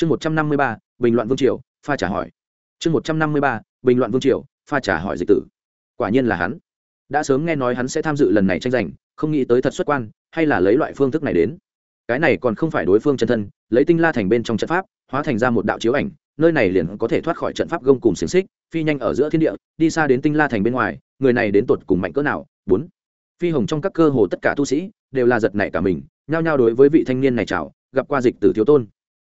chương một trăm năm mươi ba, bình luận vương triều, pha trả hỏi. Chương một trăm năm mươi ba, bình luận vương triều, pha trả hỏi dịch tử. Quả nhiên là hắn. Đã sớm nghe nói hắn sẽ tham dự lần này tranh giành, không nghĩ tới thật xuất quan, hay là lấy loại phương thức này đến. Cái này còn không phải đối phương chân thân, lấy tinh la thành bên trong trận pháp, hóa thành ra một đạo chiếu ảnh, nơi này liền có thể thoát khỏi trận pháp gông cùng xiềng xích, phi nhanh ở giữa thiên địa, đi xa đến tinh la thành bên ngoài, người này đến tột cùng mạnh cỡ nào? Bốn. Phi hồng trong các cơ hồ tất cả tu sĩ, đều là giật nảy cả mình, nhao nhao đối với vị thanh niên này chào, gặp qua dịch tử thiếu tôn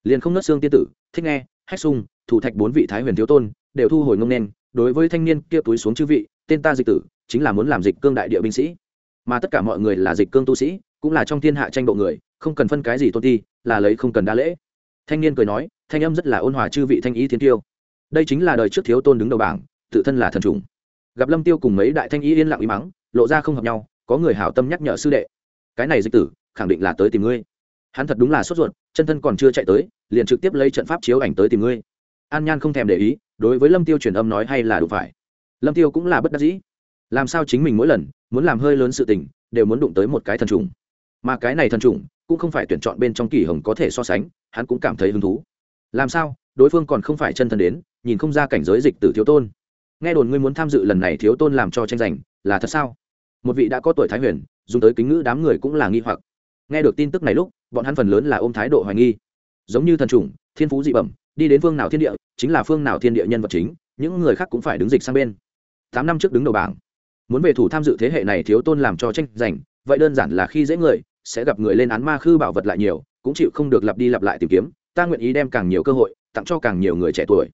liền không nớt xương tiên tử, thích nghe, hách sung thủ thạch bốn vị thái huyền thiếu tôn, đều thu hồi ngông nên, đối với thanh niên kia túi xuống chư vị, tên ta dịch tử, chính là muốn làm dịch cương đại địa binh sĩ. Mà tất cả mọi người là dịch cương tu sĩ, cũng là trong thiên hạ tranh độ người, không cần phân cái gì tôn ti, là lấy không cần đa lễ. Thanh niên cười nói, thanh âm rất là ôn hòa chư vị thanh ý thiên tiêu. Đây chính là đời trước thiếu tôn đứng đầu bảng, tự thân là thần trùng gặp lâm tiêu cùng mấy đại thanh ý yên lặng ý mắng, lộ ra không hợp nhau, có người hảo tâm nhắc nhở sư đệ. Cái này dịch tử, khẳng định là tới tìm ngươi. Hắn thật đúng là sốt ruột chân thân còn chưa chạy tới, liền trực tiếp lấy trận pháp chiếu ảnh tới tìm ngươi. An nhan không thèm để ý, đối với lâm tiêu truyền âm nói hay là đủ phải. Lâm tiêu cũng là bất đắc dĩ. Làm sao chính mình mỗi lần, muốn làm hơi lớn sự tình, đều muốn đụng tới một cái thần trùng. Mà cái này thần trùng, cũng không phải tuyển chọn bên trong kỳ hồng có thể so sánh, hắn cũng cảm thấy hứng thú. Làm sao, đối phương còn không phải chân thân đến, nhìn không ra cảnh giới dịch tử thiếu tôn. Nghe đồn ngươi muốn tham dự lần này thiếu tôn làm cho tranh giành, là thật sao? Một vị đã có tuổi thái huyền, dùng tới kính ngữ đám người cũng là nghi hoặc. Nghe được tin tức này lúc bọn hắn phần lớn là ôm thái độ hoài nghi. Giống như thần trùng, thiên phú dị bẩm, đi đến phương nào thiên địa, chính là phương nào thiên địa nhân vật chính, những người khác cũng phải đứng dịch sang bên. Tám năm trước đứng đầu bảng. Muốn về thủ tham dự thế hệ này thiếu tôn làm cho tranh giành, vậy đơn giản là khi dễ người, sẽ gặp người lên án ma khư bảo vật lại nhiều, cũng chịu không được lặp đi lặp lại tìm kiếm, ta nguyện ý đem càng nhiều cơ hội, tặng cho càng nhiều người trẻ tuổi.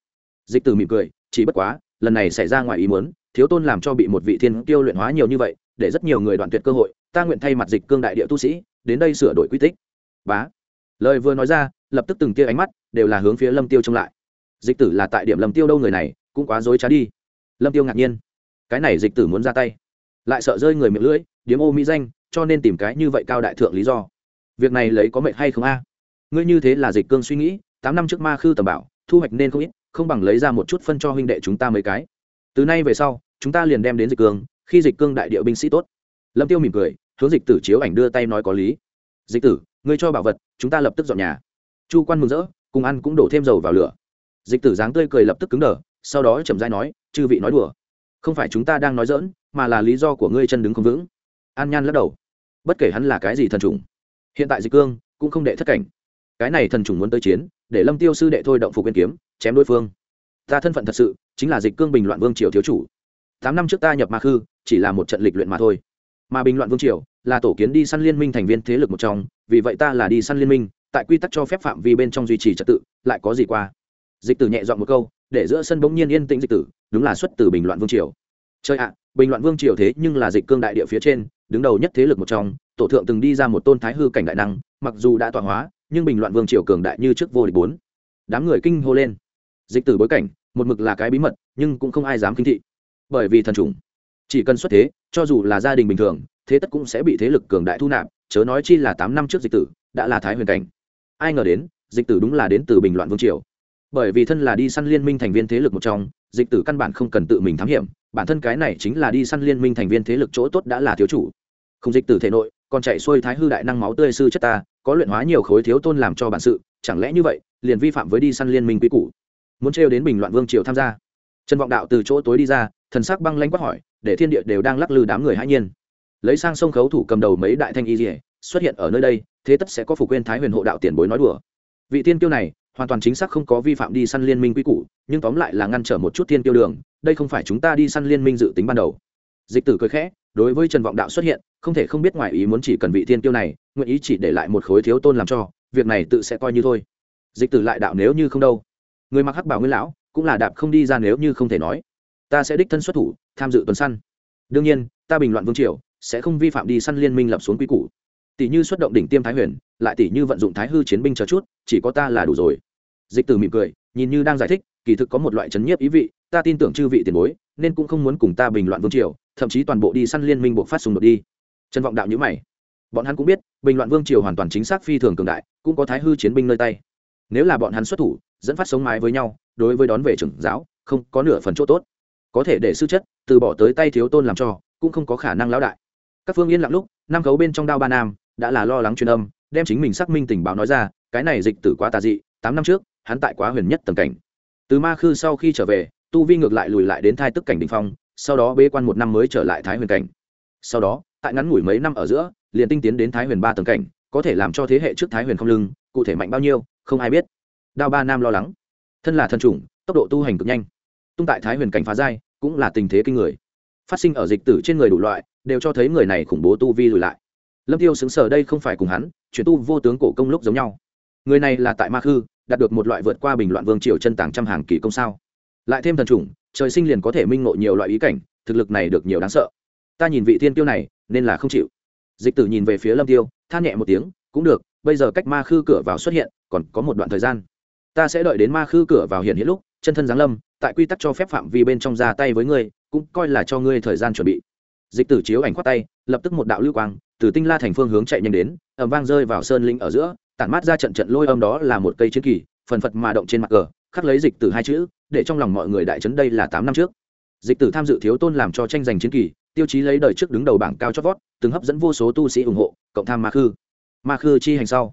Dịch từ mỉm cười, chỉ bất quá, lần này xảy ra ngoài ý muốn, thiếu tôn làm cho bị một vị thiên tiêu luyện hóa nhiều như vậy, để rất nhiều người đoạn tuyệt cơ hội, ta nguyện thay mặt dịch cương đại địa tu sĩ, đến đây sửa đổi quy tích bá. Lời vừa nói ra, lập tức từng tia ánh mắt đều là hướng phía lâm tiêu trông lại. Dịch tử là tại điểm lâm tiêu đâu người này, cũng quá dối trá đi. Lâm tiêu ngạc nhiên. Cái này dịch tử muốn ra tay. Lại sợ rơi người miệng lưỡi, điếm ô mỹ danh, cho nên tìm cái như vậy cao đại thượng lý do. Việc này lấy có mệnh hay không a? Ngươi như thế là dịch cương suy nghĩ, tám năm trước ma khư tầm bảo, thu hoạch nên không ít, không bằng lấy ra một chút phân cho huynh đệ chúng ta mấy cái. Từ nay về sau, chúng ta liền đem đến dịch cương, khi dịch cương đại địa binh sĩ tốt. Lâm tiêu mỉm cười, hướng dịch tử chiếu ảnh đưa tay nói có lý. Dịch tử ngươi cho bảo vật, chúng ta lập tức dọn nhà. Chu quan mừng rỡ, cùng ăn cũng đổ thêm dầu vào lửa. Dịch tử dáng tươi cười lập tức cứng đờ, sau đó chậm dai nói, chư vị nói đùa. Không phải chúng ta đang nói dỡn mà là lý do của ngươi chân đứng không vững. An nhan lắc đầu. Bất kể hắn là cái gì thần trùng hiện tại dịch cương cũng không đệ thất cảnh. Cái này thần trùng muốn tới chiến, để lâm tiêu sư đệ thôi động phục quyền kiếm, chém đối phương. Ta thân phận thật sự chính là dịch cương bình loạn vương triều thiếu chủ. Tám năm trước ta nhập ma khư, chỉ là một trận lịch luyện mà thôi. Mà bình loạn vương triều là tổ kiến đi săn liên minh thành viên thế lực một trong vì vậy ta là đi săn liên minh, tại quy tắc cho phép phạm vi bên trong duy trì trật tự, lại có gì qua? Dịch tử nhẹ dọn một câu, để giữa sân bỗng nhiên yên tĩnh dịch tử, đúng là xuất từ bình loạn vương triều. Chơi ạ, bình loạn vương triều thế nhưng là dịch cương đại địa phía trên, đứng đầu nhất thế lực một trong, tổ thượng từng đi ra một tôn thái hư cảnh đại năng, mặc dù đã tọa hóa, nhưng bình loạn vương triều cường đại như trước vô địch bốn. Đám người kinh hô lên. Dịch tử bối cảnh, một mực là cái bí mật, nhưng cũng không ai dám kinh thị. Bởi vì thần trùng chỉ cần xuất thế, cho dù là gia đình bình thường, thế tất cũng sẽ bị thế lực cường đại thu nạp chớ nói chi là tám năm trước dịch tử, đã là thái huyền cảnh. Ai ngờ đến, dịch tử đúng là đến từ bình loạn vương triều. Bởi vì thân là đi săn liên minh thành viên thế lực một trong, dịch tử căn bản không cần tự mình thám hiểm, bản thân cái này chính là đi săn liên minh thành viên thế lực chỗ tốt đã là thiếu chủ. Không dịch tử thể nội, còn chạy xuôi thái hư đại năng máu tươi sư chất ta, có luyện hóa nhiều khối thiếu tôn làm cho bản sự, chẳng lẽ như vậy, liền vi phạm với đi săn liên minh quy củ. Muốn trêu đến bình loạn vương triều tham gia. Trần vọng đạo từ chỗ tối đi ra, thần sắc băng lanh quát hỏi, để thiên địa đều đang lắc lư đám người hãi nhiên lấy sang sông khấu thủ cầm đầu mấy đại thanh y dỉa xuất hiện ở nơi đây, thế tất sẽ có phục quên thái huyền hộ đạo tiền bối nói đùa. Vị tiên tiêu này, hoàn toàn chính xác không có vi phạm đi săn liên minh quy củ, nhưng tóm lại là ngăn trở một chút tiên tiêu đường, đây không phải chúng ta đi săn liên minh dự tính ban đầu. Dịch tử cười khẽ, đối với trần vọng đạo xuất hiện, không thể không biết ngoài ý muốn chỉ cần vị tiên tiêu này, nguyện ý chỉ để lại một khối thiếu tôn làm cho, việc này tự sẽ coi như thôi. Dịch tử lại đạo nếu như không đâu. Người mặc hắc bảo nguyên lão, cũng là đạp không đi ra nếu như không thể nói. Ta sẽ đích thân xuất thủ, tham dự tuần săn. Đương nhiên, ta bình loạn vương triều sẽ không vi phạm đi săn liên minh lập xuống quy củ. Tỷ như xuất động đỉnh tiêm thái huyền, lại tỷ như vận dụng thái hư chiến binh chờ chút, chỉ có ta là đủ rồi. Dịch tử mỉm cười, nhìn như đang giải thích, kỳ thực có một loại chấn nhiếp ý vị, ta tin tưởng chư vị tiền bối, nên cũng không muốn cùng ta bình loạn vương triều, thậm chí toàn bộ đi săn liên minh buộc phát xung đột đi. Trần vọng đạo nhữ mày. Bọn hắn cũng biết, bình loạn vương triều hoàn toàn chính xác phi thường cường đại, cũng có thái hư chiến binh nơi tay. Nếu là bọn hắn xuất thủ, dẫn phát sống mái với nhau, đối với đón về trưởng giáo, không có nửa phần chỗ tốt. Có thể để sư chất, từ bỏ tới tay thiếu tôn làm cho, cũng không có khả năng lão đại các phương yên lặng lúc, năm khấu bên trong đao ba nam, đã là lo lắng truyền âm, đem chính mình xác minh tình báo nói ra, cái này dịch tử quá tà dị, tám năm trước, hắn tại quá huyền nhất tầng cảnh. Từ ma khư sau khi trở về, tu vi ngược lại lùi lại đến thai tức cảnh đình phong, sau đó bế quan một năm mới trở lại thái huyền cảnh. Sau đó, tại ngắn ngủi mấy năm ở giữa, liền tinh tiến đến thái huyền ba tầng cảnh, có thể làm cho thế hệ trước thái huyền không lưng, cụ thể mạnh bao nhiêu, không ai biết. Đao ba nam lo lắng. Thân là thân chủng, tốc độ tu hành cực nhanh. Tung tại thái huyền cảnh phá giai, cũng là tình thế kinh người phát sinh ở dịch tử trên người đủ loại, đều cho thấy người này khủng bố tu vi lùi lại. Lâm tiêu xứng sở đây không phải cùng hắn, chuyển tu vô tướng cổ công lúc giống nhau. Người này là tại ma khư, đạt được một loại vượt qua bình loạn vương triều chân tàng trăm hàng kỳ công sao. Lại thêm thần chủng, trời sinh liền có thể minh ngộ nhiều loại ý cảnh, thực lực này được nhiều đáng sợ. Ta nhìn vị thiên tiêu này, nên là không chịu. Dịch tử nhìn về phía lâm tiêu, than nhẹ một tiếng, cũng được, bây giờ cách ma khư cửa vào xuất hiện, còn có một đoạn thời gian. Ta sẽ đợi đến ma khư cửa vào hiện hiện lúc, chân thân giáng lâm, tại quy tắc cho phép phạm vi bên trong ra tay với ngươi cũng coi là cho ngươi thời gian chuẩn bị. Dịch tử chiếu ảnh khoát tay, lập tức một đạo lưu quang, từ tinh la thành phương hướng chạy nhanh đến ẩm vang rơi vào sơn linh ở giữa, tản mát ra trận trận lôi âm đó là một cây chiến kỳ, phần phật mà động trên mặt cờ, khắc lấy dịch tử hai chữ, để trong lòng mọi người đại chấn đây là tám năm trước. Dịch tử tham dự thiếu tôn làm cho tranh giành chiến kỳ, tiêu chí lấy đời trước đứng đầu bảng cao chót vót, từng hấp dẫn vô số tu sĩ ủng hộ, cộng tham ma khư. Ma khư chi hành sau.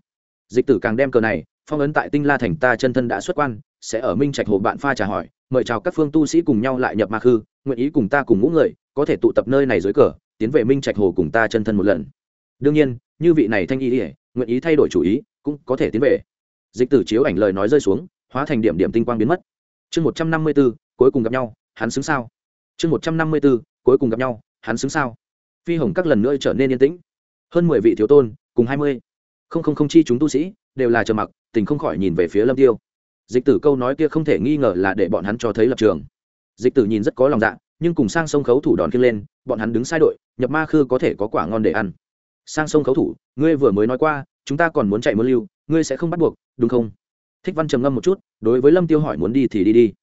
Dịch tử càng đem cờ này, phong ấn tại tinh la thành ta chân thân đã xuất quan sẽ ở minh trạch hồ bạn pha trả hỏi, mời chào các phương tu sĩ cùng nhau lại nhập ma khư, nguyện ý cùng ta cùng ngũ người, có thể tụ tập nơi này dưới cờ, tiến về minh trạch hồ cùng ta chân thân một lần. Đương nhiên, như vị này thanh y ỉa nguyện ý thay đổi chủ ý, cũng có thể tiến về. Dịch tử chiếu ảnh lời nói rơi xuống, hóa thành điểm điểm tinh quang biến mất. Chương một trăm năm mươi b ố cuối cùng gặp nhau, hắn xứng sao? Chương một trăm năm mươi b ố cuối cùng gặp nhau, hắn xứng sao? Phi hồng các lần nữa trở nên yên tĩnh. Hơn mười vị thiếu tôn, cùng hai mươi. Không không không chi chúng tu sĩ, đều là trầm mặc, tình không khỏi nhìn về phía lâm tiêu dịch tử câu nói kia không thể nghi ngờ là để bọn hắn cho thấy lập trường. Dịch tử nhìn rất có lòng dạ nhưng cùng sang sông khấu thủ đòn kia lên, bọn hắn đứng sai đội, nhập ma khư có thể có quả ngon để ăn. Sang sông khấu thủ, ngươi vừa mới nói qua, chúng ta còn muốn chạy muốn lưu, ngươi sẽ không bắt buộc, đúng không? Thích văn trầm ngâm một chút, đối với lâm tiêu hỏi muốn đi thì đi đi.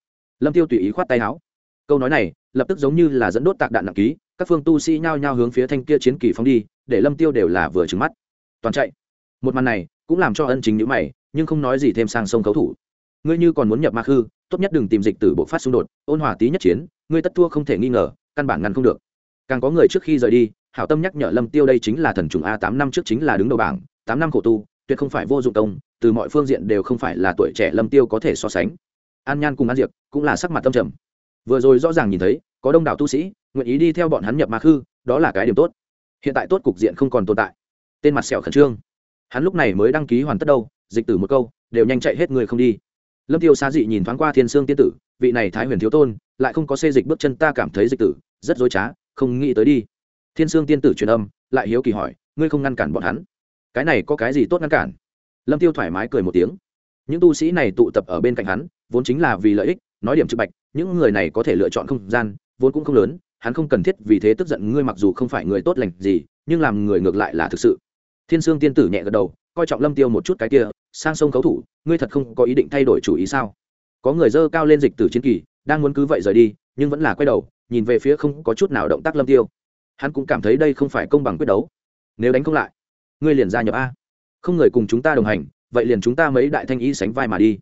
Lâm tiêu tùy ý khoát tay áo. Câu nói này, lập tức giống như là dẫn đốt tạc đạn nặng ký, các phương tu sĩ nhao nhao hướng phía thanh kia chiến kỳ phóng đi, để lâm tiêu đều là vừa trừng mắt. Toàn chạy. Một màn này, cũng làm cho ân chính nhữ mày, nhưng không nói gì thêm sang sông khấu thủ ngươi như còn muốn nhập ma khư, tốt nhất đừng tìm dịch từ bộ phát xung đột, ôn hòa tí nhất chiến, ngươi tất thua không thể nghi ngờ, căn bản ngăn không được. Càng có người trước khi rời đi, hảo tâm nhắc nhở lâm tiêu đây chính là thần trùng a tám năm trước chính là đứng đầu bảng, tám năm khổ tu, tuyệt không phải vô dụng công, từ mọi phương diện đều không phải là tuổi trẻ lâm tiêu có thể so sánh. An nhan cùng an diệp cũng là sắc mặt tâm trầm. Vừa rồi rõ ràng nhìn thấy, có đông đảo tu sĩ, nguyện ý đi theo bọn hắn nhập ma khư, đó là cái điểm tốt. Hiện tại tốt cục diện không còn tồn tại. Tên mặt sẹo khẩn trương. Hắn lúc này mới đăng ký hoàn tất đâu, dịch tử một câu, đều nhanh chạy hết người không đi lâm tiêu xa dị nhìn thoáng qua thiên sương tiên tử, vị này thái huyền thiếu tôn, lại không có xê dịch bước chân, ta cảm thấy dịch tử, rất dối trá, không nghĩ tới đi. Thiên sương tiên tử truyền âm, lại hiếu kỳ hỏi, ngươi không ngăn cản bọn hắn? Cái này có cái gì tốt ngăn cản? Lâm tiêu thoải mái cười một tiếng. Những tu sĩ này tụ tập ở bên cạnh hắn, vốn chính là vì lợi ích, nói điểm trực bạch, những người này có thể lựa chọn không gian, vốn cũng không lớn, hắn không cần thiết vì thế tức giận ngươi mặc dù không phải người tốt lành gì, nhưng làm người ngược lại là thực sự. Thiên sương tiên tử nhẹ gật đầu, coi trọng lâm tiêu một chút cái kia sang sông khấu thủ ngươi thật không có ý định thay đổi chủ ý sao? Có người dơ cao lên dịch từ chiến kỳ đang muốn cứ vậy rời đi nhưng vẫn là quay đầu nhìn về phía không có chút nào động tác lâm tiêu. Hắn cũng cảm thấy đây không phải công bằng quyết đấu. Nếu đánh không lại ngươi liền gia nhập a. Không người cùng chúng ta đồng hành vậy liền chúng ta mấy đại thanh y sánh vai mà đi.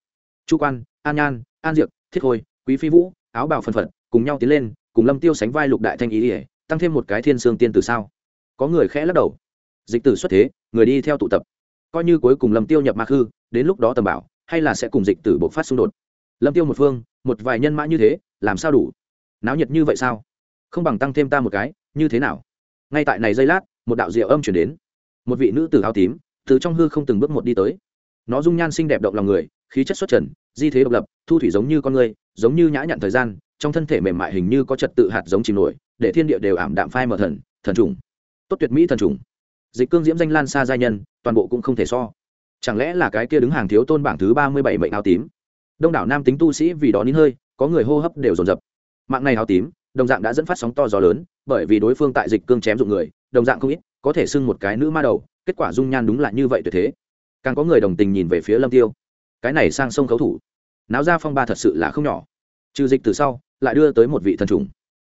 Chu quan an nhan an Diệc, thiết Hồi, quý phi vũ áo bào phần phật cùng nhau tiến lên cùng lâm tiêu sánh vai lục đại thanh ý ỉa tăng thêm một cái thiên sương tiên từ sao? Có người khẽ lắc đầu. Dịch tử xuất thế người đi theo tụ tập coi như cuối cùng lâm tiêu nhập ma khư, đến lúc đó tầm bảo, hay là sẽ cùng dịch tử bộc phát xung đột. Lâm tiêu một phương, một vài nhân mã như thế, làm sao đủ? Náo nhiệt như vậy sao? Không bằng tăng thêm ta một cái, như thế nào? Ngay tại này giây lát, một đạo diệu âm chuyển đến. Một vị nữ tử áo tím, từ trong hư không từng bước một đi tới. Nó dung nhan xinh đẹp động lòng người, khí chất xuất trần, di thế độc lập, thu thủy giống như con người, giống như nhã nhặn thời gian, trong thân thể mềm mại hình như có trật tự hạt giống chìm nổi, để thiên địa đều ảm đạm phai mở thần thần trùng. Tốt tuyệt mỹ thần trùng dịch cương diễm danh lan xa giai nhân, toàn bộ cũng không thể so. Chẳng lẽ là cái kia đứng hàng thiếu tôn bảng thứ ba mươi bảy mệnh áo tím? Đông đảo nam tính tu sĩ vì đó nín hơi, có người hô hấp đều dồn dập. Mạng này áo tím, đồng dạng đã dẫn phát sóng to gió lớn, bởi vì đối phương tại dịch cương chém dụng người, đồng dạng không ít, có thể xưng một cái nữ ma đầu, kết quả dung nhan đúng là như vậy tuyệt thế. Càng có người đồng tình nhìn về phía lâm tiêu. Cái này sang sông khấu thủ. Náo ra phong ba thật sự là không nhỏ. Trừ dịch từ sau, lại đưa tới một vị thần trùng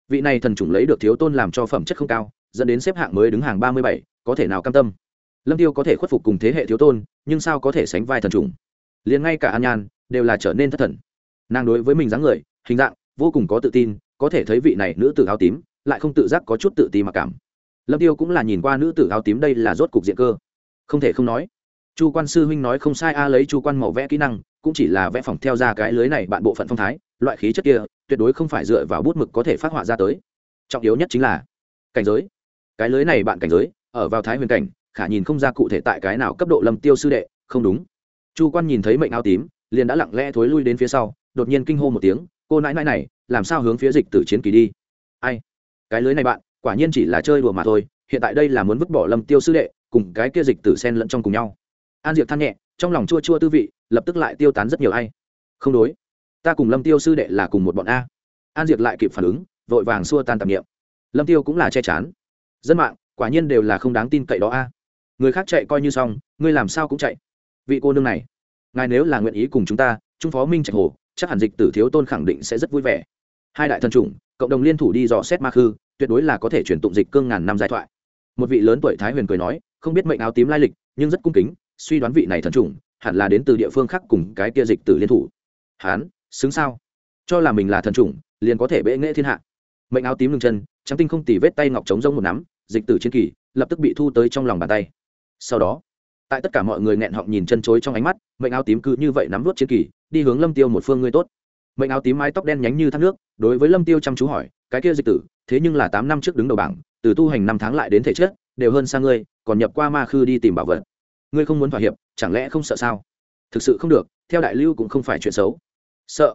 vị này thần trùng lấy được thiếu tôn làm cho phẩm chất không cao dẫn đến xếp hạng mới đứng hàng ba mươi bảy, có thể nào cam tâm? Lâm tiêu có thể khuất phục cùng thế hệ thiếu tôn, nhưng sao có thể sánh vai thần trùng? Liền ngay cả an nhan đều là trở nên thất thần. Nàng đối với mình dáng người, hình dạng, vô cùng có tự tin, có thể thấy vị này nữ tử áo tím, lại không tự giác có chút tự ti mặc cảm. Lâm tiêu cũng là nhìn qua nữ tử áo tím đây là rốt cục diện cơ. Không thể không nói, chu quan sư huynh nói không sai a, lấy chu quan màu vẽ kỹ năng, cũng chỉ là vẽ phòng theo ra cái lưới này bạn bộ phận phong thái, loại khí chất kia, tuyệt đối không phải dựa vào bút mực có thể phát họa ra tới. Trọng yếu nhất chính là cảnh giới cái lưới này bạn cảnh giới, ở vào thái huyền cảnh, khả nhìn không ra cụ thể tại cái nào cấp độ lâm tiêu sư đệ, không đúng. Chu quan nhìn thấy mệnh áo tím, liền đã lặng lẽ thối lui đến phía sau, đột nhiên kinh hô một tiếng, cô nãi nãi này, làm sao hướng phía dịch tử chiến kỳ đi? Ai? Cái lưới này bạn, quả nhiên chỉ là chơi đùa mà thôi, hiện tại đây là muốn vứt bỏ lâm tiêu sư đệ, cùng cái kia dịch tử sen lẫn trong cùng nhau. An diệp than nhẹ, trong lòng chua chua tư vị, lập tức lại tiêu tán rất nhiều ai. Không đối, ta cùng lâm tiêu sư đệ là cùng một bọn a. An diệp lại kịp phản ứng, vội vàng xua tan tạp nghiệm lâm tiêu cũng là che chắn dân mạng, quả nhiên đều là không đáng tin cậy đó a. Người khác chạy coi như xong, ngươi làm sao cũng chạy. Vị cô nương này, ngài nếu là nguyện ý cùng chúng ta, trung phó minh trạch hồ, chắc hẳn dịch tử thiếu tôn khẳng định sẽ rất vui vẻ. Hai đại thần chủng, cộng đồng liên thủ đi dò xét ma khư, tuyệt đối là có thể chuyển tụng dịch cương ngàn năm giai thoại. Một vị lớn tuổi thái huyền cười nói, không biết mệnh áo tím lai lịch, nhưng rất cung kính, suy đoán vị này thần chủng, hẳn là đến từ địa phương khác cùng cái kia dịch tử liên thủ. Hán, xứng sao? Cho là mình là thần chủng, liền có thể bệ nghệ thiên hạ. Mệnh áo tím lưng chân, trắng tinh không tỉ vết tay ngọc trống rông một nắm dịch tử chiến kỳ, lập tức bị thu tới trong lòng bàn tay. Sau đó, tại tất cả mọi người nghẹn họng nhìn chân chối trong ánh mắt, mệnh áo tím cứ như vậy nắm vút chiến kỳ, đi hướng lâm tiêu một phương ngươi tốt. Mệnh áo tím mái tóc đen nhánh như thác nước, đối với lâm tiêu chăm chú hỏi, cái kia dịch tử, thế nhưng là tám năm trước đứng đầu bảng, từ tu hành năm tháng lại đến thể chất, đều hơn xa ngươi, còn nhập qua ma khư đi tìm bảo vật. Ngươi không muốn thỏa hiệp, chẳng lẽ không sợ sao? Thực sự không được, theo đại lưu cũng không phải chuyện xấu. Sợ?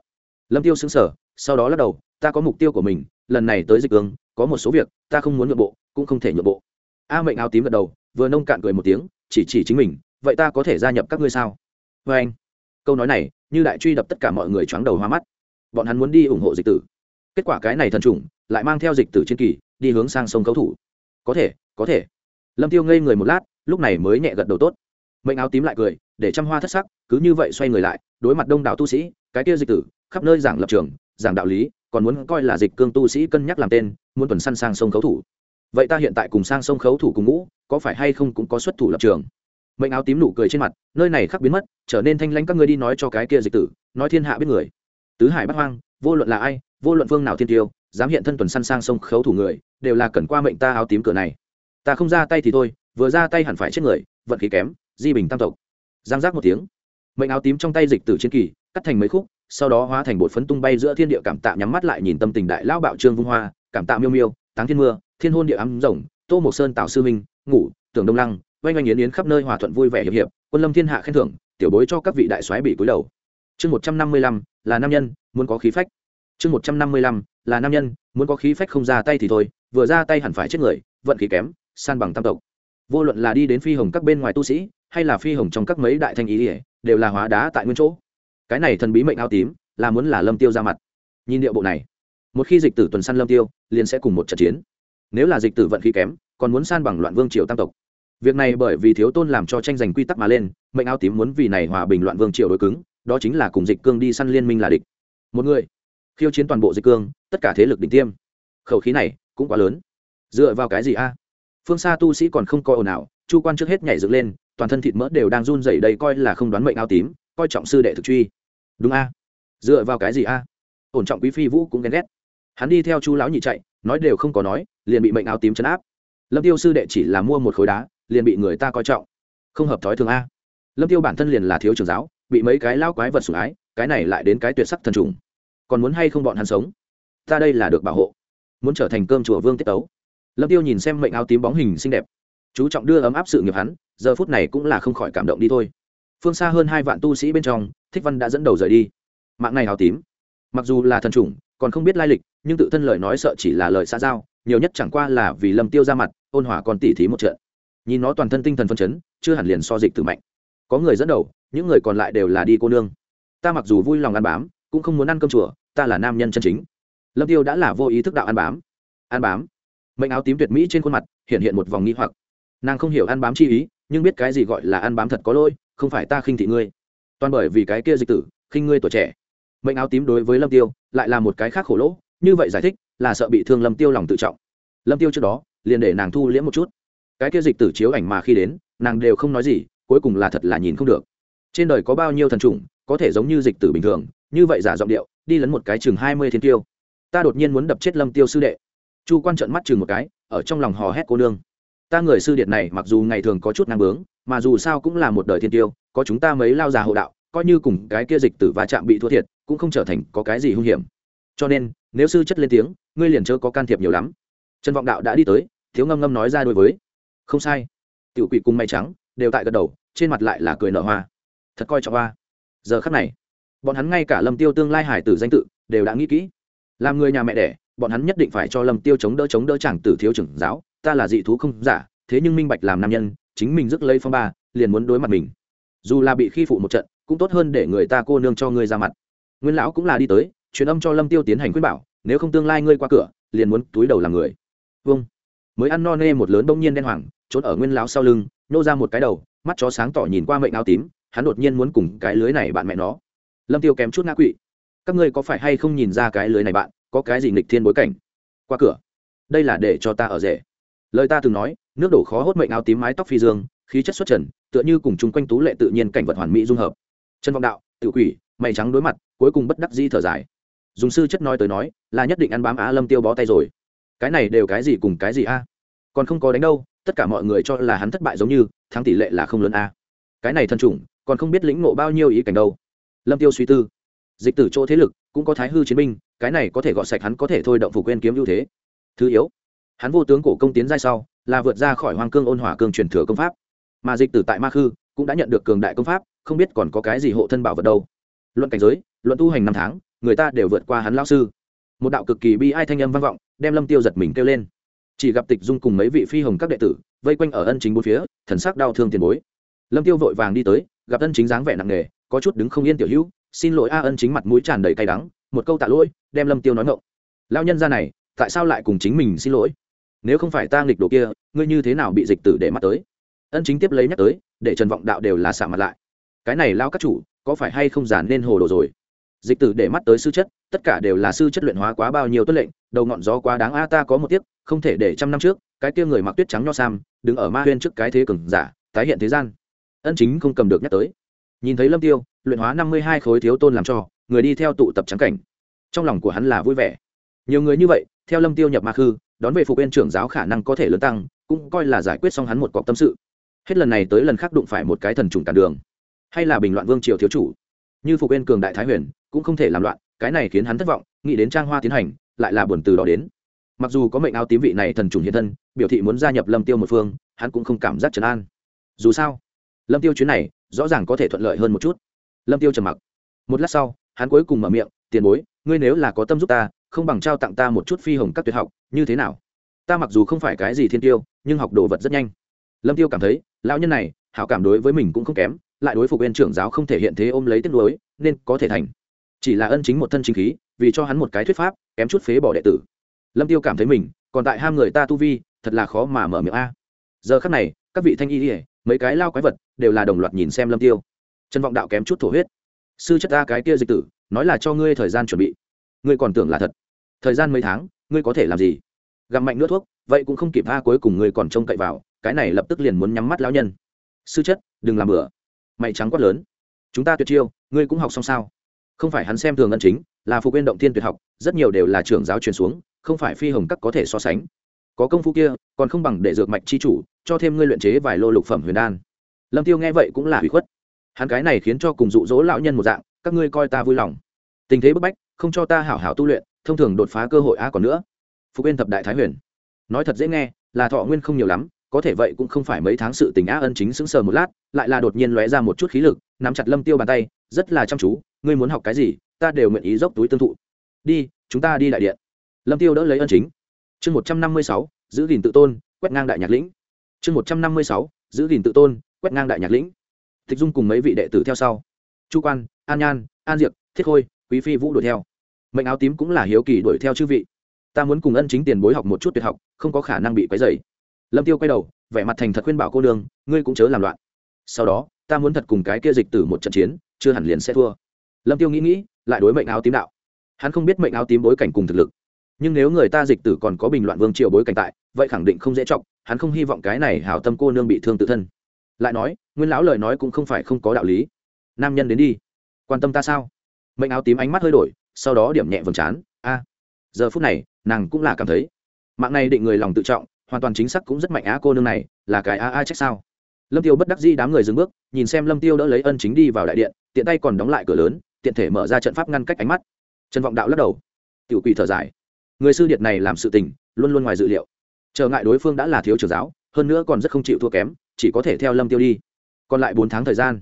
Lâm tiêu xứng sở sau đó lắc đầu, ta có mục tiêu của mình, lần này tới dịch ương có một số việc, ta không muốn nhượng bộ, cũng không thể nhượng bộ. A mệnh áo tím gật đầu, vừa nông cạn cười một tiếng, chỉ chỉ chính mình, vậy ta có thể gia nhập các ngươi sao? Vê anh. Câu nói này, như đại truy đập tất cả mọi người choáng đầu hoa mắt. Bọn hắn muốn đi ủng hộ dịch tử. Kết quả cái này thần trùng, lại mang theo dịch tử trên kỳ, đi hướng sang sông cấu thủ. Có thể có thể. Lâm tiêu ngây người một lát, lúc này mới nhẹ gật đầu tốt. Mệnh áo tím lại cười, để trăm hoa thất sắc, cứ như vậy xoay người lại, đối mặt đông đảo tu sĩ, cái kia dịch tử, khắp nơi giảng lập trường, giảng đạo lý còn muốn coi là dịch cương tu sĩ cân nhắc làm tên, muốn tuần săn sang sông khấu thủ. Vậy ta hiện tại cùng sang sông khấu thủ cùng ngũ, có phải hay không cũng có xuất thủ lập trường? Mệnh áo tím nụ cười trên mặt, nơi này khắc biến mất, trở nên thanh lãnh các ngươi đi nói cho cái kia dịch tử, nói thiên hạ biết người. Tứ hải bắt hoang, vô luận là ai, vô luận phương nào thiên tiêu, dám hiện thân tuần săn sang sông khấu thủ người, đều là cần qua mệnh ta áo tím cửa này. Ta không ra tay thì thôi, vừa ra tay hẳn phải chết người, vận khí kém, di bình tam tộc. Giang giác một tiếng. Mệnh áo tím trong tay dịch tử chiến kỳ, cắt thành mấy khúc sau đó hóa thành bột phấn tung bay giữa thiên địa cảm tạ nhắm mắt lại nhìn tâm tình đại lão bạo trương vung hoa, cảm tạ miêu miêu, táng thiên mưa, thiên hôn địa ấm rồng, tô mộc sơn tạo sư minh, ngủ, tưởng đông lăng, oanh oanh yến yến khắp nơi hòa thuận vui vẻ hiệp hiệp, quân lâm thiên hạ khen thưởng, tiểu bối cho các vị đại soái bị cúi đầu. Chương một trăm năm mươi lăm, là nam nhân, muốn có khí phách. Chương một trăm năm mươi lăm, là nam nhân, muốn có khí phách không ra tay thì thôi, vừa ra tay hẳn phải chết người, vận khí kém, san bằng tam tộc. Vô luận là đi đến phi hồng các bên ngoài tu sĩ, hay là phi hồng trong các mấy đại thanh ý ỉa đều là hóa đá tại nguyên chỗ cái này thần bí mệnh áo tím là muốn là lâm tiêu ra mặt. Nhìn điệu bộ này, một khi dịch tử tuần săn lâm tiêu, liền sẽ cùng một trận chiến. Nếu là dịch tử vận khí kém, còn muốn san bằng loạn vương triều tam tộc. Việc này bởi vì thiếu tôn làm cho tranh giành quy tắc mà lên, mệnh áo tím muốn vì này hòa bình loạn vương triều đối cứng, đó chính là cùng dịch cương đi săn liên minh là địch. Một người, khiêu chiến toàn bộ dịch cương, tất cả thế lực đỉnh tiêm. Khẩu khí này cũng quá lớn. Dựa vào cái gì a? Phương xa tu sĩ còn không coi ồn ào, chu quan trước hết nhảy dựng lên, toàn thân thịt mỡ đều đang run rẩy đây coi là không đoán mệnh áo tím, coi trọng sư đệ thực truy đúng a. Dựa vào cái gì a? Ổn trọng quý phi vũ cũng ghen ghét. Hắn đi theo chu lão nhị chạy, nói đều không có nói, liền bị mệnh áo tím chấn áp. Lâm tiêu sư đệ chỉ là mua một khối đá, liền bị người ta coi trọng. Không hợp thói thường a. Lâm tiêu bản thân liền là thiếu trường giáo, bị mấy cái lao quái vật sủng ái, cái này lại đến cái tuyệt sắc thần trùng. Còn muốn hay không bọn hắn sống? Ta đây là được bảo hộ. Muốn trở thành cơm chùa vương tiết tấu. Lâm tiêu nhìn xem mệnh áo tím bóng hình xinh đẹp. Chú trọng đưa ấm áp sự nghiệp hắn, giờ phút này cũng là không khỏi cảm động đi thôi. Phương xa hơn hai vạn tu sĩ bên trong thích văn đã dẫn đầu rời đi. Mạng này áo tím. Mặc dù là thần chủng, còn không biết lai lịch, nhưng tự thân lời nói sợ chỉ là lời xã giao, nhiều nhất chẳng qua là vì lâm tiêu ra mặt, ôn hòa còn tỉ thí một trận. Nhìn nó toàn thân tinh thần phân chấn, chưa hẳn liền so dịch tử mạnh. Có người dẫn đầu, những người còn lại đều là đi cô nương. Ta mặc dù vui lòng ăn bám, cũng không muốn ăn cơm chùa, ta là nam nhân chân chính. Lâm tiêu đã là vô ý thức đạo ăn bám. Ăn bám. Mệnh áo tím tuyệt mỹ trên khuôn mặt, hiện hiện một vòng nghi hoặc. Nàng không hiểu ăn bám chi ý, nhưng biết cái gì gọi là ăn bám thật có lỗi, không phải ta khinh thị ngươi toàn bởi vì cái kia dịch tử, khinh ngươi tuổi trẻ. Mệnh áo tím đối với lâm tiêu lại là một cái khác khổ lỗ, như vậy giải thích là sợ bị thương lâm tiêu lòng tự trọng. Lâm tiêu trước đó liền để nàng thu liễm một chút. Cái kia dịch tử chiếu ảnh mà khi đến, nàng đều không nói gì, cuối cùng là thật là nhìn không được. Trên đời có bao nhiêu thần trùng có thể giống như dịch tử bình thường, như vậy giả giọng điệu, đi lấn một cái chừng hai mươi thiên tiêu. Ta đột nhiên muốn đập chết lâm tiêu sư đệ. Chu quan trợn mắt chừng một cái, ở trong lòng hò hét cô nương ta người sư điện này mặc dù ngày thường có chút năng bướng, mà dù sao cũng là một đời thiên tiêu, có chúng ta mấy lao già hộ đạo, coi như cùng cái kia dịch tử va chạm bị thua thiệt, cũng không trở thành có cái gì hung hiểm. Cho nên, nếu sư chất lên tiếng, ngươi liền chớ có can thiệp nhiều lắm. Trần vọng đạo đã đi tới, thiếu ngâm ngâm nói ra đối với. Không sai. Tiểu quỷ cùng may trắng, đều tại gật đầu, trên mặt lại là cười nở hoa. Thật coi trọng hoa. Giờ khắc này, bọn hắn ngay cả lâm tiêu tương lai hải tử danh tự, đều đã nghĩ kỹ. Làm người nhà mẹ đẻ, bọn hắn nhất định phải cho lâm tiêu chống đỡ chống đỡ chẳng tử thiếu trưởng giáo ta là dị thú không giả, thế nhưng minh bạch làm nam nhân, chính mình rước lấy phong ba, liền muốn đối mặt mình. Dù là bị khi phụ một trận, cũng tốt hơn để người ta cô nương cho ngươi ra mặt. Nguyên lão cũng là đi tới, truyền âm cho lâm tiêu tiến hành quyết bảo, nếu không tương lai ngươi qua cửa, liền muốn túi đầu làm người. Vâng. Mới ăn no nê một lớn bỗng nhiên đen hoàng trốn ở nguyên lão sau lưng, nô ra một cái đầu, mắt chó sáng tỏ nhìn qua mệnh áo tím, hắn đột nhiên muốn cùng cái lưới này bạn mẹ nó. Lâm tiêu kém chút ngã quỵ. Các ngươi có phải hay không nhìn ra cái lưới này bạn, có cái gì nghịch thiên bối cảnh? Qua cửa. Đây là để cho ta ở rể lời ta từng nói, nước đổ khó hốt mệnh áo tím mái tóc phi dương, khí chất xuất trần, tựa như cùng chung quanh tú lệ tự nhiên cảnh vật hoàn mỹ dung hợp. Chân vọng đạo tự quỷ, mày trắng đối mặt, cuối cùng bất đắc di thở dài. Dùng sư chất nói tới nói, là nhất định ăn bám á lâm tiêu bó tay rồi. Cái này đều cái gì cùng cái gì a? Còn không có đánh đâu, tất cả mọi người cho là hắn thất bại giống như, thắng tỷ lệ là không lớn a. Cái này thân chủng, còn không biết lĩnh ngộ bao nhiêu ý cảnh đâu. Lâm tiêu suy tư. Dịch tử chỗ thế lực, cũng có thái hư chiến binh, cái này có thể gọt sạch hắn có thể thôi động phục quên kiếm ưu thế. Thứ yếu hắn vô tướng cổ công tiến giai sau, là vượt ra khỏi hoàng cương ôn hỏa cương truyền thừa công pháp. Mà dịch tử tại ma khư cũng đã nhận được cường đại công pháp, không biết còn có cái gì hộ thân bảo vật đâu. Luận cảnh giới, luận tu hành năm tháng, người ta đều vượt qua hắn lao sư. Một đạo cực kỳ bi ai thanh âm vang vọng, đem lâm tiêu giật mình kêu lên. Chỉ gặp tịch dung cùng mấy vị phi hồng các đệ tử, vây quanh ở ân chính bốn phía, thần sắc đau thương tiền bối. Lâm tiêu vội vàng đi tới, gặp ân chính dáng vẻ nặng nề, có chút đứng không yên tiểu hữu, xin lỗi a, ân chính mặt mũi tràn đầy cay đắng, một câu tạ lỗi, đem lâm tiêu nói ngộng lao nhân ra này, tại sao lại cùng chính mình xin lỗi? Nếu không phải ta nghịch đồ kia, ngươi như thế nào bị dịch tử để mắt tới? Ân chính tiếp lấy nhắc tới, để trần vọng đạo đều là xả mặt lại. Cái này lao các chủ, có phải hay không giản nên hồ đồ rồi? Dịch tử để mắt tới sư chất, tất cả đều là sư chất luyện hóa quá bao nhiêu tuân lệnh, đầu ngọn gió quá đáng a, ta có một tiếc, không thể để trăm năm trước, cái kia người mặc tuyết trắng nho sam, đứng ở ma huyên trước cái thế cường giả, tái hiện thế gian. Ân chính không cầm được nhắc tới. Nhìn thấy lâm tiêu, luyện hóa năm mươi hai khối thiếu tôn làm cho, người đi theo tụ tập trắng cảnh. Trong lòng của hắn là vui vẻ. Nhiều người như vậy, theo lâm tiêu nhập ma khư đón về phục bên trưởng giáo khả năng có thể lớn tăng, cũng coi là giải quyết xong hắn một cọc tâm sự. Hết lần này tới lần khác đụng phải một cái thần trùng cản đường, hay là bình loạn vương triều thiếu chủ. Như phục bên cường đại thái huyền, cũng không thể làm loạn, cái này khiến hắn thất vọng, nghĩ đến trang hoa tiến hành, lại là buồn từ đó đến. Mặc dù có mệnh áo tím vị này thần trùng hiện thân, biểu thị muốn gia nhập lâm tiêu một phương, hắn cũng không cảm giác trấn an. Dù sao, lâm tiêu chuyến này, rõ ràng có thể thuận lợi hơn một chút. Lâm tiêu trầm mặc. Một lát sau, hắn cuối cùng mở miệng, tiền bối, ngươi nếu là có tâm giúp ta không bằng trao tặng ta một chút phi hồng các tuyệt học, như thế nào? Ta mặc dù không phải cái gì thiên tiêu, nhưng học đồ vật rất nhanh. Lâm tiêu cảm thấy, lão nhân này, hảo cảm đối với mình cũng không kém, lại đối phục viên trưởng giáo không thể hiện thế ôm lấy tiếc nuối, nên có thể thành. Chỉ là ân chính một thân chính khí, vì cho hắn một cái thuyết pháp, kém chút phế bỏ đệ tử. Lâm tiêu cảm thấy mình, còn tại ham người ta tu vi, thật là khó mà mở miệng a. Giờ khắc này, các vị thanh y ỉa mấy cái lao quái vật đều là đồng loạt nhìn xem lâm tiêu. Trần vọng đạo kém chút thổ huyết. Sư chất ta cái kia dịch tử, nói là cho ngươi thời gian chuẩn bị. Ngươi còn tưởng là thật thời gian mấy tháng, ngươi có thể làm gì? Gặm mạnh nữa thuốc, vậy cũng không kịp tha cuối cùng ngươi còn trông cậy vào, cái này lập tức liền muốn nhắm mắt lão nhân. Sư chất, đừng làm bừa. Mày trắng quát lớn. Chúng ta tuyệt chiêu, ngươi cũng học xong sao? Không phải hắn xem thường ân chính, là phục quên động thiên tuyệt học, rất nhiều đều là trưởng giáo truyền xuống, không phải phi hồng các có thể so sánh. Có công phu kia, còn không bằng để dược mạch chi chủ, cho thêm ngươi luyện chế vài lô lục phẩm huyền đan. Lâm tiêu nghe vậy cũng là hủy khuất. Hắn cái này khiến cho cùng dụ dỗ lão nhân một dạng, các ngươi coi ta vui lòng. Tình thế bức bách, không cho ta hảo hảo tu luyện thông thường đột phá cơ hội a còn nữa. Phục yên thập đại thái huyền. Nói thật dễ nghe, là thọ nguyên không nhiều lắm, có thể vậy cũng không phải mấy tháng sự tình á ân chính sững sờ một lát, lại là đột nhiên lóe ra một chút khí lực, nắm chặt lâm tiêu bàn tay, rất là chăm chú, ngươi muốn học cái gì, ta đều nguyện ý dốc túi tương thụ. Đi, chúng ta đi đại điện. Lâm tiêu đỡ lấy ân chính. Chương một trăm năm mươi sáu, giữ gìn tự tôn, quét ngang đại nhạc lĩnh. Chương một trăm năm mươi sáu, giữ gìn tự tôn, quét ngang đại nhạc lĩnh. Tịch dung cùng mấy vị đệ tử theo sau. Chu quan, an nhan, an diệp thiết khôi, quý phi vũ đuổi theo mệnh áo tím cũng là hiếu kỳ đuổi theo chư vị. Ta muốn cùng ân chính tiền bối học một chút tuyệt học, không có khả năng bị quấy dày lâm tiêu quay đầu, vẻ mặt thành thật khuyên bảo cô đường ngươi cũng chớ làm loạn. Sau đó, ta muốn thật cùng cái kia dịch tử một trận chiến, chưa hẳn liền sẽ thua. Lâm tiêu nghĩ nghĩ, lại đối mệnh áo tím đạo. Hắn không biết mệnh áo tím bối cảnh cùng thực lực. Nhưng nếu người ta dịch tử còn có bình loạn vương triều bối cảnh tại, vậy khẳng định không dễ trọng hắn không hy vọng cái này hảo tâm cô nương bị thương tự thân. Lại nói, nguyên lão lời nói cũng không phải không có đạo lý. Nam nhân đến đi. Quan tâm ta sao? Mệnh áo tím ánh mắt hơi đổi sau đó điểm nhẹ vầng trán. A, giờ phút này, nàng cũng là cảm thấy, mạng này định người lòng tự trọng, hoàn toàn chính xác cũng rất mạnh á cô nương này, là cái a a trách sao? Lâm tiêu bất đắc dĩ đám người dừng bước, nhìn xem lâm tiêu đỡ lấy ân chính đi vào đại điện, tiện tay còn đóng lại cửa lớn, tiện thể mở ra trận pháp ngăn cách ánh mắt. Trần vọng đạo lắc đầu. Tiểu quỷ thở dài. Người sư điệt này làm sự tình, luôn luôn ngoài dự liệu. Trở ngại đối phương đã là thiếu trưởng giáo, hơn nữa còn rất không chịu thua kém, chỉ có thể theo lâm tiêu đi. Còn lại bốn tháng thời gian,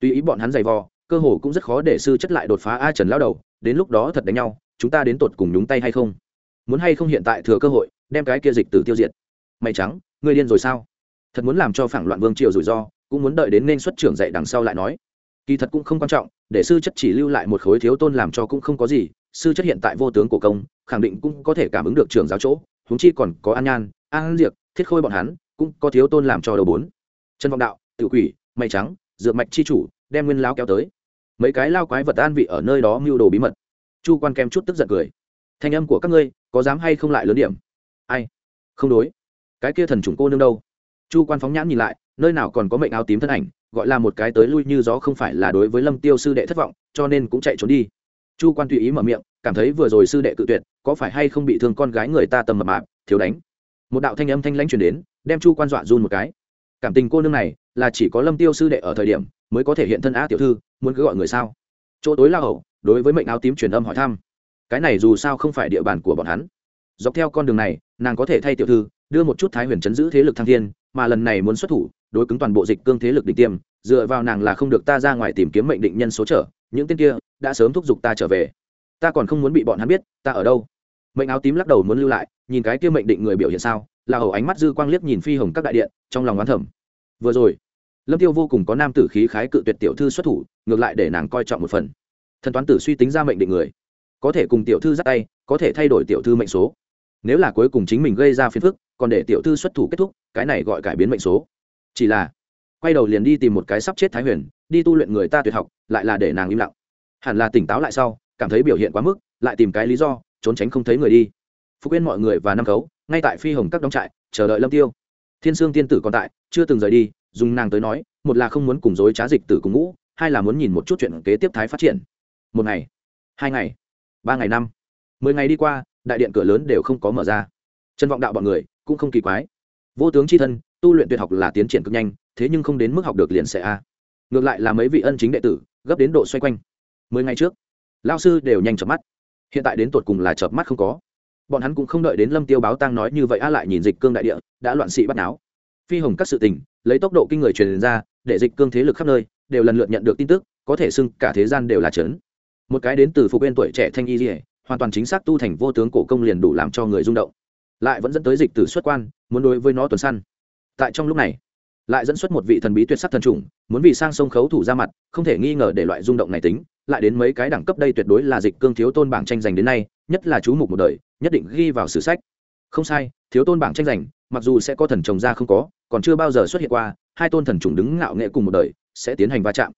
tùy ý bọn hắn giày vò, cơ hồ cũng rất khó để sư chất lại đột phá a trần lao đầu đến lúc đó thật đánh nhau, chúng ta đến tột cùng nhúng tay hay không? Muốn hay không hiện tại thừa cơ hội, đem cái kia dịch tử tiêu diệt? Mày trắng, ngươi điên rồi sao? Thật muốn làm cho phản loạn vương triều rủi ro, cũng muốn đợi đến nên xuất trưởng dạy đằng sau lại nói. Kỳ thật cũng không quan trọng, để sư chất chỉ lưu lại một khối thiếu tôn làm cho cũng không có gì, sư chất hiện tại vô tướng cổ công, khẳng định cũng có thể cảm ứng được trưởng giáo chỗ, huống chi còn có an nhan, an diệt thiết khôi bọn hắn, cũng có thiếu tôn làm cho đầu bốn. Trần vọng đạo, tự quỷ, mày trắng, dược mạch chi chủ, đem nguyên lao kéo tới mấy cái lao quái vật an vị ở nơi đó mưu đồ bí mật. Chu quan kem chút tức giận cười. Thanh âm của các ngươi, có dám hay không lại lớn điểm? Ai? Không đối. Cái kia thần chủng cô nương đâu? Chu quan phóng nhãn nhìn lại, nơi nào còn có mệnh áo tím thân ảnh, gọi là một cái tới lui như gió không phải là đối với lâm tiêu sư đệ thất vọng, cho nên cũng chạy trốn đi. Chu quan tùy ý mở miệng, cảm thấy vừa rồi sư đệ cự tuyệt, có phải hay không bị thương con gái người ta tầm mập mạp, thiếu đánh. Một đạo thanh âm thanh lãnh truyền đến, đem chu quan dọa run một cái. Cảm tình cô nương này, là chỉ có lâm tiêu sư đệ ở thời điểm mới có thể hiện thân á tiểu thư, muốn cứ gọi người sao? Chỗ tối la hậu đối với mệnh áo tím truyền âm hỏi thăm. Cái này dù sao không phải địa bàn của bọn hắn. Dọc theo con đường này, nàng có thể thay tiểu thư, đưa một chút thái huyền chấn giữ thế lực thăng thiên, mà lần này muốn xuất thủ, đối cứng toàn bộ dịch cương thế lực định tiêm, dựa vào nàng là không được ta ra ngoài tìm kiếm mệnh định nhân số trở, những tên kia đã sớm thúc giục ta trở về. Ta còn không muốn bị bọn hắn biết, ta ở đâu? Mệnh áo tím lắc đầu muốn lưu lại, nhìn cái kia mệnh định người biểu hiện sao là hầu ánh mắt dư quang liếc nhìn phi hồng các đại điện, trong lòng oán thẩm vừa rồi lâm tiêu vô cùng có nam tử khí khái cự tuyệt tiểu thư xuất thủ, ngược lại để nàng coi trọng một phần. Thần toán tử suy tính ra mệnh định người. Có thể cùng tiểu thư dắt tay, có thể thay đổi tiểu thư mệnh số. Nếu là cuối cùng chính mình gây ra phiền phức, còn để tiểu thư xuất thủ kết thúc, cái này gọi cải biến mệnh số. Chỉ là, quay đầu liền đi tìm một cái sắp chết thái huyền, đi tu luyện người ta tuyệt học, lại là để nàng im lặng. Hẳn là tỉnh táo lại sau, cảm thấy biểu hiện quá mức, lại tìm cái lý do, trốn tránh không thấy người đi. Phục quên mọi người và năm cấu, ngay tại phi hồng các đóng trại, chờ đợi lâm tiêu. Thiên sương tiên tử còn tại, chưa từng rời đi dùng nàng tới nói, một là không muốn cùng dối trá dịch tử cùng ngũ, hai là muốn nhìn một chút chuyện kế tiếp thái phát triển. Một ngày, hai ngày, ba ngày năm, mười ngày đi qua, đại điện cửa lớn đều không có mở ra. Chân vọng đạo bọn người cũng không kỳ quái. Vô tướng c h i thân, tu luyện tuyệt học là tiến triển cực nhanh, thế nhưng không đến mức học được liền sẽ a. Ngược lại là mấy vị ân chính đệ tử, gấp đến độ xoay quanh. Mười ngày trước lao sư đều nhanh chợp mắt. Hiện tại đến tột cùng là chợp mắt không có. Bọn hắn cũng không đợi đến lâm tiêu báo tang nói như vậy, a lại nhìn dịch cương đại địa, đã loạn sĩ bắt náo. Phi hồng các sự tình lấy tốc độ kinh người truyền ra, để dịch cương thế lực khắp nơi, đều lần lượt nhận được tin tức, có thể xưng cả thế gian đều là trấn. Một cái đến từ phục bên tuổi trẻ thanh y dỉa hoàn toàn chính xác tu thành vô tướng cổ công liền đủ làm cho người rung động. Lại vẫn dẫn tới dịch tử xuất quan, muốn đối với nó tuần săn. Tại trong lúc này, lại dẫn xuất một vị thần bí tuyệt sắc thần trùng muốn vì sang sông khấu thủ ra mặt, không thể nghi ngờ để loại rung động này tính, lại đến mấy cái đẳng cấp đây tuyệt đối là dịch cương thiếu tôn bảng tranh giành đến nay, nhất là chú mục một đời, nhất định ghi vào sử sách. Không sai, thiếu tôn bảng tranh giành, mặc dù sẽ có thần trồng ra không có còn chưa bao giờ xuất hiện qua, hai tôn thần trùng đứng ngạo nghệ cùng một đời, sẽ tiến hành va chạm.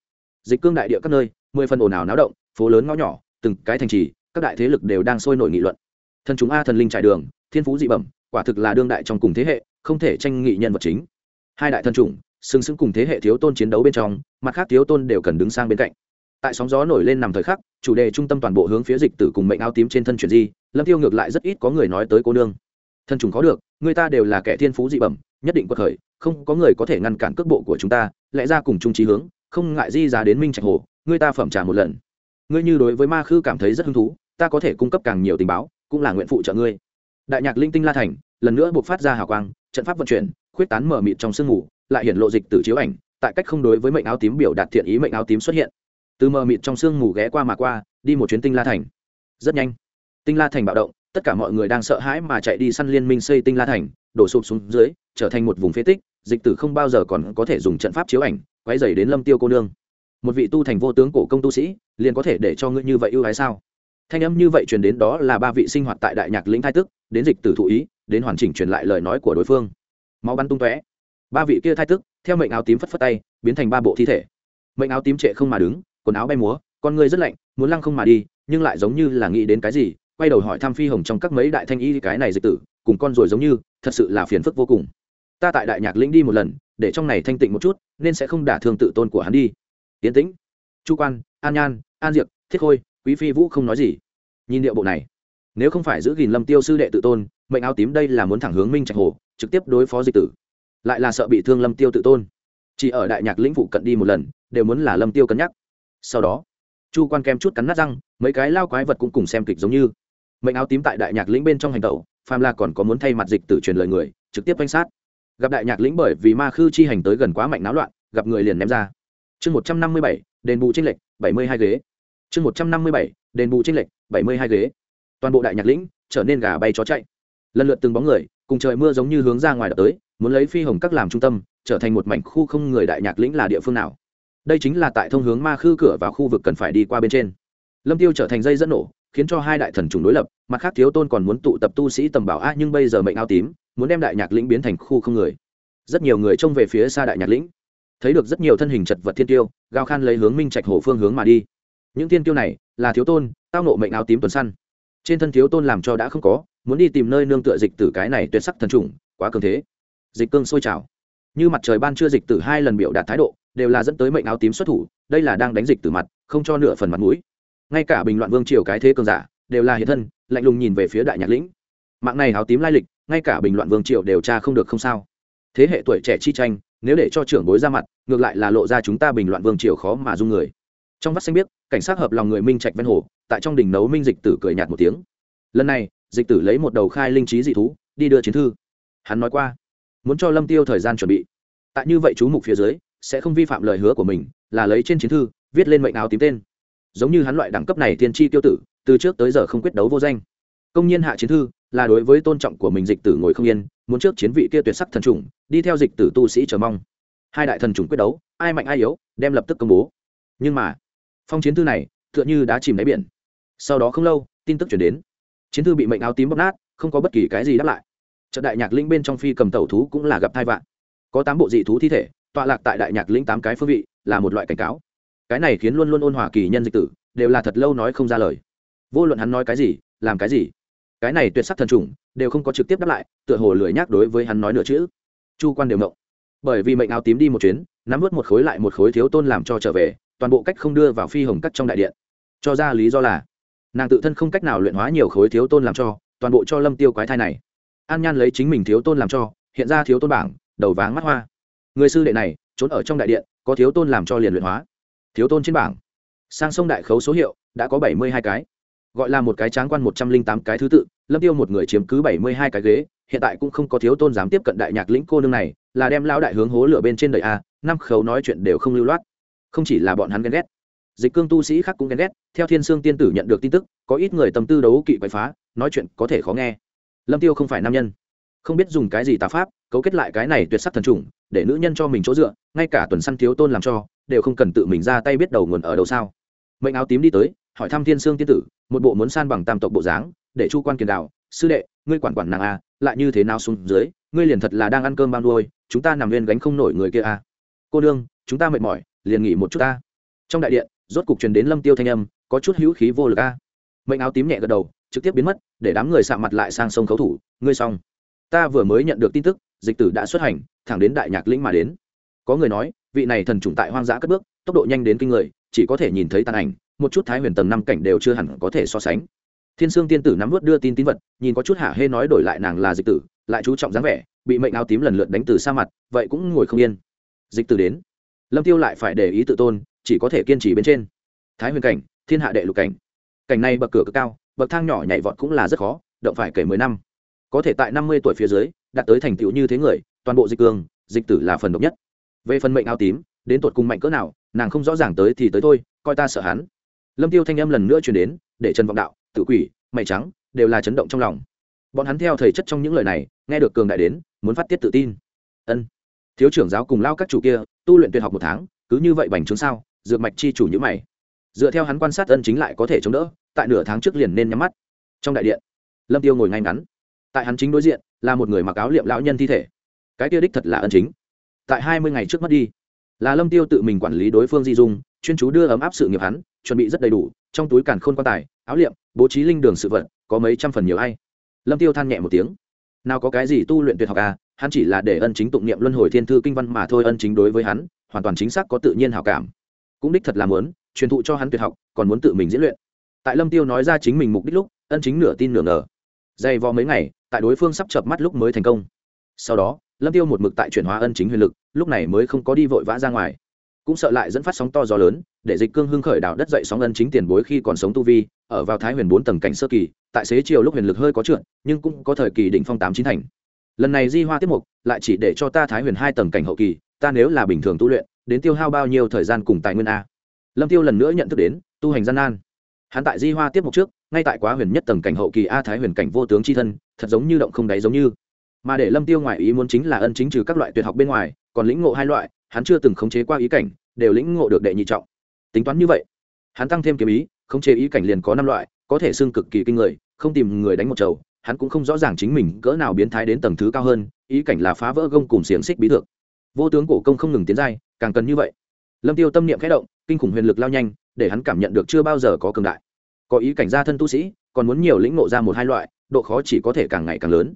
Dịch cương đại địa các nơi, mười phần ồn ào náo động, phố lớn ngõ nhỏ, từng cái thành trì, các đại thế lực đều đang sôi nổi nghị luận. Thần chúng a thần linh trải đường, thiên phú dị bẩm, quả thực là đương đại trong cùng thế hệ, không thể tranh nghị nhân vật chính. Hai đại thần chủng xứng xứng cùng thế hệ thiếu tôn chiến đấu bên trong, mặt khác thiếu tôn đều cần đứng sang bên cạnh. Tại sóng gió nổi lên nằm thời khắc, chủ đề trung tâm toàn bộ hướng phía dịch tử cùng mệnh áo tím trên thân chuyển di, lâm tiêu ngược lại rất ít có người nói tới cô nương thân trùng có được, người ta đều là kẻ thiên phú dị bẩm, nhất định quật khởi, không có người có thể ngăn cản cước bộ của chúng ta, lẽ ra cùng chung trí hướng, không ngại di giá đến minh trạch hồ, người ta phẩm trả một lần. Ngươi như đối với ma khư cảm thấy rất hứng thú, ta có thể cung cấp càng nhiều tình báo, cũng là nguyện phụ trợ ngươi. Đại nhạc linh tinh la thành, lần nữa buộc phát ra hào quang, trận pháp vận chuyển, khuyết tán mở mịt trong sương mù lại hiện lộ dịch từ chiếu ảnh, tại cách không đối với mệnh áo tím biểu đạt thiện ý mệnh áo tím xuất hiện. Từ mờ mịt trong sương mù ghé qua mà qua, đi một chuyến tinh la thành. Rất nhanh. Tinh la thành bạo động tất cả mọi người đang sợ hãi mà chạy đi săn liên minh xây tinh la thành, đổ sụp xuống dưới, trở thành một vùng phế tích, dịch tử không bao giờ còn có thể dùng trận pháp chiếu ảnh quay dày đến lâm tiêu cô nương. Một vị tu thành vô tướng cổ công tu sĩ, liền có thể để cho ngươi như vậy ưu ái sao? Thanh âm như vậy truyền đến đó là ba vị sinh hoạt tại đại nhạc lĩnh thái tức, đến dịch tử thụ ý, đến hoàn chỉnh truyền lại lời nói của đối phương. Máu bắn tung tóe. Ba vị kia thái tức, theo mệnh áo tím phất phất tay, biến thành ba bộ thi thể. Mệnh áo tím trệ không mà đứng, quần áo bay múa, con người rất lạnh, muốn lăng không mà đi, nhưng lại giống như là nghĩ đến cái gì quay đầu hỏi thăm phi hồng trong các mấy đại thanh y cái này dịch tử, cùng con rồi giống như, thật sự là phiền phức vô cùng. Ta tại đại nhạc lĩnh đi một lần, để trong này thanh tịnh một chút, nên sẽ không đả thương tự tôn của hắn đi. Tiến tĩnh, chu quan, an nhan, an diệp thiết khôi, quý phi vũ không nói gì. Nhìn điệu bộ này, nếu không phải giữ gìn lâm tiêu sư đệ tự tôn, mệnh áo tím đây là muốn thẳng hướng minh trạch hồ, trực tiếp đối phó dịch tử. Lại là sợ bị thương lâm tiêu tự tôn. Chỉ ở đại nhạc lĩnh phụ cận đi một lần, đều muốn là lâm tiêu cân nhắc. Sau đó, chu quan kem chút cắn nát răng, mấy cái lao quái vật cũng cùng xem kịch giống như mệnh áo tím tại đại nhạc lĩnh bên trong hành tẩu, phàm la còn có muốn thay mặt dịch tử truyền lời người, trực tiếp quanh sát. Gặp đại nhạc lĩnh bởi vì ma khư chi hành tới gần quá mạnh náo loạn, gặp người liền ném ra. Chương một trăm năm mươi bảy, đền bù tranh lệch, bảy mươi hai ghế. Chương một trăm năm mươi bảy, đền bù tranh lệch, bảy mươi hai ghế. Toàn bộ đại nhạc lĩnh trở nên gà bay chó chạy. Lần lượt từng bóng người, cùng trời mưa giống như hướng ra ngoài đập tới, muốn lấy phi hồng các làm trung tâm, trở thành một mảnh khu không người đại nhạc lĩnh là địa phương nào. Đây chính là tại thông hướng ma khư cửa vào khu vực cần phải đi qua bên trên. Lâm tiêu trở thành dây dẫn nổ khiến cho hai đại thần trùng đối lập, mặt khác thiếu tôn còn muốn tụ tập tu sĩ tầm bảo. A nhưng bây giờ mệnh áo tím, muốn đem đại nhạc lĩnh biến thành khu không người. Rất nhiều người trông về phía xa đại nhạc lĩnh. Thấy được rất nhiều thân hình chật vật thiên tiêu, gao khan lấy hướng minh trạch hồ phương hướng mà đi. Những thiên tiêu này là thiếu tôn, tao nộ mệnh áo tím tuần săn. Trên thân thiếu tôn làm cho đã không có, muốn đi tìm nơi nương tựa dịch tử cái này tuyệt sắc thần trùng, quá cường thế. Dịch cương sôi trào. Như mặt trời ban chưa dịch tử hai lần biểu đạt thái độ, đều là dẫn tới mệnh áo tím xuất thủ, đây là đang đánh dịch tử mặt, không cho nửa phần mặt mũi ngay cả bình loạn vương triều cái thế cường giả, đều là hiện thân, lạnh lùng nhìn về phía đại nhạc lĩnh. Mạng này áo tím lai lịch, ngay cả bình loạn vương triều đều tra không được không sao. Thế hệ tuổi trẻ chi tranh, nếu để cho trưởng bối ra mặt, ngược lại là lộ ra chúng ta bình loạn vương triều khó mà dung người. Trong vắt xanh biết cảnh sát hợp lòng người minh trạch ven hồ, tại trong đỉnh nấu minh dịch tử cười nhạt một tiếng. Lần này, dịch tử lấy một đầu khai linh trí dị thú, đi đưa chiến thư. Hắn nói qua, muốn cho lâm tiêu thời gian chuẩn bị. Tại như vậy chú mục phía dưới, sẽ không vi phạm lời hứa của mình, là lấy trên chiến thư, viết lên mệnh áo tím tên giống như hắn loại đẳng cấp này tiên tri tiêu tử, từ trước tới giờ không quyết đấu vô danh. Công nhiên hạ chiến thư là đối với tôn trọng của mình dịch tử ngồi không yên, muốn trước chiến vị kia tuyệt sắc thần trùng, đi theo dịch tử tu sĩ chờ mong. Hai đại thần trùng quyết đấu, ai mạnh ai yếu, đem lập tức công bố. Nhưng mà, phong chiến thư này, tựa như đã chìm đáy biển. Sau đó không lâu, tin tức chuyển đến. Chiến thư bị mệnh áo tím bóc nát, không có bất kỳ cái gì đáp lại. Trận đại nhạc linh bên trong phi cầm tẩu thú cũng là gặp thai vạn có tám bộ dị thú thi thể, tọa lạc tại đại nhạc lĩnh tám cái phương vị, là một loại cảnh cáo cái này khiến luôn luôn ôn hòa kỳ nhân dịch tử, đều là thật lâu nói không ra lời. Vô luận hắn nói cái gì, làm cái gì, cái này tuyệt sắc thần trùng, đều không có trực tiếp đáp lại, tựa hồ lười nhác đối với hắn nói nửa chữ. Chu quan đều mộng bởi vì mệnh áo tím đi một chuyến, nắm vớt một khối lại một khối thiếu tôn làm cho trở về, toàn bộ cách không đưa vào phi hồng cắt trong đại điện. Cho ra lý do là, nàng tự thân không cách nào luyện hóa nhiều khối thiếu tôn làm cho, toàn bộ cho lâm tiêu quái thai này. An nhan lấy chính mình thiếu tôn làm cho, hiện ra thiếu tôn bảng, đầu váng mắt hoa. Người sư đệ này, trốn ở trong đại điện, có thiếu tôn làm cho liền luyện hóa thiếu tôn trên bảng. Sang sông đại khấu số hiệu, đã có bảy mươi hai cái. Gọi là một cái tráng quan một trăm linh tám cái thứ tự, lâm tiêu một người chiếm cứ bảy mươi hai cái ghế, hiện tại cũng không có thiếu tôn dám tiếp cận đại nhạc lĩnh cô nương này, là đem lao đại hướng hố lửa bên trên đời a à, năm khấu nói chuyện đều không lưu loát. Không chỉ là bọn hắn ghen ghét, dịch cương tu sĩ khác cũng ghen ghét, theo thiên sương tiên tử nhận được tin tức, có ít người tâm tư đấu kỵ quậy phá, nói chuyện có thể khó nghe. Lâm tiêu không phải nam nhân, không biết dùng cái gì tà pháp, cấu kết lại cái này tuyệt sắc thần trùng để nữ nhân cho mình chỗ dựa ngay cả tuần săn thiếu tôn làm cho đều không cần tự mình ra tay biết đầu nguồn ở đâu sao. Mệnh áo tím đi tới hỏi thăm thiên sương tiên tử một bộ muốn san bằng tam tộc bộ dáng để chu quan kiền đạo sư đệ ngươi quản quản nàng a à, lại như thế nào xuống dưới ngươi liền thật là đang ăn cơm bao nuôi chúng ta nằm lên gánh không nổi người kia a. À. cô đương chúng ta mệt mỏi liền nghỉ một chút ta. Trong đại điện rốt cục truyền đến lâm tiêu thanh âm có chút hữu khí vô lực a. Mệnh áo tím nhẹ gật đầu trực tiếp biến mất để đám người sạ mặt lại sang sông khấu thủ ngươi xong. Ta vừa mới nhận được tin tức dịch tử đã xuất hành, thẳng đến đại nhạc lĩnh mà đến. Có người nói, vị này thần trùng tại hoang dã cất bước, tốc độ nhanh đến kinh người, chỉ có thể nhìn thấy tàn ảnh, một chút thái huyền tầng năm cảnh đều chưa hẳn có thể so sánh. Thiên sương tiên tử nắm vớt đưa tin tín vật, nhìn có chút hạ hê nói đổi lại nàng là dịch tử, lại chú trọng dáng vẻ, bị mệnh áo tím lần lượt đánh từ xa mặt, vậy cũng ngồi không yên. Dịch tử đến. Lâm tiêu lại phải để ý tự tôn, chỉ có thể kiên trì bên trên. Thái huyền cảnh, thiên hạ đệ lục cảnh. Cảnh này bậc cửa cực cao, bậc thang nhỏ nhảy vọt cũng là rất khó, động phải kể mười năm có thể tại năm mươi tuổi phía dưới, đạt tới thành tựu như thế người, toàn bộ dịch cường, dịch tử là phần độc nhất. Về phần mệnh áo tím, đến tột cùng mạnh cỡ nào, nàng không rõ ràng tới thì tới thôi, coi ta sợ hắn. Lâm tiêu thanh âm lần nữa truyền đến, để trần vọng đạo tự quỷ, mày trắng đều là chấn động trong lòng. Bọn hắn theo thầy chất trong những lời này, nghe được cường đại đến, muốn phát tiết tự tin. Ân, thiếu trưởng giáo cùng lao các chủ kia, tu luyện tuyệt học một tháng, cứ như vậy bành trướng sao? Dược mạch chi chủ như mày. Dựa theo hắn quan sát ân chính lại có thể chống đỡ, tại nửa tháng trước liền nên nhắm mắt. Trong đại điện, lâm tiêu ngồi ngay ngắn tại hắn chính đối diện là một người mặc áo liệm lão nhân thi thể. Cái kia đích thật là ân chính. Tại hai mươi ngày trước mất đi, là lâm tiêu tự mình quản lý đối phương di dung, chuyên chú đưa ấm áp sự nghiệp hắn, chuẩn bị rất đầy đủ, trong túi càn khôn quan tài, áo liệm, bố trí linh đường sự vật, có mấy trăm phần nhiều ai. Lâm tiêu than nhẹ một tiếng. Nào có cái gì tu luyện tuyệt học à hắn chỉ là để ân chính tụng niệm luân hồi thiên thư kinh văn mà thôi, ân chính đối với hắn, hoàn toàn chính xác có tự nhiên hảo cảm. Cũng đích thật là muốn, truyền thụ cho hắn tuyệt học, còn muốn tự mình diễn luyện. Tại lâm tiêu nói ra chính mình mục đích lúc, ân chính nửa tin nửa ngờ. Dày vò mấy ngày tại đối phương sắp chợp mắt lúc mới thành công. Sau đó, lâm tiêu một mực tại chuyển hóa ân chính huyền lực, lúc này mới không có đi vội vã ra ngoài. Cũng sợ lại dẫn phát sóng to gió lớn, để dịch cương hưng khởi đảo đất dậy sóng ân chính tiền bối khi còn sống tu vi, ở vào thái huyền bốn tầng cảnh sơ kỳ, tại xế chiều lúc huyền lực hơi có trượt, nhưng cũng có thời kỳ đỉnh phong tám chín thành. Lần này di hoa tiếp mục, lại chỉ để cho ta thái huyền hai tầng cảnh hậu kỳ, ta nếu là bình thường tu luyện, đến tiêu hao bao nhiêu thời gian cùng tài nguyên a? Lâm tiêu lần nữa nhận thức đến, tu hành gian nan hắn tại di hoa tiếp mục trước, ngay tại quá huyền nhất tầng cảnh hậu kỳ a thái huyền cảnh vô tướng chi thân, thật giống như động không đáy giống như. Mà để lâm tiêu ngoài ý muốn chính là ân chính trừ các loại tuyệt học bên ngoài, còn lĩnh ngộ hai loại, hắn chưa từng khống chế qua ý cảnh, đều lĩnh ngộ được đệ nhị trọng. Tính toán như vậy, hắn tăng thêm kiếm ý, khống chế ý cảnh liền có năm loại, có thể xưng cực kỳ kinh người, không tìm người đánh một chầu, hắn cũng không rõ ràng chính mình cỡ nào biến thái đến tầng thứ cao hơn, ý cảnh là phá vỡ gông cùng xiềng xích bí thượng vô tướng cổ công không ngừng tiến giai, càng cần như vậy. Lâm tiêu tâm niệm khẽ động, kinh khủng huyền lực lao nhanh để hắn cảm nhận được chưa bao giờ có cường đại. Có ý cảnh gia thân tu sĩ, còn muốn nhiều lĩnh ngộ ra một hai loại, độ khó chỉ có thể càng ngày càng lớn.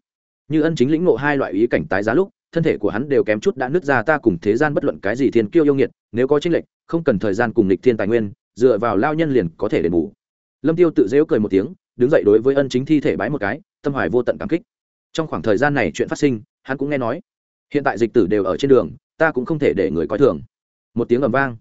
Như ân chính lĩnh ngộ hai loại ý cảnh tái giá lúc, thân thể của hắn đều kém chút đã nứt ra ta cùng thế gian bất luận cái gì thiên kiêu yêu nghiệt, nếu có chênh lệch, không cần thời gian cùng lịch thiên tài nguyên, dựa vào lao nhân liền có thể đền bù. Lâm tiêu tự dễu cười một tiếng, đứng dậy đối với ân chính thi thể bái một cái, tâm hoài vô tận cảm kích. Trong khoảng thời gian này chuyện phát sinh, hắn cũng nghe nói, hiện tại dịch tử đều ở trên đường, ta cũng không thể để người coi thường. Một tiếng ầm vang,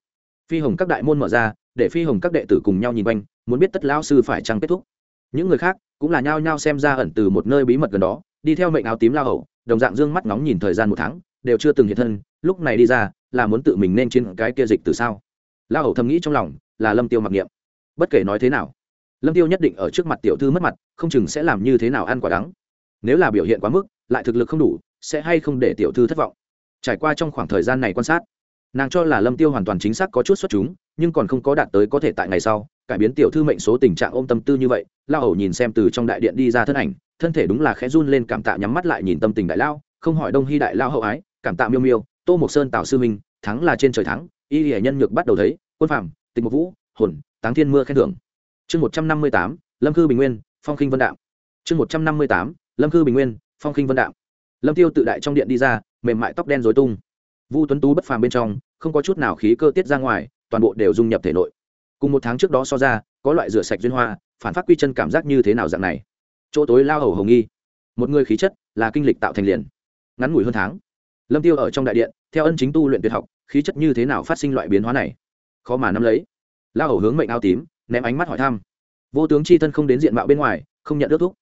phi hồng các đại môn mở ra để phi hồng các đệ tử cùng nhau nhìn quanh, muốn biết tất lão sư phải chăng kết thúc. Những người khác cũng là nhao nhao xem ra ẩn từ một nơi bí mật gần đó, đi theo mệnh áo tím lao hậu đồng dạng dương mắt nóng nhìn thời gian một tháng, đều chưa từng hiện thân, lúc này đi ra, là muốn tự mình nên trên cái kia dịch từ sao? Lao hậu thầm nghĩ trong lòng, là lâm tiêu mặc niệm. Bất kể nói thế nào, lâm tiêu nhất định ở trước mặt tiểu thư mất mặt, không chừng sẽ làm như thế nào ăn quả đắng. Nếu là biểu hiện quá mức, lại thực lực không đủ, sẽ hay không để tiểu thư thất vọng? Trải qua trong khoảng thời gian này quan sát, nàng cho là lâm tiêu hoàn toàn chính xác có chút xuất chúng nhưng còn không có đạt tới có thể tại ngày sau, cải biến tiểu thư mệnh số tình trạng ôm tâm tư như vậy, lao hầu nhìn xem từ trong đại điện đi ra thân ảnh, thân thể đúng là khẽ run lên cảm tạ nhắm mắt lại nhìn tâm tình đại lao, không hỏi đông hy đại lao hậu ái, cảm tạ miêu miêu, tô mộc sơn tạo sư minh, thắng là trên trời thắng, y hệ nhân nhược bắt đầu thấy, quân phạm tịch mục vũ, hồn, táng thiên mưa khen thưởng. Chương một trăm năm mươi tám, lâm cư bình nguyên, phong khinh vân đạo. Chương một trăm năm mươi tám, lâm cư bình nguyên, phong khinh vân đạo. Lâm tiêu tự đại trong điện đi ra, mềm mại tóc đen dối tung. Vu tuấn tú bất phàm bên trong, không có chút nào khí cơ tiết ra ngoài toàn bộ đều dung nhập thể nội. Cùng một tháng trước đó so ra, có loại rửa sạch duyên hoa, phản phát quy chân cảm giác như thế nào dạng này? Chỗ tối lao hầu hồng nghi. Một người khí chất là kinh lịch tạo thành liền. Ngắn ngủi hơn tháng, lâm tiêu ở trong đại điện, theo ân chính tu luyện tuyệt học, khí chất như thế nào phát sinh loại biến hóa này? Khó mà nắm lấy. Lao hầu hướng mệnh ao tím, ném ánh mắt hỏi thăm. Vô tướng chi thân không đến diện mạo bên ngoài, không nhận ước thúc.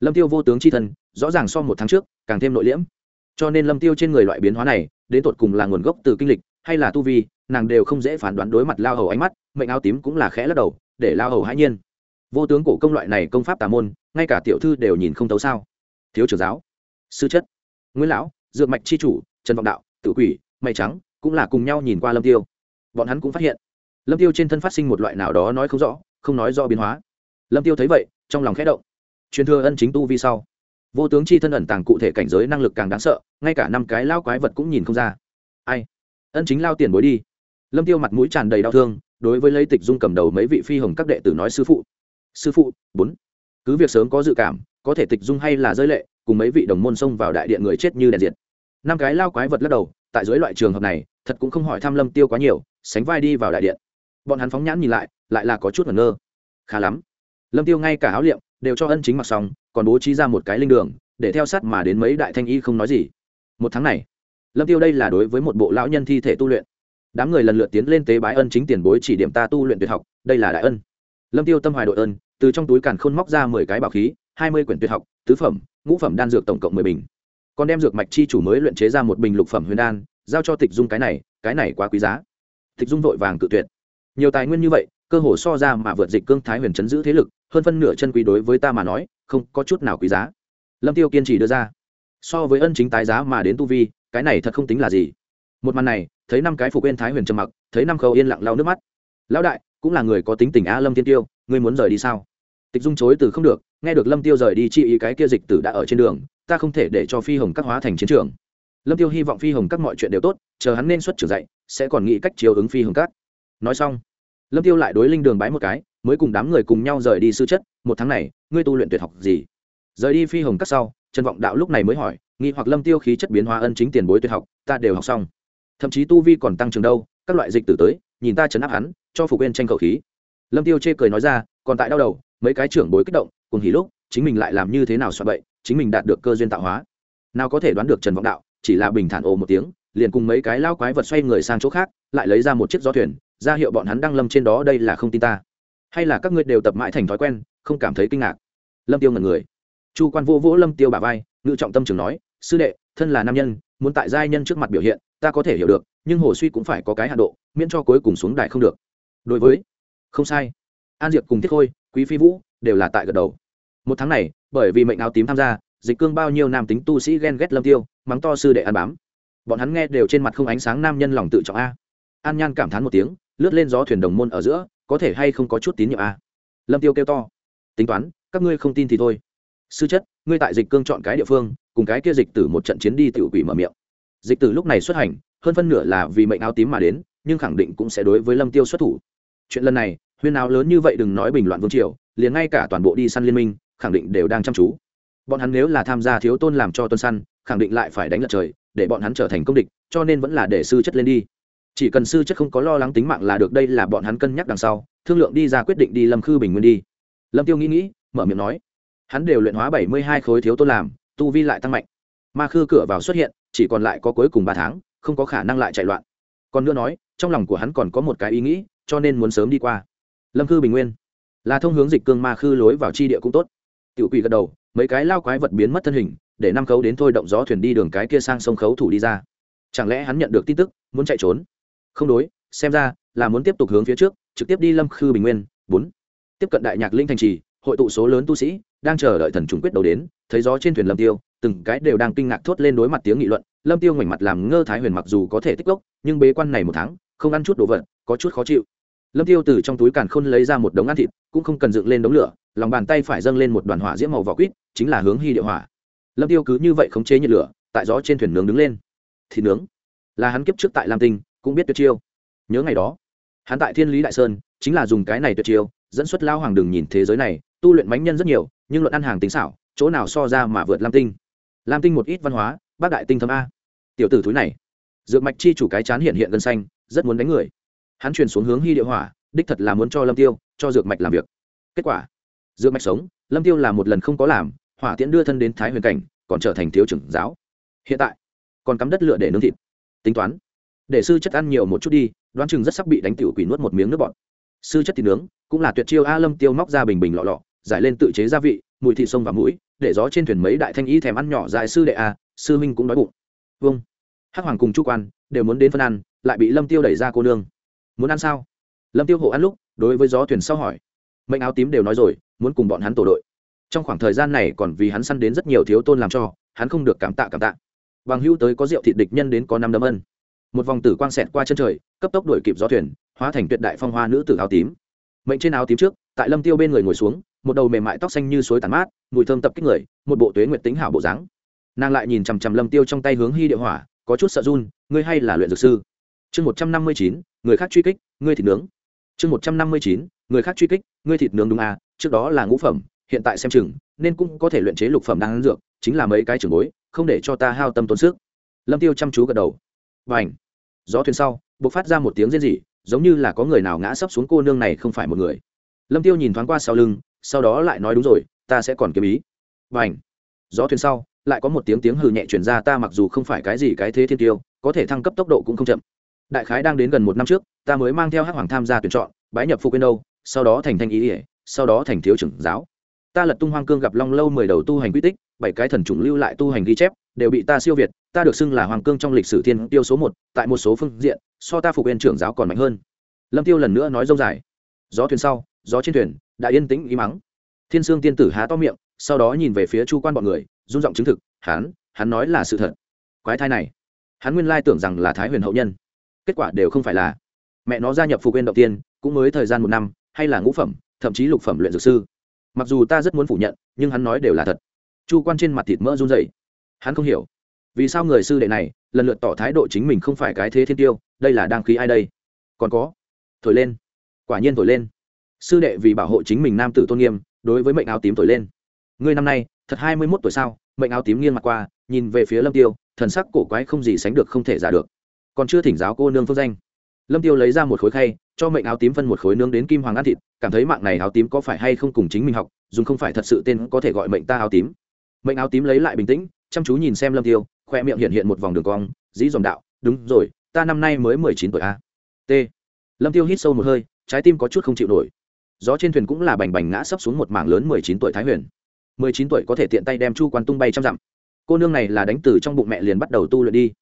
Lâm tiêu vô tướng chi thân, rõ ràng so một tháng trước, càng thêm nội liễm. Cho nên lâm tiêu trên người loại biến hóa này, đến tột cùng là nguồn gốc từ kinh lịch, hay là tu vi nàng đều không dễ phán đoán đối mặt lao hầu ánh mắt, mệnh áo tím cũng là khẽ lắc đầu, để lao hầu hãi nhiên. Vô tướng cổ công loại này công pháp tà môn, ngay cả tiểu thư đều nhìn không tấu sao? Thiếu trưởng giáo, sư chất nguyễn lão, dược mạch chi chủ, trần vọng đạo tự quỷ, mây trắng cũng là cùng nhau nhìn qua lâm tiêu. Bọn hắn cũng phát hiện, lâm tiêu trên thân phát sinh một loại nào đó nói không rõ, không nói do biến hóa. Lâm tiêu thấy vậy, trong lòng khẽ động. Truyền thừa ân chính tu vi sau, vô tướng chi thân ẩn tàng cụ thể cảnh giới năng lực càng đáng sợ, ngay cả năm cái lao quái vật cũng nhìn không ra. Ai? Ân chính lao tiền bối đi lâm tiêu mặt mũi tràn đầy đau thương, đối với lấy tịch dung cầm đầu mấy vị phi hồng các đệ tử nói, sư phụ sư phụ, bốn, cứ việc sớm có dự cảm, có thể tịch dung hay là rơi lệ, cùng mấy vị đồng môn xông vào đại điện người chết như đèn diệt. Năm cái lao quái vật lắc đầu, tại dưới loại trường hợp này, thật cũng không hỏi thăm lâm tiêu quá nhiều, sánh vai đi vào đại điện. Bọn hắn phóng nhãn nhìn lại lại là có chút ngẩn ngơ. Khá lắm. Lâm tiêu ngay cả áo liệm đều cho ân chính mặc xong, còn bố trí ra một cái linh đường, để theo sát mà đến mấy đại thanh y không nói gì. Một tháng này, lâm tiêu đây là đối với một bộ lão nhân thi thể tu luyện đám người lần lượt tiến lên tế bái ân chính tiền bối chỉ điểm ta tu luyện tuyệt học, đây là đại ân. Lâm tiêu tâm hoài đội ơn, từ trong túi càn khôn móc ra mười cái bảo khí, hai mươi quyển tuyệt học, tứ phẩm, ngũ phẩm đan dược tổng cộng mười bình. Còn đem dược mạch chi chủ mới luyện chế ra một bình lục phẩm huyền đan, giao cho tịch dung cái này cái này quá quý giá. Tịch dung vội vàng cự tuyệt. Nhiều tài nguyên như vậy, cơ hồ so ra mà vượt dịch cương thái huyền chấn giữ thế lực, hơn phân nửa chân quý đối với ta mà nói, không có chút nào quý giá. Lâm tiêu kiên trì đưa ra. So với ân chính tái giá mà đến tu vi, cái này thật không tính là gì. Một màn này thấy năm cái phục quên thái huyền trầm mặc, thấy năm khâu yên lặng lau nước mắt. Lão đại, cũng là người có tính tình a lâm tiên tiêu, ngươi muốn rời đi sao? Tịch dung chối từ không được, nghe được lâm tiêu rời đi chi ý cái kia dịch tử đã ở trên đường, ta không thể để cho phi hồng các hóa thành chiến trường. Lâm tiêu hy vọng phi hồng các mọi chuyện đều tốt, chờ hắn nên xuất trưởng dạy, sẽ còn nghĩ cách chiều ứng phi hồng các. Nói xong, lâm tiêu lại đối linh đường bái một cái, mới cùng đám người cùng nhau rời đi sư chất, một tháng này, ngươi tu luyện tuyệt học gì? Rời đi phi hồng các sau, trần vọng đạo lúc này mới hỏi, nghi hoặc lâm tiêu khí chất biến hóa ân chính tiền bối tuyệt học, ta đều học xong thậm chí tu vi còn tăng trưởng đâu, các loại dịch tử tới, nhìn ta chấn áp hắn, cho phục quên tranh khẩu khí. Lâm tiêu chê cười nói ra, còn tại đau đầu, mấy cái trưởng bối kích động, cùng hỉ lúc, chính mình lại làm như thế nào soạn bậy, chính mình đạt được cơ duyên tạo hóa. Nào có thể đoán được trần vọng đạo, chỉ là bình thản ồ một tiếng, liền cùng mấy cái lao quái vật xoay người sang chỗ khác, lại lấy ra một chiếc gió thuyền, ra hiệu bọn hắn đang lâm trên đó, đây là không tin ta. Hay là các ngươi đều tập mãi thành thói quen, không cảm thấy kinh ngạc? Lâm tiêu ngần người. Chu quan vô vỗ lâm tiêu bà vai, ngự trọng tâm trường nói, sư đệ, thân là nam nhân, muốn tại giai nhân trước mặt biểu hiện ta có thể hiểu được, nhưng hồ suy cũng phải có cái hạ độ, miễn cho cuối cùng xuống đài không được. Đối với, không sai. An diệp cùng thiết khôi, quý phi vũ đều là tại gật đầu. Một tháng này, bởi vì mệnh áo tím tham gia, dịch cương bao nhiêu nam tính tu sĩ ghen ghét lâm tiêu, mắng to sư đệ ăn bám. Bọn hắn nghe đều trên mặt không ánh sáng nam nhân lòng tự trọng a. An nhan cảm thán một tiếng, lướt lên gió thuyền đồng môn ở giữa, có thể hay không có chút tín nhiệm a. Lâm tiêu kêu to, tính toán, các ngươi không tin thì thôi. Sư chất, ngươi tại dịch cương chọn cái địa phương, cùng cái kia dịch tử một trận chiến đi tiểu quỷ mở miệng dịch tử lúc này xuất hành, hơn phân nửa là vì mệnh áo tím mà đến, nhưng khẳng định cũng sẽ đối với lâm tiêu xuất thủ. Chuyện lần này, huyên áo lớn như vậy đừng nói bình loạn vương triều, liền ngay cả toàn bộ đi săn liên minh, khẳng định đều đang chăm chú. Bọn hắn nếu là tham gia thiếu tôn làm cho tuân săn, khẳng định lại phải đánh lật trời, để bọn hắn trở thành công địch, cho nên vẫn là để sư chất lên đi. Chỉ cần sư chất không có lo lắng tính mạng là được, đây là bọn hắn cân nhắc đằng sau, thương lượng đi ra quyết định đi lâm khư bình nguyên đi. Lâm tiêu nghĩ nghĩ, mở miệng nói, hắn đều luyện hóa bảy mươi hai khối thiếu tôn làm, tu vi lại tăng mạnh. Ma khư cửa vào xuất hiện chỉ còn lại có cuối cùng ba tháng, không có khả năng lại chạy loạn. Còn nữa nói, trong lòng của hắn còn có một cái ý nghĩ, cho nên muốn sớm đi qua. Lâm khư bình nguyên. Là thông hướng dịch cương ma khư lối vào chi địa cũng tốt. Tiểu quỷ gật đầu, mấy cái lao quái vật biến mất thân hình, để năm khấu đến thôi động gió thuyền đi đường cái kia sang sông khấu thủ đi ra. Chẳng lẽ hắn nhận được tin tức, muốn chạy trốn? Không đối, xem ra là muốn tiếp tục hướng phía trước, trực tiếp đi lâm khư bình nguyên. Bốn. Tiếp cận đại nhạc linh thành trì hội tụ số lớn tu sĩ, đang chờ đợi thần trùng quyết đầu đến, thấy gió trên thuyền lâm tiêu, từng cái đều đang kinh ngạc thốt lên đối mặt tiếng nghị luận. Lâm tiêu ngoảnh mặt làm ngơ thái huyền mặc dù có thể tích lốc, nhưng bế quan này một tháng, không ăn chút đồ vật, có chút khó chịu. Lâm tiêu từ trong túi càn khôn lấy ra một đống ăn thịt, cũng không cần dựng lên đống lửa, lòng bàn tay phải dâng lên một đoàn hỏa diễm màu vỏ quýt, chính là hướng hy địa hỏa. Lâm tiêu cứ như vậy khống chế nhiệt lửa, tại gió trên thuyền nướng đứng lên. Thịt nướng? Là hắn kiếp trước tại lam tinh, cũng biết tuyệt chiêu. Nhớ ngày đó, hắn tại thiên lý đại sơn, chính là dùng cái này tuyệt chiêu, dẫn xuất lao hoàng đường nhìn thế giới này tu luyện mánh nhân rất nhiều, nhưng luận ăn hàng tính xảo, chỗ nào so ra mà vượt lam tinh? Lam tinh một ít văn hóa, bác đại tinh thâm a. Tiểu tử thúi này, dược mạch chi chủ cái chán hiện hiện gân xanh, rất muốn đánh người. Hắn truyền xuống hướng hy địa hỏa, đích thật là muốn cho lâm tiêu, cho dược mạch làm việc. Kết quả, dược mạch sống, lâm tiêu là một lần không có làm, hỏa tiễn đưa thân đến thái huyền cảnh, còn trở thành thiếu trưởng giáo. Hiện tại, còn cắm đất lửa để nướng thịt. Tính toán, để sư chất ăn nhiều một chút đi, đoán chừng rất sắp bị đánh tiểu quỷ nuốt một miếng nước bọt. Sư chất thịt nướng, cũng là tuyệt chiêu a, lâm tiêu móc ra bình bình lọ lọ giải lên tự chế gia vị, mùi thị sông và mũi, để gió trên thuyền mấy đại thanh ý thèm ăn nhỏ dài sư đệ a, sư minh cũng đói bụng. Vâng. Hắc hoàng cùng chu quan đều muốn đến phân ăn, lại bị lâm tiêu đẩy ra cô nương. Muốn ăn sao? Lâm tiêu hộ ăn lúc, đối với gió thuyền sau hỏi. Mệnh áo tím đều nói rồi, muốn cùng bọn hắn tổ đội. Trong khoảng thời gian này còn vì hắn săn đến rất nhiều thiếu tôn làm cho, hắn không được cảm tạ cảm tạ. Bằng hữu tới có rượu thịt địch nhân đến có năm đấm ân. Một vòng tử quang xẹt qua chân trời, cấp tốc đuổi kịp gió thuyền, hóa thành tuyệt đại phong hoa nữ tử áo tím. Mệnh trên áo tím trước, tại lâm tiêu bên người ngồi xuống một đầu mềm mại tóc xanh như suối tàn mát, mùi thơm tập kích người, một bộ tuế nguyệt tính hảo bộ dáng. Nàng lại nhìn chằm chằm lâm tiêu trong tay hướng hy địa hỏa, có chút sợ run, ngươi hay là luyện dược sư? Chương một trăm năm mươi chín, người khác truy kích, ngươi thịt nướng. Chương một trăm năm mươi chín, người khác truy kích, ngươi thịt nướng đúng à trước đó là ngũ phẩm, hiện tại xem chừng, nên cũng có thể luyện chế lục phẩm đang ăn dược, chính là mấy cái trường bối, không để cho ta hao tâm tốn sức. Lâm tiêu chăm chú gật đầu. Và ảnh gió thuyền sau, bộc phát ra một tiếng rên rỉ, giống như là có người nào ngã sấp xuống cô nương này không phải một người. Lâm tiêu nhìn thoáng qua sau lưng sau đó lại nói đúng rồi, ta sẽ còn kiếm ý. Và ảnh gió thuyền sau, lại có một tiếng tiếng hừ nhẹ chuyển ra, ta mặc dù không phải cái gì cái thế thiên tiêu, có thể thăng cấp tốc độ cũng không chậm. Đại khái đang đến gần một năm trước, ta mới mang theo hắc hoàng tham gia tuyển chọn, bái nhập phục quên đâu sau đó thành thanh ý ỉa sau đó thành thiếu trưởng giáo. Ta lật tung hoang cương gặp long lâu mười đầu tu hành quy tích, bảy cái thần chủng lưu lại tu hành ghi chép, đều bị ta siêu việt, ta được xưng là hoàng cương trong lịch sử thiên tiêu số một, tại một số phương diện, so ta phục viên trưởng giáo còn mạnh hơn. Lâm tiêu lần nữa nói dông dài. Gió thuyền sau, gió trên thuyền đã yên tĩnh ý mắng. Thiên sương tiên tử há to miệng, sau đó nhìn về phía chu quan bọn người rung giọng chứng thực hắn hắn nói là sự thật. Quái thai này, hắn nguyên lai tưởng rằng là thái huyền hậu nhân. Kết quả đều không phải là. Mẹ nó gia nhập phục quên đầu tiên, cũng mới thời gian một năm, hay là ngũ phẩm, thậm chí lục phẩm luyện dược sư. Mặc dù ta rất muốn phủ nhận, nhưng hắn nói đều là thật. Chu quan trên mặt thịt mỡ run dày hắn không hiểu, vì sao người sư đệ này lần lượt tỏ thái độ chính mình không phải cái thế thiên tiêu, đây là đang khí ai đây? Còn có, thổi lên, quả nhiên thổi lên sư đệ vì bảo hộ chính mình nam tử tôn nghiêm, đối với mệnh áo tím thổi lên. Ngươi năm nay, thật hai mươi mốt tuổi sao? Mệnh áo tím nghiêng mặt qua, nhìn về phía lâm tiêu, thần sắc cổ quái không gì sánh được không thể giả được. Còn chưa thỉnh giáo cô nương phương danh. Lâm tiêu lấy ra một khối khay, cho mệnh áo tím phân một khối nướng đến kim hoàng ăn thịt, cảm thấy mạng này áo tím có phải hay không cùng chính mình học, dùng không phải thật sự tên có thể gọi mệnh ta áo tím. Mệnh áo tím lấy lại bình tĩnh, chăm chú nhìn xem lâm tiêu, khoe miệng hiện hiện một vòng đường cong dĩ dòm đạo, đúng rồi, ta năm nay mới mười chín tuổi a. T. Lâm tiêu hít sâu một hơi, trái tim có chút không chịu nổi gió trên thuyền cũng là bành bành ngã sấp xuống một mảng lớn mười chín tuổi thái huyền. mười chín tuổi có thể tiện tay đem chu quan tung bay trăm dặm. Cô nương này là đánh từ trong bụng mẹ liền bắt đầu tu luyện đi.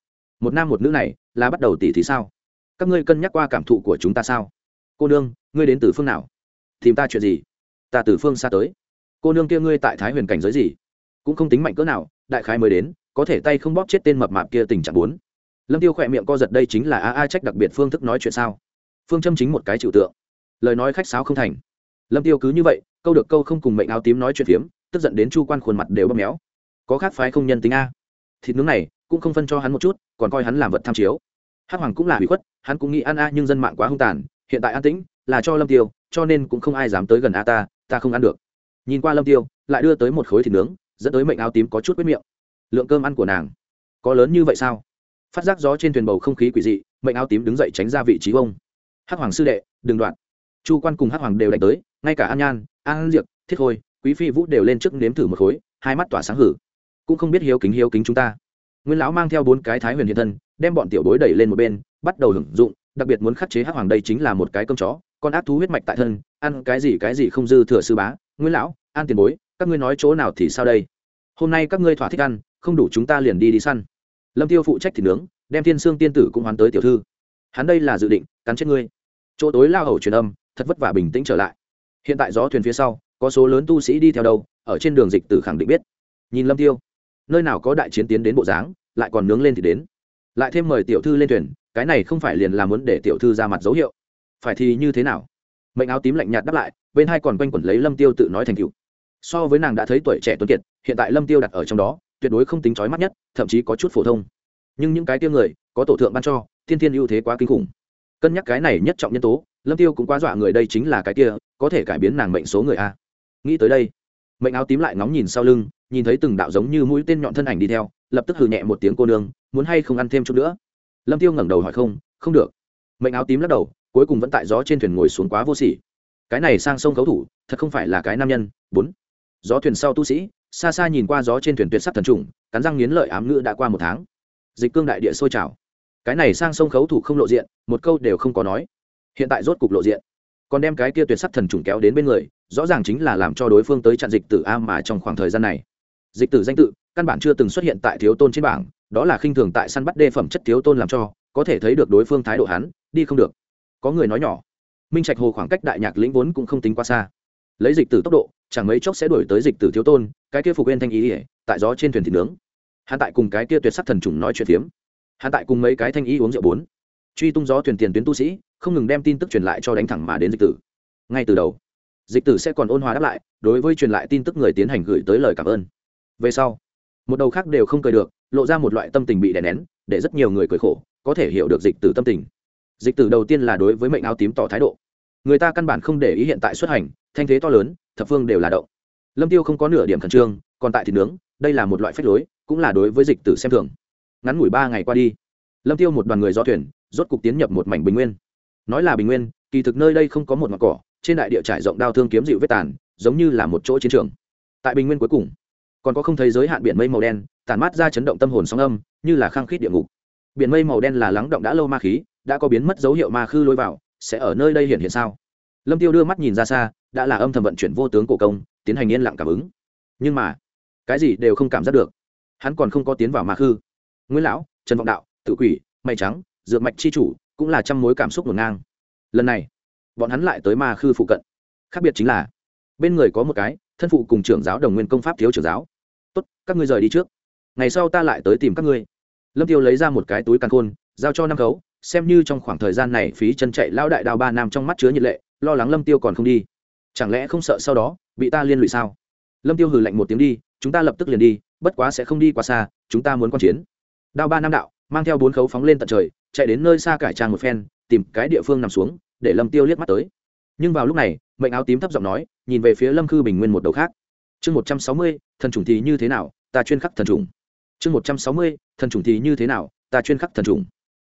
Một nam một nữ này, là bắt đầu tỷ thì sao? Các ngươi cân nhắc qua cảm thụ của chúng ta sao? Cô nương, ngươi đến từ phương nào? Tìm ta chuyện gì? Ta từ phương xa tới. Cô nương kia ngươi tại thái huyền cảnh giới gì? Cũng không tính mạnh cỡ nào, đại khái mới đến, có thể tay không bóp chết tên mập mạp kia tình trạng bốn. Lâm tiêu khỏe miệng co giật đây chính là a a trách đặc biệt phương thức nói chuyện sao? Phương châm chính một cái trừu tượng. Lời nói khách sáo không thành lâm tiêu cứ như vậy, câu được câu không cùng mệnh áo tím nói chuyện phiếm, tức giận đến chu quan khuôn mặt đều bóp méo. Có khác phái không nhân tính a. Thịt nướng này, cũng không phân cho hắn một chút, còn coi hắn làm vật tham chiếu. Hắc hoàng cũng là hủy khuất, hắn cũng nghĩ ăn a nhưng dân mạng quá hung tàn, hiện tại an tĩnh, là cho lâm tiêu, cho nên cũng không ai dám tới gần a ta ta không ăn được. Nhìn qua lâm tiêu, lại đưa tới một khối thịt nướng, dẫn tới mệnh áo tím có chút quyết miệng. Lượng cơm ăn của nàng, có lớn như vậy sao? Phát giác gió trên thuyền bầu không khí quỷ dị, mệnh áo tím đứng dậy tránh ra vị trí ông. Hắc hoàng sư đệ, đừng đoạn. Chu quan cùng hắc hoàng đều đánh tới ngay cả an nhan, an diệp thiết khôi, quý phi vũ đều lên trước nếm thử một khối, hai mắt tỏa sáng hử. Cũng không biết hiếu kính hiếu kính chúng ta. Nguyên lão mang theo bốn cái thái huyền hiện thân, đem bọn tiểu bối đẩy lên một bên, bắt đầu hưởng dụng, đặc biệt muốn khắc chế hắc hoàng đây chính là một cái cơm chó, con ác thú huyết mạch tại thân, ăn cái gì cái gì không dư thừa sư bá. Nguyên lão, an tiền bối, các ngươi nói chỗ nào thì sao đây? Hôm nay các ngươi thỏa thích ăn, không đủ chúng ta liền đi đi săn. Lâm tiêu phụ trách thì nướng, đem thiên sương tiên tử cũng hoán tới tiểu thư. Hắn đây là dự định, cắn chết ngươi. Chỗ tối lao hầu truyền âm, thật vất vả bình tĩnh trở lại hiện tại gió thuyền phía sau, có số lớn tu sĩ đi theo đâu, ở trên đường dịch tử khẳng định biết. Nhìn lâm tiêu, nơi nào có đại chiến tiến đến bộ dáng, lại còn nướng lên thì đến. Lại thêm mời tiểu thư lên thuyền, cái này không phải liền là muốn để tiểu thư ra mặt dấu hiệu. Phải thì như thế nào? Mệnh áo tím lạnh nhạt đáp lại, bên hai còn quanh quẩn lấy lâm tiêu tự nói thành cựu so với nàng đã thấy tuổi trẻ tuấn kiệt, hiện tại lâm tiêu đặt ở trong đó, tuyệt đối không tính trói mắt nhất, thậm chí có chút phổ thông. Nhưng những cái tiêu người, có tổ thượng ban cho, thiên thiên ưu thế quá kinh khủng cân nhắc cái này nhất trọng nhân tố, lâm tiêu cũng quá dọa người đây chính là cái kia, có thể cải biến nàng mệnh số người a. Nghĩ tới đây, mệnh áo tím lại ngóng nhìn sau lưng, nhìn thấy từng đạo giống như mũi tên nhọn thân ảnh đi theo, lập tức hừ nhẹ một tiếng cô nương, muốn hay không ăn thêm chút nữa? Lâm tiêu ngẩng đầu hỏi không không được. Mệnh áo tím lắc đầu, cuối cùng vẫn tại gió trên thuyền ngồi xuống quá vô sỉ. Cái này sang sông cấu thủ, thật không phải là cái nam nhân. Bốn. Gió thuyền sau tu sĩ, xa xa nhìn qua gió trên thuyền tuyệt sắc thần trùng, cắn răng nghiến lợi ám ngữ đã qua một tháng. Dịch cương đại địa sôi trào cái này sang sông khấu thủ không lộ diện, một câu đều không có nói. Hiện tại rốt cục lộ diện. Còn đem cái kia tuyệt sắc thần trùng kéo đến bên người, rõ ràng chính là làm cho đối phương tới chặn dịch tử a mà trong khoảng thời gian này. Dịch tử danh tự, căn bản chưa từng xuất hiện tại thiếu tôn trên bảng, đó là khinh thường tại săn bắt đê phẩm chất thiếu tôn làm cho, có thể thấy được đối phương thái độ hắn, đi không được. Có người nói nhỏ, minh trạch hồ khoảng cách đại nhạc lĩnh vốn cũng không tính quá xa. Lấy dịch tử tốc độ, chẳng mấy chốc sẽ đuổi tới dịch tử thiếu tôn, cái kia phục bên thanh ý ỉa tại gió trên thuyền thịt nướng. Hắn tại cùng cái kia tuyệt sắc thần trùng nói chuyện phiếm hắn tại cùng mấy cái thanh y uống rượu bốn. Truy tung gió thuyền tiền tuyến tu sĩ, không ngừng đem tin tức truyền lại cho đánh thẳng mà đến dịch tử. Ngay từ đầu, dịch tử sẽ còn ôn hòa đáp lại, đối với truyền lại tin tức người tiến hành gửi tới lời cảm ơn. Về sau, một đầu khác đều không cười được, lộ ra một loại tâm tình bị đè nén, để rất nhiều người cười khổ, có thể hiểu được dịch tử tâm tình. Dịch tử đầu tiên là đối với mệnh áo tím tỏ thái độ. Người ta căn bản không để ý hiện tại xuất hành, thanh thế to lớn, thập phương đều là động. Lâm tiêu không có nửa điểm khẩn trương, còn tại thịt nướng, đây là một loại phép lối, cũng là đối với dịch tử xem thường ngắn ngủi ba ngày qua đi. Lâm tiêu một đoàn người do thuyền, rốt cục tiến nhập một mảnh bình nguyên. Nói là bình nguyên, kỳ thực nơi đây không có một mặt cỏ, trên đại địa trải rộng đao thương kiếm dịu vết tàn, giống như là một chỗ chiến trường. Tại bình nguyên cuối cùng, còn có không thấy giới hạn biển mây màu đen tàn mát ra chấn động tâm hồn sóng âm, như là khăng khít địa ngục. Biển mây màu đen là lắng động đã lâu ma khí, đã có biến mất dấu hiệu ma khư lôi vào, sẽ ở nơi đây hiện hiện sao? Lâm tiêu đưa mắt nhìn ra xa, đã là âm thầm vận chuyển vô tướng cổ công, tiến hành yên lặng cảm ứng. Nhưng mà, cái gì đều không cảm giác được. Hắn còn không có tiến vào ma khư nguyễn lão, trần vọng đạo tự quỷ mày trắng, dược mạch chi chủ cũng là trăm mối cảm xúc ngổn ngang. Lần này, bọn hắn lại tới ma khư phụ cận. Khác biệt chính là, bên người có một cái, thân phụ cùng trưởng giáo đồng nguyên công pháp thiếu trưởng giáo. Tốt, các ngươi rời đi trước. Ngày sau ta lại tới tìm các ngươi. Lâm tiêu lấy ra một cái túi căn khôn, giao cho năm khấu, xem như trong khoảng thời gian này phí chân chạy lao đại đao ba nam trong mắt chứa nhiệt lệ, lo lắng lâm tiêu còn không đi. Chẳng lẽ không sợ sau đó, bị ta liên lụy sao? Lâm tiêu hừ lạnh một tiếng đi, chúng ta lập tức liền đi, bất quá sẽ không đi quá xa, chúng ta muốn quan chiến đao ba nam đạo, mang theo bốn khấu phóng lên tận trời, chạy đến nơi xa cải trang một phen, tìm cái địa phương nằm xuống, để lâm tiêu liếc mắt tới. Nhưng vào lúc này, mệnh áo tím thấp giọng nói, nhìn về phía lâm khư bình nguyên một đầu khác. Chương một trăm sáu mươi, thần trùng thì như thế nào, ta chuyên khắc thần trùng chương một trăm sáu mươi, thần trùng thì như thế nào, ta chuyên khắc thần trùng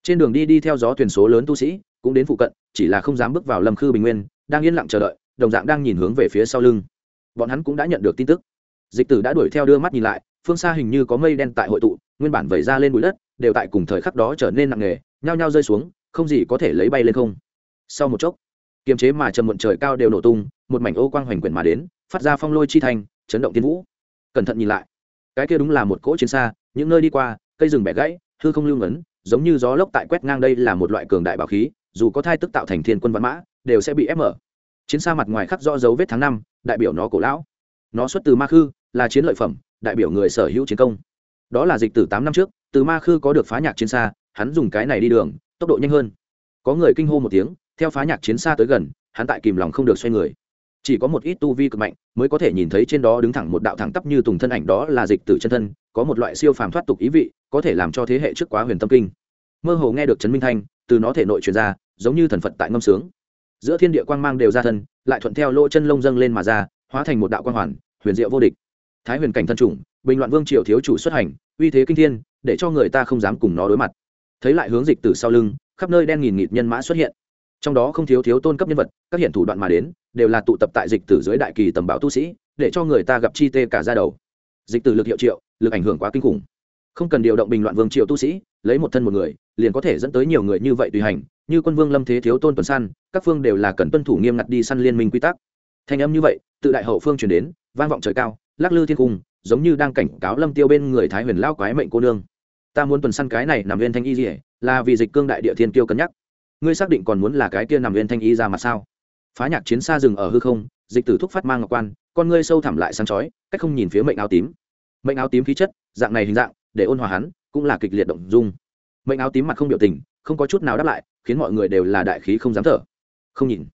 trên đường đi đi theo gió thuyền số lớn tu sĩ, cũng đến phụ cận, chỉ là không dám bước vào lâm khư bình nguyên, đang yên lặng chờ đợi, đồng dạng đang nhìn hướng về phía sau lưng. Bọn hắn cũng đã nhận được tin tức. Dịch tử đã đuổi theo đưa mắt nhìn lại, phương xa hình như có mây đen tại hội tụ nguyên bản vẩy ra lên bụi đất, đều tại cùng thời khắc đó trở nên nặng nề, nhao nhao rơi xuống, không gì có thể lấy bay lên không. Sau một chốc, kiềm chế mà trầm muộn trời cao đều nổ tung, một mảnh ô quang hoành quyển mà đến, phát ra phong lôi chi thành chấn động tiên vũ. Cẩn thận nhìn lại, cái kia đúng là một cỗ chiến xa, những nơi đi qua, cây rừng bẻ gãy, hư không lưu ngấn, giống như gió lốc tại quét ngang đây là một loại cường đại bảo khí, dù có thai tức tạo thành thiên quân văn mã, đều sẽ bị ép mở. Chiến xa mặt ngoài khắc rõ dấu vết tháng năm, đại biểu nó cổ lão. Nó xuất từ ma khư, là chiến lợi phẩm, đại biểu người sở hữu chiến công đó là dịch từ tám năm trước, từ ma khư có được phá nhạc chiến xa, hắn dùng cái này đi đường, tốc độ nhanh hơn. Có người kinh hô một tiếng, theo phá nhạc chiến xa tới gần, hắn tại kìm lòng không được xoay người. Chỉ có một ít tu vi cực mạnh, mới có thể nhìn thấy trên đó đứng thẳng một đạo thẳng tắp như tùng thân ảnh, đó là dịch tử chân thân, có một loại siêu phàm thoát tục ý vị, có thể làm cho thế hệ trước quá huyền tâm kinh. Mơ hồ nghe được trấn minh thanh, từ nó thể nội truyền ra, giống như thần phật tại ngâm sướng. Giữa thiên địa quang mang đều ra thân, lại thuận theo lỗ chân lông dâng lên mà ra, hóa thành một đạo quang hoàn, huyền diệu vô địch. Thái huyền cảnh thân chủng bình loạn vương triều thiếu chủ xuất hành, uy thế kinh thiên, để cho người ta không dám cùng nó đối mặt. Thấy lại hướng dịch tử sau lưng, khắp nơi đen nghìn nghịt nhân mã xuất hiện. Trong đó không thiếu thiếu tôn cấp nhân vật, các hiện thủ đoạn mà đến, đều là tụ tập tại dịch tử dưới đại kỳ tầm bảo tu sĩ, để cho người ta gặp chi tê cả ra đầu. Dịch tử lực hiệu triệu, lực ảnh hưởng quá kinh khủng. Không cần điều động bình loạn vương triệu tu sĩ, lấy một thân một người, liền có thể dẫn tới nhiều người như vậy tùy hành, như quân vương lâm thế thiếu tôn tuần săn các phương đều là cần tuân thủ nghiêm ngặt đi săn liên minh quy tắc. Thanh âm như vậy, tự đại hậu phương chuyển đến, vang vọng trời cao, lắc lư thiên cung giống như đang cảnh cáo lâm tiêu bên người thái huyền lao quái mệnh cô nương. Ta muốn tuần săn cái này nằm viên thanh y dỉa là vì dịch cương đại địa thiên tiêu cân nhắc. Ngươi xác định còn muốn là cái kia nằm viên thanh y ra mà sao? Phá nhạc chiến xa rừng ở hư không, dịch tử thúc phát mang ngọc quan, con ngươi sâu thẳm lại sáng chói, cách không nhìn phía mệnh áo tím. Mệnh áo tím khí chất, dạng này hình dạng, để ôn hòa hắn, cũng là kịch liệt động dung. Mệnh áo tím mặt không biểu tình, không có chút nào đáp lại, khiến mọi người đều là đại khí không dám thở. Không nhìn.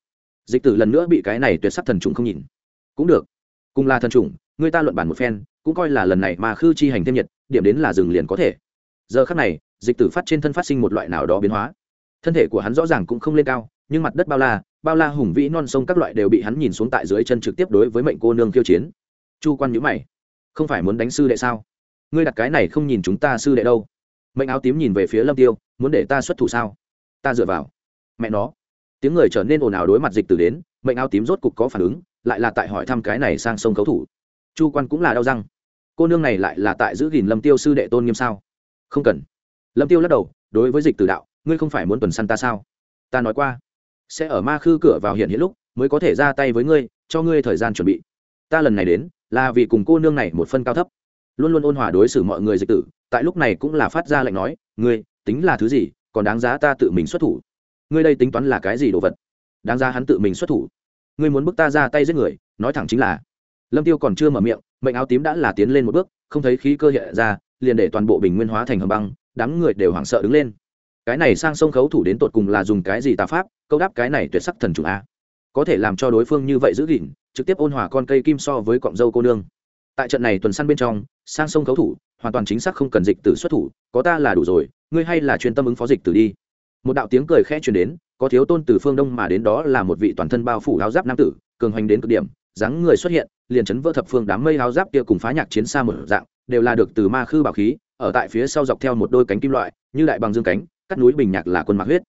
Dịch tử lần nữa bị cái này tuyệt sắc thần trùng không nhìn. Cũng được. Cùng là thần trùng, người ta luận bản một phen cũng coi là lần này mà khư chi hành thêm nhiệt, điểm đến là rừng liền có thể. Giờ khắc này, dịch tử phát trên thân phát sinh một loại nào đó biến hóa. Thân thể của hắn rõ ràng cũng không lên cao, nhưng mặt đất bao la bao la hùng vĩ non sông các loại đều bị hắn nhìn xuống tại dưới chân trực tiếp đối với mệnh cô nương kiêu chiến. Chu quan nhữ mày. Không phải muốn đánh sư đệ sao? Ngươi đặt cái này không nhìn chúng ta sư đệ đâu. Mệnh áo tím nhìn về phía lâm tiêu, muốn để ta xuất thủ sao? Ta dựa vào. Mẹ nó. Tiếng người trở nên ồn ào đối mặt dịch tử đến, mệnh áo tím rốt cục có phản ứng, lại là tại hỏi thăm cái này sang sông cấu thủ chu quan cũng là đau răng. Cô nương này lại là tại giữ gìn lâm tiêu sư đệ tôn nghiêm sao? Không cần. Lâm tiêu lắc đầu, đối với dịch tử đạo, ngươi không phải muốn tuần săn ta sao? Ta nói qua, sẽ ở ma khư cửa vào hiện hiện lúc, mới có thể ra tay với ngươi, cho ngươi thời gian chuẩn bị. Ta lần này đến, là vì cùng cô nương này một phân cao thấp. Luôn luôn ôn hòa đối xử mọi người dịch tử, tại lúc này cũng là phát ra lệnh nói, ngươi, tính là thứ gì, còn đáng giá ta tự mình xuất thủ? Ngươi đây tính toán là cái gì đồ vật? Đáng giá hắn tự mình xuất thủ? Ngươi muốn bức ta ra tay giết người, nói thẳng chính là lâm tiêu còn chưa mở miệng, mệnh áo tím đã là tiến lên một bước, không thấy khí cơ hiện ra, liền để toàn bộ bình nguyên hóa thành hầm băng, đám người đều hoảng sợ đứng lên. Cái này sang sông khấu thủ đến tột cùng là dùng cái gì tà pháp, câu đáp cái này tuyệt sắc thần chủ a. Có thể làm cho đối phương như vậy giữ gìn, trực tiếp ôn hòa con cây kim so với cọng dâu cô nương. Tại trận này tuần săn bên trong, sang sông khấu thủ, hoàn toàn chính xác không cần dịch tử xuất thủ, có ta là đủ rồi, ngươi hay là chuyên tâm ứng phó dịch tử đi. Một đạo tiếng cười khẽ truyền đến, có thiếu tôn từ phương đông mà đến đó là một vị toàn thân bao phủ áo giáp nam tử, cường hoành đến cực điểm, dáng người xuất hiện liền chấn vỡ thập phương đám mây áo giáp kia cùng phá nhạc chiến xa một dạng, đều là được từ ma khư bảo khí, ở tại phía sau dọc theo một đôi cánh kim loại, như đại bằng dương cánh, cắt núi bình nhạc là quân mạc huyết.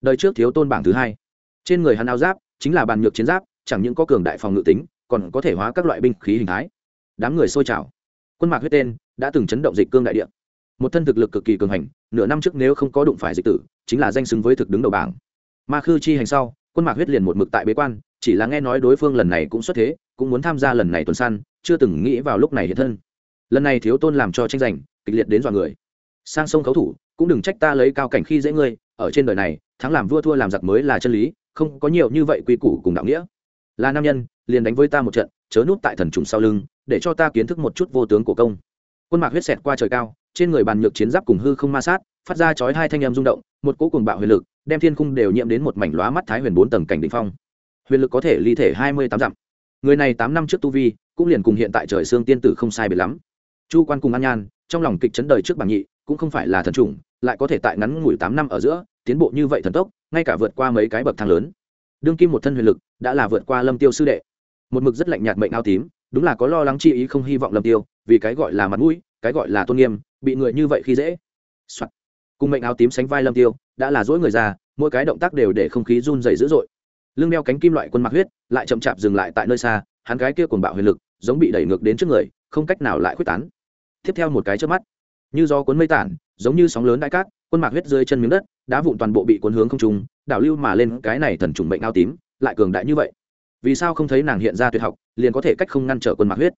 Đời trước thiếu tôn bảng thứ hai. Trên người hắn áo giáp, chính là bàn nhược chiến giáp, chẳng những có cường đại phòng ngự tính, còn có thể hóa các loại binh khí hình thái. Đám người sôi trào. Quân mạc huyết tên đã từng chấn động dịch cương đại địa. Một thân thực lực cực kỳ cường hành, nửa năm trước nếu không có đụng phải dịch tử, chính là danh xứng với thực đứng đầu bảng. Ma khư chi hành sau, quân mạc huyết liền một mực tại bế quan chỉ là nghe nói đối phương lần này cũng xuất thế, cũng muốn tham gia lần này tuần săn chưa từng nghĩ vào lúc này hiện thân. Lần này thiếu tôn làm cho tranh giành, kịch liệt đến dọa người. Sang sông khấu thủ, cũng đừng trách ta lấy cao cảnh khi dễ ngươi, ở trên đời này, thắng làm vua thua làm giặc mới là chân lý, không có nhiều như vậy quy củ cùng đạo nghĩa. Là nam nhân, liền đánh với ta một trận, chớ nút tại thần trùng sau lưng, để cho ta kiến thức một chút vô tướng của công. Quân mạc huyết xẹt qua trời cao, trên người bàn nhược chiến giáp cùng hư không ma sát, phát ra chói hai thanh âm rung động, một cỗ cùng bạo huyền lực, đem thiên khung đều nhiễm đến một mảnh lóa mắt thái huyền bốn tầng cảnh đỉnh phong huyền lực có thể ly thể hai mươi tám dặm. Người này tám năm trước tu vi, cũng liền cùng hiện tại trời xương tiên tử không sai biệt lắm. Chu quan cùng an nhan, trong lòng kịch chấn đời trước bảng nhị, cũng không phải là thần trùng lại có thể tại ngắn ngủi tám năm ở giữa, tiến bộ như vậy thần tốc, ngay cả vượt qua mấy cái bậc thang lớn. Đương kim một thân huyền lực, đã là vượt qua lâm tiêu sư đệ. Một mực rất lạnh nhạt mệnh áo tím, đúng là có lo lắng chi ý không hy vọng lâm tiêu, vì cái gọi là mặt mũi, cái gọi là tôn nghiêm, bị người như vậy khi dễ. Soạn. cùng mệnh áo tím sánh vai lâm tiêu, đã là dỗi người ra, mỗi cái động tác đều để không khí run dày dữ dội lưng đeo cánh kim loại quân mặc huyết, lại chậm chạp dừng lại tại nơi xa, hắn gái kia cuồng bạo huyền lực, giống bị đẩy ngược đến trước người, không cách nào lại khuếch tán. Tiếp theo một cái trước mắt, như do cuốn mây tản, giống như sóng lớn đại cát, quân mạc huyết rơi chân miếng đất, đá vụn toàn bộ bị cuốn hướng không trung, đảo lưu mà lên cái này thần trùng bệnh ao tím, lại cường đại như vậy. Vì sao không thấy nàng hiện ra tuyệt học, liền có thể cách không ngăn trở quân mạc huyết?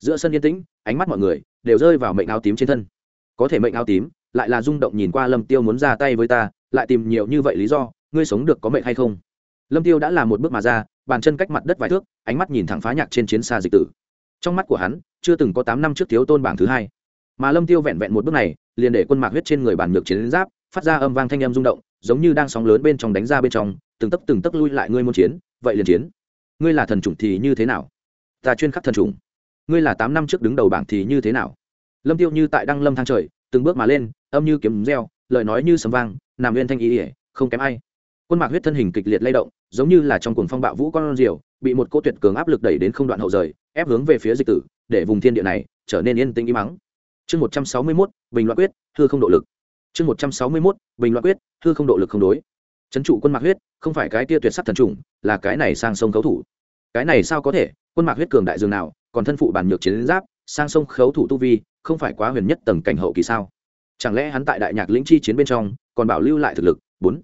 Giữa sân yên tĩnh, ánh mắt mọi người đều rơi vào mệnh ao tím trên thân. Có thể mệnh ao tím, lại là rung động nhìn qua lâm tiêu muốn ra tay với ta, lại tìm nhiều như vậy lý do, ngươi sống được có mệnh hay không? Lâm tiêu đã làm một bước mà ra, bàn chân cách mặt đất vài thước, ánh mắt nhìn thẳng phá nhạc trên chiến xa dịch tử. Trong mắt của hắn, chưa từng có tám năm trước thiếu tôn bảng thứ hai. Mà lâm tiêu vẹn vẹn một bước này, liền để quân mạc huyết trên người bàn nhược chiến giáp, phát ra âm vang thanh âm rung động, giống như đang sóng lớn bên trong đánh ra bên trong, từng tấc từng tấc lui lại ngươi muốn chiến, vậy liền chiến. Ngươi là thần chủng thì như thế nào? Ta chuyên khắc thần chủng. Ngươi là tám năm trước đứng đầu bảng thì như thế nào? Lâm tiêu như tại đăng lâm thang trời, từng bước mà lên, âm như kiếm reo, lời nói như sấm vang, nằm nguyên thanh ý ỉa, không kém ai quân mạc huyết thân hình kịch liệt lay động, giống như là trong cuồng phong bạo vũ con diều, bị một cô tuyệt cường áp lực đẩy đến không đoạn hậu rời, ép hướng về phía dịch tử, để vùng thiên địa này trở nên yên tĩnh im mắng chương một trăm sáu mươi mốt, bình loạn quyết thư không độ lực. Chương một trăm sáu mươi mốt, bình loạn quyết thư không độ lực không đối. Trấn trụ quân mạc huyết, không phải cái tia tuyệt sắc thần trùng, là cái này sang sông khấu thủ. Cái này sao có thể? Quân mạc huyết cường đại dương nào, còn thân phụ bản nhược chiến giáp, sang sông khấu thủ tu vi, không phải quá huyền nhất tầng cảnh hậu kỳ sao? Chẳng lẽ hắn tại đại nhạc lĩnh chi chiến bên trong, còn bảo lưu lại thực lực? Bốn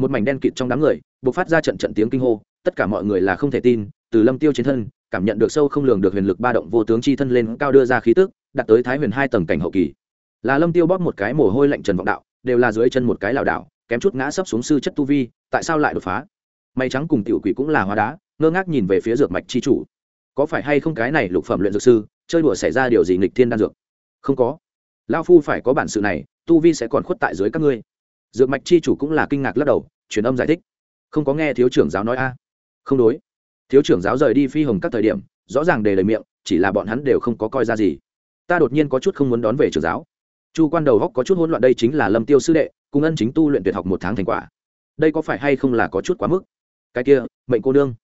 một mảnh đen kịt trong đám người buộc phát ra trận trận tiếng kinh hô, tất cả mọi người là không thể tin, từ lâm tiêu chiến thân, cảm nhận được sâu không lường được huyền lực ba động vô tướng chi thân lên cao đưa ra khí tức đặt tới thái huyền hai tầng cảnh hậu kỳ. Là lâm tiêu bóp một cái mồ hôi lạnh trần vọng đạo, đều là dưới chân một cái lảo đảo, kém chút ngã sấp xuống sư chất tu vi, tại sao lại đột phá? Mây trắng cùng tiểu quỷ cũng là hóa đá, ngơ ngác nhìn về phía dược mạch chi chủ. Có phải hay không cái này lục phẩm luyện dược sư, chơi đùa xảy ra điều gì nghịch thiên đan dược? Không có. Lao phu phải có bản sự này, tu vi sẽ còn khuất tại dưới các ngươi dược mạch chi chủ cũng là kinh ngạc lắc đầu, truyền âm giải thích. Không có nghe thiếu trưởng giáo nói a? Không đối. Thiếu trưởng giáo rời đi phi hồng các thời điểm, rõ ràng đề lời miệng, chỉ là bọn hắn đều không có coi ra gì. Ta đột nhiên có chút không muốn đón về trưởng giáo. Chu quan đầu góc có chút hỗn loạn đây chính là lâm tiêu sư đệ, cùng ân chính tu luyện tuyệt học một tháng thành quả. Đây có phải hay không là có chút quá mức? Cái kia, mệnh cô nương.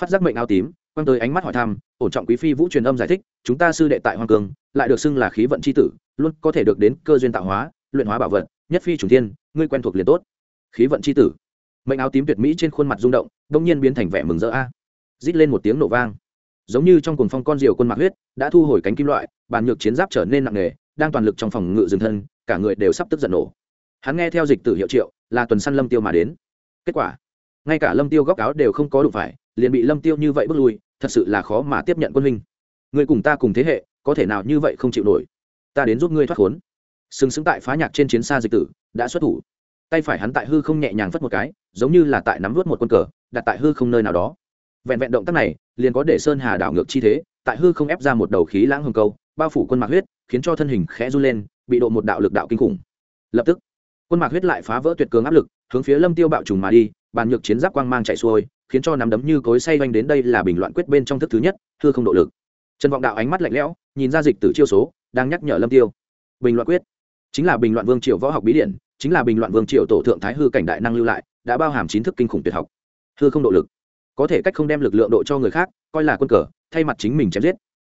Phát giác mệnh áo tím, quăng tới ánh mắt hỏi thăm, ổn trọng quý phi vũ truyền âm giải thích, chúng ta sư đệ tại hoàng cương lại được xưng là khí vận c h i tử, luôn có thể được đến cơ duyên tạo hóa luyện hóa bảo vật nhất phi trùng thiên, ngươi quen thuộc liền tốt. Khí vận c h i tử. Mệnh áo tím tuyệt mỹ trên khuôn mặt rung động đ ỗ n g nhiên biến thành vẻ mừng rỡ a. Rít lên một tiếng nổ vang. Giống như trong cuồng phong con diều quân mạc huyết đã thu hồi cánh kim loại bàn nhược chiến giáp trở nên nặng nề đang toàn lực trong phòng ngự dừng thân cả người đều sắp tức giận nổ. Hắn nghe theo dịch tử hiệu triệu là tuần săn lâm tiêu mà đến. Kết quả ngay cả lâm tiêu góc áo đều không có đụng phải liền bị lâm tiêu như vậy bước lui thật sự là khó mà tiếp nhận quân huynh. Người cùng ta cùng thế hệ có thể nào như vậy không chịu nổi? Ta đến giúp ngươi thoát khốn sừng sững tại phá nhạc trên chiến xa dịch tử, đã xuất thủ. Tay phải hắn tại hư không nhẹ nhàng phất một cái, giống như là tại nắm vớt một quân cờ, đặt tại hư không nơi nào đó. Vẹn vẹn động tác này, liền có để sơn hà đảo ngược chi thế, tại hư không ép ra một đầu khí lãng hồng câu, bao phủ quân mạc huyết, khiến cho thân hình khẽ run lên, bị độ một đạo lực đạo kinh khủng. Lập tức, quân mạc huyết lại phá vỡ tuyệt cường áp lực, hướng phía lâm tiêu bạo trùng mà đi, bàn nhược chiến giáp quang mang chạy xuôi, khiến cho nắm đấm như cối say oanh đến đây là bình loạn quyết bên trong thức thứ nhất, hư không độ lực. Trần vọng đạo ánh mắt lạnh lẽo, nhìn ra dịch tử chiêu số, đang nhắc nhở lâm tiêu. Bình loạn quyết chính là bình loạn vương triều võ học bí điển, chính là bình loạn vương triều tổ thượng thái hư cảnh đại năng lưu lại, đã bao hàm chính thức kinh khủng tuyệt học. Hư không độ lực. Có thể cách không đem lực lượng độ cho người khác, coi là quân cờ, thay mặt chính mình chém giết.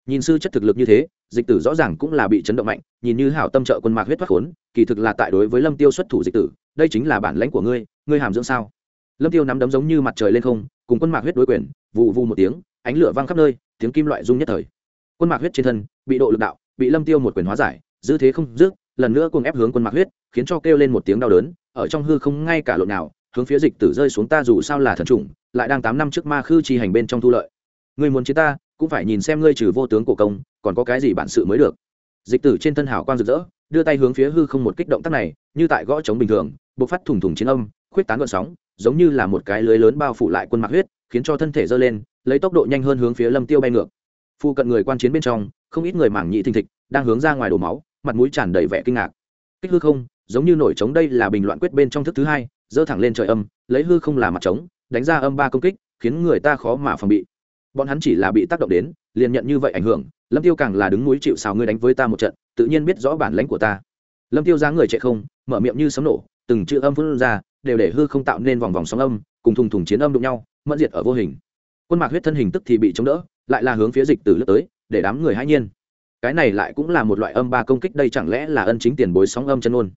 Nhìn sư chất thực lực như thế, dịch tử rõ ràng cũng là bị chấn động mạnh, nhìn như hảo tâm trợ quân mạc huyết thoát khốn, kỳ thực là tại đối với lâm tiêu xuất thủ dịch tử, đây chính là bản lãnh của ngươi ngươi hàm dưỡng sao? Lâm tiêu nắm đấm giống như mặt trời lên không, cùng quân mạc huyết đối quyền vụ vụ một tiếng, ánh lửa văng khắp nơi, tiếng kim loại rung nhất thời. Quân mạc huyết trên thân, bị độ lực đạo, bị lâm tiêu một quyền hóa giải dư thế không dứt lần nữa cùng ép hướng quân mạc huyết, khiến cho kêu lên một tiếng đau đớn, ở trong hư không ngay cả lộn nào, hướng phía dịch tử rơi xuống ta dù sao là thần trùng lại đang tám năm trước ma khư chi hành bên trong thu lợi. Ngươi muốn chiến ta, cũng phải nhìn xem ngươi trừ vô tướng cổ công, còn có cái gì bản sự mới được. Dịch tử trên thân hảo quang rực rỡ, đưa tay hướng phía hư không một kích động tác này, như tại gõ trống bình thường, bộc phát thủng thủng chiến âm, khuyết tán gọn sóng, giống như là một cái lưới lớn bao phủ lại quân mạc huyết, khiến cho thân thể dơ lên, lấy tốc độ nhanh hơn hướng phía lâm tiêu bay ngược. Phụ cận người quan chiến bên trong, không ít người mảng nhị thình thịch, đang hướng ra ngoài đổ máu mặt mũi tràn đầy vẻ kinh ngạc. Kích hư không, giống như nổi trống đây là bình loạn quyết bên trong thức thứ hai dơ thẳng lên trời âm, lấy hư không là mặt trống, đánh ra âm ba công kích, khiến người ta khó mà phòng bị. Bọn hắn chỉ là bị tác động đến, liền nhận như vậy ảnh hưởng, lâm tiêu càng là đứng núi chịu xào ngươi đánh với ta một trận, tự nhiên biết rõ bản lãnh của ta. Lâm tiêu ra người chạy không, mở miệng như sấm nổ, từng chữ âm phun ra, đều để hư không tạo nên vòng vòng sóng âm, cùng thùng thùng chiến âm đụng nhau, mẫn diệt ở vô hình. Quân mạc huyết thân hình tức thì bị chống đỡ, lại là hướng phía dịch từ lướt tới, để đám người hãi nhiên cái này lại cũng là một loại âm ba công kích, đây chẳng lẽ là ân chính tiền bối sóng âm chân ôn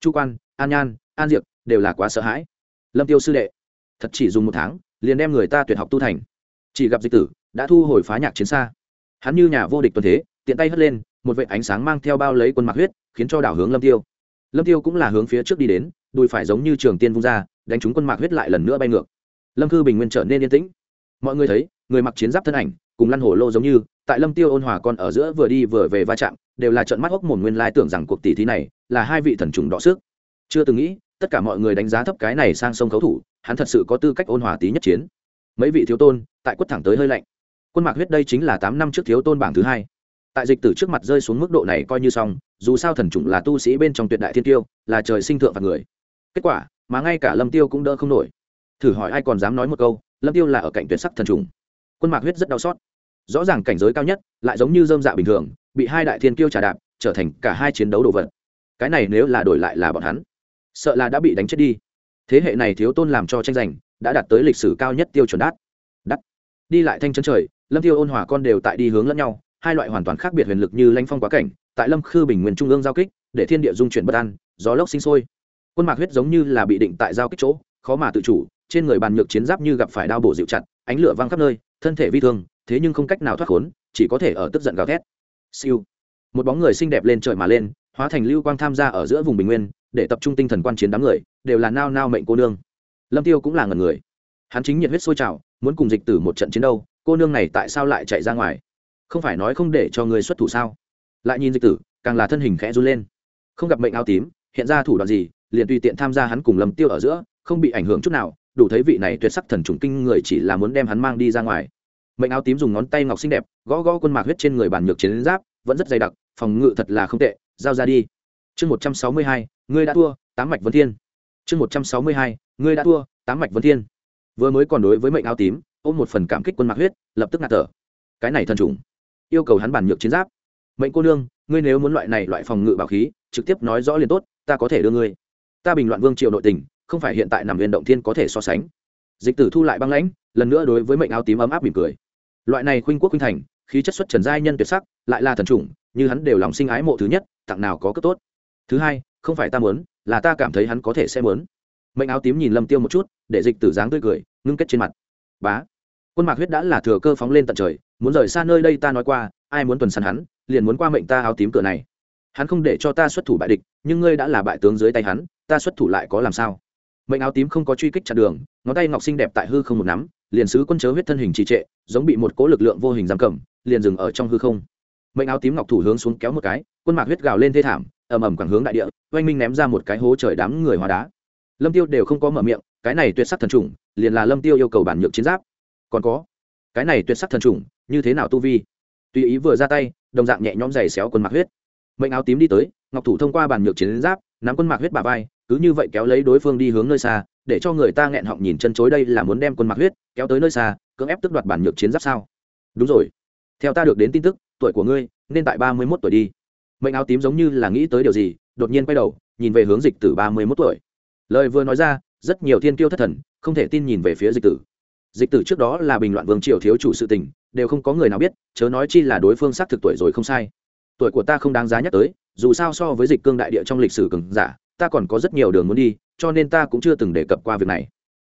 chu quan, an nhan, an diệp đều là quá sợ hãi. Lâm tiêu sư đệ, thật chỉ dùng một tháng, liền đem người ta tuyệt học tu thành. Chỉ gặp dịch tử đã thu hồi phá nhạc chiến xa. Hắn như nhà vô địch tuần thế, tiện tay hất lên, một vệ ánh sáng mang theo bao lấy quân mặc huyết, khiến cho đảo hướng lâm tiêu. Lâm tiêu cũng là hướng phía trước đi đến, đùi phải giống như trường tiên vung ra, đánh trúng quân mạc huyết lại lần nữa bay ngược. Lâm cư bình nguyên trở nên yên tĩnh. Mọi người thấy, người mặc chiến giáp thân ảnh cùng lăn hổ lô giống như, tại lâm tiêu ôn hòa con ở giữa vừa đi vừa về va chạm, đều là trận mắt hốc mồm nguyên lai tưởng rằng cuộc tỷ thí này là hai vị thần trùng đọ sức. Chưa từng nghĩ, tất cả mọi người đánh giá thấp cái này sang sông khấu thủ, hắn thật sự có tư cách ôn hòa tí nhất chiến. Mấy vị thiếu tôn, tại quất thẳng tới hơi lạnh. Quân mạc huyết đây chính là tám năm trước thiếu tôn bảng thứ hai. Tại dịch tử trước mặt rơi xuống mức độ này coi như xong, dù sao thần trùng là tu sĩ bên trong tuyệt đại thiên tiêu, là trời sinh thượng và người. Kết quả, mà ngay cả lâm tiêu cũng đỡ không nổi. Thử hỏi ai còn dám nói một câu, lâm tiêu là ở cạnh tuyệt sắc thần trùng. Quân mạc huyết rất đau xót rõ ràng cảnh giới cao nhất, lại giống như dơm dạ bình thường, bị hai đại thiên kiêu trà đạp, trở thành cả hai chiến đấu đồ vật. Cái này nếu là đổi lại là bọn hắn, sợ là đã bị đánh chết đi. Thế hệ này thiếu tôn làm cho tranh giành, đã đạt tới lịch sử cao nhất tiêu chuẩn đắt. Đắt. Đi lại thanh chân trời, lâm tiêu ôn hòa con đều tại đi hướng lẫn nhau, hai loại hoàn toàn khác biệt huyền lực như lanh phong quá cảnh, tại lâm khư bình nguyên trung ương giao kích, để thiên địa dung chuyển bất an, gió lốc sinh sôi. Quân mạc huyết giống như là bị định tại giao kích chỗ, khó mà tự chủ, trên người bàn nhược chiến giáp như gặp phải đao bổ dịu chặt, ánh lửa văng khắp nơi, thân thể vi thương thế nhưng không cách nào thoát khốn, chỉ có thể ở tức giận gào thét. Siêu. Một bóng người xinh đẹp lên trời mà lên, hóa thành lưu quang tham gia ở giữa vùng bình nguyên, để tập trung tinh thần quan chiến đám người, đều là nao nao mệnh cô nương. Lâm tiêu cũng là ngần người. Hắn chính nhiệt huyết sôi trào, muốn cùng dịch tử một trận chiến đâu, cô nương này tại sao lại chạy ra ngoài? Không phải nói không để cho người xuất thủ sao? Lại nhìn dịch tử, càng là thân hình khẽ run lên. Không gặp mệnh áo tím, hiện ra thủ đoạn gì, liền tùy tiện tham gia hắn cùng lâm tiêu ở giữa, không bị ảnh hưởng chút nào, đủ thấy vị này tuyệt sắc thần trùng kinh người chỉ là muốn đem hắn mang đi ra ngoài mệnh áo tím dùng ngón tay ngọc xinh đẹp, gõ gõ quân mạc huyết trên người bản nhược chiến giáp, vẫn rất dày đặc, phòng ngự thật là không tệ, giao ra đi. Chương một trăm sáu mươi hai, ngươi đã thua, tám mạch vân thiên. Chương một trăm sáu mươi hai, ngươi đã thua, tám mạch vân thiên. Vừa mới còn đối với mệnh áo tím, ôm một phần cảm kích quân mạc huyết, lập tức ngạt thở. Cái này thần trùng. Yêu cầu hắn bản nhược chiến giáp. Mệnh cô nương, ngươi nếu muốn loại này loại phòng ngự bảo khí, trực tiếp nói rõ liền tốt, ta có thể đưa ngươi. Ta bình loạn vương triều nội tình, không phải hiện tại nằm viên động thiên có thể so sánh. Dịch tử thu lại băng lãnh, lần nữa đối với mệnh áo tím ấm áp mỉm cười loại này khuynh quốc khuynh thành, khí chất xuất trần giai nhân tuyệt sắc, lại là thần chủng, như hắn đều lòng sinh ái mộ thứ nhất, tặng nào có cấp tốt. Thứ hai, không phải ta muốn, là ta cảm thấy hắn có thể sẽ muốn. Mệnh áo tím nhìn lâm tiêu một chút, để dịch tử dáng tươi cười, ngưng kết trên mặt. Bá. Quân mạc huyết đã là thừa cơ phóng lên tận trời, muốn rời xa nơi đây ta nói qua, ai muốn tuần săn hắn, liền muốn qua mệnh ta áo tím cửa này. Hắn không để cho ta xuất thủ bại địch, nhưng ngươi đã là bại tướng dưới tay hắn, ta xuất thủ lại có làm sao? Mệnh áo tím không có truy kích chặn đường, ngón tay ngọc xinh đẹp tại hư không một nắm, liền sứ quân chớ huyết thân hình trì trệ, giống bị một cố lực lượng vô hình giam cầm, liền dừng ở trong hư không. Mệnh áo tím ngọc thủ hướng xuống kéo một cái, quân mạc huyết gào lên thê thảm, ầm ầm quẳng hướng đại địa, oanh minh ném ra một cái hố trời đám người hóa đá. Lâm tiêu đều không có mở miệng, cái này tuyệt sắc thần trùng liền là lâm tiêu yêu cầu bản nhược chiến giáp. Còn có, cái này tuyệt sắc thần trùng như thế nào tu vi? Tùy ý vừa ra tay, đồng dạng nhẹ nhõm giày xéo quân mạc huyết. Mệnh áo tím đi tới, ngọc thủ thông qua bản nhược chiến giáp nắm quân mạc huyết bà vai, cứ như vậy kéo lấy đối phương đi hướng nơi xa, để cho người ta nghẹn họng nhìn chân chối đây là muốn đem quân mạc huyết kéo tới nơi xa, cưỡng ép tức đoạt bản nhược chiến giáp sao? Đúng rồi. Theo ta được đến tin tức, tuổi của ngươi nên tại ba mươi mốt tuổi đi. Mệnh áo tím giống như là nghĩ tới điều gì, đột nhiên quay đầu, nhìn về hướng dịch tử ba mươi mốt tuổi. Lời vừa nói ra, rất nhiều thiên kiêu thất thần, không thể tin nhìn về phía dịch tử. Dịch tử trước đó là bình loạn vương triều thiếu chủ sự tình, đều không có người nào biết, chớ nói chi là đối phương xác thực tuổi rồi không sai. Tuổi của ta không đáng giá nhắc tới dù sao so với dịch cương đại địa trong lịch sử cường giả, ta còn có rất nhiều đường muốn đi, cho nên ta cũng chưa từng đề cập qua việc này.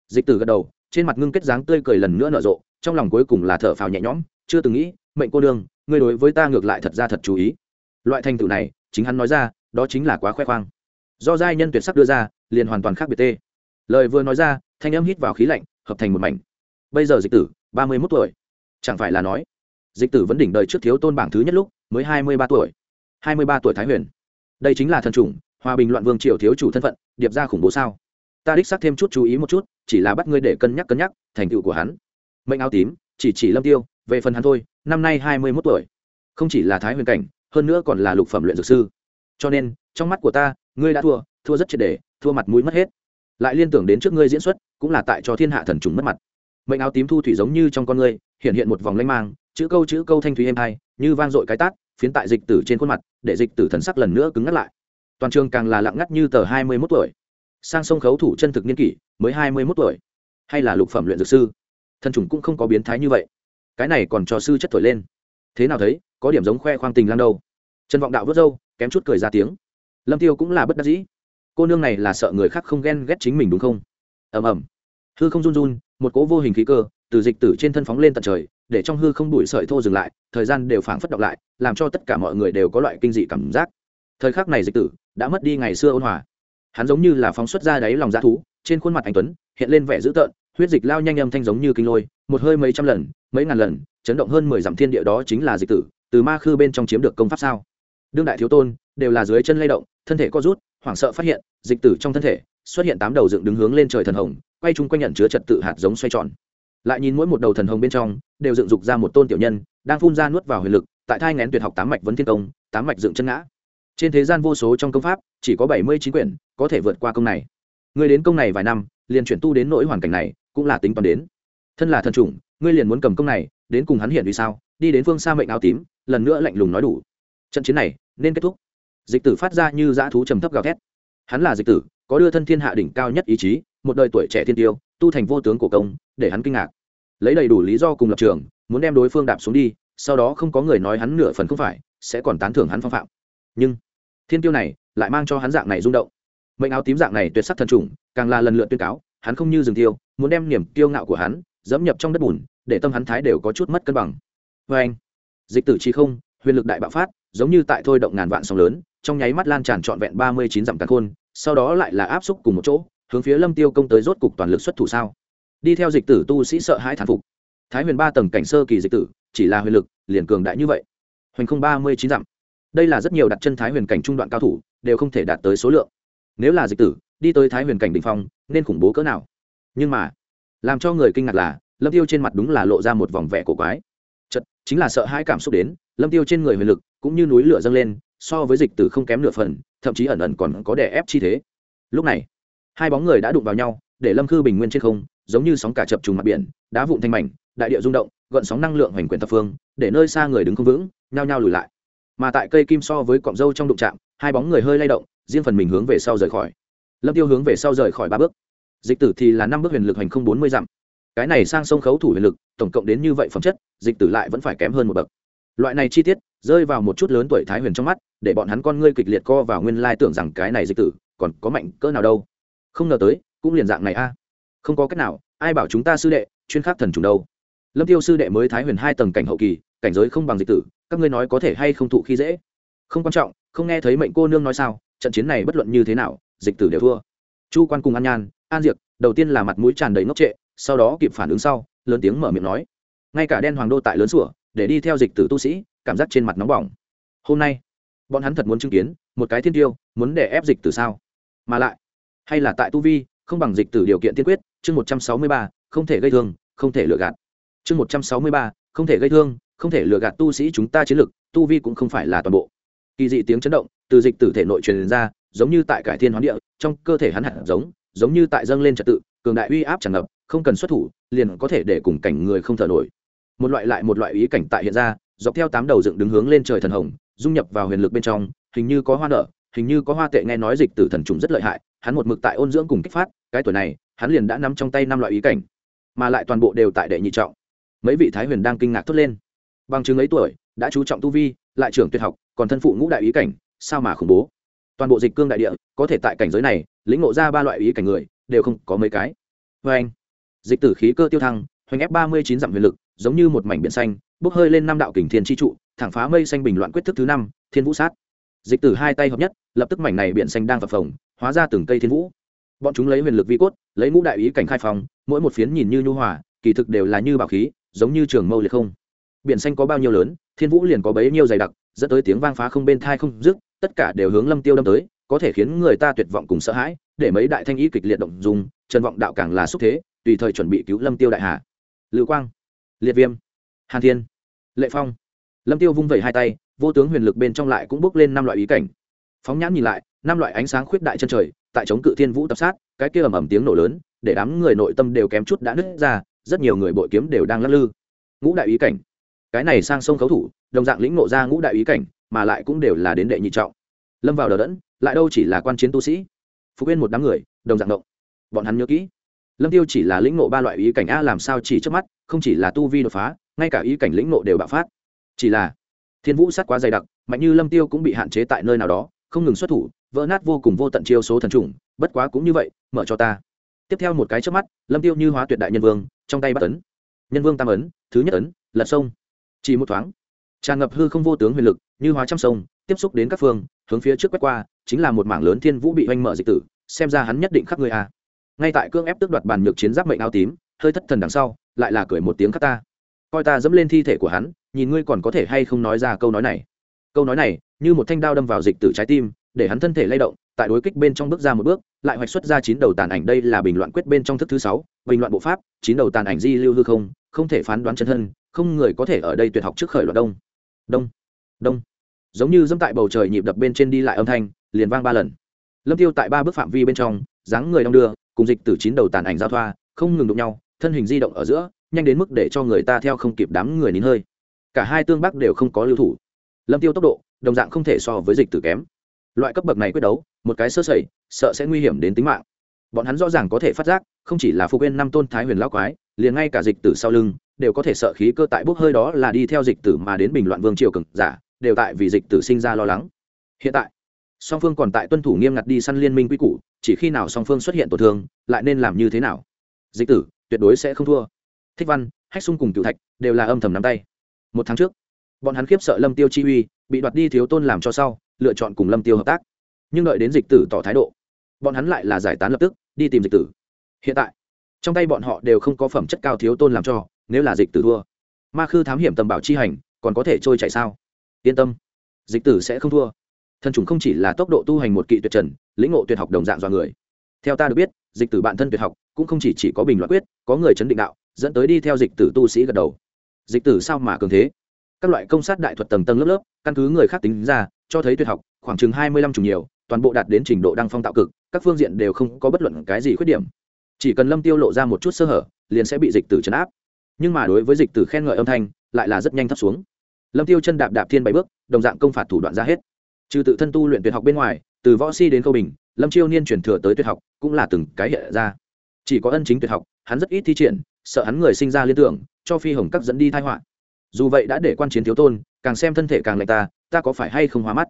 Dịch tử gật đầu, trên mặt ngưng kết dáng tươi cười lần nữa nở rộ, trong lòng cuối cùng là thở phào nhẹ nhõm, chưa từng nghĩ, mệnh cô đương ngươi đối với ta ngược lại thật ra thật chú ý. Loại thành tựu này, chính hắn nói ra, đó chính là quá khoe khoang. Do giai nhân tuyệt sắc đưa ra, liền hoàn toàn khác biệt tê. Lời vừa nói ra, thanh âm hít vào khí lạnh, hợp thành một mảnh. Bây giờ dịch tử, ba mươi mốt tuổi. Chẳng phải là nói, dịch tử vẫn đỉnh đời trước thiếu tôn bảng thứ nhất lúc, mới hai mươi ba tuổi hai mươi ba tuổi thái huyền. Đây chính là thần chủng, hòa bình loạn vương triều thiếu chủ thân phận, điệp ra khủng bố sao? Ta đích xác thêm chút chú ý một chút, chỉ là bắt ngươi để cân nhắc cân nhắc, thành tựu của hắn. Mệnh áo tím, chỉ chỉ lâm tiêu, về phần hắn thôi, năm nay hai mươi mốt tuổi. Không chỉ là thái huyền cảnh, hơn nữa còn là lục phẩm luyện dược sư. Cho nên, trong mắt của ta, ngươi đã thua thua rất triệt đề thua mặt mũi mất hết. Lại liên tưởng đến trước ngươi diễn xuất, cũng là tại cho thiên hạ thần trùng mất mặt. Mệnh áo tím thu thủy giống như trong con ngươi, hiện hiện một vòng lanh mang, chữ câu chữ câu thanh thúy êm hai như vang dội cái tát phiến tại dịch tử trên khuôn mặt, để dịch tử thần sắc lần nữa cứng ngắt lại. Toàn trường càng là lặng ngắt như tờ hai mươi mốt tuổi. Sang sông khấu thủ chân thực niên kỷ, mới hai mươi mốt tuổi. Hay là lục phẩm luyện dược sư? Thân chủng cũng không có biến thái như vậy. Cái này còn cho sư chất thổi lên. Thế nào thấy, có điểm giống khoe khoang tình lan đâu. Trần vọng đạo vớt râu, kém chút cười ra tiếng. Lâm tiêu cũng là bất đắc dĩ. Cô nương này là sợ người khác không ghen ghét chính mình đúng không? Ầm ầm. Hư không run run, một cỗ vô hình khí cơ từ dịch tử trên thân phóng lên tận trời để trong hư không đuổi sợi thô dừng lại, thời gian đều phảng phất động lại, làm cho tất cả mọi người đều có loại kinh dị cảm giác. Thời khắc này dịch tử đã mất đi ngày xưa ôn hòa. Hắn giống như là phóng xuất ra đáy lòng dã thú, trên khuôn mặt anh tuấn, hiện lên vẻ dữ tợn, huyết dịch lao nhanh âm thanh giống như kinh lôi, một hơi mấy trăm lần, mấy ngàn lần, chấn động hơn mười dặm thiên địa đó chính là dịch tử, từ ma khư bên trong chiếm được công pháp sao? Đương đại thiếu tôn, đều là dưới chân lay động, thân thể co rút, hoảng sợ phát hiện, dịch tử trong thân thể xuất hiện tám đầu dựng đứng hướng lên trời thần hồng, quay chung quanh nhận chứa trật tự hạt giống xoay tròn lại nhìn mỗi một đầu thần hồng bên trong, đều dựng dục ra một tôn tiểu nhân, đang phun ra nuốt vào huyền lực, tại thai ngén tuyệt học tám mạch vấn thiên công, tám mạch dựng chân ngã. Trên thế gian vô số trong công pháp, chỉ có bảy mươi chín quyển, có thể vượt qua công này. Ngươi đến công này vài năm, liền chuyển tu đến nỗi hoàn cảnh này, cũng là tính toán đến. Thân là thần chủng, ngươi liền muốn cầm công này, đến cùng hắn hiện vì sao, đi đến phương xa mệnh áo tím, lần nữa lạnh lùng nói đủ. Trận chiến này, nên kết thúc. Dịch tử phát ra như dã thú trầm thấp gào thét. Hắn là dịch tử, có đưa thân thiên hạ đỉnh cao nhất ý chí, một đời tuổi trẻ thiên tiêu, tu thành vô tướng cổ công, để hắn kinh ngạc lấy đầy đủ lý do cùng lập trường, muốn đem đối phương đạp xuống đi, sau đó không có người nói hắn nửa phần không phải, sẽ còn tán thưởng hắn phong phạm. Nhưng, thiên tiêu này lại mang cho hắn dạng này rung động. Mệnh áo tím dạng này tuyệt sắc thần trùng, càng là lần lượt tuyên cáo, hắn không như rừng tiêu, muốn đem niềm kiêu ngạo của hắn dẫm nhập trong đất bùn, để tâm hắn thái đều có chút mất cân bằng. Vê anh, dịch tử chi không, huyền lực đại bạo phát, giống như tại thôi động ngàn vạn sóng lớn, trong nháy mắt lan tràn trọn vẹn ba mươi chín dặm càn khôn, sau đó lại là áp xúc cùng một chỗ, hướng phía lâm tiêu công tới rốt cục toàn lực xuất thủ sao? Đi theo dịch tử tu sĩ sợ hãi thán phục. Thái huyền ba tầng cảnh sơ kỳ dịch tử, chỉ là huyền lực, liền cường đại như vậy. Hoành không ba mươi chín dặm. Đây là rất nhiều đặt chân thái huyền cảnh trung đoạn cao thủ, đều không thể đạt tới số lượng. Nếu là dịch tử, đi tới thái huyền cảnh đình phong, nên khủng bố cỡ nào? Nhưng mà, làm cho người kinh ngạc là, lâm tiêu trên mặt đúng là lộ ra một vòng vẻ cổ quái. Chật chính là sợ hãi cảm xúc đến, lâm tiêu trên người huyền lực cũng như núi lửa dâng lên, so với dịch tử không kém nửa phần, thậm chí ẩn ẩn còn có đè ép chi thế. Lúc này, hai bóng người đã đụng vào nhau, để lâm khư bình nguyên trên không giống như sóng cả chập trùng mặt biển, đá vụn thanh mảnh, đại địa rung động, gợn sóng năng lượng hoành quyền thập phương, để nơi xa người đứng không vững, nhao nhao lùi lại. Mà tại cây kim so với cọng râu trong đụng trạm hai bóng người hơi lay động, riêng phần mình hướng về sau rời khỏi. Lâm tiêu hướng về sau rời khỏi ba bước. Dịch tử thì là năm bước huyền lực hành không bốn mươi dặm. Cái này sang sông khấu thủ huyền lực, tổng cộng đến như vậy phẩm chất, dịch tử lại vẫn phải kém hơn một bậc. Loại này chi tiết, rơi vào một chút lớn tuổi thái huyền trong mắt, để bọn hắn con ngươi kịch liệt co vào nguyên lai tưởng rằng cái này dịch tử còn có mạnh cỡ nào đâu. Không ngờ tới, cũng liền dạng này a không có cách nào, ai bảo chúng ta sư đệ, chuyên khắc thần trùng đâu. Lâm tiêu sư đệ mới thái huyền hai tầng cảnh hậu kỳ, cảnh giới không bằng dịch tử, các ngươi nói có thể hay không thụ khi dễ? Không quan trọng, không nghe thấy mệnh cô nương nói sao, trận chiến này bất luận như thế nào, dịch tử đều thua. Chu quan cùng an nhan, an diệc, đầu tiên là mặt mũi tràn đầy ngốc trệ, sau đó kịp phản ứng sau, lớn tiếng mở miệng nói. Ngay cả đen hoàng đô tại lớn sủa, để đi theo dịch tử tu sĩ, cảm giác trên mặt nóng bỏng. Hôm nay, bọn hắn thật muốn chứng kiến, một cái thiên tiêu, muốn để ép dịch tử sao? Mà lại, hay là tại tu vi, không bằng dịch tử điều kiện tiên quyết chương một trăm sáu mươi ba, không thể gây thương, không thể lừa gạt. Chương một trăm sáu mươi ba, không thể gây thương, không thể lừa gạt tu sĩ chúng ta chiến lực, tu vi cũng không phải là toàn bộ. Kỳ dị tiếng chấn động, từ dịch tử thể nội truyền ra, giống như tại cải thiên hoán địa, trong cơ thể hắn hẳn giống giống như tại dâng lên trật tự, cường đại uy áp tràn ngập, không cần xuất thủ, liền có thể để cùng cảnh người không thở nổi. Một loại lại một loại ý cảnh tại hiện ra, dọc theo tám đầu dựng đứng hướng lên trời thần hồng, dung nhập vào huyền lực bên trong, hình như có hoa nở, hình như có hoa tệ nghe nói dịch tử thần trùng rất lợi hại, hắn một mực tại ôn dưỡng cùng kích phát, cái tuổi này hắn liền đã nắm trong tay năm loại ý cảnh, mà lại toàn bộ đều tại đệ nhị trọng. Mấy vị thái huyền đang kinh ngạc thốt lên. Bằng chứng ấy tuổi, đã chú trọng tu vi, lại trưởng tuyệt học, còn thân phụ ngũ đại ý cảnh, sao mà khủng bố? Toàn bộ dịch cương đại địa, có thể tại cảnh giới này, lĩnh ngộ ra ba loại ý cảnh người, đều không có mấy cái. Vê anh, dịch tử khí cơ tiêu thăng, hoành ép ba mươi chín dặm huyền lực, giống như một mảnh biển xanh, bốc hơi lên năm đạo kình thiên tri trụ, thẳng phá mây xanh bình loạn quyết thức thứ năm, thiên vũ sát. Dịch tử hai tay hợp nhất, lập tức mảnh này biển xanh đang phập phồng, hóa ra từng cây thiên vũ bọn chúng lấy huyền lực vi cốt, lấy ngũ đại ý cảnh khai phòng mỗi một phiến nhìn như nhu hòa, kỳ thực đều là như bảo khí, giống như trường mâu liệt không. Biển xanh có bao nhiêu lớn, thiên vũ liền có bấy nhiêu dày đặc, dẫn tới tiếng vang phá không bên thai không dứt, tất cả đều hướng lâm tiêu đâm tới, có thể khiến người ta tuyệt vọng cùng sợ hãi, để mấy đại thanh ý kịch liệt động dùng trần vọng đạo càng là xúc thế, tùy thời chuẩn bị cứu lâm tiêu đại hà lưu quang, liệt viêm, hàn thiên, lệ phong. Lâm tiêu vung vẩy hai tay, vô tướng huyền lực bên trong lại cũng bước lên năm loại ý cảnh. Phóng nhãn nhìn lại, năm loại ánh sáng khuyết đại chân trời tại chống cự thiên vũ tập sát, cái kia ầm ầm tiếng nổ lớn, để đám người nội tâm đều kém chút đã nứt ra, rất nhiều người bội kiếm đều đang lắc lư. Ngũ đại ý cảnh. Cái này sang sông khấu thủ, đồng dạng lĩnh nộ ra ngũ đại ý cảnh, mà lại cũng đều là đến đệ nhị trọng. Lâm vào đờ đẫn, lại đâu chỉ là quan chiến tu sĩ. Phú quên một đám người, đồng dạng động. Bọn hắn nhớ kỹ. Lâm tiêu chỉ là lĩnh nộ ba loại ý cảnh a làm sao chỉ trước mắt, không chỉ là tu vi đột phá, ngay cả ý cảnh lĩnh nộ đều bạo phát. Chỉ là, thiên vũ sát quá dày đặc, mạnh như lâm tiêu cũng bị hạn chế tại nơi nào đó, không ngừng xuất thủ vỡ nát vô cùng vô tận chiêu số thần trùng bất quá cũng như vậy, mở cho ta. Tiếp theo một cái trước mắt, lâm tiêu như hóa tuyệt đại nhân vương, trong tay bắt ấn. Nhân vương tam ấn, thứ nhất ấn, lật sông. Chỉ một thoáng, tràn ngập hư không vô tướng huyền lực, như hóa trăm sông, tiếp xúc đến các phương, hướng phía trước quét qua, chính là một mảng lớn thiên vũ bị oanh mở dịch tử, xem ra hắn nhất định khắc người a. Ngay tại cương ép tước đoạt bàn nhược chiến giáp mệnh áo tím, hơi thất thần đằng sau, lại là cười một tiếng khắc ta. Coi ta dẫm lên thi thể của hắn, nhìn ngươi còn có thể hay không nói ra câu nói này. Câu nói này, như một thanh đao đâm vào dịch tử trái tim để hắn thân thể lay động, tại đối kích bên trong bước ra một bước, lại hoạch xuất ra chín đầu tàn ảnh. Đây là bình loạn quyết bên trong thức thứ sáu, bình loạn bộ pháp, chín đầu tàn ảnh di lưu hư không không thể phán đoán chân thân, không người có thể ở đây tuyệt học trước khởi loạn đông. Đông đông. Giống như dẫm tại bầu trời nhịp đập bên trên đi lại âm thanh, liền vang ba lần. Lâm tiêu tại ba bước phạm vi bên trong, dáng người đong đưa, cùng dịch từ chín đầu tàn ảnh giao thoa, không ngừng đụng nhau, thân hình di động ở giữa, nhanh đến mức để cho người ta theo không kịp đám người nín hơi. Cả hai tương bắc đều không có lưu thủ. Lâm tiêu tốc độ, đồng dạng không thể so với dịch tử kém loại cấp bậc này quyết đấu, một cái sơ sẩy, sợ sẽ nguy hiểm đến tính mạng. Bọn hắn rõ ràng có thể phát giác, không chỉ là phục quên năm tôn thái huyền lão quái, liền ngay cả dịch tử sau lưng, đều có thể sợ khí cơ tại bốc hơi đó là đi theo dịch tử mà đến bình loạn vương triều cực giả, đều tại vì dịch tử sinh ra lo lắng. Hiện tại, song phương còn tại tuân thủ nghiêm ngặt đi săn liên minh quy củ, chỉ khi nào song phương xuất hiện tổn thương, lại nên làm như thế nào? Dịch tử, tuyệt đối sẽ không thua. Thích văn, hách sung cùng cựu thạch đều là âm thầm nắm tay. Một tháng trước, bọn hắn khiếp sợ lâm tiêu chi uy, bị đoạt đi thiếu tôn làm cho sau lựa chọn cùng lâm tiêu hợp tác. Nhưng đợi đến dịch tử tỏ thái độ bọn hắn lại là giải tán lập tức đi tìm dịch tử. Hiện tại trong tay bọn họ đều không có phẩm chất cao thiếu tôn làm cho nếu là dịch tử thua ma khư thám hiểm tầm bảo chi hành còn có thể trôi chạy sao? Yên tâm dịch tử sẽ không thua. Thần trùng không chỉ là tốc độ tu hành một kỵ tuyệt trần lĩnh ngộ tuyệt học đồng dạng do người. Theo ta được biết dịch tử bản thân tuyệt học cũng không chỉ, chỉ có bình luận quyết có người chấn định đạo dẫn tới đi theo dịch tử tu sĩ gật đầu. Dịch tử sao mà cường thế? Các loại công sát đại thuật tầng tầng lớp lớp, căn cứ người khác tính ra, cho thấy tuyệt học, khoảng chừng hai mươi lăm chủng nhiều, toàn bộ đạt đến trình độ đăng phong tạo cực, các phương diện đều không có bất luận cái gì khuyết điểm. Chỉ cần lâm tiêu lộ ra một chút sơ hở, liền sẽ bị dịch tử chấn áp. Nhưng mà đối với dịch tử khen ngợi âm thanh, lại là rất nhanh thấp xuống. Lâm tiêu chân đạp đạp thiên bảy bước, đồng dạng công phạt thủ đoạn ra hết. Trừ tự thân tu luyện tuyệt học bên ngoài, từ võ si đến câu bình, lâm chiêu niên chuyển thừa tới tuyệt học, cũng là từng cái hiện ra. Chỉ có ân chính tuyệt học, hắn rất ít thi triển, sợ hắn người sinh ra liên tưởng, cho phi hồng các dẫn đi thai họa dù vậy đã để quan chiến thiếu tôn, càng xem thân thể càng lạnh ta ta có phải hay không hóa mắt?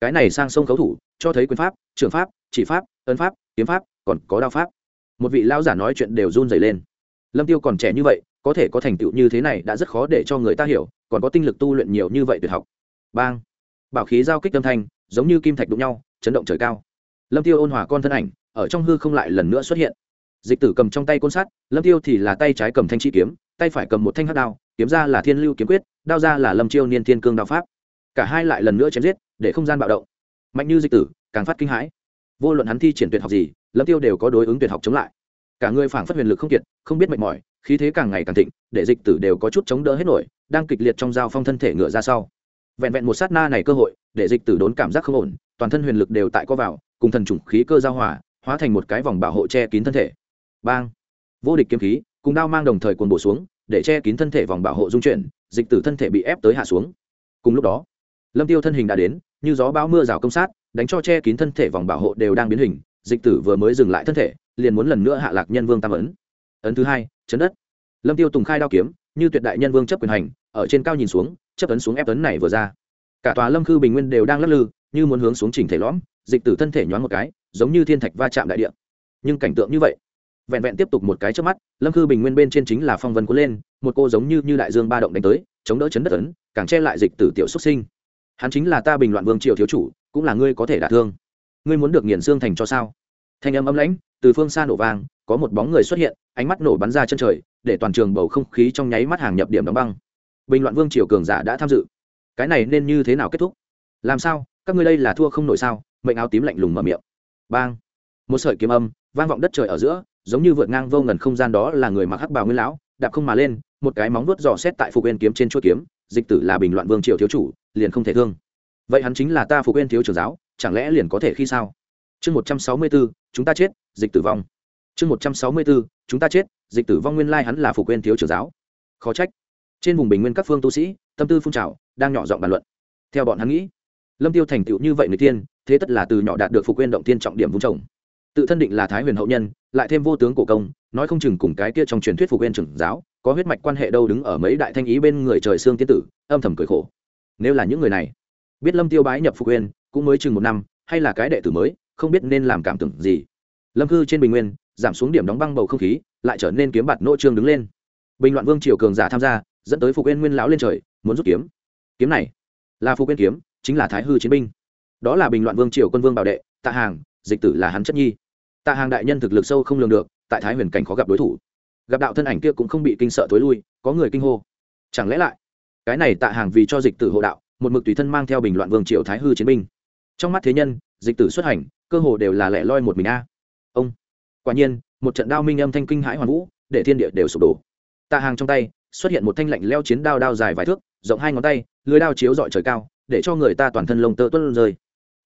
Cái này sang sông khấu thủ, cho thấy quyền pháp trường pháp, chỉ pháp ân pháp, kiếm pháp, còn có đao pháp. Một vị lão giả nói chuyện đều run dày lên. Lâm tiêu còn trẻ như vậy, có thể có thành tựu như thế này đã rất khó để cho người ta hiểu, còn có tinh lực tu luyện nhiều như vậy tuyệt học. Bang! Bảo khí giao kích âm thanh, giống như kim thạch đụng nhau, chấn động trời cao. Lâm tiêu ôn hòa con thân ảnh, ở trong hư không lại lần nữa xuất hiện. Dịch tử cầm trong tay côn sắt, lâm tiêu thì là tay trái cầm thanh chi kiếm, tay phải cầm một thanh hắc đao kiếm ra là thiên lưu kiếm quyết, đao ra là lâm chiêu niên thiên cương đao pháp. Cả hai lại lần nữa chém giết, để không gian bạo động. Mạnh như dịch tử, càng phát kinh hãi. Vô luận hắn thi triển tuyệt học gì, lâm tiêu đều có đối ứng tuyệt học chống lại. Cả người phảng phất huyền lực không kiệt, không biết mệt mỏi, khí thế càng ngày càng thịnh, để dịch tử đều có chút chống đỡ hết nổi, đang kịch liệt trong giao phong thân thể ngựa ra sau. Vẹn vẹn một sát na này cơ hội, để dịch tử đốn cảm giác không ổn, toàn thân huyền lực đều tại co vào, cùng thần trùng khí cơ giao hòa, hóa thành một cái vòng bảo hộ che kín thân thể. Bang! Vô địch kiếm khí, cùng đao mang đồng thời cuồn bổ xuống để che kín thân thể vòng bảo hộ dung chuyển, dịch tử thân thể bị ép tới hạ xuống. Cùng lúc đó, lâm tiêu thân hình đã đến, như gió bão mưa rào công sát, đánh cho che kín thân thể vòng bảo hộ đều đang biến hình, dịch tử vừa mới dừng lại thân thể, liền muốn lần nữa hạ lạc nhân vương tam ấn. Ấn thứ hai, chấn đất. Lâm tiêu tùng khai đao kiếm, như tuyệt đại nhân vương chấp quyền hành, ở trên cao nhìn xuống, chấp ấn xuống ép ấn này vừa ra. Cả tòa lâm khư bình nguyên đều đang lắc lư, như muốn hướng xuống chỉnh thể lõm, dịch tử thân thể nhoáng một cái, giống như thiên thạch va chạm đại địa. Nhưng cảnh tượng như vậy vẹn vẹn tiếp tục một cái trước mắt, lâm khư bình nguyên bên trên chính là phong vân cuốn lên, một cô giống như như đại dương ba động đánh tới, chống đỡ chấn đất ấn, càng che lại dịch tử tiểu xuất sinh. Hắn chính là ta bình loạn vương triều thiếu chủ, cũng là ngươi có thể đả thương. Ngươi muốn được nghiền xương thành cho sao? Thanh âm âm lãnh, từ phương xa nổ vang, có một bóng người xuất hiện, ánh mắt nổ bắn ra chân trời, để toàn trường bầu không khí trong nháy mắt hàng nhập điểm đóng băng. Bình loạn vương triều cường giả đã tham dự. Cái này nên như thế nào kết thúc? Làm sao? Các ngươi đây là thua không nổi sao? Mệnh áo tím lạnh lùng mở miệng. Bang. Một sợi kiếm âm vang vọng đất trời ở giữa giống như vượt ngang vô ngần không gian đó là người mặc hắc bào nguyên lão, đạp không mà lên, một cái móng vuốt dò xét tại phục bên kiếm trên chuỗi kiếm, dịch tử là bình loạn vương triều thiếu chủ, liền không thể thương. Vậy hắn chính là ta phục bên thiếu trưởng giáo, chẳng lẽ liền có thể khi sao? Chương một trăm sáu mươi bốn, chúng ta chết, dịch tử vong. Chương một trăm sáu mươi bốn, chúng ta chết, dịch tử vong nguyên lai hắn là phục quên thiếu trưởng giáo. Khó trách. Trên vùng bình nguyên các phương tu sĩ, tâm tư phun trào, đang nhỏ giọng bàn luận. Theo bọn hắn nghĩ, lâm tiêu thành tựu như vậy người tiên, thế tất là từ nhỏ đạt được phục quên động tiên trọng điểm vung trồng tự thân định là thái huyền hậu nhân, lại thêm vô tướng cổ công, nói không chừng cùng cái kia trong truyền thuyết phục viên trưởng giáo, có huyết mạch quan hệ đâu đứng ở mấy đại thanh ý bên người trời xương tiên tử, âm thầm cười khổ. Nếu là những người này biết lâm tiêu bái nhập phục viên cũng mới chừng một năm, hay là cái đệ tử mới, không biết nên làm cảm tưởng gì. Lâm cư trên bình nguyên, giảm xuống điểm đóng băng bầu không khí, lại trở nên kiếm bạt nỗ trương đứng lên. Bình loạn vương triều cường giả tham gia, dẫn tới phục viên nguyên lão lên trời, muốn rút kiếm. Kiếm này là phục viên kiếm, chính là thái hư chiến binh. Đó là bình loạn vương triều quân vương bảo đệ, tạ hàng dịch tử là hắn chất nhi. Tạ hàng đại nhân thực lực sâu không lường được, tại thái huyền cảnh khó gặp đối thủ. Gặp đạo thân ảnh kia cũng không bị kinh sợ thối lui, có người kinh hô. Chẳng lẽ lại, cái này tạ hàng vì cho dịch tử hộ đạo, một mực tùy thân mang theo bình loạn vương triều thái hư chiến binh. Trong mắt thế nhân, dịch tử xuất hành, cơ hồ đều là lẻ loi một mình a. Ông, quả nhiên, một trận đao minh âm thanh kinh hãi hoàn vũ, để thiên địa đều sụp đổ. Tạ hàng trong tay, xuất hiện một thanh lạnh leo chiến đao đao dài vài thước, rộng hai ngón tay, lưới đao chiếu dọi trời cao, để cho người ta toàn thân lông tơ tuân rơi.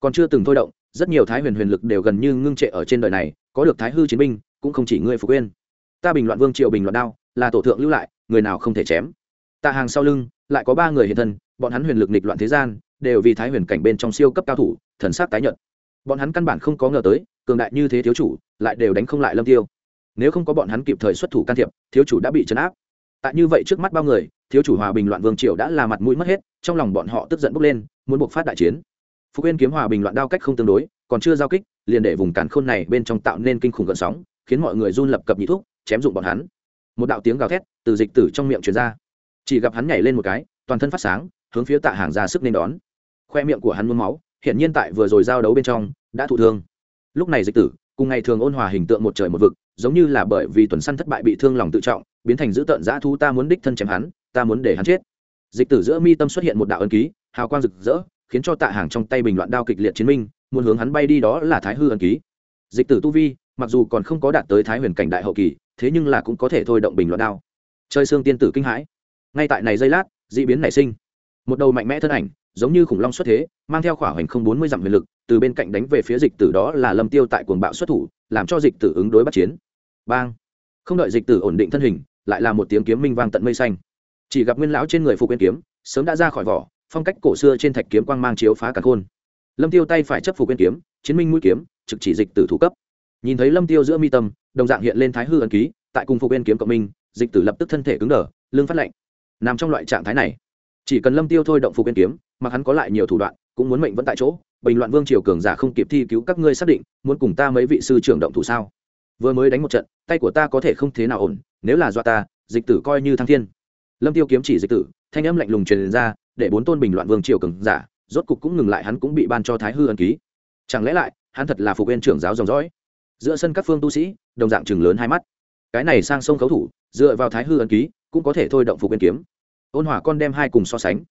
Còn chưa từng thôi động rất nhiều thái huyền huyền lực đều gần như ngưng trệ ở trên đời này, có được thái hư chiến binh, cũng không chỉ ngươi phục quên. Ta bình loạn vương triều bình loạn đao, là tổ thượng lưu lại, người nào không thể chém. Tạ hàng sau lưng, lại có ba người hiện thân, bọn hắn huyền lực nịch loạn thế gian, đều vì thái huyền cảnh bên trong siêu cấp cao thủ, thần sát tái nhợt. Bọn hắn căn bản không có ngờ tới, cường đại như thế thiếu chủ, lại đều đánh không lại lâm tiêu. Nếu không có bọn hắn kịp thời xuất thủ can thiệp, thiếu chủ đã bị chấn áp. Tại như vậy trước mắt bao người, thiếu chủ hòa bình loạn vương triều đã là mặt mũi mất hết, trong lòng bọn họ tức giận bốc lên, muốn buộc phát đại chiến phú yên kiếm hòa bình loạn đao cách không tương đối, còn chưa giao kích, liền để vùng cản khôn này bên trong tạo nên kinh khủng gợn sóng, khiến mọi người run lập cập nhị thuốc chém dụng bọn hắn. Một đạo tiếng gào thét từ dịch tử trong miệng truyền ra. Chỉ gặp hắn nhảy lên một cái, toàn thân phát sáng, hướng phía tạ hàng ra sức nên đón. Khoe miệng của hắn muốn máu hiện nhiên tại vừa rồi giao đấu bên trong, đã thụ thương. Lúc này dịch tử, cùng ngày thường ôn hòa hình tượng một trời một vực, giống như là bởi vì tuần săn thất bại bị thương lòng tự trọng, biến thành dữ tợn dã thu ta muốn đích thân chém hắn, ta muốn để hắn chết. Dịch tử giữa mi tâm xuất hiện một đạo ân ký, hào quang rực rỡ khiến cho tạ hàng trong tay bình loạn đao kịch liệt chiến minh, muốn hướng hắn bay đi đó là thái hư ẩn ký. Dịch tử tu vi, mặc dù còn không có đạt tới thái huyền cảnh đại hậu kỳ, thế nhưng là cũng có thể thôi động bình loạn đao. Chơi xương tiên tử kinh hãi. Ngay tại này giây lát d ị biến nảy sinh. Một đầu mạnh mẽ thân ảnh, giống như khủng long xuất thế, mang theo khỏa hoành không bốn mươi dặm huyền lực, từ bên cạnh đánh về phía dịch tử đó là lâm tiêu tại cuồng bạo xuất thủ, làm cho dịch tử ứng đối bắt chiến. Bang! Không đợi dịch tử ổn định thân hình, lại là một tiếng kiếm minh vang tận mây xanh. Chỉ gặp nguyên lão trên người phục quyên kiếm, sớm đã ra khỏi vỏ phong cách cổ xưa trên thạch kiếm quang mang chiếu phá cả khôn. Lâm tiêu tay phải chấp phục quyên kiếm, chiến minh mũi kiếm, trực chỉ dịch tử thủ cấp. Nhìn thấy lâm tiêu giữa mi tâm, đồng dạng hiện lên thái hư ấn ký, tại cùng phục quyên kiếm cộng minh, dịch tử lập tức thân thể cứng đờ lương phát lạnh. Nằm trong loại trạng thái này, chỉ cần lâm tiêu thôi động phục quyên kiếm, mà hắn có lại nhiều thủ đoạn, cũng muốn mệnh vẫn tại chỗ, bình loạn vương triều cường giả không kịp thi cứu các ngươi xác định, muốn cùng ta mấy vị sư trưởng động thủ sao? Vừa mới đánh một trận, tay của ta có thể không thế nào ổn, nếu là dọa ta, dịch tử coi như thăng thiên. Lâm tiêu kiếm chỉ dịch tử, thanh âm lạnh lùng truyền ra để bốn tôn bình loạn vương triều cường giả, rốt cục cũng ngừng lại, hắn cũng bị ban cho thái hư ân ký. Chẳng lẽ lại, hắn thật là phục viên trưởng giáo dòng dõi? Giữa sân các phương tu sĩ, đồng dạng chừng lớn hai mắt. Cái này sang sông khấu thủ, dựa vào thái hư ân ký, cũng có thể thôi động phục viên kiếm. Ôn hỏa con đem hai cùng so sánh.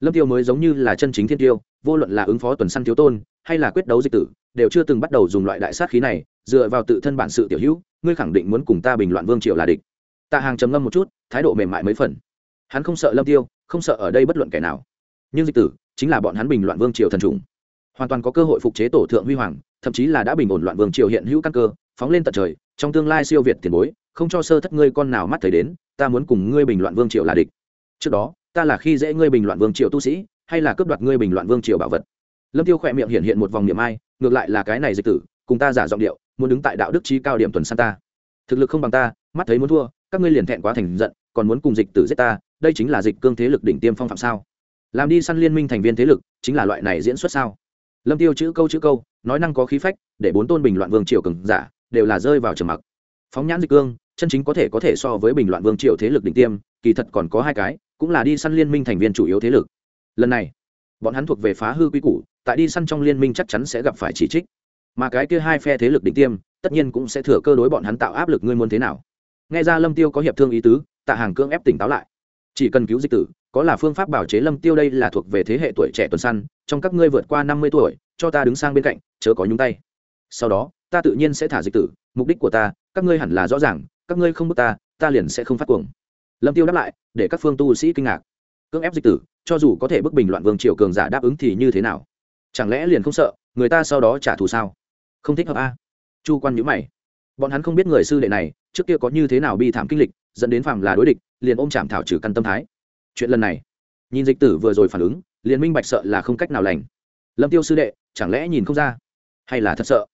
Lâm tiêu mới giống như là chân chính thiên tiêu, vô luận là ứng phó tuần săn thiếu tôn, hay là quyết đấu dịch tử, đều chưa từng bắt đầu dùng loại đại sát khí này, dựa vào tự thân bản sự tiểu hữu, ngươi khẳng định muốn cùng ta bình loạn vương triều là địch. Tạ hàng trầm ngâm một chút, thái độ mềm mại mấy phần. Hắn không sợ lâm tiêu không sợ ở đây bất luận kẻ nào. Nhưng dịch tử chính là bọn hắn bình loạn vương triều thần trùng. Hoàn toàn có cơ hội phục chế tổ thượng huy hoàng, thậm chí là đã bình ổn loạn vương triều hiện hữu căn cơ, phóng lên tận trời, trong tương lai siêu việt tiền bối, không cho sơ thất ngươi con nào mắt thấy đến, ta muốn cùng ngươi bình loạn vương triều là địch. Trước đó, ta là khi dễ ngươi bình loạn vương triều tu sĩ, hay là cướp đoạt ngươi bình loạn vương triều bảo vật? Lâm tiêu khỏe miệng hiện hiện một vòng niệm ai, ngược lại là cái này dịch tử, cùng ta giả giọng điệu, muốn đứng tại đạo đức trí cao điểm tuần san ta. Thực lực không bằng ta, mắt thấy muốn thua, các ngươi liền thẹn quá thành giận, còn muốn cùng dịch tử giết ta đây chính là dịch cương thế lực đỉnh tiêm phong phạm sao? Làm đi săn liên minh thành viên thế lực, chính là loại này diễn xuất sao? Lâm tiêu chữ câu chữ câu, nói năng có khí phách, để bốn tôn bình loạn vương triều cường giả, đều là rơi vào trầm mặc. Phóng nhãn dịch cương, chân chính có thể có thể so với bình loạn vương triều thế lực đỉnh tiêm, kỳ thật còn có hai cái, cũng là đi săn liên minh thành viên chủ yếu thế lực. Lần này, bọn hắn thuộc về phá hư quy củ, tại đi săn trong liên minh chắc chắn sẽ gặp phải chỉ trích. Mà cái kia hai phe thế lực đỉnh tiêm, tất nhiên cũng sẽ thừa cơ đối bọn hắn tạo áp lực, ngươi muốn thế nào? Nghe ra lâm tiêu có hiệp thương ý tứ, tạ hàng cưỡng ép tỉnh táo lại chỉ cần cứu dịch tử, có là phương pháp bảo chế lâm tiêu đây là thuộc về thế hệ tuổi trẻ tuần săn, trong các ngươi vượt qua năm mươi tuổi, cho ta đứng sang bên cạnh, chớ có nhúng tay. Sau đó, ta tự nhiên sẽ thả dịch tử, mục đích của ta, các ngươi hẳn là rõ ràng, các ngươi không bước ta ta liền sẽ không phát cuồng. Lâm tiêu đáp lại, để các phương tu sĩ kinh ngạc. Cưỡng ép dịch tử, cho dù có thể bức bình loạn vương triều cường giả đáp ứng thì như thế nào? Chẳng lẽ liền không sợ, người ta sau đó trả thù sao? Không thích hợp a. Chu quan nhữ mày bọn hắn không biết người sư đệ này, trước kia có như thế nào bi thảm kinh lịch, dẫn đến phạm là đối địch, liền ôm chạm thảo trừ căn tâm thái. Chuyện lần này, nhìn dịch tử vừa rồi phản ứng, liền minh bạch sợ là không cách nào lành. Lâm tiêu sư đệ, chẳng lẽ nhìn không ra? Hay là thật sợ?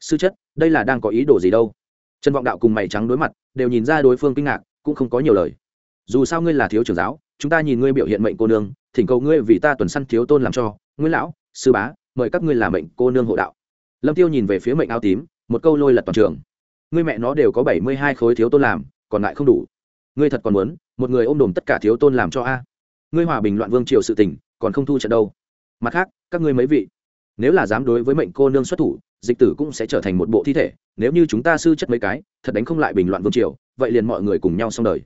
Sư chất, đây là đang có ý đồ gì đâu? Trần vọng đạo cùng mày trắng đối mặt, đều nhìn ra đối phương kinh ngạc, cũng không có nhiều lời. Dù sao ngươi là thiếu trưởng giáo, chúng ta nhìn ngươi biểu hiện mệnh cô nương, thỉnh cầu ngươi vì ta tuần săn thiếu tôn làm cho. Nguyên lão, sư bá, mời các ngươi làm mệnh cô nương hộ đạo. Lâm tiêu nhìn về phía mệnh áo tím, một câu lôi lật toàn trường ngươi mẹ nó đều có bảy mươi hai khối thiếu tôn làm, còn lại không đủ. Ngươi thật còn muốn, một người ôm đồm tất cả thiếu tôn làm cho a? Ngươi hòa bình loạn vương triều sự tình, còn không thu trận đâu. Mặt khác, các ngươi mấy vị, nếu là dám đối với mệnh cô nương xuất thủ, dịch tử cũng sẽ trở thành một bộ thi thể. Nếu như chúng ta sư chất mấy cái, thật đánh không lại bình loạn vương triều, vậy liền mọi người cùng nhau xong đời.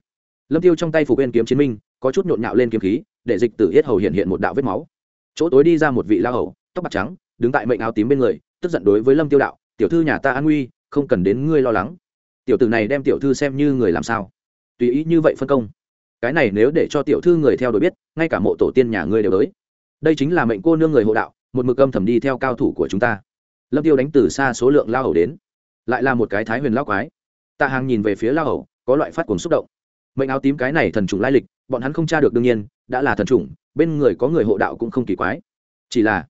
Lâm tiêu trong tay phục bên kiếm chiến minh, có chút nhộn nhạo lên kiếm khí, để dịch tử yết hầu hiện hiện một đạo vết máu. Chỗ tối đi ra một vị la hầu, tóc bạc trắng, đứng tại mệnh áo tím bên người, tức giận đối với lâm tiêu đạo, tiểu thư nhà ta an nguy không cần đến ngươi lo lắng. Tiểu tử này đem tiểu thư xem như người làm sao? Tùy ý như vậy phân công. Cái này nếu để cho tiểu thư người theo đuổi biết, ngay cả mộ tổ tiên nhà ngươi đều tới. Đây chính là mệnh cô nương người hộ đạo, một mực âm thầm đi theo cao thủ của chúng ta. Lâm tiêu đánh từ xa số lượng lao hầu đến. Lại là một cái thái huyền lao quái. Tạ hàng nhìn về phía lao hầu, có loại phát cuồng xúc động. Mệnh áo tím cái này thần trùng lai lịch, bọn hắn không tra được đương nhiên, đã là thần trùng bên người có người hộ đạo cũng không kỳ quái. Chỉ là,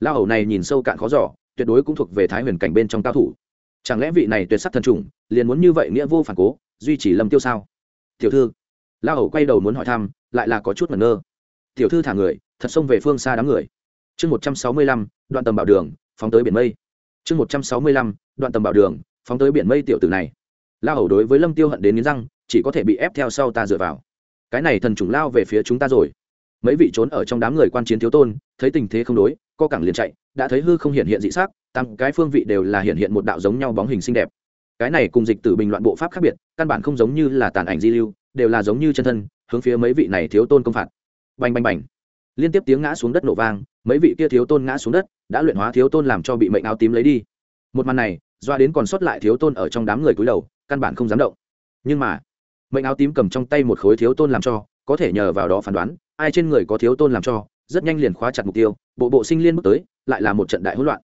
lao hầu này nhìn sâu cạn khó giỏ tuyệt đối cũng thuộc về thái huyền cảnh bên trong cao thủ chẳng lẽ vị này tuyệt sắc thần trùng liền muốn như vậy nghĩa vô phản cố, duy trì lâm tiêu sao? Tiểu thư La hầu quay đầu muốn hỏi thăm, lại là có chút ngẩn ngơ. Tiểu thư thả người, thật xông về phương xa đám người. Chương một trăm sáu mươi lăm, đoạn tầm bảo đường, phóng tới biển mây. Chương một trăm sáu mươi lăm, đoạn tầm bảo đường, phóng tới biển mây tiểu tử này. La hầu đối với lâm tiêu hận đến nghiến răng, chỉ có thể bị ép theo sau ta dựa vào. Cái này thần trùng lao về phía chúng ta rồi. Mấy vị trốn ở trong đám người quan chiến thiếu tôn, thấy tình thế không đối, co cẳng liền chạy, đã thấy hư không hiện hiện dị sắc tăng cái phương vị đều là hiện hiện một đạo giống nhau bóng hình xinh đẹp. Cái này cùng dịch tử bình loạn bộ pháp khác biệt, căn bản không giống như là tàn ảnh di lưu, đều là giống như chân thân, hướng phía mấy vị này thiếu tôn công phạt. Bành bành bành. Liên tiếp tiếng ngã xuống đất nổ vang, mấy vị kia thiếu tôn ngã xuống đất, đã luyện hóa thiếu tôn làm cho bị mệnh áo tím lấy đi. Một màn này, doa đến còn sót lại thiếu tôn ở trong đám người cúi đầu, căn bản không dám động. Nhưng mà, mệnh áo tím cầm trong tay một khối thiếu tôn làm cho, có thể nhờ vào đó phán đoán, ai trên người có thiếu tôn làm cho, rất nhanh liền khóa chặt mục tiêu, bộ bộ sinh liên bước tới, lại là một trận đại hỗn loạn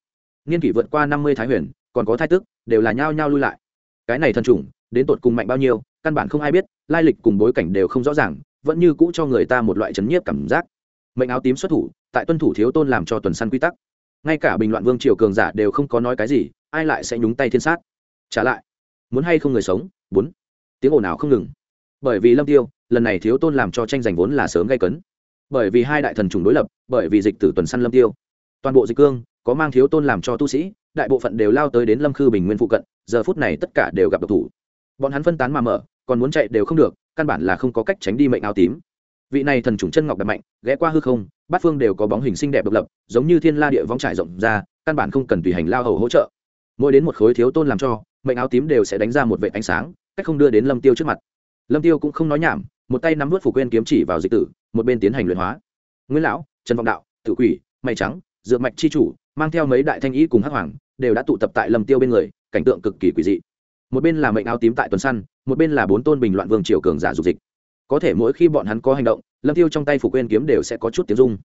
niên kỷ vượt qua năm mươi thái huyền, còn có thai tức, đều là nhao nhao lui lại. Cái này thần trùng đến tột cùng mạnh bao nhiêu, căn bản không ai biết, lai lịch cùng bối cảnh đều không rõ ràng, vẫn như cũ cho người ta một loại chấn nhiếp cảm giác. Mệnh áo tím xuất thủ, tại tuân thủ thiếu tôn làm cho tuần săn quy tắc. Ngay cả bình loạn vương triều cường giả đều không có nói cái gì, ai lại sẽ nhúng tay thiên sát? Trả lại, muốn hay không người sống? Bốn. Tiếng ồn nào không ngừng. Bởi vì lâm tiêu, lần này thiếu tôn làm cho tranh giành vốn là sớm gây cấn. Bởi vì hai đại thần trùng đối lập, bởi vì dịch tử tuần săn lâm tiêu. Toàn bộ dịch cương có mang thiếu tôn làm cho tu sĩ, đại bộ phận đều lao tới đến lâm khư bình nguyên phụ cận, giờ phút này tất cả đều gặp độc thủ. Bọn hắn phân tán mà mở, còn muốn chạy đều không được, căn bản là không có cách tránh đi mệnh áo tím. Vị này thần trùng chân ngọc đẹp mạnh, ghé qua hư không, bát phương đều có bóng hình xinh đẹp độc lập, giống như thiên la địa vong trải rộng ra, căn bản không cần tùy hành lao hầu hỗ trợ. Mỗi đến một khối thiếu tôn làm cho, mệnh áo tím đều sẽ đánh ra một vệ ánh sáng, cách không đưa đến lâm tiêu trước mặt. Lâm tiêu cũng không nói nhảm, một tay nắm vớt phủ quên kiếm chỉ vào dịch tử, một bên tiến hành luyện hóa. Nguyễn lão, trần vọng đạo tự quỷ mày trắng, dược mạch chi chủ mang theo mấy đại thanh ý cùng hắc hoàng, đều đã tụ tập tại lâm tiêu bên người, cảnh tượng cực kỳ quỷ dị. Một bên là mệnh áo tím tại tuần săn, một bên là bốn tôn bình loạn vương triều cường giả dục dịch. Có thể mỗi khi bọn hắn có hành động, lâm tiêu trong tay phục quên kiếm đều sẽ có chút tiếng dung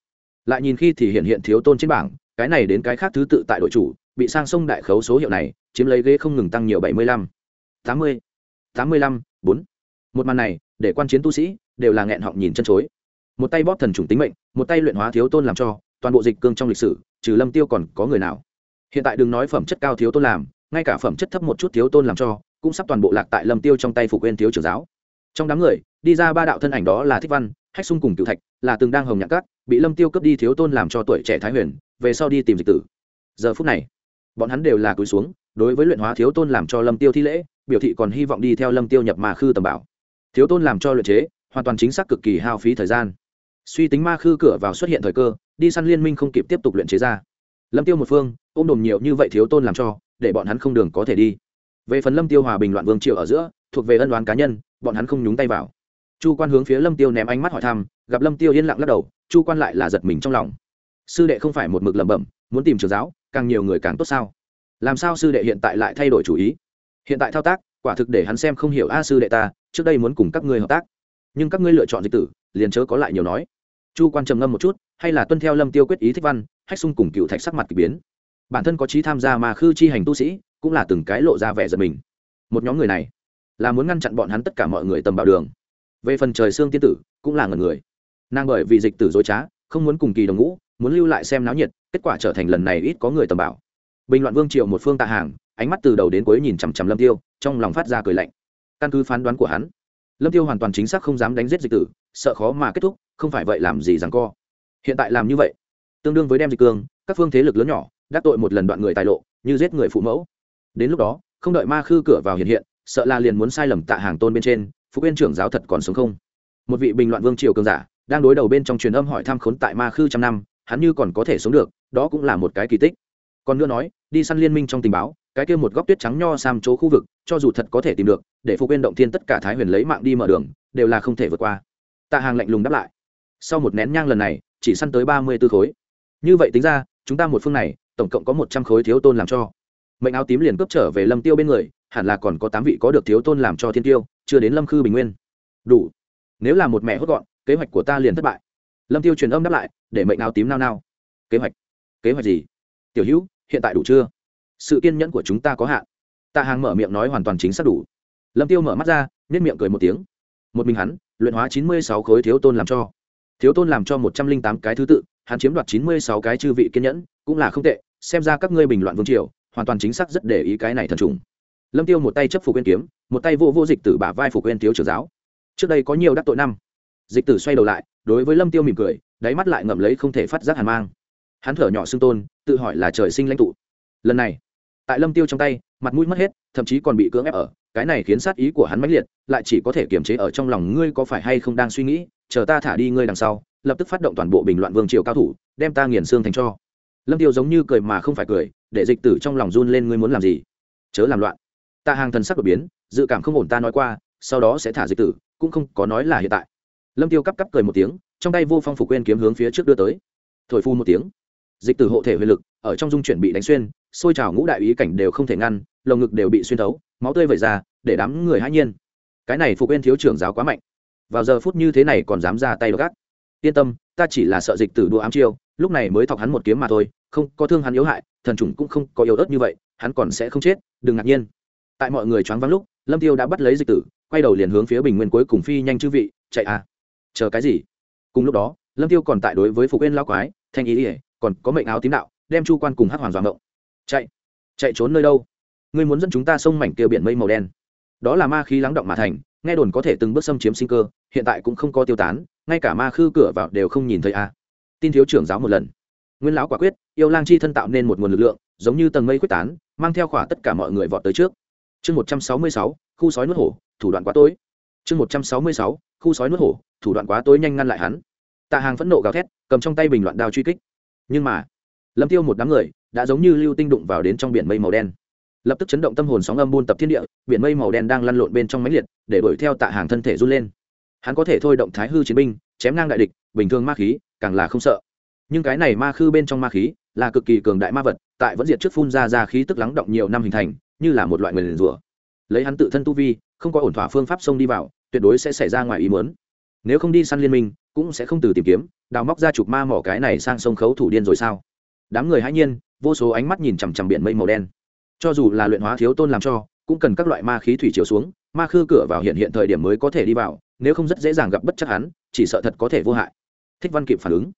lại nhìn khi thì hiện hiện thiếu tôn trên bảng, cái này đến cái khác thứ tự tại đội chủ, bị sang sông đại khấu số hiệu này, chiếm lấy ghế không ngừng tăng nhiều bảy mươi lăm, tám mươi tám mươi lăm, bốn. Một màn này, để quan chiến tu sĩ, đều là nghẹn họng nhìn chân chối. Một tay bóp thần trùng tính mệnh, một tay luyện hóa thiếu tôn làm cho toàn bộ dịch cương trong lịch sử, trừ lâm tiêu còn có người nào? Hiện tại đừng nói phẩm chất cao thiếu tôn làm, ngay cả phẩm chất thấp một chút thiếu tôn làm cho, cũng sắp toàn bộ lạc tại lâm tiêu trong tay phục quên thiếu trưởng giáo. Trong đám người, đi ra ba đạo thân ảnh đó là thích văn, hách sung cùng cựu thạch, là từng đang hồng nhạc cát bị lâm tiêu cướp đi thiếu tôn làm cho tuổi trẻ thái huyền, về sau đi tìm dịch tử. Giờ phút này, bọn hắn đều là cúi xuống, đối với luyện hóa thiếu tôn làm cho lâm tiêu thi lễ, biểu thị còn hy vọng đi theo lâm tiêu nhập mà khư tầm bảo. Thiếu tôn làm cho luyện chế, hoàn toàn chính xác cực kỳ hao phí thời gian. Suy tính ma khư cửa vào xuất hiện thời cơ đi săn liên minh không kịp tiếp tục luyện chế ra. Lâm tiêu một phương, ôm đồm nhiều như vậy thiếu tôn làm cho, để bọn hắn không đường có thể đi. Về phần lâm tiêu hòa bình loạn vương triều ở giữa, thuộc về ân đoán cá nhân, bọn hắn không nhúng tay vào. Chu quan hướng phía lâm tiêu ném ánh mắt hỏi thăm, gặp lâm tiêu yên lặng lắc đầu, chu quan lại là giật mình trong lòng. Sư đệ không phải một mực lẩm bẩm, muốn tìm trường giáo, càng nhiều người càng tốt sao? Làm sao sư đệ hiện tại lại thay đổi chủ ý? Hiện tại thao tác, quả thực để hắn xem không hiểu a sư đệ ta, trước đây muốn cùng các ngươi hợp tác. Nhưng các ngươi lựa chọn dịch tử, liền chớ có lại nhiều nói. Chu quan trầm ngâm một chút hay là tuân theo lâm tiêu quyết ý thích văn, hách sung cùng cựu thạch sắc mặt k ỳ biến. Bản thân có trí tham gia mà khư chi hành tu sĩ, cũng là từng cái lộ ra vẻ giật mình. Một nhóm người này là muốn ngăn chặn bọn hắn tất cả mọi người tầm bảo đường. Về phần trời xương tiên tử, cũng là ngần người. Nàng bởi vì dịch tử dối trá, không muốn cùng kỳ đồng ngũ, muốn lưu lại xem náo nhiệt, kết quả trở thành lần này ít có người tầm bảo. Bình loạn vương triệu một phương tạ hàng, ánh mắt từ đầu đến cuối nhìn chằm chằm lâm tiêu, trong lòng phát ra cười lạnh. Căn cứ phán đoán của hắn, lâm tiêu hoàn toàn chính xác không dám đánh giết dịch tử, sợ khó mà kết thúc, không phải vậy làm gì rằng co hiện tại làm như vậy, tương đương với đem dịch cương, các phương thế lực lớn nhỏ, đắc tội một lần đoạn người tài lộ, như giết người phụ mẫu. Đến lúc đó, không đợi ma khư cửa vào hiện hiện, sợ là liền muốn sai lầm tạ hàng tôn bên trên, phụ quyên trưởng giáo thật còn sống không? Một vị bình loạn vương triều cường giả, đang đối đầu bên trong truyền âm hỏi thăm khốn tại ma khư trăm năm, hắn như còn có thể sống được, đó cũng là một cái kỳ tích. Còn nữa nói, đi săn liên minh trong tình báo, cái kia một góc tuyết trắng nho sam chỗ khu vực, cho dù thật có thể tìm được, để phục quyên động thiên tất cả thái huyền lấy mạng đi mở đường, đều là không thể vượt qua. Tạ hàng lạnh lùng đáp lại. Sau một nén nhang lần này chỉ săn tới ba mươi b ố khối. Như vậy tính ra, chúng ta một phương này, tổng cộng có một trăm khối thiếu tôn làm cho. Mệnh áo tím liền cướp trở về lâm tiêu bên người, hẳn là còn có tám vị có được thiếu tôn làm cho thiên tiêu, chưa đến lâm khư bình nguyên. Đủ. Nếu là một mẹ hốt gọn, kế hoạch của ta liền thất bại. Lâm tiêu truyền âm đáp lại, để mệnh áo tím nao nao. Kế hoạch? Kế hoạch gì? Tiểu hữu, hiện tại đủ chưa? Sự kiên nhẫn của chúng ta có hạn. Tạ hàng mở miệng nói hoàn toàn chính xác đủ. Lâm tiêu mở mắt ra nhét miệng cười một tiếng. Một mình hắn, luyện hóa chín mươi sáu khối thiếu tôn làm cho thiếu tôn làm cho một trăm linh tám cái thứ tự, hắn chiếm đoạt chín mươi sáu cái chư vị kiên nhẫn, cũng là không tệ, xem ra các ngươi bình loạn vương triều, hoàn toàn chính xác rất để ý cái này thần trùng. Lâm tiêu một tay chấp phục quên kiếm, một tay vô vô dịch tử bả vai phục quên thiếu trưởng giáo. Trước đây có nhiều đắc tội năm. Dịch tử xoay đầu lại, đối với lâm tiêu mỉm cười, đáy mắt lại ngậm lấy không thể phát giác hàn mang. Hắn thở nhỏ xưng tôn, tự hỏi là trời sinh lãnh tụ. Lần này, tại lâm tiêu trong tay, mặt mũi mất hết, thậm chí còn bị cưỡng ép ở cái này khiến sát ý của hắn mãnh liệt, lại chỉ có thể kiềm chế ở trong lòng ngươi có phải hay không đang suy nghĩ, chờ ta thả đi ngươi đằng sau, lập tức phát động toàn bộ bình loạn vương triều cao thủ, đem ta nghiền xương thành cho. Lâm tiêu giống như cười mà không phải cười, để dịch tử trong lòng run lên ngươi muốn làm gì? Chớ làm loạn. Ta hàng thần sắc đột biến, dự cảm không ổn ta nói qua, sau đó sẽ thả dịch tử, cũng không có nói là hiện tại. Lâm tiêu cắp cắp cười một tiếng, trong tay vô phong phục quên kiếm hướng phía trước đưa tới. Thổi phu một tiếng. Dịch tử hộ thể huyền lực ở trong dung chuyển bị đánh xuyên, xôi trào ngũ đại ý cảnh đều không thể ngăn, lồng ngực đều bị xuyên thấu, máu tươi vẩy ra, để đám người hãi nhiên. Cái này phục bên thiếu trưởng giáo quá mạnh. Vào giờ phút như thế này còn dám ra tay gác yên tâm, ta chỉ là sợ dịch tử đua ám chiêu, lúc này mới thọc hắn một kiếm mà thôi, không có thương hắn yếu hại, thần trùng cũng không có yếu ớt như vậy, hắn còn sẽ không chết, đừng ngạc nhiên. Tại mọi người choáng vắng lúc, lâm tiêu đã bắt lấy dịch tử, quay đầu liền hướng phía bình nguyên cuối cùng phi nhanh chư vị, chạy à. Chờ cái gì? Cùng lúc đó, lâm tiêu còn tại đối với phục quên lao quái, thanh ý ỉa còn có mệnh áo tím đạo đem chu quan cùng hắc hoàng doạng động chạy chạy trốn nơi đâu? Ngươi muốn dẫn chúng ta sông mảnh kia biển mây màu đen. Đó là ma khí lắng động mà thành, nghe đồn có thể từng bước xâm chiếm sinh cơ, hiện tại cũng không có tiêu tán, ngay cả ma khư cửa vào đều không nhìn thấy a. À. tin thiếu trưởng giáo một lần. Nguyên lão quả quyết, yêu lang chi thân tạo nên một nguồn lực lượng, giống như tầng mây quyết tán, mang theo khỏa tất cả mọi người vọt tới trước. Chương một trăm sáu mươi sáu, khu sói nuốt hổ, thủ đoạn quá tối. Chương một trăm sáu mươi sáu, khu sói nuốt hổ, thủ đoạn quá tối nhanh ngăn lại hắn. Tạ hàng phẫn nộ gào thét, cầm trong tay bình loạn đao truy kích. Nhưng mà lâm tiêu một đám người đã giống như lưu tinh đụng vào đến trong biển mây màu đen. Lập tức chấn động tâm hồn sóng âm buôn tập thiên địa, biển mây màu đen đang lăn lộn bên trong máy liệt, để đuổi theo tạ hàng thân thể run lên. Hắn có thể thôi động thái hư chiến binh, chém ngang đại địch, bình thường ma khí, càng là không sợ. Nhưng cái này ma khư bên trong ma khí là cực kỳ cường đại ma vật, tại vẫn diệt trước phun ra ra khí tức lắng động nhiều năm hình thành, như là một loại nguyền rủa. Lấy hắn tự thân tu vi, không có ổn thỏa phương pháp xông đi vào, tuyệt đối sẽ xảy ra ngoài ý muốn. Nếu không đi săn liên minh, cũng sẽ không từ tìm kiếm, đào móc ra chụp ma mỏ cái này sang sông khấu thủ điên rồi sao? Đám người hãy nhiên, vô số ánh mắt nhìn chằm chằm biển mây màu đen. Cho dù là luyện hóa thiếu tôn làm cho, cũng cần các loại ma khí thủy chiều xuống, ma khư cửa vào hiện hiện thời điểm mới có thể đi vào, nếu không rất dễ dàng gặp bất chắc hắn, chỉ sợ thật có thể vô hại. Thích văn kịp phản ứng.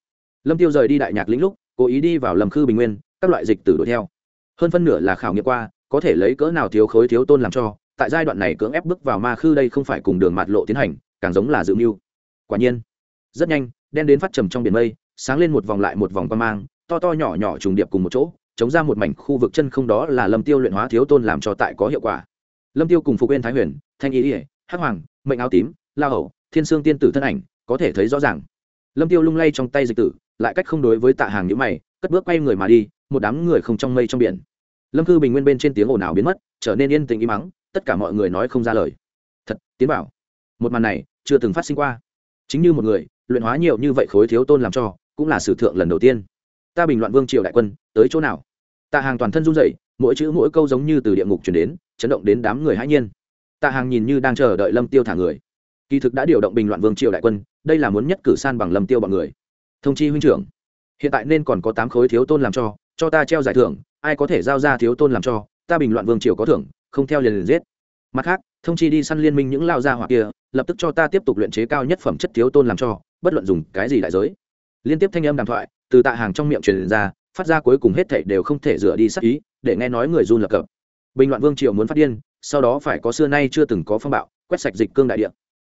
Lâm tiêu rời đi đại nhạc lĩnh lúc, cố ý đi vào lầm khư bình nguyên, các loại dịch tử đuổi theo. Hơn phân nửa là khảo nghiệm qua, có thể lấy cỡ nào thiếu khối thiếu tôn làm cho, tại giai đoạn này cưỡng ép bước vào ma khư đây không phải cùng đường mạt lộ tiến hành, càng giống là dự mưu. Quả nhiên, rất nhanh, đen đến phát trầm trong biển mây, sáng lên một vòng lại một vòng quan mang to to nhỏ nhỏ trùng điệp cùng một chỗ, chống ra một mảnh khu vực chân không đó là lâm tiêu luyện hóa thiếu tôn làm cho tại có hiệu quả. Lâm tiêu cùng phục quên thái huyền, thanh ý ỉa hắc hoàng, mệnh áo tím la hậu thiên sương tiên tử thân ảnh, có thể thấy rõ ràng. Lâm tiêu lung lay trong tay dịch tử, lại cách không đối với tạ hàng nhữ mày, cất bước quay người mà đi, một đám người không trong mây trong biển. Lâm cư bình nguyên bên trên tiếng ồn ào biến mất, trở nên yên tĩnh im mắng tất cả mọi người nói không ra lời. Thật, tiến bảo, một màn này chưa từng phát sinh qua. Chính như một người, luyện hóa nhiều như vậy khối thiếu tôn làm cho, cũng là sử thượng lần đầu tiên ta bình loạn vương triều đại quân, tới chỗ nào? Tạ hàng toàn thân run rẩy, mỗi chữ mỗi câu giống như từ địa ngục chuyển đến, chấn động đến đám người hãi nhiên. Tạ hàng nhìn như đang chờ đợi lâm tiêu thả người. Kỳ thực đã điều động bình loạn vương triều đại quân, đây là muốn nhất cử san bằng lâm tiêu bọn người. Thông chi huynh trưởng, hiện tại nên còn có tám khối thiếu tôn làm cho cho ta treo giải thưởng, ai có thể giao ra thiếu tôn làm cho, ta bình loạn vương triều có thưởng, không theo liền liền giết. Mặt khác, thông chi đi săn liên minh những lao gia hỏa kia, lập tức cho ta tiếp tục luyện chế cao nhất phẩm chất thiếu tôn làm cho, bất luận dùng cái gì đại giới. Liên tiếp thanh âm đàm thoại từ tạ hàng trong miệng truyền ra, phát ra cuối cùng hết thảy đều không thể rửa đi sắc ý, để nghe nói người run lập cập. Bình loạn vương triều muốn phát điên, sau đó phải có xưa nay chưa từng có phong bạo, quét sạch dịch cương đại địa.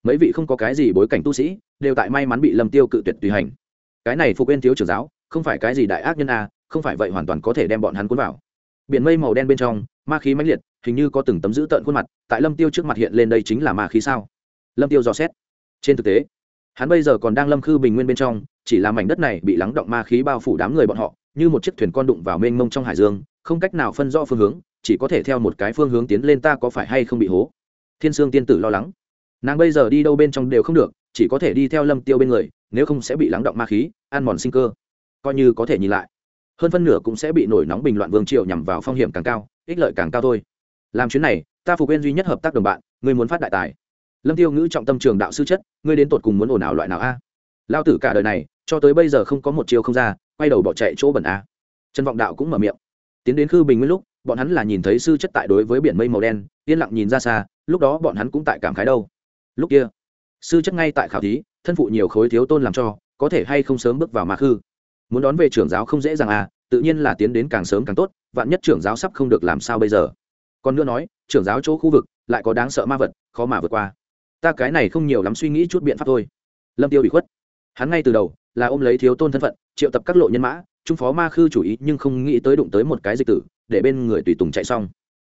Mấy vị không có cái gì bối cảnh tu sĩ, đều tại may mắn bị lâm tiêu cự tuyệt tùy hành. Cái này phục bên thiếu trưởng giáo, không phải cái gì đại ác nhân a, không phải vậy hoàn toàn có thể đem bọn hắn cuốn vào. Biển mây màu đen bên trong, ma khí mãnh liệt, hình như có từng tấm dữ tợn khuôn mặt, tại lâm tiêu trước mặt hiện lên đây chính là ma khí sao? Lâm tiêu dò xét. Trên thực tế hắn bây giờ còn đang lâm khư bình nguyên bên trong, chỉ là mảnh đất này bị lắng động ma khí bao phủ đám người bọn họ, như một chiếc thuyền con đụng vào mênh mông trong hải dương, không cách nào phân rõ phương hướng, chỉ có thể theo một cái phương hướng tiến lên ta có phải hay không bị hố. Thiên sương tiên tử lo lắng. Nàng bây giờ đi đâu bên trong đều không được, chỉ có thể đi theo lâm tiêu bên người, nếu không sẽ bị lắng động ma khí, ăn mòn sinh cơ. Coi như có thể nhìn lại, hơn phân nửa cũng sẽ bị nổi nóng bình loạn vương triều nhằm vào phong hiểm càng cao, ích lợi càng cao thôi. Làm chuyến này, ta phục quên duy nhất hợp tác đồng bạn, ngươi muốn phát đại tài lâm tiêu ngữ trọng tâm trường đạo sư chất, ngươi đến tột cùng muốn ồn ào loại nào a? Lao tử cả đời này, cho tới bây giờ không có một chiều không ra, quay đầu bỏ chạy chỗ bẩn a. Trần vọng đạo cũng mở miệng. Tiến đến khư bình nguyên lúc, bọn hắn là nhìn thấy sư chất tại đối với biển mây màu đen, yên lặng nhìn ra xa, lúc đó bọn hắn cũng tại cảm khái đâu. Lúc kia, sư chất ngay tại khảo thí, thân phụ nhiều khối thiếu tôn làm cho, có thể hay không sớm bước vào ma khư. Muốn đón về trưởng giáo không dễ dàng à tự nhiên là tiến đến càng sớm càng tốt, vạn nhất trưởng giáo sắp không được làm sao bây giờ. Còn nữa nói, trưởng giáo chỗ khu vực, lại có đáng sợ ma vật, khó mà vượt qua ta cái này không nhiều lắm suy nghĩ chút biện pháp thôi. Lâm tiêu bị khuất. Hắn ngay từ đầu là ôm lấy thiếu tôn thân phận, triệu tập các lộ nhân mã, trung phó ma khư chủ ý nhưng không nghĩ tới đụng tới một cái dịch tử, để bên người tùy tùng chạy xong.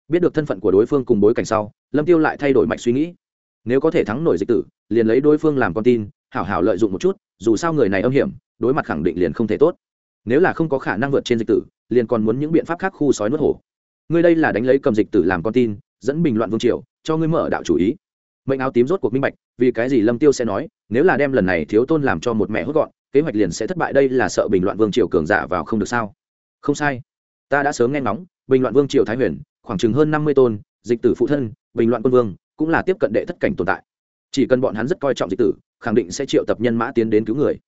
Biết được thân phận của đối phương cùng bối cảnh sau, lâm tiêu lại thay đổi mạch suy nghĩ. Nếu có thể thắng nổi dịch tử, liền lấy đối phương làm con tin, hảo hảo lợi dụng một chút, dù sao người này âm hiểm, đối mặt khẳng định liền không thể tốt. Nếu là không có khả năng vượt trên dịch tử, liền còn muốn những biện pháp khác khu sói nuốt hổ. Ngươi đây là đánh lấy cầm dịch tử làm con tin, dẫn bình loạn vương triều, cho ngươi mở đạo chủ ý mệnh áo tím rốt cuộc minh bạch, vì cái gì lâm tiêu sẽ nói, nếu là đem lần này thiếu tôn làm cho một mẹ hốt gọn, kế hoạch liền sẽ thất bại, đây là sợ bình loạn vương triều cường giả vào không được sao? Không sai. Ta đã sớm nghe ngóng, bình loạn vương triều thái huyền, khoảng chừng hơn năm mươi tôn, dịch tử phụ thân, bình loạn quân vương, cũng là tiếp cận đệ thất cảnh tồn tại. Chỉ cần bọn hắn rất coi trọng dịch tử, khẳng định sẽ triệu tập nhân mã tiến đến cứu người.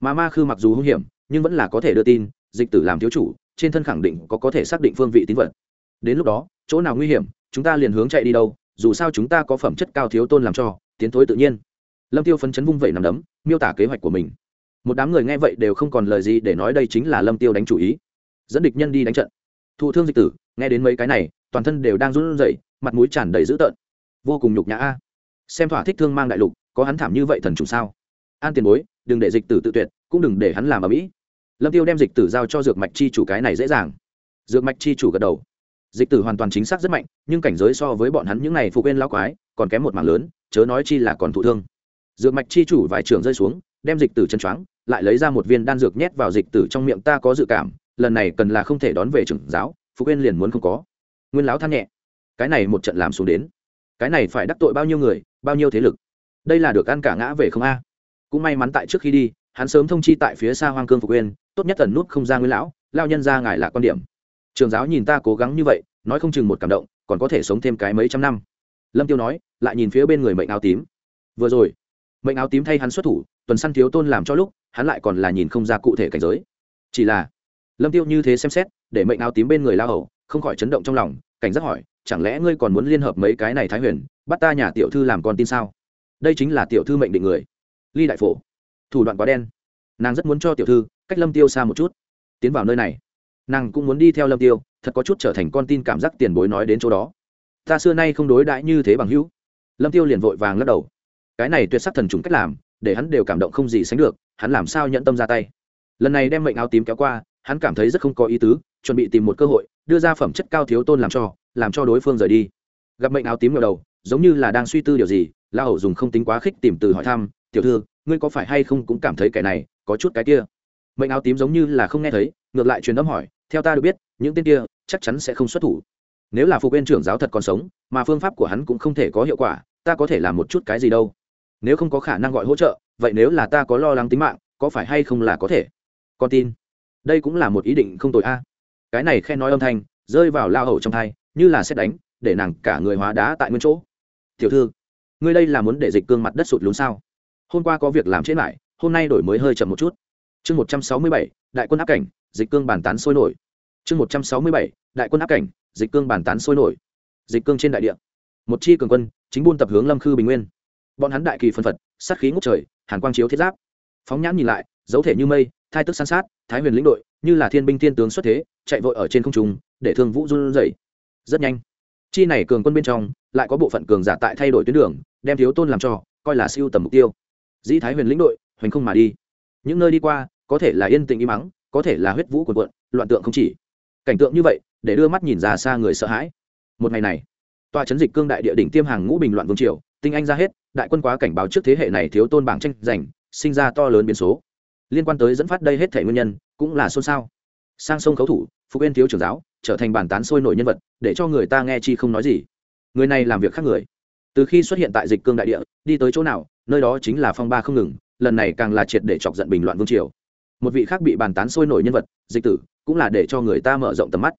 Mà ma khư mặc dù hung hiểm, nhưng vẫn là có thể đưa tin, dịch tử làm thiếu chủ, trên thân khẳng định có có thể xác định phương vị tín vật. Đến lúc đó, chỗ nào nguy hiểm, chúng ta liền hướng chạy đi đâu dù sao chúng ta có phẩm chất cao thiếu tôn làm cho, tiến thối tự nhiên. Lâm tiêu phấn chấn vung vẩy nằm đấm, miêu tả kế hoạch của mình. Một đám người nghe vậy đều không còn lời gì để nói đây chính là lâm tiêu đánh chủ ý. Dẫn địch nhân đi đánh trận. Thụ thương dịch tử, nghe đến mấy cái này, toàn thân đều đang run rẩy, mặt mũi tràn đầy dữ tợn. Vô cùng nhục nhã a. Xem thỏa thích thương mang đại lục, có hắn thảm như vậy thần trùng sao? An tiền bối, đừng để dịch tử tự tuyệt, cũng đừng để hắn làm ở mỹ lâm tiêu đem dịch tử giao cho dược mạch chi chủ cái này dễ dàng. Dược mạch chi chủ gật đầu dịch tử hoàn toàn chính xác rất mạnh, nhưng cảnh giới so với bọn hắn những này phụ quên lao quái, còn kém một mảng lớn, chớ nói chi là còn thụ thương. Dược mạch chi chủ vài trường rơi xuống, đem dịch tử chân choáng, lại lấy ra một viên đan dược nhét vào dịch tử trong miệng ta có dự cảm, lần này cần là không thể đón về trưởng giáo, phụ quên liền muốn không có. Nguyên lão than nhẹ. Cái này một trận làm xuống đến. Cái này phải đắc tội bao nhiêu người, bao nhiêu thế lực. Đây là được ăn cả ngã về không a. Cũng may mắn tại trước khi đi, hắn sớm thông chi tại phía xa hoang cương phục quên, tốt nhất tần nút không ra nguyên lão, lao nhân ra ngài là quan điểm trường giáo nhìn ta cố gắng như vậy, nói không chừng một cảm động, còn có thể sống thêm cái mấy trăm năm. Lâm tiêu nói, lại nhìn phía bên người mệnh áo tím. Vừa rồi, mệnh áo tím thay hắn xuất thủ, tuần săn thiếu tôn làm cho lúc, hắn lại còn là nhìn không ra cụ thể cảnh giới. Chỉ là, lâm tiêu như thế xem xét, để mệnh áo tím bên người lao hầu, không khỏi chấn động trong lòng, cảnh giác hỏi, chẳng lẽ ngươi còn muốn liên hợp mấy cái này thái huyền, bắt ta nhà tiểu thư làm con tin sao? Đây chính là tiểu thư mệnh định người. Ly đại phổ, thủ đoạn quá đen. Nàng rất muốn cho tiểu thư, cách lâm tiêu xa một chút, tiến vào nơi này nàng cũng muốn đi theo lâm tiêu, thật có chút trở thành con tin cảm giác tiền bối nói đến chỗ đó. Ta xưa nay không đối đãi như thế bằng hữu. Lâm tiêu liền vội vàng lắc đầu. Cái này tuyệt sắc thần trùng cách làm, để hắn đều cảm động không gì sánh được, hắn làm sao nhận tâm ra tay. Lần này đem mệnh áo tím kéo qua, hắn cảm thấy rất không có ý tứ, chuẩn bị tìm một cơ hội, đưa ra phẩm chất cao thiếu tôn làm cho làm cho đối phương rời đi. Gặp mệnh áo tím ngờ đầu, giống như là đang suy tư điều gì, la hầu dùng không tính quá khích tìm từ hỏi thăm, tiểu thư, ngươi có phải hay không cũng cảm thấy kẻ này có chút cái kia? Mệnh áo tím giống như là không nghe thấy, ngược lại truyền âm hỏi theo ta được biết, những tên kia chắc chắn sẽ không xuất thủ. Nếu là phục bên trưởng giáo thật còn sống, mà phương pháp của hắn cũng không thể có hiệu quả, ta có thể làm một chút cái gì đâu. Nếu không có khả năng gọi hỗ trợ, vậy nếu là ta có lo lắng tính mạng, có phải hay không là có thể? Con tin. Đây cũng là một ý định không tội a. Cái này khen nói âm thanh, rơi vào lao hầu trong thai, như là xét đánh, để nàng cả người hóa đá tại nguyên chỗ. Tiểu thư, ngươi đây là muốn để dịch cương mặt đất sụt lún sao? Hôm qua có việc làm chết lại, hôm nay đổi mới hơi chậm một chút chương một trăm sáu mươi bảy, đại quân áp cảnh, dịch cương bản tán sôi nổi. Chương một trăm sáu mươi bảy, đại quân áp cảnh, dịch cương bản tán sôi nổi. Dịch cương trên đại địa. Một chi cường quân, chính buôn tập hướng lâm khư bình nguyên. Bọn hắn đại kỳ phân phật, sát khí ngút trời, hàn quang chiếu thiết giáp. Phóng nhãn nhìn lại, dấu thể như mây, thai tức san sát, thái huyền lĩnh đội, như là thiên binh thiên tướng xuất thế, chạy vội ở trên không trung, để thương vũ run rẩy. Rất nhanh, chi này cường quân bên trong, lại có bộ phận cường giả tại thay đổi tuyến đường, đem thiếu tôn làm cho, coi là siêu tầm mục tiêu. Dĩ thái huyền lĩnh đội, hoành không mà đi. Những nơi đi qua có thể là yên tĩnh im mắng, có thể là huyết vũ cuồn cuộn, loạn tượng không chỉ. Cảnh tượng như vậy, để đưa mắt nhìn ra xa người sợ hãi. Một ngày này, tòa chấn dịch cương đại địa đỉnh tiêm hàng ngũ bình loạn vương triều, tinh anh ra hết, đại quân quá cảnh báo trước thế hệ này thiếu tôn bảng tranh giành, sinh ra to lớn biến số. Liên quan tới dẫn phát đây hết thể nguyên nhân, cũng là xôn xao. Sang sông khấu thủ phục yên thiếu trưởng giáo, trở thành bản tán sôi nổi nhân vật, để cho người ta nghe chi không nói gì. Người này làm việc khác người. Từ khi xuất hiện tại dịch cương đại địa, đi tới chỗ nào, nơi đó chính là phong ba không ngừng, lần này càng là triệt để chọc giận bình loạn vương triều một vị khác bị bàn tán sôi nổi nhân vật, dịch tử, cũng là để cho người ta mở rộng tầm mắt.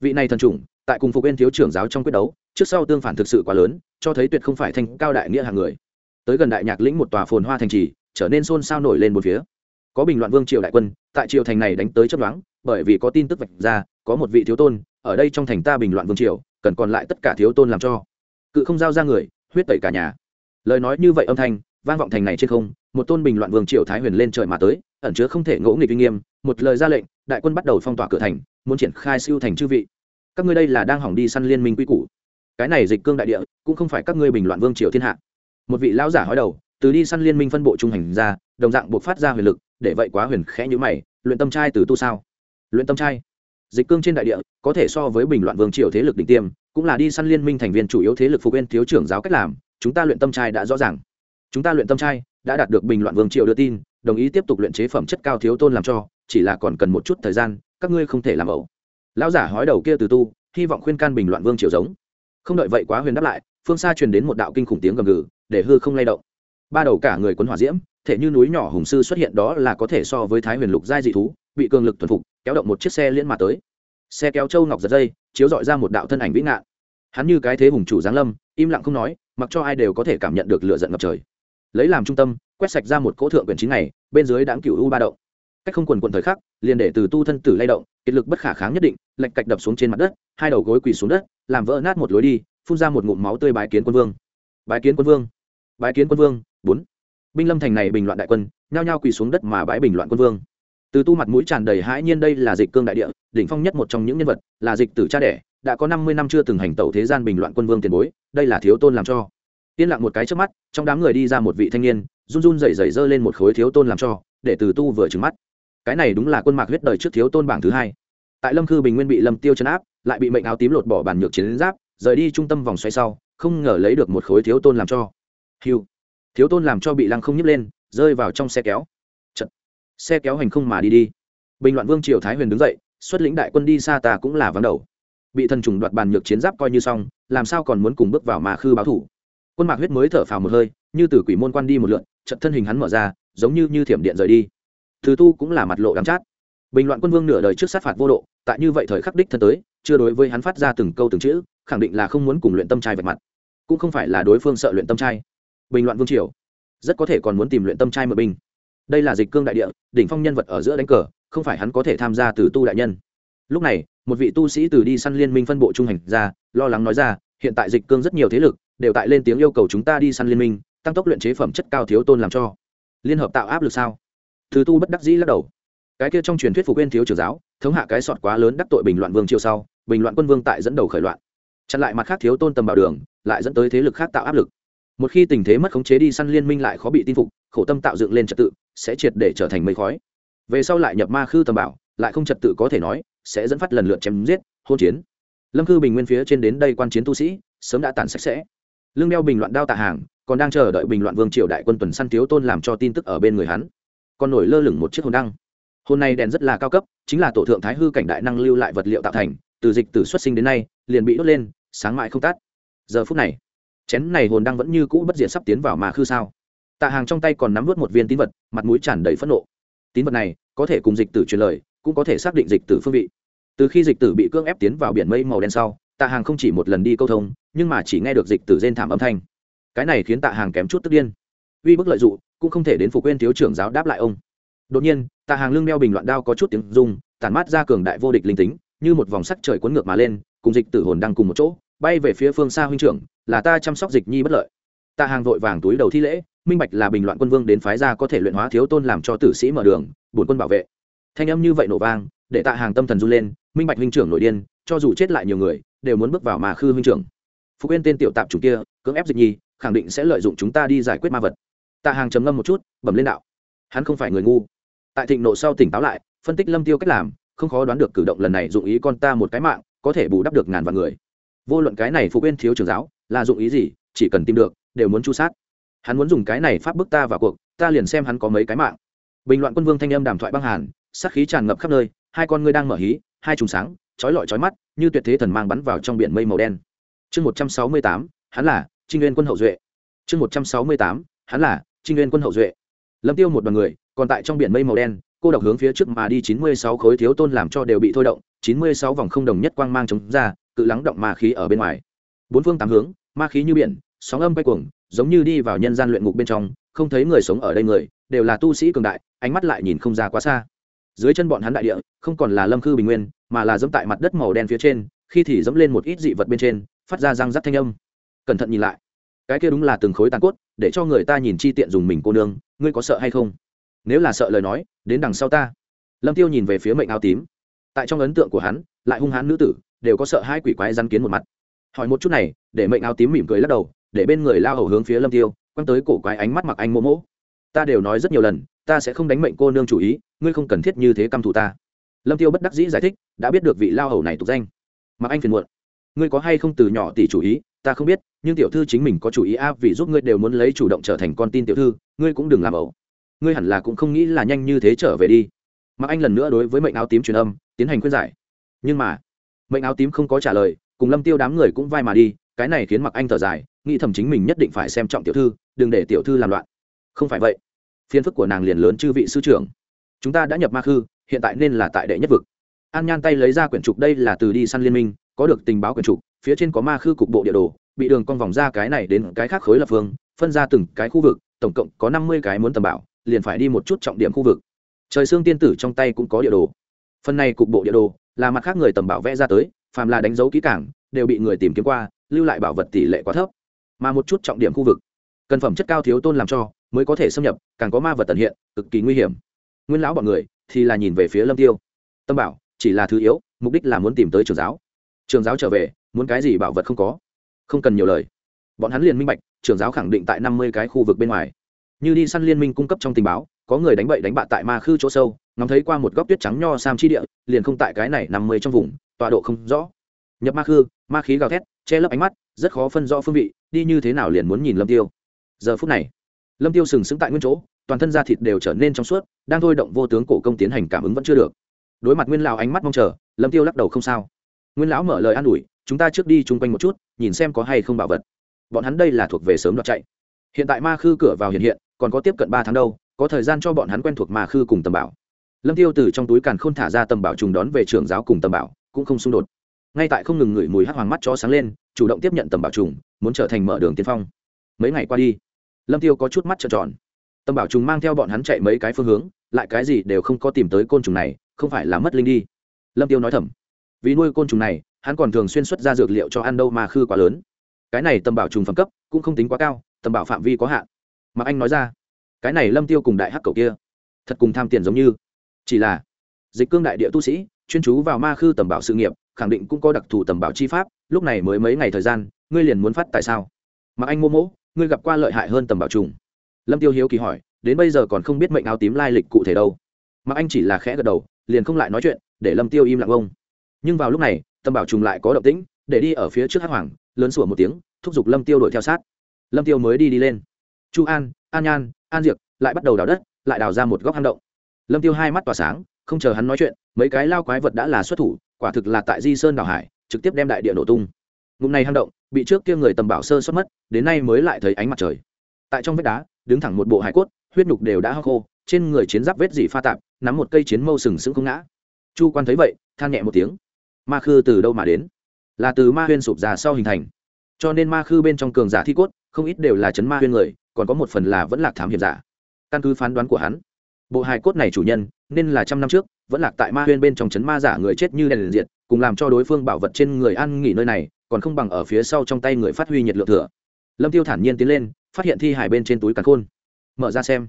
Vị này thần trùng tại cùng phục bên thiếu trưởng giáo trong quyết đấu, trước sau tương phản thực sự quá lớn, cho thấy tuyệt không phải thanh cao đại nghĩa hàng người. Tới gần đại nhạc lĩnh một tòa phồn hoa thành trì, trở nên xôn xao nổi lên một phía. Có bình loạn vương triều đại quân, tại triều thành này đánh tới chấp đoán bởi vì có tin tức vạch ra, có một vị thiếu tôn, ở đây trong thành ta bình loạn vương triều, cần còn lại tất cả thiếu tôn làm cho. Cự không giao ra người, huyết tẩy cả nhà. Lời nói như vậy âm thanh vang vọng thành này trên không, một tôn bình loạn vương triều thái huyền lên trời mà tới, ẩn chứa không thể ngỗ nghịch uy nghiêm, một lời ra lệnh, đại quân bắt đầu phong tỏa cửa thành, muốn triển khai siêu thành chư vị. Các ngươi đây là đang hỏng đi săn liên minh quy củ. Cái này dịch cương đại địa, cũng không phải các ngươi bình loạn vương triều thiên hạ. Một vị lão giả hói đầu, từ đi săn liên minh phân bộ trung hành ra, đồng dạng buộc phát ra huyền lực, để vậy quá huyền khẽ như mày, luyện tâm trai từ tu sao? Luyện tâm trai? Dịch cương trên đại địa, có thể so với bình loạn vương triều thế lực đỉnh tiêm, cũng là đi săn liên minh thành viên chủ yếu thế lực phục viên thiếu trưởng giáo cách làm, chúng ta luyện tâm trai đã rõ ràng chúng ta luyện tâm trai, đã đạt được bình loạn vương triều đưa tin, đồng ý tiếp tục luyện chế phẩm chất cao thiếu tôn làm cho, chỉ là còn cần một chút thời gian, các ngươi không thể làm ẩu. Lão giả hói đầu kia từ tu, hy vọng khuyên can bình loạn vương triều giống. Không đợi vậy quá huyền đáp lại, phương xa truyền đến một đạo kinh khủng tiếng gầm gừ, để hư không lay động. Ba đầu cả người quấn hỏa diễm, thể như núi nhỏ hùng sư xuất hiện đó là có thể so với thái huyền lục giai dị thú, bị cường lực thuần phục, kéo động một chiếc xe liên mà tới. Xe kéo châu ngọc giật dây, chiếu dọi ra một đạo thân ảnh vĩ ngạn. Hắn như cái thế hùng chủ giáng lâm, im lặng không nói, mặc cho ai đều có thể cảm nhận được lửa giận ngập trời lấy làm trung tâm, quét sạch ra một cỗ thượng quyền chín ngày bên dưới đáng cựu u ba động. Cách không quần quần thời khắc, liền để từ tu thân tử lay động, kiệt lực bất khả kháng nhất định, lệch cạch đập xuống trên mặt đất, hai đầu gối quỳ xuống đất, làm vỡ nát một lối đi, phun ra một ngụm máu tươi bái kiến quân vương. Bái kiến quân vương. Bái kiến quân vương, bốn. Binh lâm thành này bình loạn đại quân, nhao nhao quỳ xuống đất mà bái bình loạn quân vương. Từ tu mặt mũi tràn đầy hãi nhiên đây là dịch cương đại địa, đỉnh phong nhất một trong những nhân vật, là dịch tử cha đẻ, đã có năm mươi năm chưa từng hành tẩu thế gian bình loạn quân vương tiền bối, đây là thiếu tôn làm cho yên lặng một cái trước mắt, trong đám người đi ra một vị thanh niên, run run rẩy rẩy giơ lên một khối thiếu tôn làm cho, để từ tu vừa trừng mắt. Cái này đúng là quân mạc huyết đời trước thiếu tôn bảng thứ hai. Tại lâm khư bình nguyên bị lâm tiêu chấn áp, lại bị mệnh áo tím lột bỏ bản nhược chiến giáp, rời đi trung tâm vòng xoay sau, không ngờ lấy được một khối thiếu tôn làm cho. Hiu. Thiếu tôn làm cho bị lăng không nhấp lên, rơi vào trong xe kéo. Chật. xe kéo hành không mà đi đi. Bình loạn vương triều thái huyền đứng dậy, xuất lĩnh đại quân đi xa ta cũng là vắng đầu. Bị thần trùng đoạt bàn nhược chiến giáp coi như xong, làm sao còn muốn cùng bước vào mà khư báo thủ? Quân mạc huyết mới thở phào một hơi, như từ quỷ môn quan đi một lượn trận thân hình hắn mở ra, giống như như thiểm điện rời đi. Thứ tu cũng là mặt lộ đắm chát. Bình loạn quân vương nửa đời trước sát phạt vô độ, tại như vậy thời khắc đích thân tới, chưa đối với hắn phát ra từng câu từng chữ, khẳng định là không muốn cùng luyện tâm trai vạch mặt. Cũng không phải là đối phương sợ luyện tâm trai. Bình loạn vương triều, rất có thể còn muốn tìm luyện tâm trai mở binh. Đây là dịch cương đại địa, đỉnh phong nhân vật ở giữa đánh cờ, không phải hắn có thể tham gia từ tu đại nhân. Lúc này, một vị tu sĩ từ đi săn liên minh phân bộ trung hành ra, lo lắng nói ra, hiện tại dịch cương rất nhiều thế lực đều tại lên tiếng yêu cầu chúng ta đi săn liên minh, tăng tốc luyện chế phẩm chất cao thiếu tôn làm cho. Liên hợp tạo áp lực sao? Thứ tu bất đắc dĩ lắc đầu. Cái kia trong truyền thuyết phục quên thiếu trưởng giáo, thống hạ cái sọt quá lớn đắc tội bình loạn vương chiều sau, bình loạn quân vương tại dẫn đầu khởi loạn. Chặn lại mặt khác thiếu tôn tầm bảo đường, lại dẫn tới thế lực khác tạo áp lực. Một khi tình thế mất khống chế đi săn liên minh lại khó bị tin phục, khổ tâm tạo dựng lên trật tự, sẽ triệt để trở thành mây khói. Về sau lại nhập ma khư tầm bảo, lại không trật tự có thể nói, sẽ dẫn phát lần lượt chém giết hôn chiến. Lâm khư bình nguyên phía trên đến đây quan chiến tu sĩ, sớm đã tàn sạch sẽ lương đeo bình loạn đao tạ hàng, còn đang chờ đợi bình loạn vương triều đại quân tuần săn thiếu tôn làm cho tin tức ở bên người hắn. Còn nổi lơ lửng một chiếc hồn đăng. Hồn này đèn rất là cao cấp, chính là tổ thượng thái hư cảnh đại năng lưu lại vật liệu tạo thành, từ dịch từ xuất sinh đến nay, liền bị đốt lên, sáng mãi không tắt. Giờ phút này, chén này hồn đăng vẫn như cũ bất diệt sắp tiến vào mà khư sao. Tạ hàng trong tay còn nắm vớt một viên tín vật, mặt mũi tràn đầy phẫn nộ. Tín vật này, có thể cùng dịch tử truyền lời, cũng có thể xác định dịch tử phương vị. Từ khi dịch tử bị cưỡng ép tiến vào biển mây màu đen sau tạ hàng không chỉ một lần đi câu thông, nhưng mà chỉ nghe được dịch tử rên thảm âm thanh. Cái này khiến tạ hàng kém chút tức điên. Uy bức lợi dụng, cũng không thể đến phục quên thiếu trưởng giáo đáp lại ông. Đột nhiên, tạ hàng lưng đeo bình loạn đao có chút tiếng rung tàn mát ra cường đại vô địch linh tính, như một vòng sắc trời cuốn ngược mà lên, cùng dịch tử hồn đang cùng một chỗ, bay về phía phương xa huynh trưởng, là ta chăm sóc dịch nhi bất lợi. Tạ hàng vội vàng túi đầu thi lễ, minh bạch là bình loạn quân vương đến phái ra có thể luyện hóa thiếu tôn làm cho tử sĩ mở đường, bổn quân bảo vệ. Thanh âm như vậy nổ vang, để tạ hàng tâm thần run lên, minh bạch huynh trưởng nội điên, cho dù chết lại nhiều người đều muốn bước vào mà khư huynh trưởng. Phục quên tên tiểu tạp chủ kia, cưỡng ép dịch nhi, khẳng định sẽ lợi dụng chúng ta đi giải quyết ma vật. Tạ hàng trầm ngâm một chút, bẩm lên đạo. Hắn không phải người ngu. Tại thịnh nộ sau tỉnh táo lại, phân tích lâm tiêu cách làm, không khó đoán được cử động lần này dụng ý con ta một cái mạng, có thể bù đắp được ngàn vạn người. Vô luận cái này phục quên thiếu trường giáo, là dụng ý gì, chỉ cần tìm được, đều muốn chu sát. Hắn muốn dùng cái này pháp bức ta vào cuộc, ta liền xem hắn có mấy cái mạng. Bình loạn quân vương thanh âm đàm thoại băng hàn, sát khí tràn ngập khắp nơi, hai con ngươi đang mở hí, hai trùng sáng chói lọi chói mắt, như tuyệt thế thần mang bắn vào trong biển mây màu đen. Chương một trăm sáu mươi tám, hắn là trinh nguyên quân hậu duệ. Chương một trăm sáu mươi tám, hắn là trinh nguyên quân hậu duệ. Lâm tiêu một đoàn người, còn tại trong biển mây màu đen, cô độc hướng phía trước mà đi, chín mươi sáu khối thiếu tôn làm cho đều bị thôi động, chín mươi sáu vòng không đồng nhất quang mang chống ra, cự lắng động ma khí ở bên ngoài. Bốn phương tám hướng, ma khí như biển, sóng âm bay cuồng, giống như đi vào nhân gian luyện ngục bên trong, không thấy người sống ở đây người, đều là tu sĩ cường đại, ánh mắt lại nhìn không ra quá xa dưới chân bọn hắn đại địa, không còn là lâm khư bình nguyên, mà là dẫm tại mặt đất màu đen phía trên, khi thì dẫm lên một ít dị vật bên trên, phát ra răng rắc thanh âm. Cẩn thận nhìn lại. Cái kia đúng là từng khối tàn cốt, để cho người ta nhìn chi tiện dùng mình cô nương, ngươi có sợ hay không? Nếu là sợ lời nói, đến đằng sau ta. Lâm tiêu nhìn về phía mệnh áo tím. Tại trong ấn tượng của hắn, lại hung hãn nữ tử, đều có sợ hai quỷ quái răn kiến một mặt. Hỏi một chút này, để mệnh áo tím mỉm cười lắc đầu, để bên người lao hầu hướng phía lâm tiêu, quăng tới cổ quái ánh mắt mặc anh mô mỗ ta đều nói rất nhiều lần ta sẽ không đánh mệnh cô nương chủ ý, ngươi không cần thiết như thế căm thù ta. Lâm tiêu bất đắc dĩ giải thích, đã biết được vị lao hầu này tục danh. Mặc anh phiền muộn. Ngươi có hay không từ nhỏ tỷ chủ ý, ta không biết, nhưng tiểu thư chính mình có chủ ý a, vì giúp ngươi đều muốn lấy chủ động trở thành con tin tiểu thư, ngươi cũng đừng làm ẩu. Ngươi hẳn là cũng không nghĩ là nhanh như thế trở về đi. Mặc anh lần nữa đối với mệnh áo tím truyền âm, tiến hành khuyên giải. Nhưng mà, mệnh áo tím không có trả lời, cùng lâm tiêu đám người cũng vai mà đi, cái này khiến mặc anh thở dài, nghĩ thầm chính mình nhất định phải xem trọng tiểu thư, đừng để tiểu thư làm loạn. Không phải vậy phiên phức của nàng liền lớn chư vị sư trưởng. Chúng ta đã nhập ma khư, hiện tại nên là tại đệ nhất vực. An nhan tay lấy ra quyển trục đây là từ đi săn liên minh, có được tình báo quyển trục, phía trên có ma khư cục bộ địa đồ, bị đường con vòng ra cái này đến cái khác khối lập phương, phân ra từng cái khu vực, tổng cộng có năm mươi cái muốn tầm bảo, liền phải đi một chút trọng điểm khu vực. Trời xương tiên tử trong tay cũng có địa đồ. Phần này cục bộ địa đồ, là mặt khác người tầm bảo vẽ ra tới, phàm là đánh dấu kỹ cảng đều bị người tìm kiếm qua, lưu lại bảo vật tỷ lệ quá thấp. Mà một chút trọng điểm khu vực, cần phẩm chất cao thiếu tôn làm cho mới có thể xâm nhập, càng có ma vật tận hiện, cực kỳ nguy hiểm. Nguyên lão bọn người thì là nhìn về phía lâm tiêu. Tâm bảo, chỉ là thứ yếu, mục đích là muốn tìm tới trường giáo. Trường giáo trở về, muốn cái gì bảo vật không có? Không cần nhiều lời. Bọn hắn liền minh bạch, trường giáo khẳng định tại năm mươi cái khu vực bên ngoài. Như đi săn liên minh cung cấp trong tình báo, có người đánh bậy đánh bạ tại ma khư chỗ sâu, ngắm thấy qua một góc tuyết trắng nho sam chi địa, liền không tại cái này nằm mươi trong vùng, tọa độ không rõ. Nhập ma khư, ma khí gào thét, che lấp ánh mắt, rất khó phân rõ phương vị, đi như thế nào liền muốn nhìn lâm tiêu. Giờ phút này lâm tiêu sừng sững tại nguyên chỗ, toàn thân da thịt đều trở nên trong suốt, đang thôi động vô tướng cổ công tiến hành cảm ứng vẫn chưa được. Đối mặt nguyên lão ánh mắt mong chờ, lâm tiêu lắc đầu không sao. Nguyên lão mở lời an ủi, chúng ta trước đi chung quanh một chút, nhìn xem có hay không bảo vật. Bọn hắn đây là thuộc về sớm đoạt chạy. Hiện tại ma khư cửa vào hiện hiện, còn có tiếp cận ba tháng đâu, có thời gian cho bọn hắn quen thuộc ma khư cùng tầm bảo. Lâm tiêu từ trong túi càn khôn thả ra tầm bảo trùng đón về trường giáo cùng tầm bảo, cũng không xung đột. Ngay tại không ngừng ngửi mùi hắc hoàng mắt cho sáng lên, chủ động tiếp nhận tầm bảo trùng, muốn trở thành mở đường tiên phong. Mấy ngày qua đi lâm tiêu có chút mắt trợn tròn. Tầm bảo trùng mang theo bọn hắn chạy mấy cái phương hướng, lại cái gì đều không có tìm tới côn trùng này, không phải là mất linh đi. Lâm tiêu nói thầm. Vì nuôi côn trùng này, hắn còn thường xuyên xuất ra dược liệu cho ăn đâu mà khư quá lớn. Cái này tầm bảo trùng phẩm cấp, cũng không tính quá cao tầm bảo phạm vi có hạn. Mà anh nói ra, cái này lâm tiêu cùng đại hắc cầu kia, thật cùng tham tiền giống như. Chỉ là, dịch cương đại địa tu sĩ, chuyên chú vào ma khư tầm bảo sự nghiệp, khẳng định cũng có đặc thù tầm bảo chi pháp, lúc này mới mấy ngày thời gian, ngươi liền muốn phát tại sao? Mà anh mô mỗ ngươi gặp qua lợi hại hơn tầm bảo trùng? Lâm tiêu hiếu kỳ hỏi, đến bây giờ còn không biết mệnh áo tím lai lịch cụ thể đâu. Mà anh chỉ là khẽ gật đầu, liền không lại nói chuyện, để lâm tiêu im lặng ông. Nhưng vào lúc này, tầm bảo trùng lại có động tĩnh, để đi ở phía trước hắc hoàng, lớn sủa một tiếng, thúc giục lâm tiêu đuổi theo sát. Lâm tiêu mới đi đi lên. Chu an an nhan, an diệc lại bắt đầu đào đất, lại đào ra một góc hang động. Lâm tiêu hai mắt tỏa sáng, không chờ hắn nói chuyện, mấy cái lao quái vật đã là xuất thủ, quả thực là tại di sơn đảo hải, trực tiếp đem đại địa nổ tung. Ngụm này hang động bị trước kia người tầm bảo sơ xuất mất, đến nay mới lại thấy ánh mặt trời. Tại trong vách đá, đứng thẳng một bộ hải cốt, huyết nhục đều đã hắc khô, trên người chiến giáp vết dỉ pha tạp, nắm một cây chiến mâu sừng sững không ngã. Chu quan thấy vậy, than nhẹ một tiếng. Ma khư từ đâu mà đến? Là từ ma huyên sụp ra sau hình thành. Cho nên ma khư bên trong cường giả thi cốt, không ít đều là chấn ma huyên người, còn có một phần là vẫn lạc thám hiểm giả. Căn cứ phán đoán của hắn, bộ hài cốt này chủ nhân, nên là trăm năm trước, vẫn lạc tại ma huyên bên trong chấn ma giả người chết như đèn liền diệt, cùng làm cho đối phương bảo vật trên người ăn nghỉ nơi này còn không bằng ở phía sau trong tay người phát huy nhiệt lượng thừa. Lâm tiêu thản nhiên tiến lên, phát hiện thi Hải bên trên túi càn khôn. Mở ra xem.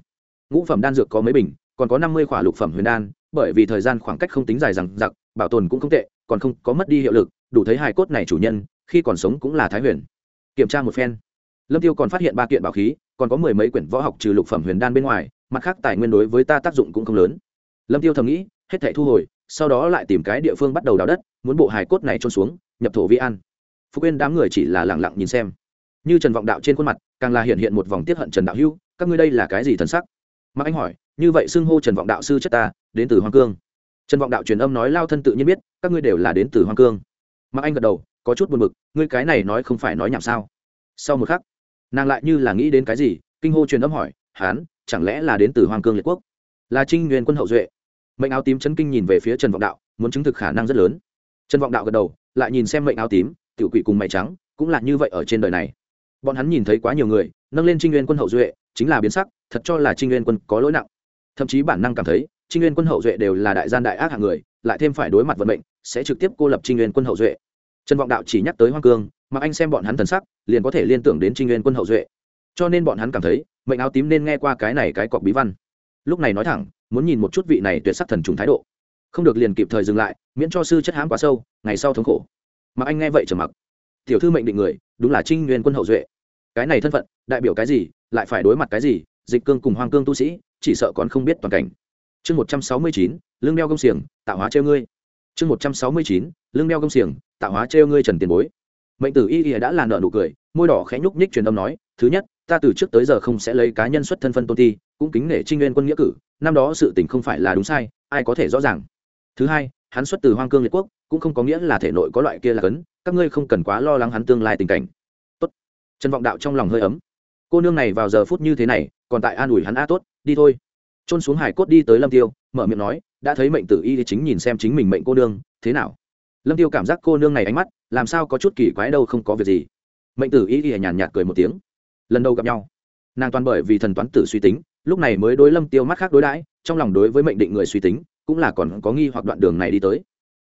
Ngũ phẩm đan dược có mấy bình, còn có năm mươi khỏa lục phẩm huyền đan, bởi vì thời gian khoảng cách không tính dài rằng giặc bảo tồn cũng không tệ, còn không có mất đi hiệu lực, đủ thấy hài cốt này chủ nhân, khi còn sống cũng là thái huyền. Kiểm tra một phen. Lâm tiêu còn phát hiện ba kiện bảo khí, còn có mười mấy quyển võ học trừ lục phẩm huyền đan bên ngoài, mặt khác tài nguyên đối với ta tác dụng cũng không lớn. Lâm tiêu thầm nghĩ, hết thảy thu hồi, sau đó lại tìm cái địa phương bắt đầu đào đất, muốn bộ hài cốt này trôn xuống, nhập thổ vi an phú quên đám người chỉ là lẳng lặng nhìn xem. Như trần vọng đạo trên khuôn mặt càng là hiện hiện một vòng tiết hận trần đạo hưu các ngươi đây là cái gì thần sắc? Mạc anh hỏi như vậy xưng hô trần vọng đạo sư chất ta đến từ hoàng cương. Trần vọng đạo truyền âm nói lao thân tự nhiên biết các ngươi đều là đến từ hoang cương. Mạc anh gật đầu có chút buồn bực, ngươi cái này nói không phải nói nhảm sao? Sau một khắc nàng lại như là nghĩ đến cái gì kinh hô truyền âm hỏi hán chẳng lẽ là đến từ hoàng cương liệt quốc? Là trinh nguyên quân hậu duệ. Mệnh áo tím chấn kinh nhìn về phía trần vọng đạo muốn chứng thực khả năng rất lớn. Trần vọng đạo gật đầu lại nhìn xem mệnh áo tím tiểu quỷ cùng mày trắng, cũng là như vậy ở trên đời này. Bọn hắn nhìn thấy quá nhiều người, nâng lên trinh nguyên quân hậu duệ, chính là biến sắc, thật cho là trinh nguyên quân có lỗi nặng. Thậm chí bản năng cảm thấy, trinh nguyên quân hậu duệ đều là đại gian đại ác hạng người, lại thêm phải đối mặt vận mệnh, sẽ trực tiếp cô lập trinh nguyên quân hậu duệ. Trần vọng đạo chỉ nhắc tới hoang cương, mà anh xem bọn hắn thần sắc, liền có thể liên tưởng đến trinh nguyên quân hậu duệ. Cho nên bọn hắn cảm thấy, mệnh áo tím nên nghe qua cái này cái cọc bí văn. Lúc này nói thẳng, muốn nhìn một chút vị này tuyệt sắc thần trùng thái độ. Không được liền kịp thời dừng lại, miễn cho sư chất hãm quá sâu, ngày sau thống khổ mà anh nghe vậy trầm mặc. Tiểu thư mệnh định người, đúng là trinh nguyên quân hậu duệ. Cái này thân phận, đại biểu cái gì, lại phải đối mặt cái gì, dịch cương cùng hoàng cương tu sĩ, chỉ sợ còn không biết toàn cảnh. Chương một trăm sáu mươi chín, lương đeo công xiềng, tạo hóa treo ngươi. Chương một trăm sáu mươi chín, lương đeo công xiềng, tạo hóa treo ngươi trần tiền bối. Mệnh tử y y đã là nợ nụ cười, môi đỏ khẽ nhúc nhích truyền âm nói, thứ nhất, ta từ trước tới giờ không sẽ lấy cá nhân xuất thân phân tôn ti, cũng kính nể trinh nguyên quân nghĩa cử, năm đó sự tình không phải là đúng sai, ai có thể rõ ràng. Thứ hai, hắn xuất từ hoang cương liệt quốc cũng không có nghĩa là thể nội có loại kia là cấn, các ngươi không cần quá lo lắng hắn tương lai tình cảnh. Tốt. Trần vọng đạo trong lòng hơi ấm. Cô nương này vào giờ phút như thế này, còn tại an ủi hắn, a, tốt, đi thôi. Trôn xuống hải cốt đi tới lâm tiêu, mở miệng nói, đã thấy mệnh tử y thì chính nhìn xem chính mình mệnh cô nương, thế nào? Lâm tiêu cảm giác cô nương này ánh mắt, làm sao có chút kỳ quái đâu, không có việc gì. Mệnh tử y thì nhàn nhạt cười một tiếng. Lần đầu gặp nhau, nàng toàn bởi vì thần toán tử suy tính, lúc này mới đối lâm tiêu mắt khác đối đãi, trong lòng đối với mệnh định người suy tính, cũng là còn có nghi hoặc đoạn đường này đi tới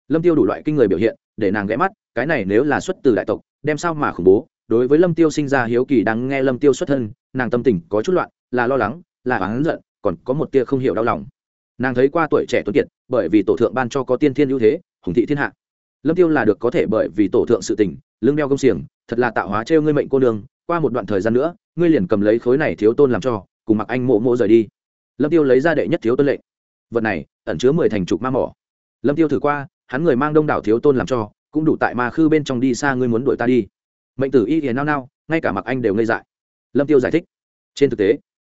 lâm tiêu đủ loại kinh người biểu hiện, để nàng ghé mắt, cái này nếu là xuất từ đại tộc, đem sao mà khủng bố. Đối với lâm tiêu sinh ra hiếu kỳ đang nghe lâm tiêu xuất thân, nàng tâm tình có chút loạn, là lo lắng, là oán giận, còn có một tia không hiểu đau lòng. Nàng thấy qua tuổi trẻ tuấn kiệt, bởi vì tổ thượng ban cho có tiên thiên ưu thế, hùng thị thiên hạ. Lâm tiêu là được có thể bởi vì tổ thượng sự tình, lưng đeo công xiềng, thật là tạo hóa trêu ngươi mệnh cô đường qua một đoạn thời gian nữa, ngươi liền cầm lấy khối này thiếu tôn làm cho, cùng mặc anh mộ mộ rời đi. Lâm tiêu lấy ra đệ nhất thiếu tôn lệnh. Vật này, ẩn chứa mười thành trục ma mỏ. Lâm tiêu thử qua hắn người mang đông đảo thiếu tôn làm cho, cũng đủ tại ma khư bên trong đi xa ngươi muốn đuổi ta đi. Mệnh tử y hiền nao nao, ngay cả mặc anh đều ngây dại. Lâm tiêu giải thích. Trên thực tế,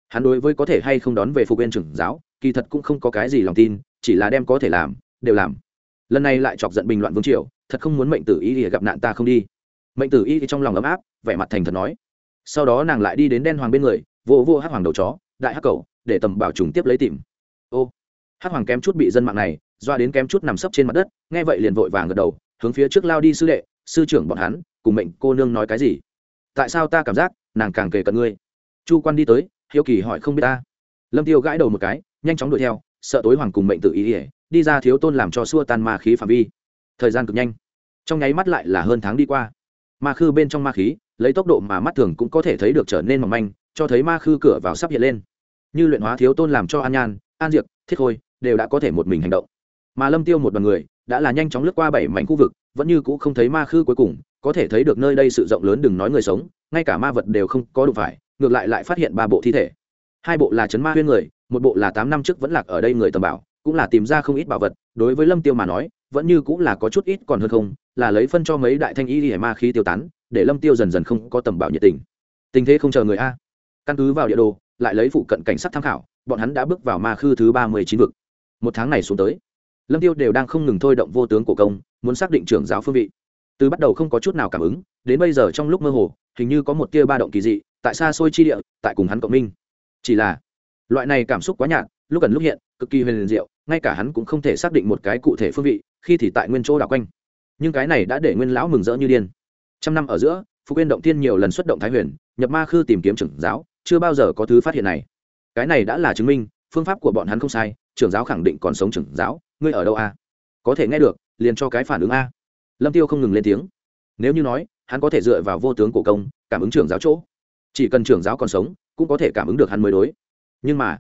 hắn đối với có thể hay không đón về phục viên trưởng giáo, kỳ thật cũng không có cái gì lòng tin, chỉ là đem có thể làm, đều làm. Lần này lại chọc giận bình loạn vương triều, thật không muốn mệnh tử y thì gặp nạn ta không đi. Mệnh tử y thì trong lòng ấm áp, vẻ mặt thành thật nói. Sau đó nàng lại đi đến đen hoàng bên người, vô vô hát hoàng đầu chó, đại hắc cầu, để tầm bảo trùng tiếp lấy tìm. Ô hát hoàng kém chút bị dân mạng này doa đến kém chút nằm sấp trên mặt đất, nghe vậy liền vội vàng gật đầu, hướng phía trước lao đi sư đệ, sư trưởng bọn hắn, cùng mệnh cô nương nói cái gì? Tại sao ta cảm giác, nàng càng kể cận ngươi? Chu quan đi tới, hiếu kỳ hỏi không biết ta. Lâm tiêu gãi đầu một cái, nhanh chóng đuổi theo, sợ tối hoàng cùng mệnh tự ý ỉa đi ra thiếu tôn làm cho xua tan ma khí phạm vi. Thời gian cực nhanh, trong nháy mắt lại là hơn tháng đi qua. Ma khư bên trong ma khí, lấy tốc độ mà mắt thường cũng có thể thấy được trở nên mỏng manh, cho thấy ma khư cửa vào sắp hiện lên. Như luyện hóa thiếu tôn làm cho an nhan, an diệp thiết khôi, đều đã có thể một mình hành động mà lâm tiêu một đoàn người đã là nhanh chóng lướt qua bảy mảnh khu vực, vẫn như cũ không thấy ma khư cuối cùng, có thể thấy được nơi đây sự rộng lớn đừng nói người sống, ngay cả ma vật đều không có đủ phải, ngược lại lại phát hiện ba bộ thi thể. Hai bộ là chấn ma huyên người, một bộ là tám năm trước vẫn lạc ở đây người tầm bảo, cũng là tìm ra không ít bảo vật, đối với lâm tiêu mà nói, vẫn như cũng là có chút ít còn hơn không, là lấy phân cho mấy đại thanh y hải ma khí tiêu tán, để lâm tiêu dần dần không có tầm bảo nhiệt tình. Tình thế không chờ người a. Căn cứ vào địa đồ, lại lấy phụ cận cảnh sát tham khảo, bọn hắn đã bước vào ma khư thứ ba mươi chín vực. Một tháng này xuống tới lâm tiêu đều đang không ngừng thôi động vô tướng cổ công, muốn xác định trưởng giáo phương vị. Từ bắt đầu không có chút nào cảm ứng, đến bây giờ trong lúc mơ hồ, hình như có một tia ba động kỳ dị, tại xa xôi chi địa, tại cùng hắn cộng minh. Chỉ là, loại này cảm xúc quá nhạt, lúc gần lúc hiện, cực kỳ huyền diệu, ngay cả hắn cũng không thể xác định một cái cụ thể phương vị, khi thì tại nguyên chỗ đảo quanh. Nhưng cái này đã để nguyên lão mừng rỡ như điên. Trăm năm ở giữa phục yên động tiên nhiều lần xuất động thái huyền, nhập ma khư tìm kiếm trưởng giáo, chưa bao giờ có thứ phát hiện này. Cái này đã là chứng minh, phương pháp của bọn hắn không sai, trưởng giáo khẳng định còn sống trưởng giáo ngươi ở đâu a có thể nghe được, liền cho cái phản ứng a. Lâm tiêu không ngừng lên tiếng. Nếu như nói, hắn có thể dựa vào vô tướng cổ công, cảm ứng trưởng giáo chỗ. Chỉ cần trưởng giáo còn sống, cũng có thể cảm ứng được hắn mới đối. Nhưng mà,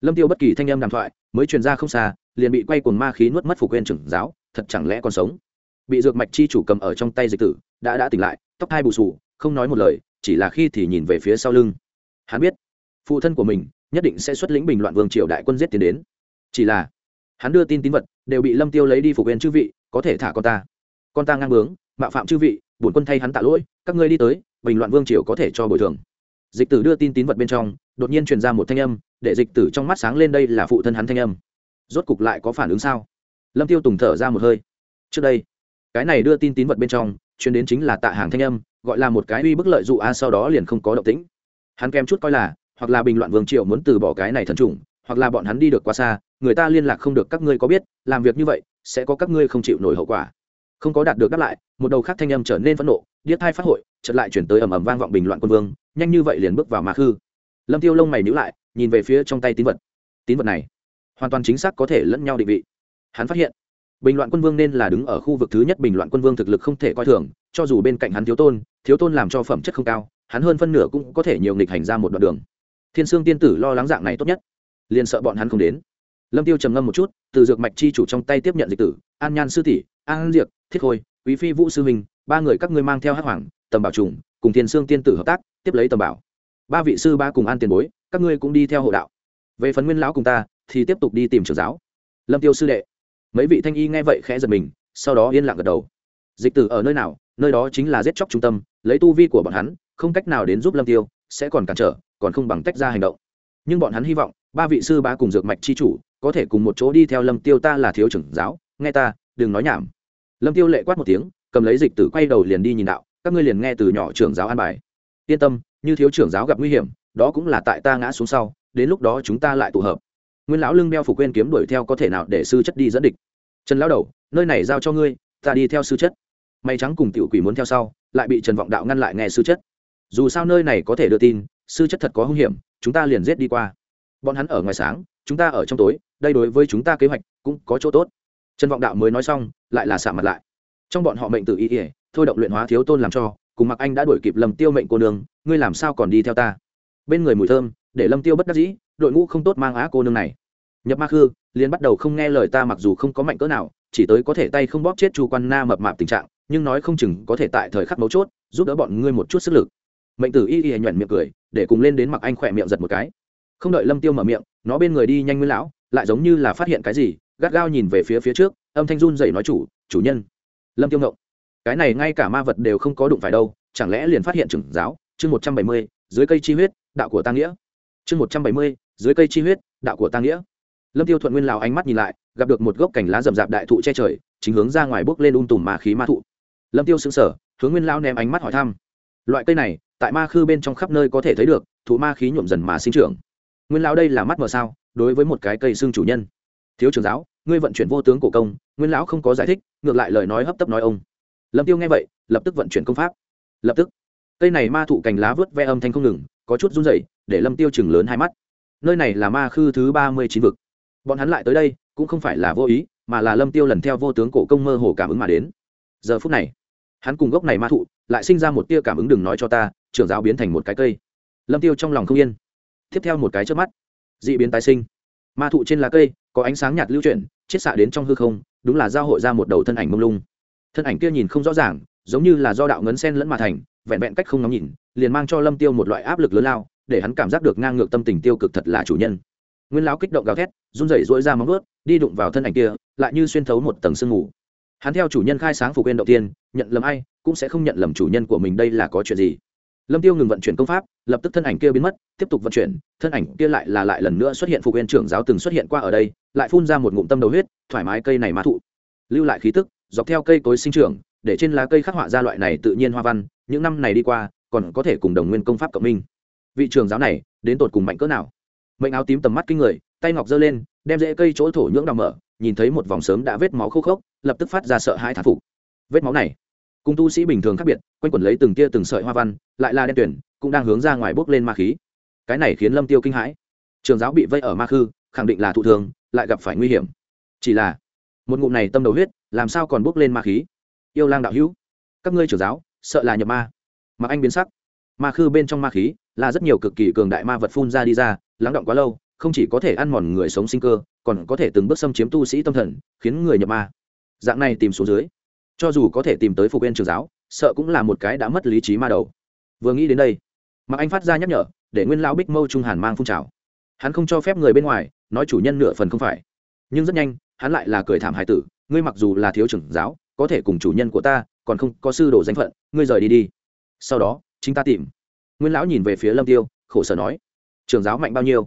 lâm tiêu bất kỳ thanh âm đàm thoại, mới truyền ra không xa, liền bị quay cuồng ma khí nuốt mất phục quên trưởng giáo, thật chẳng lẽ còn sống? Bị dược mạch chi chủ cầm ở trong tay dịch tử, đã đã tỉnh lại, tóc hai bù sù không nói một lời, chỉ là khi thì nhìn về phía sau lưng. Hắn biết, phụ thân của mình nhất định sẽ xuất lĩnh bình loạn vương triều đại quân giết tiến đến. Chỉ là hắn đưa tin tín vật đều bị lâm tiêu lấy đi phục quyền chư vị có thể thả con ta con ta ngang bướng mạo phạm chư vị bổn quân thay hắn tạ lỗi các ngươi đi tới bình loạn vương triều có thể cho bồi thường dịch tử đưa tin tín vật bên trong đột nhiên truyền ra một thanh âm để dịch tử trong mắt sáng lên đây là phụ thân hắn thanh âm rốt cục lại có phản ứng sao lâm tiêu tùng thở ra một hơi trước đây cái này đưa tin tín vật bên trong chuyến đến chính là tạ hàng thanh âm gọi là một cái uy bức lợi dụ a sau đó liền không có động tĩnh hắn kèm chút coi là hoặc là bình loạn vương triều muốn từ bỏ cái này thần trùng hoặc là bọn hắn đi được quá xa, người ta liên lạc không được các ngươi có biết, làm việc như vậy, sẽ có các ngươi không chịu nổi hậu quả. Không có đạt được đáp lại, một đầu khác thanh âm trở nên phẫn nộ, điếc thai phát hội, chợt lại chuyển tới ầm ầm vang vọng bình loạn quân vương, nhanh như vậy liền bước vào ma khư. Lâm tiêu lông mày nhíu lại, nhìn về phía trong tay tín vật. Tín vật này, hoàn toàn chính xác có thể lẫn nhau định vị. Hắn phát hiện, bình loạn quân vương nên là đứng ở khu vực thứ nhất bình loạn quân vương thực lực không thể coi thường, cho dù bên cạnh hắn thiếu tôn thiếu tôn làm cho phẩm chất không cao, hắn hơn phân nửa cũng có thể nhiều nghịch hành ra một đoạn đường. Thiên sương tiên tử lo lắng dạng này tốt nhất liền sợ bọn hắn không đến. Lâm tiêu trầm ngâm một chút, từ dược mạch chi chủ trong tay tiếp nhận dịch tử, an nhan sư tỷ, an diệp, thiết khôi, quý phi vũ sư minh ba người các ngươi mang theo hắc hoàng, tầm bảo trùng, cùng thiên sương tiên tử hợp tác, tiếp lấy tầm bảo. Ba vị sư ba cùng an tiền bối, các ngươi cũng đi theo hộ đạo. Về phần nguyên lão cùng ta, thì tiếp tục đi tìm trưởng giáo. Lâm tiêu sư đệ. Mấy vị thanh y nghe vậy khẽ giật mình, sau đó yên lặng gật đầu. Dịch tử ở nơi nào? Nơi đó chính là giết chóc trung tâm, lấy tu vi của bọn hắn, không cách nào đến giúp lâm tiêu, sẽ còn cản trở, còn không bằng tách ra hành động. Nhưng bọn hắn hy vọng ba vị sư bá cùng dược mạch chi chủ, có thể cùng một chỗ đi theo lâm tiêu ta là thiếu trưởng giáo, nghe ta, đừng nói nhảm. Lâm tiêu lệ quát một tiếng, cầm lấy dịch tử quay đầu liền đi nhìn đạo, các ngươi liền nghe từ nhỏ trưởng giáo an bài. Yên tâm, như thiếu trưởng giáo gặp nguy hiểm, đó cũng là tại ta ngã xuống sau, đến lúc đó chúng ta lại tụ hợp. Nguyên lão lưng đeo phục quên kiếm đuổi theo có thể nào để sư chất đi dẫn địch? Trần lão đầu, nơi này giao cho ngươi, ta đi theo sư chất. May trắng cùng tiểu quỷ muốn theo sau, lại bị trần vọng đạo ngăn lại nghe sư chất. Dù sao nơi này có thể đưa tin, sư chất thật có hung hiểm, chúng ta liền giết đi qua bọn hắn ở ngoài sáng, chúng ta ở trong tối, đây đối với chúng ta kế hoạch cũng có chỗ tốt. Trần vọng đạo mới nói xong, lại là xả mặt lại. Trong bọn họ mệnh tự ý ỉa thôi động luyện hóa thiếu tôn làm cho, cùng mặc anh đã đuổi kịp lầm tiêu mệnh cô nương, ngươi làm sao còn đi theo ta? Bên người mùi thơm, để lâm tiêu bất đắc dĩ, đội ngũ không tốt mang á cô nương này. Nhập ma khư, liền bắt đầu không nghe lời ta mặc dù không có mạnh cỡ nào, chỉ tới có thể tay không bóp chết chu quan na mập mạp tình trạng, nhưng nói không chừng có thể tại thời khắc mấu chốt, giúp đỡ bọn ngươi một chút sức lực. Mệnh tử y y nhuận miệng cười, để cùng lên đến mặc anh khỏe miệng giật một cái không đợi lâm tiêu mở miệng, nó bên người đi nhanh nguyên lão, lại giống như là phát hiện cái gì, gắt gao nhìn về phía phía trước, âm thanh run dậy nói chủ chủ nhân. Lâm tiêu ngộng. Cái này ngay cả ma vật đều không có đụng phải đâu, chẳng lẽ liền phát hiện trưởng giáo? Chương một trăm bảy mươi, dưới cây chi huyết, đạo của tăng nghĩa. Chương một trăm bảy mươi, dưới cây chi huyết, đạo của tăng nghĩa. Lâm tiêu thuận nguyên lào ánh mắt nhìn lại, gặp được một gốc cành lá rậm rạp đại thụ che trời, chính hướng ra ngoài bước lên ung tùm ma khí ma thụ. Lâm tiêu sững sờ, hướng nguyên lao ném ánh mắt hỏi thăm. Loại cây này, tại ma khư bên trong khắp nơi có thể thấy được, thụ ma khí nhuộm dần mà sinh trưởng nguyên lão đây là mắt mờ sao, đối với một cái cây xương chủ nhân. Thiếu trưởng giáo, ngươi vận chuyển vô tướng cổ công, nguyên lão không có giải thích, ngược lại lời nói hấp tấp nói ông. Lâm tiêu nghe vậy, lập tức vận chuyển công pháp. Lập tức, cây này ma thụ cành lá vớt ve âm thanh không ngừng, có chút run rẩy, để lâm tiêu chừng lớn hai mắt. Nơi này là ma khư thứ ba mươi chín vực. Bọn hắn lại tới đây, cũng không phải là vô ý, mà là lâm tiêu lần theo vô tướng cổ công mơ hồ cảm ứng mà đến. Giờ phút này, hắn cùng gốc này ma thụ, lại sinh ra một tia cảm ứng đừng nói cho ta, trưởng giáo biến thành một cái cây. Lâm tiêu trong lòng không yên tiếp theo một cái trước mắt. D ị biến tái sinh. Ma thụ trên lá cây, có ánh sáng nhạt lưu chuyển, chiết xạ đến trong hư không, đúng là giao hội ra một đầu thân ảnh mông lung. Thân ảnh kia nhìn không rõ ràng, giống như là do đạo ngấn sen lẫn mà thành, vẹn vẹn cách không ngắm nhìn, liền mang cho lâm tiêu một loại áp lực lớn lao, để hắn cảm giác được ngang ngược tâm tình tiêu cực thật là chủ nhân. Nguyên lão kích động gào thét, run rẩy rỗi ra móng ướt đi đụng vào thân ảnh kia, lại như xuyên thấu một tầng sương mù. Hắn theo chủ nhân khai sáng phục quên đầu tiên, nhận lầm ai, cũng sẽ không nhận lầm chủ nhân của mình đây là có chuyện gì lâm tiêu ngừng vận chuyển công pháp, lập tức thân ảnh kia biến mất, tiếp tục vận chuyển, thân ảnh kia lại là lại lần nữa xuất hiện phục viên trưởng giáo từng xuất hiện qua ở đây, lại phun ra một ngụm tâm đầu huyết, thoải mái cây này mã thụ. Lưu lại khí tức, dọc theo cây cối sinh trưởng, để trên lá cây khắc họa ra loại này tự nhiên hoa văn, những năm này đi qua, còn có thể cùng đồng nguyên công pháp cộng minh. Vị trưởng giáo này, đến tột cùng mạnh cỡ nào? Mệnh áo tím tầm mắt kinh người, tay ngọc giơ lên, đem rễ cây chỗ thổ nhưỡng đào mở, nhìn thấy một vòng sớm đã vết máu khô khốc, lập tức phát ra sợ hãi thán phục. Vết máu này cùng tu sĩ bình thường khác biệt, quanh quẩn lấy từng tia từng sợi hoa văn, lại là đen tuyển cũng đang hướng ra ngoài bốc lên ma khí. Cái này khiến lâm tiêu kinh hãi. Trường giáo bị vây ở ma khư, khẳng định là thụ thường, lại gặp phải nguy hiểm. Chỉ là, một ngụm này tâm đầu huyết, làm sao còn bốc lên ma khí? Yêu lang đạo hữu, các ngươi trưởng giáo, sợ là nhập ma. Mà anh biến sắc. Ma khư bên trong ma khí, là rất nhiều cực kỳ cường đại ma vật phun ra đi ra, lắng động quá lâu, không chỉ có thể ăn mòn người sống sinh cơ, còn có thể từng bước xâm chiếm tu sĩ tâm thần, khiến người nhập ma. Dạng này tìm xuống dưới cho dù có thể tìm tới phục viên trường giáo, sợ cũng là một cái đã mất lý trí ma đầu. Vừa nghĩ đến đây mà anh phát ra nhắc nhở, để nguyên lão bích mâu trung hàn mang phun trào. Hắn không cho phép người bên ngoài nói chủ nhân nửa phần không phải. Nhưng rất nhanh, hắn lại là cười thảm hải tử, ngươi mặc dù là thiếu trưởng giáo, có thể cùng chủ nhân của ta, còn không có sư đồ danh phận, ngươi rời đi đi. Sau đó, chính ta tìm. Nguyên lão nhìn về phía lâm tiêu, khổ sở nói, trưởng giáo mạnh bao nhiêu?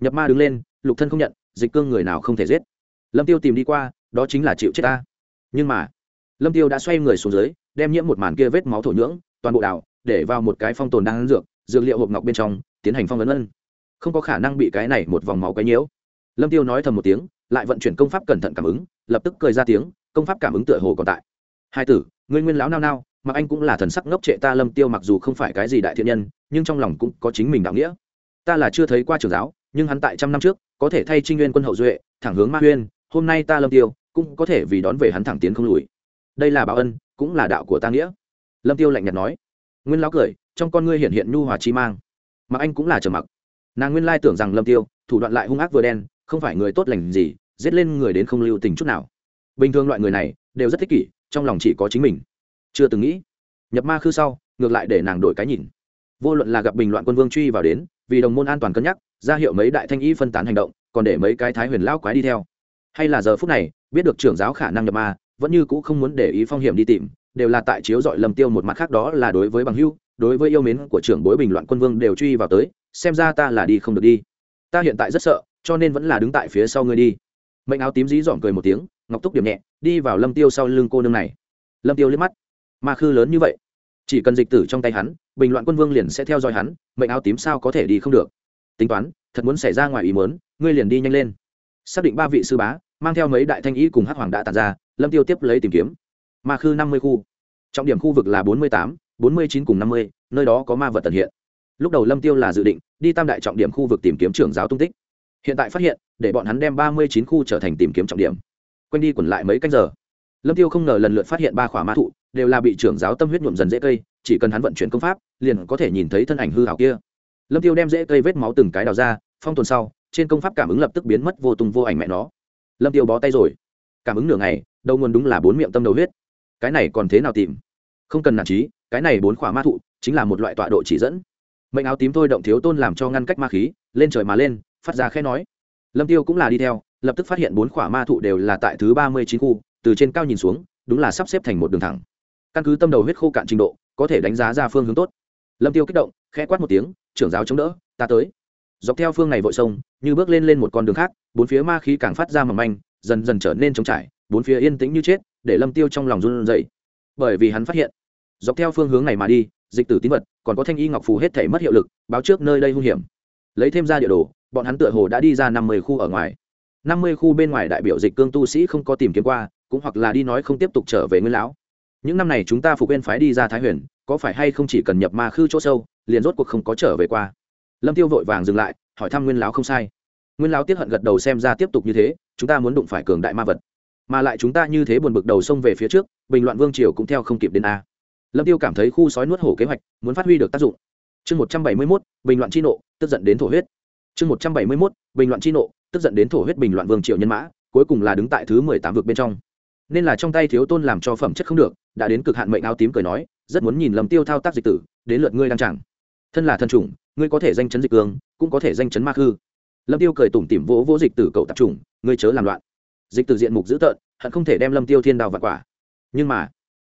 Nhập ma đứng lên, lục thân không nhận, dịch cương người nào không thể giết. Lâm tiêu tìm đi qua, đó chính là chịu chết ta. Nhưng mà lâm tiêu đã xoay người xuống dưới, đem nhiễm một màn kia vết máu thổ nhưỡng, toàn bộ đảo để vào một cái phong tồn đang dược dược liệu hộp ngọc bên trong, tiến hành phong vấn ân. Không có khả năng bị cái này một vòng máu quấy nhiễu. Lâm tiêu nói thầm một tiếng, lại vận chuyển công pháp cẩn thận cảm ứng, lập tức cười ra tiếng, công pháp cảm ứng tựa hồ còn tại. Hai tử, ngươi nguyên lão nao nao, mà anh cũng là thần sắc ngốc trệ ta lâm tiêu mặc dù không phải cái gì đại thiện nhân, nhưng trong lòng cũng có chính mình đạo nghĩa. Ta là chưa thấy qua trường giáo, nhưng hắn tại trăm năm trước, có thể thay trinh nguyên quân hậu duệ, thẳng hướng ma huyên, hôm nay ta lâm tiêu, cũng có thể vì đón về hắn thẳng tiến không lùi đây là báo ân, cũng là đạo của ta nghĩa. Lâm tiêu lạnh nhạt nói. Nguyên lão cười, trong con ngươi hiện hiện nhu hòa chi mang. Mà anh cũng là trầm mặc. Nàng nguyên lai tưởng rằng lâm tiêu, thủ đoạn lại hung ác vừa đen, không phải người tốt lành gì, giết lên người đến không lưu tình chút nào. Bình thường loại người này, đều rất thích kỷ, trong lòng chỉ có chính mình. Chưa từng nghĩ. Nhập ma khư sau, ngược lại để nàng đổi cái nhìn. Vô luận là gặp bình loạn quân vương truy vào đến, vì đồng môn an toàn cân nhắc, ra hiệu mấy đại thanh y phân tán hành động, còn để mấy cái thái huyền lão quái đi theo. Hay là giờ phút này, biết được trưởng giáo khả năng nhập ma vẫn như cũ không muốn để ý phong hiểm đi tìm, đều là tại chiếu dọi lầm tiêu một mặt khác đó là đối với bằng hưu, đối với yêu mến của trưởng bối bình loạn quân vương đều truy vào tới, xem ra ta là đi không được đi. Ta hiện tại rất sợ, cho nên vẫn là đứng tại phía sau ngươi đi. Mệnh áo tím dí dỏm cười một tiếng, ngọc túc điểm nhẹ, đi vào lâm tiêu sau lưng cô nương này. Lâm tiêu liếc mắt. Ma khư lớn như vậy. Chỉ cần dịch tử trong tay hắn, bình loạn quân vương liền sẽ theo dõi hắn, mệnh áo tím sao có thể đi không được. Tính toán, thật muốn xảy ra ngoài ý muốn, ngươi liền đi nhanh lên. Xác định ba vị sư bá mang theo mấy đại thanh ý cùng hắc hoàng đã tàn ra, lâm tiêu tiếp lấy tìm kiếm. Ma khư năm mươi khu. Trọng điểm khu vực là bốn mươi tám, bốn mươi chín cùng năm mươi, nơi đó có ma vật tận hiện. Lúc đầu lâm tiêu là dự định, đi tam đại trọng điểm khu vực tìm kiếm trưởng giáo tung tích. Hiện tại phát hiện, để bọn hắn đem ba mươi chín khu trở thành tìm kiếm trọng điểm. Quanh đi quẩn lại mấy canh giờ. Lâm tiêu không ngờ lần lượt phát hiện ba khỏa ma thụ, đều là bị trưởng giáo tâm huyết nhuộm dần dễ cây, chỉ cần hắn vận chuyển công pháp, liền có thể nhìn thấy thân ảnh hư hảo kia. Lâm tiêu đem dễ cây vết máu từng cái đào ra, phong tuần sau, trên công pháp cảm ứng lập tức biến mất vô tung vô ảnh mẹ nó lâm tiêu bó tay rồi. Cảm ứng nửa ngày, đầu nguồn đúng là bốn miệng tâm đầu huyết. Cái này còn thế nào tìm? Không cần nản trí, cái này bốn khỏa ma thụ, chính là một loại tọa độ chỉ dẫn. Mệnh áo tím thôi động thiếu tôn làm cho ngăn cách ma khí, lên trời mà lên, phát ra khẽ nói. Lâm tiêu cũng là đi theo, lập tức phát hiện bốn khỏa ma thụ đều là tại thứ ba mươi chín khu, từ trên cao nhìn xuống, đúng là sắp xếp thành một đường thẳng. Căn cứ tâm đầu huyết khô cạn trình độ, có thể đánh giá ra phương hướng tốt. Lâm tiêu kích động, khẽ quát một tiếng, trưởng giáo chống đỡ, ta tới dọc theo phương này vội sông, như bước lên lên một con đường khác, bốn phía ma khí càng phát ra mầm manh, dần dần trở nên trống trải, bốn phía yên tĩnh như chết, để lâm tiêu trong lòng run rẩy. Bởi vì hắn phát hiện, dọc theo phương hướng này mà đi, dịch tử tín vật, còn có thanh y ngọc phù hết thể mất hiệu lực, báo trước nơi đây hung hiểm. Lấy thêm ra địa đồ, bọn hắn tựa hồ đã đi ra năm mươi khu ở ngoài. năm mươi khu bên ngoài đại biểu dịch cương tu sĩ không có tìm kiếm qua, cũng hoặc là đi nói không tiếp tục trở về nguyên lão. Những năm này chúng ta phục quên phái đi ra thái huyền, có phải hay không chỉ cần nhập ma khư chỗ sâu, liền rốt cuộc không có trở về qua? Lâm tiêu vội vàng dừng lại hỏi thăm nguyên lão không sai. Nguyên lão tiếp hận gật đầu xem ra tiếp tục như thế chúng ta muốn đụng phải cường đại ma vật. Mà lại chúng ta như thế buồn bực đầu sông về phía trước bình loạn vương triều cũng theo không kịp đến a. Lâm tiêu cảm thấy khu sói nuốt hổ kế hoạch muốn phát huy được tác dụng. Chương một trăm bảy mươi 171, bình loạn chi nộ tức giận đến thổ huyết. Chương một trăm bảy mươi 171, bình loạn chi nộ tức giận đến thổ huyết bình loạn vương triều nhân mã cuối cùng là đứng tại thứ mười tám vực bên trong. Nên là trong tay thiếu tôn làm cho phẩm chất không được đã đến cực hạn mệnh áo tím cười nói rất muốn nhìn lâm tiêu thao tác dịch tử đến lượt ngươi đang chẳng thân là thân chủng ngươi có thể danh chấn dịch cương cũng có thể danh chấn ma khư. Lâm tiêu cười tủm tỉm vỗ vỗ dịch tử cậu tập trùng, ngươi chớ làm loạn. Dịch tử diện mục dữ tợn hận không thể đem lâm tiêu thiên đào vặt quả. Nhưng mà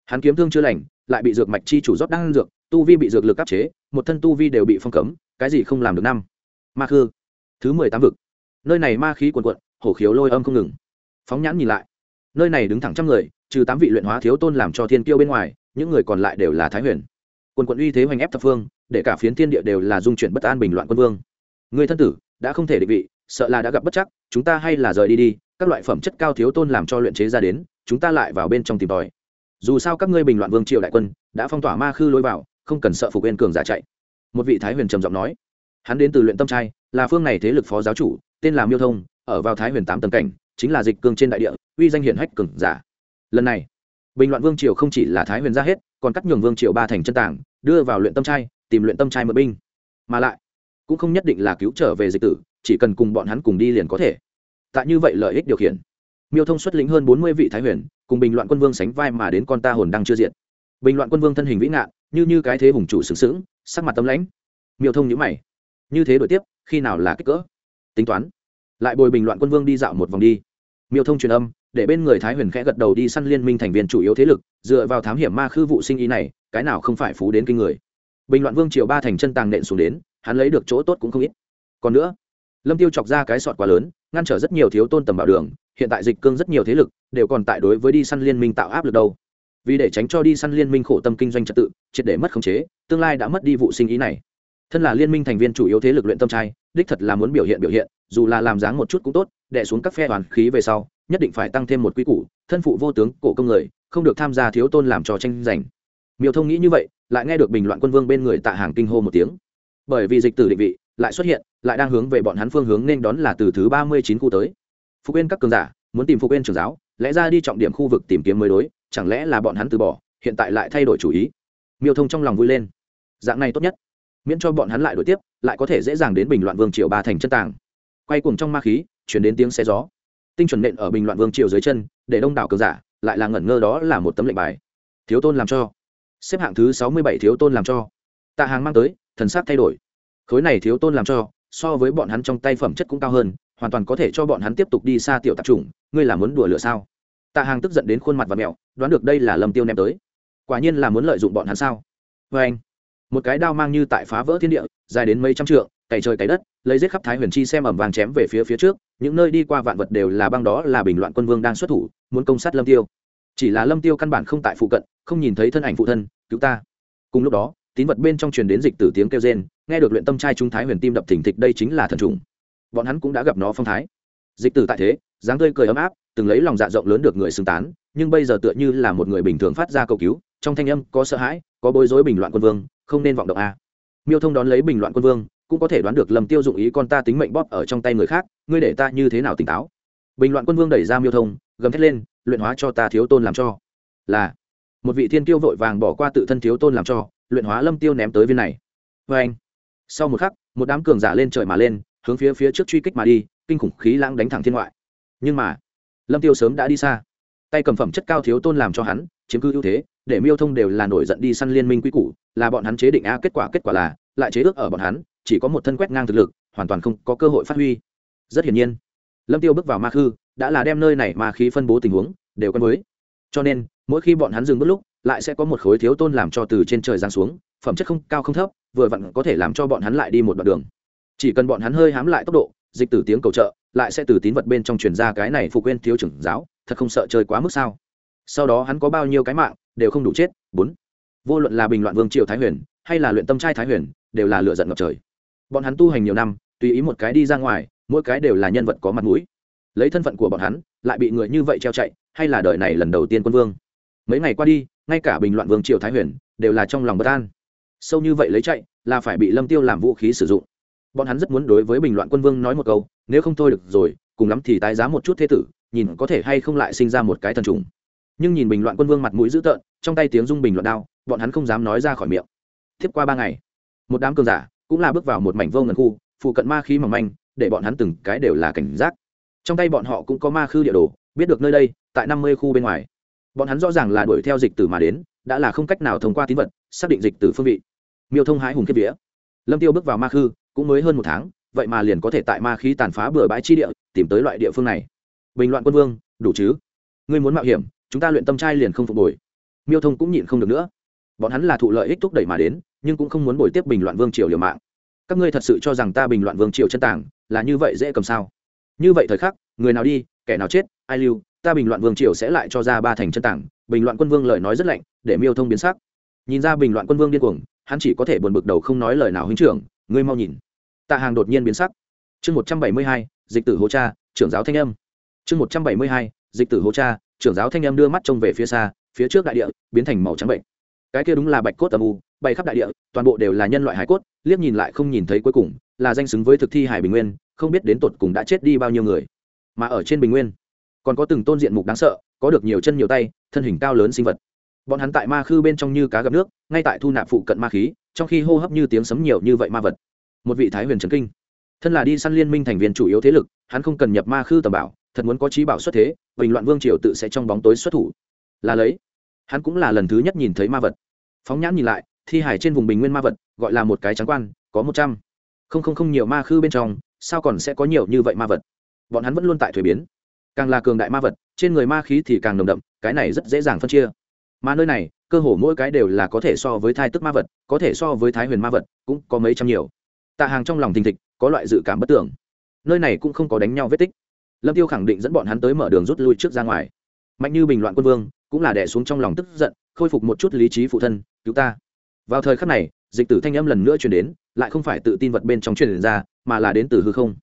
hắn kiếm thương chưa lành lại bị dược mạch chi chủ rót đang dược tu vi bị dược lực áp chế một thân tu vi đều bị phong cấm cái gì không làm được năm. Ma khư thứ mười tám vực. Nơi này ma khí quần quận hổ khiếu lôi âm không ngừng. Phóng nhãn nhìn lại. Nơi này đứng thẳng trăm người trừ tám vị luyện hóa thiếu tôn làm cho thiên kiêu bên ngoài những người còn lại đều là thái huyền. Quần quận uy thế hoành ép thập phương để cả phiến thiên địa đều là dung chuyển bất an bình loạn quân vương. Người thân tử, đã không thể định vị, sợ là đã gặp bất chắc, chúng ta hay là rời đi đi, các loại phẩm chất cao thiếu tôn làm cho luyện chế ra đến, chúng ta lại vào bên trong tìm tòi. Dù sao các ngươi bình loạn vương triều đại quân, đã phong tỏa ma khư lối vào, không cần sợ phục yên cường giả chạy. Một vị thái huyền trầm giọng nói, hắn đến từ luyện tâm trai, là phương này thế lực phó giáo chủ, tên là miêu thông, ở vào thái huyền tám tầng cảnh, chính là dịch cương trên đại địa, uy danh hiển hách cường giả. Lần này, bình loạn vương triều không chỉ là thái huyền ra hết, còn cắt nhường vương triều ba thành chân tảng đưa vào luyện tâm trai tìm luyện tâm trai mượn binh. Mà lại, cũng không nhất định là cứu trở về dịch tử, chỉ cần cùng bọn hắn cùng đi liền có thể. Tại như vậy lợi ích điều khiển. Miêu thông xuất lĩnh hơn bốn mươi vị thái huyền, cùng bình loạn quân vương sánh vai mà đến con ta hồn đang chưa diện bình loạn quân vương thân hình vĩ ngạn, như như cái thế hùng chủ sướng sướng sắc mặt tâm lãnh. Miêu thông nhữ mày. Như thế đổi tiếp, khi nào là kích cỡ? Tính toán. Lại bồi bình loạn quân vương đi dạo một vòng đi. Miêu thông truyền âm, để bên người thái huyền khẽ gật đầu đi săn liên minh thành viên chủ yếu thế lực, dựa vào thám hiểm ma khư vụ sinh ý này, cái nào không phải phú đến kinh người bình loạn vương triều ba thành chân tàng nện xuống đến, hắn lấy được chỗ tốt cũng không ít. Còn nữa, lâm tiêu chọc ra cái sọt quá lớn, ngăn trở rất nhiều thiếu tôn tầm bảo đường, hiện tại dịch cương rất nhiều thế lực đều còn tại đối với đi săn liên minh tạo áp lực đâu. Vì để tránh cho đi săn liên minh khổ tâm kinh doanh trật tự, triệt để mất khống chế, tương lai đã mất đi vụ sinh ý này. Thân là liên minh thành viên chủ yếu thế lực luyện tâm trai, đích thật là muốn biểu hiện biểu hiện, dù là làm dáng một chút cũng tốt đẻ xuống các phe đoàn khí về sau, nhất định phải tăng thêm một quy củ, thân phụ vô tướng, cổ công người, không được tham gia thiếu tôn làm trò tranh giành. Miêu thông nghĩ như vậy lại nghe được bình loạn quân vương bên người tạ hàng kinh hô một tiếng. Bởi vì dịch tử định vị, lại xuất hiện, lại đang hướng về bọn hắn phương hướng nên đón là từ thứ ba mươi chín khu tới. Phục yên các cường giả, muốn tìm phục yên trường giáo, lẽ ra đi trọng điểm khu vực tìm kiếm mới đối, chẳng lẽ là bọn hắn từ bỏ, hiện tại lại thay đổi chủ ý? Miêu thông trong lòng vui lên. Dạng này tốt nhất. Miễn cho bọn hắn lại đổi tiếp, lại có thể dễ dàng đến bình loạn vương triều ba thành chân tàng. Quay cùng trong ma khí, chuyển đến tiếng xe gió. Tinh chuẩn nện ở bình loạn vương triều dưới chân, để đông đảo cường giả, lại là ngẩn ngơ đó là một tấm lệnh bài. Thiếu tôn làm cho xếp hạng thứ sáu mươi bảy thiếu tôn làm cho. Tạ hàng mang tới, thần sắc thay đổi. Khối này thiếu tôn làm cho, so với bọn hắn trong tay phẩm chất cũng cao hơn, hoàn toàn có thể cho bọn hắn tiếp tục đi xa tiểu tạp chủng, ngươi là muốn đùa lửa sao? Tạ hàng tức giận đến khuôn mặt và mẹo, đoán được đây là lâm tiêu ném tới. Quả nhiên là muốn lợi dụng bọn hắn sao? Vê anh, một cái đao mang như tại phá vỡ thiên địa, dài đến mấy trăm trượng, cày trời cày đất, lấy giết khắp thái huyền chi xem ẩm vàng chém về phía phía trước, những nơi đi qua vạn vật đều là băng đó là bình loạn quân vương đang xuất thủ, muốn công sát lâm tiêu chỉ là lâm tiêu căn bản không tại phụ cận, không nhìn thấy thân ảnh phụ thân, cứu ta. Cùng lúc đó, tín vật bên trong truyền đến dịch từ tiếng kêu rên, nghe được luyện tâm trai trung thái huyền tim đập thình thịch đây chính là thần trùng. Bọn hắn cũng đã gặp nó phong thái. Dịch tử tại thế, dáng tươi cười ấm áp, từng lấy lòng dạ rộng lớn được người xứng tán, nhưng bây giờ tựa như là một người bình thường phát ra cầu cứu, trong thanh âm có sợ hãi, có bối rối bình loạn quân vương, không nên vọng động a. Miêu thông đón lấy bình loạn quân vương, cũng có thể đoán được lầm tiêu dụng ý con ta tính mệnh bóp ở trong tay người khác, ngươi để ta như thế nào tỉnh táo? Bình loạn quân vương đẩy ra miêu thông, gầm thét lên luyện hóa cho ta thiếu tôn làm cho. Là, một vị thiên tiêu vội vàng bỏ qua tự thân thiếu tôn làm cho, luyện hóa lâm tiêu ném tới viên này. Vê anh, sau một khắc, một đám cường giả lên trời mà lên, hướng phía phía trước truy kích mà đi, kinh khủng khí lãng đánh thẳng thiên ngoại. Nhưng mà, lâm tiêu sớm đã đi xa. Tay cầm phẩm chất cao thiếu tôn làm cho hắn, chiếm cứ ưu thế, để miêu thông đều là nổi giận đi săn liên minh quy củ, là bọn hắn chế định a, kết quả kết quả là, lại chế ước ở bọn hắn, chỉ có một thân quét ngang thực lực, hoàn toàn không có cơ hội phát huy. Rất hiển nhiên, lâm tiêu bước vào ma khư đã là đem nơi này mà khí phân bố tình huống đều quen với. Cho nên, mỗi khi bọn hắn dừng bước lúc, lại sẽ có một khối thiếu tôn làm cho từ trên trời giáng xuống, phẩm chất không, cao không thấp, vừa vặn có thể làm cho bọn hắn lại đi một đoạn đường. Chỉ cần bọn hắn hơi hám lại tốc độ, dịch từ tiếng cầu trợ, lại sẽ từ tín vật bên trong truyền ra cái này phục quên thiếu trưởng giáo, thật không sợ chơi quá mức sao. Sau đó hắn có bao nhiêu cái mạng, đều không đủ chết. Bốn. Vô luận là bình loạn vương triều thái huyền, hay là luyện tâm trai thái huyền, đều là lựa giận ngập trời. Bọn hắn tu hành nhiều năm, tùy ý một cái đi ra ngoài, mỗi cái đều là nhân vật có mặt mũi lấy thân phận của bọn hắn, lại bị người như vậy treo chạy, hay là đời này lần đầu tiên quân vương? Mấy ngày qua đi, ngay cả bình loạn vương triều thái huyền đều là trong lòng bất an. Sâu như vậy lấy chạy là phải bị lâm tiêu làm vũ khí sử dụng. Bọn hắn rất muốn đối với bình loạn quân vương nói một câu, nếu không thôi được rồi, cùng lắm thì tái giá một chút thế tử, nhìn có thể hay không lại sinh ra một cái thần trùng. Nhưng nhìn bình loạn quân vương mặt mũi dữ tợn, trong tay tiếng dung bình loạn đao, bọn hắn không dám nói ra khỏi miệng. Tiếp qua ba ngày, một đám cường giả cũng là bước vào một mảnh vô ngần khu, phụ cận ma khí mỏng manh, để bọn hắn từng cái đều là cảnh giác trong tay bọn họ cũng có ma khư địa đồ, biết được nơi đây, tại năm mươi khu bên ngoài. Bọn hắn rõ ràng là đuổi theo dịch tử mà đến, đã là không cách nào thông qua tín vật, xác định dịch tử phương vị. Miêu thông hái hùng kiếp vía. Lâm tiêu bước vào ma khư, cũng mới hơn một tháng, vậy mà liền có thể tại ma khí tàn phá bừa bãi chi địa, tìm tới loại địa phương này. Bình loạn quân vương, đủ chứ? Ngươi muốn mạo hiểm, chúng ta luyện tâm trai liền không phục hồi miêu thông cũng nhịn không được nữa. Bọn hắn là thụ lợi ích thúc đẩy mà đến, nhưng cũng không muốn bồi tiếp bình loạn vương triều liều mạng. Các ngươi thật sự cho rằng ta bình loạn vương triều chân tảng là như vậy dễ cầm sao? Như vậy thời khắc, người nào đi, kẻ nào chết, ai lưu, ta bình loạn vương triều sẽ lại cho ra ba thành chân tảng, bình loạn quân vương lời nói rất lạnh, để miêu thông biến sắc. Nhìn ra bình loạn quân vương điên cuồng, hắn chỉ có thể buồn bực đầu không nói lời nào huynh trưởng, ngươi mau nhìn. Tạ hàng đột nhiên biến sắc. Chương một trăm bảy mươi hai, dịch tử hố cha, trưởng giáo thanh âm. Chương một trăm bảy mươi hai, dịch tử hố cha, trưởng giáo thanh âm đưa mắt trông về phía xa, phía trước đại địa, biến thành màu trắng bệnh. Cái kia đúng là bạch cốt tầm u, bay khắp đại địa, toàn bộ đều là nhân loại hải cốt, liếc nhìn lại không nhìn thấy cuối cùng, là danh xứng với thực thi hải bình nguyên không biết đến tột cùng đã chết đi bao nhiêu người. Mà ở trên bình nguyên, còn có từng tôn diện mục đáng sợ, có được nhiều chân nhiều tay, thân hình cao lớn sinh vật. Bọn hắn tại ma khư bên trong như cá gặp nước, ngay tại thu nạp phụ cận ma khí, trong khi hô hấp như tiếng sấm nhiều như vậy ma vật. Một vị thái huyền trấn kinh. Thân là đi săn liên minh thành viên chủ yếu thế lực, hắn không cần nhập ma khư tầm bảo, thật muốn có trí bảo xuất thế, bình loạn vương triều tự sẽ trong bóng tối xuất thủ. Là lấy, hắn cũng là lần thứ nhất nhìn thấy ma vật. Phóng nhãn nhìn lại, thi hải trên vùng bình nguyên ma vật, gọi là một cái trắng quan, có một trăm. Không không không nhiều ma khư bên trong sao còn sẽ có nhiều như vậy ma vật? Bọn hắn vẫn luôn tại thuế biến. Càng là cường đại ma vật, trên người ma khí thì càng nồng đậm, cái này rất dễ dàng phân chia. Mà nơi này, cơ hồ mỗi cái đều là có thể so với thai tức ma vật, có thể so với thái huyền ma vật, cũng có mấy trăm nhiều. Tạ hàng trong lòng thình thịch, có loại dự cảm bất tưởng nơi này cũng không có đánh nhau vết tích. Lâm tiêu khẳng định dẫn bọn hắn tới mở đường rút lui trước ra ngoài. Mạnh như bình loạn quân vương, cũng là đè xuống trong lòng tức giận, khôi phục một chút lý trí phụ thân, cứu ta. Vào thời khắc này, dịch tử thanh âm lần nữa truyền đến lại không phải tự tin vật bên trong truyền ra, mà là đến từ hư không.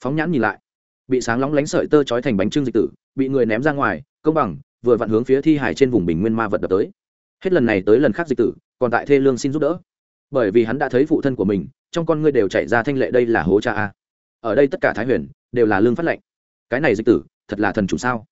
Phóng nhãn nhìn lại, bị sáng lóng lánh sợi tơ trói thành bánh trưng dịch tử, bị người ném ra ngoài, công bằng, vừa vặn hướng phía thi hải trên vùng bình nguyên ma vật đập tới. Hết lần này tới lần khác dịch tử, còn tại thê lương xin giúp đỡ. Bởi vì hắn đã thấy phụ thân của mình, trong con ngươi đều chạy ra thanh lệ đây là hố cha a. Ở đây tất cả thái huyền, đều là lương phát lệnh. Cái này dịch tử, thật là thần chủ sao?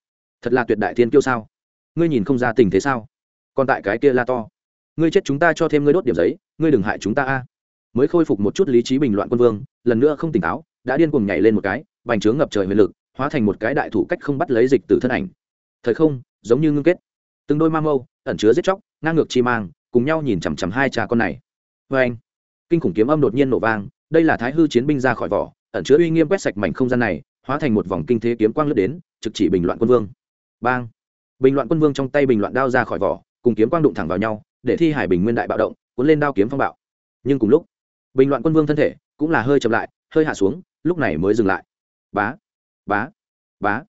Thật là tuyệt đại thiên kiêu sao? Ngươi nhìn không ra tình thế sao? Còn tại cái kia la to. Ngươi chết chúng ta cho thêm ngươi đốt điểm giấy, ngươi đừng hại chúng ta a mới khôi phục một chút lý trí bình loạn quân vương, lần nữa không tỉnh táo, đã điên cuồng nhảy lên một cái, bành trướng ngập trời huyền lực, hóa thành một cái đại thủ cách không bắt lấy dịch từ thân ảnh. Thời không, giống như ngưng kết. Từng đôi ma mâu, ẩn chứa giết chóc, ngang ngược chi mang, cùng nhau nhìn chằm chằm hai cha con này. Vê anh, kinh khủng kiếm âm đột nhiên nổ vang, đây là thái hư chiến binh ra khỏi vỏ, ẩn chứa uy nghiêm quét sạch mảnh không gian này, hóa thành một vòng kinh thế kiếm quang lướt đến, trực chỉ bình loạn quân vương. Bang! Bình loạn quân vương trong tay bình loạn đao ra khỏi vỏ, cùng kiếm quang đụng thẳng vào nhau, để thi hải bình nguyên đại bạo động, cuốn lên đao kiếm phong bạo. Nhưng cùng lúc bình loạn quân vương thân thể cũng là hơi chậm lại, hơi hạ xuống, lúc này mới dừng lại. Bá bá bá.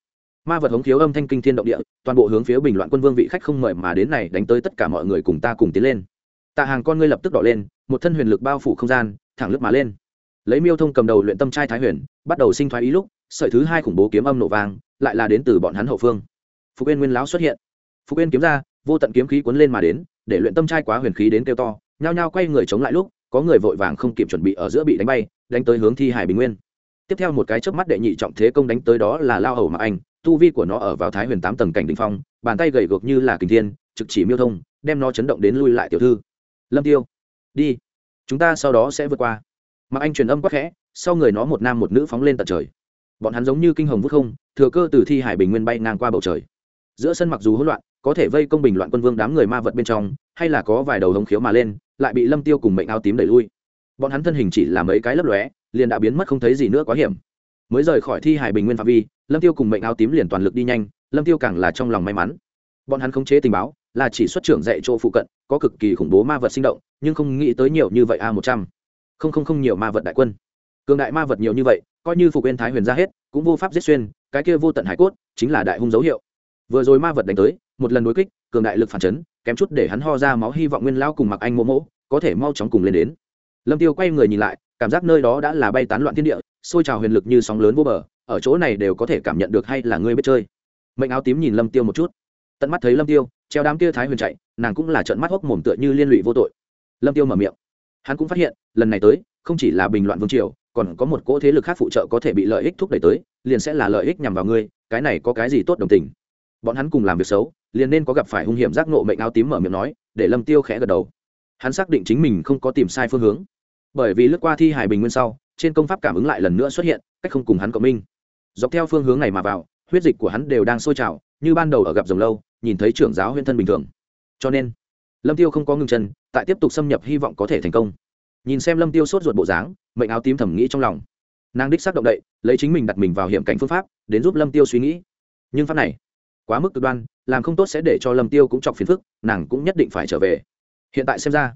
Ma vật hống thiếu âm thanh kinh thiên động địa, toàn bộ hướng phía bình loạn quân vương vị khách không mời mà đến này đánh tới tất cả mọi người cùng ta cùng tiến lên. Tạ hàng con ngươi lập tức đỏ lên, một thân huyền lực bao phủ không gian, thẳng lướt mà lên. Lấy miêu thông cầm đầu luyện tâm trai thái huyền, bắt đầu sinh thoái ý lúc, sợi thứ hai khủng bố kiếm âm nổ vang, lại là đến từ bọn hắn hậu phương. Phục yên nguyên lão xuất hiện. Phục yên kiếm ra, vô tận kiếm khí cuốn lên mà đến, để luyện tâm trai quá huyền khí đến kêu to, nhao nhao quay người chống lại lúc có người vội vàng không kịp chuẩn bị ở giữa bị đánh bay, đánh tới hướng thi hải bình nguyên. Tiếp theo một cái chớp mắt đệ nhị trọng thế công đánh tới đó là lao hầu mà anh, tu vi của nó ở vào thái huyền tám tầng cảnh đ ỉ n h phong, bàn tay gầy gộc như là kình thiên, trực chỉ miêu thông, đem nó chấn động đến lui lại tiểu thư. Lâm tiêu, đi, chúng ta sau đó sẽ vượt qua. Mà anh truyền âm quắc khẽ, sau người nó một nam một nữ phóng lên tận trời. Bọn hắn giống như kinh hồng vút không, thừa cơ từ thi hải bình nguyên bay ngang qua bầu trời. Giữa sân mặc dù hỗn loạn, có thể vây công bình loạn quân vương đám người ma vật bên trong, hay là có vài đầu hống khiếu mà lên lại bị lâm tiêu cùng mệnh áo tím đẩy lui. Bọn hắn thân hình chỉ là mấy cái lấp lóe, liền đã biến mất không thấy gì nữa quá hiểm. Mới rời khỏi thi hải bình nguyên phạm vi, lâm tiêu cùng mệnh áo tím liền toàn lực đi nhanh, lâm tiêu càng là trong lòng may mắn. Bọn hắn khống chế tình báo, là chỉ xuất trưởng dạy chỗ phụ cận, có cực kỳ khủng bố ma vật sinh động, nhưng không nghĩ tới nhiều như vậy a một trăm. Không không không nhiều ma vật đại quân. Cường đại ma vật nhiều như vậy, coi như phục yên thái huyền ra hết, cũng vô pháp giết xuyên, cái kia vô tận hải cốt, chính là đại hung dấu hiệu. Vừa rồi ma vật đánh tới, một lần đối kích, cường đại lực phản chấn kém chút để hắn ho ra máu, hy vọng nguyên lao cùng mặc anh mỗ mỗ có thể mau chóng cùng lên đến. Lâm tiêu quay người nhìn lại, cảm giác nơi đó đã là bay tán loạn thiên địa, xôi trào huyền lực như sóng lớn vô bờ, ở chỗ này đều có thể cảm nhận được hay là ngươi biết chơi. Mệnh áo tím nhìn lâm tiêu một chút. Tận mắt thấy lâm tiêu, treo đám kia thái huyền chạy, nàng cũng là trợn mắt hốc mồm tựa như liên lụy vô tội. Lâm tiêu mở miệng. Hắn cũng phát hiện, lần này tới, không chỉ là bình loạn vương triều, còn có một cỗ thế lực khác phụ trợ có thể bị lợi ích thúc đẩy tới, liền sẽ là lợi ích nhằm vào ngươi, cái này có cái gì tốt đồng tình? Bọn hắn cùng làm việc xấu liền nên có gặp phải hung hiểm giác nộ mệnh áo tím mở miệng nói, để lâm tiêu khẽ gật đầu. Hắn xác định chính mình không có tìm sai phương hướng. Bởi vì lướt qua thi hải bình nguyên sau, trên công pháp cảm ứng lại lần nữa xuất hiện, cách không cùng hắn cộng minh. Dọc theo phương hướng này mà vào, huyết dịch của hắn đều đang sôi trào, như ban đầu ở gặp rồng lâu, nhìn thấy trưởng giáo huyên thân bình thường. Cho nên, lâm tiêu không có ngừng chân, tại tiếp tục xâm nhập hy vọng có thể thành công. Nhìn xem lâm tiêu sốt ruột bộ dáng, mệnh áo tím thẩm nghĩ trong lòng. Nàng đích xác động đậy, lấy chính mình đặt mình vào hiểm cảnh phương pháp, đến giúp lâm tiêu suy nghĩ. Nhưng pháp này, quá mức cực đoan làm không tốt sẽ để cho lâm tiêu cũng chọc phiền phức, nàng cũng nhất định phải trở về. Hiện tại xem ra,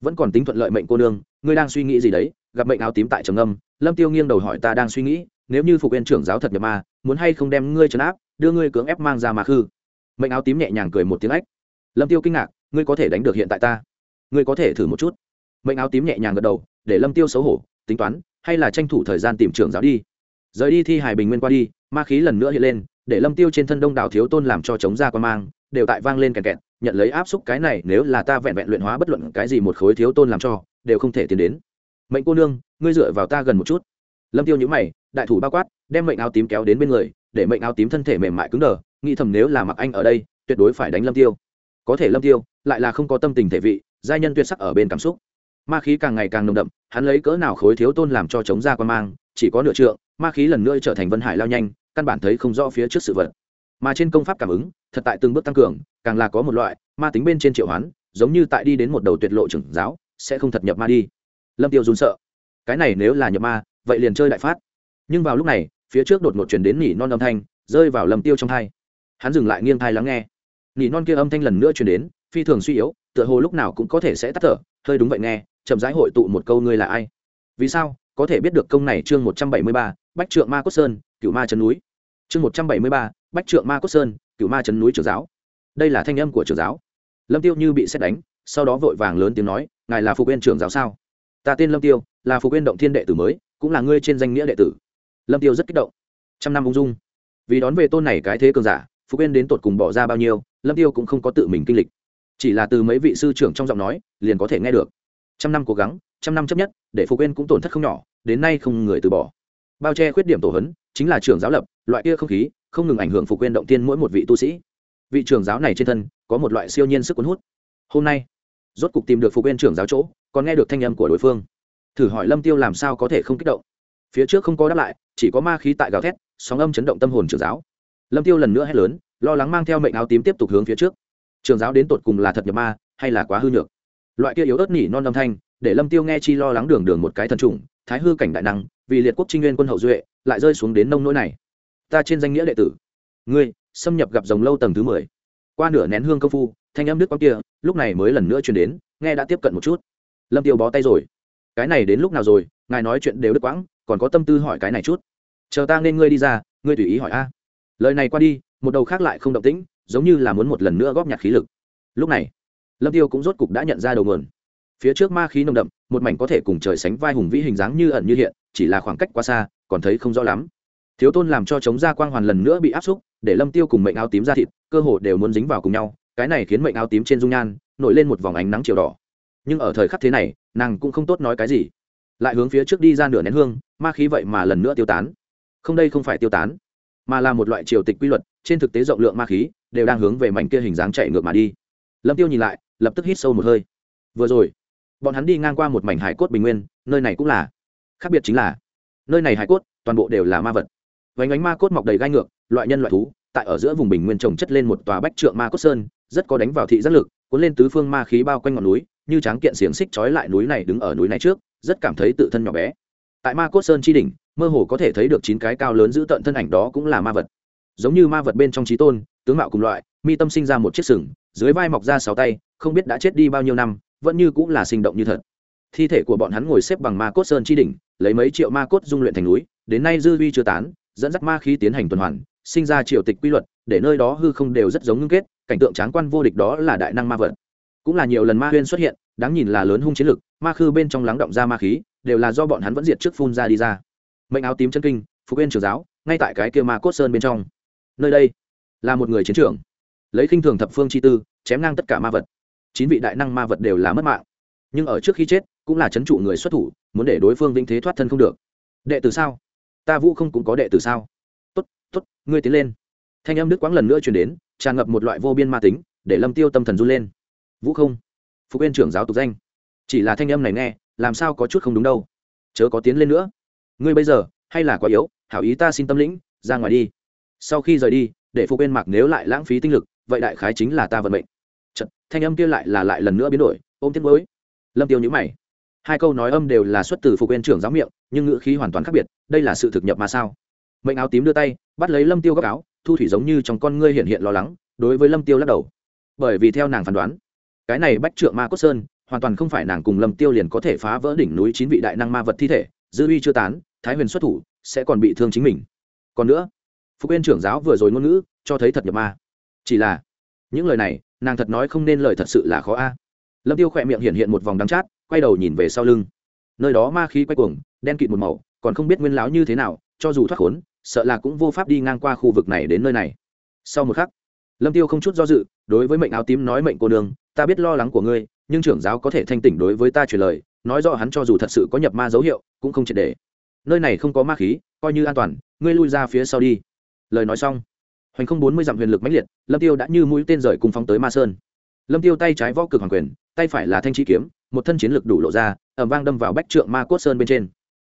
vẫn còn tính thuận lợi mệnh cô nương, ngươi đang suy nghĩ gì đấy? Gặp mệnh áo tím tại trầm âm lâm tiêu nghiêng đầu hỏi ta đang suy nghĩ, nếu như phục viên trưởng giáo thật nhập ma, muốn hay không đem ngươi trấn áp, đưa ngươi cưỡng ép mang ra mà khư. Mệnh áo tím nhẹ nhàng cười một tiếng ách. Lâm tiêu kinh ngạc, ngươi có thể đánh được hiện tại ta? Ngươi có thể thử một chút. Mệnh áo tím nhẹ nhàng gật đầu, để lâm tiêu xấu hổ, tính toán, hay là tranh thủ thời gian tìm trưởng giáo đi. Rời đi thi hài bình nguyên qua đi, ma khí lần nữa hiện lên để lâm tiêu trên thân đông đảo thiếu tôn làm cho chống ra quan mang, đều tại vang lên kẹt kẹt, nhận lấy áp xúc cái này, nếu là ta vẹn vẹn luyện hóa bất luận cái gì một khối thiếu tôn làm cho, đều không thể tiến đến. Mệnh cô nương, ngươi dựa vào ta gần một chút. Lâm tiêu nhíu mày, đại thủ bao quát, đem mệnh áo tím kéo đến bên người, để mệnh áo tím thân thể mềm mại cứng đờ, nghĩ thầm nếu là mặc anh ở đây, tuyệt đối phải đánh lâm tiêu. Có thể lâm tiêu, lại là không có tâm tình thể vị, giai nhân tuyệt sắc ở bên cảm xúc. Ma khí càng ngày càng nồng đậm, hắn lấy cỡ nào khối thiếu tôn làm cho chống ra quan mang, chỉ có nửa trượng, ma khí lần nữa trở thành vân hải lao nhanh căn bản thấy không rõ phía trước sự vật. Mà trên công pháp cảm ứng, thật tại từng bước tăng cường, càng là có một loại, ma tính bên trên triệu hoán, giống như tại đi đến một đầu tuyệt lộ trưởng giáo, sẽ không thật nhập ma đi. Lâm tiêu run sợ. Cái này nếu là nhập ma, vậy liền chơi đại phát. Nhưng vào lúc này, phía trước đột ngột truyền đến nỉ non âm thanh, rơi vào lâm tiêu trong thai hắn dừng lại nghiêng thai lắng nghe. Nỉ non kia âm thanh lần nữa truyền đến, phi thường suy yếu, tựa hồ lúc nào cũng có thể sẽ tắt thở. Hơi đúng vậy nghe, chậm rãi hội tụ một câu ngươi là ai? Vì sao? Có thể biết được công này chương một trăm bảy mươi ba, bách trượng ma cốt sơn cựu ma trấn núi. Chương một trăm bảy mươi ba, bách trượng ma cốt sơn cựu ma trấn núi trưởng giáo. Đây là thanh âm của trưởng giáo. Lâm tiêu như bị xét đánh, sau đó vội vàng lớn tiếng nói, ngài là phục viên trưởng giáo sao? Ta tên lâm tiêu, là phục viên động thiên đệ tử mới, cũng là ngươi trên danh nghĩa đệ tử. Lâm tiêu rất kích động. Trăm năm ung dung. Vì đón về tôn này cái thế cường giả, phục viên đến tột cùng bỏ ra bao nhiêu, lâm tiêu cũng không có tự mình kinh lịch. Chỉ là từ mấy vị sư trưởng trong giọng nói, liền có thể nghe được. Trăm năm cố gắng, trăm năm chấp nhất, để phục viên cũng tổn thất không nhỏ đến nay không người từ bỏ. Bao che khuyết điểm tổ hấn chính là trưởng giáo lập, loại kia không khí, không ngừng ảnh hưởng phục viên động tiên mỗi một vị tu sĩ. Vị trưởng giáo này trên thân có một loại siêu nhiên sức cuốn hút. Hôm nay, rốt cục tìm được phục viên trưởng giáo chỗ, còn nghe được thanh âm của đối phương. Thử hỏi lâm tiêu làm sao có thể không kích động. Phía trước không có đáp lại, chỉ có ma khí tại gào thét, sóng âm chấn động tâm hồn trưởng giáo. Lâm tiêu lần nữa hét lớn, lo lắng mang theo mệnh áo tím tiếp tục hướng phía trước. Trường giáo đến tột cùng là thật nhập ma, hay là quá hư nhược? Loại kia yếu ớt nỉ non âm thanh, để lâm tiêu nghe chi lo lắng đường đường một cái thần trùng thái hư cảnh đại năng, vì liệt quốc trinh nguyên quân hậu duệ, lại rơi xuống đến nông nỗi này. Ta trên danh nghĩa đệ tử. Ngươi, xâm nhập gặp rồng lâu tầng thứ mười. Qua nửa nén hương công phu, thanh âm đức quang kia, lúc này mới lần nữa truyền đến, nghe đã tiếp cận một chút. Lâm tiêu bó tay rồi. Cái này đến lúc nào rồi, ngài nói chuyện đều đức quãng, còn có tâm tư hỏi cái này chút. Chờ ta nên ngươi đi ra, ngươi tùy ý hỏi a. À. Lời này qua đi, một đầu khác lại không động tĩnh, giống như là muốn một lần nữa góp nhặt khí lực. Lúc này, lâm tiêu cũng rốt cục đã nhận ra đầu nguồn phía trước ma khí nồng đậm, một mảnh có thể cùng trời sánh vai hùng vĩ hình dáng như ẩn như hiện, chỉ là khoảng cách quá xa, còn thấy không rõ lắm. Thiếu tôn làm cho chống ra quang hoàn lần nữa bị áp xúc, để lâm tiêu cùng mệnh áo tím ra thịt, cơ hồ đều muốn dính vào cùng nhau, cái này khiến mệnh áo tím trên dung nhan, nổi lên một vòng ánh nắng chiều đỏ. Nhưng ở thời khắc thế này, nàng cũng không tốt nói cái gì. Lại hướng phía trước đi ra nửa nén hương, ma khí vậy mà lần nữa tiêu tán. Không đây không phải tiêu tán, mà là một loại triều tịch quy luật, trên thực tế rộng lượng ma khí đều đang hướng về mảnh kia hình dáng chạy ngược mà đi. Lâm tiêu nhìn lại, lập tức hít sâu một hơi. Vừa rồi bọn hắn đi ngang qua một mảnh hải cốt bình nguyên, nơi này cũng là. Khác biệt chính là, nơi này hải cốt, toàn bộ đều là ma vật. Vánh ánh ma cốt mọc đầy gai ngược, loại nhân loại thú, tại ở giữa vùng bình nguyên trồng chất lên một tòa bách trượng ma cốt sơn, rất có đánh vào thị giác lực, cuốn lên tứ phương ma khí bao quanh ngọn núi, như tráng kiện xiềng xích trói lại núi này đứng ở núi này trước, rất cảm thấy tự thân nhỏ bé. Tại ma cốt sơn chi đỉnh, mơ hồ có thể thấy được chín cái cao lớn giữ tận thân ảnh đó cũng là ma vật. Giống như ma vật bên trong trí tôn, tướng mạo cùng loại, mi tâm sinh ra một chiếc sừng, dưới vai mọc ra sáu tay, không biết đã chết đi bao nhiêu năm vẫn như cũng là sinh động như thật. Thi thể của bọn hắn ngồi xếp bằng ma cốt sơn chi đỉnh lấy mấy triệu ma cốt dung luyện thành núi đến nay dư vi chưa tán dẫn dắt ma khí tiến hành tuần hoàn sinh ra triều tịch quy luật để nơi đó hư không đều rất giống ngưng kết cảnh tượng tráng quan vô địch đó là đại năng ma vật. Cũng là nhiều lần ma huyên xuất hiện đáng nhìn là lớn hung chiến lực ma khư bên trong lắng động ra ma khí đều là do bọn hắn vẫn diệt trước phun ra đi ra. Mệnh áo tím chân kinh phục yên trường giáo ngay tại cái kia ma cốt sơn bên trong. Nơi đây là một người chiến trường, lấy khinh thường thập phương chi tư chém ngang tất cả ma vật chín vị đại năng ma vật đều là mất mạng. Nhưng ở trước khi chết, cũng là c h ấ n trụ người xuất thủ, muốn để đối phương vĩnh thế thoát thân không được. Đệ tử sao? Ta vũ không cũng có đệ tử sao? Tốt tốt, ngươi tiến lên. Thanh âm đức quãng lần nữa chuyển đến, tràn ngập một loại vô biên ma tính, để lâm tiêu tâm thần run lên. Vũ không? Phục viên trưởng giáo tục danh. Chỉ là thanh âm này nghe, làm sao có chút không đúng đâu. Chớ có tiến lên nữa. Ngươi bây giờ, hay là quá yếu, hảo ý ta xin tâm lĩnh, ra ngoài đi. Sau khi rời đi, để phục viên mạc nếu lại lãng phí tinh lực, vậy đại khái chính là ta vận mệnh. Chật, thanh âm kia lại là lại lần nữa biến đổi ôm tiếng mới. Lâm tiêu nhíu mày. Hai câu nói âm đều là xuất từ phục quên trưởng giáo miệng nhưng ngữ khí hoàn toàn khác biệt đây là sự thực nhập mà sao? Mệnh áo tím đưa tay bắt lấy lâm tiêu góc áo thu thủy giống như trong con ngươi hiện hiện lo lắng đối với lâm tiêu lắc đầu. Bởi vì theo nàng phán đoán cái này bách trượng ma cốt sơn hoàn toàn không phải nàng cùng lâm tiêu liền có thể phá vỡ đỉnh núi chín vị đại năng ma vật thi thể dư uy chưa tán thái huyền xuất thủ sẽ còn bị thương chính mình. Còn nữa phục quên trưởng giáo vừa rồi ngôn ngữ cho thấy thật nhập ma. Chỉ là những lời này nàng thật nói không nên lời thật sự là khó a. Lâm tiêu khỏe miệng hiện hiện một vòng đắng chát, quay đầu nhìn về sau lưng. Nơi đó ma khí quay cuồng, đen kịt một màu, còn không biết nguyên láo như thế nào, cho dù thoát khốn, sợ là cũng vô pháp đi ngang qua khu vực này đến nơi này. Sau một khắc, lâm tiêu không chút do dự, đối với mệnh áo tím nói mệnh cô đường ta biết lo lắng của ngươi, nhưng trưởng giáo có thể thanh tỉnh đối với ta truyền lời, nói rõ hắn cho dù thật sự có nhập ma dấu hiệu, cũng không triệt để. Nơi này không có ma khí, coi như an toàn, ngươi lui ra phía sau đi. Lời nói xong hoành không bốn mươi dặm huyền lực mãnh liệt, lâm tiêu đã như mũi tên rời cùng phóng tới ma sơn. Lâm tiêu tay trái võ cực hoàng quyền, tay phải là thanh trí kiếm, một thân chiến lực đủ lộ ra ẩm vang đâm vào bách trượng ma cốt sơn bên trên.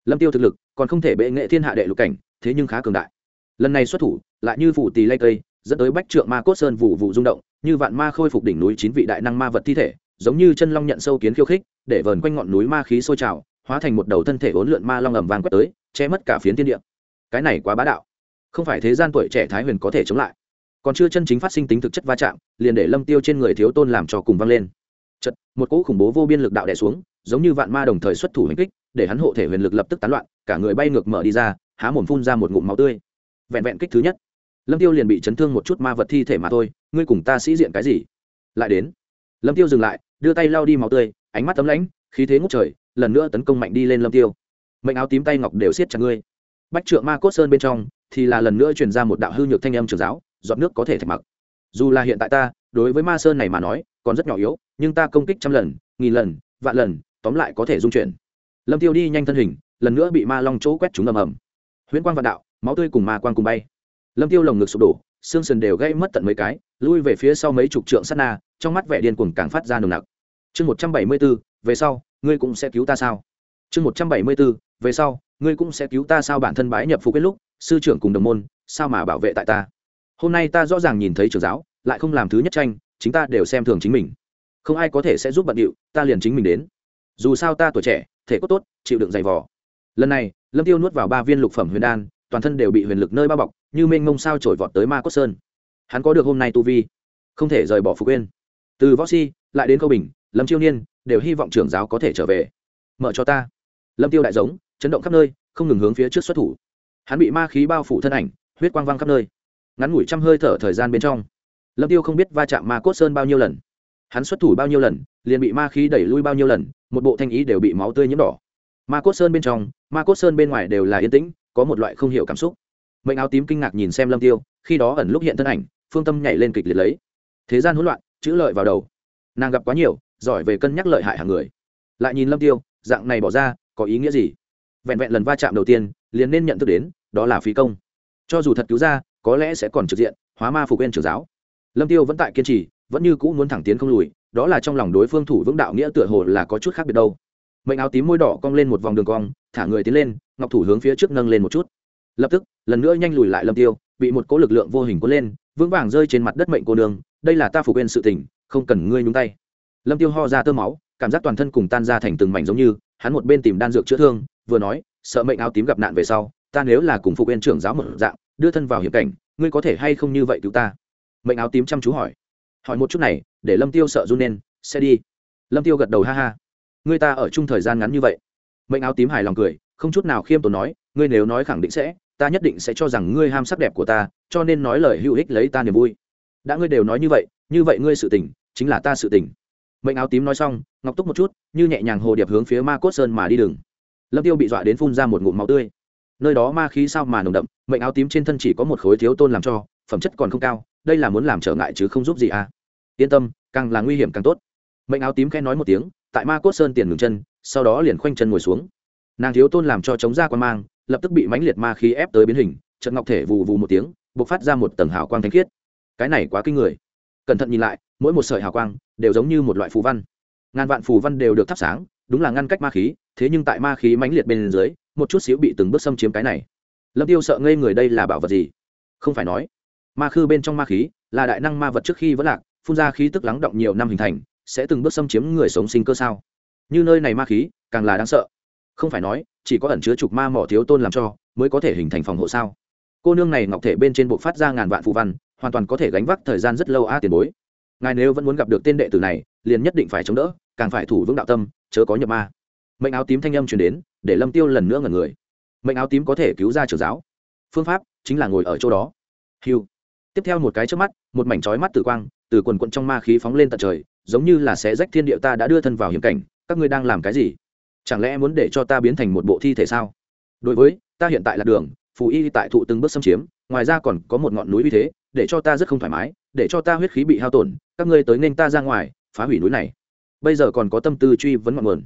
Lâm tiêu thực lực còn không thể bệ nghệ thiên hạ đệ lục cảnh, thế nhưng khá cường đại. Lần này xuất thủ, lại như phủ tì lây cây, dẫn tới bách trượng ma cốt sơn vụ vụ rung động, như vạn ma khôi phục đỉnh núi chín vị đại năng ma vật thi thể, giống như chân long nhận sâu kiến khiêu khích, để vờn quanh ngọn núi ma khí sôi trào, hóa thành một đầu thân thể uốn lượn ma long ẩm vang quét tới, che mất cả phiến thiên địa. Cái này quá bá đạo không phải thế gian tuổi trẻ thái huyền có thể chống lại. Còn chưa chân chính phát sinh tính thực chất va chạm, liền để lâm tiêu trên người thiếu tôn làm cho cùng văng lên. Chật một cỗ khủng bố vô biên lực đạo đẻ xuống, giống như vạn ma đồng thời xuất thủ hành kích, để hắn hộ thể huyền lực lập tức tán loạn, cả người bay ngược mở đi ra, há mồm phun ra một ngụm máu tươi. Vẹn vẹn kích thứ nhất, lâm tiêu liền bị chấn thương một chút ma vật thi thể mà thôi, ngươi cùng ta sĩ diện cái gì? Lại đến, lâm tiêu dừng lại, đưa tay lau đi máu tươi, ánh mắt tấm lãnh, khí thế ngút trời, lần nữa tấn công mạnh đi lên lâm tiêu. Mệnh áo tím tay ngọc đều siết chặt ngươi. Bách trượng ma cốt sơn bên trong thì là lần nữa truyền ra một đạo hư nhược thanh âm trường giáo giọt nước có thể thạch mặc. Dù là hiện tại ta đối với ma sơn này mà nói còn rất nhỏ yếu nhưng ta công kích trăm lần nghìn lần vạn lần tóm lại có thể dung chuyển. Lâm tiêu đi nhanh thân hình lần nữa bị ma long chỗ quét trúng ầm ầm. Huyễn quang vạn đạo máu tươi cùng ma quang cùng bay. Lâm tiêu lồng ngực sụp đổ xương sườn đều gây mất tận mấy cái lui về phía sau mấy chục trượng sát na trong mắt vẻ điên cuồng càng phát ra nồng nặc. Chương một trăm bảy mươi 174, về sau ngươi cũng sẽ cứu ta sao? Chương một trăm bảy mươi 174, về sau, ngươi cũng sẽ cứu ta sao bản thân bái nhập phụ quyết lúc, sư trưởng cùng đồng môn, sao mà bảo vệ tại ta? Hôm nay ta rõ ràng nhìn thấy trưởng giáo, lại không làm thứ nhất tranh, chính ta đều xem thường chính mình. Không ai có thể sẽ giúp bận điệu, ta liền chính mình đến. Dù sao ta tuổi trẻ, thể cốt tốt, chịu đựng dày vò. Lần này, lâm tiêu nuốt vào ba viên lục phẩm huyền đan, toàn thân đều bị huyền lực nơi bao bọc, như mênh mông sao trổi vọt tới ma cốt sơn. Hắn có được hôm nay tu vi, không thể rời bỏ phục quên từ võ si, lại đến câu bình, lâm chiêu niên, đều hy vọng trưởng giáo có thể trở về. Mở cho ta. Lâm tiêu đại giống chấn động khắp nơi, không ngừng hướng phía trước xuất thủ. Hắn bị ma khí bao phủ thân ảnh, huyết quang văng khắp nơi. Ngắn ngủi trăm hơi thở thời gian bên trong, lâm tiêu không biết va chạm ma cốt sơn bao nhiêu lần. Hắn xuất thủ bao nhiêu lần, liền bị ma khí đẩy lui bao nhiêu lần, một bộ thanh ý đều bị máu tươi nhiễm đỏ. Ma cốt sơn bên trong, ma cốt sơn bên ngoài đều là yên tĩnh, có một loại không hiểu cảm xúc. Mệnh áo tím kinh ngạc nhìn xem lâm tiêu, khi đó ẩn lúc hiện thân ảnh, phương tâm nhảy lên kịch liệt lấy. Thế gian hỗn loạn, chữ lợi vào đầu. Nàng gặp quá nhiều, giỏi về cân nhắc lợi hại hàng người. Lại nhìn lâm tiêu, dạng này bỏ ra, có ý nghĩa gì? Vẹn vẹn lần va chạm đầu tiên, liền nên nhận thức đến, đó là phí công. Cho dù thật cứu ra, có lẽ sẽ còn trực diện, hóa ma phục quên trưởng giáo. Lâm tiêu vẫn tại kiên trì, vẫn như cũ muốn thẳng tiến không lùi, đó là trong lòng đối phương thủ vững đạo nghĩa tựa hồ là có chút khác biệt đâu. Mệnh áo tím môi đỏ cong lên một vòng đường cong, thả người tiến lên, ngọc thủ hướng phía trước nâng lên một chút. Lập tức, lần nữa nhanh lùi lại lâm tiêu, bị một cỗ lực lượng vô hình cuốn lên, vững vàng rơi trên mặt đất mệnh cô đường đây là ta phục quên sự tình, không cần ngươi nhúng tay. Lâm tiêu ho ra tơ máu, cảm giác toàn thân cùng tan ra thành từng mảnh giống như, hắn một bên tìm đan dược chữa thương vừa nói, sợ mệnh áo tím gặp nạn về sau, ta nếu là cùng phục viên trưởng giáo một dạng, đưa thân vào hiểm cảnh, ngươi có thể hay không như vậy cứu ta? Mệnh áo tím chăm chú hỏi. Hỏi một chút này, để lâm tiêu sợ run lên, sẽ đi. Lâm tiêu gật đầu, ha ha, ngươi ta ở chung thời gian ngắn như vậy. Mệnh áo tím hài lòng cười, không chút nào khiêm tốn nói, ngươi nếu nói khẳng định sẽ, ta nhất định sẽ cho rằng ngươi ham sắc đẹp của ta, cho nên nói lời hữu ích lấy ta niềm vui. Đã ngươi đều nói như vậy như vậy ngươi sự tình, chính là ta sự tình. Mệnh áo tím nói xong, ngọc túc một chút, như nhẹ nhàng hồ điệp hướng phía ma cốt sơn mà đi đường lâm tiêu bị dọa đến phun ra một ngụm máu tươi. Nơi đó ma khí sao mà nồng đậm, mệnh áo tím trên thân chỉ có một khối thiếu tôn làm cho, phẩm chất còn không cao, đây là muốn làm trở ngại chứ không giúp gì à? Yên tâm, càng là nguy hiểm càng tốt. Mệnh áo tím khẽ nói một tiếng, tại ma cốt sơn tiền ngừng chân, sau đó liền khoanh chân ngồi xuống. Nàng thiếu tôn làm cho chống ra quan mang, lập tức bị mãnh liệt ma khí ép tới biến hình, trận ngọc thể vù vù một tiếng, bộc phát ra một tầng hào quang thanh khiết. Cái này quá kinh người. Cẩn thận nhìn lại, mỗi một sợi hào quang đều giống như một loại phù văn. Ngàn vạn phù văn đều được thắp sáng, đúng là ngăn cách ma khí thế nhưng tại ma khí mãnh liệt bên dưới, một chút xíu bị từng bước xâm chiếm cái này. Lâm tiêu sợ ngây người đây là bảo vật gì? Không phải nói. Ma khư bên trong ma khí là đại năng ma vật trước khi vẫn lạc, phun ra khí tức lắng động nhiều năm hình thành, sẽ từng bước xâm chiếm người sống sinh cơ sao? Như nơi này ma khí, càng là đáng sợ. Không phải nói, chỉ có ẩn chứa trục ma mỏ thiếu tôn làm cho, mới có thể hình thành phòng hộ sao? Cô nương này ngọc thể bên trên bộ phát ra ngàn vạn phù văn, hoàn toàn có thể gánh vác thời gian rất lâu a tiền bối. Ngài nếu vẫn muốn gặp được tên đệ tử này, liền nhất định phải chống đỡ, càng phải thủ vững đạo tâm, chớ có nhập ma mệnh áo tím thanh âm truyền đến, để lâm tiêu lần nữa ngẩn người. Mệnh áo tím có thể cứu ra trưởng giáo. Phương pháp chính là ngồi ở chỗ đó. Hiu tiếp theo một cái trước mắt, một mảnh chói mắt tử quang, từ quần quận trong ma khí phóng lên tận trời, giống như là sẽ rách thiên địa ta đã đưa thân vào hiểm cảnh, các ngươi đang làm cái gì? Chẳng lẽ muốn để cho ta biến thành một bộ thi thể sao? Đối với, ta hiện tại là đường, phù y tại thụ từng bước xâm chiếm, ngoài ra còn có một ngọn núi uy thế, để cho ta rất không thoải mái, để cho ta huyết khí bị hao tổn, các ngươi tới nên ta ra ngoài, phá hủy núi này. Bây giờ còn có tâm tư truy vấn ngọn nguồn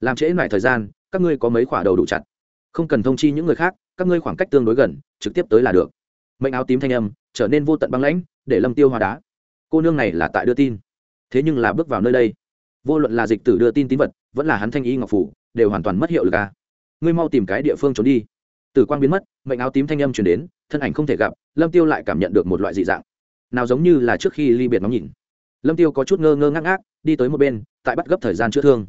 làm trễ lại thời gian, các ngươi có mấy khỏa đầu đủ chặt. Không cần thông chi những người khác, các ngươi khoảng cách tương đối gần, trực tiếp tới là được. Mệnh áo tím thanh âm trở nên vô tận băng lãnh, để lâm tiêu hòa đá. Cô nương này là tại đưa tin. Thế nhưng là bước vào nơi đây. Vô luận là dịch tử đưa tin tín vật, vẫn là hắn thanh y ngọc phủ, đều hoàn toàn mất hiệu lực à. ngươi mau tìm cái địa phương trốn đi. Tử quang biến mất, mệnh áo tím thanh âm chuyển đến, thân ảnh không thể gặp, lâm tiêu lại cảm nhận được một loại dị dạng. Nào giống như là trước khi ly biệt nóng nhìn. Lâm tiêu có chút ngơ ngơ ngác ngác, đi tới một bên, tại bắt gấp thời gian chữa thương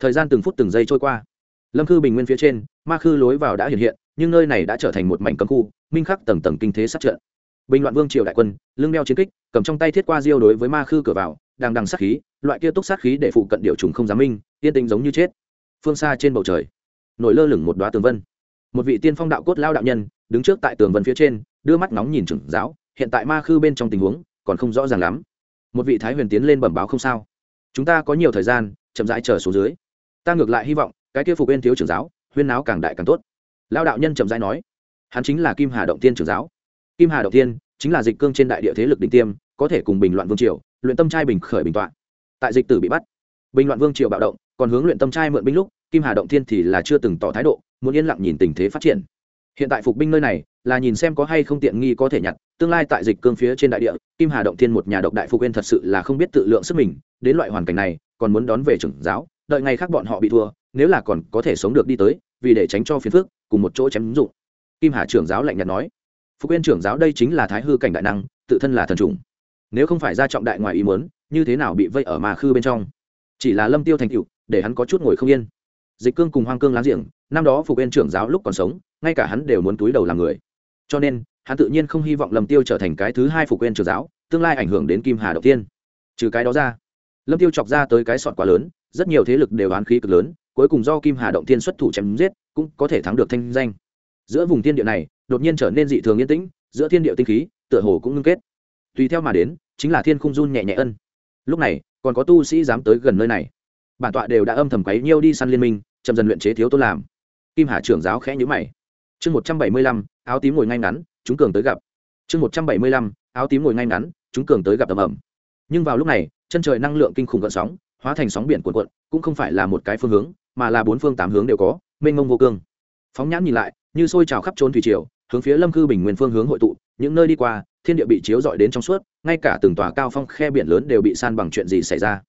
thời gian từng phút từng giây trôi qua. Lâm khư bình nguyên phía trên, ma khư lối vào đã hiện hiện, nhưng nơi này đã trở thành một mảnh cấm khu, minh khắc tầng tầng kinh thế sát trận. Bình loạn vương triều đại quân, lưng đeo chiến kích, cầm trong tay thiết qua diêu đối với ma khư cửa vào, đang đằng sát khí, loại kia túc sát khí để phụ cận điệu trùng không dám minh, yên tĩnh giống như chết. Phương xa trên bầu trời, nổi lơ lửng một đoá tường vân. Một vị tiên phong đạo cốt lao đạo nhân, đứng trước tại tường vân phía trên, đưa mắt nóng nhìn trưởng giáo, hiện tại ma khư bên trong tình huống, còn không rõ ràng lắm. Một vị thái huyền tiến lên bẩm báo không sao. Chúng ta có nhiều thời gian, chậm rãi chờ xuống dưới ta ngược lại hy vọng cái kia phục bên thiếu trưởng giáo, huyên náo càng đại càng tốt. Lao đạo nhân chậm rãi nói, hắn chính là kim hà động tiên trưởng giáo. Kim hà động tiên chính là dịch cương trên đại địa thế lực đỉnh tiêm, có thể cùng bình loạn vương triều, luyện tâm trai bình khởi bình tọa. Tại dịch tử bị bắt, bình loạn vương triều bạo động, còn hướng luyện tâm trai mượn binh lúc, kim hà động thiên thì là chưa từng tỏ thái độ, muốn yên lặng nhìn tình thế phát triển. Hiện tại phục binh nơi này là nhìn xem có hay không tiện nghi có thể nhặt, tương lai tại dịch cương phía trên đại địa, kim hà động thiên một nhà độc đại phục quên thật sự là không biết tự lượng sức mình, đến loại hoàn cảnh này, còn muốn đón về trưởng giáo đợi ngày khác bọn họ bị thua, nếu là còn có thể sống được đi tới, vì để tránh cho phiền phước cùng một chỗ chém dụng. Kim hà trưởng giáo lạnh nhạt nói. Phục quên trưởng giáo đây chính là thái hư cảnh đại năng, tự thân là thần trùng nếu không phải ra trọng đại ngoài ý muốn, như thế nào bị vây ở mà khư bên trong? Chỉ là lâm tiêu thành cựu để hắn có chút ngồi không yên. Dịch cương cùng hoang cương láng giềng, năm đó phục viên trưởng giáo lúc còn sống, ngay cả hắn đều muốn túi đầu làm người. Cho nên, hắn tự nhiên không hy vọng lâm tiêu trở thành cái thứ hai phục viên trưởng giáo, tương lai ảnh hưởng đến kim hà đầu tiên. Trừ cái đó ra, lâm tiêu chọc ra tới cái sọt quá lớn rất nhiều thế lực đều oán khí cực lớn, cuối cùng do kim hà động thiên xuất thủ chém giết, cũng có thể thắng được thanh danh. Giữa vùng thiên địa này, đột nhiên trở nên dị thường yên tĩnh, giữa thiên địa tinh khí, tựa hồ cũng ngưng kết. Tùy theo mà đến, chính là thiên khung run nhẹ nhẹ ân. Lúc này, còn có tu sĩ dám tới gần nơi này. Bản tọa đều đã âm thầm quấy nhiêu đi săn liên minh, chậm dần luyện chế thiếu tôn làm. Kim hà trưởng giáo khẽ nhữ mày. Chương một trăm bảy mươi lăm, áo tím ngồi ngay ngắn, chúng cường tới gặp. Chương một trăm bảy mươi lăm, áo tím ngồi ngay ngắn, chúng cường tới gặp ầm ầm. Nhưng vào lúc này, chân trời năng lượng kinh khủng gợn sóng hóa thành sóng biển cuộn cuộn, cũng không phải là một cái phương hướng, mà là bốn phương tám hướng đều có, mênh mông vô cương. Phóng nhãn nhìn lại, như sôi trào khắp trốn thủy triều, hướng phía lâm cư bình nguyên phương hướng hội tụ, những nơi đi qua, thiên địa bị chiếu dọi đến trong suốt, ngay cả từng tòa cao phong khe biển lớn đều bị san bằng chuyện gì xảy ra.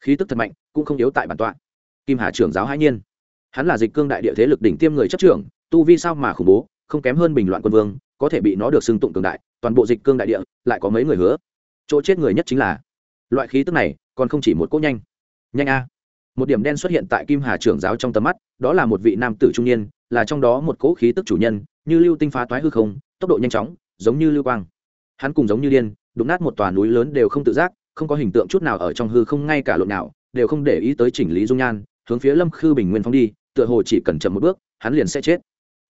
Khí tức thật mạnh, cũng không yếu tại bản tọa. Kim hà trưởng giáo hãi nhiên. Hắn là dịch cương đại địa thế lực đỉnh tiêm người chấp trưởng, tu vi sao mà khủng bố, không kém hơn bình loạn quân vương, có thể bị nó được xưng tụng cường đại, toàn bộ dịch cương đại địa lại có mấy người hứa. Chỗ chết người nhất chính là, loại khí tức này còn không chỉ một cỗ nhanh nhanh a. Một điểm đen xuất hiện tại kim hà trưởng giáo trong tầm mắt, đó là một vị nam tử trung niên, là trong đó một cỗ khí tức chủ nhân, như lưu tinh phá toái hư không, tốc độ nhanh chóng, giống như lưu quang. Hắn cùng giống như điên, đụng nát một tòa núi lớn đều không tự giác, không có hình tượng chút nào ở trong hư không ngay cả lộn nào đều không để ý tới chỉnh lý dung nhan, hướng phía lâm khư bình nguyên phóng đi, tựa hồ chỉ cần chậm một bước, hắn liền sẽ chết.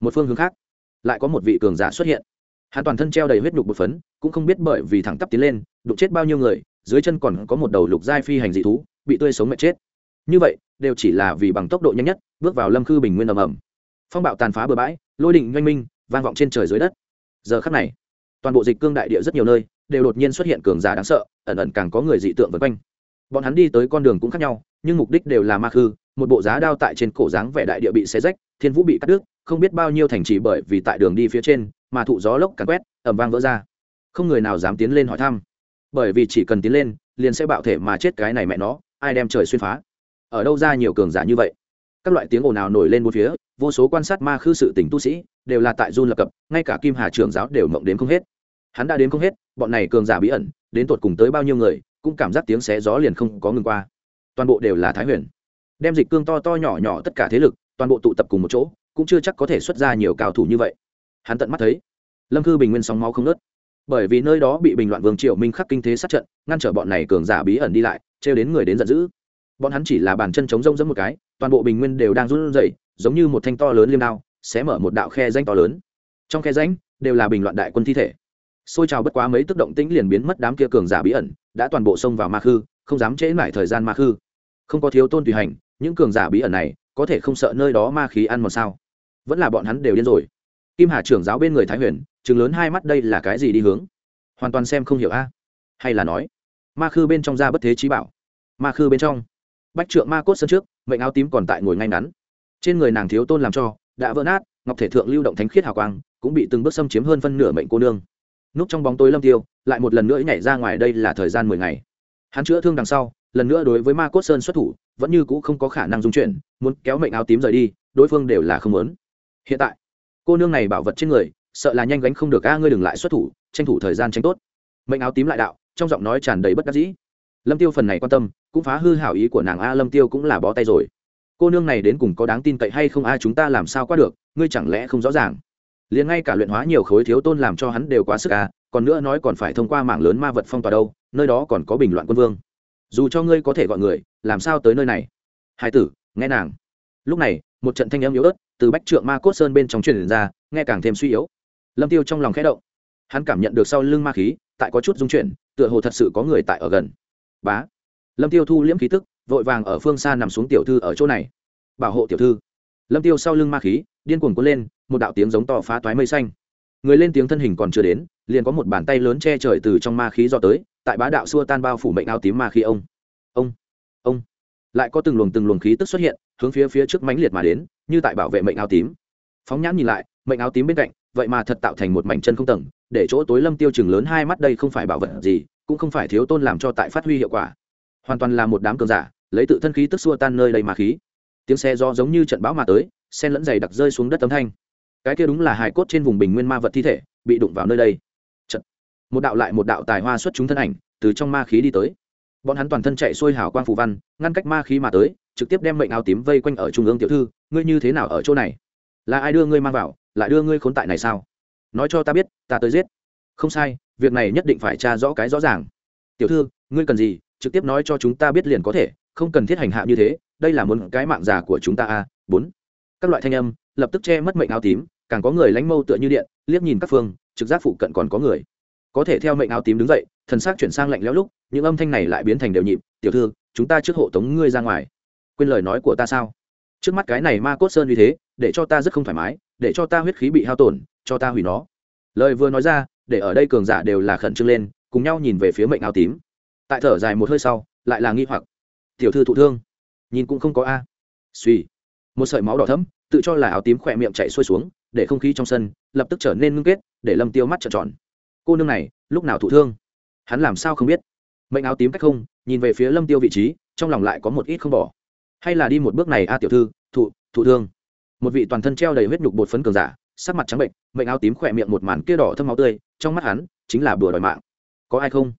Một phương hướng khác, lại có một vị cường giả xuất hiện. Hắn toàn thân treo đầy huyết nhục bột phấn, cũng không biết bởi vì thẳng tắp tiến lên, đụng chết bao nhiêu người, dưới chân còn có một đầu lục giai phi hành dị thú bị tươi sống mệt chết. Như vậy, đều chỉ là vì bằng tốc độ nhanh nhất, bước vào lâm khư bình nguyên ầm ầm. Phong bạo tàn phá bừa bãi, lôi định doanh minh, vang vọng trên trời dưới đất. Giờ khắc này, toàn bộ dịch cương đại địa rất nhiều nơi, đều đột nhiên xuất hiện cường giả đáng sợ, ẩn ẩn càng có người dị tượng vân quanh. Bọn hắn đi tới con đường cũng khác nhau, nhưng mục đích đều là ma khư, một bộ giá đao tại trên cổ dáng vẻ đại địa bị xé rách, thiên vũ bị cắt đứt, không biết bao nhiêu thành trì bởi vì tại đường đi phía trên, mà thụ gió lốc càn quét ẩm vang vỡ ra. Không người nào dám tiến lên hỏi thăm. Bởi vì chỉ cần tiến lên, liền sẽ bạo thể mà chết cái này mẹ nó ai đem trời xuyên phá? Ở đâu ra nhiều cường giả như vậy? Các loại tiếng ồn nào nổi lên bốn phía, vô số quan sát ma khư sự tỉnh tu sĩ đều là tại run lập cập, ngay cả kim hà trưởng giáo đều mộng đến không hết. Hắn đã đến không hết, bọn này cường giả bí ẩn, đến tột cùng tới bao nhiêu người, cũng cảm giác tiếng xé gió liền không có ngừng qua. Toàn bộ đều là thái huyền. Đem dịch cương to to nhỏ nhỏ tất cả thế lực, toàn bộ tụ tập cùng một chỗ, cũng chưa chắc có thể xuất ra nhiều cao thủ như vậy. Hắn tận mắt thấy, lâm cư bình nguyên sóng máu không nớt bởi vì nơi đó bị bình loạn vương triệu minh khắc kinh thế sát trận, ngăn trở bọn này cường giả bí ẩn đi lại trêu đến người đến giận dữ. Bọn hắn chỉ là bàn chân chống rông dẫn một cái, toàn bộ bình nguyên đều đang run rẩy, giống như một thanh to lớn liêm đao, sẽ mở một đạo khe danh to lớn. Trong khe danh đều là bình loạn đại quân thi thể. Xôi trào bất quá mấy tức động tĩnh liền biến mất đám kia cường giả bí ẩn, đã toàn bộ xông vào ma khư, không dám trễ mãi thời gian ma khư. Không có thiếu tôn tùy hành, những cường giả bí ẩn này, có thể không sợ nơi đó ma khí ăn một sao? Vẫn là bọn hắn đều điên rồi. Kim hà trưởng giáo bên người thái huyền chừng lớn hai mắt đây là cái gì đi hướng? Hoàn toàn xem không hiểu a. Hay là nói ma khư bên trong ra bất thế trí bảo. Ma khư bên trong. Bách trượng ma cốt sân trước, mệnh áo tím còn tại ngồi ngay ngắn. Trên người nàng thiếu tôn làm cho, đã vỡ nát, ngọc thể thượng lưu động thánh khiết hào quang, cũng bị từng bước xâm chiếm hơn phân nửa mệnh cô nương. Núp trong bóng tối lâm tiêu, lại một lần nữa nhảy ra ngoài đây là thời gian mười ngày. Hắn chữa thương đằng sau, lần nữa đối với ma cốt sơn xuất thủ, vẫn như cũ không có khả năng dung chuyển, muốn kéo mệnh áo tím rời đi, đối phương đều là không muốn. Hiện tại, cô nương này bảo vật trên người, sợ là nhanh gánh không được, a, ngươi đừng lại xuất thủ, tranh thủ thời gian tranh tốt. Mệnh áo tím lại đạo trong giọng nói tràn đầy bất đắc dĩ. Lâm tiêu phần này quan tâm, cũng phá hư hảo ý của nàng a lâm tiêu cũng là bó tay rồi. Cô nương này đến cùng có đáng tin cậy hay không ai chúng ta làm sao qua được, ngươi chẳng lẽ không rõ ràng? Liền ngay cả luyện hóa nhiều khối thiếu tôn làm cho hắn đều quá sức à còn nữa nói còn phải thông qua mạng lớn ma vật phong tỏa đâu, nơi đó còn có bình loạn quân vương. Dù cho ngươi có thể gọi người, làm sao tới nơi này? Hai tử, nghe nàng. Lúc này, một trận thanh âm yếu ớt từ bách trượng ma cốt sơn bên trong truyền ra, nghe càng thêm suy yếu. Lâm tiêu trong lòng khẽ động. Hắn cảm nhận được sau lưng ma khí, tại có chút dung chuyển tựa hồ thật sự có người tại ở gần. Bá. Lâm tiêu thu liễm khí tức, vội vàng ở phương xa nằm xuống tiểu thư ở chỗ này. Bảo hộ tiểu thư. Lâm tiêu sau lưng ma khí, điên cuồng cuốn lên, một đạo tiếng giống to phá toái mây xanh. Người lên tiếng thân hình còn chưa đến, liền có một bàn tay lớn che trời từ trong ma khí do tới, tại bá đạo xua tan bao phủ mệnh áo tím ma khí ông. Ông. Ông. Lại có từng luồng từng luồng khí tức xuất hiện, hướng phía phía trước mãnh liệt mà đến, như tại bảo vệ mệnh áo tím. Phóng nhãn nhìn lại, mệnh áo tím bên cạnh, vậy mà thật tạo thành một mảnh chân không tầng để chỗ tối lâm tiêu chừng lớn hai mắt đây không phải bảo vật gì, cũng không phải thiếu tôn làm cho tại phát huy hiệu quả. Hoàn toàn là một đám cường giả, lấy tự thân khí tức xua tan nơi đầy mà khí. Tiếng xe do giống như trận bão mà tới, sen lẫn dày đặc rơi xuống đất tấm thanh. Cái kia đúng là hài cốt trên vùng bình nguyên ma vật thi thể, bị đụng vào nơi đây. Trận. một đạo lại một đạo tài hoa xuất chúng thân ảnh, từ trong ma khí đi tới. Bọn hắn toàn thân chạy xuôi hào quang phù văn, ngăn cách ma khí mà tới, trực tiếp đem mệnh áo tím vây quanh ở trung ương tiểu thư, ngươi như thế nào ở chỗ này? Là ai đưa ngươi mang vào, lại đưa ngươi khốn tại này sao? Nói cho ta biết, ta tới giết. Không sai, việc này nhất định phải tra rõ cái rõ ràng. Tiểu thư, ngươi cần gì, trực tiếp nói cho chúng ta biết liền có thể, không cần thiết hành hạ như thế, đây là muốn cái mạng già của chúng ta a bốn. Các loại thanh âm, lập tức che mất mệnh áo tím, càng có người lánh mâu tựa như điện, liếc nhìn các phương, trực giác phụ cận còn có người. Có thể theo mệnh áo tím đứng dậy, thần xác chuyển sang lạnh lẽo lúc, những âm thanh này lại biến thành đều nhịp, tiểu thư, chúng ta trước hộ tống ngươi ra ngoài. Quên lời nói của ta sao? Trước mắt cái này ma cốt sơn như thế, để cho ta rất không thoải mái, để cho ta huyết khí bị hao tổn cho ta hủy nó. Lời vừa nói ra, để ở đây cường giả đều là khẩn trương lên, cùng nhau nhìn về phía mệnh áo tím. Tại thở dài một hơi sau, lại là nghi hoặc. Tiểu thư thụ thương. Nhìn cũng không có a. Suy. Một sợi máu đỏ thấm tự cho là áo tím khỏe miệng chạy xuôi xuống, để không khí trong sân lập tức trở nên ngưng kết, để lâm tiêu mắt trợn tròn. Cô nương này, lúc nào thụ thương? Hắn làm sao không biết? Mệnh áo tím cách không, nhìn về phía lâm tiêu vị trí, trong lòng lại có một ít không bỏ. Hay là đi một bước này a, tiểu thư, thụ thụ thương. Một vị toàn thân treo đầy huyết nhục bột phấn cường giả sắc mặt trắng bệnh, mệnh áo tím khỏe miệng một màn kia đỏ thâm máu tươi, trong mắt hắn chính là bừa đòi mạng. Có ai không?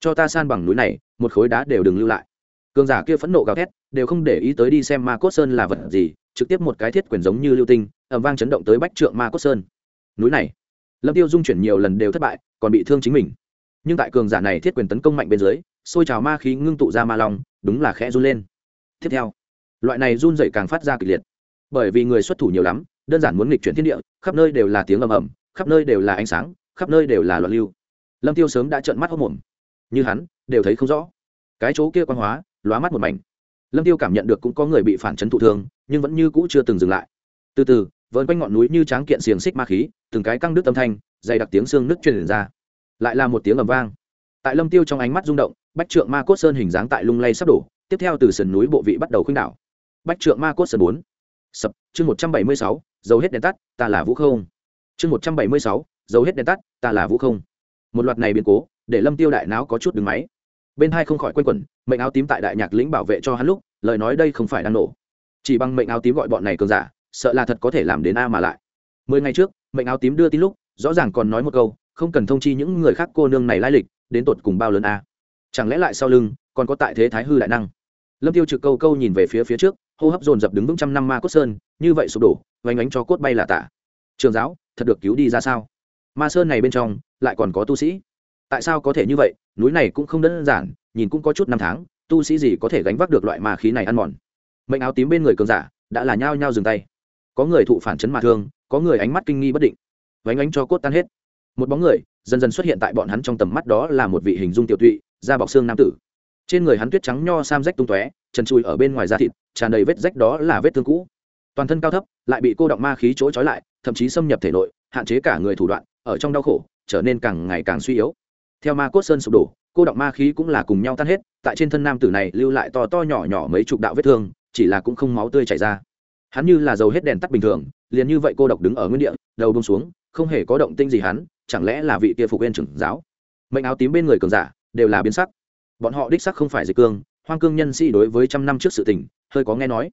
Cho ta san bằng núi này, một khối đá đều đừng lưu lại. Cường giả kia phẫn nộ gào thét, đều không để ý tới đi xem ma cốt sơn là vật gì, trực tiếp một cái thiết quyền giống như lưu tinh ẩm vang chấn động tới bách trượng ma cốt sơn. Núi này, lâm tiêu dung chuyển nhiều lần đều thất bại, còn bị thương chính mình. Nhưng tại cường giả này thiết quyền tấn công mạnh bên dưới, xôi trào ma khí ngưng tụ ra ma long, đúng là khẽ run lên. Tiếp theo, loại này run dậy càng phát ra kịch liệt. Bởi vì người xuất thủ nhiều lắm đơn giản muốn nghịch chuyển thiên địa, khắp nơi đều là tiếng ầm ầm, khắp nơi đều là ánh sáng, khắp nơi đều là loạn lưu. Lâm tiêu sớm đã trợn mắt hốc mồm như hắn, đều thấy không rõ. Cái chỗ kia quan hóa, lóa mắt một mảnh. Lâm tiêu cảm nhận được cũng có người bị phản chấn thụ thương, nhưng vẫn như cũ chưa từng dừng lại. Từ từ vợn quanh ngọn núi như tráng kiện xiềng xích ma khí, từng cái căng đứt âm thanh, dày đặc tiếng xương nứt truyền ra. Lại là một tiếng ầm vang. Tại lâm tiêu trong ánh mắt rung động, bách trượng ma cốt sơn hình dáng tại lung lay sắp đổ, tiếp theo từ sườn núi bộ vị bắt đầu khuynh đảo. Bách trượng ma cốt sơn bốn sập, chương một trăm bảy mươi sáu dầu hết đèn tắt, ta là vũ không. Chương một trăm bảy mươi sáu dầu hết đèn tắt, ta là vũ không. Một loạt này biến cố, để lâm tiêu đại não có chút đứng máy. Bên hai không khỏi quên quẩn, mệnh áo tím tại đại nhạc lĩnh bảo vệ cho hắn lúc, lời nói đây không phải đang nổ. Chỉ bằng mệnh áo tím gọi bọn này cường giả, sợ là thật có thể làm đến a mà lại. Mười ngày trước, mệnh áo tím đưa tin lúc, rõ ràng còn nói một câu, không cần thông chi những người khác cô nương này lai lịch, đến tột cùng bao lớn a. Chẳng lẽ lại sau lưng, còn có tại thế thái hư đại năng? Lâm tiêu trực câu câu nhìn về phía phía trước hô hấp dồn dập đứng vững trăm năm ma cốt sơn, như vậy sụp đổ vánh ánh cho cốt bay là tả. Trường giáo, thật được cứu đi ra sao? Ma sơn này bên trong, lại còn có tu sĩ. Tại sao có thể như vậy? Núi này cũng không đơn giản, nhìn cũng có chút năm tháng, tu sĩ gì có thể gánh vác được loại ma khí này ăn mòn? Mệnh áo tím bên người cường giả, đã là nhao nhao dừng tay. Có người thụ phản chấn mà thương, có người ánh mắt kinh nghi bất định. Vánh ánh cho cốt tan hết. Một bóng người, dần dần xuất hiện tại bọn hắn trong tầm mắt đó là một vị hình dung tiểu tụy, da bọc xương nam tử trên người hắn tuyết trắng nho sam rách tung tóe chân chui ở bên ngoài da thịt, tràn đầy vết rách đó là vết thương cũ. Toàn thân cao thấp, lại bị cô động ma khí chỗ trói lại, thậm chí xâm nhập thể nội, hạn chế cả người thủ đoạn, ở trong đau khổ, trở nên càng ngày càng suy yếu. Theo ma cốt sơn sụp đổ, cô động ma khí cũng là cùng nhau tan hết, tại trên thân nam tử này lưu lại to to nhỏ nhỏ mấy chục đạo vết thương, chỉ là cũng không máu tươi chảy ra. Hắn như là dầu hết đèn tắt bình thường, liền như vậy cô độc đứng ở nguyên địa, đầu bông xuống, không hề có động tinh gì hắn, chẳng lẽ là vị kia phục viên trưởng giáo? Mệnh áo tím bên người cường giả, đều là biến sắc bọn họ đích sắc không phải dịch cương, hoang cương nhân sĩ đối với trăm năm trước sự tình, hơi có nghe nói.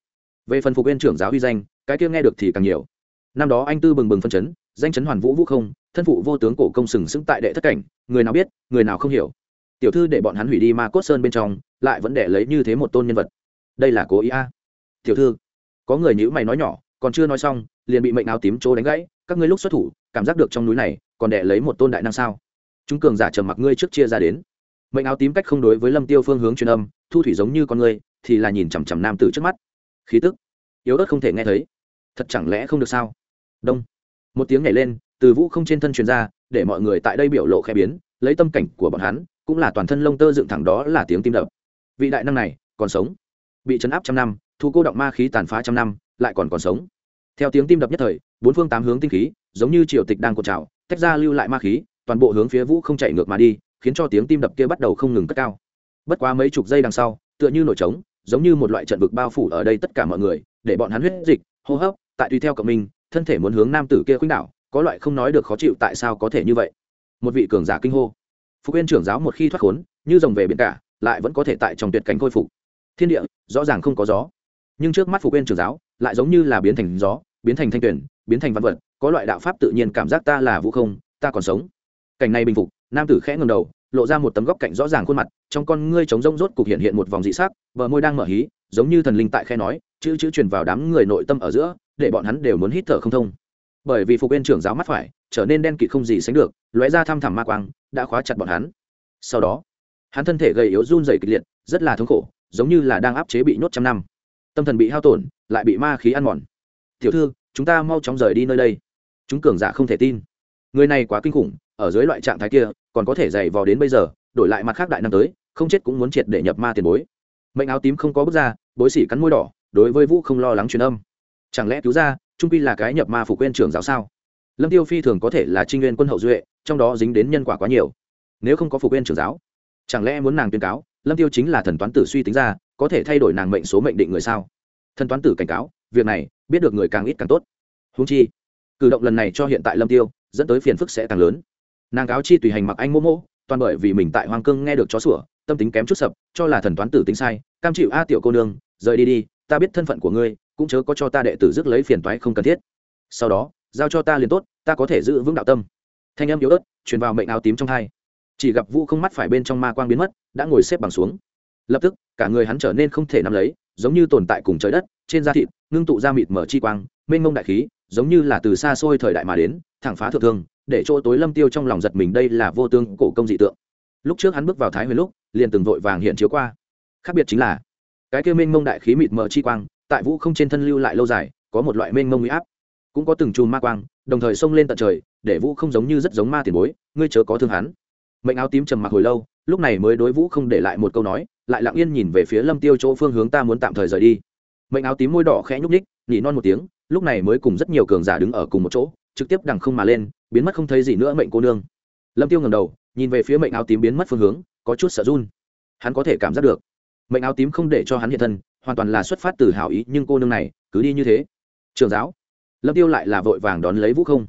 Về phần phục viên trưởng giáo uy danh, cái kia nghe được thì càng nhiều. Năm đó anh tư bừng bừng phân chấn, danh chấn hoàn vũ vũ không, thân phụ vô tướng cổ công sừng sững tại đệ thất cảnh, người nào biết, người nào không hiểu. Tiểu thư để bọn hắn hủy đi ma cốt sơn bên trong, lại vẫn để lấy như thế một tôn nhân vật. Đây là cố ý a. Tiểu thư, có người nhữ mày nói nhỏ, còn chưa nói xong, liền bị mệnh áo tím chỗ đánh gãy, các ngươi lúc xuất thủ, cảm giác được trong núi này, còn để lấy một tôn đại năng sao? Chúng cường giả trầm mặc ngươi trước chia ra đến mệnh áo tím cách không đối với lâm tiêu phương hướng truyền âm, thu thủy giống như con người, thì là nhìn chằm chằm nam tử trước mắt. Khí tức, yếu ớt không thể nghe thấy. Thật chẳng lẽ không được sao? Đông. Một tiếng nhảy lên, từ vũ không trên thân truyền ra, để mọi người tại đây biểu lộ khẽ biến, lấy tâm cảnh của bọn hắn, cũng là toàn thân lông tơ dựng thẳng đó là tiếng tim đập. Vị đại năng này, còn sống. Bị chấn áp trăm năm, thu cô động ma khí tàn phá trăm năm, lại còn còn sống. Theo tiếng tim đập nhất thời, bốn phương tám hướng tinh khí, giống như triều tịch đang cột trào, tách ra lưu lại ma khí, toàn bộ hướng phía vũ không chạy ngược mà đi khiến cho tiếng tim đập kia bắt đầu không ngừng cất cao. Bất quá mấy chục giây đằng sau, tựa như nổi trống, giống như một loại trận vực bao phủ ở đây tất cả mọi người, để bọn hắn huyết dịch, hô hấp, tại tùy theo cộng minh, thân thể muốn hướng nam tử kia khuynh đảo, có loại không nói được khó chịu tại sao có thể như vậy. Một vị cường giả kinh hô. Phục viên trưởng giáo một khi thoát khốn, như rồng về biển cả, lại vẫn có thể tại trong tuyệt cảnh khôi phục. Thiên địa, rõ ràng không có gió. Nhưng trước mắt phục viên trưởng giáo, lại giống như là biến thành gió, biến thành thanh tuyển biến thành văn vật, có loại đạo pháp tự nhiên cảm giác ta là vũ không, ta còn sống. Cảnh này bình phục nam tử khẽ ngầm đầu, lộ ra một tấm góc cạnh rõ ràng khuôn mặt, trong con ngươi trống rông rốt cục hiện hiện một vòng dị sắc, bờ môi đang mở hí, giống như thần linh tại khe nói, chữ chữ truyền vào đám người nội tâm ở giữa, để bọn hắn đều muốn hít thở không thông. Bởi vì phục bên trưởng giáo mắt phải, trở nên đen kịt không gì sánh được, lóe ra thăm thẳm ma quang, đã khóa chặt bọn hắn. Sau đó, hắn thân thể gầy yếu run dày kịch liệt, rất là thống khổ, giống như là đang áp chế bị nhốt trăm năm. Tâm thần bị hao tổn, lại bị ma khí ăn mòn. Tiểu thư, chúng ta mau chóng rời đi nơi đây. Chúng cường giả không thể tin người này quá kinh khủng, ở dưới loại trạng thái kia, còn có thể dày vò đến bây giờ, đổi lại mặt khác đại năm tới, không chết cũng muốn triệt để nhập ma tiền bối. Mệnh áo tím không có bước ra, bối xỉ cắn môi đỏ, đối với vũ không lo lắng truyền âm. Chẳng lẽ cứu ra, trung pi là cái nhập ma phủ quên trưởng giáo sao? Lâm tiêu phi thường có thể là trinh nguyên quân hậu duệ, trong đó dính đến nhân quả quá nhiều. Nếu không có phủ quên trưởng giáo, chẳng lẽ muốn nàng tuyên cáo, lâm tiêu chính là thần toán tử suy tính ra, có thể thay đổi nàng mệnh số mệnh định người sao? Thần toán tử cảnh cáo, việc này, biết được người càng ít càng tốt. Húng chi, cử động lần này cho hiện tại lâm tiêu dẫn tới phiền phức sẽ càng lớn. Nàng cáo chi tùy hành mặc anh mô mô, toàn bởi vì mình tại hoàng cương nghe được chó sủa, tâm tính kém chút sập, cho là thần toán tử tính sai, cam chịu a tiểu cô nương, rời đi đi, ta biết thân phận của ngươi, cũng chớ có cho ta đệ tử rước lấy phiền toái không cần thiết. Sau đó, giao cho ta liền tốt, ta có thể giữ vững đạo tâm. Thanh âm yếu ớt, truyền vào mệnh áo tím trong thai chỉ gặp vũ không mắt phải bên trong ma quang biến mất, đã ngồi xếp bằng xuống. Lập tức, cả người hắn trở nên không thể nắm lấy, giống như tồn tại cùng trời đất, trên da thịt, ngưng tụ ra mịt mở chi quang, mênh mông đại khí, giống như là từ xa xôi thời đại mà đến thẳng phá thượng thương, để chỗ tối lâm tiêu trong lòng giật mình đây là vô tương cổ công dị tượng. Lúc trước hắn bước vào thái huyền lúc, liền từng vội vàng hiện chiếu qua. Khác biệt chính là, cái kia mênh mông đại khí mịt mờ chi quang, tại vũ không trên thân lưu lại lâu dài, có một loại mênh mông uy áp. Cũng có từng chùm ma quang, đồng thời xông lên tận trời, để vũ không giống như rất giống ma tiền bối, ngươi chớ có thương hắn. Mệnh áo tím trầm mặc hồi lâu, lúc này mới đối vũ không để lại một câu nói, lại lặng yên nhìn về phía lâm tiêu chỗ phương hướng ta muốn tạm thời rời đi. Mệnh áo tím môi đỏ khẽ nhúc ních nhỉ non một tiếng, lúc này mới cùng rất nhiều cường giả đứng ở cùng một chỗ trực tiếp đằng không mà lên, biến mất không thấy gì nữa mệnh cô nương. Lâm tiêu ngầm đầu, nhìn về phía mệnh áo tím biến mất phương hướng, có chút sợ run. Hắn có thể cảm giác được. Mệnh áo tím không để cho hắn hiện thân, hoàn toàn là xuất phát từ hảo ý, nhưng cô nương này, cứ đi như thế. Trường giáo. Lâm tiêu lại là vội vàng đón lấy vũ không.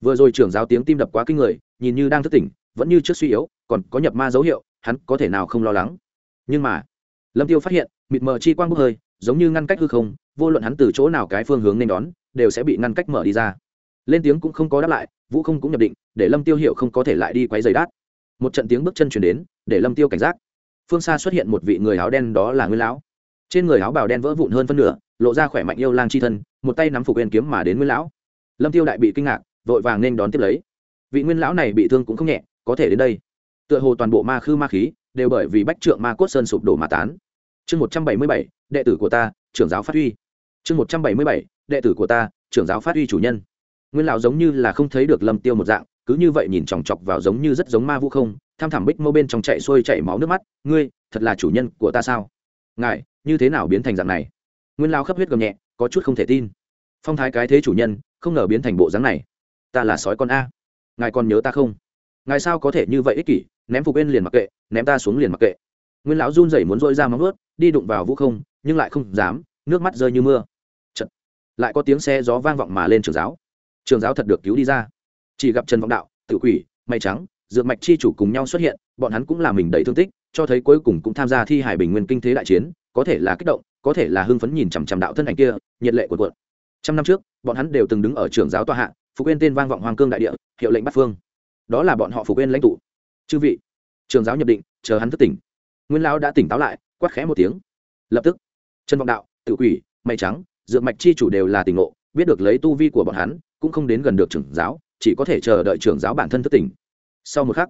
Vừa rồi trưởng giáo tiếng tim đập quá kinh người, nhìn như đang thức tỉnh, vẫn như trước suy yếu, còn có nhập ma dấu hiệu, hắn có thể nào không lo lắng. Nhưng mà, lâm tiêu phát hiện, mịt mờ chi quang bốc hơi, giống như ngăn cách hư không, vô luận hắn từ chỗ nào cái phương hướng nên đón, đều sẽ bị ngăn cách mở đi ra lên tiếng cũng không có đáp lại, vũ không cũng nhập định, để lâm tiêu hiểu không có thể lại đi quấy giày đát. Một trận tiếng bước chân chuyển đến, để lâm tiêu cảnh giác. Phương xa xuất hiện một vị người áo đen đó là nguyên lão. Trên người áo bào đen vỡ vụn hơn phân nửa, lộ ra khỏe mạnh yêu lang chi thân, một tay nắm phục quyền kiếm mà đến nguyên lão. Lâm tiêu đại bị kinh ngạc, vội vàng nên đón tiếp lấy. Vị nguyên lão này bị thương cũng không nhẹ, có thể đến đây. Tựa hồ toàn bộ ma khư ma khí đều bởi vì bách trượng ma cốt sơn sụp đổ mà tán. Chương một trăm bảy mươi bảy, đệ tử của ta, trưởng giáo phát huy. Chương một trăm bảy mươi bảy, đệ tử của ta, trưởng giáo phát huy chủ nhân nguyên lão giống như là không thấy được lâm tiêu một dạng, cứ như vậy nhìn chòng chọc vào giống như rất giống ma vũ không, tham thảm bích mâu bên trong chạy xuôi chạy máu nước mắt, ngươi, thật là chủ nhân của ta sao? Ngài, như thế nào biến thành dạng này? Nguyên lao khắp huyết gầm nhẹ, có chút không thể tin. Phong thái cái thế chủ nhân, không ngờ biến thành bộ dáng này. Ta là sói con a. Ngài còn nhớ ta không? Ngài sao có thể như vậy ích kỷ, ném phục bên liền mặc kệ, ném ta xuống liền mặc kệ. Nguyên lão run rẩy muốn dội ra móng ướt đi đụng vào vũ không, nhưng lại không dám, nước mắt rơi như mưa. Chật. lại có tiếng xe gió vang vọng mà lên trường giáo trường giáo thật được cứu đi ra. Chỉ gặp trần vọng đạo tự quỷ, may trắng, dược mạch chi chủ cùng nhau xuất hiện, bọn hắn cũng là mình đầy thương tích, cho thấy cuối cùng cũng tham gia thi hải bình nguyên kinh thế đại chiến, có thể là kích động, có thể là hưng phấn nhìn chằm chằm đạo thân ảnh kia, nhiệt lệ của quận trăm năm trước, bọn hắn đều từng đứng ở trường giáo tòa hạ phục quên tên vang vọng hoàng cương đại địa, hiệu lệnh bắt phương. Đó là bọn họ phục quên lãnh tụ. Chư vị, trường giáo nhập định, chờ hắn thức tỉnh. Nguyên lão đã tỉnh táo lại, quát khẽ một tiếng. Lập tức, trần vọng đạo tự quỷ mây trắng, dược mạch chi chủ đều là tỉnh ngộ, biết được lấy tu vi của bọn hắn cũng không đến gần được trưởng giáo, chỉ có thể chờ đợi trưởng giáo bản thân thức tỉnh. Sau một khắc,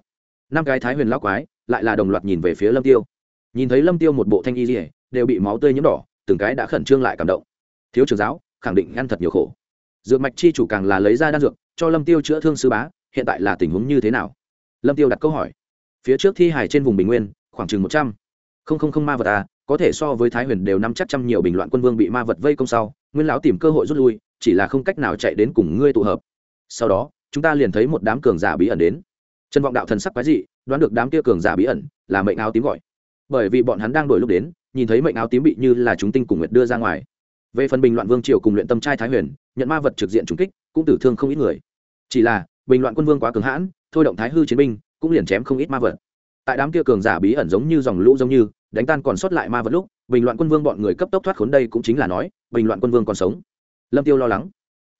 năm cái thái huyền lão quái lại là đồng loạt nhìn về phía lâm tiêu. Nhìn thấy lâm tiêu một bộ thanh y dỉa đều bị máu tươi nhiễm đỏ, từng cái đã khẩn trương lại cảm động. Thiếu trưởng giáo, khẳng định ăn thật nhiều khổ. Dược mạch chi chủ càng là lấy ra đan dược, cho lâm tiêu chữa thương sư bá, hiện tại là tình huống như thế nào? Lâm tiêu đặt câu hỏi. Phía trước thi hải trên vùng bình nguyên, khoảng chừng một trăm. Không không không ma vật à có thể so với thái huyền đều năm chắc trăm nhiều bình loạn quân vương bị ma vật vây công sau, nguyên lão tìm cơ hội rút lui chỉ là không cách nào chạy đến cùng ngươi tụ hợp. Sau đó, chúng ta liền thấy một đám cường giả bí ẩn đến. Trần vọng đạo thần sắc quái dị, đoán được đám kia cường giả bí ẩn là mệnh áo tím gọi. Bởi vì bọn hắn đang đổi lúc đến, nhìn thấy mệnh áo tím bị như là chúng tinh cùng nguyệt đưa ra ngoài. Về phần bình loạn vương triều cùng luyện tâm trai thái huyền, nhận ma vật trực diện trùng kích, cũng tử thương không ít người. Chỉ là, bình loạn quân vương quá cường hãn, thôi động thái hư chiến binh, cũng liền chém không ít ma vật. Tại đám kia cường giả bí ẩn giống như dòng lũ giống như, đánh tan còn sót lại ma vật lúc, bình loạn quân vương bọn người cấp tốc thoát khốn đây cũng chính là nói, bình loạn quân vương còn sống lâm tiêu lo lắng.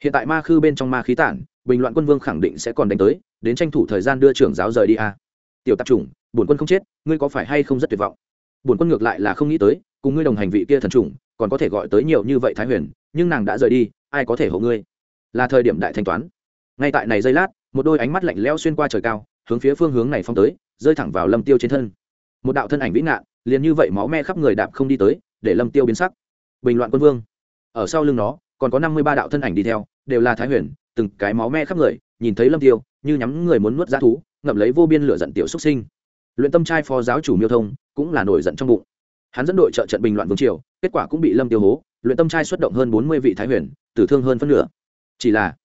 Hiện tại ma khư bên trong ma khí tản, bình loạn quân vương khẳng định sẽ còn đánh tới, đến tranh thủ thời gian đưa trưởng giáo rời đi a tiểu tạp chủng, bổn quân không chết, ngươi có phải hay không rất tuyệt vọng? Bổn quân ngược lại là không nghĩ tới, cùng ngươi đồng hành vị kia thần chủng, còn có thể gọi tới nhiều như vậy thái huyền, nhưng nàng đã rời đi, ai có thể hộ ngươi? Là thời điểm đại thanh toán. Ngay tại này giây lát, một đôi ánh mắt lạnh lẽo xuyên qua trời cao, hướng phía phương hướng này phong tới, rơi thẳng vào lâm tiêu trên thân. Một đạo thân ảnh vĩ ngạn, liền như vậy máu me khắp người đạp không đi tới, để lâm tiêu biến sắc. Bình loạn quân vương. Ở sau lưng nó còn có năm mươi ba đạo thân ảnh đi theo, đều là thái huyền, từng cái máu me khắp người, nhìn thấy lâm tiêu, như nhắm người muốn nuốt giá thú, ngậm lấy vô biên lửa giận tiểu xuất sinh. Luyện tâm trai phó giáo chủ miêu thông, cũng là nổi giận trong bụng. Hắn dẫn đội trợ trận bình loạn vương triều, kết quả cũng bị lâm tiêu hố, luyện tâm trai xuất động hơn bốn mươi vị thái huyền, tử thương hơn phân nửa. Chỉ là,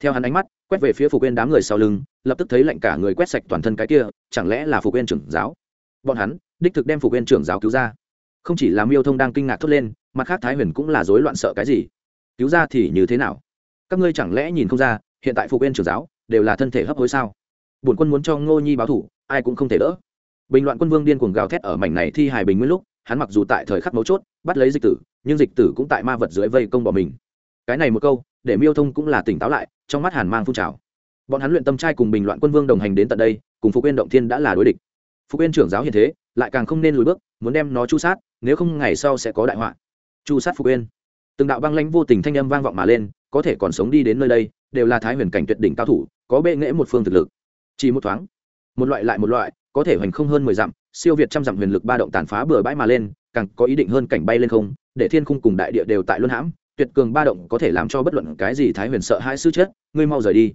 theo hắn ánh mắt, quét về phía phục quên đám người sau lưng, lập tức thấy lạnh cả người quét sạch toàn thân cái kia, chẳng lẽ là phục quên trưởng giáo? Bọn hắn, đích thực đem phục quên trưởng giáo cứu ra. Không chỉ là miêu thông đang kinh ngạc thốt lên, mặt khác thái huyền cũng là rối loạn sợ cái gì? Cứu ra thì như thế nào? Các ngươi chẳng lẽ nhìn không ra, hiện tại phục bên trưởng giáo đều là thân thể hấp hối sao? Bổn quân muốn cho ngô nhi báo thủ, ai cũng không thể đỡ. Bình loạn quân vương điên cuồng gào thét ở mảnh này thi hài bình nguyên lúc, hắn mặc dù tại thời khắc mấu chốt bắt lấy dịch tử, nhưng dịch tử cũng tại ma vật dưới vây công bỏ mình. Cái này một câu, để miêu thông cũng là tỉnh táo lại, trong mắt hàn mang phun trào. Bọn hắn luyện tâm trai cùng bình loạn quân vương đồng hành đến tận đây, cùng phục quên động thiên đã là đối địch. Phục quên trưởng giáo hiện thế, lại càng không nên lùi bước, muốn đem nó chu sát, nếu không ngày sau sẽ có đại họa. Chu sát phục quên từng đạo băng lãnh vô tình thanh âm vang vọng mà lên, có thể còn sống đi đến nơi đây, đều là thái huyền cảnh tuyệt đỉnh cao thủ, có bệ nghễ một phương thực lực. Chỉ một thoáng, một loại lại một loại, có thể hoành không hơn mười dặm, siêu việt trăm dặm huyền lực ba động tàn phá bừa bãi mà lên, càng có ý định hơn cảnh bay lên không, để thiên khung cùng đại địa đều tại luân hãm, tuyệt cường ba động có thể làm cho bất luận cái gì thái huyền sợ hai sư chết, ngươi mau rời đi.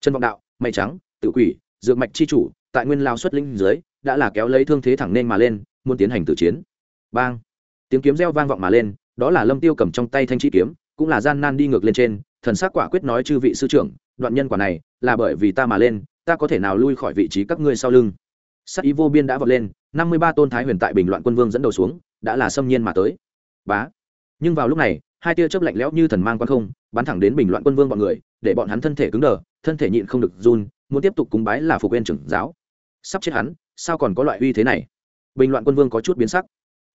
Chân vọng đạo mày trắng, tự quỷ, dược mạch chi chủ, tại nguyên lao xuất linh dưới, đã là kéo lấy thương thế thẳng nên mà lên, muốn tiến hành tử chiến. Bang! Tiếng kiếm reo vang vọng mà lên đó là lâm tiêu cầm trong tay thanh chi kiếm, cũng là gian nan đi ngược lên trên, thần sắc quả quyết nói chư vị sư trưởng, đoạn nhân quả này là bởi vì ta mà lên, ta có thể nào lui khỏi vị trí các ngươi sau lưng? Sắc ý vô biên đã vọt lên, năm mươi ba tôn thái huyền tại bình loạn quân vương dẫn đầu xuống, đã là xâm nhiên mà tới. Bá. Nhưng vào lúc này, hai tia chớp lạnh lẽo như thần mang quan không, bắn thẳng đến bình loạn quân vương bọn người, để bọn hắn thân thể cứng đờ, thân thể nhịn không được run, muốn tiếp tục cúng bái là phục quên trưởng giáo. Sắp chết hắn, sao còn có loại uy thế này? Bình loạn quân vương có chút biến sắc.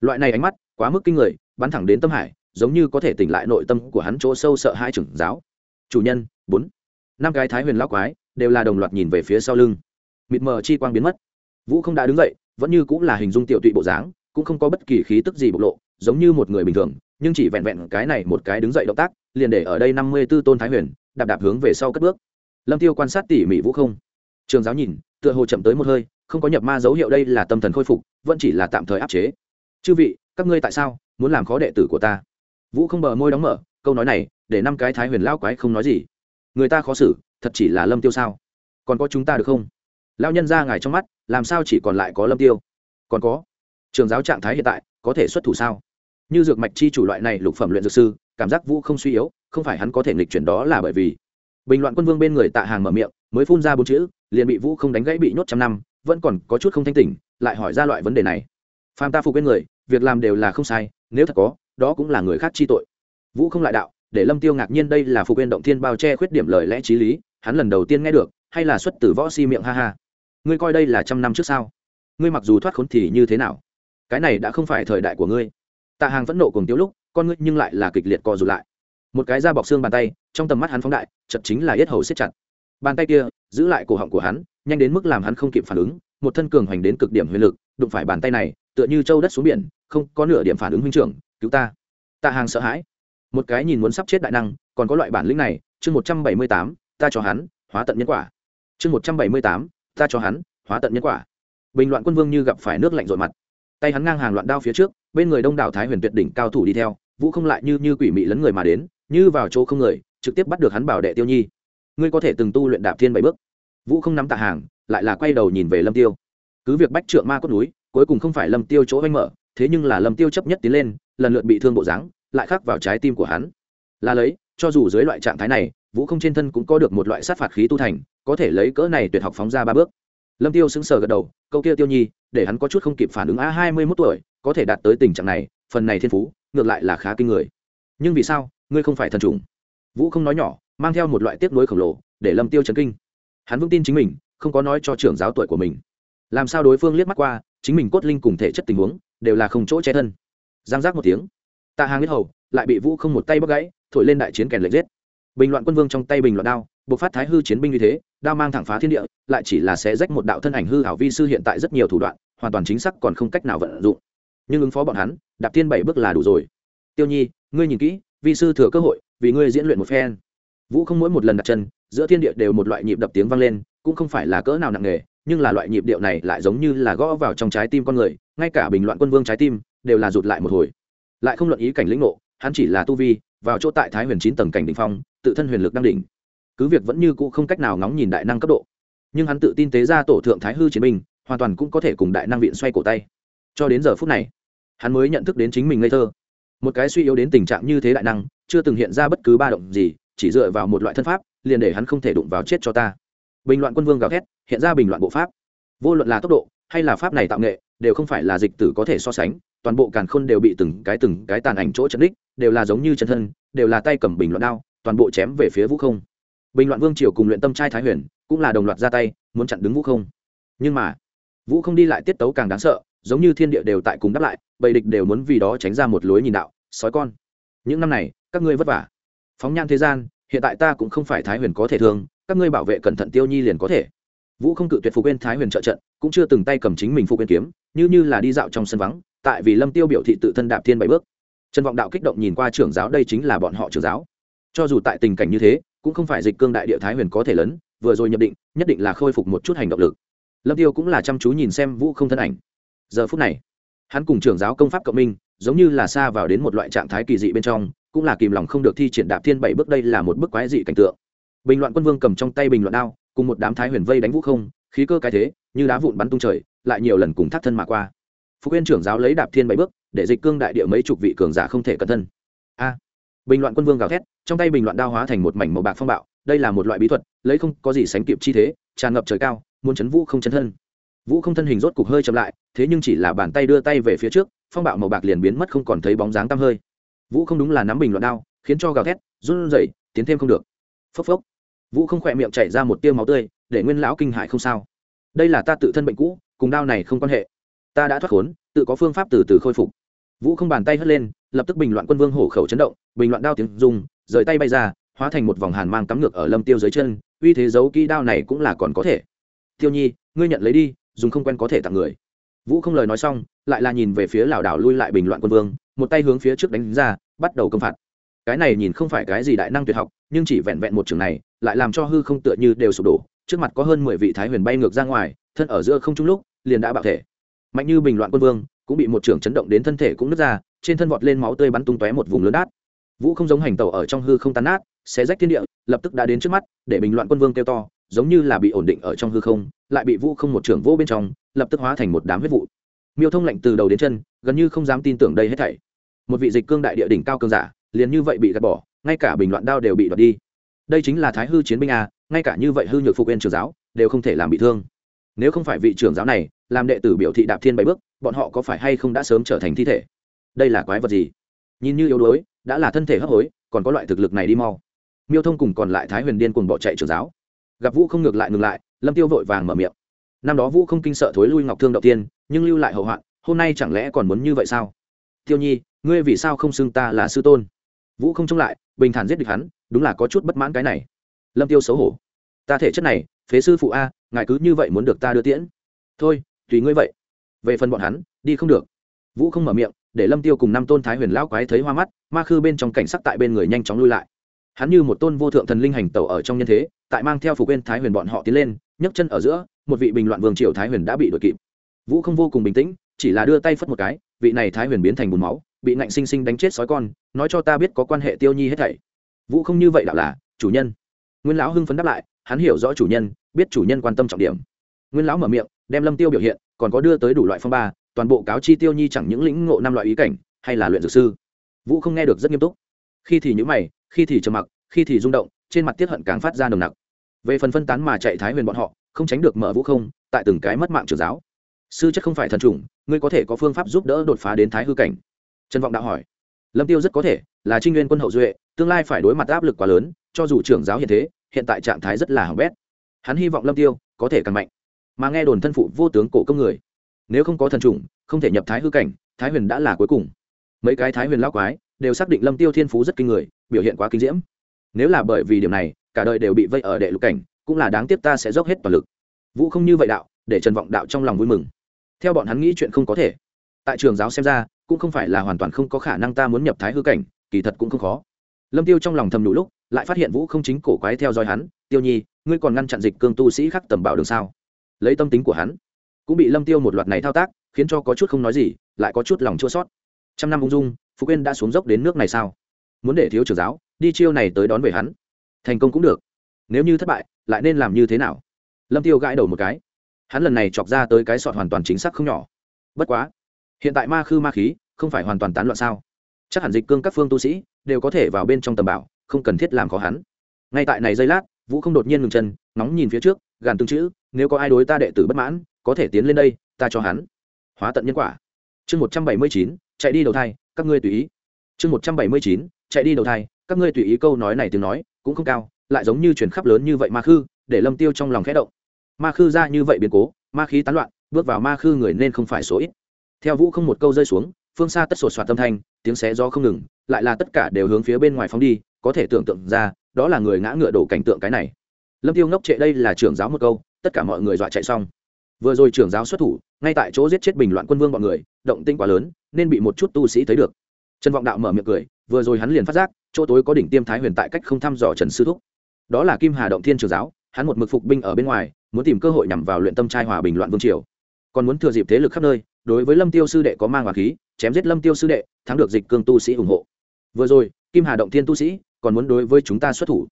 Loại này ánh mắt, quá mức kinh người bắn thẳng đến tâm hải, giống như có thể tỉnh lại nội tâm của hắn chỗ sâu sợ hai trưởng giáo. Chủ nhân, bốn. Năm cái thái huyền lão quái đều là đồng loạt nhìn về phía sau lưng. Mịt mờ chi quang biến mất. Vũ không đã đứng dậy, vẫn như cũng là hình dung tiểu tụy bộ dáng, cũng không có bất kỳ khí tức gì bộc lộ, giống như một người bình thường, nhưng chỉ vẹn vẹn cái này một cái đứng dậy động tác, liền để ở đây năm mươi b ố tôn thái huyền, đạp đạp hướng về sau cất bước. Lâm tiêu quan sát tỉ mỉ vũ không. Trường giáo nhìn, tựa hồ chậm tới một hơi, không có nhập ma dấu hiệu đây là tâm thần khôi phục, vẫn chỉ là tạm thời áp chế. Chư vị các ngươi tại sao muốn làm khó đệ tử của ta? Vũ không bờ môi đóng mở, câu nói này để năm cái thái huyền lao quái không nói gì. Người ta khó xử, thật chỉ là lâm tiêu sao? Còn có chúng ta được không? Lao nhân ra ngài trong mắt, làm sao chỉ còn lại có lâm tiêu? Còn có, trường giáo trạng thái hiện tại, có thể xuất thủ sao? Như dược mạch chi chủ loại này lục phẩm luyện dược sư, cảm giác vũ không suy yếu, không phải hắn có thể nghịch chuyển đó là bởi vì bình loạn quân vương bên người tạ hàng mở miệng, mới phun ra bốn chữ, liền bị vũ không đánh gãy bị nhốt trăm năm, vẫn còn có chút không thanh tỉnh, lại hỏi ra loại vấn đề này. Phàm ta phục bên người việc làm đều là không sai, nếu thật có, đó cũng là người khác chi tội. Vũ không lại đạo, để lâm tiêu ngạc nhiên đây là phục bên động thiên bao che khuyết điểm lời lẽ trí lý, hắn lần đầu tiên nghe được, hay là xuất từ võ si miệng ha ha. Ngươi coi đây là trăm năm trước sao? Ngươi mặc dù thoát khốn thì như thế nào? Cái này đã không phải thời đại của ngươi. Tạ hàng phẫn nộ cùng tiêu lúc con ngươi nhưng lại là kịch liệt co rụt lại. Một cái da bọc xương bàn tay, trong tầm mắt hắn phóng đại, chật chính là yết hầu siết chặt. Bàn tay kia, giữ lại cổ họng của hắn, nhanh đến mức làm hắn không kịp phản ứng, một thân cường hoành đến cực điểm huyền lực đụng phải bàn tay này, tựa như châu đất xuống biển, không có nửa điểm phản ứng huynh trưởng, cứu ta. Tạ hàng sợ hãi. Một cái nhìn muốn sắp chết đại năng, còn có loại bản lĩnh này, chương một trăm bảy mươi tám, ta cho hắn, hóa tận nhân quả. Chương một trăm bảy mươi tám, ta cho hắn, hóa tận nhân quả. Bình loạn quân vương như gặp phải nước lạnh rội mặt. Tay hắn ngang hàng loạn đao phía trước, bên người đông đảo thái huyền tuyệt đỉnh cao thủ đi theo, vũ không lại như như quỷ mị lấn người mà đến, như vào chỗ không người, trực tiếp bắt được hắn bảo đệ tiêu nhi. Ngươi có thể từng tu luyện đạp thiên bảy bước. Vũ không nắm tạ hàng, lại là quay đầu nhìn về lâm tiêu cứ việc bách trượng ma cốt núi, cuối cùng không phải lâm tiêu chỗ anh mở, thế nhưng là lâm tiêu chấp nhất tiến lên, lần lượt bị thương bộ dáng, lại khắc vào trái tim của hắn. Là lấy, cho dù dưới loại trạng thái này, vũ không trên thân cũng có được một loại sát phạt khí tu thành, có thể lấy cỡ này tuyệt học phóng ra ba bước. Lâm tiêu sững sờ gật đầu, câu kia tiêu nhi, để hắn có chút không kịp phản ứng a hai mươi mốt tuổi, có thể đạt tới tình trạng này, phần này thiên phú, ngược lại là khá kinh người. Nhưng vì sao, ngươi không phải thần trùng vũ không nói nhỏ, mang theo một loại tiếp nối khổng lồ, để lâm tiêu chấn kinh. Hắn vững tin chính mình, không có nói cho trưởng giáo tuổi của mình làm sao đối phương liếc mắt qua, chính mình cốt linh cùng thể chất tình huống, đều là không chỗ che thân. Giang giác một tiếng. Tạ hàng biết hầu lại bị vũ không một tay bắt gãy, thổi lên đại chiến kèn lệch giết. Bình loạn quân vương trong tay bình loạn đao, buộc phát thái hư chiến binh như thế, đao mang thẳng phá thiên địa, lại chỉ là sẽ rách một đạo thân ảnh hư hảo vi sư hiện tại rất nhiều thủ đoạn, hoàn toàn chính xác còn không cách nào vận dụng. Nhưng ứng phó bọn hắn, đạp thiên bảy bước là đủ rồi. Tiêu nhi, ngươi nhìn kỹ, vi sư thừa cơ hội, vì ngươi diễn luyện một phen. Vũ không mỗi một lần đặt chân, giữa thiên địa đều một loại nhịp đập tiếng vang lên, cũng không phải là cỡ nào nặng nề nhưng là loại nhịp điệu này lại giống như là gõ vào trong trái tim con người, ngay cả bình loạn quân vương trái tim đều là rụt lại một hồi. Lại không luận ý cảnh lĩnh ngộ, hắn chỉ là tu vi, vào chỗ tại thái huyền chín tầng cảnh đ ỉ n h phong, tự thân huyền lực đang đỉnh. Cứ việc vẫn như cũ không cách nào ngóng nhìn đại năng cấp độ, nhưng hắn tự tin tế ra tổ thượng thái hư chiến binh, hoàn toàn cũng có thể cùng đại năng viện xoay cổ tay. Cho đến giờ phút này, hắn mới nhận thức đến chính mình ngây thơ. Một cái suy yếu đến tình trạng như thế đại năng, chưa từng hiện ra bất cứ ba động gì, chỉ dựa vào một loại thân pháp, liền để hắn không thể đụng vào chết cho ta bình loạn quân vương gào thét, hiện ra bình loạn bộ pháp. Vô luận là tốc độ, hay là pháp này tạo nghệ, đều không phải là dịch tử có thể so sánh, toàn bộ càn khôn đều bị từng cái từng cái tàn ảnh chỗ chấn đích, đều là giống như chân thân, đều là tay cầm bình loạn đao, toàn bộ chém về phía vũ không. Bình loạn vương triều cùng luyện tâm trai thái huyền, cũng là đồng loạt ra tay, muốn chặn đứng vũ không. Nhưng mà, vũ không đi lại tiết tấu càng đáng sợ, giống như thiên địa đều tại cùng đáp lại, bầy địch đều muốn vì đó tránh ra một lối nhìn đạo, sói con. Những năm này, các ngươi vất vả. Phóng nhan thế gian, hiện tại ta cũng không phải thái huyền có thể thương các ngươi bảo vệ cẩn thận tiêu nhi liền có thể. Vũ không cự tuyệt phục bên thái huyền trợ trận, cũng chưa từng tay cầm chính mình phục bên kiếm, như như là đi dạo trong sân vắng, tại vì lâm tiêu biểu thị tự thân đạp thiên bảy bước. Trần vọng đạo kích động nhìn qua trưởng giáo, đây chính là bọn họ trưởng giáo. Cho dù tại tình cảnh như thế, cũng không phải dịch cương đại địa thái huyền có thể lớn vừa rồi nhập định, nhất định là khôi phục một chút hành động lực. Lâm tiêu cũng là chăm chú nhìn xem vũ không thân ảnh. Giờ phút này, hắn cùng trưởng giáo công pháp cộng minh, giống như là xa vào đến một loại trạng thái kỳ dị bên trong, cũng là kìm lòng không được thi triển đạp thiên bảy bước, đây là một bức quái dị cảnh tượng bình loạn quân vương cầm trong tay bình loạn đao, cùng một đám thái huyền vây đánh vũ không, khí cơ cái thế, như đá vụn bắn tung trời, lại nhiều lần cùng thác thân mà qua. Phục viên trưởng giáo lấy đạp thiên bảy bước, để dịch cương đại địa mấy chục vị cường giả không thể cẩn thân. A! Bình loạn quân vương gào thét, trong tay bình loạn đao hóa thành một mảnh màu bạc phong bạo, đây là một loại bí thuật, lấy không có gì sánh kịp chi thế, tràn ngập trời cao, muốn chấn vũ không chấn thân. Vũ không thân hình rốt cục hơi chậm lại, thế nhưng chỉ là bàn tay đưa tay về phía trước, phong bạo màu bạc liền biến mất không còn thấy bóng dáng tăm hơi. Vũ không đúng là nắm bình loạn đao, khiến cho gào thét, run rẩy, tiến thêm không được phốc phốc. Vũ không khỏe miệng chảy ra một tiêu máu tươi, để nguyên lão kinh hại không sao. Đây là ta tự thân bệnh cũ, cùng đao này không quan hệ. Ta đã thoát khốn, tự có phương pháp từ từ khôi phục. Vũ không bàn tay hất lên, lập tức bình loạn quân vương hổ khẩu chấn động, bình loạn đao tiếng dùng rời tay bay ra, hóa thành một vòng hàn mang cắm ngược ở lâm tiêu dưới chân, uy thế giấu kỹ đao này cũng là còn có thể. Tiêu nhi, ngươi nhận lấy đi, dùng không quen có thể tặng người. Vũ không lời nói xong, lại là nhìn về phía lảo đảo lui lại bình loạn quân vương, một tay hướng phía trước đánh ra, bắt đầu công phạt cái này nhìn không phải cái gì đại năng tuyệt học, nhưng chỉ vẹn vẹn một trường này, lại làm cho hư không tựa như đều sụp đổ. Trước mặt có hơn mười vị thái huyền bay ngược ra ngoài, thân ở giữa không trung lúc, liền đã bạo thể. Mạnh như bình loạn quân vương, cũng bị một trường chấn động đến thân thể cũng nứt ra, trên thân vọt lên máu tươi bắn tung tóe một vùng lớn đát. Vũ không giống hành tàu ở trong hư không tan nát, xé rách thiên địa, lập tức đã đến trước mắt, để bình loạn quân vương kêu to, giống như là bị ổn định ở trong hư không, lại bị vũ không một trường vô bên trong, lập tức hóa thành một đám huyết vụ. Miêu thông lạnh từ đầu đến chân, gần như không dám tin tưởng đây hết thảy. Một vị dịch cương đại địa đỉnh cao cường giả liền như vậy bị gạt bỏ, ngay cả bình loạn đao đều bị đoạt đi. Đây chính là thái hư chiến binh a, ngay cả như vậy hư nhược phục viên trường giáo đều không thể làm bị thương. Nếu không phải vị trưởng giáo này làm đệ tử biểu thị đạp thiên bảy bước, bọn họ có phải hay không đã sớm trở thành thi thể? Đây là quái vật gì? Nhìn như yếu đuối, đã là thân thể hấp hối, còn có loại thực lực này đi mau. Miêu thông cùng còn lại thái huyền điên cùng bỏ chạy trưởng giáo. Gặp vũ không ngược lại ngừng lại, lâm tiêu vội vàng mở miệng. Năm đó vũ không kinh sợ thối lui ngọc thương đầu tiên, nhưng lưu lại hậu hoạn, hôm nay chẳng lẽ còn muốn như vậy sao? Tiêu nhi, ngươi vì sao không xưng ta là sư tôn? Vũ không chống lại, bình thản giết địch hắn, đúng là có chút bất mãn cái này. Lâm tiêu xấu hổ. Ta thể chất này, phế sư phụ a, ngài cứ như vậy muốn được ta đưa tiễn. Thôi, tùy ngươi vậy. Về phần bọn hắn, đi không được. Vũ không mở miệng, để lâm tiêu cùng năm tôn thái huyền lão quái thấy hoa mắt, ma khư bên trong cảnh sắc tại bên người nhanh chóng lui lại. Hắn như một tôn vô thượng thần linh hành tẩu ở trong nhân thế, tại mang theo phục quên thái huyền bọn họ tiến lên, nhấc chân ở giữa, một vị bình loạn vương triều thái huyền đã bị đuổi kịp. Vũ không vô cùng bình tĩnh, chỉ là đưa tay phất một cái, vị này thái huyền biến thành bùn máu bị ngạnh sinh sinh đánh chết sói con, nói cho ta biết có quan hệ tiêu nhi hết thảy. Vũ không như vậy đạo là, chủ nhân. Nguyên lão hưng phấn đáp lại, hắn hiểu rõ chủ nhân, biết chủ nhân quan tâm trọng điểm. Nguyên lão mở miệng, đem lâm tiêu biểu hiện, còn có đưa tới đủ loại phong ba, toàn bộ cáo chi tiêu nhi chẳng những lĩnh ngộ năm loại ý cảnh, hay là luyện dược sư. Vũ không nghe được rất nghiêm túc. Khi thì nhữ mày, khi thì trầm mặc, khi thì rung động, trên mặt tiết hận càng phát ra nồng nặc. Về phần phân tán mà chạy thái huyền bọn họ, không tránh được mở vũ không, tại từng cái mất mạng trường giáo. Sư chất không phải thần trùng ngươi có thể có phương pháp giúp đỡ đột phá đến thái hư cảnh trần vọng đạo hỏi. Lâm tiêu rất có thể là trinh nguyên quân hậu duệ, tương lai phải đối mặt áp lực quá lớn, cho dù trưởng giáo hiện thế, hiện tại trạng thái rất là hỏng bét. Hắn hy vọng lâm tiêu có thể càng mạnh, mà nghe đồn thân phụ vô tướng cổ công người, nếu không có thần trùng, không thể nhập thái hư cảnh, thái huyền đã là cuối cùng. Mấy cái thái huyền lao quái đều xác định lâm tiêu thiên phú rất kinh người, biểu hiện quá kinh diễm. Nếu là bởi vì điểm này, cả đời đều bị vây ở đệ lục cảnh, cũng là đáng tiếc ta sẽ dốc hết toàn lực. Vũ không như vậy đạo, để trần vọng đạo trong lòng vui mừng. Theo bọn hắn nghĩ chuyện không có thể tại trường giáo xem ra, cũng không phải là hoàn toàn không có khả năng ta muốn nhập thái hư cảnh, kỳ thật cũng không khó. Lâm tiêu trong lòng thầm đủ lúc, lại phát hiện vũ không chính cổ quái theo dõi hắn, tiêu nhi, ngươi còn ngăn chặn dịch cương tu sĩ khắc tầm bảo đường sao? Lấy tâm tính của hắn, cũng bị lâm tiêu một loạt này thao tác, khiến cho có chút không nói gì, lại có chút lòng chua sót trăm năm ung dung, phú quên đã xuống dốc đến nước này sao? Muốn để thiếu trưởng giáo, đi chiêu này tới đón về hắn, thành công cũng được. Nếu như thất bại, lại nên làm như thế nào? Lâm tiêu gãi đầu một cái. Hắn lần này chọc ra tới cái sọt hoàn toàn chính xác không nhỏ. Bất quá hiện tại ma khư ma khí không phải hoàn toàn tán loạn sao? Chắc hẳn dịch cương các phương tu sĩ đều có thể vào bên trong tầm bảo, không cần thiết làm khó hắn. Ngay tại này giây lát, vũ không đột nhiên ngừng chân nóng nhìn phía trước, gàn tương chữ, nếu có ai đối ta đệ tử bất mãn, có thể tiến lên đây, ta cho hắn hóa tận nhân quả. Chương một trăm bảy mươi chín, chạy đi đầu thai, các ngươi tùy ý. Chương một trăm bảy mươi chín, chạy đi đầu thai, các ngươi tùy ý câu nói này tiếng nói, cũng không cao, lại giống như chuyển khắp lớn như vậy ma khư, để lâm tiêu trong lòng khẽ động. Ma khư ra như vậy biến cố, ma khí tán loạn, bước vào ma khư người nên không phải số ít theo vũ không một câu rơi xuống, phương xa tất sột soạt tâm thanh, tiếng xé gió không ngừng, lại là tất cả đều hướng phía bên ngoài phóng đi, có thể tưởng tượng ra, đó là người ngã ngựa đổ cảnh tượng cái này. Lâm tiêu ngốc trệ đây là trưởng giáo một câu, tất cả mọi người dọa chạy xong. Vừa rồi trưởng giáo xuất thủ, ngay tại chỗ giết chết bình loạn quân vương bọn người, động tinh quá lớn, nên bị một chút tu sĩ thấy được. Trần vọng đạo mở miệng cười, vừa rồi hắn liền phát giác, chỗ tối có đỉnh tiêm thái huyền tại cách không thăm dò trần sư thúc. Đó là kim hà động thiên trưởng giáo, hắn một mực phục binh ở bên ngoài, muốn tìm cơ hội nhằm vào luyện tâm trai hòa bình loạn vương triều. Còn muốn thừa dịp thế lực khắp nơi đối với lâm tiêu sư đệ có mang hòa khí, chém giết lâm tiêu sư đệ, thắng được dịch cương tu sĩ ủng hộ. Vừa rồi, kim hà động thiên tu sĩ còn muốn đối với chúng ta xuất thủ.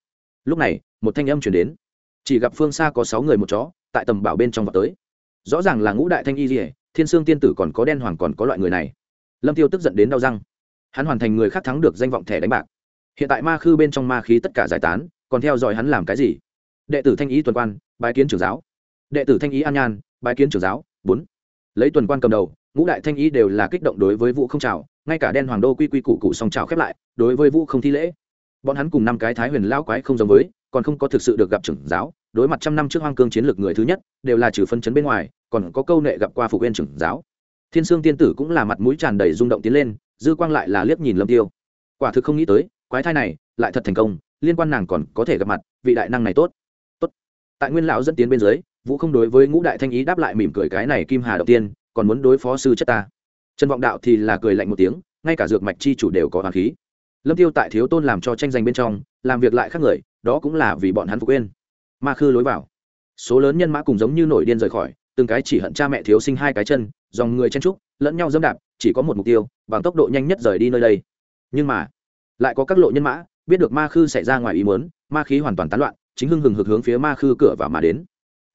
Lúc này, một thanh âm chuyển đến. Chỉ gặp phương xa có sáu người một chó, tại tầm bảo bên trong vào tới. Rõ ràng là ngũ đại thanh y dỉa thiên sương tiên tử còn có đen hoàng còn có loại người này. Lâm tiêu tức giận đến đau răng. Hắn hoàn thành người khác thắng được danh vọng thẻ đánh bạc. Hiện tại ma khư bên trong ma khí tất cả giải tán, còn theo dõi hắn làm cái gì? Đệ tử thanh ý tuần quan bài kiến trưởng giáo. Đệ tử thanh ý an nhan bài kiến trưởng giáo. Bốn lấy tuần quan cầm đầu, ngũ đại thanh ý đều là kích động đối với vũ không trào, ngay cả đen hoàng đô quy quy củ cụ song trào khép lại, đối với vũ không thi lễ. Bọn hắn cùng năm cái thái huyền lao quái không giống với, còn không có thực sự được gặp trưởng giáo, đối mặt trăm năm trước hoang cương chiến lược người thứ nhất, đều là trừ phân chấn bên ngoài, còn có câu nệ gặp qua phục viên trưởng giáo. Thiên sương tiên tử cũng là mặt mũi tràn đầy rung động tiến lên, dư quang lại là liếc nhìn lâm tiêu. Quả thực không nghĩ tới, quái thai này, lại thật thành công, liên quan nàng còn có thể gặp mặt, vị đại năng này tốt. Tốt. Tại nguyên lão dẫn tiến bên dưới vũ không đối với ngũ đại thanh ý đáp lại mỉm cười cái này kim hà đầu tiên, còn muốn đối phó sư chất ta. Trần vọng đạo thì là cười lạnh một tiếng, ngay cả dược mạch chi chủ đều có hoàng khí. Lâm tiêu tại thiếu tôn làm cho tranh giành bên trong, làm việc lại khác người, đó cũng là vì bọn hắn phục quên. Ma khư lối vào. Số lớn nhân mã cùng giống như nổi điên rời khỏi, từng cái chỉ hận cha mẹ thiếu sinh hai cái chân, dòng người chen trúc lẫn nhau dẫm đạp, chỉ có một mục tiêu, bằng tốc độ nhanh nhất rời đi nơi đây. Nhưng mà, lại có các lộ nhân mã, biết được ma khư xảy ra ngoài ý muốn, ma khí hoàn toàn tán loạn, chính hưng hừng hực hướng phía ma khư cửa vào mà đến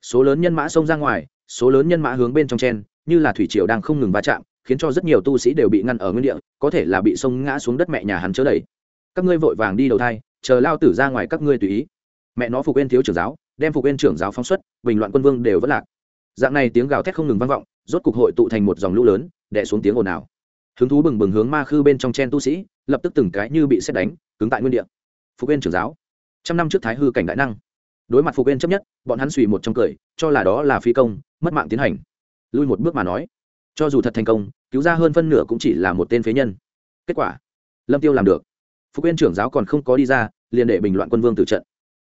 số lớn nhân mã xông ra ngoài, số lớn nhân mã hướng bên trong chen, như là thủy triều đang không ngừng va chạm, khiến cho rất nhiều tu sĩ đều bị ngăn ở nguyên địa, có thể là bị sông ngã xuống đất mẹ nhà hắn chớ đẩy. Các ngươi vội vàng đi đầu thai, chờ lao tử ra ngoài các ngươi tùy ý. Mẹ nó phục bên thiếu trưởng giáo, đem phục bên trưởng giáo phóng xuất, bình loạn quân vương đều vất lạc. Dạng này tiếng gào thét không ngừng vang vọng, rốt cục hội tụ thành một dòng lũ lớn đẻ xuống tiếng ồn ào. Hứng thú bừng bừng hướng ma khư bên trong chen tu sĩ, lập tức từng cái như bị xét đánh, cứng tại nguyên địa. Phục bên trưởng giáo. Trăm năm trước thái hư cảnh đại năng đối mặt phục bên chấp nhất, bọn hắn suy một trong cười, cho là đó là phi công, mất mạng tiến hành. Lui một bước mà nói, cho dù thật thành công, cứu ra hơn phân nửa cũng chỉ là một tên phế nhân. Kết quả, lâm tiêu làm được. Phục viên trưởng giáo còn không có đi ra, liền để bình loạn quân vương tử trận.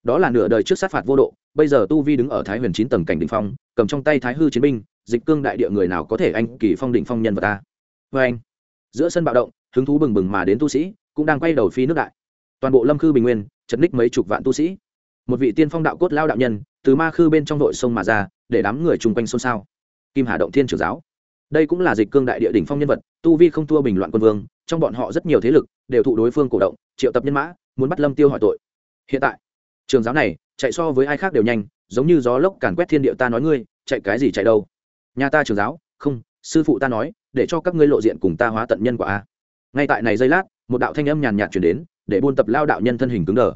Đó là nửa đời trước sát phạt vô độ, bây giờ tu vi đứng ở thái huyền chín tầng cảnh đỉnh phong, cầm trong tay thái hư chiến binh, dịch cương đại địa người nào có thể anh kỳ phong đỉnh phong nhân vật ta? Vê anh. Giữa sân bạo động, hứng thú bừng bừng mà đến tu sĩ, cũng đang quay đầu phi nước đại. Toàn bộ lâm khư bình nguyên, chật ních mấy chục vạn tu sĩ một vị tiên phong đạo cốt lao đạo nhân từ ma khư bên trong đội sông mà ra, để đám người chung quanh xôn xao. Kim hà động thiên trưởng giáo. Đây cũng là dịch cương đại địa đỉnh phong nhân vật, tu vi không thua bình loạn quân vương, trong bọn họ rất nhiều thế lực đều thụ đối phương cổ động, triệu tập nhân mã, muốn bắt lâm tiêu hỏi tội. Hiện tại, trường giáo này chạy so với ai khác đều nhanh, giống như gió lốc càn quét thiên địa ta nói ngươi, chạy cái gì chạy đâu? Nhà ta trường giáo, không, sư phụ ta nói, để cho các ngươi lộ diện cùng ta hóa tận nhân quả a. Ngay tại này giây lát, một đạo thanh âm nhàn nhạt chuyển đến, để buôn tập lao đạo nhân thân hình cứng đờ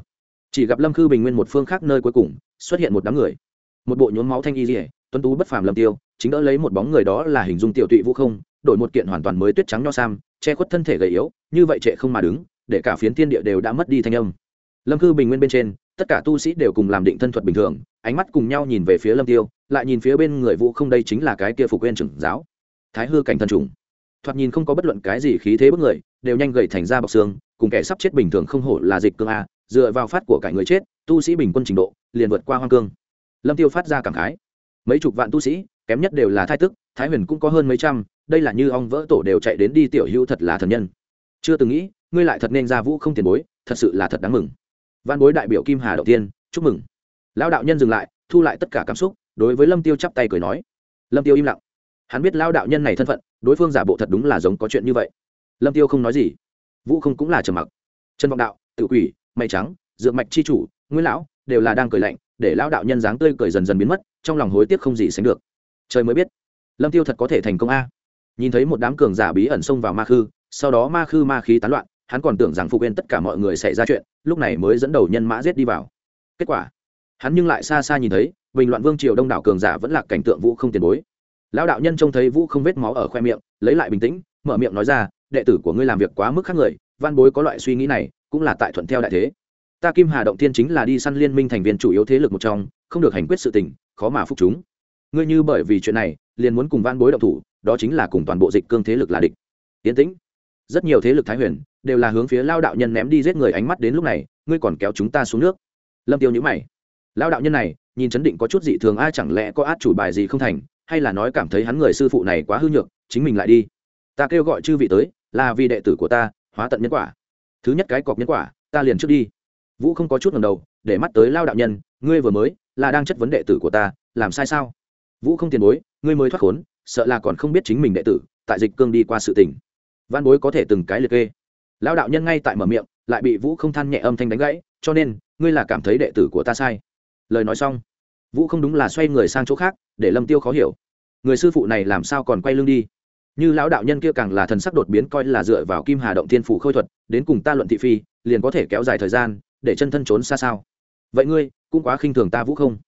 chỉ gặp lâm khư bình nguyên một phương khác nơi cuối cùng, xuất hiện một đám người. Một bộ nhốn máu thanh y dỉa tuấn tú bất phàm lâm tiêu, chính đỡ lấy một bóng người đó là hình dung tiểu tụy vũ không, đổi một kiện hoàn toàn mới tuyết trắng nho sam, che khuất thân thể gầy yếu, như vậy trệ không mà đứng, để cả phiến thiên địa đều đã mất đi thanh âm. Lâm khư bình nguyên bên trên, tất cả tu sĩ đều cùng làm định thân thuật bình thường, ánh mắt cùng nhau nhìn về phía lâm tiêu, lại nhìn phía bên người vũ không đây chính là cái kia phục quên trưởng giáo. Thái hư cảnh thần trùng. Thoạt nhìn không có bất luận cái gì khí thế bất người, đều nhanh gầy thành ra bọc xương, cùng kẻ sắp chết bình thường không hổ là dịch cương a dựa vào phát của cả người chết, tu sĩ bình quân trình độ liền vượt qua hoang cương. Lâm tiêu phát ra cảm khái. Mấy chục vạn tu sĩ, kém nhất đều là thái tức, thái huyền cũng có hơn mấy trăm, đây là như ong vỡ tổ đều chạy đến đi tiểu hữu thật là thần nhân. Chưa từng nghĩ, ngươi lại thật nên ra vũ không tiền bối, thật sự là thật đáng mừng. Văn bối đại biểu kim hà đầu tiên, chúc mừng. Lão đạo nhân dừng lại, thu lại tất cả cảm xúc, đối với lâm tiêu chắp tay cười nói. Lâm tiêu im lặng. Hắn biết lão đạo nhân này thân phận, đối phương giả bộ thật đúng là giống có chuyện như vậy. Lâm tiêu không nói gì. Vũ không cũng là trầm mặc. Trần vọng đạo, tự quỷ mây trắng dược mạch chi chủ nguyễn lão, đều là đang cười lạnh, để lão đạo nhân dáng tươi cười dần dần biến mất, trong lòng hối tiếc không gì sánh được. Trời mới biết, lâm tiêu thật có thể thành công a. Nhìn thấy một đám cường giả bí ẩn xông vào ma khư, sau đó ma khư ma khí tán loạn, hắn còn tưởng rằng phục quên tất cả mọi người xảy ra chuyện, lúc này mới dẫn đầu nhân mã giết đi vào. Kết quả, hắn nhưng lại xa xa nhìn thấy, bình loạn vương triều đông đảo cường giả vẫn là cảnh tượng vũ không tiền bối. Lão đạo nhân trông thấy vũ không vết máu ở khoe miệng, lấy lại bình tĩnh, mở miệng nói ra, đệ tử của ngươi làm việc quá mức khác người, văn bối có loại suy nghĩ này cũng là tại thuận theo đại thế. Ta kim hà động thiên chính là đi săn liên minh thành viên chủ yếu thế lực một trong, không được hành quyết sự tình, khó mà phục chúng. Ngươi như bởi vì chuyện này, liền muốn cùng van bối động thủ, đó chính là cùng toàn bộ dịch cương thế lực là địch. Tiến tĩnh. Rất nhiều thế lực thái huyền, đều là hướng phía lao đạo nhân ném đi giết người ánh mắt đến lúc này, ngươi còn kéo chúng ta xuống nước. Lâm tiêu nhữ mày. Lao đạo nhân này, nhìn chấn định có chút dị thường ai chẳng lẽ có át chủ bài gì không thành, hay là nói cảm thấy hắn người sư phụ này quá hư nhược, chính mình lại đi. Ta kêu gọi chư vị tới, là vì đệ tử của ta, hóa tận nhân quả thứ nhất cái cọc nhân quả, ta liền trước đi. Vũ không có chút ngầm đầu, để mắt tới lao đạo nhân, ngươi vừa mới là đang chất vấn đệ tử của ta, làm sai sao? Vũ không tiền bối, ngươi mới thoát khốn, sợ là còn không biết chính mình đệ tử, tại dịch cương đi qua sự tình. Văn bối có thể từng cái liệt kê. Lao đạo nhân ngay tại mở miệng, lại bị vũ không than nhẹ âm thanh đánh gãy, cho nên, ngươi là cảm thấy đệ tử của ta sai. Lời nói xong, vũ không đúng là xoay người sang chỗ khác, để lâm tiêu khó hiểu. Người sư phụ này làm sao còn quay lưng đi? Như lão đạo nhân kia càng là thần sắc đột biến coi là dựa vào kim hà động thiên phủ khôi thuật, đến cùng ta luận thị phi, liền có thể kéo dài thời gian, để chân thân trốn xa sao? Vậy ngươi, cũng quá khinh thường ta vũ không.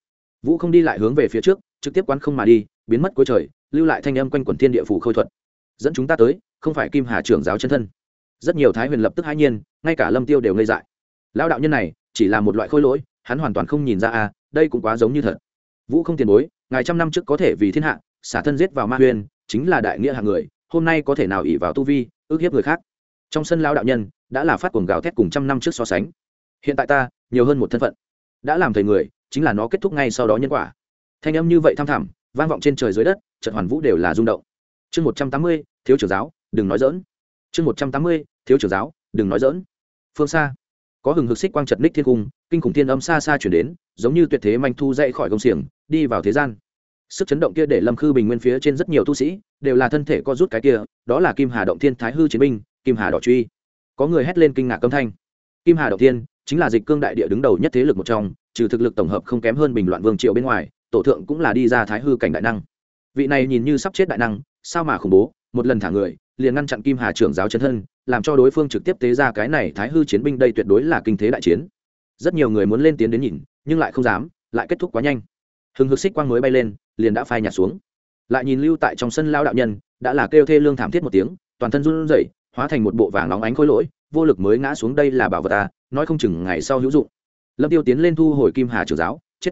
Vũ không đi lại hướng về phía trước, trực tiếp quán không mà đi, biến mất cuối trời, lưu lại thanh âm quanh quẩn thiên địa phủ khôi thuật. Dẫn chúng ta tới, không phải kim hà trưởng giáo chân thân. Rất nhiều thái huyền lập tức hãi nhiên, ngay cả lâm tiêu đều ngây dại. Lão đạo nhân này, chỉ là một loại khôi lỗi, hắn hoàn toàn không nhìn ra à đây cũng quá giống như thật. Vũ không tiền bối, ngài trăm năm trước có thể vì thiên hạ, xả thân giết vào ma huyền chính là đại nghĩa hạng người, hôm nay có thể nào ỉ vào tu vi, ước hiếp người khác. Trong sân lão đạo nhân, đã là phát cuồng gào thét cùng trăm năm trước so sánh. Hiện tại ta, nhiều hơn một thân phận. Đã làm thầy người, chính là nó kết thúc ngay sau đó nhân quả. Thanh âm như vậy tham thẳm, vang vọng trên trời dưới đất, trận hoàn vũ đều là rung động. Chương một trăm tám mươi, thiếu trưởng giáo, đừng nói dỡn chương một trăm tám mươi, thiếu trưởng giáo, đừng nói dỡn phương xa, có hừng hực xích quang trật ních thiên cung, kinh khủng thiên âm xa xa chuyển đến, giống như tuyệt thế manh thu dậy khỏi công xiềng, đi vào thế gian sức chấn động kia để lâm khư bình nguyên phía trên rất nhiều tu sĩ, đều là thân thể co rút cái kia, đó là kim hà động thiên thái hư chiến binh, kim hà đỏ truy. Có người hét lên kinh ngạc âm thanh. Kim hà động thiên chính là dịch cương đại địa đứng đầu nhất thế lực một trong, trừ thực lực tổng hợp không kém hơn bình loạn vương triệu bên ngoài, tổ thượng cũng là đi ra thái hư cảnh đại năng. Vị này nhìn như sắp chết đại năng, sao mà khủng bố, một lần thả người, liền ngăn chặn kim hà trưởng giáo chân thân, làm cho đối phương trực tiếp tế ra cái này thái hư chiến binh đây tuyệt đối là kinh thế đại chiến. Rất nhiều người muốn lên tiến đến nhìn, nhưng lại không dám, lại kết thúc quá nhanh hừng hực xích quang mới bay lên, liền đã phai nhạt xuống. Lại nhìn lưu tại trong sân lao đạo nhân, đã là kêu thê lương thảm thiết một tiếng, toàn thân run rẩy, hóa thành một bộ vàng nóng ánh khối lỗi, vô lực mới ngã xuống đây là bảo vật ta nói không chừng ngày sau hữu dụng. Lâm tiêu tiến lên thu hồi kim hà trưởng giáo, chết.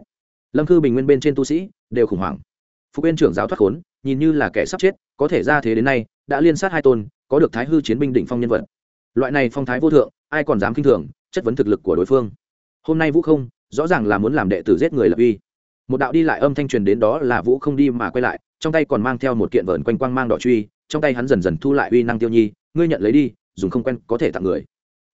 Lâm cư bình nguyên bên trên tu sĩ, đều khủng hoảng. Phục yên trưởng giáo thoát khốn, nhìn như là kẻ sắp chết, có thể ra thế đến nay, đã liên sát hai tôn, có được thái hư chiến binh đỉnh phong nhân vật. Loại này phong thái vô thượng, ai còn dám kinh thường, chất vấn thực lực của đối phương. Hôm nay vũ không, rõ ràng là muốn làm đệ tử giết người lập uy một đạo đi lại âm thanh truyền đến đó là vũ không đi mà quay lại, trong tay còn mang theo một kiện vợn quanh quang mang đỏ truy, trong tay hắn dần dần thu lại uy năng tiêu nhi, ngươi nhận lấy đi, dùng không quen có thể tặng người.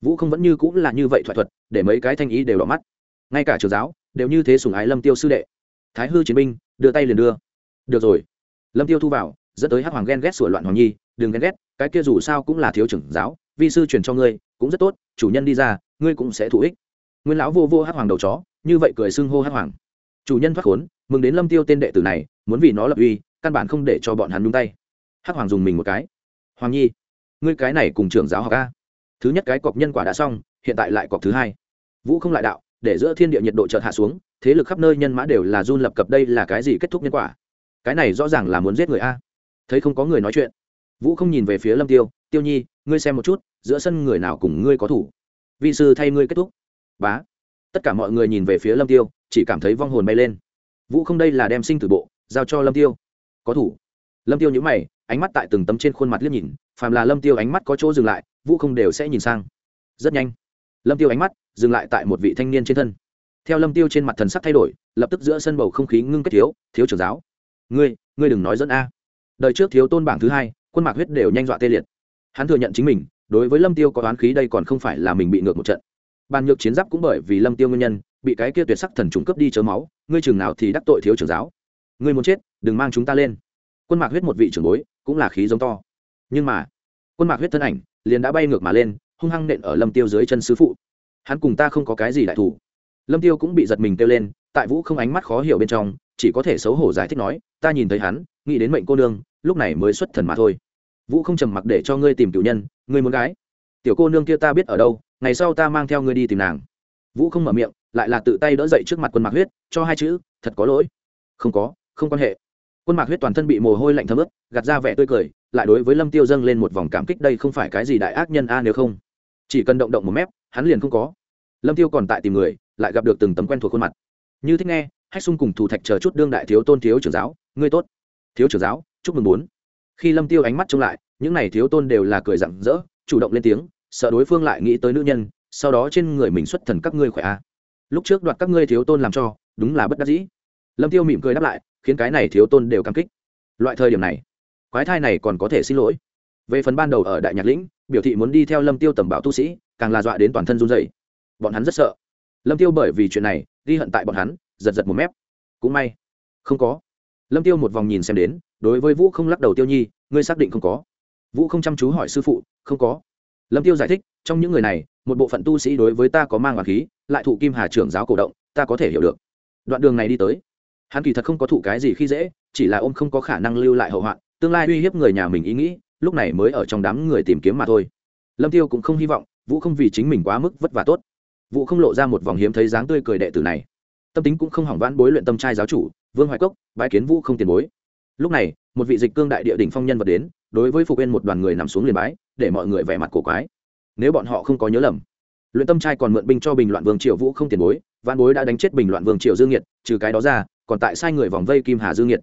Vũ không vẫn như cũng là như vậy thoại thuật, để mấy cái thanh ý đều đỏ mắt. Ngay cả trường giáo đều như thế sùng ái lâm tiêu sư đệ. Thái hư chiến binh, đưa tay liền đưa. Được rồi. Lâm tiêu thu vào, dẫn tới hắc hoàng ghen ghét sửa loạn hoàng nhi, đừng ghen ghét, cái kia dù sao cũng là thiếu trưởng giáo, vi sư truyền cho ngươi, cũng rất tốt, chủ nhân đi ra, ngươi cũng sẽ thụ ích. Nguyên lão vô vô hắc hoàng đầu chó, như vậy cười xưng hô hắc hoàng chủ nhân thoát khốn, mừng đến lâm tiêu tên đệ tử này, muốn vì nó lập uy, căn bản không để cho bọn hắn nhúng tay. Hắc hoàng dùng mình một cái. Hoàng nhi, ngươi cái này cùng trưởng giáo học a. Thứ nhất cái cọc nhân quả đã xong, hiện tại lại cọc thứ hai. Vũ không lại đạo, để giữa thiên địa nhiệt độ chợt hạ xuống, thế lực khắp nơi nhân mã đều là run lập cập đây là cái gì kết thúc nhân quả? Cái này rõ ràng là muốn giết người a. Thấy không có người nói chuyện. Vũ không nhìn về phía lâm tiêu tiêu nhi, ngươi xem một chút, giữa sân người nào cùng ngươi có thủ? Vị sư thay ngươi kết thúc. Bá. Tất cả mọi người nhìn về phía lâm tiêu chỉ cảm thấy vong hồn bay lên. Vũ không đây là đem sinh tử bộ, giao cho lâm tiêu. Có thủ. Lâm tiêu nhíu mày, ánh mắt tại từng tấm trên khuôn mặt liếc nhìn, phàm là lâm tiêu ánh mắt có chỗ dừng lại, vũ không đều sẽ nhìn sang. Rất nhanh, lâm tiêu ánh mắt dừng lại tại một vị thanh niên trên thân. Theo lâm tiêu trên mặt thần sắc thay đổi, lập tức giữa sân bầu không khí ngưng kết thiếu thiếu trưởng giáo. Ngươi ngươi đừng nói dẫn a. Đời trước thiếu tôn bảng thứ hai quân mạc huyết đều nhanh dọa tê liệt. Hắn thừa nhận chính mình, đối với lâm tiêu có oán khí đây còn không phải là mình bị ngược một trận bàn nhược chiến giáp cũng bởi vì lâm tiêu nguyên nhân, bị cái kia tuyệt sắc thần trùng cướp đi chớ máu, ngươi chừng nào thì đắc tội thiếu trưởng giáo. Ngươi muốn chết, đừng mang chúng ta lên. Quân mạc huyết một vị trưởng bối, cũng là khí giống to. Nhưng mà, quân mạc huyết thân ảnh, liền đã bay ngược mà lên, hung hăng nện ở lâm tiêu dưới chân sư phụ. Hắn cùng ta không có cái gì đại thủ. Lâm tiêu cũng bị giật mình kêu lên, tại vũ không ánh mắt khó hiểu bên trong, chỉ có thể xấu hổ giải thích nói, ta nhìn thấy hắn, nghĩ đến mệnh cô nương, lúc này mới xuất thần mà thôi. Vũ không trầm mặc để cho ngươi tìm cựu nhân, ngươi muốn gái. Tiểu cô nương kia ta biết ở đâu ngày sau ta mang theo ngươi đi tìm nàng. Vũ không mở miệng, lại là tự tay đỡ dậy trước mặt quân mạc huyết, cho hai chữ, thật có lỗi. Không có, không quan hệ. Quân mạc huyết toàn thân bị mồ hôi lạnh thấm ướt, gạt ra vẻ tươi cười, lại đối với lâm tiêu dâng lên một vòng cảm kích đây không phải cái gì đại ác nhân a à, nếu không. Chỉ cần động động một mép, hắn liền không có. Lâm tiêu còn tại tìm người, lại gặp được từng tấm quen thuộc khuôn mặt. Như thích nghe, hách sung cùng thủ thạch chờ chút đương đại thiếu tôn thiếu trưởng giáo, ngươi tốt. Thiếu trưởng giáo, chúc mừng bốn. Khi lâm tiêu ánh mắt trông lại, những này thiếu tôn đều là cười rặng rỡ, chủ động lên tiếng sợ đối phương lại nghĩ tới nữ nhân, sau đó trên người mình xuất thần các ngươi khỏe a lúc trước đoạt các ngươi thiếu tôn làm cho, đúng là bất đắc dĩ. Lâm tiêu mỉm cười đáp lại, khiến cái này thiếu tôn đều cảm kích. Loại thời điểm này, quái thai này còn có thể xin lỗi. Về phần ban đầu ở đại nhạc lĩnh, biểu thị muốn đi theo lâm tiêu tầm bảo tu sĩ, càng là dọa đến toàn thân run rẩy. Bọn hắn rất sợ. Lâm tiêu bởi vì chuyện này, ghi hận tại bọn hắn, giật giật một mép. Cũng may, không có. Lâm tiêu một vòng nhìn xem đến, đối với vũ không lắc đầu tiêu nhi, ngươi xác định không có. Vũ không chăm chú hỏi sư phụ, không có lâm tiêu giải thích, trong những người này, một bộ phận tu sĩ đối với ta có mang hoàng khí, lại thụ kim hà trưởng giáo cổ động, ta có thể hiểu được. Đoạn đường này đi tới, hắn kỳ thật không có thụ cái gì khi dễ, chỉ là ôm không có khả năng lưu lại hậu hoạn, tương lai uy hiếp người nhà mình ý nghĩ, lúc này mới ở trong đám người tìm kiếm mà thôi. Lâm tiêu cũng không hy vọng, vũ không vì chính mình quá mức vất vả tốt. Vũ không lộ ra một vòng hiếm thấy dáng tươi cười đệ tử này. Tâm tính cũng không hỏng vãn bối luyện tâm trai giáo chủ, vương hoài cốc bãi kiến vũ không tiền bối. Lúc này, một vị dịch cương đại địa đỉnh phong nhân vật đến đối với phục yên một đoàn người nằm xuống liền bái, để mọi người vẻ mặt cổ quái. Nếu bọn họ không có nhớ lầm, luyện tâm trai còn mượn binh cho bình loạn vương triều vũ không tiền bối văn bối đã đánh chết bình loạn vương triều dương nhiệt trừ cái đó ra, còn tại sai người vòng vây kim hà dương nhiệt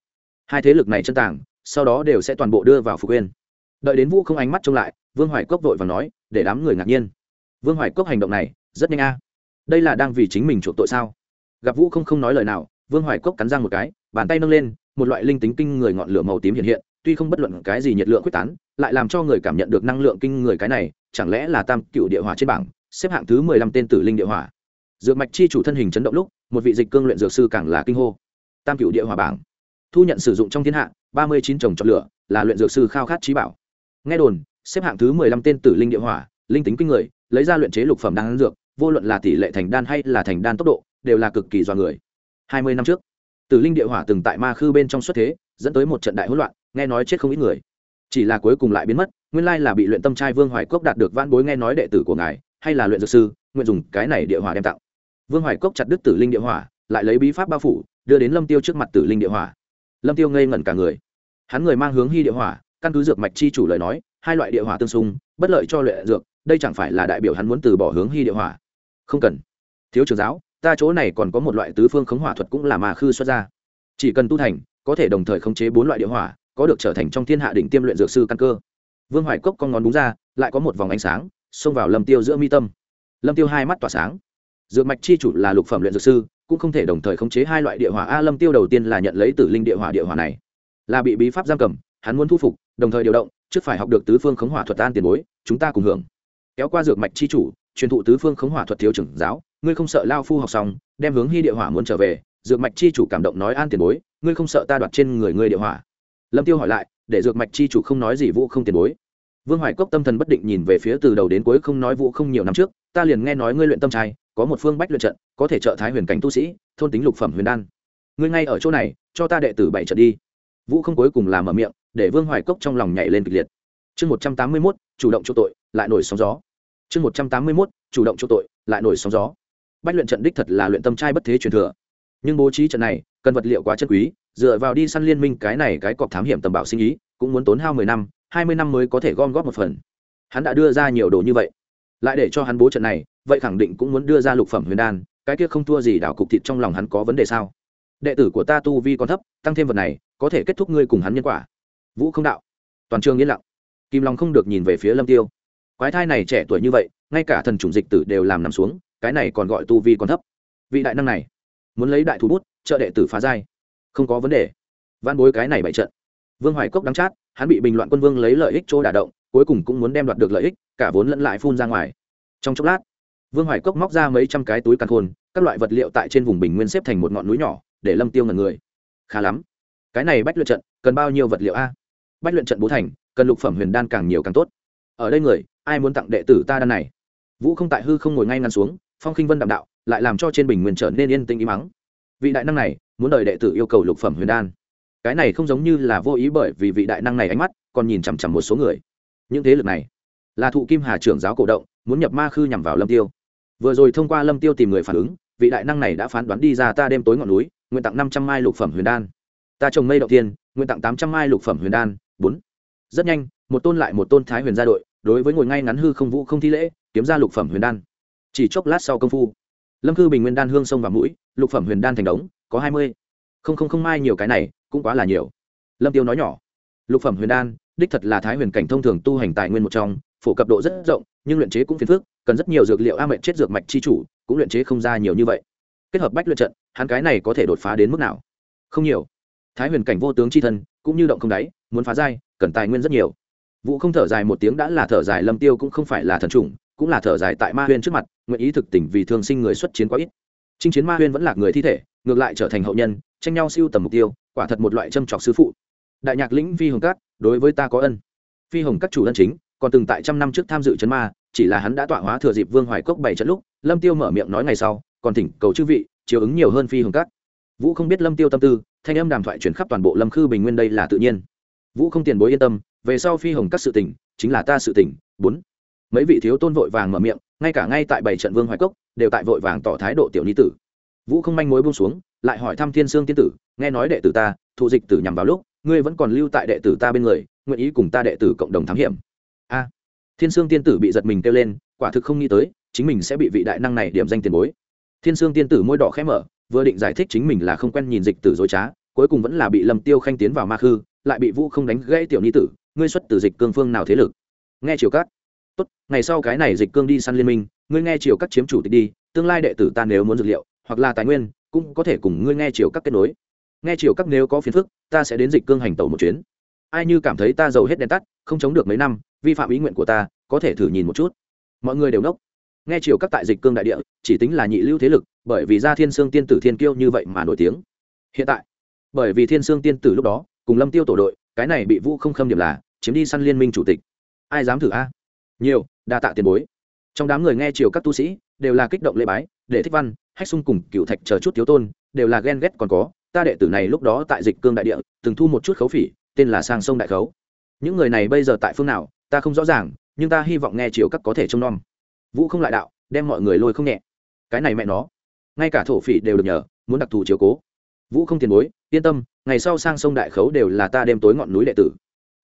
hai thế lực này chân tàng, sau đó đều sẽ toàn bộ đưa vào phục yên đợi đến vũ không ánh mắt trông lại, vương hoài cốc vội và nói, để đám người ngạc nhiên. Vương hoài cốc hành động này, rất nhanh a. Đây là đang vì chính mình chuộc tội sao? Gặp vũ không không nói lời nào, vương hoài cốc cắn răng một cái, bàn tay nâng lên, một loại linh tính kinh người ngọn lửa màu tím hiện hiện tuy không bất luận cái gì nhiệt lượng quyết tán, lại làm cho người cảm nhận được năng lượng kinh người cái này, chẳng lẽ là tam cựu địa hỏa trên bảng, xếp hạng thứ mười lăm tên tử linh địa hỏa. Dược mạch chi chủ thân hình chấn động lúc, một vị dịch cương luyện dược sư càng là kinh hô. Tam cựu địa hỏa bảng. Thu nhận sử dụng trong thiên hạ, ba mươi chín trồng chọn lửa là luyện dược sư khao khát trí bảo. Nghe đồn, xếp hạng thứ mười lăm tên tử linh địa hỏa, linh tính kinh người, lấy ra luyện chế lục phẩm đan dược, vô luận là tỷ lệ thành đan hay là thành đan tốc độ, đều là cực kỳ do người. Hai mươi năm trước, tử linh địa hỏa từng tại ma khư bên trong xuất thế, dẫn tới một trận đại hỗn loạn nghe nói chết không ít người. Chỉ là cuối cùng lại biến mất, nguyên lai là bị luyện tâm trai vương hoài cốc đạt được van bối nghe nói đệ tử của ngài, hay là luyện dược sư, nguyện dùng cái này địa hỏa đem tặng. Vương hoài cốc chặt đứt tử linh địa hỏa, lại lấy bí pháp bao phủ, đưa đến lâm tiêu trước mặt tử linh địa hỏa. Lâm tiêu ngây ngẩn cả người. Hắn người mang hướng hy địa hỏa, căn cứ dược mạch chi chủ lời nói, hai loại địa hỏa tương xung, bất lợi cho luyện dược, đây chẳng phải là đại biểu hắn muốn từ bỏ hướng hy địa hỏa? Không cần. Thiếu trưởng giáo, ta chỗ này còn có một loại tứ phương khống hỏa thuật cũng là mà khư xuất ra. Chỉ cần tu thành, có thể đồng thời khống chế bốn loại địa hỏa có được trở thành trong thiên hạ đỉnh tiêm luyện dược sư căn cơ. Vương hoài cốc con ngón đúng ra, lại có một vòng ánh sáng, xông vào lâm tiêu giữa mi tâm. Lâm tiêu hai mắt tỏa sáng. Dược mạch chi chủ là lục phẩm luyện dược sư, cũng không thể đồng thời khống chế hai loại địa hỏa. A, lâm tiêu đầu tiên là nhận lấy tử linh địa hỏa địa hỏa này là bị bí pháp giam cầm, hắn muốn thu phục, đồng thời điều động, trước phải học được tứ phương khống hỏa thuật an tiền bối, chúng ta cùng hưởng. Kéo qua dược mạch chi chủ, truyền thụ tứ phương khống hỏa thuật thiếu trưởng giáo, ngươi không sợ lao phu học xong, đem hướng hy địa hỏa muốn trở về, dược mạch chi chủ cảm động nói an tiền bối, ngươi không sợ ta đoạt trên người ngươi địa hỏa lâm tiêu hỏi lại, để dược mạch chi chủ không nói gì vũ không tiền bối. Vương hoài cốc tâm thần bất định nhìn về phía từ đầu đến cuối không nói vũ không nhiều năm trước, ta liền nghe nói ngươi luyện tâm trai, có một phương bách luyện trận, có thể trợ thái huyền cảnh tu sĩ, thôn tính lục phẩm huyền đan. Ngươi ngay ở chỗ này, cho ta đệ tử bảy trận đi. Vũ không cuối cùng làm ở miệng, để vương hoài cốc trong lòng nhảy lên kịch liệt. Chương một trăm tám mươi mốt, chủ động chỗ tội, lại nổi sóng gió. Chương một trăm tám mươi mốt, chủ động chỗ tội, lại nổi sóng gió. Bách luyện trận đích thật là luyện tâm trai bất thế truyền thừa. Nhưng bố trí trận này, cần vật liệu quá chân quý dựa vào đi săn liên minh cái này cái cọc thám hiểm tầm bảo sinh ý, cũng muốn tốn hao mười năm, hai mươi năm mới có thể gom góp một phần. Hắn đã đưa ra nhiều đồ như vậy. Lại để cho hắn bố trận này, vậy khẳng định cũng muốn đưa ra lục phẩm huyền đan, cái kia không thua gì đảo cục thịt trong lòng hắn có vấn đề sao? Đệ tử của ta tu vi còn thấp, tăng thêm vật này, có thể kết thúc ngươi cùng hắn nhân quả. Vũ không đạo. Toàn trường yên lặng. Kim long không được nhìn về phía lâm tiêu. Quái thai này trẻ tuổi như vậy, ngay cả thần chủng dịch tử đều làm nằm xuống, cái này còn gọi tu vi còn thấp. Vị đại năng này, muốn lấy đại thú bút, trợ đệ tử phá giai không có vấn đề. Van bối cái này bại trận. Vương hoài cốc đắng chát, hắn bị bình loạn quân vương lấy lợi ích chỗ đả động, cuối cùng cũng muốn đem đoạt được lợi ích, cả vốn lẫn lại phun ra ngoài. Trong chốc lát, vương hoài cốc móc ra mấy trăm cái túi căn khôn, các loại vật liệu tại trên vùng bình nguyên xếp thành một ngọn núi nhỏ, để lâm tiêu ngần người. Khá lắm. Cái này bách luyện trận, cần bao nhiêu vật liệu a? Bách luyện trận bố thành, cần lục phẩm huyền đan càng nhiều càng tốt. Ở đây người, ai muốn tặng đệ tử ta đan này? Vũ không tại hư không ngồi ngay ngăn xuống, phong khinh vân đạm đạo, lại làm cho trên bình nguyên trở nên yên tĩnh im mắng vị đại năng này muốn đợi đệ tử yêu cầu lục phẩm huyền đan. Cái này không giống như là vô ý bởi vì vị đại năng này ánh mắt, còn nhìn chằm chằm một số người. Những thế lực này là thụ kim hà trưởng giáo cổ động, muốn nhập ma khư nhằm vào lâm tiêu. Vừa rồi thông qua lâm tiêu tìm người phản ứng, vị đại năng này đã phán đoán đi ra ta đêm tối ngọn núi, nguyện tặng năm trăm mai lục phẩm huyền đan. Ta trồng mây đầu tiên, nguyện tặng tám trăm mai lục phẩm huyền đan. Bốn. Rất nhanh, một tôn lại một tôn thái huyền gia đội, đối với ngồi ngay ngắn hư không vũ không thi lễ, kiếm ra lục phẩm huyền đan. Chỉ chốc lát sau công phu, lâm cư bình nguyên đan hương sông vào mũi lục phẩm huyền đan thành đống, có hai mươi. Không không không, mai nhiều cái này, cũng quá là nhiều. Lâm tiêu nói nhỏ, lục phẩm huyền đan, đích thật là thái huyền cảnh thông thường tu hành tài nguyên một trong, phổ cập độ rất rộng, nhưng luyện chế cũng phiền phức, cần rất nhiều dược liệu a mệnh chết dược mạch chi chủ, cũng luyện chế không ra nhiều như vậy. Kết hợp bách luyện trận, hắn cái này có thể đột phá đến mức nào? Không nhiều. Thái huyền cảnh vô tướng c h i thân, cũng như động không đáy, muốn phá giai, cần tài nguyên rất nhiều. Vũ không thở dài một tiếng đã là thở dài, lâm tiêu cũng không phải là thần trùng cũng là thở dài tại ma Huyền trước mặt, nguyện ý thực tỉnh vì thương sinh người xuất chiến quá ít chinh chiến ma huyên vẫn là người thi thể, ngược lại trở thành hậu nhân, tranh nhau siêu tầm mục tiêu, quả thật một loại châm trọc sư phụ. Đại nhạc lĩnh phi hồng cát, đối với ta có ân. Phi hồng các chủ ân chính, còn từng tại trăm năm trước tham dự chấn ma, chỉ là hắn đã tọa hóa thừa dịp vương hoài cốc bảy trận lúc, lâm tiêu mở miệng nói ngày sau, còn thỉnh cầu chư vị, chiều ứng nhiều hơn phi hồng cát. Vũ không biết lâm tiêu tâm tư, thanh âm đàm thoại chuyển khắp toàn bộ lâm khư bình nguyên đây là tự nhiên. Vũ không tiền bối yên tâm, về sau phi hồng các sự tỉnh, chính là ta sự tỉnh. Bốn mấy vị thiếu tôn vội vàng mở miệng, ngay cả ngay tại bảy trận vương hoài cốc, đều tại vội vàng tỏ thái độ tiểu ni tử. Vũ không manh mối buông xuống, lại hỏi thăm thiên sương tiên tử, nghe nói đệ tử ta, thụ dịch tử nhằm vào lúc, ngươi vẫn còn lưu tại đệ tử ta bên người, nguyện ý cùng ta đệ tử cộng đồng thám hiểm. A. Thiên sương tiên tử bị giật mình kêu lên, quả thực không nghĩ tới, chính mình sẽ bị vị đại năng này điểm danh tiền bối. Thiên sương tiên tử môi đỏ khẽ mở, vừa định giải thích chính mình là không quen nhìn dịch tử dối trá, cuối cùng vẫn là bị lâm tiêu khanh tiến vào ma khư, lại bị vũ không đánh gãy tiểu ni tử, ngươi xuất từ dịch cương phương nào thế lực? Nghe chiều cát tốt, ngày sau cái này dịch cương đi săn liên minh, ngươi nghe chiều các chiếm chủ tịch đi, tương lai đệ tử ta nếu muốn dược liệu, hoặc là tài nguyên, cũng có thể cùng ngươi nghe chiều các kết nối. Nghe chiều các nếu có phiền phức, ta sẽ đến dịch cương hành tẩu một chuyến. Ai như cảm thấy ta giàu hết đèn tắt, không chống được mấy năm, vi phạm ý nguyện của ta, có thể thử nhìn một chút. Mọi người đều nốc. Nghe chiều các tại dịch cương đại địa, chỉ tính là nhị lưu thế lực, bởi vì ra thiên sương tiên tử thiên kiêu như vậy mà nổi tiếng. Hiện tại, bởi vì thiên sương tiên tử lúc đó, cùng lâm tiêu tổ đội, cái này bị vũ không khâm điểm là, chiếm đi săn liên minh chủ tịch. Ai dám thử a? Nhiều, đa tạ tiền bối. Trong đám người nghe chiều các tu sĩ, đều là kích động lễ bái, để thích văn, hách sung cùng cựu thạch chờ chút thiếu tôn, đều là ghen ghét còn có. Ta đệ tử này lúc đó tại dịch cương đại địa, từng thu một chút khấu phỉ, tên là sang sông đại khấu. Những người này bây giờ tại phương nào, ta không rõ ràng, nhưng ta hy vọng nghe chiều các có thể trông nom. Vũ không lại đạo, đem mọi người lôi không nhẹ. Cái này mẹ nó. Ngay cả thổ phỉ đều được nhờ, muốn đặc thù chiều cố. Vũ không tiền bối, yên tâm, ngày sau sang sông đại khấu đều là ta đêm tối ngọn núi đệ tử.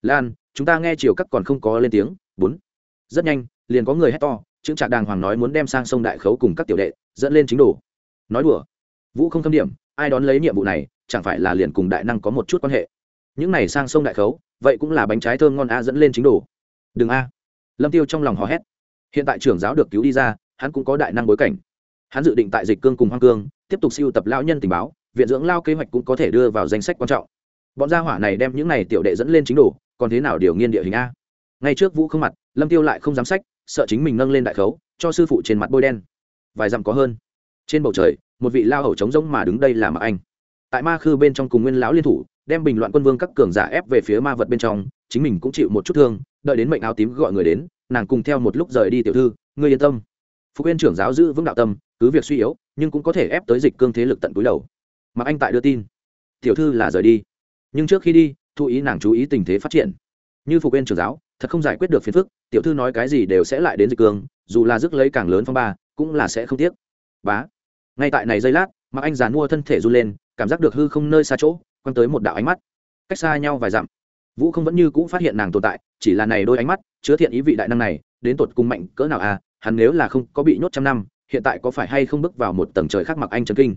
Lan, chúng ta nghe chiều các còn không có lên tiếng. Bốn rất nhanh, liền có người hét to, chững trạc đàng hoàng nói muốn đem sang sông đại khấu cùng các tiểu đệ dẫn lên chính đồ. Nói đùa. Vũ không thâm điểm, ai đón lấy nhiệm vụ này, chẳng phải là liền cùng đại năng có một chút quan hệ. Những này sang sông đại khấu, vậy cũng là bánh trái thơm ngon a dẫn lên chính đồ. Đừng a. Lâm tiêu trong lòng hò hét. Hiện tại trưởng giáo được cứu đi ra, hắn cũng có đại năng bối cảnh. Hắn dự định tại dịch cương cùng hoang cương, tiếp tục siêu tập lao nhân tình báo, viện dưỡng lao kế hoạch cũng có thể đưa vào danh sách quan trọng. Bọn gia hỏa này đem những này tiểu đệ dẫn lên chính đồ, còn thế nào điều nghiên địa hình a? Ngay trước vũ không mặt lâm tiêu lại không dám sách, sợ chính mình nâng lên đại khấu, cho sư phụ trên mặt bôi đen. Vài dặm có hơn. Trên bầu trời, một vị lao hầu trống rỗng mà đứng đây là mạc anh. Tại ma khư bên trong cùng nguyên lão liên thủ, đem bình loạn quân vương các cường giả ép về phía ma vật bên trong, chính mình cũng chịu một chút thương, đợi đến mệnh áo tím gọi người đến, nàng cùng theo một lúc rời đi tiểu thư, ngươi yên tâm. Phục viên trưởng giáo giữ vững đạo tâm, cứ việc suy yếu, nhưng cũng có thể ép tới dịch cương thế lực tận túi đầu. Mạc anh tại đưa tin. Tiểu thư là rời đi. Nhưng trước khi đi thu ý nàng chú ý tình thế phát triển. Như phục viên trưởng giáo thật không giải quyết được phiền phức, tiểu thư nói cái gì đều sẽ lại đến dịch cương dù là rước lấy càng lớn phong ba, cũng là sẽ không tiếc. Bá. Ngay tại này giây lát mặc anh giàn mua thân thể run lên, cảm giác được hư không nơi xa chỗ, quăng tới một đạo ánh mắt. Cách xa nhau vài dặm, vũ không vẫn như cũ phát hiện nàng tồn tại, chỉ là này đôi ánh mắt chứa thiện ý vị đại năng này, đến tột cùng mạnh cỡ nào à hắn nếu là không có bị nhốt trăm năm, hiện tại có phải hay không bước vào một tầng trời khác mặc anh chấn kinh?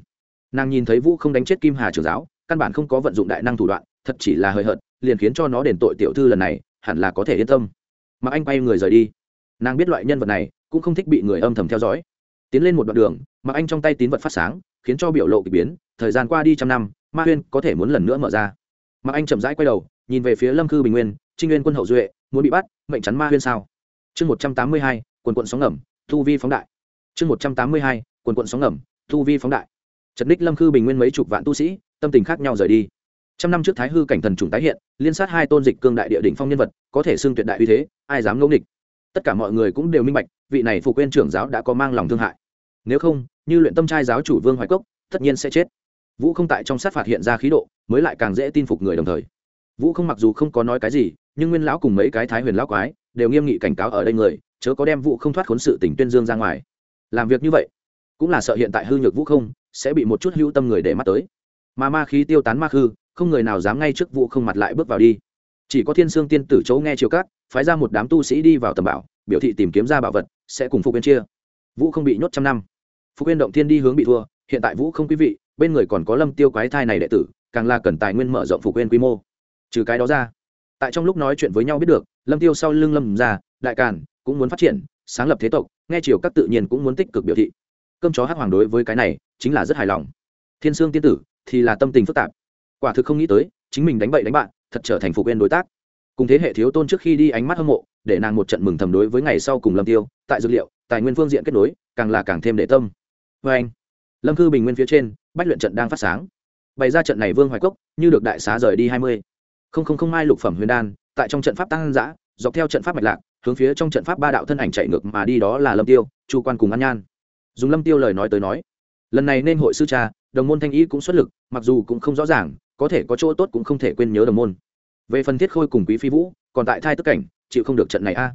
Nàng nhìn thấy vũ không đánh chết kim hà trưởng giáo, căn bản không có vận dụng đại năng thủ đoạn, thật chỉ là hơi hợt, liền khiến cho nó đền tội tiểu thư lần này hẳn là có thể yên tâm. Mà anh quay người rời đi. Nàng biết loại nhân vật này cũng không thích bị người âm thầm theo dõi. Tiến lên một đoạn đường mà anh trong tay tín vật phát sáng, khiến cho biểu lộ k ỳ biến. Thời gian qua đi trăm năm, ma huyên có thể muốn lần nữa mở ra. Mà anh chậm rãi quay đầu, nhìn về phía lâm cư bình nguyên, trinh nguyên quân hậu duệ, muốn bị bắt, mệnh chắn ma huyên sao? Chương một trăm tám mươi hai, quần quận sóng ngầm thu vi phóng đại. Chương một trăm tám mươi hai, quần quận sóng ngầm thu vi phóng đại. Trật ních lâm cư bình nguyên mấy chục vạn tu sĩ, tâm tình khác nhau rời đi trăm năm trước thái hư cảnh thần trùng tái hiện, liên sát hai tôn dịch cương đại địa đỉnh phong nhân vật, có thể xưng tuyệt đại uy thế, ai dám ngẫu nghịch? Tất cả mọi người cũng đều minh bạch, vị này phục quên trưởng giáo đã có mang lòng thương hại. Nếu không, như luyện tâm trai giáo chủ vương hoài cốc, tất nhiên sẽ chết. Vũ không tại trong sát phạt hiện ra khí độ, mới lại càng dễ tin phục người đồng thời. Vũ không mặc dù không có nói cái gì, nhưng nguyên lão cùng mấy cái thái huyền lão quái, đều nghiêm nghị cảnh cáo ở đây người, chớ có đem vũ không thoát khốn sự tỉnh tuyên dương ra ngoài. Làm việc như vậy, cũng là sợ hiện tại hư nhược vũ không, sẽ bị một chút hữu tâm người để mắt tới. Mà ma khí tiêu tán ma khư không người nào dám ngay trước vũ không mặt lại bước vào đi. Chỉ có thiên sương tiên tử chỗ nghe chiều cát phái ra một đám tu sĩ đi vào tầm bảo, biểu thị tìm kiếm ra bảo vật, sẽ cùng phục viên chia. Vũ không bị nhốt trăm năm. Phục viên động thiên đi hướng bị thua, hiện tại vũ không quý vị, bên người còn có lâm tiêu quái thai này đệ tử, càng là cần tài nguyên mở rộng phục viên quy mô. Trừ cái đó ra, tại trong lúc nói chuyện với nhau biết được, lâm tiêu sau lưng lâm ra, đại càn, cũng muốn phát triển, sáng lập thế tộc, nghe chiều các tự nhiên cũng muốn tích cực biểu thị. Cơm chó hắc hoàng đối với cái này, chính là rất hài lòng. Thiên sương tiên tử, thì là tâm tình phức tạp quả thực không nghĩ tới, chính mình đánh bậy đánh bạn, thật trở thành phục viên đối tác. Cùng thế hệ thiếu tôn trước khi đi ánh mắt hâm mộ, để nàng một trận mừng thầm đối với ngày sau cùng lâm tiêu, tại dược liệu, tài nguyên phương diện kết nối, càng là càng thêm để tâm. Với anh, lâm cư bình nguyên phía trên, bách luyện trận đang phát sáng. Bày ra trận này vương hoài cốc, như được đại xá rời đi hai mươi. Không không không mai lục phẩm huyền đan, tại trong trận pháp tăng giã dọc theo trận pháp mạch lạc, hướng phía trong trận pháp ba đạo thân ảnh chạy ngược mà đi đó là lâm tiêu, chu quan cùng an nhan. Dùng lâm tiêu lời nói tới nói, lần này nên hội sư cha, đồng môn thanh ý cũng xuất lực, mặc dù cũng không rõ ràng có thể có chỗ tốt cũng không thể quên nhớ đồng môn. Về phần thiết khôi cùng quý phi vũ, còn tại thai tức cảnh, chịu không được trận này a.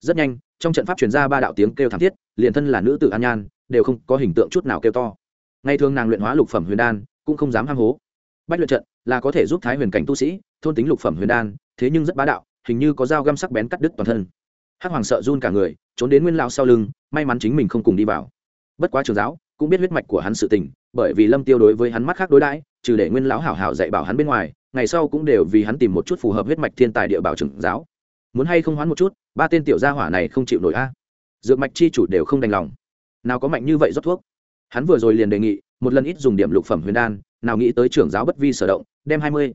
Rất nhanh, trong trận pháp truyền ra ba đạo tiếng kêu thảm thiết, liền thân là nữ tử an nhan, đều không có hình tượng chút nào kêu to. Ngày thường nàng luyện hóa lục phẩm huyền đan, cũng không dám ham hố. Bách luyện trận là có thể giúp thái huyền cảnh tu sĩ, thôn tính lục phẩm huyền đan, thế nhưng rất bá đạo, hình như có dao găm sắc bén cắt đứt toàn thân. Hắc hoàng sợ run cả người, trốn đến nguyên lao sau lưng, may mắn chính mình không cùng đi vào. Bất quá trường giáo cũng biết huyết mạch của hắn sự tình, bởi vì lâm tiêu đối với hắn mắt khác đối đãi trừ để nguyên lão hảo hảo dạy bảo hắn bên ngoài, ngày sau cũng đều vì hắn tìm một chút phù hợp huyết mạch thiên tài địa bảo trưởng giáo. Muốn hay không hoán một chút, ba tên tiểu gia hỏa này không chịu nổi a. Dược mạch chi chủ đều không đành lòng. Nào có mạnh như vậy rót thuốc? Hắn vừa rồi liền đề nghị, một lần ít dùng điểm lục phẩm huyền đan, nào nghĩ tới trưởng giáo bất vi sở động, đem hai mươi.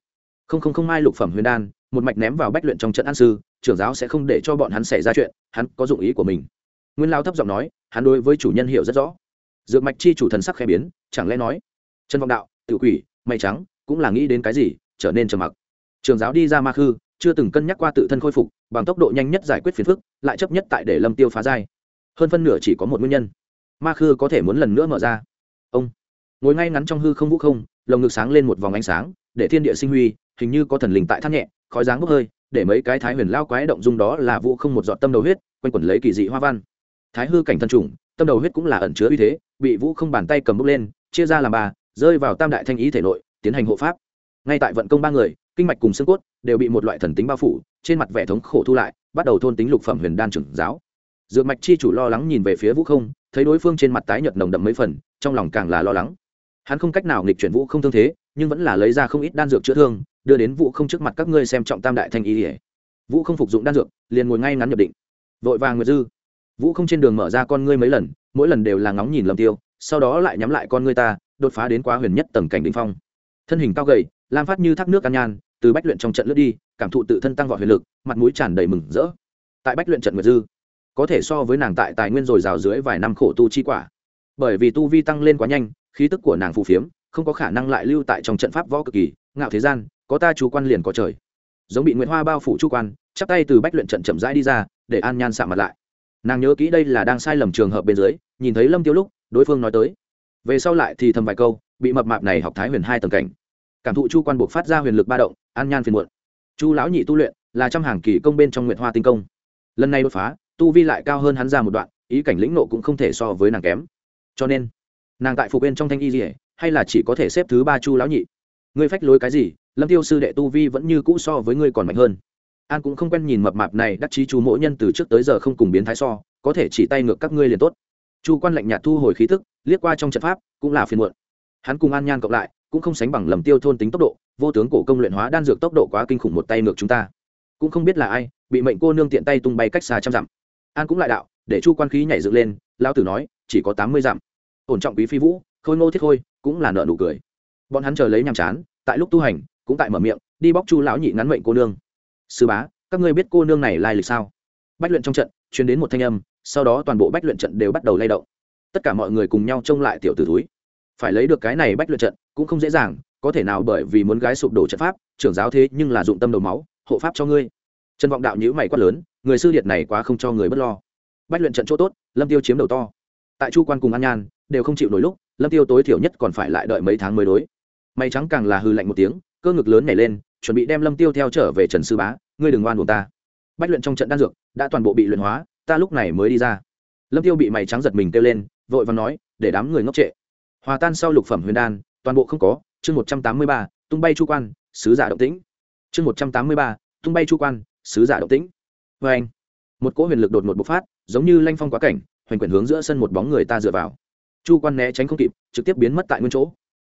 Không không không mai lục phẩm huyền đan, một mạch ném vào bách luyện trong trận an sư, trưởng giáo sẽ không để cho bọn hắn xảy ra chuyện, hắn có dụng ý của mình. Nguyên lao thấp giọng nói, hắn đối với chủ nhân hiểu rất rõ. Dược mạch chi chủ thần sắc khẽ biến, chẳng lẽ nói trần vọng đạo, tự quỷ mây trắng, cũng là nghĩ đến cái gì, trở nên trầm mặc. Trường giáo đi ra ma khư, chưa từng cân nhắc qua tự thân khôi phục, bằng tốc độ nhanh nhất giải quyết phiền phức, lại chấp nhất tại để lâm tiêu phá giai. Hơn phân nửa chỉ có một nguyên nhân. Ma khư có thể muốn lần nữa mở ra. Ông. Ngồi ngay ngắn trong hư không vũ không, lồng ngực sáng lên một vòng ánh sáng, để thiên địa sinh huy, hình như có thần linh tại thắt nhẹ, khói dáng bốc hơi, để mấy cái thái huyền lao quái động dung đó là vũ không một giọt tâm đầu huyết, quanh quẩn lấy kỳ dị hoa văn. Thái hư cảnh thân trùng, tâm đầu huyết cũng là ẩn chứa uy thế, bị vũ không bàn tay cầm bốc lên, chia ra làm ba rơi vào tam đại thanh ý thể nội, tiến hành hộ pháp. Ngay tại vận công ba người, kinh mạch cùng xương cốt đều bị một loại thần tính bao phủ, trên mặt vẻ thống khổ thu lại, bắt đầu thôn tính lục phẩm huyền đan trưởng giáo. Dược mạch chi chủ lo lắng nhìn về phía vũ không, thấy đối phương trên mặt tái nhợt nồng đậm mấy phần, trong lòng càng là lo lắng. Hắn không cách nào nghịch chuyển vũ không thương thế, nhưng vẫn là lấy ra không ít đan dược chữa thương, đưa đến vũ không trước mặt các ngươi xem trọng tam đại thanh ý ỉa vũ không phục dụng đan dược, liền ngồi ngay ngắn nhập định. Vội vàng nguyệt dư. Vũ không trên đường mở ra con ngươi mấy lần, mỗi lần đều là ngóng nhìn lầm tiêu, sau đó lại nhắm lại con ngươi ta đột phá đến quá huyền nhất tầng cảnh đ ỉ n h phong. Thân hình cao gầy, lam phát như thác nước an nhan, từ bách luyện trong trận lướt đi, cảm thụ tự thân tăng vọt huyền lực, mặt mũi tràn đầy mừng rỡ. Tại bách luyện trận nguyệt dư, có thể so với nàng tại tài nguyên dồi dào dưới vài năm khổ tu chi quả. Bởi vì tu vi tăng lên quá nhanh, khí tức của nàng phù phiếm, không có khả năng lại lưu tại trong trận pháp võ cực kỳ, ngạo thế gian, có ta chú quan liền có trời. Giống bị nguyễn hoa bao phủ chu quan, chắp tay từ bách luyện trận chậm rãi đi ra, để an nhan sạ mặt lại. Nàng nhớ kỹ đây là đang sai lầm trường hợp bên dưới, nhìn thấy lâm tiêu lúc, đối phương nói tới về sau lại thì thầm vài câu, bị mập mạp này học thái huyền hai tầng cảnh. Cảm thụ chu quan buộc phát ra huyền lực ba động, an nhan phiền muộn. Chu lão nhị tu luyện, là trăm hàng kỳ công bên trong nguyện hoa tinh công. Lần này đột phá, tu vi lại cao hơn hắn ra một đoạn, ý cảnh lĩnh nộ cũng không thể so với nàng kém. Cho nên, nàng tại phục bên trong thanh y dỉa hay là chỉ có thể xếp thứ ba chu lão nhị. Ngươi phách lối cái gì, lâm tiêu sư đệ tu vi vẫn như cũ so với ngươi còn mạnh hơn. An cũng không quen nhìn mập mạp này đắc chí chú mỗi nhân từ trước tới giờ không cùng biến thái so, có thể chỉ tay ngược các ngươi liền tốt chu quan lạnh nhạt thu hồi khí thức liếc qua trong trận pháp, cũng là phiền muộn. Hắn cùng an nhan cộng lại, cũng không sánh bằng lầm tiêu thôn tính tốc độ, vô tướng cổ công luyện hóa đan dược tốc độ quá kinh khủng một tay ngược chúng ta. Cũng không biết là ai, bị mệnh cô nương tiện tay tung bay cách xa trăm dặm. An cũng lại đạo, để chu quan khí nhảy dựng lên lao tử nói, chỉ có tám mươi dặm. Ổn trọng quý phi vũ, khôi ngô thiết khôi, cũng là nợ nụ cười. Bọn hắn chờ lấy nhàm chán, tại lúc tu hành, cũng tại mở miệng, đi bóc chu lão nhị ngắn mệnh cô nương. Sư bá, các ngươi biết cô nương này lai lịch sao? Bách luyện trong trận chuyến đến một thanh âm sau đó toàn bộ bách luyện trận đều bắt đầu lay động. Tất cả mọi người cùng nhau trông lại tiểu tử túi phải lấy được cái này bách luyện trận cũng không dễ dàng, có thể nào bởi vì muốn gái sụp đổ trận pháp, trưởng giáo thế nhưng là dụng tâm đầu máu, hộ pháp cho ngươi. Trần vọng đạo nhữ mày quát lớn, người sư điệt này quá không cho người bất lo. Bách luyện trận chỗ tốt, lâm tiêu chiếm đầu to. Tại chu quan cùng an nhan, đều không chịu nổi lúc, lâm tiêu tối thiểu nhất còn phải lại đợi mấy tháng mới đối. Mày trắng càng là hư lạnh một tiếng, cơ ngực lớn nhảy lên, chuẩn bị đem lâm tiêu theo trở về trần sư bá, ngươi đừng oan buồn ta. Bách luyện trong trận đan dược đã toàn bộ bị luyện hóa ta lúc này mới đi ra. Lâm tiêu bị mày trắng giật mình kêu lên, vội và nói, để đám người ngốc trệ. Hòa tan sau lục phẩm huyền đan, toàn bộ không có. Chương một trăm tám mươi ba, tung bay chu quan, sứ giả động tĩnh. Chương một trăm tám mươi ba, tung bay chu quan, sứ giả động tĩnh. Vê anh, một cỗ huyền lực đột một bộc phát, giống như lanh phong quá cảnh, hoành quyển hướng giữa sân một bóng người ta dựa vào. Chu quan né tránh không kịp, trực tiếp biến mất tại nguyên chỗ.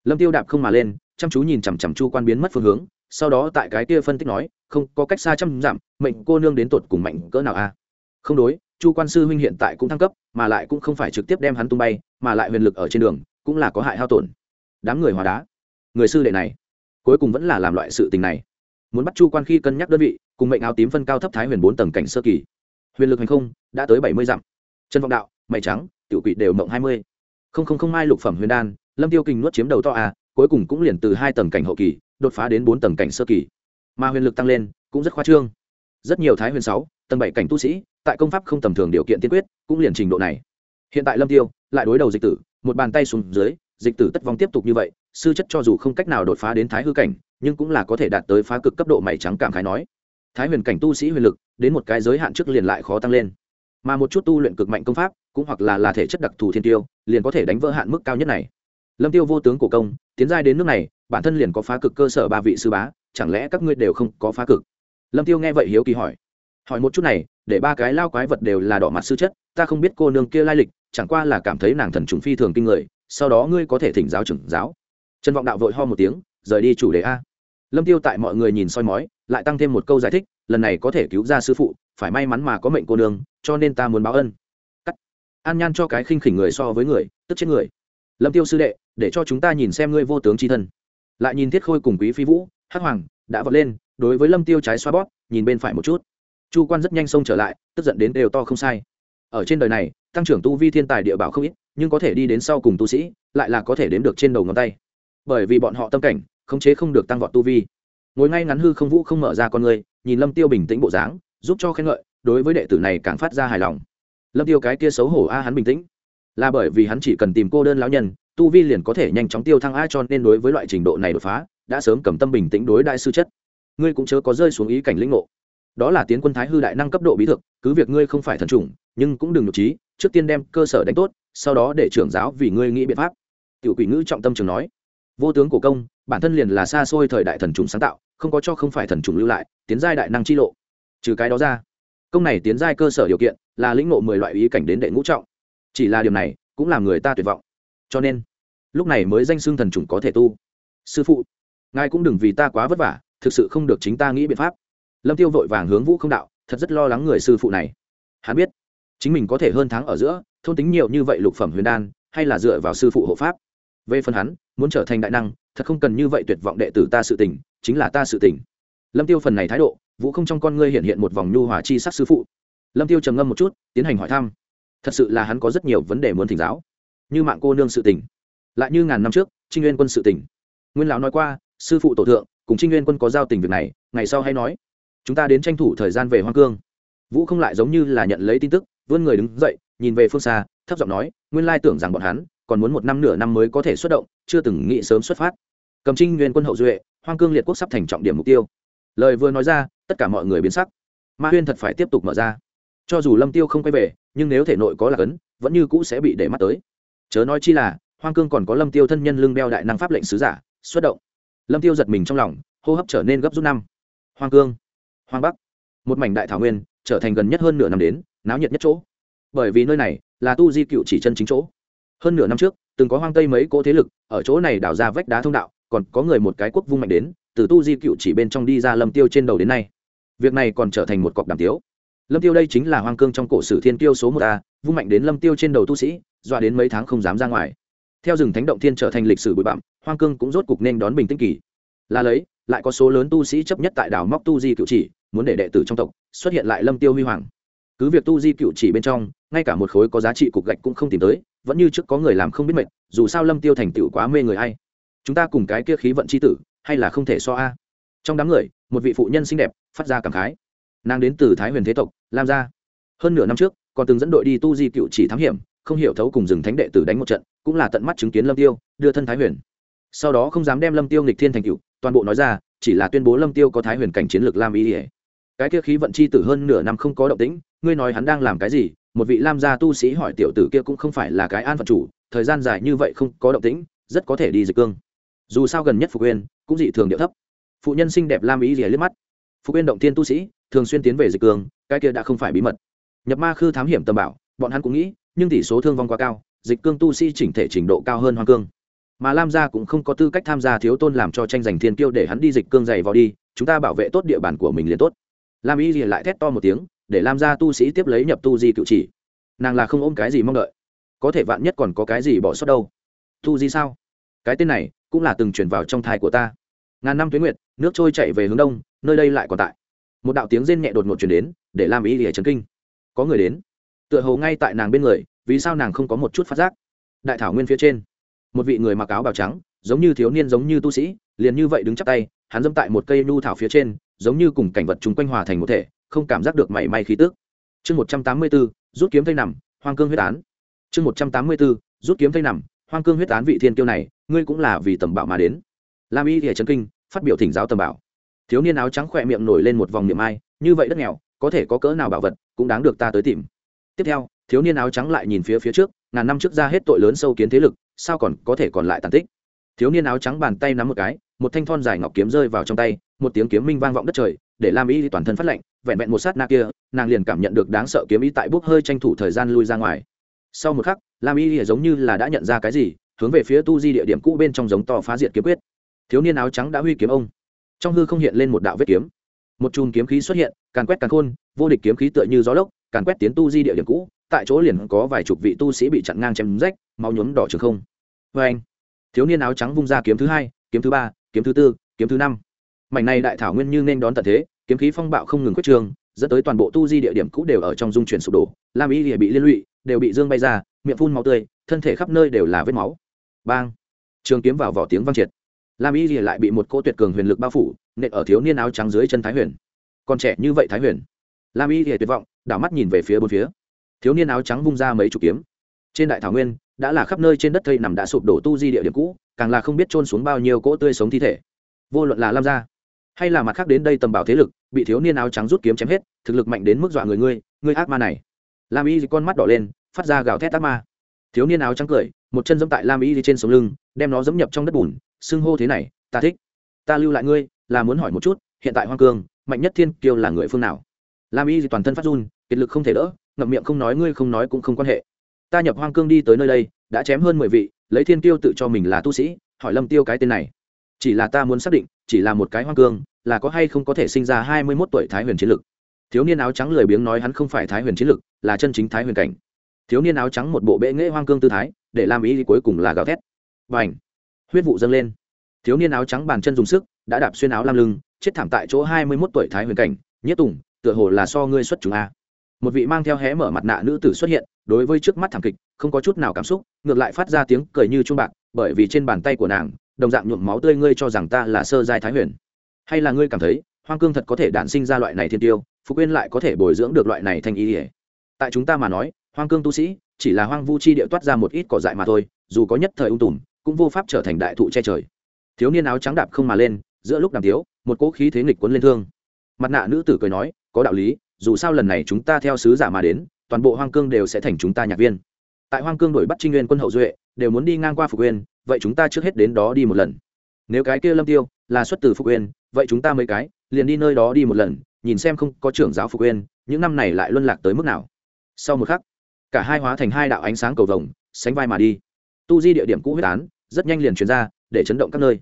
Lâm tiêu đạp không mà lên, chăm chú nhìn chằm chằm chu quan biến mất phương hướng, sau đó tại cái kia phân tích nói, không có cách xa trăm dặm, mệnh cô nương đến tột cùng mạnh cỡ nào a? Không đối, chu quan sư huynh hiện tại cũng thăng cấp, mà lại cũng không phải trực tiếp đem hắn tung bay, mà lại huyền lực ở trên đường, cũng là có hại hao tổn. Đám người hòa đá. Người sư đệ này, cuối cùng vẫn là làm loại sự tình này. Muốn bắt chu quan khi cân nhắc đơn vị, cùng mệnh áo tím phân cao thấp thái huyền bốn tầng cảnh sơ kỳ. Huyền lực hành không, đã tới bảy mươi dặm. Chân vọng đạo, mày trắng, tiểu quỷ đều mộng hai mươi. Không không không mai lục phẩm huyền đan, lâm tiêu kình nuốt chiếm đầu to à cuối cùng cũng liền từ hai tầng cảnh hậu kỳ, đột phá đến bốn tầng cảnh sơ kỳ. Mà huyền lực tăng lên, cũng rất khoa trương. Rất nhiều thái huyền sáu, tầng bảy cảnh tu sĩ tại công pháp không tầm thường điều kiện tiên quyết, cũng liền trình độ này. Hiện tại lâm tiêu lại đối đầu dịch tử, một bàn tay xuống dưới, dịch tử tất vong tiếp tục như vậy, sư chất cho dù không cách nào đột phá đến thái hư cảnh, nhưng cũng là có thể đạt tới phá cực cấp độ mảy trắng cảm khái nói. Thái huyền cảnh tu sĩ huyền lực, đến một cái giới hạn trước liền lại khó tăng lên. Mà một chút tu luyện cực mạnh công pháp, cũng hoặc là là thể chất đặc thù thiên tiêu, liền có thể đánh vỡ hạn mức cao nhất này. Lâm tiêu vô tướng cổ công, tiến giai đến nước này, bản thân liền có phá cực cơ sở ba vị sư bá, chẳng lẽ các ngươi đều không có phá cực? Lâm tiêu nghe vậy hiếu kỳ hỏi. Hỏi một chút này để ba cái lao quái vật đều là đỏ mặt sư chất, ta không biết cô nương kia lai lịch, chẳng qua là cảm thấy nàng thần trùng phi thường kinh người, sau đó ngươi có thể thỉnh giáo trưởng giáo. Trần vọng đạo vội ho một tiếng, rời đi chủ đề a. Lâm tiêu tại mọi người nhìn soi mói, lại tăng thêm một câu giải thích, lần này có thể cứu ra sư phụ, phải may mắn mà có mệnh cô nương, cho nên ta muốn báo ân. Cắt. An nhan cho cái khinh khỉnh người so với người, tức chết người. Lâm tiêu sư đệ, để cho chúng ta nhìn xem ngươi vô tướng chi thân. Lại nhìn thiết khôi cùng quý phi vũ, hắc hoàng, đã vọt lên, đối với lâm tiêu trái xoa bóp, nhìn bên phải một chút chu quan rất nhanh xông trở lại, tức giận đến đều to không sai. Ở trên đời này, tăng trưởng tu vi thiên tài địa bảo không ít, nhưng có thể đi đến sau cùng tu sĩ, lại là có thể đếm được trên đầu ngón tay. Bởi vì bọn họ tâm cảnh, khống chế không được tăng vọt tu vi. Ngồi ngay ngắn hư không vũ không mở ra con người, nhìn lâm tiêu bình tĩnh bộ dáng, giúp cho khen ngợi, đối với đệ tử này càng phát ra hài lòng. Lâm tiêu cái kia xấu hổ a, hắn bình tĩnh. Là bởi vì hắn chỉ cần tìm cô đơn lão nhân, tu vi liền có thể nhanh chóng tiêu thăng a, cho nên đối với loại trình độ này đột phá, đã sớm cầm tâm bình tĩnh đối đại sư chất. Ngươi cũng chớ có rơi xuống ý cảnh lĩnh ngộ đó là tiến quân thái hư đại năng cấp độ bí thực, cứ việc ngươi không phải thần chủng, nhưng cũng đừng nhục trí, trước tiên đem cơ sở đánh tốt, sau đó để trưởng giáo vì ngươi nghĩ biện pháp. Tiểu quỷ ngữ trọng tâm trường nói. Vô tướng cổ công, bản thân liền là xa xôi thời đại thần trùng sáng tạo, không có cho không phải thần trùng lưu lại, tiến giai đại năng chi lộ. Trừ cái đó ra, công này tiến giai cơ sở điều kiện là lĩnh ngộ mười loại ý cảnh đến đệ ngũ trọng. Chỉ là điều này cũng làm người ta tuyệt vọng. Cho nên, lúc này mới danh xưng thần trùng có thể tu. Sư phụ, ngài cũng đừng vì ta quá vất vả, thực sự không được chính ta nghĩ biện pháp lâm tiêu vội vàng hướng vũ không đạo, thật rất lo lắng người sư phụ này. Hắn biết, chính mình có thể hơn tháng ở giữa, thôn tính nhiều như vậy lục phẩm huyền đan, hay là dựa vào sư phụ hộ pháp. Về phần hắn, muốn trở thành đại năng, thật không cần như vậy tuyệt vọng đệ tử ta sự tình, chính là ta sự tình. Lâm tiêu phần này thái độ, vũ không trong con ngươi hiện hiện một vòng nhu hòa chi sắc sư phụ. Lâm tiêu trầm ngâm một chút, tiến hành hỏi thăm. Thật sự là hắn có rất nhiều vấn đề muốn thỉnh giáo. Như mạng cô nương sự tình, lại như ngàn năm trước, trinh nguyên quân sự tình. Nguyên lão nói qua, sư phụ tổ thượng, cùng trinh nguyên quân có giao tình việc này, ngày sau hay nói chúng ta đến tranh thủ thời gian về hoang cương. Vũ không lại giống như là nhận lấy tin tức, vươn người đứng dậy, nhìn về phương xa, thấp giọng nói, nguyên lai tưởng rằng bọn hắn còn muốn một năm nửa năm mới có thể xuất động, chưa từng nghĩ sớm xuất phát. Cầm trinh nguyên quân hậu duệ, hoang cương liệt quốc sắp thành trọng điểm mục tiêu. Lời vừa nói ra, tất cả mọi người biến sắc. Ma huyên thật phải tiếp tục mở ra. Cho dù lâm tiêu không quay về, nhưng nếu thể nội có là cấn, vẫn như cũ sẽ bị để mắt tới. Chớ nói chi là, hoang cương còn có lâm tiêu thân nhân lưng đeo đại năng pháp lệnh sứ giả, xuất động. Lâm tiêu giật mình trong lòng, hô hấp trở nên gấp rút năm. Hoang cương hoang bắc. Một mảnh đại thảo nguyên, trở thành gần nhất hơn nửa năm đến, náo nhiệt nhất chỗ. Bởi vì nơi này là tu di cựu chỉ chân chính chỗ. Hơn nửa năm trước, từng có hoang tây mấy cỗ thế lực ở chỗ này đào ra vách đá thông đạo, còn có người một cái quốc vung mạnh đến, từ tu di cựu chỉ bên trong đi ra lâm tiêu trên đầu đến nay. Việc này còn trở thành một cọc đàm tiếu. Lâm tiêu đây chính là hoang cương trong cổ sử thiên tiêu số một a, vung mạnh đến lâm tiêu trên đầu tu sĩ, dọa đến mấy tháng không dám ra ngoài. Theo rừng thánh động thiên trở thành lịch sử bụi bặm, hoang cương cũng rốt cục nên đón bình tĩnh kỳ. Là lấy, lại có số lớn tu sĩ chấp nhất tại đảo móc tu di cựu chỉ muốn để đệ tử trong tộc xuất hiện lại lâm tiêu huy hoàng. Cứ việc tu di cựu chỉ bên trong, ngay cả một khối có giá trị cục gạch cũng không tìm tới, vẫn như trước có người làm không biết mệt, dù sao lâm tiêu thành tựu quá mê người hay chúng ta cùng cái kia khí vận c h i tử, hay là không thể so a? Trong đám người, một vị phụ nhân xinh đẹp, phát ra cảm khái. Nàng đến từ thái huyền thế tộc, lam gia. Hơn nửa năm trước, còn từng dẫn đội đi tu di cựu chỉ thám hiểm, không hiểu thấu cùng rừng thánh đệ tử đánh một trận, cũng là tận mắt chứng kiến lâm tiêu, đưa thân thái huyền. Sau đó không dám đem lâm tiêu nghịch thiên thành cựu toàn bộ nói ra, chỉ là tuyên bố lâm tiêu có thái huyền cảnh chiến lược lam ý ỉa cái kia khí vận chi tử hơn nửa năm không có động tĩnh, ngươi nói hắn đang làm cái gì? Một vị lam gia tu sĩ hỏi tiểu tử kia cũng không phải là cái an phận chủ, thời gian dài như vậy không có động tĩnh, rất có thể đi dịch cương. Dù sao gần nhất phục uyên cũng dị thường điệu thấp. Phụ nhân xinh đẹp lam ý rỉa liếc mắt. Phục uyên động tiên tu sĩ, thường xuyên tiến về dịch cương, cái kia đã không phải bí mật. Nhập ma khư thám hiểm tầm bảo, bọn hắn cũng nghĩ, nhưng tỷ số thương vong quá cao, dịch cương tu sĩ chỉnh thể trình độ cao hơn hoàng cương. Mà lam gia cũng không có tư cách tham gia thiếu tôn làm cho tranh giành thiên kiêu để hắn đi dịch cương dày vào đi, chúng ta bảo vệ tốt địa bàn của mình liền tốt lam y lại thét to một tiếng, để Lam Gia tu sĩ tiếp lấy nhập tu di cựu chỉ. Nàng là không ôm cái gì mong đợi. Có thể vạn nhất còn có cái gì bỏ sót đâu. Tu di sao? Cái tên này cũng là từng chuyển vào trong thai của ta. Ngàn năm tuyến nguyệt, nước trôi chạy về hướng đông, nơi đây lại còn tại. Một đạo tiếng rên nhẹ đột ngột chuyển đến, để lam y lìa chấn kinh. Có người đến. Tựa hồ ngay tại nàng bên người, vì sao nàng không có một chút phát giác? Đại thảo nguyên phía trên. Một vị người mặc áo bào trắng, giống như thiếu niên giống như tu sĩ, liền như vậy đứng chắp tay, hắn dẫm tại một cây nhu thảo phía trên giống như cùng cảnh vật chúng quanh hòa thành một thể, không cảm giác được mảy may khí tức. Chương một trăm tám mươi b rút kiếm thây nằm, hoang cương huyết án. Chương một trăm tám mươi b rút kiếm thây nằm, hoang cương huyết án vị thiên kiêu này, ngươi cũng là vì tầm bảo mà đến. Lam y thì trấn kinh, phát biểu thỉnh giáo tầm bảo thiếu niên áo trắng khỏe miệng nổi lên một vòng miệng ai, như vậy đất nghèo, có thể có cỡ nào bảo vật, cũng đáng được ta tới tìm. Tiếp theo, thiếu niên áo trắng lại nhìn phía phía trước, ngàn năm trước ra hết tội lớn sâu kiến thế lực, sao còn có thể còn lại tàn tích? Thiếu niên áo trắng bàn tay nắm một cái một thanh thon dài ngọc kiếm rơi vào trong tay một tiếng kiếm minh vang vọng đất trời để lam y toàn thân phát lệnh, vẹn vẹn một sát na kia nàng liền cảm nhận được đáng sợ kiếm ý tại bốc hơi tranh thủ thời gian lui ra ngoài. Sau một khắc lam y giống như là đã nhận ra cái gì hướng về phía tu di địa điểm cũ bên trong giống to phá diệt kiếm quyết. Thiếu niên áo trắng đã huy kiếm ông. Trong hư không hiện lên một đạo vết kiếm. Một chùm kiếm khí xuất hiện càn quét càn khôn vô địch kiếm khí tựa như gió lốc càn quét tiến tu di địa điểm cũ tại chỗ liền có vài chục vị tu sĩ bị chặn ngang chém rách máu nhuốm đỏ trường không. Vê anh thiếu niên áo trắng vung ra kiếm thứ hai kiếm thứ ba kiếm thứ tư, kiếm thứ năm. Mảnh này đại thảo nguyên như nên đón tận thế, kiếm khí phong bạo không ngừng quyết trường, dẫn tới toàn bộ tu di địa điểm cũ đều ở trong dung chuyển sụp đổ, lam y địa bị liên lụy, đều bị dương bay ra, miệng phun máu tươi, thân thể khắp nơi đều là vết máu. Bang! Trường kiếm vào vỏ tiếng vang triệt. Lam y địa lại bị một cô tuyệt cường huyền lực bao phủ, nện ở thiếu niên áo trắng dưới chân thái huyền. Còn trẻ như vậy thái huyền. Lam y địa tuyệt vọng, đảo mắt nhìn về phía bốn phía. Thiếu niên áo trắng vung ra mấy chục kiếm. Trên đại thảo nguyên, đã là khắp nơi trên đất thây nằm đã sụp đổ tu di địa điểm cũ càng là không biết trôn xuống bao nhiêu cỗ tươi sống thi thể. Vô luận là lam gia, hay là mặt khác đến đây tầm bảo thế lực, bị thiếu niên áo trắng rút kiếm chém hết, thực lực mạnh đến mức dọa người ngươi ngươi ác ma này. Lam y con mắt đỏ lên, phát ra gào thét ác ma. Thiếu niên áo trắng cười, một chân dẫm tại lam y trên sống lưng, đem nó dẫm nhập trong đất bùn, xưng hô thế này, ta thích. Ta lưu lại ngươi, là muốn hỏi một chút, hiện tại hoang cương mạnh nhất thiên kiêu là người phương nào? Lam y toàn thân phát run, kiệt lực không thể đỡ, ngậm miệng không nói ngươi không nói cũng không quan hệ. Ta nhập hoang cương đi tới nơi đây đã chém hơn mười vị, lấy thiên tiêu tự cho mình là tu sĩ, hỏi lâm tiêu cái tên này. Chỉ là ta muốn xác định, chỉ là một cái hoang cương, là có hay không có thể sinh ra hai mươi mốt tuổi thái huyền chiến lực. Thiếu niên áo trắng lười biếng nói hắn không phải thái huyền chiến lực, là chân chính thái huyền cảnh. Thiếu niên áo trắng một bộ bệ nghệ hoang cương tư thái, để làm ý cuối cùng là gào thét. Và ảnh huyết vụ dâng lên. Thiếu niên áo trắng bàn chân dùng sức, đã đạp xuyên áo lam lưng, chết thảm tại chỗ hai mươi mốt tuổi thái huyền cảnh. Nhất tùng, tựa hồ là so ngươi xuất chúng a một vị mang theo hé mở mặt nạ nữ tử xuất hiện, đối với trước mắt thảm kịch, không có chút nào cảm xúc, ngược lại phát ra tiếng cười như chuông bạc, bởi vì trên bàn tay của nàng, đồng dạng nhuộm máu tươi ngươi cho rằng ta là sơ giai thái huyền. Hay là ngươi cảm thấy, hoang cương thật có thể đản sinh ra loại này thiên tiêu phục quyên lại có thể bồi dưỡng được loại này thành ý ỉa tại chúng ta mà nói, hoang cương tu sĩ, chỉ là hoang vu chi địa toát ra một ít cỏ dại mà thôi, dù có nhất thời ung tùm, cũng vô pháp trở thành đại thụ che trời. Thiếu niên áo trắng đạp không mà lên, giữa lúc đàm tiếu, một cỗ khí thế nghịch quấn lên thương. Mặt nạ nữ tử cười nói, có đạo lý dù sao lần này chúng ta theo sứ giả mà đến, toàn bộ hoang cương đều sẽ thành chúng ta nhạc viên. Tại hoang cương đuổi bắt trinh nguyên quân hậu duệ, đều muốn đi ngang qua phục uyên, vậy chúng ta trước hết đến đó đi một lần. Nếu cái kia lâm tiêu là xuất từ phục uyên, vậy chúng ta mấy cái liền đi nơi đó đi một lần, nhìn xem không có trưởng giáo phục uyên, những năm này lại luân lạc tới mức nào. Sau một khắc, cả hai hóa thành hai đạo ánh sáng cầu vồng, sánh vai mà đi. Tu di địa điểm cũ huyết án, rất nhanh liền truyền ra, để chấn động các nơi.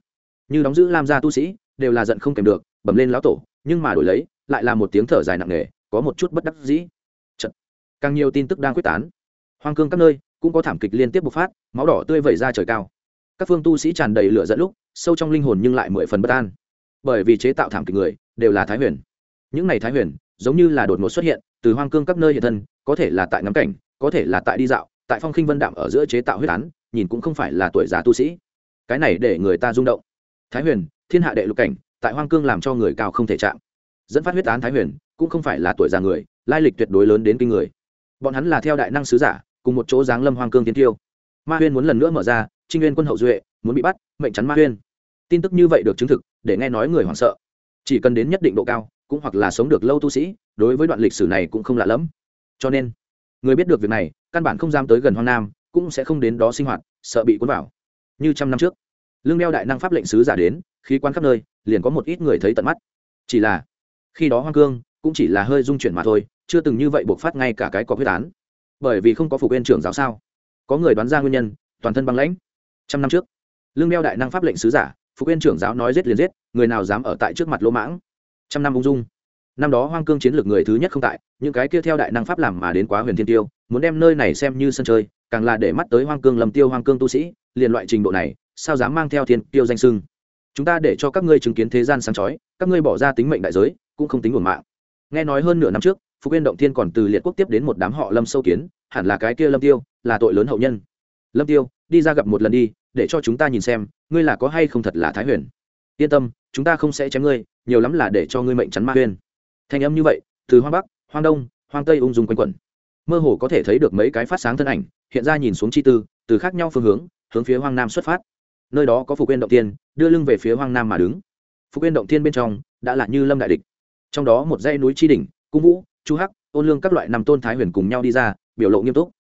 Như đóng giữ lam gia tu sĩ, đều là giận không kèm được, bẩm lên lão tổ, nhưng mà đổi lấy, lại là một tiếng thở dài nặng nề có một chút bất đắc dĩ. Chật. càng nhiều tin tức đang quyết tán. Hoang cương các nơi cũng có thảm kịch liên tiếp bộc phát, máu đỏ tươi vẩy ra trời cao. Các phương tu sĩ tràn đầy lửa dẫn lúc, sâu trong linh hồn nhưng lại mười phần bất an. Bởi vì chế tạo thảm kịch người đều là thái huyền. Những này thái huyền giống như là đột ngột xuất hiện, từ hoang cương các nơi hiện thân, có thể là tại ngắm cảnh, có thể là tại đi dạo, tại phong khinh vân đạm ở giữa chế tạo huyết án, nhìn cũng không phải là tuổi già tu sĩ. Cái này để người ta rung động. Thái huyền, thiên hạ đệ lục cảnh, tại hoang cương làm cho người cao không thể chạm dẫn phát huyết án thái huyền, cũng không phải là tuổi già người, lai lịch tuyệt đối lớn đến kinh người. Bọn hắn là theo đại năng sứ giả, cùng một chỗ giáng lâm hoang cương tiến tiêu. Ma huyên muốn lần nữa mở ra, trinh nguyên quân hậu duệ, muốn bị bắt, mệnh chắn ma huyên. Tin tức như vậy được chứng thực, để nghe nói người hoảng sợ. Chỉ cần đến nhất định độ cao, cũng hoặc là sống được lâu tu sĩ, đối với đoạn lịch sử này cũng không lạ lẫm. Cho nên, người biết được việc này, căn bản không dám tới gần hoang nam, cũng sẽ không đến đó sinh hoạt, sợ bị cuốn vào. Như trăm năm trước, lương đeo đại năng pháp lệnh sứ giả đến, khí quan khắp nơi, liền có một ít người thấy tận mắt. Chỉ là khi đó hoang cương cũng chỉ là hơi dung chuyển mà thôi, chưa từng như vậy buộc phát ngay cả cái có huyết án. Bởi vì không có phục viên trưởng giáo sao? Có người đoán ra nguyên nhân, toàn thân băng lãnh. Trăm năm trước, lương đeo đại năng pháp lệnh sứ giả, phục viên trưởng giáo nói giết liền giết, người nào dám ở tại trước mặt lỗ mãng? Trăm năm ung dung. Năm đó hoang cương chiến lược người thứ nhất không tại, những cái kia theo đại năng pháp làm mà đến quá huyền thiên tiêu, muốn đem nơi này xem như sân chơi, càng là để mắt tới hoang cương lầm tiêu hoang cương tu sĩ, liền loại trình độ này, sao dám mang theo thiên tiêu danh sưng? Chúng ta để cho các ngươi chứng kiến thế gian sáng chói, các ngươi bỏ ra tính mệnh đại giới cũng không tính nguồn mạng. Nghe nói hơn nửa năm trước, phú yên động thiên còn từ liệt quốc tiếp đến một đám họ lâm sâu kiến, hẳn là cái kia lâm tiêu, là tội lớn hậu nhân. Lâm tiêu, đi ra gặp một lần đi, để cho chúng ta nhìn xem, ngươi là có hay không thật là thái huyền. Yên tâm, chúng ta không sẽ chém ngươi, nhiều lắm là để cho ngươi mệnh chắn ma huyền thanh âm như vậy, từ hoang bắc, hoang đông, hoang tây ung dung quanh quẩn. Mơ hồ có thể thấy được mấy cái phát sáng thân ảnh, hiện ra nhìn xuống chi tư, từ khác nhau phương hướng hướng phía hoang nam xuất phát. Nơi đó có phục Nguyên động tiên đưa lưng về phía hoang nam mà đứng. Phục Nguyên động tiên bên trong, đã là như lâm đại địch trong đó một dãy núi tri đỉnh, cung vũ, chu hắc ôn lương các loại nằm tôn thái huyền cùng nhau đi ra, biểu lộ nghiêm túc.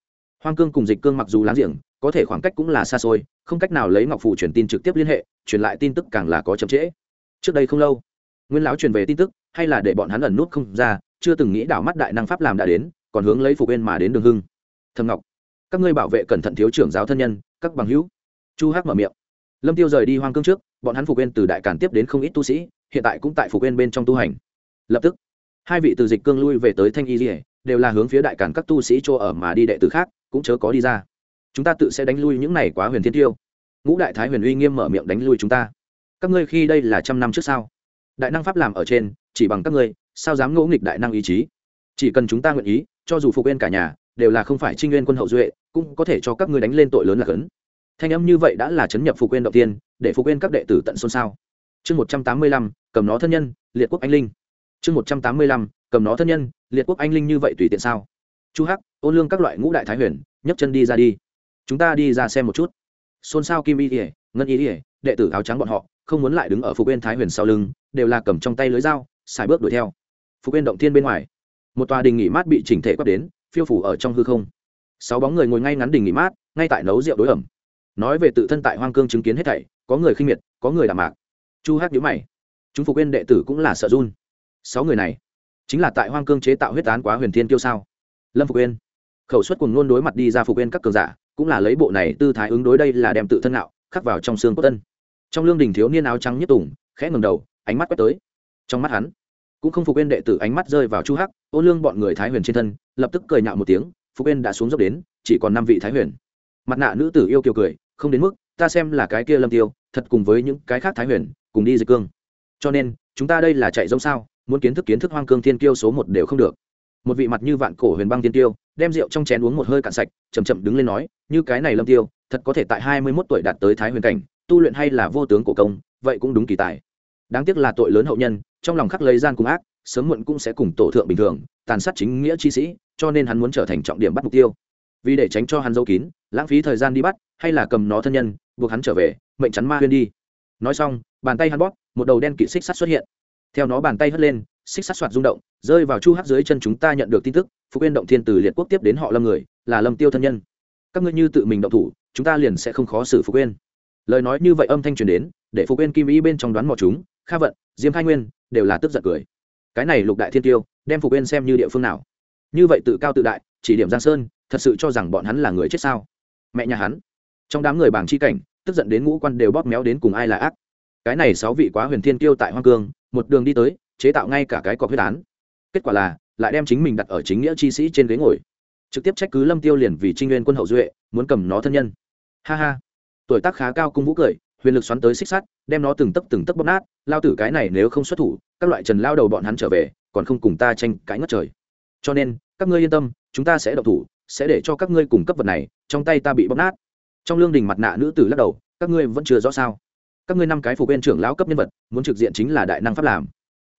Hoang cương cùng dịch cương mặc dù láng giềng, có thể khoảng cách cũng là xa xôi, không cách nào lấy ngọc phủ truyền tin trực tiếp liên hệ, truyền lại tin tức càng là có chậm trễ. Trước đây không lâu, nguyên lão truyền về tin tức, hay là để bọn hắn ẩn nút không ra, chưa từng nghĩ đảo mắt đại năng pháp làm đã đến, còn hướng lấy phục bên mà đến đường hưng. Thầm ngọc, các ngươi bảo vệ cẩn thận thiếu trưởng giáo thân nhân, các bằng hữu. Chu hắc mở miệng. Lâm tiêu rời đi hoang cương trước, bọn hắn phục bên từ đại cản tiếp đến không ít tu sĩ, hiện tại cũng tại phục bên bên trong tu hành lập tức, hai vị từ dịch cương lui về tới thanh y dỉa đều là hướng phía đại cản các tu sĩ chỗ ở mà đi đệ tử khác, cũng chớ có đi ra. Chúng ta tự sẽ đánh lui những này quá huyền thiên tiêu. Ngũ đại thái huyền uy nghiêm mở miệng đánh lui chúng ta. Các ngươi khi đây là trăm năm trước sao? Đại năng pháp làm ở trên, chỉ bằng các ngươi, sao dám ngỗ nghịch đại năng ý chí? Chỉ cần chúng ta nguyện ý, cho dù phục bên cả nhà, đều là không phải trinh nguyên quân hậu duệ, cũng có thể cho các ngươi đánh lên tội lớn là cấn. Thanh âm như vậy đã là chấn nhập phục quên đầu tiên, để phục quên các đệ tử tận xôn xao. Chương một trăm tám mươi lăm, cầm nó thân nhân, liệt quốc anh linh chương một trăm tám mươi lăm, cầm nó thân nhân, liệt quốc anh linh như vậy tùy tiện sao? Chu hắc, ôn lương các loại ngũ đại thái huyền, nhấc chân đi ra đi. Chúng ta đi ra xem một chút. Xôn xao kim y ỉa ngân y ỉa đệ tử áo trắng bọn họ, không muốn lại đứng ở phục bên thái huyền sau lưng, đều là cầm trong tay lưới dao, xài bước đuổi theo. Phục bên động thiên bên ngoài. Một tòa đình nghỉ mát bị chỉnh thể quắp đến, phiêu phủ ở trong hư không. Sáu bóng người ngồi ngay ngắn đình nghỉ mát, ngay tại nấu rượu đối ẩm. Nói về tự thân tại hoang cương chứng kiến hết thảy, có người khinh miệt, có người đàm mạc. Chu hát nhữ mày. Chúng phục bên đệ tử cũng là sợ run sáu người này, chính là tại hoang cương chế tạo huyết án quá huyền thiên kiêu sao? Lâm phục uyên. Khẩu suất cùng luôn đối mặt đi ra phục uyên các cường giả, cũng là lấy bộ này tư thái ứng đối đây là đem tự thân nạo khắc vào trong xương cốt tân. Trong lương đình thiếu niên áo trắng nhất tùng, khẽ ngầm đầu, ánh mắt quét tới. Trong mắt hắn, cũng không phục uyên đệ tử ánh mắt rơi vào chu hắc, ô lương bọn người thái huyền trên thân, lập tức cười nhạo một tiếng, phục uyên đã xuống dốc đến, chỉ còn năm vị thái huyền. Mặt nạ nữ tử yêu kiều cười, không đến mức, ta xem là cái kia lâm tiêu, thật cùng với những cái khác thái huyền, cùng đi dịch cương. Cho nên, chúng ta đây là chạy giống sao? Muốn kiến thức kiến thức hoang cương thiên kiêu số một đều không được. Một vị mặt như vạn cổ huyền băng thiên tiêu đem rượu trong chén uống một hơi cạn sạch chầm chậm đứng lên nói, như cái này lâm tiêu, thật có thể tại hai mươi 21 tuổi đạt tới thái huyền cảnh, tu luyện hay là vô tướng cổ công, vậy cũng đúng kỳ tài. Đáng tiếc là tội lớn hậu nhân, trong lòng khắc lấy gian cùng ác, sớm muộn cũng sẽ cùng tổ thượng bình thường, tàn sát chính nghĩa chi sĩ, cho nên hắn muốn trở thành trọng điểm bắt mục tiêu. Vì để tránh cho hắn giấu kín, lãng phí thời gian đi bắt, hay là cầm nó thân nhân, buộc hắn trở về, mệnh chắn ma huyên đi. Nói xong, bàn tay hắn bóp, một đầu đen kỵ xích sắt xuất hiện theo nó bàn tay hất lên, xích sắt soạt rung động, rơi vào chu hắc dưới chân chúng ta nhận được tin tức, phục yên động thiên từ liệt quốc tiếp đến họ lâm người, là lâm tiêu thân nhân. Các ngươi như tự mình động thủ, chúng ta liền sẽ không khó xử phục yên lời nói như vậy âm thanh truyền đến, để phục yên kim ý bên trong đoán mọi chúng, kha vận, diêm khai nguyên, đều là tức giận cười. Cái này lục đại thiên tiêu, đem phục yên xem như địa phương nào? Như vậy tự cao tự đại, chỉ điểm giang sơn, thật sự cho rằng bọn hắn là người chết sao? Mẹ nhà hắn. Trong đám người bảng chi cảnh, tức giận đến ngũ quan đều bóp méo đến cùng ai là ác cái này sáu vị quá huyền thiên tiêu tại hoang cương, một đường đi tới, chế tạo ngay cả cái cọc huyết án. Kết quả là, lại đem chính mình đặt ở chính nghĩa chi sĩ trên ghế ngồi. Trực tiếp trách cứ lâm tiêu liền vì trinh nguyên quân hậu duệ, muốn cầm nó thân nhân. Ha ha. Tuổi tác khá cao cung vũ cười, huyền lực xoắn tới xích sắt, đem nó từng tấc từng tấc bóp nát. Lao tử cái này nếu không xuất thủ, các loại trần lao đầu bọn hắn trở về, còn không cùng ta tranh cãi ngất trời. Cho nên, các ngươi yên tâm, chúng ta sẽ độc thủ, sẽ để cho các ngươi cùng cấp vật này, trong tay ta bị bóp nát. Trong lương đình mặt nạ nữ tử lắc đầu, các ngươi vẫn chưa rõ sao? Các ngươi năm cái phục viên trưởng lão cấp nhân vật, muốn trực diện chính là đại năng pháp làm.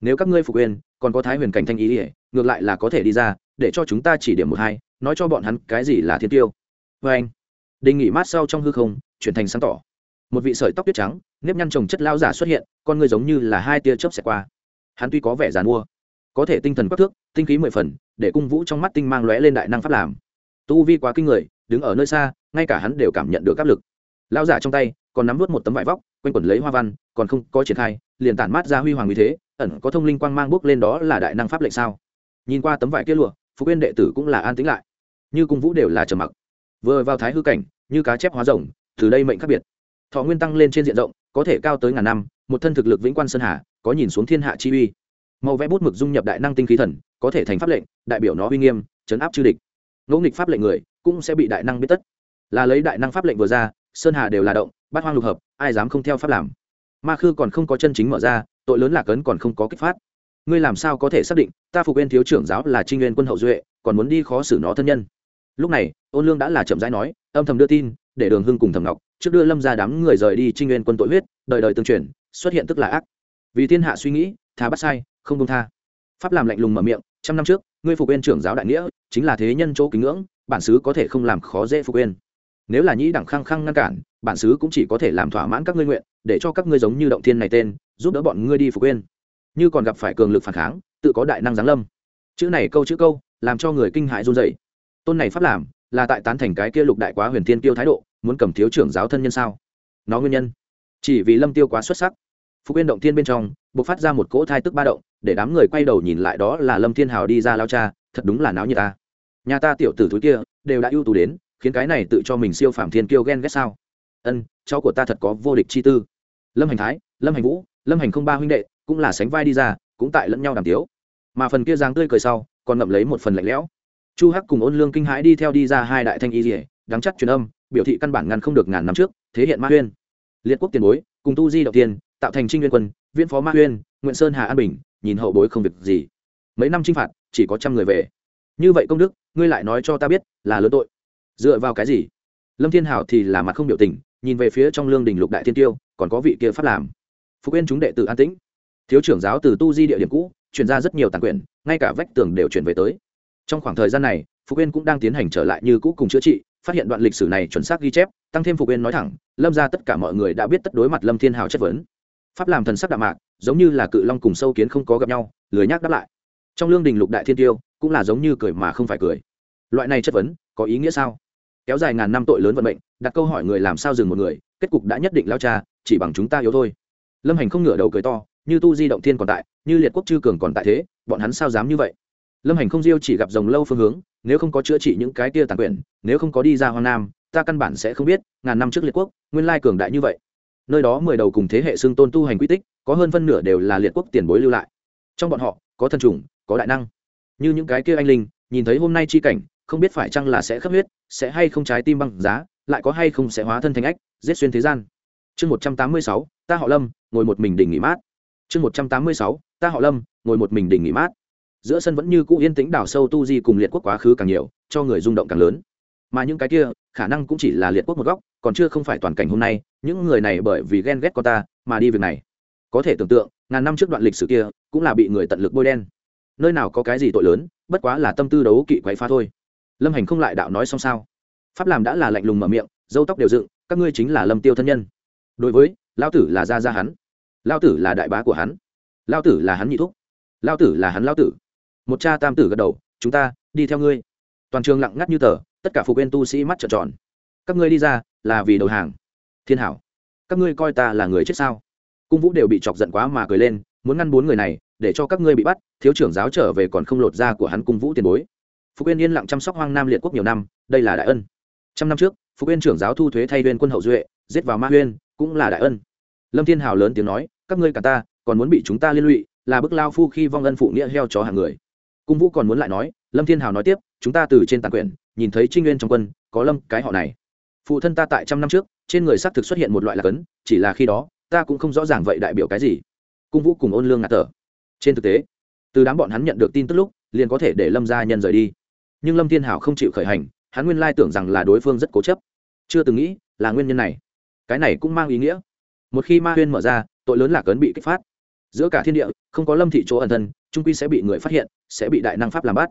Nếu các ngươi phục viên còn có thái huyền cảnh thanh ý ỉa ngược lại là có thể đi ra, để cho chúng ta chỉ điểm một hai, nói cho bọn hắn cái gì là thiên tiêu. Vê anh, đình nghỉ mát sau trong hư không, chuyển thành sáng tỏ. Một vị sợi tóc tuyết trắng, nếp nhăn trồng chất lao giả xuất hiện, con người giống như là hai tia chớp xẹt qua. Hắn tuy có vẻ g mua có thể tinh thần quắc thước, tinh khí mười phần, để cung vũ trong mắt tinh mang lóe lên đại năng pháp làm. Tu vi quá kinh người, đứng ở nơi xa, ngay cả hắn đều cảm nhận được áp lực. Lao giả trong tay còn nắm vút một tấm vải vóc, quanh quẩn lấy hoa văn, còn không có triển khai, liền tản mát ra huy hoàng như thế, ẩn có thông linh quang mang bước lên đó là đại năng pháp lệnh sao? Nhìn qua tấm vải kia lụa phục quyên đệ tử cũng là an tĩnh lại. Như cung vũ đều là trầm mặc. Vừa vào thái hư cảnh, như cá chép hóa rồng, từ đây mệnh khác biệt. Thọ nguyên tăng lên trên diện rộng, có thể cao tới ngàn năm, một thân thực lực vĩnh quan sơn hà, có nhìn xuống thiên hạ chi uy. Màu vẽ bút mực dung nhập đại năng tinh khí thần, có thể thành pháp lệnh, đại biểu nó uy nghiêm chấn áp chư địch. Ngẫu nghịch pháp lệnh người cũng sẽ bị đại năng biết tất. Là lấy đại năng pháp lệnh vừa ra, sơn hà đều là động bát hoang lục hợp, ai dám không theo pháp làm? Ma khư còn không có chân chính mở ra, tội lớn lạc ấn còn không có kích phát. Ngươi làm sao có thể xác định, ta phục viên thiếu trưởng giáo là trinh nguyên quân hậu duệ, còn muốn đi khó xử nó thân nhân? Lúc này, ôn lương đã là chậm rãi nói, âm thầm đưa tin, để đường hưng cùng thầm ngọc, trước đưa lâm ra đám người rời đi trinh nguyên quân tội huyết đời đời tương truyền, xuất hiện tức là ác. Vì thiên hạ suy nghĩ thà bắt sai, không công tha. Pháp làm lạnh lùng mở miệng, trăm năm trước, ngươi phục viên trưởng giáo đại nghĩa, chính là thế nhân chỗ kính ngưỡng, bản xứ có thể không làm khó dễ phục viên nếu là nhĩ đẳng khăng khăng ngăn cản bản xứ cũng chỉ có thể làm thỏa mãn các ngươi nguyện, để cho các ngươi giống như động thiên này tên, giúp đỡ bọn ngươi đi phục quên. Như còn gặp phải cường lực phản kháng, tự có đại năng giáng lâm. Chữ này câu chữ câu, làm cho người kinh hại run dậy tôn này pháp làm, là tại tán thành cái kia lục đại quá huyền thiên tiêu thái độ, muốn cầm thiếu trưởng giáo thân nhân sao? Nó nguyên nhân? Chỉ vì lâm tiêu quá xuất sắc. Phục yên động thiên bên trong, bộc phát ra một cỗ thai tức ba động, để đám người quay đầu nhìn lại đó là lâm thiên hào đi ra lao cha, thật đúng là náo như ta. Nhà ta tiểu tử túi kia, đều đã ưu tú đến, khiến cái này tự cho mình siêu phàm thiên kiêu ghen ghét sao? Ân, cháu của ta thật có vô địch chi tư. Lâm hành thái, lâm hành vũ, lâm hành không ba huynh đệ cũng là sánh vai đi ra, cũng tại lẫn nhau đàm tiếu. Mà phần kia giang tươi cười sau, còn ngậm lấy một phần lạnh lẽo. Chu hắc cùng ôn lương kinh hãi đi theo đi ra hai đại thanh y dỉa đáng chắc truyền âm, biểu thị căn bản ngăn không được ngàn năm trước, thế hiện ma huyên. Liệt quốc tiền bối, cùng tu di đầu tiên tạo thành trinh nguyên quân, viễn phó ma huyên nguyễn sơn hà an bình, nhìn hậu bối không việc gì. Mấy năm chinh phạt, chỉ có trăm người về. Như vậy công đức, ngươi lại nói cho ta biết, là lớn tội. Dựa vào cái gì? Lâm thiên hảo thì là mặt không biểu tình nhìn về phía trong lương đình lục đại thiên tiêu, còn có vị kia pháp làm. Phục yên chúng đệ tử an tĩnh. Thiếu trưởng giáo từ tu di địa điểm cũ, chuyển ra rất nhiều tàn quyền ngay cả vách tường đều chuyển về tới. Trong khoảng thời gian này phục yên cũng đang tiến hành trở lại như cũ cùng chữa trị, phát hiện đoạn lịch sử này chuẩn xác ghi chép, tăng thêm phục yên nói thẳng, lâm ra tất cả mọi người đã biết tất đối mặt lâm thiên hào chất vấn. Pháp làm thần sắc đạm mạc, giống như là cự long cùng sâu kiến không có gặp nhau, lười nhác đáp lại. Trong lương đình lục đại thiên tiêu, cũng là giống như cười mà không phải cười. Loại này chất vấn, có ý nghĩa sao? Kéo dài ngàn năm tội lớn vận mệnh đặt câu hỏi người làm sao dừng một người kết cục đã nhất định lao cha chỉ bằng chúng ta yếu thôi. Lâm hành không ngửa đầu cười to như tu di động thiên còn tại như liệt quốc chư cường còn tại thế bọn hắn sao dám như vậy? Lâm hành không diêu chỉ gặp rồng lâu phương hướng nếu không có chữa trị những cái kia tàn quyển, nếu không có đi ra hoang nam ta căn bản sẽ không biết ngàn năm trước liệt quốc nguyên lai cường đại như vậy. Nơi đó mười đầu cùng thế hệ xương tôn tu hành quy tích có hơn phân nửa đều là liệt quốc tiền bối lưu lại. Trong bọn họ có thần trùng có đại năng. Như những cái kia anh linh nhìn thấy hôm nay chi cảnh không biết phải chăng là sẽ khắp huyết, sẽ hay không trái tim băng giá, lại có hay không sẽ hóa thân thành ách giết xuyên thế gian. Chương một trăm tám mươi sáu, ta họ lâm, ngồi một mình đỉnh nghỉ mát. Chương một trăm tám mươi sáu, ta họ lâm, ngồi một mình đỉnh nghỉ mát. Giữa sân vẫn như cũ yên tĩnh, đảo sâu tu di cùng liệt quốc quá khứ càng nhiều, cho người rung động càng lớn. Mà những cái kia, khả năng cũng chỉ là liệt quốc một góc, còn chưa không phải toàn cảnh hôm nay, những người này bởi vì ghen ghét con ta mà đi việc này. Có thể tưởng tượng, ngàn năm trước đoạn lịch sử kia, cũng là bị người tận lực bôi đen. Nơi nào có cái gì tội lớn, bất quá là tâm tư đấu kỵ quấy phá thôi lâm hành không lại đạo nói xong sao? Pháp làm đã là lạnh lùng mở miệng, dâu tóc đều dựng, các ngươi chính là lâm tiêu thân nhân. Đối với lao tử là gia gia hắn. Lao tử là đại bá của hắn. Lao tử là hắn nhị thúc. Lao tử là hắn lao tử. Một cha tam tử gật đầu, chúng ta, đi theo ngươi. Toàn trường lặng ngắt như tờ, tất cả phục bên tu sĩ mắt trợn tròn. Các ngươi đi ra, là vì đầu hàng. Thiên hảo. Các ngươi coi ta là người chết sao? Cung vũ đều bị chọc giận quá mà cười lên, muốn ngăn bốn người này, để cho các ngươi bị bắt, thiếu trưởng giáo trở về còn không lột da của hắn cung vũ tiền bối phục yên yên lặng chăm sóc hoang nam liệt quốc nhiều năm, đây là đại ân. Trăm năm trước phục yên trưởng giáo thu thuế thay huyên quân hậu duệ, giết vào ma huyên, cũng là đại ân. Lâm thiên hào lớn tiếng nói, các ngươi cả ta, còn muốn bị chúng ta liên lụy, là bức lao phu khi vong ân phụ nghĩa heo chó hàng người. Cung vũ còn muốn lại nói, lâm thiên hào nói tiếp, chúng ta từ trên tàn quyển, nhìn thấy trinh nguyên trong quân, có lâm cái họ này. Phụ thân ta tại trăm năm trước, trên người xác thực xuất hiện một loại lạc ấn, chỉ là khi đó, ta cũng không rõ ràng vậy đại biểu cái gì. Cung vũ cùng ôn lương ngạt thở. Trên thực tế, từ đám bọn hắn nhận được tin tức lúc, liền có thể để lâm gia nhân rời đi nhưng lâm thiên hảo không chịu khởi hành hắn nguyên lai tưởng rằng là đối phương rất cố chấp chưa từng nghĩ là nguyên nhân này cái này cũng mang ý nghĩa một khi ma huyên mở ra tội lớn là cấn bị kích phát giữa cả thiên địa không có lâm thị chỗ ẩn thân trung quy sẽ bị người phát hiện sẽ bị đại năng pháp làm bắt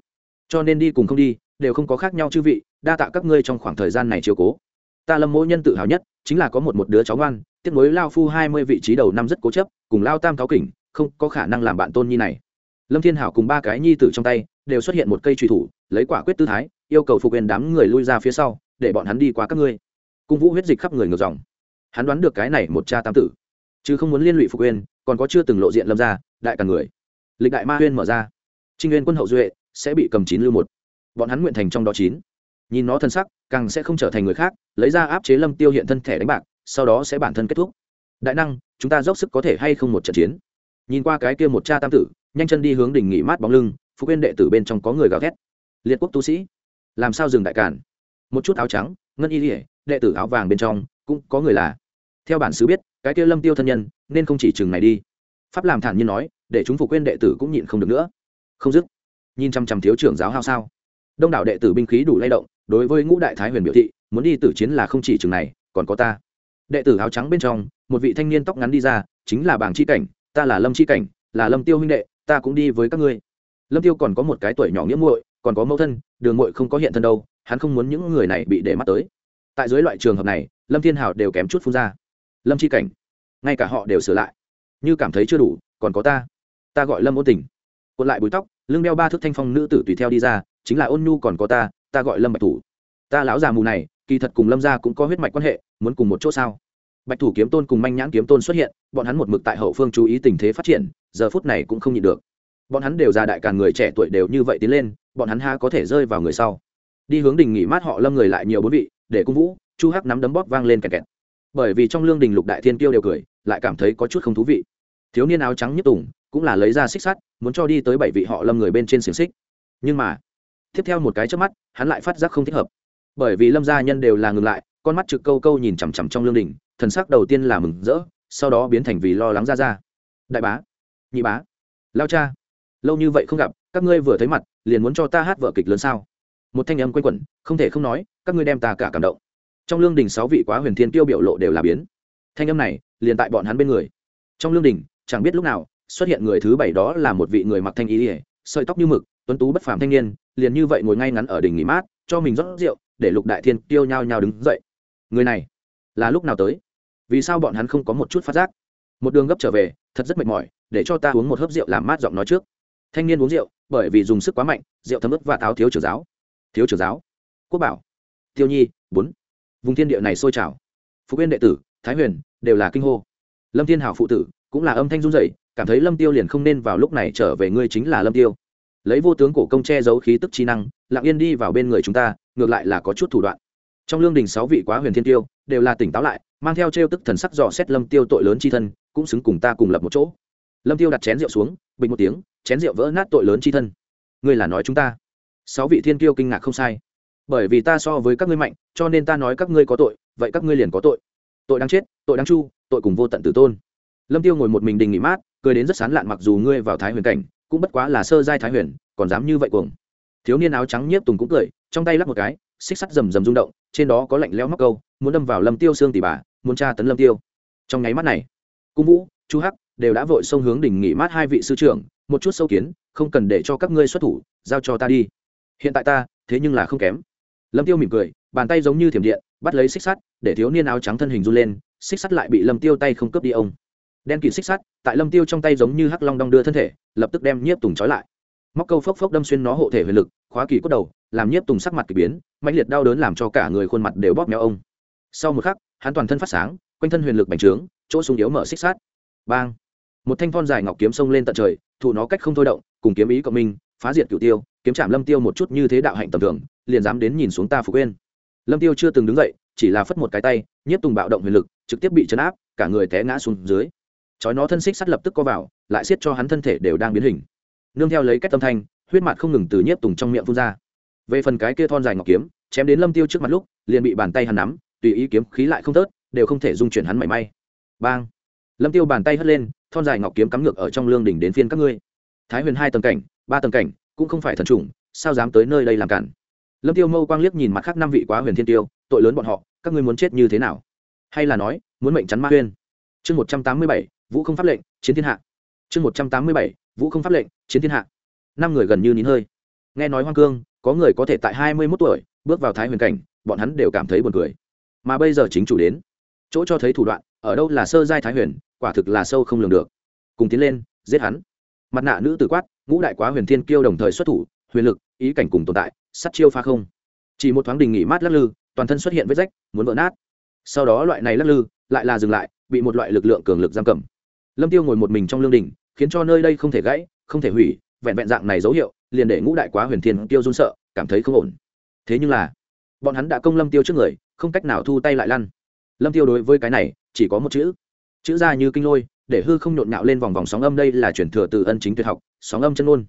cho nên đi cùng không đi đều không có khác nhau chư vị đa tạ các ngươi trong khoảng thời gian này chiều cố ta lâm mỗi nhân tự hào nhất chính là có một một đứa cháu ngoan tiếp nối lao phu hai mươi vị trí đầu năm rất cố chấp cùng lao tam cáo kỉnh không có khả năng làm bạn tôn nhi này lâm thiên hảo cùng ba cái nhi tử trong tay đều xuất hiện một cây truy thủ, lấy quả quyết tư thái, yêu cầu phục quyền đám người lui ra phía sau, để bọn hắn đi qua các ngươi. Cung vũ huyết dịch khắp người ngược dòng. Hắn đoán được cái này một cha tam tử. Chứ không muốn liên lụy phục quyền còn có chưa từng lộ diện lâm ra, đại cả người. Lịch đại ma huyên mở ra. Trinh nguyên quân hậu duệ sẽ bị cầm chín lưu một. Bọn hắn nguyện thành trong đó chín. Nhìn nó thân sắc, càng sẽ không trở thành người khác, lấy ra áp chế lâm tiêu hiện thân thể đánh bạc, sau đó sẽ bản thân kết thúc. Đại năng, chúng ta dốc sức có thể hay không một trận chiến? Nhìn qua cái kia một cha tam tử, nhanh chân đi hướng đỉnh nghỉ mát bóng lưng phục viên đệ tử bên trong có người gào thét. Liệt quốc tu sĩ, làm sao dừng đại cản một chút áo trắng, ngân y ỉa đệ tử áo vàng bên trong, cũng có người là. Theo bản xứ biết, cái kia lâm tiêu thân nhân, nên không chỉ chừng này đi. Pháp làm thản nhiên nói, để chúng phục quên đệ tử cũng nhịn không được nữa. Không dứt. Nhìn chăm chăm thiếu trưởng giáo hao sao. Đông đảo đệ tử binh khí đủ lay động, đối với ngũ đại thái huyền biểu thị, muốn đi tử chiến là không chỉ chừng này, còn có ta. Đệ tử áo trắng bên trong, một vị thanh niên tóc ngắn đi ra, chính là bảng chi cảnh, ta là lâm chi cảnh, là lâm tiêu huynh đệ, ta cũng đi với các ngươi lâm tiêu còn có một cái tuổi nhỏ nghĩa muội, còn có mẫu thân, đường muội không có hiện thân đâu, hắn không muốn những người này bị để mắt tới. Tại dưới loại trường hợp này, lâm thiên hào đều kém chút phun ra. Lâm chi cảnh, ngay cả họ đều sửa lại. Như cảm thấy chưa đủ, còn có ta. Ta gọi lâm ôn tình. Cuộn lại búi tóc, lưng đeo ba thước thanh phong nữ tử tùy theo đi ra, chính là ôn nhu còn có ta ta gọi lâm bạch thủ. Ta lão già mù này, kỳ thật cùng lâm gia cũng có huyết mạch quan hệ, muốn cùng một chỗ sao? Bạch thủ kiếm tôn cùng manh nhãn kiếm tôn xuất hiện, bọn hắn một mực tại hậu phương chú ý tình thế phát triển, giờ phút này cũng không nhịn được bọn hắn đều già đại càng người trẻ tuổi đều như vậy tiến lên, bọn hắn ha có thể rơi vào người sau. Đi hướng đình nghỉ mát họ lâm người lại nhiều bốn vị, để cung vũ, chu hắc nắm đấm bóp vang lên kẹt kẹt. Bởi vì trong lương đình lục đại thiên tiêu đều cười, lại cảm thấy có chút không thú vị. Thiếu niên áo trắng nhất tùng, cũng là lấy ra xích sắt, muốn cho đi tới bảy vị họ lâm người bên trên xiềng xích. Nhưng mà, tiếp theo một cái trước mắt, hắn lại phát giác không thích hợp. Bởi vì lâm gia nhân đều là ngừng lại, con mắt trực câu câu nhìn chằm chằm trong lương đình, thần sắc đầu tiên là mừng rỡ, sau đó biến thành vì lo lắng ra ra. Đại bá, nhị bá, lao cha lâu như vậy không gặp, các ngươi vừa thấy mặt, liền muốn cho ta hát vợ kịch lớn sao? Một thanh âm quanh quẩn, không thể không nói, các ngươi đem ta cả cảm động. Trong lương đình sáu vị quá huyền thiên tiêu biểu lộ đều là biến. Thanh âm này, liền tại bọn hắn bên người. Trong lương đình, chẳng biết lúc nào, xuất hiện người thứ bảy đó là một vị người mặc thanh ý ỉa sợi tóc như mực, tuấn tú bất phàm thanh niên, liền như vậy ngồi ngay ngắn ở đỉnh nghỉ mát, cho mình rót rượu, để lục đại thiên tiêu nhao nhao đứng dậy. Người này, là lúc nào tới? Vì sao bọn hắn không có một chút phát giác? Một đường gấp trở về, thật rất mệt mỏi, để cho ta uống một hớp rượu làm mát giọng nói trước thanh niên uống rượu, bởi vì dùng sức quá mạnh, rượu thấm ức và táo thiếu trưởng giáo. Thiếu trưởng giáo. Quốc bảo. Tiêu nhi, bốn. Vùng thiên địa này sôi trào. Phú viên đệ tử, thái huyền, đều là kinh hô. Lâm thiên hảo phụ tử, cũng là âm thanh run rẩy, cảm thấy lâm tiêu liền không nên vào lúc này trở về ngươi chính là lâm tiêu. Lấy vô tướng cổ công che giấu khí tức chi năng, lặng yên đi vào bên người chúng ta, ngược lại là có chút thủ đoạn. Trong lương đình sáu vị quá huyền thiên tiêu, đều là tỉnh táo lại, mang theo trêu tức thần sắc dò xét lâm tiêu tội lớn chi thân, cũng xứng cùng ta cùng lập một chỗ lâm tiêu đặt chén rượu xuống, bình một tiếng, chén rượu vỡ nát tội lớn chi thân. Ngươi là nói chúng ta. Sáu vị thiên tiêu kinh ngạc không sai. Bởi vì ta so với các ngươi mạnh, cho nên ta nói các ngươi có tội, vậy các ngươi liền có tội. Tội đáng chết, tội đáng chu, tội cùng vô tận tử tôn. Lâm tiêu ngồi một mình đình nghỉ mát, cười đến rất sán lạn mặc dù ngươi vào thái huyền cảnh, cũng bất quá là sơ giai thái huyền, còn dám như vậy cuồng. Thiếu niên áo trắng nhiếp tùng cũng cười, trong tay lắc một cái, xích sắt rầm rầm rung động, trên đó có lạnh lẽo móc câu, muốn đâm vào lâm tiêu xương tỉ bà, muốn tra tấn lâm tiêu. Trong nháy mắt này, cung vũ, chu hắc đều đã vội xông hướng đỉnh nghỉ mát hai vị sư trưởng, một chút sâu kiến, không cần để cho các ngươi xuất thủ, giao cho ta đi. Hiện tại ta, thế nhưng là không kém. Lâm tiêu mỉm cười, bàn tay giống như thiểm điện, bắt lấy xích sắt, để thiếu niên áo trắng thân hình run lên, xích sắt lại bị lâm tiêu tay không cướp đi ông. Đen kịt xích sắt, tại lâm tiêu trong tay giống như hắc long đong đưa thân thể, lập tức đem nhiếp tùng trói lại. Móc câu phốc phốc đâm xuyên nó hộ thể huyền lực, khóa kỳ cốt đầu, làm nhiếp tùng sắc mặt kỳ biến, mãnh liệt đau đớn làm cho cả người khuôn mặt đều bóp méo ông. Sau một khắc, hắn toàn thân phát sáng, quanh thân huyền lực bành trướng, chỗ súng yếu mở xích sát bang! Một thanh thon dài ngọc kiếm xông lên tận trời, thụ nó cách không thôi động, cùng kiếm ý cộng minh, phá diệt cửu tiêu, kiếm chạm lâm tiêu một chút như thế đạo hạnh tầm thường, liền dám đến nhìn xuống ta phục quên lâm tiêu chưa từng đứng dậy, chỉ là phất một cái tay, nhiếp tùng bạo động huyền lực, trực tiếp bị chấn áp, cả người té ngã xuống dưới. Chói nó thân xích sắt lập tức co vào, lại siết cho hắn thân thể đều đang biến hình. Nương theo lấy cách tâm thanh, huyết mặt không ngừng từ nhiếp tùng trong miệng phun ra. Về phần cái kia thon dài ngọc kiếm, chém đến lâm tiêu trước mặt lúc, liền bị bàn tay hắn nắm, tùy ý kiếm khí lại không tớt đều không thể dung chuyển hắn mảy may. Bang! Lâm tiêu bàn tay hất lên thon dài ngọc kiếm cắm ngược ở trong lương đỉnh đến phiên các ngươi. Thái huyền hai tầng cảnh, ba tầng cảnh, cũng không phải thần trùng sao dám tới nơi đây làm cản? Lâm tiêu mâu quang liếc nhìn mặt khác năm vị quá huyền thiên tiêu, tội lớn bọn họ, các ngươi muốn chết như thế nào? Hay là nói, muốn mệnh chắn ma huyên? Chương một trăm tám mươi bảy, vũ không pháp lệnh, chiến thiên hạ. Chương một trăm tám mươi bảy, vũ không pháp lệnh, chiến thiên hạ. Năm người gần như nín hơi. Nghe nói hoang cương, có người có thể tại hai mươi mốt tuổi, bước vào thái huyền cảnh, bọn hắn đều cảm thấy buồn cười. Mà bây giờ chính chủ đến. Chỗ cho thấy thủ đoạn ở đâu là sơ giai thái huyền, quả thực là sâu không lường được. Cùng tiến lên, giết hắn. Mặt nạ nữ tử quát, ngũ đại quá huyền thiên kiêu đồng thời xuất thủ, huyền lực, ý cảnh cùng tồn tại, sắt chiêu pha không. Chỉ một thoáng đình nghỉ mát lắc lư, toàn thân xuất hiện vết rách, muốn vỡ nát. Sau đó loại này lắc lư, lại là dừng lại, bị một loại lực lượng cường lực giam cầm. Lâm tiêu ngồi một mình trong lương đình, khiến cho nơi đây không thể gãy, không thể hủy, vẹn vẹn dạng này dấu hiệu, liền để ngũ đại quá huyền thiên tiêu run sợ, cảm thấy không ổn. Thế nhưng là, bọn hắn đã công lâm tiêu trước người, không cách nào thu tay lại lăn. Lâm tiêu đối với cái này chỉ có một chữ. Chữ ra như kinh lôi, để hư không nhộn nhạo lên vòng vòng sóng âm đây là chuyển thừa từ ân chính tuyệt học, sóng âm chân ngôn.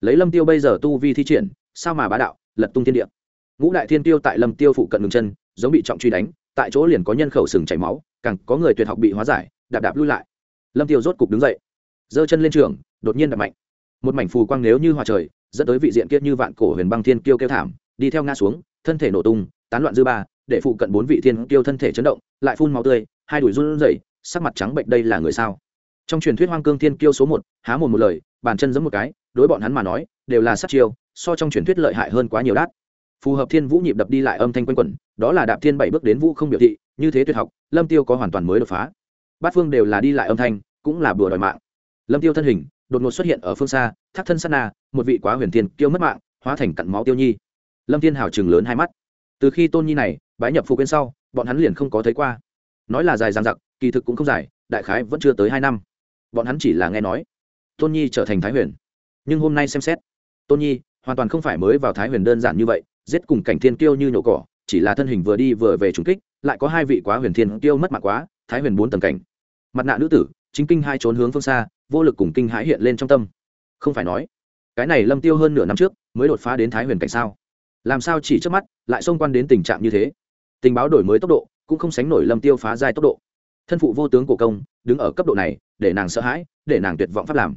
Lấy lâm tiêu bây giờ tu vi thi triển, sao mà bá đạo, lật tung thiên địa. Ngũ đại thiên tiêu tại lâm tiêu phụ cận ngừng chân, giống bị trọng truy đánh, tại chỗ liền có nhân khẩu sừng chảy máu, càng có người tuyệt học bị hóa giải, đạp đạp lui lại. Lâm tiêu rốt cục đứng dậy, giơ chân lên trường, đột nhiên đập mạnh. Một mảnh phù quang nếu như hòa trời, dẫn tới vị diện kiết như vạn cổ huyền băng thiên kiêu kêu thảm, đi theo ngã xuống, thân thể nổ tung, tán loạn dư ba, để phụ cận bốn vị thiên kiêu thân thể chấn động, lại phun máu tươi hai đùi run rẩy, sắc mặt trắng bệnh đây là người sao? Trong truyền thuyết hoang cương thiên kiêu số một, há một một lời, bàn chân giẫm một cái, đối bọn hắn mà nói, đều là sát chiêu, so trong truyền thuyết lợi hại hơn quá nhiều đát. Phù hợp thiên vũ nhịp đập đi lại âm thanh quanh quẩn, đó là đạp thiên bảy bước đến vũ không biểu thị, như thế tuyệt học, lâm tiêu có hoàn toàn mới đột phá. Bát phương đều là đi lại âm thanh, cũng là bừa đòi mạng. Lâm tiêu thân hình, đột ngột xuất hiện ở phương xa thác thân sát na, một vị quá huyền thiên kiêu mất mạng, hóa thành cặn máu tiêu nhi. Lâm thiên hào chừng lớn hai mắt. Từ khi tôn nhi này bái nhập phụ bên sau, bọn hắn liền không có thấy qua nói là dài dằng dặc, kỳ thực cũng không dài, đại khái vẫn chưa tới hai năm. Bọn hắn chỉ là nghe nói, tôn nhi trở thành thái huyền. Nhưng hôm nay xem xét, tôn nhi hoàn toàn không phải mới vào thái huyền đơn giản như vậy, giết cùng cảnh thiên kiêu như nhổ cỏ, chỉ là thân hình vừa đi vừa về trùng kích, lại có hai vị quá huyền thiên kiêu mất mạng quá, thái huyền bốn tầng cảnh. Mặt nạ nữ tử, chính kinh hai trốn hướng phương xa, vô lực cùng kinh hãi hiện lên trong tâm. Không phải nói, cái này lâm tiêu hơn nửa năm trước mới đột phá đến thái huyền cảnh sao? Làm sao chỉ trước mắt, lại xông quan đến tình trạng như thế? Tình báo đổi mới tốc độ cũng không sánh nổi lâm tiêu phá giai tốc độ. Thân phụ vô tướng cổ công, đứng ở cấp độ này, để nàng sợ hãi, để nàng tuyệt vọng pháp làm.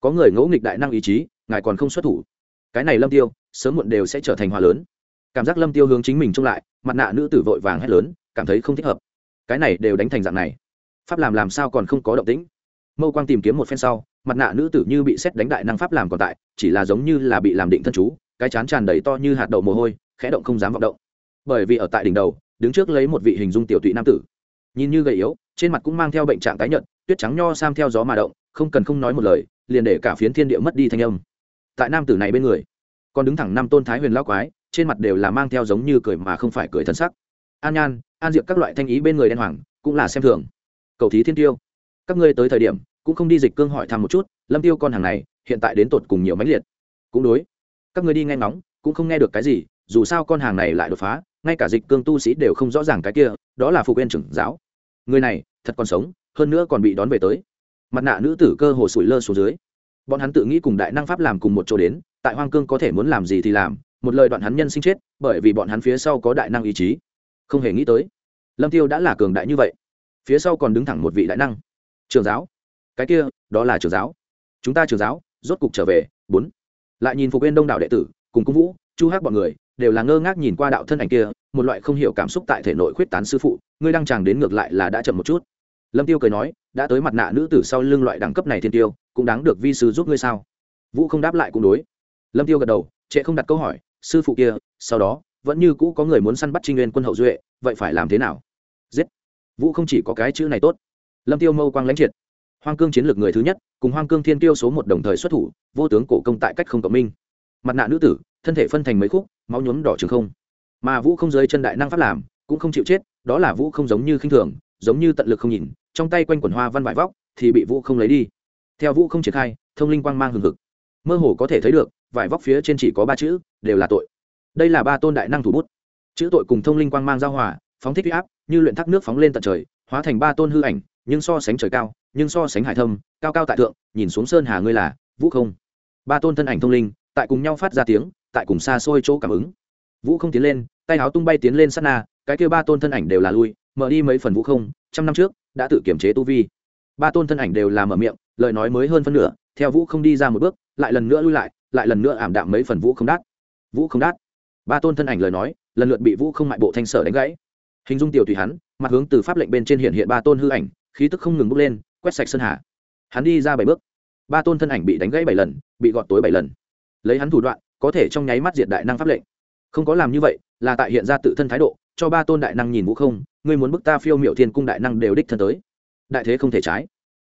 Có người ngẫu nghịch đại năng ý chí, ngài còn không xuất thủ. Cái này lâm tiêu, sớm muộn đều sẽ trở thành hòa lớn. Cảm giác lâm tiêu hướng chính mình trông lại, mặt nạ nữ tử vội vàng hét lớn, cảm thấy không thích hợp. Cái này đều đánh thành dạng này. Pháp làm làm sao còn không có động tĩnh. Mâu quang tìm kiếm một phen sau, mặt nạ nữ tử như bị xét đánh đại năng pháp làm còn tại, chỉ là giống như là bị làm định thân chú, cái chán tràn đầy to như hạt đậu mồ hôi, khẽ động không dám vọng động. Bởi vì ở tại đỉnh đầu đứng trước lấy một vị hình dung tiểu tụy nam tử. Nhìn như gầy yếu, trên mặt cũng mang theo bệnh trạng tái nhợt, tuyết trắng nho sam theo gió mà động, không cần không nói một lời, liền để cả phiến thiên địa mất đi thanh âm. Tại nam tử này bên người, còn đứng thẳng năm tôn thái huyền lao quái, trên mặt đều là mang theo giống như cười mà không phải cười thân sắc. An nhan, an diệp các loại thanh ý bên người đen hoàng, cũng là xem thường. Cầu thí thiên tiêu. Các ngươi tới thời điểm, cũng không đi dịch cương hỏi thăm một chút, lâm tiêu con hàng này, hiện tại đến tột cùng nhiều mãnh liệt. Cũng đối. Các ngươi đi nghe ngóng, cũng không nghe được cái gì dù sao con hàng này lại đột phá, ngay cả dịch cương tu sĩ đều không rõ ràng cái kia, đó là phục viên trưởng giáo. Người này, thật còn sống, hơn nữa còn bị đón về tới. Mặt nạ nữ tử cơ hồ sủi lơ xuống dưới. Bọn hắn tự nghĩ cùng đại năng pháp làm cùng một chỗ đến, tại hoang cương có thể muốn làm gì thì làm, một lời đoạn hắn nhân sinh chết, bởi vì bọn hắn phía sau có đại năng ý chí. Không hề nghĩ tới, lâm tiêu đã là cường đại như vậy. Phía sau còn đứng thẳng một vị đại năng. Trường giáo. Cái kia, đó là trường giáo. Chúng ta trường giáo, rốt cục trở về. Bốn. Lại nhìn phục viên đông đảo đệ tử, cùng cung vũ, chu hắc bọn người đều là ngơ ngác nhìn qua đạo thân ảnh kia, một loại không hiểu cảm xúc tại thể nội khuyết tán sư phụ, ngươi đang chàng đến ngược lại là đã chậm một chút. Lâm tiêu cười nói, đã tới mặt nạ nữ tử sau lưng loại đẳng cấp này thiên tiêu, cũng đáng được vi sư giúp ngươi sao? Vũ không đáp lại cũng đối. Lâm tiêu gật đầu trệ không đặt câu hỏi, sư phụ kia, sau đó, vẫn như cũ có người muốn săn bắt trinh nguyên quân hậu duệ, vậy phải làm thế nào? Giết. Vũ không chỉ có cái chữ này tốt. Lâm tiêu mâu quang lãnh triệt. Hoang cương chiến lược người thứ nhất, cùng hoang cương thiên tiêu số một đồng thời xuất thủ, vô tướng cổ công tại cách không cộng minh. Mặt nạ nữ tử, thân thể phân thành mấy khúc máu nhuốm đỏ trường không. Mà vũ không dưới chân đại năng pháp làm, cũng không chịu chết, đó là vũ không giống như khinh thường, giống như tận lực không nhìn, trong tay quanh quần hoa văn vải vóc, thì bị vũ không lấy đi. Theo vũ không triển khai, thông linh quang mang hừng hực. Mơ hồ có thể thấy được, vải vóc phía trên chỉ có ba chữ, đều là tội. Đây là ba tôn đại năng thủ bút. Chữ tội cùng thông linh quang mang giao hòa, phóng thích huy áp, như luyện thác nước phóng lên tận trời, hóa thành ba tôn hư ảnh, nhưng so sánh trời cao, nhưng so sánh hải thâm, cao cao tại thượng, nhìn xuống sơn hà ngươi là vũ không. Ba tôn thân ảnh thông linh, tại cùng nhau phát ra tiếng tại cùng xa xôi chỗ cảm ứng. Vũ không tiến lên, tay áo tung bay tiến lên sát na, cái kêu ba tôn thân ảnh đều là lui, mở đi mấy phần vũ không, trăm năm trước, đã tự kiểm chế tu vi. Ba tôn thân ảnh đều là mở miệng, lời nói mới hơn phân nửa, theo vũ không đi ra một bước, lại lần nữa lui lại lại lần nữa ảm đạm mấy phần vũ không đát. Vũ không đát. Ba tôn thân ảnh lời nói, lần lượt bị vũ không mại bộ thanh sở đánh gãy. Hình dung tiểu tùy hắn, mặt hướng từ pháp lệnh bên trên hiện hiện ba tôn hư ảnh, khí tức không ngừng bốc lên, quét sạch sơn hà. Hắn đi ra bảy bước. Ba tôn thân ảnh bị đánh gãy bảy lần, bị gọt tối bảy lần. Lấy hắn thủ đoạn có thể trong nháy mắt diệt đại năng pháp lệnh. Không có làm như vậy, là tại hiện ra tự thân thái độ, cho ba tôn đại năng nhìn vũ không, ngươi muốn bức ta phiêu miệu thiên cung đại năng đều đích thân tới. Đại thế không thể trái.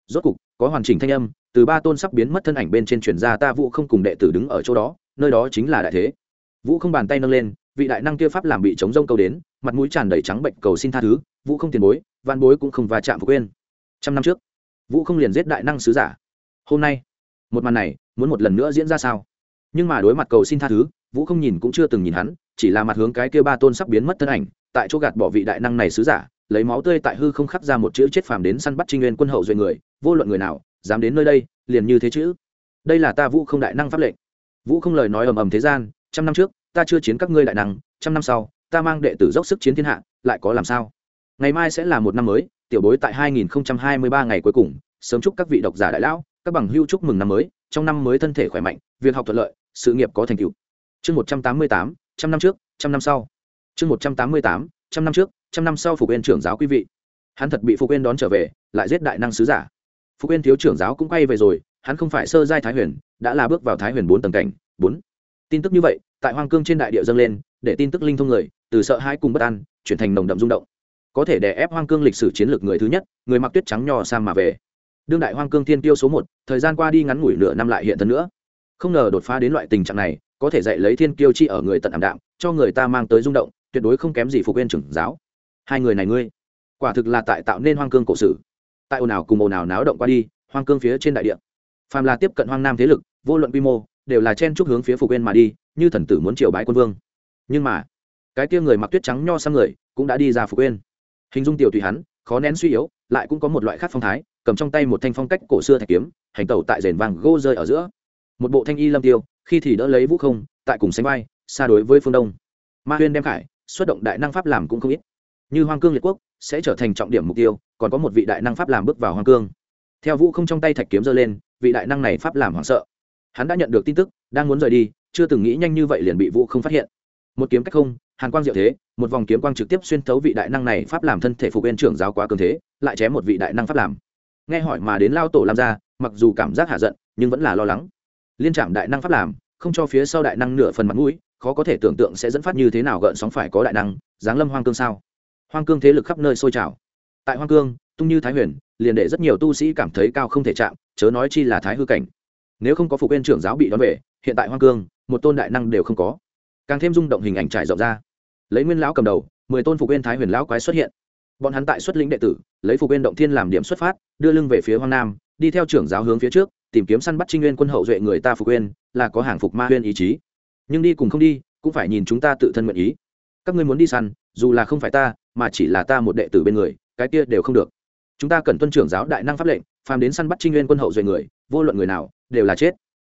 Rốt cục, có hoàn chỉnh thanh âm, từ ba tôn sắp biến mất thân ảnh bên trên truyền ra ta vũ không cùng đệ tử đứng ở chỗ đó, nơi đó chính là đại thế. Vũ không bàn tay nâng lên, vị đại năng kia pháp làm bị chống rông câu đến, mặt mũi tràn đầy trắng bệnh cầu xin tha thứ, vũ không tiền bối văn bối cũng không va chạm vào quên. Trăm năm trước, vũ không liền giết đại năng sứ giả. Hôm nay, một màn này, muốn một lần nữa diễn ra sao? Nhưng mà đối mặt cầu xin tha thứ, vũ không nhìn cũng chưa từng nhìn hắn, chỉ là mặt hướng cái kia ba tôn sắp biến mất thân ảnh, tại chỗ gạt bỏ vị đại năng này sứ giả, lấy máu tươi tại hư không khắc ra một chữ chết phàm đến săn bắt trinh nguyên quân hậu duệ người, vô luận người nào, dám đến nơi đây, liền như thế chữ đây là ta vũ không đại năng pháp lệnh. Vũ không lời nói ầm ầm thế gian, trăm năm trước, ta chưa chiến các ngươi đại năng, trăm năm sau, ta mang đệ tử dốc sức chiến thiên hạ, lại có làm sao? Ngày mai sẽ là một năm mới, tiểu bối tại 2023 ngày cuối cùng, sớm chúc các vị độc giả đại lão, các bằng hưu chúc mừng năm mới, trong năm mới thân thể khỏe mạnh, việc học thuận lợi sự nghiệp có thành tựu. Chương 188, trăm năm trước trăm năm sau. Chương 188, trăm năm trước trăm năm sau phục viên trưởng giáo quý vị. Hắn thật bị phục viên đón trở về lại giết đại năng sứ giả. Phục viên thiếu trưởng giáo cũng quay về rồi hắn không phải sơ giai thái huyền đã là bước vào thái huyền bốn tầng cảnh bốn. Tin tức như vậy tại hoang cương trên đại địa dâng lên để tin tức linh thông người từ sợ hãi cùng bất an chuyển thành nồng đậm rung động. Có thể đè ép hoang cương lịch sử chiến lược người thứ nhất người mặc tuyết trắng nho sam mà về. Đương đại hoang cương thiên tiêu số một thời gian qua đi ngắn ngủi nửa năm lại hiện thân nữa không ngờ đột phá đến loại tình trạng này, có thể dạy lấy thiên kiêu chi ở người tận ảm đạm, cho người ta mang tới rung động, tuyệt đối không kém gì phục viên trưởng giáo. Hai người này ngươi, quả thực là tại tạo nên hoang cương cổ sử. Tại ồn ào cùng ồn ào náo động qua đi, hoang cương phía trên đại địa. Phàm là tiếp cận hoang nam thế lực, vô luận quy mô, đều là chen chúc hướng phía phục viên mà đi, như thần tử muốn triều bái quân vương. Nhưng mà, cái kia người mặc tuyết trắng nho sang người, cũng đã đi ra phục viên hình dung tiểu tùy hắn, khó nén suy yếu, lại cũng có một loại khác phong thái, cầm trong tay một thanh phong cách cổ xưa thạch kiếm, hành tẩu tại rền vàng gô rơi ở giữa một bộ thanh y lâm tiêu, khi thì đỡ lấy vũ không, tại cùng sánh vai, xa đối với phương đông. Ma huyên đem khải, xuất động đại năng pháp làm cũng không ít. Như hoang cương liệt quốc, sẽ trở thành trọng điểm mục tiêu, còn có một vị đại năng pháp làm bước vào hoang cương. Theo vũ không trong tay thạch kiếm giơ lên, vị đại năng này pháp làm hoảng sợ. Hắn đã nhận được tin tức, đang muốn rời đi, chưa từng nghĩ nhanh như vậy liền bị vũ không phát hiện. Một kiếm cách không, hàn quang diệu thế, một vòng kiếm quang trực tiếp xuyên thấu vị đại năng này pháp làm thân thể phục bên trưởng giáo quá cường thế, lại chém một vị đại năng pháp làm. Nghe hỏi mà đến lao tổ làm ra mặc dù cảm giác hạ giận, nhưng vẫn là lo lắng liên trạm đại năng pháp làm, không cho phía sau đại năng nửa phần mặt mũi, khó có thể tưởng tượng sẽ dẫn phát như thế nào gợn sóng phải có đại năng, giáng lâm hoang cương sao? Hoang cương thế lực khắp nơi sôi trào. Tại hoang cương, tung như thái huyền, liền để rất nhiều tu sĩ cảm thấy cao không thể chạm, chớ nói chi là thái hư cảnh. Nếu không có phục viên trưởng giáo bị đón về, hiện tại hoang cương, một tôn đại năng đều không có. Càng thêm rung động hình ảnh trải rộng ra. Lấy nguyên lão cầm đầu, mười tôn phục viên thái huyền lão quái xuất hiện. Bọn hắn tại xuất lĩnh đệ tử, lấy phục viên động thiên làm điểm xuất phát, đưa lưng về phía hoang nam, đi theo trưởng giáo hướng phía trước tìm kiếm săn bắt trinh nguyên quân hậu duệ người ta phục quên, là có hàng phục ma huyên ý chí. Nhưng đi cùng không đi, cũng phải nhìn chúng ta tự thân nguyện ý. Các ngươi muốn đi săn, dù là không phải ta, mà chỉ là ta một đệ tử bên người, cái kia đều không được. Chúng ta cần tuân trưởng giáo đại năng pháp lệnh, phàm đến săn bắt trinh nguyên quân hậu duệ người, vô luận người nào, đều là chết.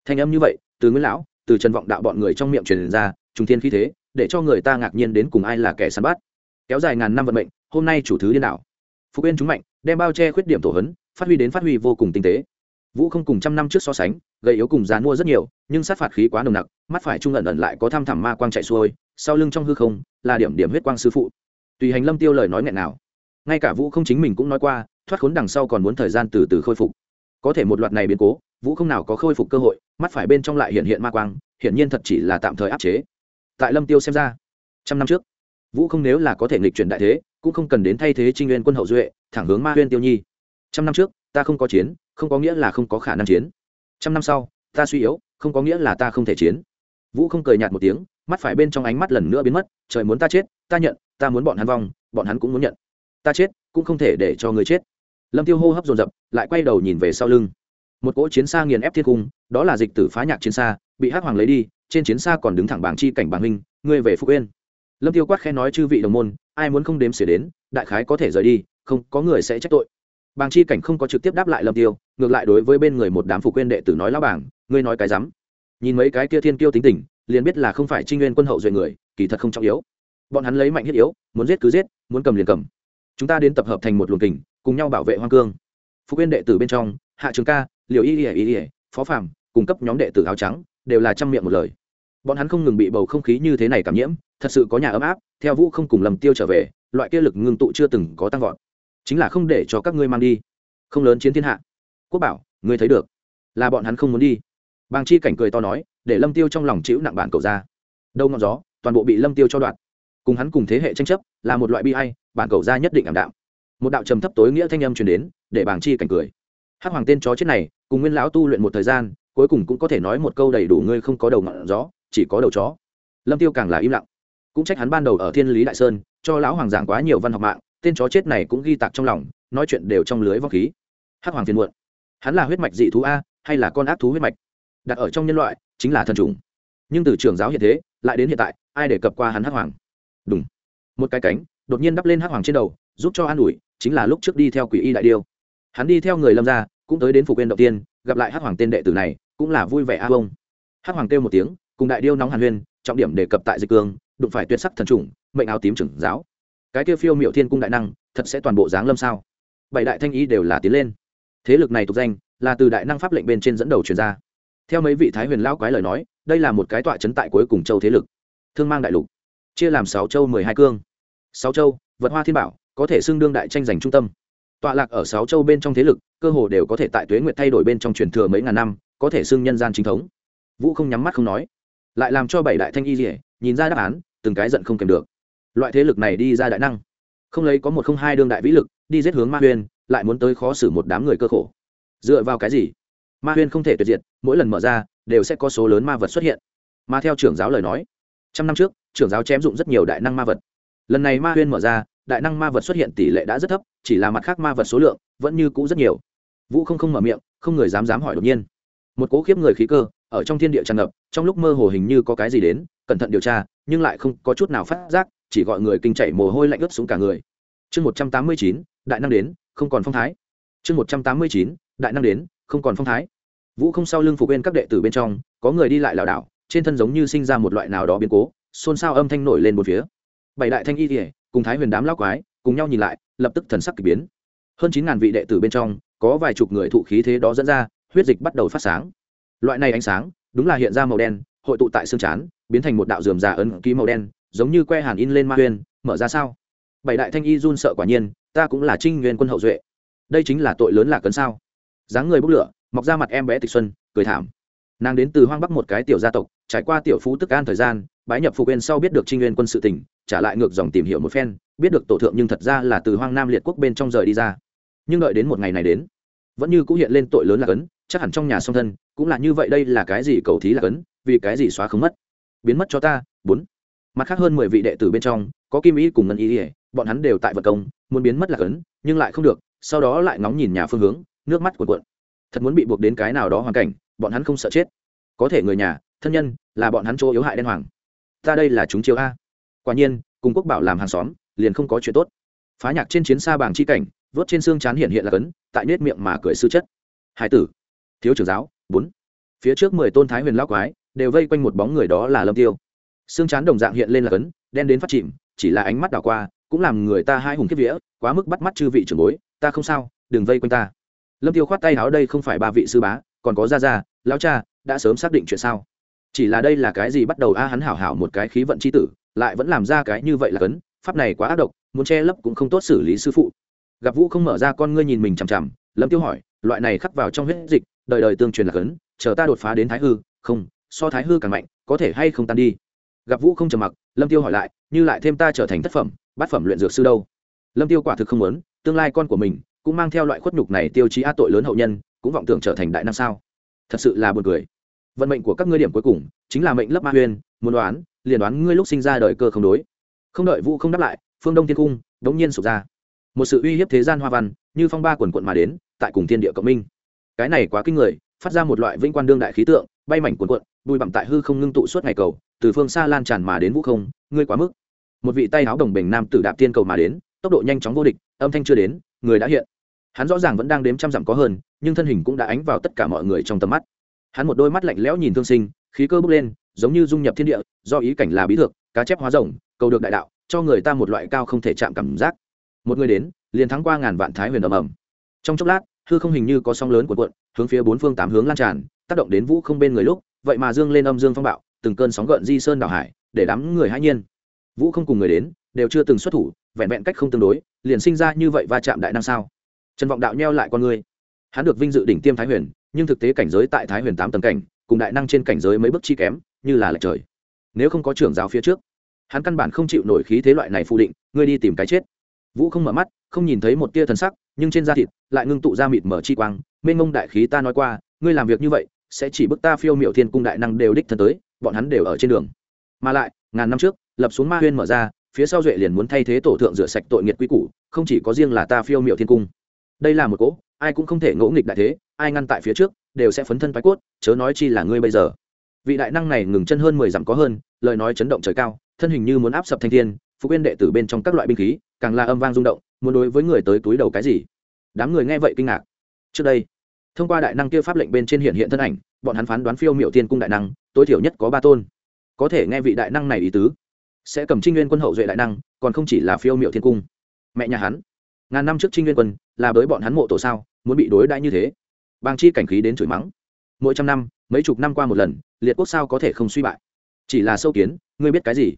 Thanh âm như vậy, từ nguyễn lão, từ trần vọng đạo bọn người trong miệng truyền ra trung thiên khí thế, để cho người ta ngạc nhiên đến cùng ai là kẻ săn bắt. Kéo dài ngàn năm vận mệnh, hôm nay chủ thứ điên đảo. Phục yên chúng mạnh, đem bao che khuyết điểm tổ hấn, phát huy đến phát huy vô cùng tinh tế vũ không cùng trăm năm trước so sánh, gầy yếu cùng dàn mua rất nhiều, nhưng sát phạt khí quá nồng nặc, mắt phải trung ẩn ẩn lại có tham thẳm ma quang chạy xuôi, sau lưng trong hư không, là điểm điểm huyết quang sư phụ. Tùy hành lâm tiêu lời nói nghẹn nào. Ngay cả vũ không chính mình cũng nói qua, thoát khốn đằng sau còn muốn thời gian từ từ khôi phục. Có thể một loạt này biến cố, vũ không nào có khôi phục cơ hội, mắt phải bên trong lại hiện hiện ma quang, hiển nhiên thật chỉ là tạm thời áp chế. Tại lâm tiêu xem ra, trăm năm trước, vũ không nếu là có thể nghịch chuyển đại thế, cũng không cần đến thay thế trinh nguyên quân hậu duệ, thẳng hướng ma huyên tiêu nhi. Trăm năm trước, ta không có chiến không có nghĩa là không có khả năng chiến. Trăm năm sau, ta suy yếu, không có nghĩa là ta không thể chiến. Vũ không cười nhạt một tiếng, mắt phải bên trong ánh mắt lần nữa biến mất, trời muốn ta chết, ta nhận, ta muốn bọn hắn vong, bọn hắn cũng muốn nhận. Ta chết, cũng không thể để cho người chết. Lâm tiêu hô hấp dồn dập, lại quay đầu nhìn về sau lưng. Một cỗ chiến xa nghiền ép thiên cung, đó là dịch tử phá nhạc chiến xa, bị hắc hoàng lấy đi, trên chiến xa còn đứng thẳng bảng chi cảnh bảng huynh, ngươi về phúc yên lâm tiêu quát khen nói chư vị đồng môn, ai muốn không đếm xỉa đến, đại khái có thể rời đi, không có người sẽ trách tội bàng chi cảnh không có trực tiếp đáp lại lâm tiêu, ngược lại đối với bên người một đám phục quên đệ tử nói lão bảng ngươi nói cái rắm. Nhìn mấy cái kia thiên kiêu tính tình, liền biết là không phải trinh nguyên quân hậu duệ người, kỳ thật không trọng yếu. Bọn hắn lấy mạnh thiết yếu, muốn giết cứ giết, muốn cầm liền cầm. Chúng ta đến tập hợp thành một luồng kình, cùng nhau bảo vệ hoang cương. Phục quên đệ tử bên trong, hạ trường ca liều y ỉa y ỉa phó phạm cung cấp nhóm đệ tử áo trắng, đều là trăm miệng một lời. Bọn hắn không ngừng bị bầu không khí như thế này cảm nhiễm, thật sự có nhà ấm áp, theo vũ không cùng lầm tiêu trở về, loại kia lực ngưng tụ chưa từng có tăng vọt chính là không để cho các ngươi mang đi. Không lớn chiến thiên hạ. Quốc bảo, ngươi thấy được. Là bọn hắn không muốn đi. Bàng chi cảnh cười to nói, để lâm tiêu trong lòng chịu nặng bản cầu ra. Đâu ngọn gió, toàn bộ bị lâm tiêu cho đoạn cùng hắn cùng thế hệ tranh chấp, là một loại bi hay bản cầu ra nhất định ảm đạm. Một đạo trầm thấp tối nghĩa thanh âm truyền đến, để bàng chi cảnh cười. Hắc hoàng tên chó chết này, cùng nguyên lão tu luyện một thời gian, cuối cùng cũng có thể nói một câu đầy đủ ngươi không có đầu ngọn gió, chỉ có đầu chó. Lâm tiêu càng là im lặng. Cũng trách hắn ban đầu ở thiên lý đại sơn, cho lão hoàng giảng quá nhiều văn học mạng tên chó chết này cũng ghi tạc trong lòng, nói chuyện đều trong lưới vong khí. Hắc hoàng phiền muộn. Hắn là huyết mạch dị thú a, hay là con ác thú huyết mạch? Đặt ở trong nhân loại, chính là thần trùng nhưng từ trường giáo hiện thế, lại đến hiện tại, ai để cập qua hắn hắc hoàng? Đúng một cái cánh, đột nhiên đắp lên hắc hoàng trên đầu, giúp cho an ủi, chính là lúc trước đi theo quỷ y đại điêu. Hắn đi theo người lâm ra, cũng tới đến phục viên đầu tiên, gặp lại hắc hoàng tên đệ tử này, cũng là vui vẻ a bông hắc hoàng kêu một tiếng, cùng đại điêu nóng hàn huyên, trọng điểm đề cập tại dịch cương đụng phải tuyệt sắc thần trùng mệnh áo tím trưởng giáo cái kia phiêu miệu thiên cung đại năng, thật sẽ toàn bộ dáng lâm sao? Bảy đại thanh ý đều là tiến lên. Thế lực này tục danh là từ đại năng pháp lệnh bên trên dẫn đầu truyền ra. Theo mấy vị thái huyền lão quái lời nói, đây là một cái tọa chấn tại cuối cùng châu thế lực. Thương mang đại lục, chia làm sáu châu mười hai cương. Sáu châu, vật hoa thiên bảo, có thể xưng đương đại tranh giành trung tâm. Tọa lạc ở sáu châu bên trong thế lực, cơ hồ đều có thể tại tuế nguyệt thay đổi bên trong truyền thừa mấy ngàn năm, có thể xưng nhân gian chính thống. Vũ không nhắm mắt không nói, lại làm cho bảy đại thanh y dỉa nhìn ra đáp án, từng cái giận không kèm được loại thế lực này đi ra đại năng. Không lấy có một không hai đương đại vĩ lực, đi giết hướng ma huyên, lại muốn tới khó xử một đám người cơ khổ. Dựa vào cái gì? Ma huyên không thể tuyệt diệt, mỗi lần mở ra, đều sẽ có số lớn ma vật xuất hiện. Mà theo trưởng giáo lời nói, trăm năm trước, trưởng giáo chém dụng rất nhiều đại năng ma vật. Lần này ma huyên mở ra, đại năng ma vật xuất hiện tỷ lệ đã rất thấp, chỉ là mặt khác ma vật số lượng vẫn như cũ rất nhiều. Vũ không không mở miệng, không người dám dám hỏi đột nhiên. Một cố khiếp người khí cơ, ở trong thiên địa tràn ngập, trong lúc mơ hồ hình như có cái gì đến, cẩn thận điều tra, nhưng lại không có chút nào phát giác chỉ gọi người kinh chảy mồ hôi lạnh ướt xuống cả người. Chương một trăm tám mươi chín, đại năng đến, không còn phong thái. Chương một trăm tám mươi chín, đại năng đến, không còn phong thái. Vũ không sau lưng phục bên các đệ tử bên trong, có người đi lại lảo đảo, trên thân giống như sinh ra một loại nào đó biến cố, xôn xao âm thanh nổi lên một phía. Bảy đại thanh y kỉa cùng thái huyền đám lao quái, cùng nhau nhìn lại, lập tức thần sắc k ỳ biến. Hơn chín ngàn vị đệ tử bên trong, có vài chục người thụ khí thế đó dẫn ra, huyết dịch bắt đầu phát sáng. Loại này ánh sáng, đúng là hiện ra màu đen, hội tụ tại xương chán, biến thành một đạo dườm già ấn ký màu đen giống như que hàn in lên ma huyên, mở ra sao? Bảy đại thanh y run sợ quả nhiên, ta cũng là trinh nguyên quân hậu duệ. Đây chính là tội lớn là cấn sao? Dáng người bốc lửa, mọc ra mặt em bé tịch xuân, cười thảm. Nàng đến từ hoang bắc một cái tiểu gia tộc, trải qua tiểu phú tức an thời gian, bái nhập phục bên sau biết được trinh nguyên quân sự tỉnh trả lại ngược dòng tìm hiểu một phen, biết được tổ thượng nhưng thật ra là từ hoang nam liệt quốc bên trong rời đi ra. Nhưng đợi đến một ngày này đến, vẫn như cũng hiện lên tội lớn là cấn, chắc hẳn trong nhà song thân, cũng là như vậy đây là cái gì cầu thí là cấn, vì cái gì xóa không mất? Biến mất cho ta, bốn mặt khác hơn mười vị đệ tử bên trong, có kim ý cùng ngân ý ỉa bọn hắn đều tại vật công, muốn biến mất là cấn, nhưng lại không được, sau đó lại ngóng nhìn nhà phương hướng, nước mắt cuộn cuộn. Thật muốn bị buộc đến cái nào đó hoàn cảnh, bọn hắn không sợ chết. Có thể người nhà, thân nhân, là bọn hắn chỗ yếu hại đen hoàng. Ta đây là chúng chiếu a. Quả nhiên, cùng quốc bảo làm hàng xóm, liền không có chuyện tốt. Phá nhạc trên chiến xa bảng chi cảnh, vớt trên xương chán hiện hiện là cấn, tại nết miệng mà cười sư chất. Hải tử, thiếu trưởng giáo, bốn. Phía trước mười tôn thái huyền lao quái, đều vây quanh một bóng người đó là lâm tiêu xương chán đồng dạng hiện lên là cấn, đen đến phát chìm, chỉ là ánh mắt đảo qua, cũng làm người ta hai hùng kiếp vía, quá mức bắt mắt chư vị trưởng bối, ta không sao, đừng vây quanh ta. Lâm tiêu khoát tay áo, đây không phải ba vị sư bá, còn có gia gia, lão cha, đã sớm xác định chuyện sao? Chỉ là đây là cái gì bắt đầu a, hắn hảo hảo một cái khí vận c h i tử, lại vẫn làm ra cái như vậy là cấn, pháp này quá ác độc, muốn che lấp cũng không tốt xử lý sư phụ. Gặp vũ không mở ra con ngươi nhìn mình chằm chằm, lâm tiêu hỏi, loại này khắc vào trong huyết dịch, đời đời tương truyền là cấn, chờ ta đột phá đến thái hư, không, so thái hư càng mạnh, có thể hay không tan đi? Gặp vũ không trầm mặc, lâm tiêu hỏi lại, như lại thêm ta trở thành thất phẩm, bát phẩm luyện dược sư đâu? Lâm tiêu quả thực không muốn, tương lai con của mình cũng mang theo loại khuất nhục này tiêu chí a tội lớn hậu nhân, cũng vọng tưởng trở thành đại năng sao? Thật sự là buồn cười. Vận mệnh của các ngươi điểm cuối cùng chính là mệnh lấp ma huyên, muốn đoán, liền đoán ngươi lúc sinh ra đời cơ không đối. Không đợi vũ không đáp lại, phương đông thiên cung đống nhiên sụp ra. Một sự uy hiếp thế gian hoa văn, như phong ba quần quận mà đến, tại cùng thiên địa cộng minh. Cái này quá kinh người, phát ra một loại vĩnh quan đương đại khí tượng, bay mảnh quần quận bụi bặm tại hư không ngưng tụ suốt ngày cầu, từ phương xa lan tràn mà đến vũ không, ngươi quá mức. Một vị tay áo đồng bình nam tử đạp tiên cầu mà đến, tốc độ nhanh chóng vô địch, âm thanh chưa đến, người đã hiện. Hắn rõ ràng vẫn đang đếm trăm dặm có hơn, nhưng thân hình cũng đã ánh vào tất cả mọi người trong tầm mắt. Hắn một đôi mắt lạnh lẽo nhìn thương sinh, khí cơ bốc lên, giống như dung nhập thiên địa, do ý cảnh là bí thược, cá chép hóa rồng, cầu được đại đạo, cho người ta một loại cao không thể chạm cảm giác. Một người đến, liền thắng qua ngàn vạn thái huyền ầm ầm. Trong chốc lát, hư không hình như có sóng lớn của cuộn, hướng phía bốn phương tám hướng lan tràn, tác động đến vũ không bên người lúc vậy mà dương lên âm dương phong bạo, từng cơn sóng gợn di sơn đảo hải, để đám người hãi nhiên. Vũ không cùng người đến, đều chưa từng xuất thủ, vẹn vẹn cách không tương đối, liền sinh ra như vậy va chạm đại năng sao? Trần vọng đạo nheo lại con người. Hắn được vinh dự đỉnh tiêm thái huyền, nhưng thực tế cảnh giới tại thái huyền tám tầng cảnh, cùng đại năng trên cảnh giới mấy bước chi kém, như là lệch trời. Nếu không có trưởng giáo phía trước, hắn căn bản không chịu nổi khí thế loại này phù định, ngươi đi tìm cái chết. Vũ không mở mắt, không nhìn thấy một tia thần sắc, nhưng trên da thịt lại ngưng tụ ra mịt mở chi quang, mênh mông đại khí ta nói qua, ngươi làm việc như vậy sẽ chỉ bức ta phiêu miệu thiên cung đại năng đều đích thân tới, bọn hắn đều ở trên đường. Mà lại, ngàn năm trước, lập xuống ma huyên mở ra, phía sau duệ liền muốn thay thế tổ thượng rửa sạch tội nghiệt quy củ, không chỉ có riêng là ta phiêu miệu thiên cung. Đây là một cỗ, ai cũng không thể ngỗ nghịch đại thế, ai ngăn tại phía trước, đều sẽ phấn thân phái cốt, chớ nói chi là ngươi bây giờ. Vị đại năng này ngừng chân hơn mười dặm có hơn, lời nói chấn động trời cao, thân hình như muốn áp sập thanh thiên phục viên đệ tử bên trong các loại binh khí, càng là âm vang rung động, muốn đối với người tới túi đầu cái gì? Đám người nghe vậy kinh ngạc. Trước đây thông qua đại năng kia pháp lệnh bên trên hiện hiện thân ảnh, bọn hắn phán đoán phiêu miệu tiên cung đại năng, tối thiểu nhất có ba tôn. Có thể nghe vị đại năng này ý tứ, sẽ cầm trinh nguyên quân hậu duệ đại năng, còn không chỉ là phiêu miệu thiên cung. Mẹ nhà hắn, ngàn năm trước trinh nguyên quân là với bọn hắn mộ tổ sao, muốn bị đối đãi như thế. Bang chi cảnh khí đến chửi mắng. Mỗi trăm năm, mấy chục năm qua một lần, liệt quốc sao có thể không suy bại? Chỉ là sâu kiến, ngươi biết cái gì?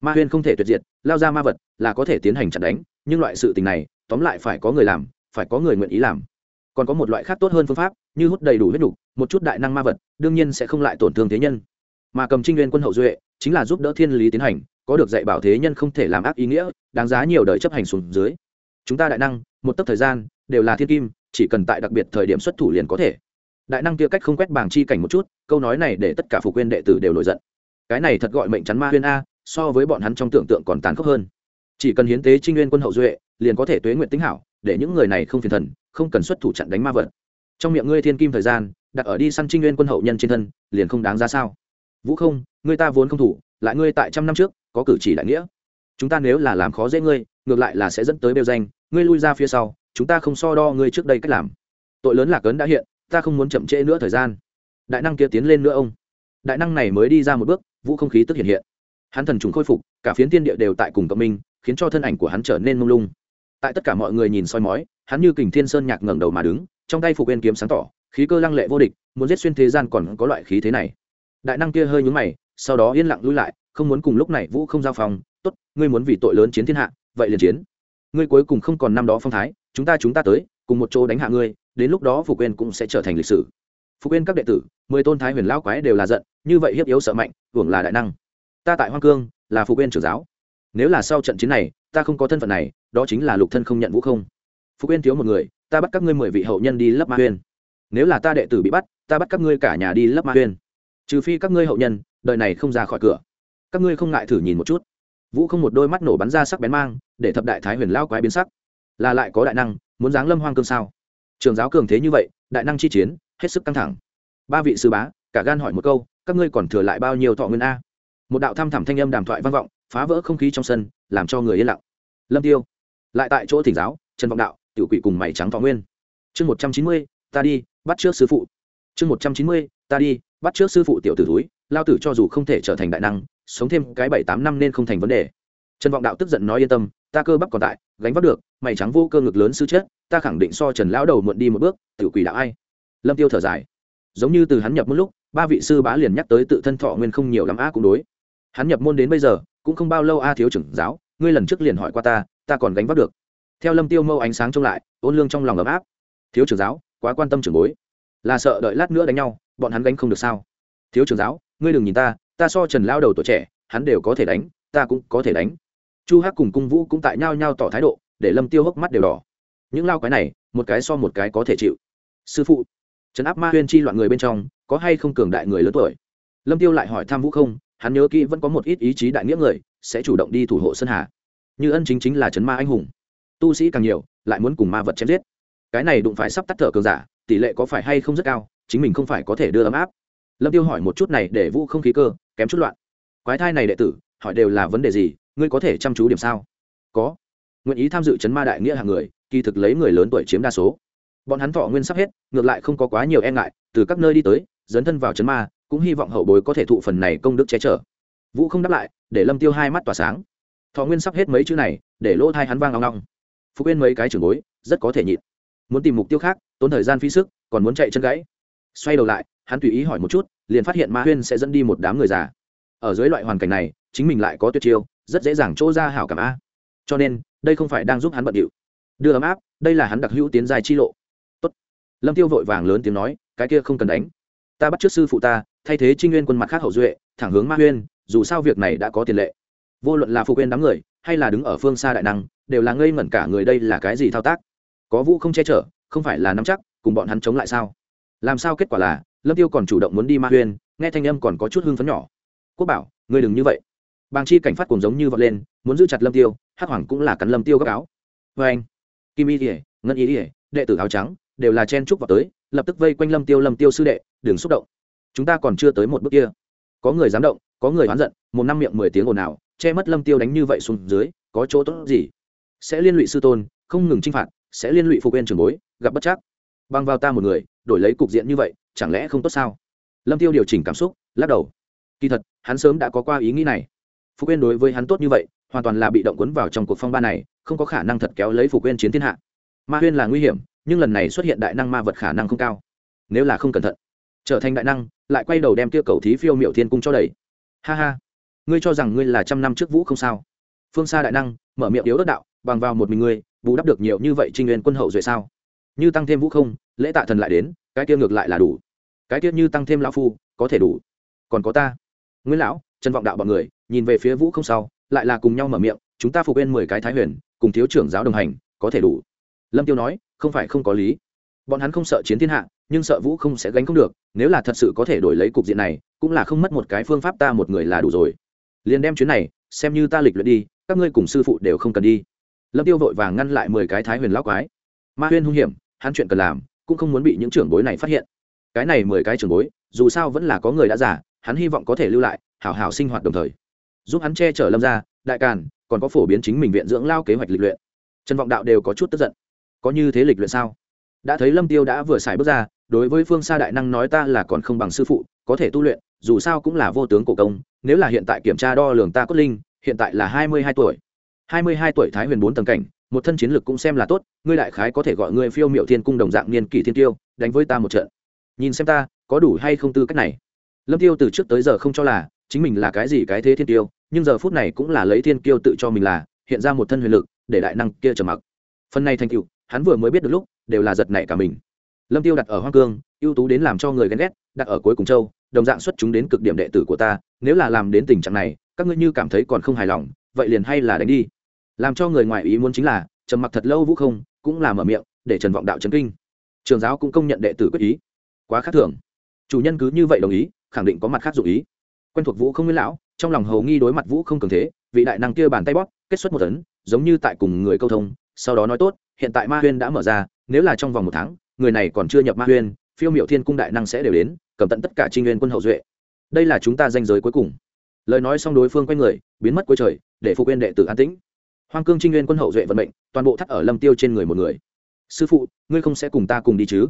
Ma huyên không thể tuyệt diệt, lao ra ma vật là có thể tiến hành chặt đánh, nhưng loại sự tình này, tóm lại phải có người làm, phải có người nguyện ý làm còn có một loại khác tốt hơn phương pháp như hút đầy đủ huyết đủ, một chút đại năng ma vật đương nhiên sẽ không lại tổn thương thế nhân. Mà cầm trinh nguyên quân hậu duệ chính là giúp đỡ thiên lý tiến hành có được dạy bảo thế nhân không thể làm ác ý nghĩa đáng giá nhiều đời chấp hành xuống dưới. Chúng ta đại năng một tấc thời gian đều là thiên kim chỉ cần tại đặc biệt thời điểm xuất thủ liền có thể. Đại năng kia cách không quét bảng chi cảnh một chút câu nói này để tất cả phục quyên đệ tử đều nổi giận. Cái này thật gọi mệnh chắn ma huyên a so với bọn hắn trong tưởng tượng còn tàn khốc hơn. Chỉ cần hiến tế trinh nguyên quân hậu duệ liền có thể tuế nguyện tính hảo để những người này không phiền thần, không cần xuất thủ chặn đánh ma vật. Trong miệng ngươi thiên kim thời gian, đặt ở đi săn trinh nguyên quân hậu nhân trên thân, liền không đáng ra sao? Vũ không ngươi ta vốn không thủ, lại ngươi tại trăm năm trước, có cử chỉ đại nghĩa. Chúng ta nếu là làm khó dễ ngươi, ngược lại là sẽ dẫn tới bêu danh, ngươi lui ra phía sau, chúng ta không so đo ngươi trước đây cách làm. Tội lớn lạc ấn đã hiện, ta không muốn chậm trễ nữa thời gian. Đại năng kia tiến lên nữa ông. Đại năng này mới đi ra một bước, vũ không khí tức hiện hiện. Hắn thần trùng khôi phục, cả phiến tiên địa đều tại cùng cộng minh, khiến cho thân ảnh của hắn trở nên mông lung tại tất cả mọi người nhìn soi mói, hắn như kình thiên sơn nhạc ngẩng đầu mà đứng, trong tay phục bên kiếm sáng tỏ, khí cơ lăng lệ vô địch, muốn giết xuyên thế gian còn có loại khí thế này. Đại năng kia hơi nhúng mày, sau đó yên lặng lui lại, không muốn cùng lúc này vũ không giao phòng, tốt, ngươi muốn vì tội lớn chiến thiên hạ, vậy liền chiến. Ngươi cuối cùng không còn năm đó phong thái, chúng ta chúng ta tới, cùng một chỗ đánh hạ ngươi, đến lúc đó phục quên cũng sẽ trở thành lịch sử. Phục quên các đệ tử, mười tôn thái huyền lão quái đều là giận, như vậy hiếp yếu sợ mạnh, hưởng là đại năng. Ta tại hoang cương, là phục quên trưởng giáo. Nếu là sau trận chiến này, ta không có thân phận này đó chính là lục thân không nhận vũ không. Phục quên thiếu một người, ta bắt các ngươi mười vị hậu nhân đi lấp ma huyên. Nếu là ta đệ tử bị bắt, ta bắt các ngươi cả nhà đi lấp ma huyên. Trừ phi các ngươi hậu nhân, đời này không ra khỏi cửa. Các ngươi không ngại thử nhìn một chút. Vũ không một đôi mắt nổ bắn ra sắc bén mang, để thập đại thái huyền lao quái biến sắc. Là lại có đại năng, muốn giáng lâm hoang cương sao? Trường giáo cường thế như vậy, đại năng chi chiến, hết sức căng thẳng. Ba vị sư bá, cả gan hỏi một câu, các ngươi còn thừa lại bao nhiêu thọ nguyên a? Một đạo thăm thẳm thanh âm đàm thoại vang vọng, phá vỡ không khí trong sân, làm cho người yên lặng. Lâm tiêu lại tại chỗ thỉnh giáo, trần vọng đạo, tiểu quỷ cùng mày trắng thọ nguyên. Chương một trăm chín mươi, ta đi, bắt trước sư phụ. Chương một trăm chín mươi, ta đi, bắt trước sư phụ tiểu tử túi lao tử cho dù không thể trở thành đại năng, sống thêm cái bảy tám năm nên không thành vấn đề. Trần vọng đạo tức giận nói yên tâm, ta cơ bắp còn tại, gánh vác được, mày trắng vô cơ ngực lớn sư chết, ta khẳng định so trần lão đầu muộn đi một bước, tiểu quỷ đạo ai? Lâm tiêu thở dài. Giống như từ hắn nhập một lúc, ba vị sư bá liền nhắc tới tự thân thọ nguyên không nhiều lắm a cũng đối. Hắn nhập môn đến bây giờ, cũng không bao lâu a thiếu trưởng giáo, ngươi lần trước liền hỏi qua ta ta còn gánh vác được. Theo lâm tiêu mâu ánh sáng trông lại, ôn lương trong lòng ấm áp. Thiếu trưởng giáo, quá quan tâm trưởng bối. Là sợ đợi lát nữa đánh nhau, bọn hắn gánh không được sao? Thiếu trưởng giáo, ngươi đừng nhìn ta ta so trần lao đầu tuổi trẻ, hắn đều có thể đánh, ta cũng có thể đánh. Chu hắc cùng cung vũ cũng tại nhau nhau tỏ thái độ, để lâm tiêu hốc mắt đều đỏ. Những lao cái này, một cái so một cái có thể chịu. Sư phụ trấn áp ma huyên chi loạn người bên trong, có hay không cường đại người lớn tuổi? Lâm tiêu lại hỏi tham vũ không, hắn nhớ kỹ vẫn có một ít ý chí đại nghĩa người, sẽ chủ động đi thủ hộ sơn hà như ân chính chính là chấn ma anh hùng. Tu sĩ càng nhiều, lại muốn cùng ma vật chém giết. Cái này đụng phải sắp tắt thở cường giả, tỷ lệ có phải hay không rất cao, chính mình không phải có thể đưa ấm áp. Lâm tiêu hỏi một chút này để vũ không khí cơ, kém chút loạn. Quái thai này đệ tử, hỏi đều là vấn đề gì, ngươi có thể chăm chú điểm sao? Có. Nguyện ý tham dự chấn ma đại nghĩa hàng người, kỳ thực lấy người lớn tuổi chiếm đa số. Bọn hắn thọ nguyên sắp hết, ngược lại không có quá nhiều e ngại, từ các nơi đi tới, dấn thân vào chấn ma, cũng hy vọng hậu bối có thể thụ phần này công đức che chở. Vũ không đáp lại, để lâm tiêu hai mắt tỏa sáng thọ nguyên sắp hết mấy chữ này, để lỗ thai hắn vang long long phục quên mấy cái trưởng bối, rất có thể nhịn. Muốn tìm mục tiêu khác, tốn thời gian phí sức, còn muốn chạy chân gãy. Xoay đầu lại, hắn tùy ý hỏi một chút, liền phát hiện ma huyên sẽ dẫn đi một đám người già. Ở dưới loại hoàn cảnh này, chính mình lại có tuyệt chiêu, rất dễ dàng chỗ ra hảo cảm a. Cho nên, đây không phải đang giúp hắn bận điệu. Đưa ấm áp, đây là hắn đặc hữu tiến dài chi lộ. Tốt. lâm tiêu vội vàng lớn tiếng nói, cái kia không cần đánh. Ta bắt trước sư phụ ta, thay thế trinh nguyên quân mặt khác hậu duệ, thẳng hướng ma huyên, dù sao việc này đã có tiền lệ vô luận là phục quên đám người, hay là đứng ở phương xa đại năng, đều là ngây ngẩn cả người đây là cái gì thao tác? Có vũ không che chở, không phải là nắm chắc, cùng bọn hắn chống lại sao? Làm sao kết quả là, lâm tiêu còn chủ động muốn đi ma huyên, nghe thanh âm còn có chút hưng phấn nhỏ. Quốc bảo, ngươi đừng như vậy. Bàng chi cảnh phát cùng giống như vọt lên, muốn giữ chặt lâm tiêu, hắc hoàng cũng là cắn lâm tiêu gấp áo. Vê anh. Kim y ỉa ngân y ỉa đệ tử áo trắng, đều là chen trúc vào tới, lập tức vây quanh lâm tiêu lâm tiêu sư đệ, đừng xúc động. Chúng ta còn chưa tới một bước kia. Có người dám động, có người oán giận, một năm miệng mười tiếng ồn ào che mất lâm tiêu đánh như vậy xuống dưới, có chỗ tốt gì? Sẽ liên lụy sư tôn, không ngừng chinh phạt, sẽ liên lụy phục quên trường bối, gặp bất chắc. Băng vào ta một người, đổi lấy cục diện như vậy, chẳng lẽ không tốt sao? Lâm tiêu điều chỉnh cảm xúc, lắc đầu. Kỳ thật, hắn sớm đã có qua ý nghĩ này. Phục quên đối với hắn tốt như vậy, hoàn toàn là bị động cuốn vào trong cuộc phong ba này, không có khả năng thật kéo lấy phục quên chiến thiên hạ. Ma huyên là nguy hiểm, nhưng lần này xuất hiện đại năng ma vật khả năng không cao. Nếu là không cẩn thận, trở thành đại năng, lại quay đầu đem kia cầu thí phiêu miệu thiên cung cho đầy. Ha ha ngươi cho rằng ngươi là trăm năm trước vũ không sao? Phương xa đại năng, mở miệng yếu đất đạo, bằng vào một mình ngươi vũ đắp được nhiều như vậy trinh nguyên quân hậu duệ sao? Như tăng thêm vũ không, lễ tạ thần lại đến, cái kia ngược lại là đủ. Cái kia như tăng thêm lão phu, có thể đủ. Còn có ta. Nguyễn lão, trần vọng đạo bọn người, nhìn về phía vũ không sau, lại là cùng nhau mở miệng, chúng ta phục bên mười cái thái huyền, cùng thiếu trưởng giáo đồng hành, có thể đủ. Lâm tiêu nói, không phải không có lý. Bọn hắn không sợ chiến thiên hạ, nhưng sợ vũ không sẽ gánh không được, nếu là thật sự có thể đổi lấy cục diện này, cũng là không mất một cái phương pháp ta một người là đủ rồi liền đem chuyến này, xem như ta lịch luyện đi, các ngươi cùng sư phụ đều không cần đi. Lâm tiêu vội vàng ngăn lại mười cái thái huyền lão quái. Ma huyên hung hiểm, hắn chuyện cần làm, cũng không muốn bị những trưởng bối này phát hiện. Cái này mười cái trưởng bối, dù sao vẫn là có người đã giả hắn hy vọng có thể lưu lại, hảo hảo sinh hoạt đồng thời. Giúp hắn che chở lâm ra đại càn, còn có phổ biến chính mình viện dưỡng lao kế hoạch lịch luyện. Trần vọng đạo đều có chút tức giận. Có như thế lịch luyện sao? Đã thấy lâm tiêu đã vừa xài bước ra đối với phương xa đại năng nói ta là còn không bằng sư phụ, có thể tu luyện, dù sao cũng là vô tướng cổ công, nếu là hiện tại kiểm tra đo lường ta cốt linh, hiện tại là hai mươi hai tuổi. hai mươi hai tuổi thái huyền bốn tầng cảnh, một thân chiến lực cũng xem là tốt, ngươi đại khái có thể gọi ngươi phiêu miệu thiên cung đồng dạng niên kỷ thiên tiêu, đánh với ta một trận. Nhìn xem ta, có đủ hay không tư cách này? Lâm tiêu từ trước tới giờ không cho là, chính mình là cái gì cái thế thiên tiêu, nhưng giờ phút này cũng là lấy thiên tiêu tự cho mình là, hiện ra một thân huyền lực, để đại năng kia trầm mặc. Phần này thành tựu, hắn vừa mới biết được lúc, đều là giật nảy cả mình lâm tiêu đặt ở Hoang cương, ưu tú đến làm cho người ghen ghét, đặt ở cuối cùng châu, đồng dạng xuất chúng đến cực điểm đệ tử của ta, nếu là làm đến tình trạng này, các ngươi như cảm thấy còn không hài lòng, vậy liền hay là đánh đi. Làm cho người ngoài ý muốn chính là, trầm mặc thật lâu vũ không, cũng làm ở miệng, để trần vọng đạo trấn kinh. Trường giáo cũng công nhận đệ tử quyết ý. Quá khác thường. Chủ nhân cứ như vậy đồng ý, khẳng định có mặt khác dụ ý. Quen thuộc vũ không nguyên lão, trong lòng hầu nghi đối mặt vũ không cường thế, vị đại năng kia bàn tay bóp, kết xuất một tấn, giống như tại cùng người câu thông, sau đó nói tốt, hiện tại ma huyên đã mở ra, nếu là trong vòng một tháng người này còn chưa nhập ma huyên, phiêu miệu thiên cung đại năng sẽ đều đến cầm tận tất cả trinh nguyên quân hậu duệ. Đây là chúng ta danh giới cuối cùng. Lời nói xong đối phương quay người, biến mất cuối trời, để phục quên đệ tử an tĩnh. Hoang cương trinh nguyên quân hậu duệ vận mệnh, toàn bộ thắt ở lâm tiêu trên người một người. Sư phụ, ngươi không sẽ cùng ta cùng đi chứ?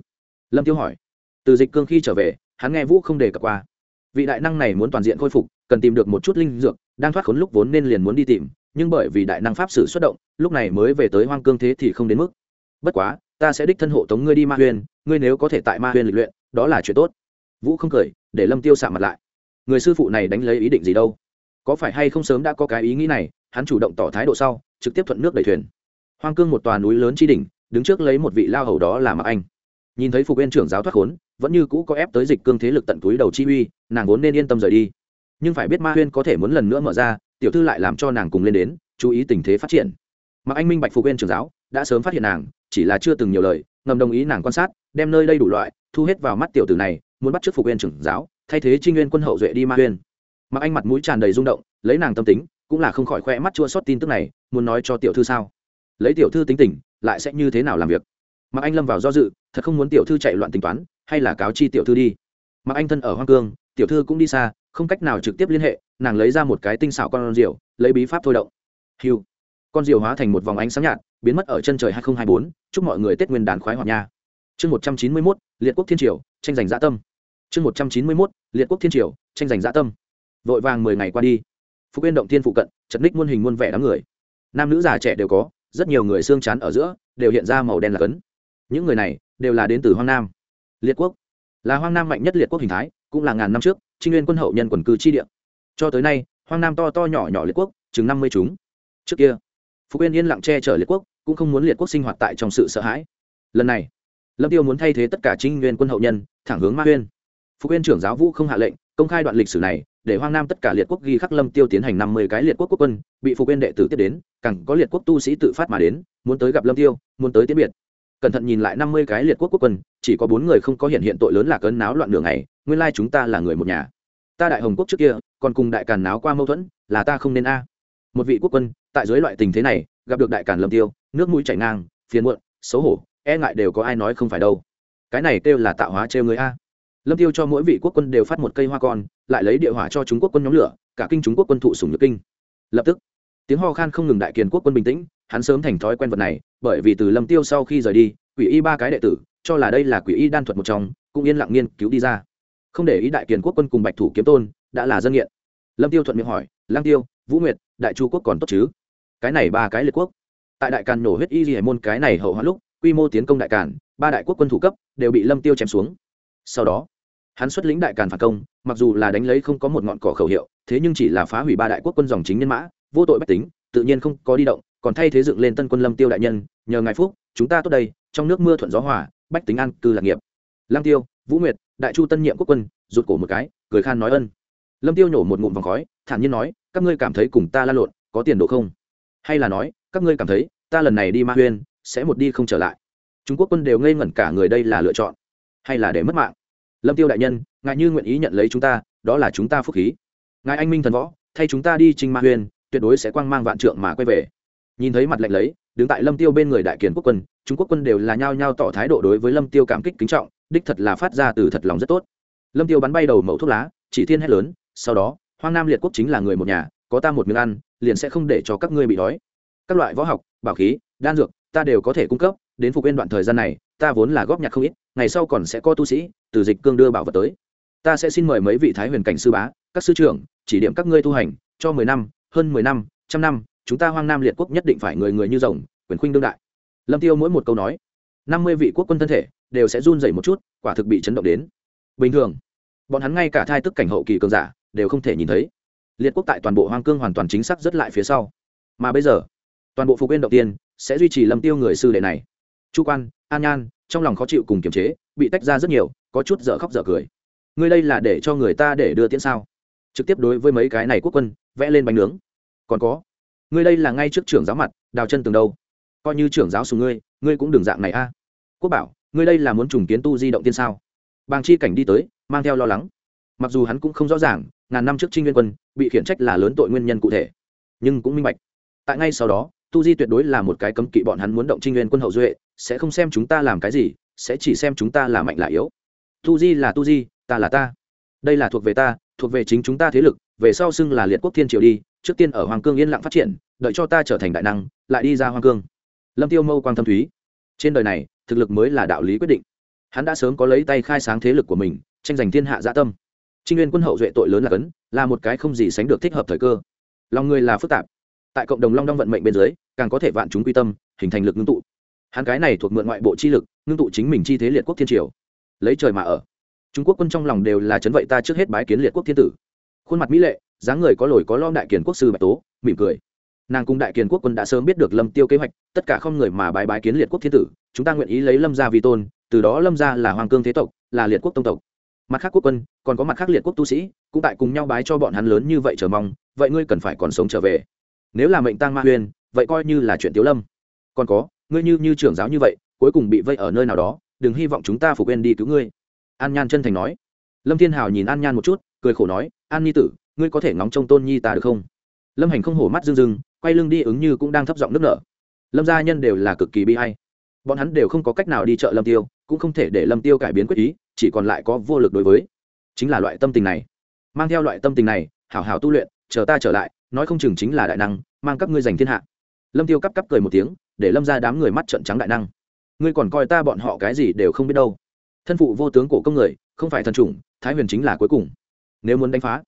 Lâm tiêu hỏi. Từ dịch cương khi trở về, hắn nghe vũ không đề cập qua. Vị đại năng này muốn toàn diện khôi phục, cần tìm được một chút linh dược, đang thoát khốn lúc vốn nên liền muốn đi tìm, nhưng bởi vì đại năng pháp sử xuất động, lúc này mới về tới hoang cương thế thì không đến mức. Bất quá ta sẽ đích thân hộ tống ngươi đi ma huyền ngươi nếu có thể tại ma huyền lịch luyện, đó là chuyện tốt. Vũ không cười, để lâm tiêu xạ mặt lại. Người sư phụ này đánh lấy ý định gì đâu? Có phải hay không sớm đã có cái ý nghĩ này, hắn chủ động tỏ thái độ sau, trực tiếp thuận nước đẩy thuyền. Hoang cương một tòa núi lớn chi đỉnh, đứng trước lấy một vị lao hầu đó là mặc anh. Nhìn thấy phục viên trưởng giáo thoát khốn, vẫn như cũ có ép tới dịch cương thế lực tận túi đầu chi uy, nàng vốn nên yên tâm rời đi. Nhưng phải biết ma huyên có thể muốn lần nữa mở ra, tiểu thư lại làm cho nàng cùng lên đến, chú ý tình thế phát triển. Mặc anh minh bạch phục viên trưởng giáo, đã sớm phát hiện nàng chỉ là chưa từng nhiều lời, ngầm đồng ý nàng quan sát, đem nơi đây đủ loại, thu hết vào mắt tiểu tử này, muốn bắt trước phục viên trưởng giáo, thay thế trinh nguyên quân hậu duệ đi ma uyên. Mặc anh mặt mũi tràn đầy rung động, lấy nàng tâm tính, cũng là không khỏi khoe mắt chua sót tin tức này, muốn nói cho tiểu thư sao? Lấy tiểu thư tính tình, lại sẽ như thế nào làm việc? Mặc anh lâm vào do dự, thật không muốn tiểu thư chạy loạn tính toán, hay là cáo chi tiểu thư đi. Mặc anh thân ở hoang cương, tiểu thư cũng đi xa, không cách nào trực tiếp liên hệ, nàng lấy ra một cái tinh xảo con rượu, lấy bí pháp thôi động. Hiu. Con rượu hóa thành một vòng ánh sáng nhạt biến mất ở chân trời hai nghìn hai mươi bốn, chúc mọi người tết nguyên đán khoái hoạt nha. Chương một trăm chín mươi mốt, liệt quốc thiên triều, tranh giành dạ tâm. Chương một trăm chín mươi mốt, liệt quốc thiên triều, tranh giành dạ tâm. Vội vàng mười ngày qua đi. Phúc yên động thiên phụ cận, chật ních muôn hình muôn vẻ đám người. Nam nữ già trẻ đều có, rất nhiều người xương chán ở giữa, đều hiện ra màu đen là cấn. Những người này, đều là đến từ hoang nam. Liệt quốc. Là hoang nam mạnh nhất liệt quốc hình thái, cũng là ngàn năm trước, trinh nguyên quân hậu nhân quần cư chi địa. Cho tới nay, hoang nam to to nhỏ nhỏ liệt quốc, chừng năm mươi chúng. Trước kia phúc yên yên lặng che chở liệt quốc cũng không muốn liệt quốc sinh hoạt tại trong sự sợ hãi. Lần này, lâm tiêu muốn thay thế tất cả trinh nguyên quân hậu nhân, thẳng hướng ma huyên. Phục huyên trưởng giáo vũ không hạ lệnh, công khai đoạn lịch sử này, để hoang nam tất cả liệt quốc ghi khắc lâm tiêu tiến hành năm mươi cái liệt quốc quốc quân, bị phục huyên đệ tử tiếp đến, càng có liệt quốc tu sĩ tự phát mà đến, muốn tới gặp lâm tiêu, muốn tới tiễn biệt. Cẩn thận nhìn lại năm mươi cái liệt quốc quốc quân, chỉ có bốn người không có hiện hiện tội lớn là cơn náo loạn đường này, nguyên lai chúng ta là người một nhà. Ta đại hồng quốc trước kia, còn cùng đại càn náo qua mâu thuẫn, là ta không nên a. Một vị quốc quân, tại dưới loại tình thế này gặp được đại càn lâm tiêu, nước mũi chảy ngang, phiền muộn, xấu hổ e ngại đều có ai nói không phải đâu. Cái này kêu là tạo hóa trêu người a. Lâm tiêu cho mỗi vị quốc quân đều phát một cây hoa con, lại lấy địa hỏa cho chúng quốc quân nhóm lửa, cả kinh chúng quốc quân thụ sùng nhược kinh. Lập tức, tiếng ho khan không ngừng đại kiền quốc quân bình tĩnh, hắn sớm thành thói quen vật này, bởi vì từ lâm tiêu sau khi rời đi, quỷ y ba cái đệ tử, cho là đây là quỷ y đan thuật một trong, cũng yên lặng nghiên cứu đi ra. Không để ý đại kiền quốc quân cùng bạch thủ kiếm tôn, đã là dân nghiện. Lâm tiêu thuận miệng hỏi lang tiêu, vũ nguyệt, đại chu quốc còn tốt chứ? Cái này ba cái liệt quốc. Tại đại càn nổ huyết y hải môn cái này hậu hóa lúc, quy mô tiến công đại càn, ba đại quốc quân thủ cấp, đều bị lâm tiêu chém xuống. Sau đó, hắn xuất lĩnh đại càn phản công, mặc dù là đánh lấy không có một ngọn cỏ khẩu hiệu, thế nhưng chỉ là phá hủy ba đại quốc quân dòng chính nhân mã, vô tội bách tính, tự nhiên không có đi động, còn thay thế dựng lên tân quân lâm tiêu đại nhân, nhờ ngài phúc, chúng ta tốt đây, trong nước mưa thuận gió hòa, bách tính an cư lạc nghiệp. Lang tiêu, vũ nguyệt, đại chu tân nhiệm quốc quân, rụt cổ một cái, cười khan nói ân. Lâm tiêu nhổ một ngụm vòng khói, thản nhiên nói, các ngươi cảm thấy cùng ta la lộn, có tiền độ không? Hay là nói các ngươi cảm thấy ta lần này đi ma huyên sẽ một đi không trở lại. Trung quốc quân đều ngây ngẩn cả người đây là lựa chọn hay là để mất mạng? Lâm tiêu đại nhân ngài như nguyện ý nhận lấy chúng ta đó là chúng ta phúc khí. Ngài anh minh thần võ thay chúng ta đi trinh ma Huyên, tuyệt đối sẽ quang mang vạn trượng mà quay về. Nhìn thấy mặt lạnh lấy đứng tại lâm tiêu bên người đại kiền quốc quân trung quốc quân đều là nhao nhao tỏ thái độ đối với lâm tiêu cảm kích kính trọng đích thật là phát ra từ thật lòng rất tốt. Lâm tiêu bắn bay đầu mẫu thuốc lá chỉ thiên hét lớn sau đó hoang nam liệt quốc chính là người một nhà có ta một miếng ăn liền sẽ không để cho các ngươi bị đói. Các loại võ học, bảo khí, đan dược, ta đều có thể cung cấp, đến phục bên đoạn thời gian này, ta vốn là góp nhặt không ít, ngày sau còn sẽ có tu sĩ, từ dịch cương đưa bảo vật tới. Ta sẽ xin mời mấy vị thái huyền cảnh sư bá, các sư trưởng, chỉ điểm các ngươi tu hành, cho mười năm, hơn mười năm, trăm năm, chúng ta hoang nam liệt quốc nhất định phải người người như rồng, quyền khuynh đương đại. Lâm tiêu mỗi một câu nói, năm mươi vị quốc quân thân thể đều sẽ run rẩy một chút, quả thực bị chấn động đến. Bình thường, bọn hắn ngay cả thai tức cảnh hậu kỳ cường giả đều không thể nhìn thấy liệt quốc tại toàn bộ hoang cương hoàn toàn chính xác rất lại phía sau. Mà bây giờ, toàn bộ phục viên đầu tiên sẽ duy trì lâm tiêu người sư đệ này. Chu quan, an nhan, trong lòng khó chịu cùng kiềm chế, bị tách ra rất nhiều, có chút dở khóc dở cười. Ngươi đây là để cho người ta để đưa tiễn sao? Trực tiếp đối với mấy cái này quốc quân, vẽ lên bánh nướng. Còn có, ngươi đây là ngay trước trưởng giáo mặt, đào chân tường đâu? Coi như trưởng giáo sùng ngươi ngươi cũng đừng dạng này a. Quốc bảo, ngươi đây là muốn trùng kiến tu di động tiên sao? Bàng chi cảnh đi tới, mang theo lo lắng. Mặc dù hắn cũng không rõ ràng ngàn năm trước trinh nguyên quân bị khiển trách là lớn tội nguyên nhân cụ thể. Nhưng cũng minh bạch, tại ngay sau đó, tu di tuyệt đối là một cái cấm kỵ bọn hắn muốn động trinh nguyên quân hậu duệ, sẽ không xem chúng ta làm cái gì, sẽ chỉ xem chúng ta là mạnh là yếu. Tu di là tu di, ta là ta. Đây là thuộc về ta, thuộc về chính chúng ta thế lực, về sau xưng là liệt quốc thiên triều đi, trước tiên ở hoàng cương yên lặng phát triển, đợi cho ta trở thành đại năng, lại đi ra hoàng cương. Lâm tiêu mâu quang thâm thúy. Trên đời này, thực lực mới là đạo lý quyết định. Hắn đã sớm có lấy tay khai sáng thế lực của mình, tranh giành thiên hạ dạ tâm trinh nguyên quân hậu duệ tội lớn là cấn, là một cái không gì sánh được thích hợp thời cơ. Lòng người là phức tạp. Tại cộng đồng long đong vận mệnh bên dưới, càng có thể vạn chúng quy tâm, hình thành lực ngưng tụ. Hắn cái này thuộc mượn ngoại bộ chi lực, ngưng tụ chính mình chi thế liệt quốc thiên triều. Lấy trời mà ở. Trung quốc quân trong lòng đều là chấn vậy ta trước hết bái kiến liệt quốc thiên tử. Khuôn mặt mỹ lệ, dáng người có lồi có lo đại kiền quốc sư bạch tố, mỉm cười. Nàng cung đại kiền quốc quân đã sớm biết được lâm tiêu kế hoạch, tất cả không người mà bái bái kiến liệt quốc thiên tử, chúng ta nguyện ý lấy lâm gia vì tôn, từ đó lâm gia là hoàng cương thế tộc, là liệt quốc tông tộc mặt khác quốc quân, còn có mặt khác liệt quốc tu sĩ, cũng tại cùng nhau bái cho bọn hắn lớn như vậy chờ mong, vậy ngươi cần phải còn sống trở về. Nếu là mệnh tăng ma huyền, vậy coi như là chuyện tiếu lâm. Còn có, ngươi như như trưởng giáo như vậy, cuối cùng bị vây ở nơi nào đó, đừng hy vọng chúng ta phục quên đi cứu ngươi. An nhan chân thành nói. Lâm thiên hào nhìn an nhan một chút, cười khổ nói, an nhi tử, ngươi có thể ngóng trông tôn nhi ta được không? Lâm hành không hổ mắt rưng rưng, quay lưng đi ứng như cũng đang thấp giọng nước nở. Lâm gia nhân đều là cực kỳ bi hay bọn hắn đều không có cách nào đi chợ lâm tiêu, cũng không thể để lâm tiêu cải biến quyết ý chỉ còn lại có vô lực đối với. Chính là loại tâm tình này. Mang theo loại tâm tình này, hảo hảo tu luyện, chờ ta trở lại, nói không chừng chính là đại năng, mang các ngươi giành thiên hạ. Lâm tiêu cắp cắp cười một tiếng, để lâm ra đám người mắt trận trắng đại năng. Ngươi còn coi ta bọn họ cái gì đều không biết đâu. Thân phụ vô tướng cổ công người, không phải thần chủng, thái huyền chính là cuối cùng. Nếu muốn đánh phá,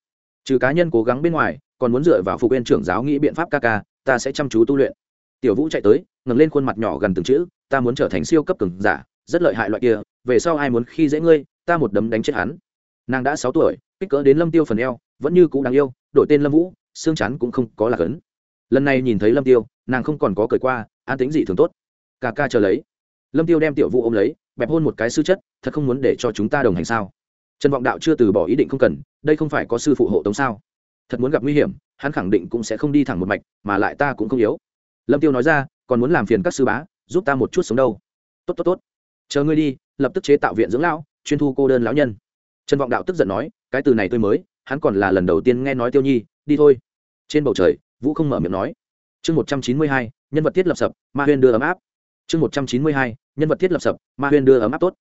trừ cá nhân cố gắng bên ngoài, còn muốn dựa vào phục viên trưởng giáo nghĩ biện pháp ca ca, ta sẽ chăm chú tu luyện. Tiểu vũ chạy tới, ngẩng lên khuôn mặt nhỏ gần từng chữ, ta muốn trở thành siêu cấp cường giả rất lợi hại loại kia, về sau ai muốn khi dễ ngươi, ta một đấm đánh chết hắn. Nàng đã sáu tuổi, kích cỡ đến lâm tiêu phần eo, vẫn như cũ đáng yêu, đổi tên lâm vũ, xương chắn cũng không có là cấn lần này nhìn thấy lâm tiêu, nàng không còn có cười qua, an tính dị thường tốt. Ca ca chờ lấy. Lâm tiêu đem tiểu vũ ôm lấy, bẹp hôn một cái sư chất, thật không muốn để cho chúng ta đồng hành sao? Trần vọng đạo chưa từ bỏ ý định không cần, đây không phải có sư phụ hộ tống sao? Thật muốn gặp nguy hiểm, hắn khẳng định cũng sẽ không đi thẳng một mạch, mà lại ta cũng không yếu. Lâm tiêu nói ra, còn muốn làm phiền các sư bá, giúp ta một chút sống đâu. Tốt tốt tốt chờ ngươi đi, lập tức chế tạo viện dưỡng lão, chuyên thu cô đơn lão nhân. Trần vọng đạo tức giận nói, cái từ này tôi mới, hắn còn là lần đầu tiên nghe nói tiêu nhi, đi thôi. Trên bầu trời, vũ không mở miệng nói. Chương một trăm chín mươi hai, nhân vật thiết lập sập, ma huyên đưa ấm áp. Chương một trăm chín mươi hai, nhân vật thiết lập sập, ma huyên đưa ấm áp tốt.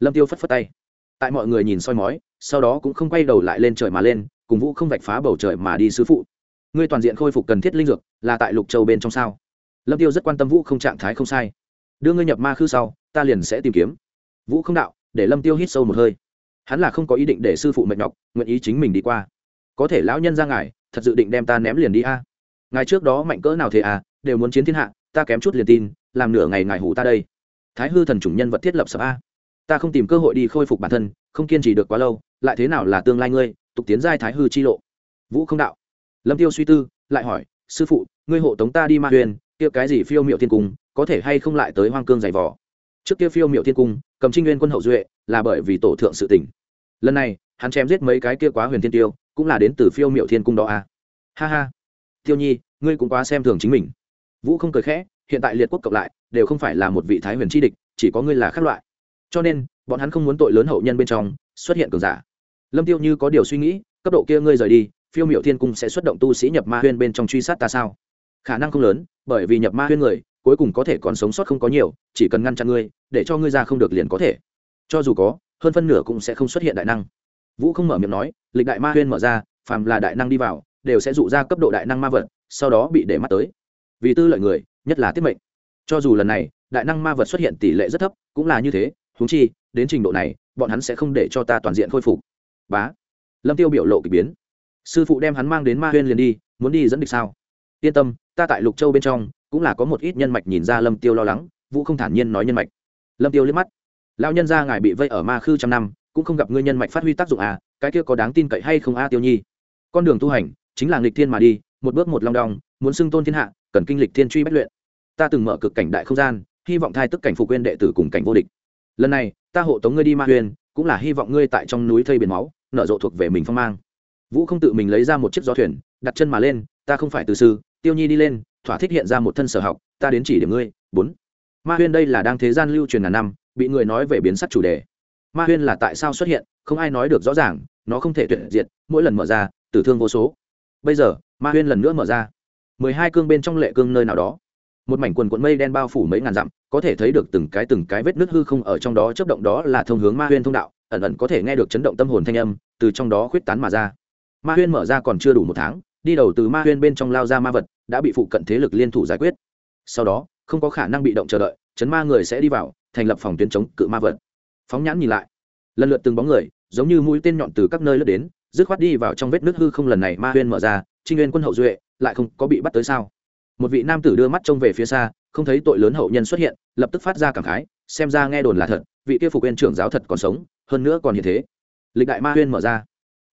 Lâm tiêu phất phất tay. Tại mọi người nhìn soi mói, sau đó cũng không quay đầu lại lên trời mà lên, cùng vũ không vạch phá bầu trời mà đi sứ phụ. Ngươi toàn diện khôi phục cần thiết linh dược, là tại lục châu bên trong sao? Lâm tiêu rất quan tâm vũ không trạng thái không sai đưa ngươi nhập ma khư sau, ta liền sẽ tìm kiếm. Vũ không đạo, để lâm tiêu hít sâu một hơi. Hắn là không có ý định để sư phụ mệt nhọc, nguyện ý chính mình đi qua. Có thể lão nhân ra ngài, thật dự định đem ta ném liền đi a. À. Ngài trước đó mạnh cỡ nào thế à đều muốn chiến thiên hạ, ta kém chút liền tin, làm nửa ngày ngài hủ ta đây. Thái hư thần chủng nhân vật thiết lập sập a. Ta không tìm cơ hội đi khôi phục bản thân, không kiên trì được quá lâu, lại thế nào là tương lai ngươi, tục tiến giai thái hư chi lộ. Vũ không đạo. Lâm tiêu suy tư, lại hỏi, sư phụ, ngươi hộ tống ta đi ma huyền, kia cái gì phiêu miệu thiên cung có thể hay không lại tới hoang cương giày vò. Trước kia phiêu miệu thiên cung, cầm trinh nguyên quân hậu duệ là bởi vì tổ thượng sự tỉnh lần này, hắn chém giết mấy cái kia quá huyền thiên tiêu, cũng là đến từ phiêu miệu thiên cung đó à. ha ha. Tiêu nhi, ngươi cũng quá xem thường chính mình. Vũ không cười khẽ, hiện tại liệt quốc cộng lại, đều không phải là một vị thái huyền chi địch, chỉ có ngươi là khác loại. Cho nên, bọn hắn không muốn tội lớn hậu nhân bên trong, xuất hiện cường giả. Lâm tiêu như có điều suy nghĩ, cấp độ kia ngươi rời đi, phiêu miệu thiên cung sẽ xuất động tu sĩ nhập ma huyên bên trong truy sát ta sao? Khả năng không lớn, bởi vì nhập ma huyên người cuối cùng có thể còn sống sót không có nhiều, chỉ cần ngăn chặn ngươi, để cho ngươi ra không được liền có thể. Cho dù có, hơn phân nửa cũng sẽ không xuất hiện đại năng. Vũ không mở miệng nói, lịch đại ma huyên mở ra, phàm là đại năng đi vào, đều sẽ dụ ra cấp độ đại năng ma vật, sau đó bị để mắt tới. Vì tư lợi người, nhất là tiết mệnh. Cho dù lần này, đại năng ma vật xuất hiện tỷ lệ rất thấp, cũng là như thế húng chi, đến trình độ này, bọn hắn sẽ không để cho ta toàn diện khôi phục. Bá. Lâm tiêu biểu lộ k ỳ biến. Sư phụ đem hắn mang đến ma huyên liền đi, muốn đi dẫn địch sao? Yên tâm, ta tại lục châu bên trong cũng là có một ít nhân mạch nhìn ra lâm tiêu lo lắng, vũ không thản nhiên nói nhân mạch. Lâm tiêu liếc mắt. Lao nhân ra ngài bị vây ở ma khư trăm năm, cũng không gặp ngươi nhân mạch phát huy tác dụng à cái kia có đáng tin cậy hay không a, tiêu nhi? Con đường tu hành, chính là nghịch thiên mà đi, một bước một long đong, muốn xưng tôn thiên hạ, cần kinh lịch thiên truy bất luyện. Ta từng mở cực cảnh đại không gian, hy vọng thai tức cảnh phục quên đệ tử cùng cảnh vô địch. Lần này, ta hộ tống ngươi đi ma huyền, cũng là hy vọng ngươi tại trong núi thây biển máu, nở rộ thuộc về mình phong mang. Vũ không tự mình lấy ra một chiếc gió thuyền, đặt chân mà lên, ta không phải từ sư, tiêu nhi đi lên thỏa thích hiện ra một thân sở học, ta đến chỉ điểm ngươi, bốn. Ma huyên đây là đang thế gian lưu truyền ngàn năm, bị người nói về biến sắc chủ đề. Ma huyên là tại sao xuất hiện, không ai nói được rõ ràng, nó không thể tuyệt diệt, mỗi lần mở ra, tử thương vô số. Bây giờ, ma huyên lần nữa mở ra. Mười hai cương bên trong lệ cương nơi nào đó. Một mảnh quần quận mây đen bao phủ mấy ngàn dặm, có thể thấy được từng cái từng cái vết nước hư không ở trong đó chấp động đó là thông hướng ma huyên thông đạo, ẩn ẩn có thể nghe được chấn động tâm hồn thanh âm, từ trong đó khuyết tán mà ra. Ma huyên mở ra còn chưa đủ một tháng đi đầu từ ma huyên bên trong lao ra ma vật, đã bị phụ cận thế lực liên thủ giải quyết. Sau đó, không có khả năng bị động chờ đợi, chấn ma người sẽ đi vào, thành lập phòng tuyến chống cự ma vật. Phóng nhãn nhìn lại, lần lượt từng bóng người, giống như mũi tên nhọn từ các nơi lướt đến, dứt khoát đi vào trong vết nước hư không lần này ma huyên mở ra, trinh nguyên quân hậu duệ, lại không có bị bắt tới sao? Một vị nam tử đưa mắt trông về phía xa, không thấy tội lớn hậu nhân xuất hiện, lập tức phát ra cảm khái, xem ra nghe đồn là thật, vị kia phục viên trưởng giáo thật còn sống, hơn nữa còn hiện thế. Lịch đại ma huyên mở ra,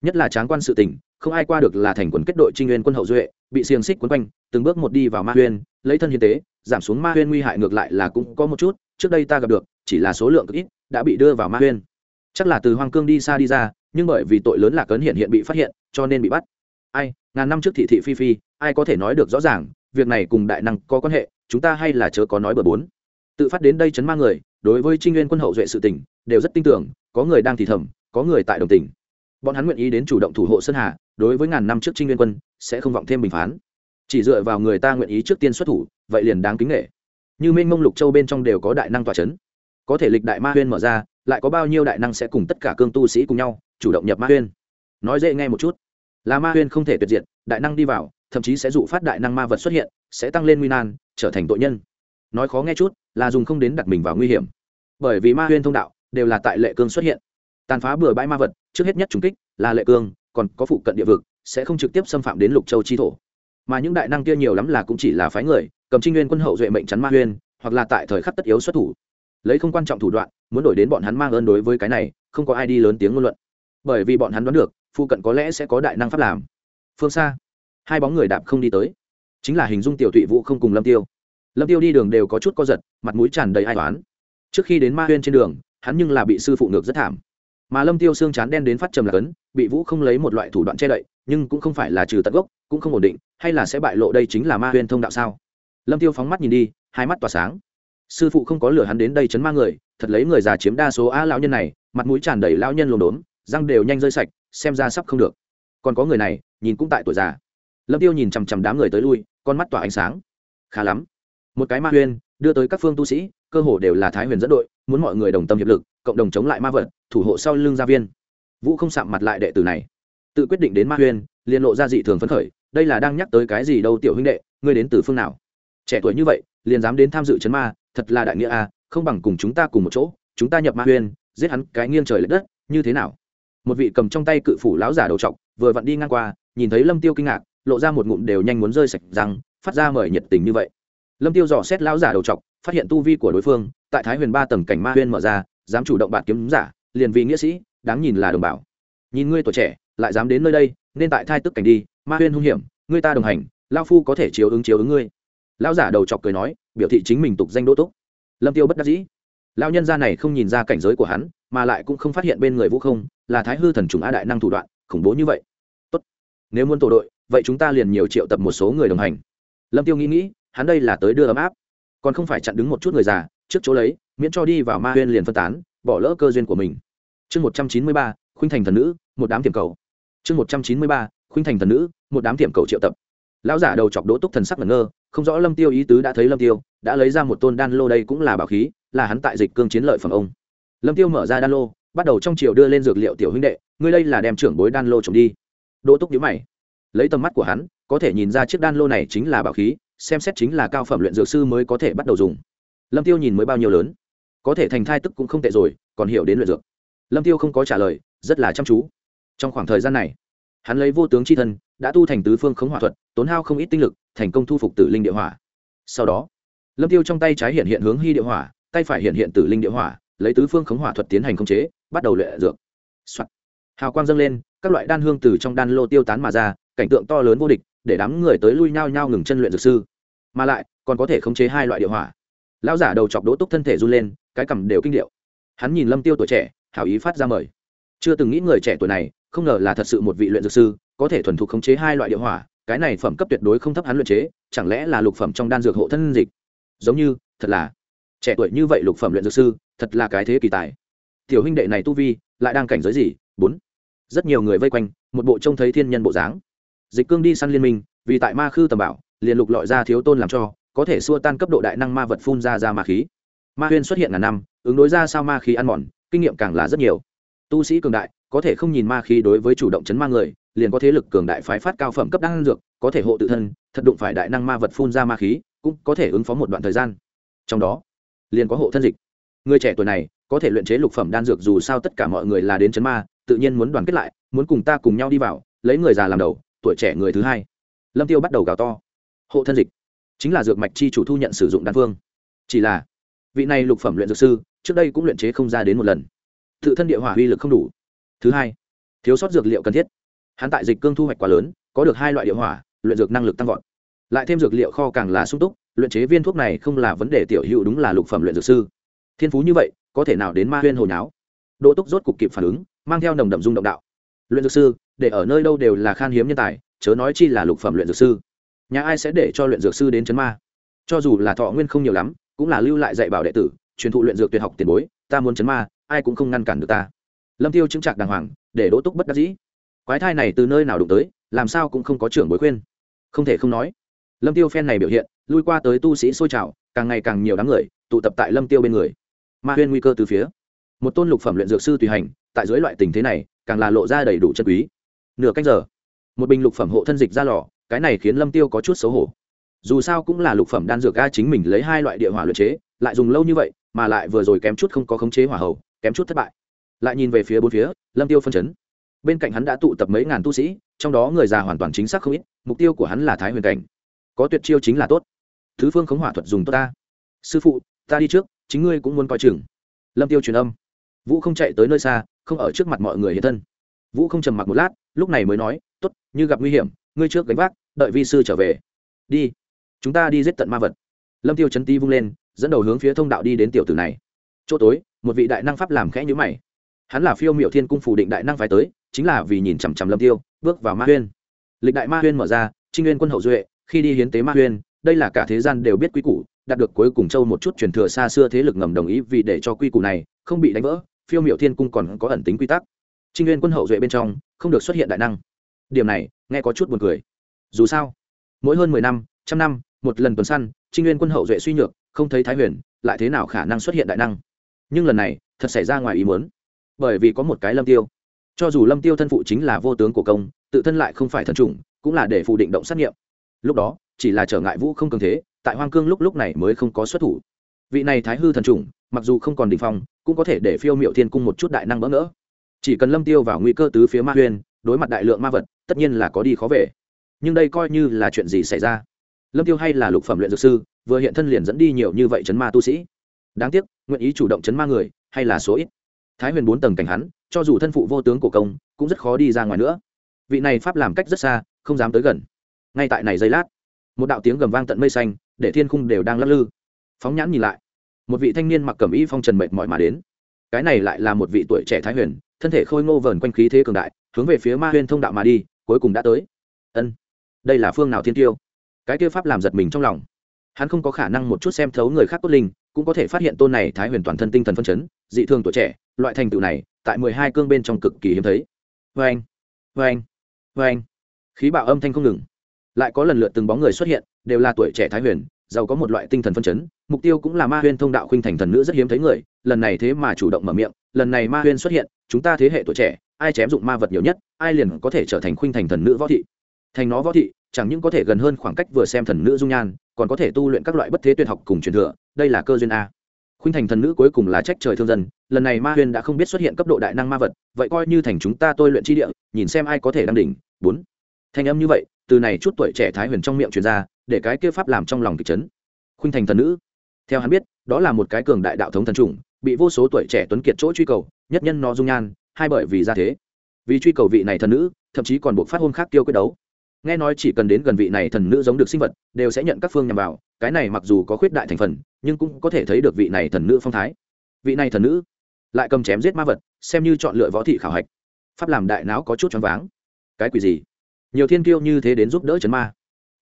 nhất là tráng quan sự tình không ai qua được là thành quần kết đội trinh nguyên quân hậu duệ, bị xiềng xích quấn quanh, từng bước một đi vào ma huyên, lấy thân hiến tế, giảm xuống ma huyên nguy hại ngược lại là cũng có một chút, trước đây ta gặp được, chỉ là số lượng cực ít, đã bị đưa vào ma huyên. Chắc là từ hoàng cương đi xa đi ra, nhưng bởi vì tội lớn là cấn hiện hiện bị phát hiện, cho nên bị bắt. Ai, ngàn năm trước thị thị phi phi, ai có thể nói được rõ ràng, việc này cùng đại năng có quan hệ, chúng ta hay là chớ có nói bừa bốn tự phát đến đây chấn ma người, đối với trinh nguyên quân hậu duệ sự tình, đều rất tin tưởng, có người đang thì thầm, có người tại đồng tình. Bọn hắn nguyện ý đến chủ động thủ hộ sơn hà đối với ngàn năm trước trinh nguyên quân, sẽ không vọng thêm bình phán. Chỉ dựa vào người ta nguyện ý trước tiên xuất thủ, vậy liền đáng kính nghệ như minh mông lục châu bên trong đều có đại năng tòa c h ấ n có thể lịch đại ma huyên mở ra, lại có bao nhiêu đại năng sẽ cùng tất cả cương tu sĩ cùng nhau, chủ động nhập ma huyên? Nói dễ nghe một chút. Là ma huyên không thể tuyệt diệt, đại năng đi vào, thậm chí sẽ dụ phát đại năng ma vật xuất hiện, sẽ tăng lên nguy nan, trở thành tội nhân. Nói khó nghe chút, là dùng không đến đặt mình vào nguy hiểm. Bởi vì ma huyên thông đạo, đều là tại lệ cương xuất hiện. Tàn phá bừa bãi ma vật, trước hết nhất trùng kích, là lệ cương còn có phụ cận địa vực, sẽ không trực tiếp xâm phạm đến lục châu chi thổ. Mà những đại năng kia nhiều lắm là cũng chỉ là phái người, cầm trinh nguyên quân hậu duệ mệnh chắn ma huyên, hoặc là tại thời khắc tất yếu xuất thủ. Lấy không quan trọng thủ đoạn, muốn đổi đến bọn hắn mang ơn đối với cái này, không có ai đi lớn tiếng ngôn luận. Bởi vì bọn hắn đoán được, phụ cận có lẽ sẽ có đại năng pháp làm. Phương xa, hai bóng người đạp không đi tới. Chính là hình dung tiểu thụy vũ không cùng lâm tiêu. Lâm tiêu đi đường đều có chút co giật, mặt mũi tràn đầy ai toán trước khi đến ma huyên trên đường, hắn nhưng là bị sư phụ ngược rất thảm. Mà lâm tiêu xương chán đen đến phát trầm là cấn bị vũ không lấy một loại thủ đoạn che đậy, nhưng cũng không phải là trừ tận gốc, cũng không ổn định, hay là sẽ bại lộ đây chính là ma huyên thông đạo sao? Lâm tiêu phóng mắt nhìn đi, hai mắt tỏa sáng. Sư phụ không có lửa hắn đến đây chấn ma người, thật lấy người già chiếm đa số a lão nhân này, mặt mũi tràn đầy lão nhân lồn đốn răng đều nhanh rơi sạch, xem ra sắp không được. Còn có người này, nhìn cũng tại tuổi già. Lâm tiêu nhìn chằm chằm đám người tới lui, con mắt tỏa ánh sáng. Khá lắm. Một cái ma huyên, đưa tới các phương tu sĩ, cơ hồ đều là thái huyền dẫn đội, muốn mọi người đồng tâm hiệp lực, cộng đồng chống lại ma vật, thủ hộ sau lưng gia viên vũ không sạm mặt lại đệ tử này. Tự quyết định đến ma huyên, liền lộ ra dị thường phấn khởi, đây là đang nhắc tới cái gì đâu tiểu huynh đệ, ngươi đến từ phương nào? Trẻ tuổi như vậy, liền dám đến tham dự chấn ma, thật là đại nghĩa a không bằng cùng chúng ta cùng một chỗ, chúng ta nhập ma huyên, giết hắn cái nghiêng trời l ệ đất, như thế nào? Một vị cầm trong tay cự phủ lão giả đầu trọc, vừa vặn đi ngang qua, nhìn thấy lâm tiêu kinh ngạc, lộ ra một ngụm đều nhanh muốn rơi sạch răng, phát ra mời nhiệt tình như vậy. Lâm tiêu dò xét lão giả đầu trọc, phát hiện tu vi của đối phương, tại thái huyền ba tầng cảnh ma huyên mở ra, dám chủ động bạn kiếm giả, liền vì nghĩa sĩ đáng nhìn là đồng bào. Nhìn ngươi tuổi trẻ, lại dám đến nơi đây, nên tại thai tức cảnh đi, ma huyên hung hiểm, ngươi ta đồng hành lao phu có thể chiếu ứng chiếu ứng ngươi. Lão giả đầu chọc cười nói, biểu thị chính mình tục danh đỗ túc. Lâm tiêu bất đắc dĩ. Lão nhân gia này không nhìn ra cảnh giới của hắn, mà lại cũng không phát hiện bên người vũ không, là thái hư thần trùng a đại năng thủ đoạn, khủng bố như vậy. Tốt, nếu muốn tổ đội, vậy chúng ta liền nhiều triệu tập một số người đồng hành. Lâm tiêu nghĩ nghĩ, hắn đây là tới đưa ấm áp. Còn không phải chặn đứng một chút người già, trước chỗ lấy, miễn cho đi vào ma huyên liền phân tán, bỏ lỡ cơ duyên của mình chương một trăm chín mươi ba, khuynh thành thần nữ, một đám tiềm cầu. Chương một trăm chín mươi ba, khuynh thành thần nữ, một đám tiềm cầu triệu tập. Lão giả đầu chọc đỗ túc thần sắc ngẩn ngơ, không rõ lâm tiêu ý tứ đã thấy lâm tiêu, đã lấy ra một tôn đan lô đây cũng là bảo khí, là hắn tại dịch cương chiến lợi phẩm ông. Lâm tiêu mở ra đan lô, bắt đầu trong chiều đưa lên dược liệu tiểu huynh đệ, ngươi đây là đem trưởng bối đan lô trộm đi. Đỗ túc nhíu mày. Lấy tầm mắt của hắn, có thể nhìn ra chiếc đan lô này chính là bảo khí, xem xét chính là cao phẩm luyện dược sư mới có thể bắt đầu dùng. Lâm tiêu nhìn mới bao nhiêu lớn. Có thể thành thai tức cũng không tệ rồi, còn hiểu đến luyện dược lâm tiêu không có trả lời, rất là chăm chú. Trong khoảng thời gian này, hắn lấy vô tướng c h i thân, đã tu thành tứ phương khống hỏa thuật, tốn hao không ít tinh lực, thành công thu phục tử linh địa hỏa. Sau đó, lâm tiêu trong tay trái hiện hiện hướng hy địa hỏa, tay phải hiện hiện tử linh địa hỏa, lấy tứ phương khống hỏa thuật tiến hành khống chế, bắt đầu luyện dược、Soạn. hào quang dâng lên, các loại đan hương từ trong đan lô tiêu tán mà ra, cảnh tượng to lớn vô địch, để đám người tới lui nhao nhau ngừng chân luyện dược sư. Mà lại, còn có thể khống chế hai loại địa hỏa. Lão giả đầu chọc đỗ túc thân thể run lên, cái cằm đều kinh điệu. Hắn nhìn lâm tiêu tuổi trẻ hảo ý phát ra mời. Chưa từng nghĩ người trẻ tuổi này, không ngờ là thật sự một vị luyện dược sư, có thể thuần thục khống chế hai loại địa hỏa, cái này phẩm cấp tuyệt đối không thấp hắn luyện chế, chẳng lẽ là lục phẩm trong đan dược hộ thân dịch? Giống như, thật là. Trẻ tuổi như vậy lục phẩm luyện dược sư, thật là cái thế kỳ tài. Tiểu huynh đệ này tu vi, lại đang cảnh giới gì? Bốn. Rất nhiều người vây quanh, một bộ trông thấy thiên nhân bộ dáng. Dịch cương đi săn liên minh, vì tại ma khư tầm bảo, liền lục lọi ra thiếu tôn làm cho, có thể xua tan cấp độ đại năng ma vật phun ra ra ma khí. Ma huyên xuất hiện ngàn năm, ứng đối ra sao ma khí ăn mòn kinh nghiệm càng là rất nhiều. Tu sĩ cường đại, có thể không nhìn ma khí đối với chủ động chấn ma người, liền có thế lực cường đại phái phát cao phẩm cấp đan dược, có thể hộ tự thân, thật đụng phải đại năng ma vật phun ra ma khí, cũng có thể ứng phó một đoạn thời gian. Trong đó, liền có hộ thân dịch. Người trẻ tuổi này, có thể luyện chế lục phẩm đan dược dù sao tất cả mọi người là đến chấn ma, tự nhiên muốn đoàn kết lại, muốn cùng ta cùng nhau đi vào, lấy người già làm đầu, tuổi trẻ người thứ hai. Lâm tiêu bắt đầu gào to. Hộ thân dịch, chính là dược mạch chi chủ thu nhận sử dụng đan phương. Chỉ là, vị này lục phẩm luyện dược sư trước đây cũng luyện chế không ra đến một lần. Tự thân địa hỏa uy lực không đủ. Thứ hai, thiếu sót dược liệu cần thiết. Hắn tại dịch cương thu hoạch quá lớn, có được hai loại địa hỏa, luyện dược năng lực tăng vọt. Lại thêm dược liệu kho càng là sung túc, luyện chế viên thuốc này không là vấn đề tiểu hữu đúng là lục phẩm luyện dược sư. Thiên phú như vậy, có thể nào đến ma huyên hồi nháo? Đỗ túc rốt cục kịp phản ứng, mang theo nồng đậm dung động đạo. Luyện dược sư, để ở nơi đâu đều là khan hiếm nhân tài, chớ nói chi là lục phẩm luyện dược sư. Nhà ai sẽ để cho luyện dược sư đến chấn ma? Cho dù là thọ nguyên không nhiều lắm, cũng là lưu lại dạy bảo đệ tử truyền thụ luyện dược tuyệt học tiền bối, ta muốn chấn ma, ai cũng không ngăn cản được ta. Lâm tiêu chứng trạc đàng hoàng, để đỗ túc bất đắc dĩ. Quái thai này từ nơi nào đụng tới, làm sao cũng không có trưởng bối khuyên. Không thể không nói. Lâm tiêu phen này biểu hiện, lui qua tới tu sĩ sôi trào, càng ngày càng nhiều đám người, tụ tập tại lâm tiêu bên người. Ma huyên nguy cơ từ phía. Một tôn lục phẩm luyện dược sư tùy hành, tại dưới loại tình thế này, càng là lộ ra đầy đủ chân quý. Nửa canh giờ, một bình lục phẩm hộ thân dịch ra lò, cái này khiến lâm tiêu có chút xấu hổ. Dù sao cũng là lục phẩm đan dược ga chính mình lấy hai loại địa hỏa luyện chế, lại dùng lâu như vậy mà lại vừa rồi kém chút không có khống chế hỏa hầu, kém chút thất bại. Lại nhìn về phía bốn phía, lâm tiêu phân chấn. Bên cạnh hắn đã tụ tập mấy ngàn tu sĩ, trong đó người già hoàn toàn chính xác không ít, mục tiêu của hắn là thái huyền cảnh. Có tuyệt chiêu chính là tốt. Thứ phương khống hỏa thuật dùng tốt ta. Sư phụ, ta đi trước, chính ngươi cũng muốn coi chừng. Lâm tiêu truyền âm. Vũ không chạy tới nơi xa, không ở trước mặt mọi người hiện thân. Vũ không trầm mặc một lát, lúc này mới nói, tốt, như gặp nguy hiểm, ngươi trước gánh vác, đợi vi sư trở về. Đi, chúng ta đi giết tận ma vật. Lâm tiêu chấn ti vung lên dẫn đầu hướng phía thông đạo đi đến tiểu tử này. Chỗ tối, một vị đại năng pháp làm khẽ nhữ mày. Hắn là phiêu miệu thiên cung phủ định đại năng phải tới, chính là vì nhìn chằm chằm lâm tiêu, bước vào ma huyên. Lịch đại ma huyên mở ra, trinh nguyên quân hậu duệ, khi đi hiến tế ma huyên, đây là cả thế gian đều biết quy củ, đạt được cuối cùng châu một chút truyền thừa xa xưa thế lực ngầm đồng ý vì để cho quy củ này không bị đánh vỡ, phiêu miệu thiên cung còn có ẩn tính quy tắc. Trinh nguyên quân hậu duệ bên trong, không được xuất hiện đại năng. Điểm này, nghe có chút buồn cười. Dù sao, mỗi hơn mười năm, trăm năm, một lần tuần săn, trinh nguyên quân hậu duệ suy nhược không thấy thái huyền, lại thế nào khả năng xuất hiện đại năng? Nhưng lần này, thật xảy ra ngoài ý muốn. Bởi vì có một cái lâm tiêu. Cho dù lâm tiêu thân phụ chính là vô tướng của công, tự thân lại không phải thần trùng cũng là để phụ định động sát nghiệm. Lúc đó, chỉ là trở ngại vũ không cường thế, tại hoang cương lúc lúc này mới không có xuất thủ. Vị này thái hư thần trùng mặc dù không còn đ phong, cũng có thể để phiêu miệu thiên cung một chút đại năng bỡ ngỡ. Chỉ cần lâm tiêu vào nguy cơ tứ phía ma huyên đối mặt đại lượng ma vật, tất nhiên là có đi khó về. Nhưng đây coi như là chuyện gì xảy ra? Lâm tiêu hay là lục phẩm luyện dược sư, vừa hiện thân liền dẫn đi nhiều như vậy chấn ma tu sĩ. Đáng tiếc, nguyện ý chủ động chấn ma người, hay là số ít. Thái huyền bốn tầng cảnh hắn, cho dù thân phụ vô tướng cổ công, cũng rất khó đi ra ngoài nữa. Vị này pháp làm cách rất xa, không dám tới gần. Ngay tại này giây lát, một đạo tiếng gầm vang tận mây xanh, để thiên khung đều đang lắc lư. Phóng nhãn nhìn lại, một vị thanh niên mặc cẩm y phong trần mệt mỏi mà đến. Cái này lại là một vị tuổi trẻ thái huyền, thân thể khôi ngô vờn quanh khí thế cường đại, hướng về phía ma huyên thông đạo mà đi, cuối cùng đã tới. Ân, đây là phương nào thiên tiêu? Cái kia pháp làm giật mình trong lòng. Hắn không có khả năng một chút xem thấu người khác cốt linh, cũng có thể phát hiện tôn này thái huyền toàn thân tinh thần phân chấn, dị thường tuổi trẻ, loại thành tựu này tại mười hai cương bên trong cực kỳ hiếm thấy. Vê anh vê anh vê anh khí bạo âm thanh không ngừng. Lại có lần lượt từng bóng người xuất hiện, đều là tuổi trẻ thái huyền, giàu có một loại tinh thần phân chấn, mục tiêu cũng là ma huyên thông đạo khuynh thành thần nữ rất hiếm thấy người, lần này thế mà chủ động mở miệng, lần này ma huyên xuất hiện, chúng ta thế hệ tuổi trẻ, ai chém dụng ma vật nhiều nhất, ai liền có thể trở thành khuynh thành thần nữ võ thị. Thành nó võ thị chẳng những có thể gần hơn khoảng cách vừa xem thần nữ dung nhan, còn có thể tu luyện các loại bất thế tuyệt học cùng truyền thừa, đây là cơ duyên a. Khuynh thành thần nữ cuối cùng là trách trời thương dân, lần này ma huyền đã không biết xuất hiện cấp độ đại năng ma vật, vậy coi như thành chúng ta tôi luyện chi địa, nhìn xem ai có thể đăng đỉnh. Bốn. Thanh âm như vậy, từ này chút tuổi trẻ thái huyền trong miệng truyền ra, để cái kia pháp làm trong lòng kịch chấn. Khuynh thành thần nữ, theo hắn biết, đó là một cái cường đại đạo thống thần trùng bị vô số tuổi trẻ tuấn kiệt chỗ truy cầu, nhất nhân nó dung nhan, hai bởi vì ra thế. Vì truy cầu vị này thần nữ, thậm chí còn buộc phát hôn khác tiêu quyết đấu nghe nói chỉ cần đến gần vị này thần nữ giống được sinh vật, đều sẽ nhận các phương nhằm vào, cái này mặc dù có khuyết đại thành phần, nhưng cũng có thể thấy được vị này thần nữ phong thái. Vị này thần nữ lại cầm chém giết ma vật, xem như chọn lựa võ thị khảo hạch. Pháp làm đại não có chút choáng váng. Cái quỷ gì? Nhiều thiên tiêu như thế đến giúp đỡ chấn ma.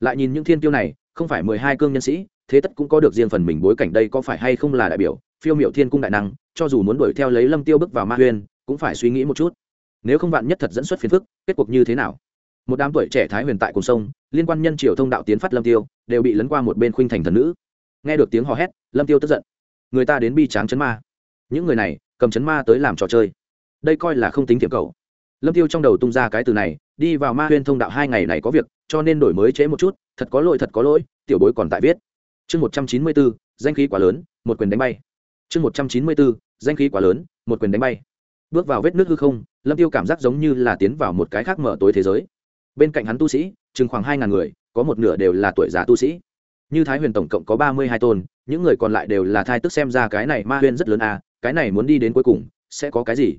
Lại nhìn những thiên tiêu này, không phải mười hai cương nhân sĩ, thế tất cũng có được riêng phần mình bối cảnh đây có phải hay không là đại biểu, phiêu miệu thiên cung đại năng, cho dù muốn đuổi theo lấy lâm tiêu bước vào ma huyên cũng phải suy nghĩ một chút. Nếu không vạn nhất thật dẫn xuất phiền phức, kết cuộc như thế nào? Một đám tuổi trẻ thái huyền tại cùng sông, liên quan nhân triều thông đạo tiến phát lâm tiêu, đều bị lấn qua một bên khuynh thành thần nữ. Nghe được tiếng hò hét, lâm tiêu tức giận. Người ta đến bi tráng chấn ma. Những người này, cầm chấn ma tới làm trò chơi. Đây coi là không tính tiệm cầu. Lâm tiêu trong đầu tung ra cái từ này, đi vào ma huyên thông đạo hai ngày này có việc, cho nên đổi mới chế một chút, thật có lỗi thật có lỗi, tiểu bối còn tại viết. Chương một trăm chín mươi bốn, danh khí quá lớn, một quyền đánh bay. Chương một trăm chín mươi bốn, danh khí quá lớn, một quyền đánh bay. Bước vào vết nước hư không, lâm tiêu cảm giác giống như là tiến vào một cái khác mở tối thế giới bên cạnh hắn tu sĩ, chừng khoảng hai ngàn người, có một nửa đều là tuổi già tu sĩ. Như thái huyền tổng cộng có ba mươi hai tôn, những người còn lại đều là thai tức xem ra cái này ma huyền rất lớn à cái này muốn đi đến cuối cùng, sẽ có cái gì?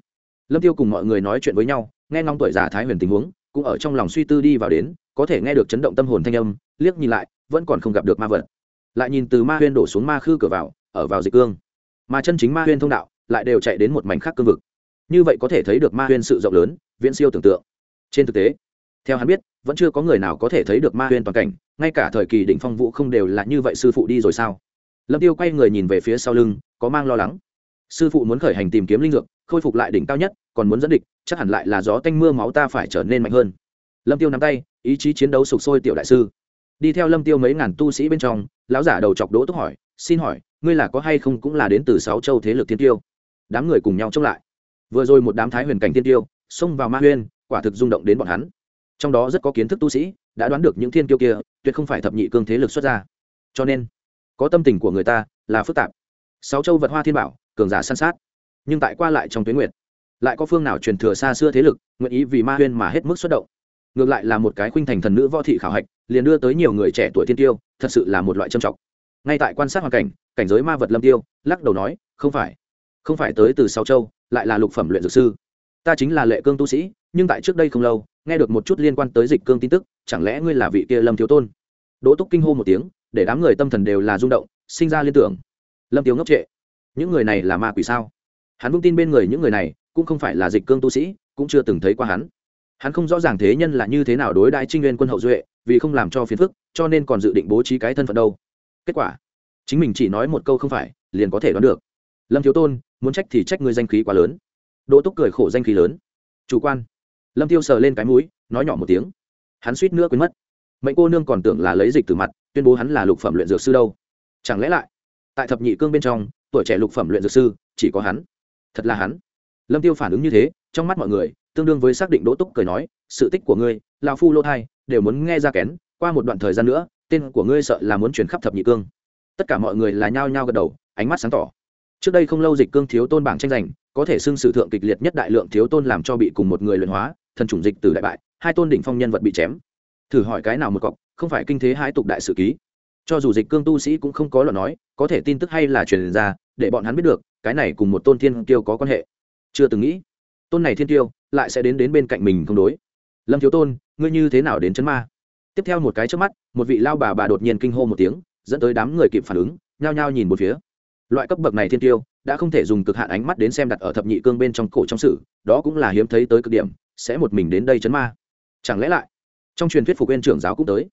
Lâm tiêu cùng mọi người nói chuyện với nhau, nghe ngóng tuổi già thái huyền tình huống, cũng ở trong lòng suy tư đi vào đến, có thể nghe được chấn động tâm hồn thanh âm, liếc nhìn lại, vẫn còn không gặp được ma vật. Lại nhìn từ ma huyên đổ xuống ma khư cửa vào, ở vào dịch cương. Mà chân chính ma huyên thông đạo, lại đều chạy đến một mảnh khác cương vực. Như vậy có thể thấy được ma huyên sự rộng lớn, viễn siêu tưởng tượng. Trên thực tế theo hắn biết, vẫn chưa có người nào có thể thấy được ma huyên toàn cảnh, ngay cả thời kỳ đỉnh phong vũ không đều là như vậy sư phụ đi rồi sao? Lâm tiêu quay người nhìn về phía sau lưng, có mang lo lắng. Sư phụ muốn khởi hành tìm kiếm linh dược, khôi phục lại đỉnh cao nhất, còn muốn dẫn địch, chắc hẳn lại là gió tanh mưa máu ta phải trở nên mạnh hơn. Lâm tiêu nắm tay, ý chí chiến đấu sục sôi tiểu đại sư. Đi theo lâm tiêu mấy ngàn tu sĩ bên trong, lão giả đầu chọc đỗ túc hỏi, xin hỏi, ngươi là có hay không cũng là đến từ sáu châu thế lực thiên tiêu? Đám người cùng nhau chống lại. Vừa rồi một đám thái huyền cảnh thiên tiêu xông vào ma huyên, quả thực rung động đến bọn hắn trong đó rất có kiến thức tu sĩ đã đoán được những thiên tiêu kia, tuyệt không phải thập nhị cương thế lực xuất ra cho nên, có tâm tình của người ta là phức tạp. Sáu châu vật hoa thiên bảo, cường giả săn sát. Nhưng tại qua lại trong tuyến nguyệt, lại có phương nào truyền thừa xa xưa thế lực, nguyện ý vì ma huyên mà hết mức xuất động? Ngược lại là một cái khuynh thành thần nữ võ thị khảo hạch, liền đưa tới nhiều người trẻ tuổi thiên tiêu, thật sự là một loại trầm trọng ngay tại quan sát hoàn cảnh cảnh giới ma vật lâm tiêu, lắc đầu nói, không phải. Không phải tới từ sáu châu, lại là lục phẩm luyện dược sư. Ta chính là lệ cương tu sĩ, nhưng tại trước đây không lâu nghe được một chút liên quan tới dịch cương tin tức, chẳng lẽ ngươi là vị kia lâm thiếu tôn? Đỗ túc kinh hô một tiếng, để đám người tâm thần đều là rung động, sinh ra liên tưởng. Lâm tiếu ngốc trệ. Những người này là ma quỷ sao? Hắn vững tin bên người những người này, cũng không phải là dịch cương tu sĩ, cũng chưa từng thấy qua hắn. Hắn không rõ ràng thế nhân là như thế nào đối đại trinh nguyên quân hậu duệ, vì không làm cho phiền phức, cho nên còn dự định bố trí cái thân phận đâu. Kết quả, chính mình chỉ nói một câu không phải, liền có thể đoán được. Lâm thiếu tôn, muốn trách thì trách ngươi danh khí quá lớn. Đỗ túc cười khổ danh khí lớn. Chủ quan lâm tiêu sờ lên cái mũi, nói nhỏ một tiếng. Hắn suýt nữa quên mất. Mệnh cô nương còn tưởng là lấy dịch từ mặt, tuyên bố hắn là lục phẩm luyện dược sư đâu. Chẳng lẽ lại, tại thập nhị cương bên trong, tuổi trẻ lục phẩm luyện dược sư, chỉ có hắn? Thật là hắn. Lâm tiêu phản ứng như thế, trong mắt mọi người, tương đương với xác định đỗ túc cười nói, sự tích của ngươi lao phu lô thai, đều muốn nghe ra kén, qua một đoạn thời gian nữa, tên của ngươi sợ là muốn chuyển khắp thập nhị cương. Tất cả mọi người là nhao nhao gật đầu, ánh mắt sáng tỏ trước đây không lâu dịch cương thiếu tôn bảng tranh giành, có thể xưng sử thượng kịch liệt nhất đại lượng thiếu tôn làm cho bị cùng một người luyện hóa, thần chủng dịch từ đại bại, hai tôn đỉnh phong nhân vật bị chém. Thử hỏi cái nào một cọc, không phải kinh thế hãi tục đại sự ký. Cho dù dịch cương tu sĩ cũng không có lời nói, có thể tin tức hay là truyền ra, để bọn hắn biết được, cái này cùng một tôn thiên tiêu có quan hệ. Chưa từng nghĩ, tôn này thiên tiêu lại sẽ đến đến bên cạnh mình không đối. Lâm thiếu tôn, ngươi như thế nào đến chấn ma? Tiếp theo một cái trước mắt, một vị lao bà bà đột nhiên kinh hô một tiếng, dẫn tới đám người kịp phản ứng, nhao nhao nhìn một phía loại cấp bậc này thiên tiêu, đã không thể dùng cực hạn ánh mắt đến xem đặt ở thập nhị cương bên trong cổ trong sử, đó cũng là hiếm thấy tới cực điểm, sẽ một mình đến đây chấn ma. Chẳng lẽ lại, trong truyền thuyết phục viên trưởng giáo cũng tới?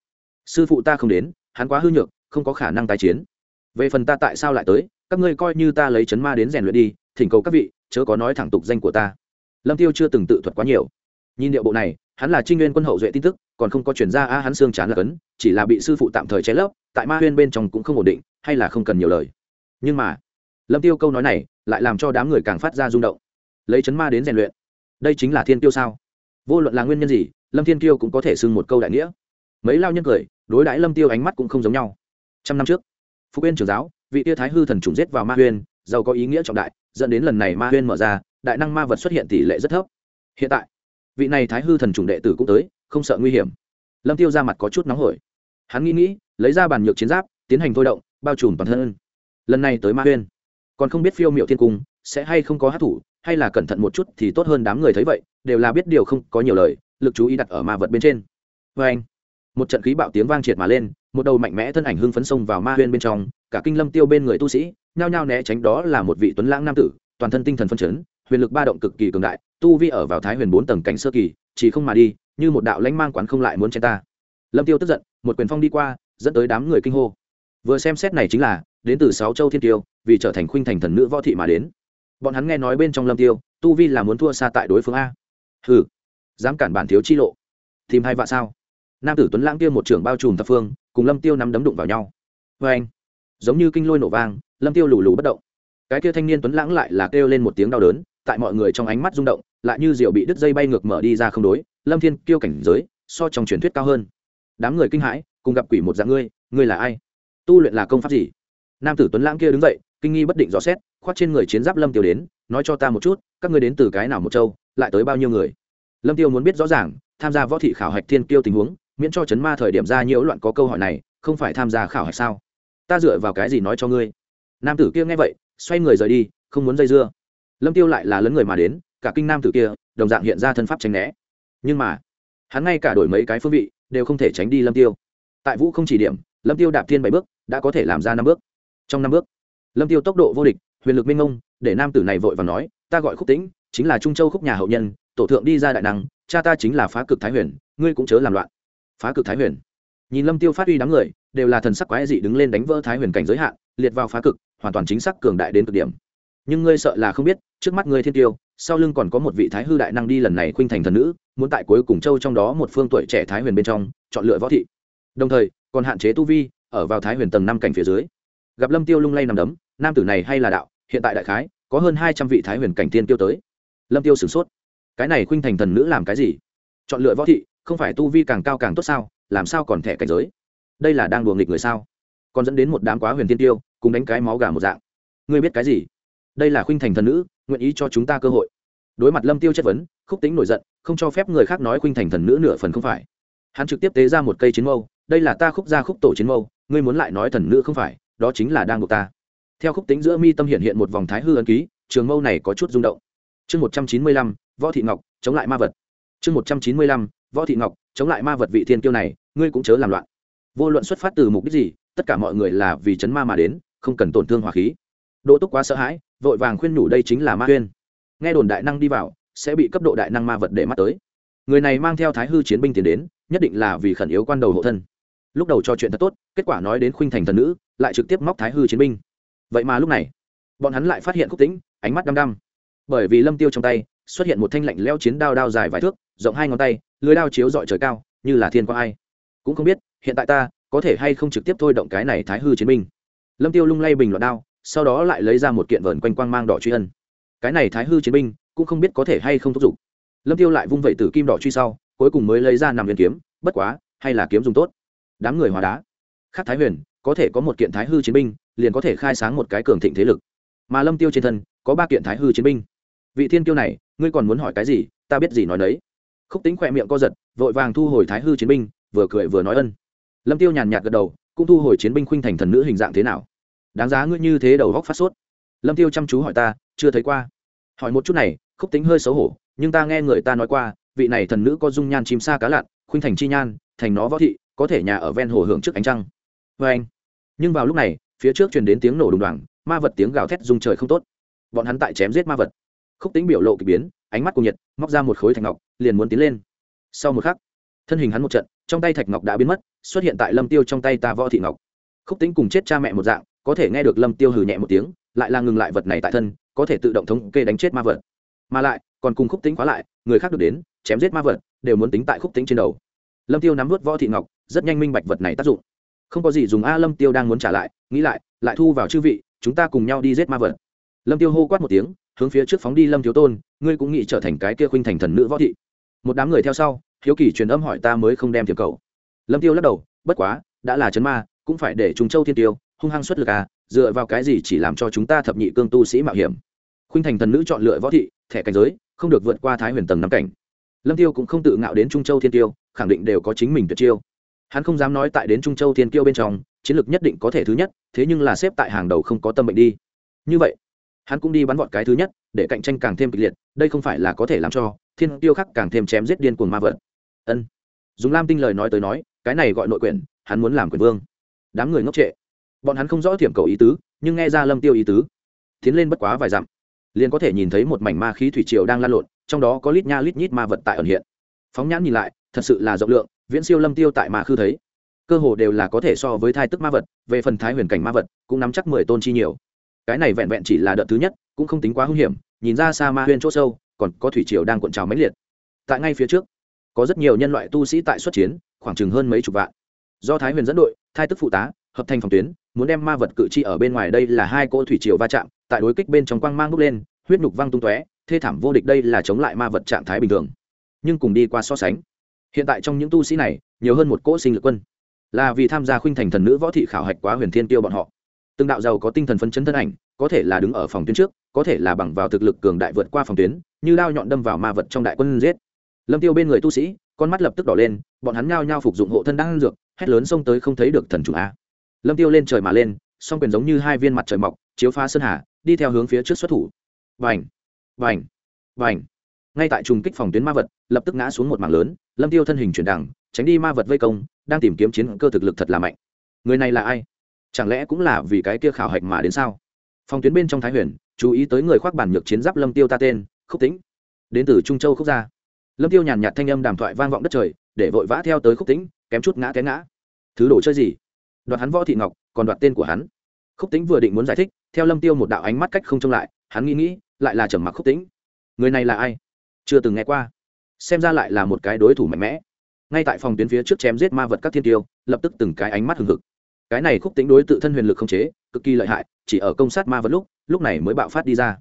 Sư phụ ta không đến, hắn quá hư nhược, không có khả năng tái chiến. Về phần ta tại sao lại tới, các ngươi coi như ta lấy chấn ma đến rèn luyện đi, thỉnh cầu các vị, chớ có nói thẳng tục danh của ta. Lâm tiêu chưa từng tự thuật quá nhiều. Nhìn điệu bộ này, hắn là trinh nguyên quân hậu duệ tin tức, còn không có chuyển ra, a, hắn xương chán là cấn, chỉ là bị sư phụ tạm thời che lấp, tại ma huyên bên trong cũng không ổn định, hay là không cần nhiều lời nhưng mà, lâm tiêu câu nói này lại làm cho đám người càng phát ra rung động. Lấy chấn ma đến rèn luyện, đây chính là thiên tiêu sao? Vô luận là nguyên nhân gì, lâm thiên tiêu cũng có thể xưng một câu đại nghĩa. Mấy lao nhân cười, đối đãi lâm tiêu ánh mắt cũng không giống nhau. Trăm năm trước phúc uyên trưởng giáo, vị tia thái hư thần trùng giết vào ma huyên, giàu có ý nghĩa trọng đại, dẫn đến lần này ma huyên mở ra, đại năng ma vật xuất hiện tỷ lệ rất thấp. Hiện tại, vị này thái hư thần trùng đệ tử cũng tới, không sợ nguy hiểm. Lâm tiêu ra mặt có chút nóng hổi. Hắn nghĩ nghĩ, lấy ra bàn nhược chiến giáp, tiến hành thôi động, bao trùm toàn thân lần này tới ma huyên. Còn không biết phiêu miệu thiên cung sẽ hay không có hát thủ, hay là cẩn thận một chút thì tốt hơn đám người thấy vậy, đều là biết điều không có nhiều lời, lực chú ý đặt ở ma vật bên trên. Vê anh, một trận khí bạo tiếng vang triệt mà lên, một đầu mạnh mẽ thân ảnh hưng phấn sông vào ma huyên bên trong, cả kinh lâm tiêu bên người tu sĩ, nhao nhao né tránh đó là một vị tuấn lãng nam tử, toàn thân tinh thần phân chấn, huyền lực ba động cực kỳ cường đại, tu vi ở vào thái huyền bốn tầng cảnh sơ kỳ, chỉ không mà đi, như một đạo lãnh mang quán không lại muốn chen ta. Lâm tiêu tức giận, một quyền phong đi qua, dẫn tới đám người kinh hô. Vừa xem xét này chính là đến từ sáu châu thiên tiêu, vì trở thành khuynh thành thần nữ võ thị mà đến. Bọn hắn nghe nói bên trong lâm tiêu, tu vi là muốn thua xa tại đối phương a. Hừ, dám cản bản thiếu chi lộ. Tìm hai vạ sao? Nam tử tuấn lãng tiêu một trưởng bao trùm thập phương, cùng lâm tiêu nắm đấm đụng vào nhau. Vê anh, giống như kinh lôi nổ vang, lâm tiêu lù lù bất động. Cái kia thanh niên tuấn lãng lại là kêu lên một tiếng đau đớn, tại mọi người trong ánh mắt rung động, lại như rượu bị đứt dây bay ngược mở đi ra không đối, lâm thiên kêu cảnh giới, so trong truyền thuyết cao hơn. Đám người kinh hãi, cùng gặp quỷ một dạng ngươi ngươi là ai? Tu luyện là công pháp gì? Nam tử tuấn lãng kia đứng dậy, kinh nghi bất định dò xét, khoát trên người chiến giáp lâm tiêu đến, nói cho ta một chút, các ngươi đến từ cái nào một châu, lại tới bao nhiêu người? Lâm tiêu muốn biết rõ ràng, tham gia võ thị khảo hạch thiên kiêu tình huống, miễn cho chấn ma thời điểm ra nhiễu loạn có câu hỏi này, không phải tham gia khảo hạch sao? Ta dựa vào cái gì nói cho ngươi? Nam tử kia nghe vậy, xoay người rời đi, không muốn dây dưa. Lâm tiêu lại là lớn người mà đến, cả kinh nam tử kia, đồng dạng hiện ra thân pháp tránh né. Nhưng mà, hắn ngay cả đổi mấy cái phương vị, đều không thể tránh đi lâm tiêu. Tại vũ không chỉ điểm, lâm tiêu đạp thiên bảy bước, đã có thể làm ra năm bước trong năm bước, lâm tiêu tốc độ vô địch, huyền lực minh ngông để nam tử này vội và nói, ta gọi khúc tĩnh, chính là trung châu khúc nhà hậu nhân, tổ thượng đi ra đại năng, cha ta chính là phá cực thái huyền, ngươi cũng chớ làm loạn. Phá cực thái huyền. Nhìn lâm tiêu phát uy đám người, đều là thần sắc quái dị đứng lên đánh vỡ thái huyền cảnh giới hạn, liệt vào phá cực, hoàn toàn chính xác cường đại đến cực điểm. Nhưng ngươi sợ là không biết, trước mắt ngươi thiên tiêu, sau lưng còn có một vị thái hư đại năng đi lần này khuynh thành thần nữ, muốn tại cuối cùng châu trong đó một phương tuổi trẻ thái huyền bên trong, chọn lựa võ thị. Đồng thời, còn hạn chế tu vi, ở vào thái huyền tầng năm cảnh phía dưới gặp lâm tiêu lung lay nằm đấm, nam tử này hay là đạo, hiện tại đại khái, có hơn hai trăm vị thái huyền cảnh tiên tiêu tới. Lâm tiêu sửng sốt. Cái này khuynh thành thần nữ làm cái gì? Chọn lựa võ thị, không phải tu vi càng cao càng tốt sao? Làm sao còn thẻ cảnh giới? Đây là đang đùa nghịch người sao? Còn dẫn đến một đám quá huyền tiên tiêu, cùng đánh cái máu gà một dạng. Ngươi biết cái gì? Đây là khuynh thành thần nữ, nguyện ý cho chúng ta cơ hội. Đối mặt lâm tiêu chất vấn, khúc tính nổi giận, không cho phép người khác nói khuynh thành thần nữ nửa phần không phải. Hắn trực tiếp tế ra một cây chiến mâu, đây là ta khúc ra khúc tổ chiến mâu, ngươi muốn lại nói thần nữ không phải đó chính là đang buộc ta. Theo khúc tính giữa mi tâm hiện hiện một vòng thái hư ấn ký, trường mâu này có chút rung động. Chương một trăm chín mươi lăm, võ thị ngọc, chống lại ma vật. Chương một trăm chín mươi lăm, võ thị ngọc, chống lại ma vật vị thiên kiêu này, ngươi cũng chớ làm loạn. Vô luận xuất phát từ mục đích gì, tất cả mọi người là vì chấn ma mà đến, không cần tổn thương hỏa khí. Đỗ túc quá sợ hãi, vội vàng khuyên nhủ đây chính là ma huyên. Nghe đồn đại năng đi vào, sẽ bị cấp độ đại năng ma vật để mắt tới. Người này mang theo thái hư chiến binh tiến đến, nhất định là vì khẩn yếu quan đầu hộ thân lúc đầu cho chuyện thật tốt, kết quả nói đến khuynh thành thần nữ, lại trực tiếp móc thái hư chiến binh. Vậy mà lúc này, bọn hắn lại phát hiện khúc tĩnh, ánh mắt đăm đăm. Bởi vì lâm tiêu trong tay, xuất hiện một thanh lạnh leo chiến đao đao dài vài thước, rộng hai ngón tay, lưới đao chiếu dọi trời cao, như là thiên quang ai. Cũng không biết, hiện tại ta, có thể hay không trực tiếp thôi động cái này thái hư chiến binh. Lâm tiêu lung lay bình loạn đao, sau đó lại lấy ra một kiện vờn quanh quang mang đỏ truy ân. Cái này thái hư chiến binh, cũng không biết có thể hay không thúc giục. Lâm tiêu lại vung vẩy từ kim đỏ truy sau, cuối cùng mới lấy ra nằm viên kiếm, bất quá, hay là kiếm dùng tốt đám người hóa đá. Khác thái huyền, có thể có một kiện thái hư chiến binh, liền có thể khai sáng một cái cường thịnh thế lực. Mà lâm tiêu trên thân, có ba kiện thái hư chiến binh. Vị thiên tiêu này, ngươi còn muốn hỏi cái gì, ta biết gì nói đấy khúc tính khỏe miệng co giật, vội vàng thu hồi thái hư chiến binh, vừa cười vừa nói ân. Lâm tiêu nhàn nhạt gật đầu, cũng thu hồi chiến binh khuynh thành thần nữ hình dạng thế nào. Đáng giá ngươi như thế đầu góc phát sốt. Lâm tiêu chăm chú hỏi ta, chưa thấy qua. Hỏi một chút này, khúc tính hơi xấu hổ, nhưng ta nghe người ta nói qua, vị này thần nữ có dung nhan chim sa cá lặn, khuynh thành chi nhan, thành nó võ thị có thể nhà ở ven hồ hưởng trước ánh trăng. Vê anh. Nhưng vào lúc này, phía trước truyền đến tiếng nổ đùng đoàng, ma vật tiếng gào thét rung trời không tốt. Bọn hắn tại chém giết ma vật. Khúc tính biểu lộ k ỳ biến, ánh mắt cùng nhiệt, móc ra một khối thạch ngọc, liền muốn tiến lên. Sau một khắc, thân hình hắn một trận, trong tay thạch ngọc đã biến mất, xuất hiện tại lâm tiêu trong tay ta võ thị ngọc. Khúc tính cùng chết cha mẹ một dạng, có thể nghe được lâm tiêu hừ nhẹ một tiếng, lại là ngừng lại vật này tại thân, có thể tự động thống kê đánh chết ma vật. Mà lại, còn cùng khúc tính khóa lại, người khác được đến, chém giết ma vật, đều muốn tính tại khúc tính trên đầu. Lâm tiêu nắm vớt võ thị ngọc rất nhanh minh bạch vật này tác dụng. Không có gì dùng a lâm tiêu đang muốn trả lại, nghĩ lại lại thu vào chư vị, chúng ta cùng nhau đi giết ma vật. Lâm tiêu hô quát một tiếng, hướng phía trước phóng đi lâm thiếu tôn, ngươi cũng nghĩ trở thành cái kia khuynh thành thần nữ võ thị. Một đám người theo sau, hiếu kỳ truyền âm hỏi ta mới không đem thiệp cầu. Lâm tiêu lắc đầu, bất quá, đã là chấn ma, cũng phải để chúng châu thiên tiêu, hung hăng xuất lực à dựa vào cái gì chỉ làm cho chúng ta thập nhị cương tu sĩ mạo hiểm? Khuynh thành thần nữ chọn lựa võ thị, thẻ cảnh giới, không được vượt qua thái huyền tầng năm cảnh. Lâm tiêu cũng không tự ngạo đến trung châu thiên tiêu, khẳng định đều có chính mình tuyệt chiêu hắn không dám nói tại đến trung châu thiên Kiêu bên trong, chiến lược nhất định có thể thứ nhất, thế nhưng là xếp tại hàng đầu không có tâm bệnh đi. Như vậy, hắn cũng đi bắn vọt cái thứ nhất, để cạnh tranh càng thêm kịch liệt, đây không phải là có thể làm cho thiên tiêu khắc càng thêm chém giết điên cuồng ma vật. Ân. Dùng lam tinh lời nói tới nói, cái này gọi nội quyền, hắn muốn làm quyền vương. Đám người ngốc trệ. Bọn hắn không rõ thiểm cầu ý tứ, nhưng nghe ra lâm tiêu ý tứ. Tiến lên bất quá vài dặm, liền có thể nhìn thấy một mảnh ma khí thủy triều đang lan lộn, trong đó có lít nha lít nhít ma vật tại ẩn hiện. Phóng nhãn nhìn lại, thật sự là rộng lượng viễn siêu lâm tiêu tại mà khư thấy. Cơ hồ đều là có thể so với thai tức ma vật, về phần thái huyền cảnh ma vật, cũng nắm chắc mười tôn chi nhiều. Cái này vẹn vẹn chỉ là đợt thứ nhất, cũng không tính quá hung hiểm, nhìn ra xa ma huyên chỗ sâu, còn có thủy triều đang cuộn trào mãnh liệt. Tại ngay phía trước, có rất nhiều nhân loại tu sĩ tại xuất chiến, khoảng chừng hơn mấy chục vạn. Do thái huyền dẫn đội, thai tức phụ tá, hợp thành phòng tuyến, muốn đem ma vật cự chi ở bên ngoài đây là hai cỗ thủy triều va chạm, tại đối kích bên trong quang mang bốc lên, huyết nhục văng tung tóe, thê thảm vô địch đây là chống lại ma vật trạng thái bình thường. Nhưng cùng đi qua so sánh hiện tại trong những tu sĩ này, nhiều hơn một cỗ sinh lực quân. Là vì tham gia khuynh thành thần nữ võ thị khảo hạch quá huyền thiên tiêu bọn họ. Từng đạo giàu có tinh thần phấn chấn thân ảnh, có thể là đứng ở phòng tuyến trước, có thể là bằng vào thực lực cường đại vượt qua phòng tuyến, như đao nhọn đâm vào ma vật trong đại quân giết. Lâm tiêu bên người tu sĩ, con mắt lập tức đỏ lên, bọn hắn nhao nhao phục dụng hộ thân đang dược, hét lớn xông tới không thấy được thần chủ a. Lâm tiêu lên trời mà lên, song quyền giống như hai viên mặt trời mọc, chiếu phá sơn hà, đi theo hướng phía trước xuất thủ. Vành vành vành ngay tại trùng kích phòng tuyến ma vật, lập tức ngã xuống một mảng lớn lâm tiêu thân hình chuyển đẳng tránh đi ma vật vây công, đang tìm kiếm chiến cơ thực lực thật là mạnh. Người này là ai? Chẳng lẽ cũng là vì cái kia khảo hạch mà đến sao? Phòng tuyến bên trong thái huyền, chú ý tới người khoác bản nhược chiến giáp lâm tiêu ta tên, khúc tĩnh. Đến từ trung châu khúc gia. Lâm tiêu nhàn nhạt thanh âm đàm thoại vang vọng đất trời, để vội vã theo tới khúc tĩnh, kém chút ngã té ngã. Thứ đồ chơi gì? Đoạt hắn võ thị ngọc, còn đoạt tên của hắn. Khúc tĩnh vừa định muốn giải thích, theo lâm tiêu một đạo ánh mắt cách không trông lại, hắn nghĩ nghĩ, lại là trầm mặc khúc tĩnh. Người này là ai? Chưa từng nghe qua xem ra lại là một cái đối thủ mạnh mẽ. Ngay tại phòng tuyến phía trước chém giết ma vật các thiên tiêu, lập tức từng cái ánh mắt hừng hực. Cái này khúc tính đối tự thân huyền lực không chế, cực kỳ lợi hại, chỉ ở công sát ma vật lúc lúc này mới bạo phát đi ra.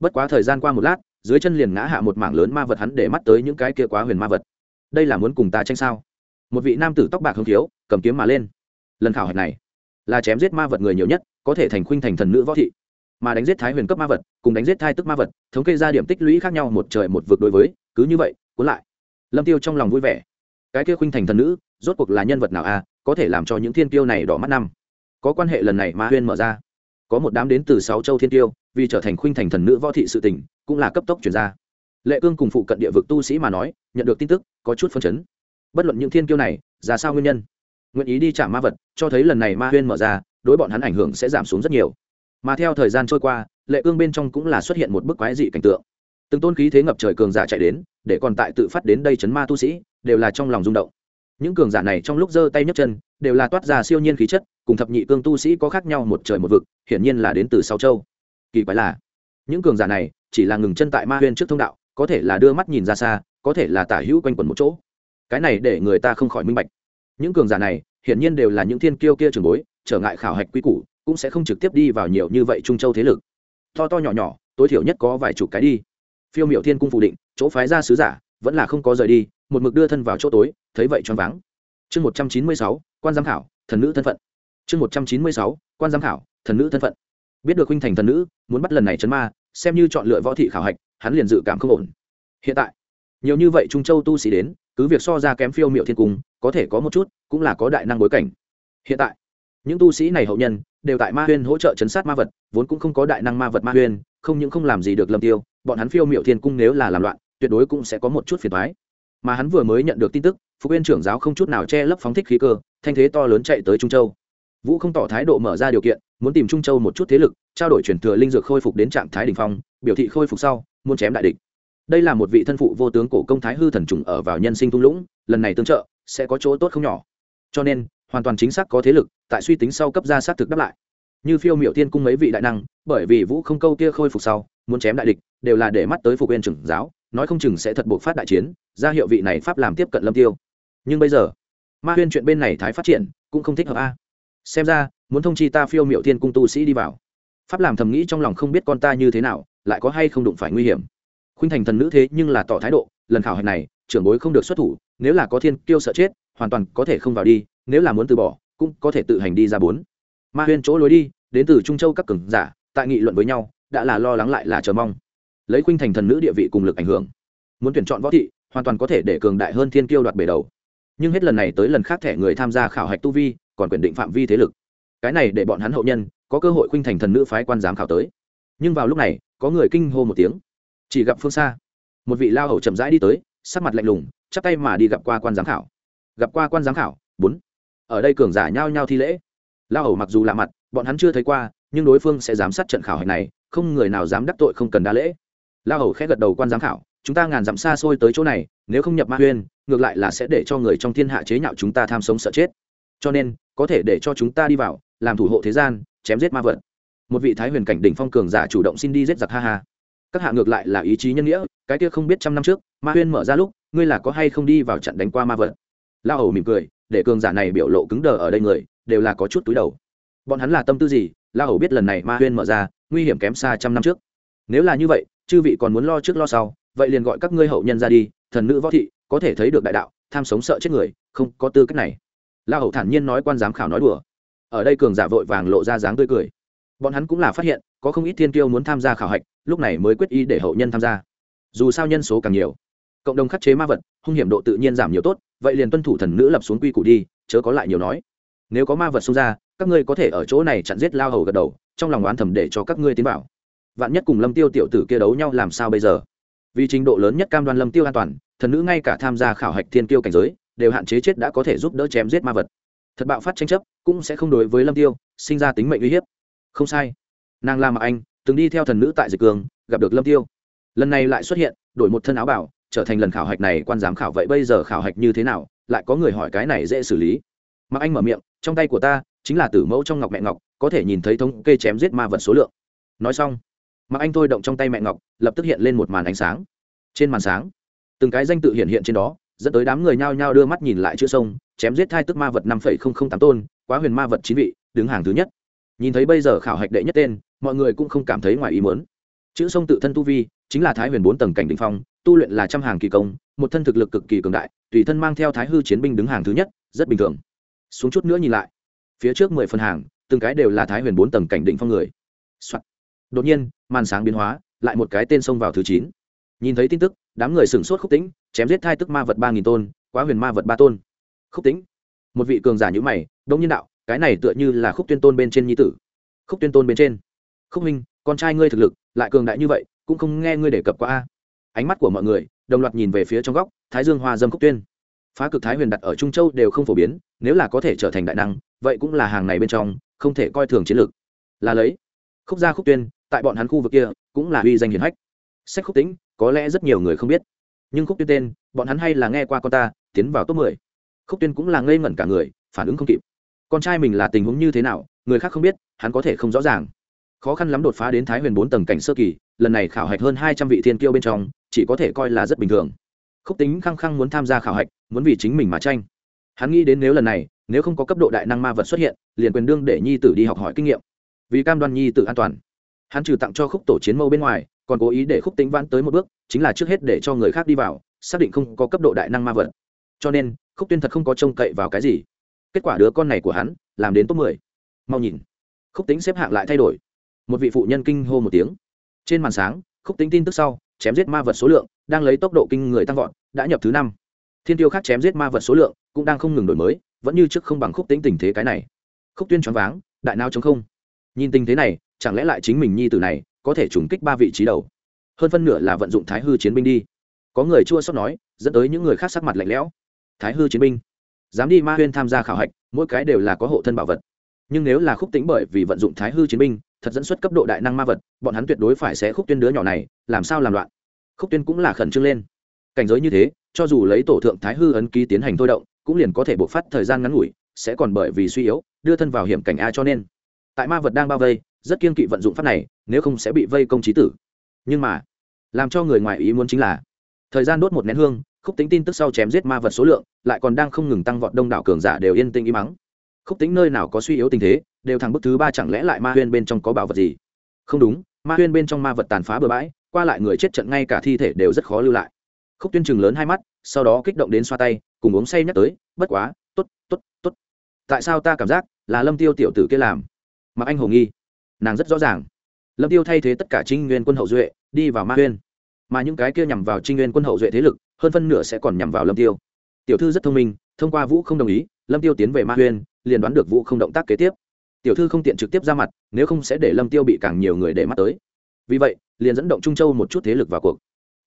Bất quá thời gian qua một lát, dưới chân liền ngã hạ một mảng lớn ma vật hắn để mắt tới những cái kia quá huyền ma vật. Đây là muốn cùng ta tranh sao? Một vị nam tử tóc bạc hưng thiếu cầm kiếm mà lên. Lần khảo hạch này, là chém giết ma vật người nhiều nhất, có thể thành khuynh thành thần nữ võ thị. Mà đánh giết thái huyền cấp ma vật, cùng đánh giết thai tức ma vật, thống kê ra điểm tích lũy khác nhau một trời một vực đối với, cứ như vậy cuốn lại. Lâm tiêu trong lòng vui vẻ. Cái kia khuynh thành thần nữ rốt cuộc là nhân vật nào a à, có thể làm cho những thiên tiêu này đỏ mắt năm. Có quan hệ lần này ma huyên mở ra. Có một đám đến từ sáu châu thiên tiêu vì trở thành khuynh thành thần nữ võ thị sự tình cũng là cấp tốc chuyển ra. Lệ cương cùng phụ cận địa vực tu sĩ mà nói nhận được tin tức có chút phân chấn. Bất luận những thiên kiêu này ra sao nguyên nhân? Nguyện ý đi trả ma vật cho thấy lần này ma huyên mở ra đối bọn hắn ảnh hưởng sẽ giảm xuống rất nhiều. Mà theo thời gian trôi qua lệ cương bên trong cũng là xuất hiện một bức quái dị cảnh tượng. Từng tôn khí thế ngập trời cường giả chạy đến để còn tại tự phát đến đây chấn ma tu sĩ, đều là trong lòng rung động. Những cường giả này trong lúc giơ tay nhấc chân, đều là toát ra siêu nhiên khí chất, cùng thập nhị cương tu sĩ có khác nhau một trời một vực, hiển nhiên là đến từ sáu châu. Kỳ quái là, những cường giả này chỉ là ngừng chân tại ma huyên trước thông đạo, có thể là đưa mắt nhìn ra xa, có thể là tả hữu quanh quẩn một chỗ. Cái này để người ta không khỏi minh bạch. Những cường giả này hiển nhiên đều là những thiên kiêu kia trường bối, trở ngại khảo hạch quy củ, cũng sẽ không trực tiếp đi vào nhiều như vậy trung châu thế lực. To to nhỏ nhỏ, tối thiểu nhất có vài chục cái đi phiêu miểu thiên cung phủ định, chỗ phái ra sứ giả vẫn là không có rời đi, một mực đưa thân vào chỗ tối, thấy vậy choáng váng. Chương một trăm chín mươi sáu, quan giám khảo, thần nữ thân phận. Chương một trăm chín mươi sáu, quan giám khảo, thần nữ thân phận. Biết được huynh thành thần nữ, muốn bắt lần này chấn ma, xem như chọn lựa võ thị khảo hạch, hắn liền dự cảm không ổn. Hiện tại, nhiều như vậy trung châu tu sĩ đến, cứ việc so ra kém phiêu miệu thiên cung, có thể có một chút, cũng là có đại năng bối cảnh. Hiện tại, những tu sĩ này hậu nhân, đều tại ma huyên hỗ trợ chấn sát ma vật, vốn cũng không có đại năng ma vật ma huyên, không những không làm gì được lâm tiêu bọn hắn phiêu miệu thiên cung nếu là làm loạn, tuyệt đối cũng sẽ có một chút phiền thoái mà hắn vừa mới nhận được tin tức phục viên trưởng giáo không chút nào che lấp phóng thích khí cơ, thanh thế to lớn chạy tới trung châu. Vũ không tỏ thái độ mở ra điều kiện, muốn tìm trung châu một chút thế lực, trao đổi chuyển thừa linh dược khôi phục đến trạng thái đ ỉ n h phong, biểu thị khôi phục sau, muốn chém đại địch. Đây là một vị thân phụ vô tướng cổ công thái hư thần trùng ở vào nhân sinh thung lũng, lần này tương trợ, sẽ có chỗ tốt không nhỏ. Cho nên, hoàn toàn chính xác có thế lực, tại suy tính sau cấp ra xác thực đáp lại. Như phiêu miệu tiên cung mấy vị đại năng, bởi vì vũ không câu kia khôi phục sau muốn chém đại địch, đều là để mắt tới phục viên trưởng giáo, nói không chừng sẽ thật buộc phát đại chiến, ra hiệu vị này pháp làm tiếp cận lâm tiêu. Nhưng bây giờ, ma huyên chuyện bên này thái phát triển, cũng không thích hợp a. Xem ra, muốn thông chi ta phiêu miệu thiên cung tu sĩ đi vào. Pháp làm thầm nghĩ trong lòng không biết con ta như thế nào, lại có hay không đụng phải nguy hiểm. Khuynh thành thần nữ thế nhưng là tỏ thái độ, lần khảo hạch này, trưởng bối không được xuất thủ, nếu là có thiên kiêu sợ chết, hoàn toàn có thể không vào đi, nếu là muốn từ bỏ, cũng có thể tự hành đi ra bốn. Ma huyên chỗ lối đi, đến từ trung châu các cường giả, tại nghị luận với nhau đã là lo lắng lại là chờ mong. Lấy khuynh thành thần nữ địa vị cùng lực ảnh hưởng, muốn tuyển chọn võ thị, hoàn toàn có thể để cường đại hơn thiên kiêu đoạt bể đầu. Nhưng hết lần này tới lần khác thẻ người tham gia khảo hạch tu vi, còn quyền định phạm vi thế lực. Cái này để bọn hắn hậu nhân, có cơ hội khuynh thành thần nữ phái quan giám khảo tới. Nhưng vào lúc này, có người kinh hô một tiếng. Chỉ gặp phương xa, một vị lao hầu chậm rãi đi tới, sắc mặt lạnh lùng, chắp tay mà đi gặp qua quan giám khảo. Gặp qua quan giám khảo, bốn. Ở đây cường giả nhao nhao thi lễ. Lao hầu mặc dù lạ mặt, bọn hắn chưa thấy qua, nhưng đối phương sẽ giám sát trận khảo hạch này không người nào dám đắc tội không cần đa lễ. Lao hầu khẽ gật đầu quan giám khảo, chúng ta ngàn dặm xa xôi tới chỗ này, nếu không nhập ma huyên, ngược lại là sẽ để cho người trong thiên hạ chế nhạo chúng ta tham sống sợ chết. Cho nên, có thể để cho chúng ta đi vào, làm thủ hộ thế gian, chém giết ma vật. Một vị thái huyền cảnh đỉnh phong cường giả chủ động xin đi giết giặc ha ha. Các hạ ngược lại là ý chí nhân nghĩa, cái kia không biết trăm năm trước, ma huyên mở ra lúc, ngươi là có hay không đi vào trận đánh qua ma vật? Lao hầu mỉm cười, để cường giả này biểu lộ cứng đờ ở đây người, đều là có chút túi đầu. Bọn hắn là tâm tư gì? La hầu biết lần này ma huyên mở ra nguy hiểm kém xa trăm năm trước. Nếu là như vậy, chư vị còn muốn lo trước lo sau, vậy liền gọi các ngươi hậu nhân ra đi, thần nữ võ thị, có thể thấy được đại đạo, tham sống sợ chết người, không có tư cách này. La hầu thản nhiên nói quan giám khảo nói đùa. Ở đây cường giả vội vàng lộ ra dáng tươi cười. Bọn hắn cũng là phát hiện, có không ít thiên kiêu muốn tham gia khảo hạch, lúc này mới quyết ý để hậu nhân tham gia. Dù sao nhân số càng nhiều, cộng đồng khắc chế ma vật, hung hiểm độ tự nhiên giảm nhiều tốt, vậy liền tuân thủ thần nữ lập xuống quy củ đi, chớ có lại nhiều nói. Nếu có ma vật xông ra, các ngươi có thể ở chỗ này chặn giết lao hầu gật đầu trong lòng oán thầm để cho các ngươi tiến vào. Vạn nhất cùng lâm tiêu tiểu tử kia đấu nhau làm sao bây giờ? Vì trình độ lớn nhất cam đoan lâm tiêu an toàn, thần nữ ngay cả tham gia khảo hạch thiên Tiêu cảnh giới, đều hạn chế chết đã có thể giúp đỡ chém giết ma vật. Thật bạo phát tranh chấp, cũng sẽ không đối với lâm tiêu sinh ra tính mệnh uy hiếp. Không sai. Nàng la mà anh, từng đi theo thần nữ tại dịch cường, gặp được lâm tiêu. Lần này lại xuất hiện, đổi một thân áo bảo, trở thành lần khảo hạch này quan giám khảo vậy bây giờ khảo hạch như thế nào, lại có người hỏi cái này dễ xử lý. Mà anh mở miệng, trong tay của ta chính là tử mẫu trong ngọc mẹ ngọc có thể nhìn thấy thống kê chém giết ma vật số lượng. Nói xong mặc anh thôi động trong tay mẹ ngọc, lập tức hiện lên một màn ánh sáng. Trên màn sáng, từng cái danh tự hiện hiện trên đó, dẫn tới đám người nhao nhao đưa mắt nhìn lại chữ sông, chém giết thai tức ma vật năm tám tôn, quá huyền ma vật chín vị, đứng hàng thứ nhất. Nhìn thấy bây giờ khảo hạch đệ nhất tên, mọi người cũng không cảm thấy ngoài ý muốn. Chữ sông tự thân tu vi, chính là thái huyền bốn tầng cảnh đ ỉ n h phong, tu luyện là trăm hàng kỳ công, một thân thực lực cực kỳ cường đại, tùy thân mang theo thái hư chiến binh đứng hàng thứ nhất, rất bình thường. Xuống chút nữa nhìn lại, phía trước mười phần hàng từng cái đều là thái huyền bốn tầng cảnh định phong người、Soạn. đột nhiên, màn sáng biến hóa, lại một cái tên xông vào thứ chín. Nhìn thấy tin tức, đám người sửng sốt khúc tĩnh, chém giết thai tức ma vật ba nghìn tôn, quá huyền ma vật ba tôn. Khúc tĩnh. Một vị cường giả nhữ mày, đông nhân đạo, cái này tựa như là khúc tuyên tôn bên trên nhi tử. Khúc tuyên tôn bên trên. Khúc minh con trai ngươi thực lực, lại cường đại như vậy, cũng không nghe ngươi đề cập qua a. Ánh mắt của mọi người, đồng loạt nhìn về phía trong góc, thái dương hoa dâm khúc tuyên. Phá cực thái huyền đặt ở trung châu đều không phổ biến, nếu là có thể trở thành đại năng, vậy cũng là hàng này bên trong không thể coi thường chiến lược. Là lấy, khúc gia khúc tuyên, tại bọn hắn khu vực kia, cũng là uy danh hiển hách. Sách khúc tính, có lẽ rất nhiều người không biết. Nhưng khúc tuyên tên, bọn hắn hay là nghe qua con ta, tiến vào top mười. Khúc tuyên cũng là ngây ngẩn cả người, phản ứng không kịp. Con trai mình là tình huống như thế nào, người khác không biết, hắn có thể không rõ ràng. Khó khăn lắm đột phá đến thái huyền bốn tầng cảnh sơ kỳ, lần này khảo hạch hơn hai trăm vị thiên kiêu bên trong, chỉ có thể coi là rất bình thường. Khúc tính khăng khăng muốn tham gia khảo hạch, muốn vì chính mình mà tranh. Hắn nghĩ đến nếu lần này nếu không có cấp độ đại năng ma vật xuất hiện, liền quyền đương để nhi tử đi học hỏi kinh nghiệm. Vì cam đoan nhi tử an toàn. Hắn trừ tặng cho khúc tổ chiến mâu bên ngoài, còn cố ý để khúc tính vãn tới một bước, chính là trước hết để cho người khác đi vào, xác định không có cấp độ đại năng ma vật. Cho nên, khúc tuyên thật không có trông cậy vào cái gì. Kết quả đứa con này của hắn, làm đến top mười. Mau nhìn. Khúc tính xếp hạng lại thay đổi. Một vị phụ nhân kinh hô một tiếng. Trên màn sáng, khúc tính tin tức sau, chém giết ma vật số lượng, đang lấy tốc độ kinh người tăng vọt, đã nhập thứ năm thiên tiêu khác chém giết ma vật số lượng cũng đang không ngừng đổi mới, vẫn như trước không bằng khúc tính tình thế cái này. Khúc tuyên choáng váng, đại nao chống không. Nhìn tình thế này, chẳng lẽ lại chính mình nhi tử này có thể trùng kích ba vị trí đầu? Hơn phân nửa là vận dụng thái hư chiến binh đi. Có người chua sót nói, dẫn tới những người khác sắc mặt lạnh lẽo. Thái hư chiến binh, dám đi ma huyên tham gia khảo hạch, mỗi cái đều là có hộ thân bảo vật. Nhưng nếu là khúc tính bởi vì vận dụng thái hư chiến binh, thật dẫn xuất cấp độ đại năng ma vật, bọn hắn tuyệt đối phải sẽ khúc tuyên đứa nhỏ này, làm sao làm loạn? Khúc tuyên cũng là khẩn trương lên. Cảnh giới như thế cho dù lấy tổ thượng thái hư ấn ký tiến hành thôi động, cũng liền có thể bộc phát thời gian ngắn ngủi, sẽ còn bởi vì suy yếu, đưa thân vào hiểm cảnh a cho nên. Tại ma vật đang bao vây, rất kiên kỵ vận dụng pháp này, nếu không sẽ bị vây công trí tử. Nhưng mà, làm cho người ngoài ý muốn chính là, thời gian đốt một nén hương, khúc tính tin tức sau chém giết ma vật số lượng, lại còn đang không ngừng tăng vọt đông đảo cường giả đều yên tĩnh im mắng khúc tính nơi nào có suy yếu tình thế, đều thằng bức thứ ba chẳng lẽ lại ma huyên bên trong có bảo vật gì? Không đúng, ma huyên bên trong ma vật tàn phá bừa bãi, qua lại người chết trận ngay cả thi thể đều rất khó lưu lại khúc tuyên chừng lớn hai mắt, sau đó kích động đến xoa tay, cùng uống say nhắc tới, bất quá t ố t t ố t t ố t tại sao ta cảm giác là lâm tiêu tiểu tử kia làm? Mà anh hồ nghi. Nàng rất rõ ràng. Lâm tiêu thay thế tất cả trinh nguyên quân hậu duệ, đi vào ma huyên. Mà những cái kia nhằm vào trinh nguyên quân hậu duệ thế lực, hơn phân nửa sẽ còn nhằm vào lâm tiêu. Tiểu thư rất thông minh, thông qua vũ không đồng ý, lâm tiêu tiến về ma huyên, liền đoán được vũ không động tác kế tiếp. Tiểu thư không tiện trực tiếp ra mặt, nếu không sẽ để lâm tiêu bị càng nhiều người để mắt tới. Vì vậy, liền dẫn động trung châu một chút thế lực vào cuộc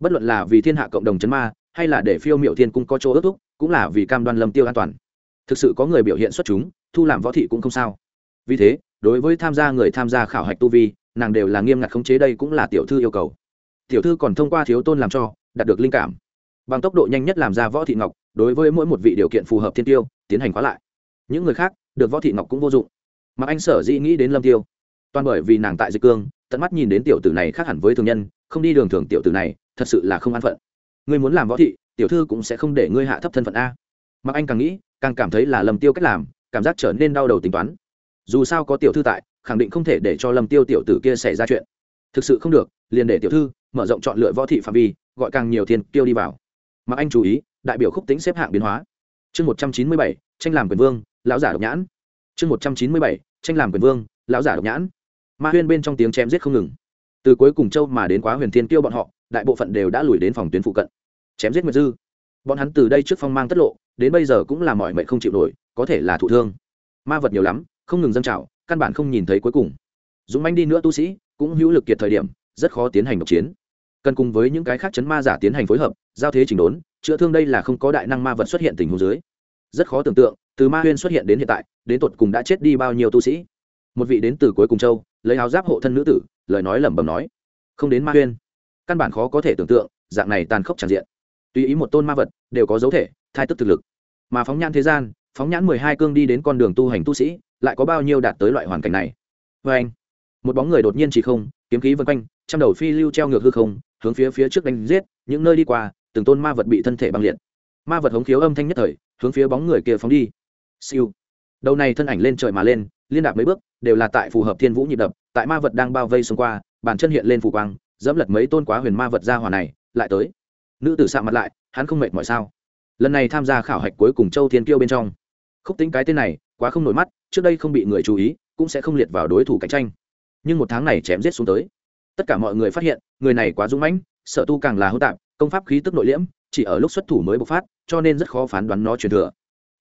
bất luận là vì thiên hạ cộng đồng chấn ma, hay là để phiêu miệu thiên cung có chỗ ước thúc, cũng là vì cam đoan lâm tiêu an toàn. Thực sự có người biểu hiện xuất chúng, thu làm võ thị cũng không sao. Vì thế, đối với tham gia người tham gia khảo hạch tu vi, nàng đều là nghiêm ngặt khống chế đây cũng là tiểu thư yêu cầu. Tiểu thư còn thông qua thiếu tôn làm cho, đạt được linh cảm. Bằng tốc độ nhanh nhất làm ra võ thị ngọc, đối với mỗi một vị điều kiện phù hợp thiên tiêu, tiến hành khóa lại. Những người khác, được võ thị ngọc cũng vô dụng. Mà anh sở dĩ nghĩ đến lâm tiêu, toàn bởi vì nàng tại dịch cương, tận mắt nhìn đến tiểu tử này khác hẳn với thường nhân không đi đường thường tiểu tử này, thật sự là không an phận. Ngươi muốn làm võ thị, tiểu thư cũng sẽ không để ngươi hạ thấp thân phận a. Mặc anh càng nghĩ, càng cảm thấy là lâm tiêu cách làm, cảm giác trở nên đau đầu tính toán. Dù sao có tiểu thư tại, khẳng định không thể để cho lâm tiêu tiểu tử kia xảy ra chuyện. Thực sự không được, liền để tiểu thư mở rộng chọn lựa võ thị phạm vi, gọi càng nhiều thiên tiêu đi vào. Mặc anh chú ý, đại biểu khúc tính xếp hạng biến hóa. Chương một trăm chín mươi bảy, tranh làm quyền vương, lão giả độc nhãn. Chương một trăm chín mươi bảy, tranh làm quyền vương, lão giả độc nhãn. Ma huyên bên trong tiếng chém giết không ngừng từ cuối cùng châu mà đến quá huyền thiên tiêu bọn họ, đại bộ phận đều đã lùi đến phòng tuyến phụ cận. Chém giết nguyệt dư. Bọn hắn từ đây trước phong mang tất lộ, đến bây giờ cũng là mọi mệnh không chịu nổi, có thể là thụ thương. Ma vật nhiều lắm, không ngừng dâng trào, căn bản không nhìn thấy cuối cùng. Dũng manh đi nữa tu sĩ, cũng hữu lực kiệt thời điểm, rất khó tiến hành độc chiến. Cần cùng với những cái khác chấn ma giả tiến hành phối hợp, giao thế chỉnh đốn, chữa thương đây là không có đại năng ma vật xuất hiện tình huống dưới. Rất khó tưởng tượng, từ ma huyên xuất hiện đến hiện tại, đến tột cùng đã chết đi bao nhiêu tu sĩ. Một vị đến từ cuối cùng châu, lấy áo giáp hộ thân nữ tử lời nói lẩm bẩm nói, không đến ma huyên. Căn bản khó có thể tưởng tượng, dạng này tàn khốc tràn diện. Tùy ý một tôn ma vật, đều có dấu thể, thai tức thực lực. Mà phóng nhãn thế gian, phóng nhãn mười hai cương đi đến con đường tu hành tu sĩ, lại có bao nhiêu đạt tới loại hoàn cảnh này? Vê anh, một bóng người đột nhiên chỉ không, kiếm khí vân quanh, trăm đầu phi lưu treo ngược hư không, hướng phía phía trước đánh giết, những nơi đi qua, từng tôn ma vật bị thân thể băng liệt. Ma vật hống khiếu âm thanh nhất thời, hướng phía bóng người kia phóng đi. Siêu. Đầu này thân ảnh lên trời mà lên liên đạp mấy bước, đều là tại phù hợp thiên vũ nhịp đập, tại ma vật đang bao vây xung qua, bàn chân hiện lên phù quang, dẫm lật mấy tôn quá huyền ma vật ra hòa này, lại tới. Nữ tử sạ mặt lại, hắn không mệt mỏi sao? Lần này tham gia khảo hạch cuối cùng châu thiên kiêu bên trong. Khúc tính cái tên này, quá không nổi mắt, trước đây không bị người chú ý, cũng sẽ không liệt vào đối thủ cạnh tranh. Nhưng một tháng này chém giết xuống tới. Tất cả mọi người phát hiện, người này quá dũng mãnh, sở tu càng là hô tạp, công pháp khí tức nội liễm, chỉ ở lúc xuất thủ mới bộc phát, cho nên rất khó phán đoán nó truyền thừa.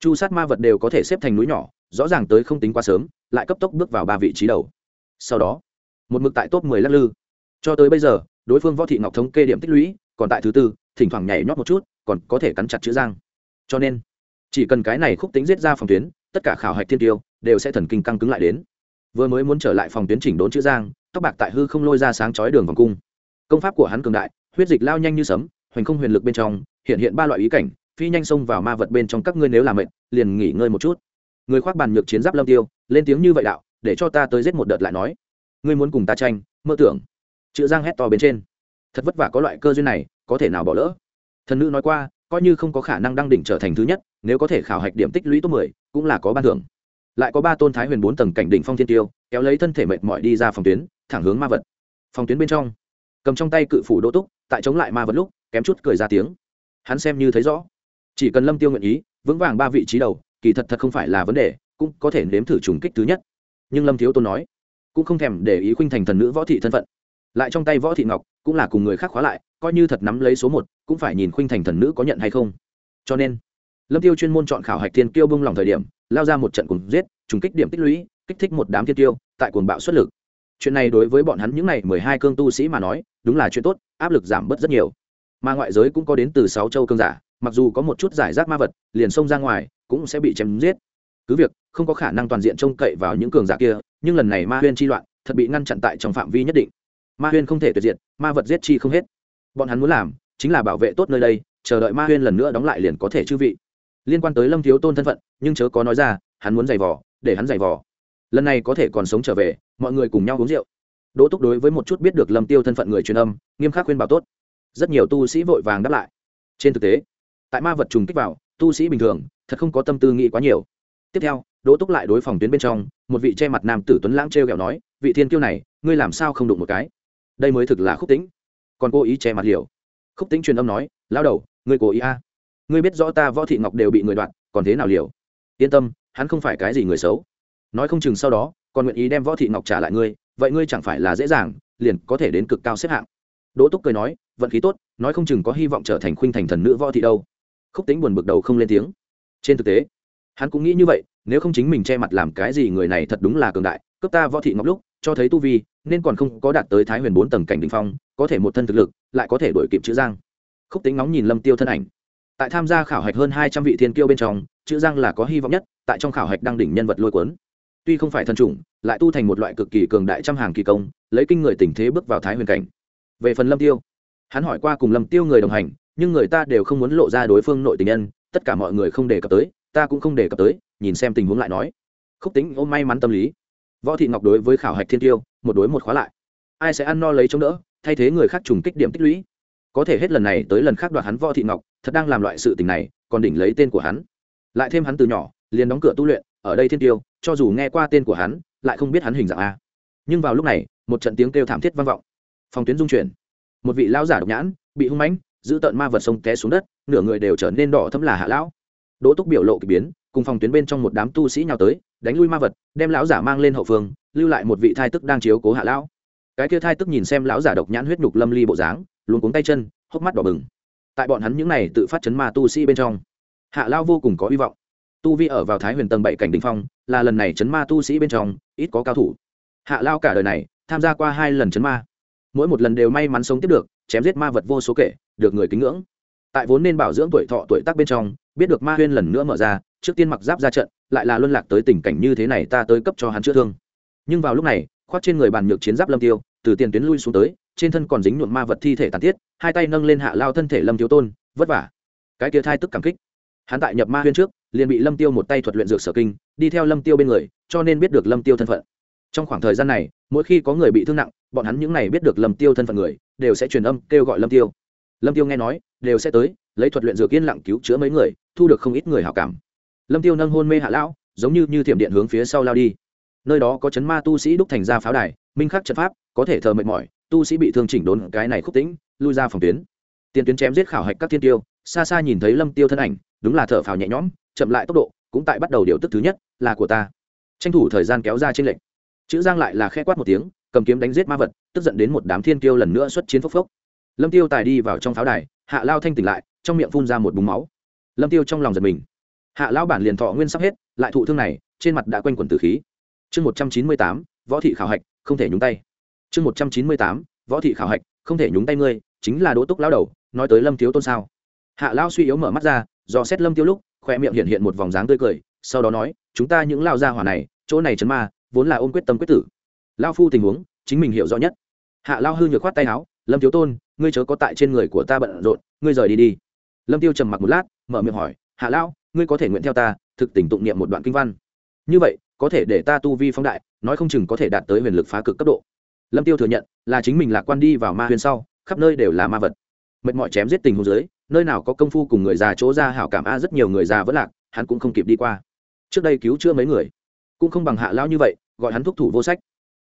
Chu sát ma vật đều có thể xếp thành núi nhỏ rõ ràng tới không tính quá sớm, lại cấp tốc bước vào ba vị trí đầu. Sau đó, một mực tại top mười lắc lư. Cho tới bây giờ, đối phương võ thị ngọc thống kê điểm tích lũy, còn tại thứ tư, thỉnh thoảng nhảy nhót một chút, còn có thể cắn chặt chữ giang. Cho nên, chỉ cần cái này khúc tính giết ra phòng tuyến, tất cả khảo hạch thiên tiêu đều sẽ thần kinh căng cứng lại đến. Vừa mới muốn trở lại phòng tuyến chỉnh đốn chữ giang, tóc bạc tại hư không lôi ra sáng chói đường vòng cung. Công pháp của hắn cường đại, huyết dịch lao nhanh như sấm, hoành không huyền lực bên trong, hiện hiện ba loại ý cảnh, phi nhanh xông vào ma vật bên trong các ngươi nếu làm mệt, liền nghỉ ngơi một chút người khoác bàn nhược chiến giáp lâm tiêu, lên tiếng như vậy đạo, để cho ta tới giết một đợt lại nói. Ngươi muốn cùng ta tranh, mơ tưởng. Chữ giang hét to bên trên. Thật vất vả có loại cơ duyên này, có thể nào bỏ lỡ? Thần nữ nói qua, coi như không có khả năng đăng đỉnh trở thành thứ nhất, nếu có thể khảo hạch điểm tích lũy top mười, cũng là có ban thưởng. Lại có ba tôn thái huyền bốn tầng cảnh đỉnh phong thiên tiêu, kéo lấy thân thể mệt mỏi đi ra phòng tuyến, thẳng hướng ma vật. Phòng tuyến bên trong, cầm trong tay cự phủ đỗ túc, tại chống lại ma vật lúc, kém chút cười ra tiếng. Hắn xem như thấy rõ. Chỉ cần lâm tiêu nguyện ý, vững vàng ba vị trí đầu kỳ thật thật không phải là vấn đề, cũng có thể nếm thử trùng kích thứ nhất. Nhưng lâm thiếu tôn nói, cũng không thèm để ý khuynh thành thần nữ võ thị thân phận. Lại trong tay võ thị ngọc, cũng là cùng người khác khóa lại, coi như thật nắm lấy số một, cũng phải nhìn khuynh thành thần nữ có nhận hay không. Cho nên, lâm tiêu chuyên môn chọn khảo hạch thiên kiêu bông lòng thời điểm, lao ra một trận cùng giết, trùng kích điểm tích lũy, kích thích một đám thiên tiêu tại cuồng bạo xuất lực. Chuyện này đối với bọn hắn những này mười hai cương tu sĩ mà nói, đúng là chuyện tốt, áp lực giảm bớt rất nhiều. Mà ngoại giới cũng có đến từ sáu châu cương giả mặc dù có một chút giải rác ma vật, liền xông ra ngoài, cũng sẽ bị chém giết. Cứ việc, không có khả năng toàn diện trông cậy vào những cường giả kia, nhưng lần này ma huyên chi loạn, thật bị ngăn chặn tại trong phạm vi nhất định. Ma huyên không thể tuyệt diệt, ma vật giết chi không hết. Bọn hắn muốn làm, chính là bảo vệ tốt nơi đây, chờ đợi ma huyên lần nữa đóng lại liền có thể chư vị. Liên quan tới lâm thiếu tôn thân phận, nhưng chớ có nói ra, hắn muốn giày vò, để hắn giày vò. Lần này có thể còn sống trở về, mọi người cùng nhau uống rượu. Đỗ túc đối với một chút biết được lâm tiêu thân phận người truyền âm, nghiêm khắc khuyên bảo tốt. Rất nhiều tu sĩ vội vàng đáp lại. Trên thực tế tại ma vật trùng kích vào, tu sĩ bình thường, thật không có tâm tư nghĩ quá nhiều. Tiếp theo, đỗ túc lại đối phòng tuyến bên trong, một vị che mặt nam tử tuấn lãng t r e o kẹo nói, vị thiên kiêu này, ngươi làm sao không đụng một cái? Đây mới thực là khúc tính còn cố ý che mặt liều. Khúc tính truyền âm nói lao đầu, ngươi cố ý a. À. ngươi biết rõ ta võ thị ngọc đều bị người đoạn còn thế nào liều? Yên tâm, hắn không phải cái gì người xấu. Nói không chừng sau đó, còn nguyện ý đem võ thị ngọc trả lại ngươi, vậy ngươi chẳng phải là dễ dàng, liền có thể đến cực cao xếp hạng. Đỗ túc cười nói, vận khí tốt, nói không chừng có hy vọng trở thành khuynh thành thần nữ võ thị đâu khúc tính buồn bực đầu không lên tiếng. Trên thực tế, hắn cũng nghĩ như vậy, nếu không chính mình che mặt làm cái gì người này thật đúng là cường đại, cướp ta võ thị ngọc lúc, cho thấy tu vi, nên còn không có đạt tới thái huyền bốn tầng cảnh đình phong, có thể một thân thực lực, lại có thể đổi kịp chữ giang. Khúc tính nóng nhìn lâm tiêu thân ảnh. Tại tham gia khảo hạch hơn hai trăm vị thiên kiêu bên trong, chữ giang là có hy vọng nhất, tại trong khảo hạch đăng đỉnh nhân vật lôi cuốn. Tuy không phải thần chủng, lại tu thành một loại cực kỳ cường đại trăm hàng kỳ công, lấy kinh người tình thế bước vào thái huyền cảnh. Về phần lâm tiêu, hắn hỏi qua cùng lâm tiêu người đồng hành nhưng người ta đều không muốn lộ ra đối phương nội tình nhân, tất cả mọi người không đề cập tới, ta cũng không đề cập tới, nhìn xem tình huống lại nói. Khúc tính ôm may mắn tâm lý. Võ thị ngọc đối với khảo hạch thiên tiêu, một đối một khóa lại. Ai sẽ ăn no lấy chống đỡ, thay thế người khác trùng kích điểm tích lũy. Có thể hết lần này tới lần khác đoạt hắn võ thị ngọc, thật đang làm loại sự tình này, còn đỉnh lấy tên của hắn. Lại thêm hắn từ nhỏ, liền đóng cửa tu luyện, ở đây thiên tiêu, cho dù nghe qua tên của hắn, lại không biết hắn hình dạng a. Nhưng vào lúc này, một trận tiếng kêu thảm thiết vang vọng. Phòng tuyến dung chuyển. Một vị lão giả độc nhãn, bị hung mãnh giữ tợn ma vật sông té xuống đất, nửa người đều trở nên đỏ thấm là hạ lão. Đỗ túc biểu lộ k ỳ biến, cùng phòng tuyến bên trong một đám tu sĩ nhào tới, đánh lui ma vật, đem lão giả mang lên hậu phương, lưu lại một vị thai tức đang chiếu cố hạ lão. Cái kia thai tức nhìn xem lão giả độc nhãn huyết nhục lâm ly bộ dáng luôn cuống tay chân, hốc mắt đỏ bừng. Tại bọn hắn những n à y tự phát chấn ma tu sĩ bên trong, hạ lao vô cùng có hy vọng. Tu vi ở vào thái huyền tầng bảy cảnh đình phong, là lần này chấn ma tu sĩ bên trong, ít có cao thủ. Hạ lao cả đời này, tham gia qua hai lần chấn ma. Mỗi một lần đều may mắn sống tiếp được, chém giết ma vật vô số kể được người kính ngưỡng. Tại vốn nên bảo dưỡng tuổi thọ tuổi tác bên trong, biết được ma huyên lần nữa mở ra, trước tiên mặc giáp ra trận, lại là luân lạc tới tình cảnh như thế này ta tới cấp cho hắn chữa thương. Nhưng vào lúc này, khoác trên người bàn nhược chiến giáp lâm tiêu, từ tiền tuyến lui xuống tới, trên thân còn dính nhuộm ma vật thi thể tàn tiết hai tay nâng lên hạ lao thân thể lâm thiếu tôn, vất vả. Cái kia thai tức cảm kích. Hắn tại nhập ma huyên trước, liền bị lâm tiêu một tay thuật luyện dược sở kinh, đi theo lâm tiêu bên người, cho nên biết được lâm tiêu thân phận. Trong khoảng thời gian này, mỗi khi có người bị thương nặng, bọn hắn những này biết được lâm tiêu thân phận người, đều sẽ truyền âm kêu gọi lâm tiêu lâm tiêu nghe nói, đều sẽ tới, lấy thuật luyện dược yên lặng cứu chữa mấy người, thu được không ít người hảo cảm. Lâm tiêu nâng hôn mê hạ lão, giống như như thiểm điện hướng phía sau lao đi. Nơi đó có chấn ma tu sĩ đúc thành ra pháo đài, minh khắc trận pháp, có thể thờ mệt mỏi, tu sĩ bị thương chỉnh đốn cái này khúc tĩnh, lui ra phòng tuyến. Tiền tuyến chém giết khảo hạch các thiên tiêu, xa xa nhìn thấy lâm tiêu thân ảnh, đúng là thở phào nhẹ nhõm, chậm lại tốc độ, cũng tại bắt đầu điều tức thứ nhất, là của ta. Tranh thủ thời gian kéo ra trên lệnh chữ giang lại là khẽ quát một tiếng, cầm kiếm đánh giết ma vật, tức giận đến một đám thiên tiêu lần nữa xuất chiến phốc phốc lâm tiêu tài đi vào trong pháo đài, hạ lao thanh tỉnh lại, trong miệng phun ra một búng máu. Lâm tiêu trong lòng giật mình. Hạ lao bản liền thọ nguyên sắp hết, lại thụ thương này, trên mặt đã quanh quẩn tử khí. Chương một trăm chín mươi tám, võ thị khảo hạch, không thể nhúng tay. Chương một trăm chín mươi tám, võ thị khảo hạch, không thể nhúng tay ngươi, chính là đỗ túc lao đầu, nói tới lâm thiếu tôn sao? Hạ lao suy yếu mở mắt ra do xét lâm tiêu lúc, khoe miệng hiện hiện một vòng dáng tươi cười, sau đó nói, chúng ta những lao gia hỏa này, chỗ này chấn ma, vốn là ôm quyết tâm quyết tử. Lao phu tình huống, chính mình hiểu rõ nhất. Hạ lao hư nhược khoát tay áo lâm thiếu tôn ngươi chớ có tại trên người của ta bận rộn ngươi rời đi đi. Lâm tiêu trầm mặc một lát mở miệng hỏi hạ Lão, ngươi có thể nguyện theo ta thực tình tụng niệm một đoạn kinh văn? Như vậy có thể để ta tu vi phóng đại nói không chừng có thể đạt tới huyền lực phá cực cấp độ. Lâm tiêu thừa nhận là chính mình lạc quan đi vào ma huyền sau khắp nơi đều là ma vật. Mệt mỏi chém giết tình hồ dưới nơi nào có công phu cùng người già chỗ ra hảo cảm a rất nhiều người già vẫn lạc hắn cũng không kịp đi qua. Trước đây cứu chữa mấy người cũng không bằng hạ Lão như vậy gọi hắn thúc thủ vô sách.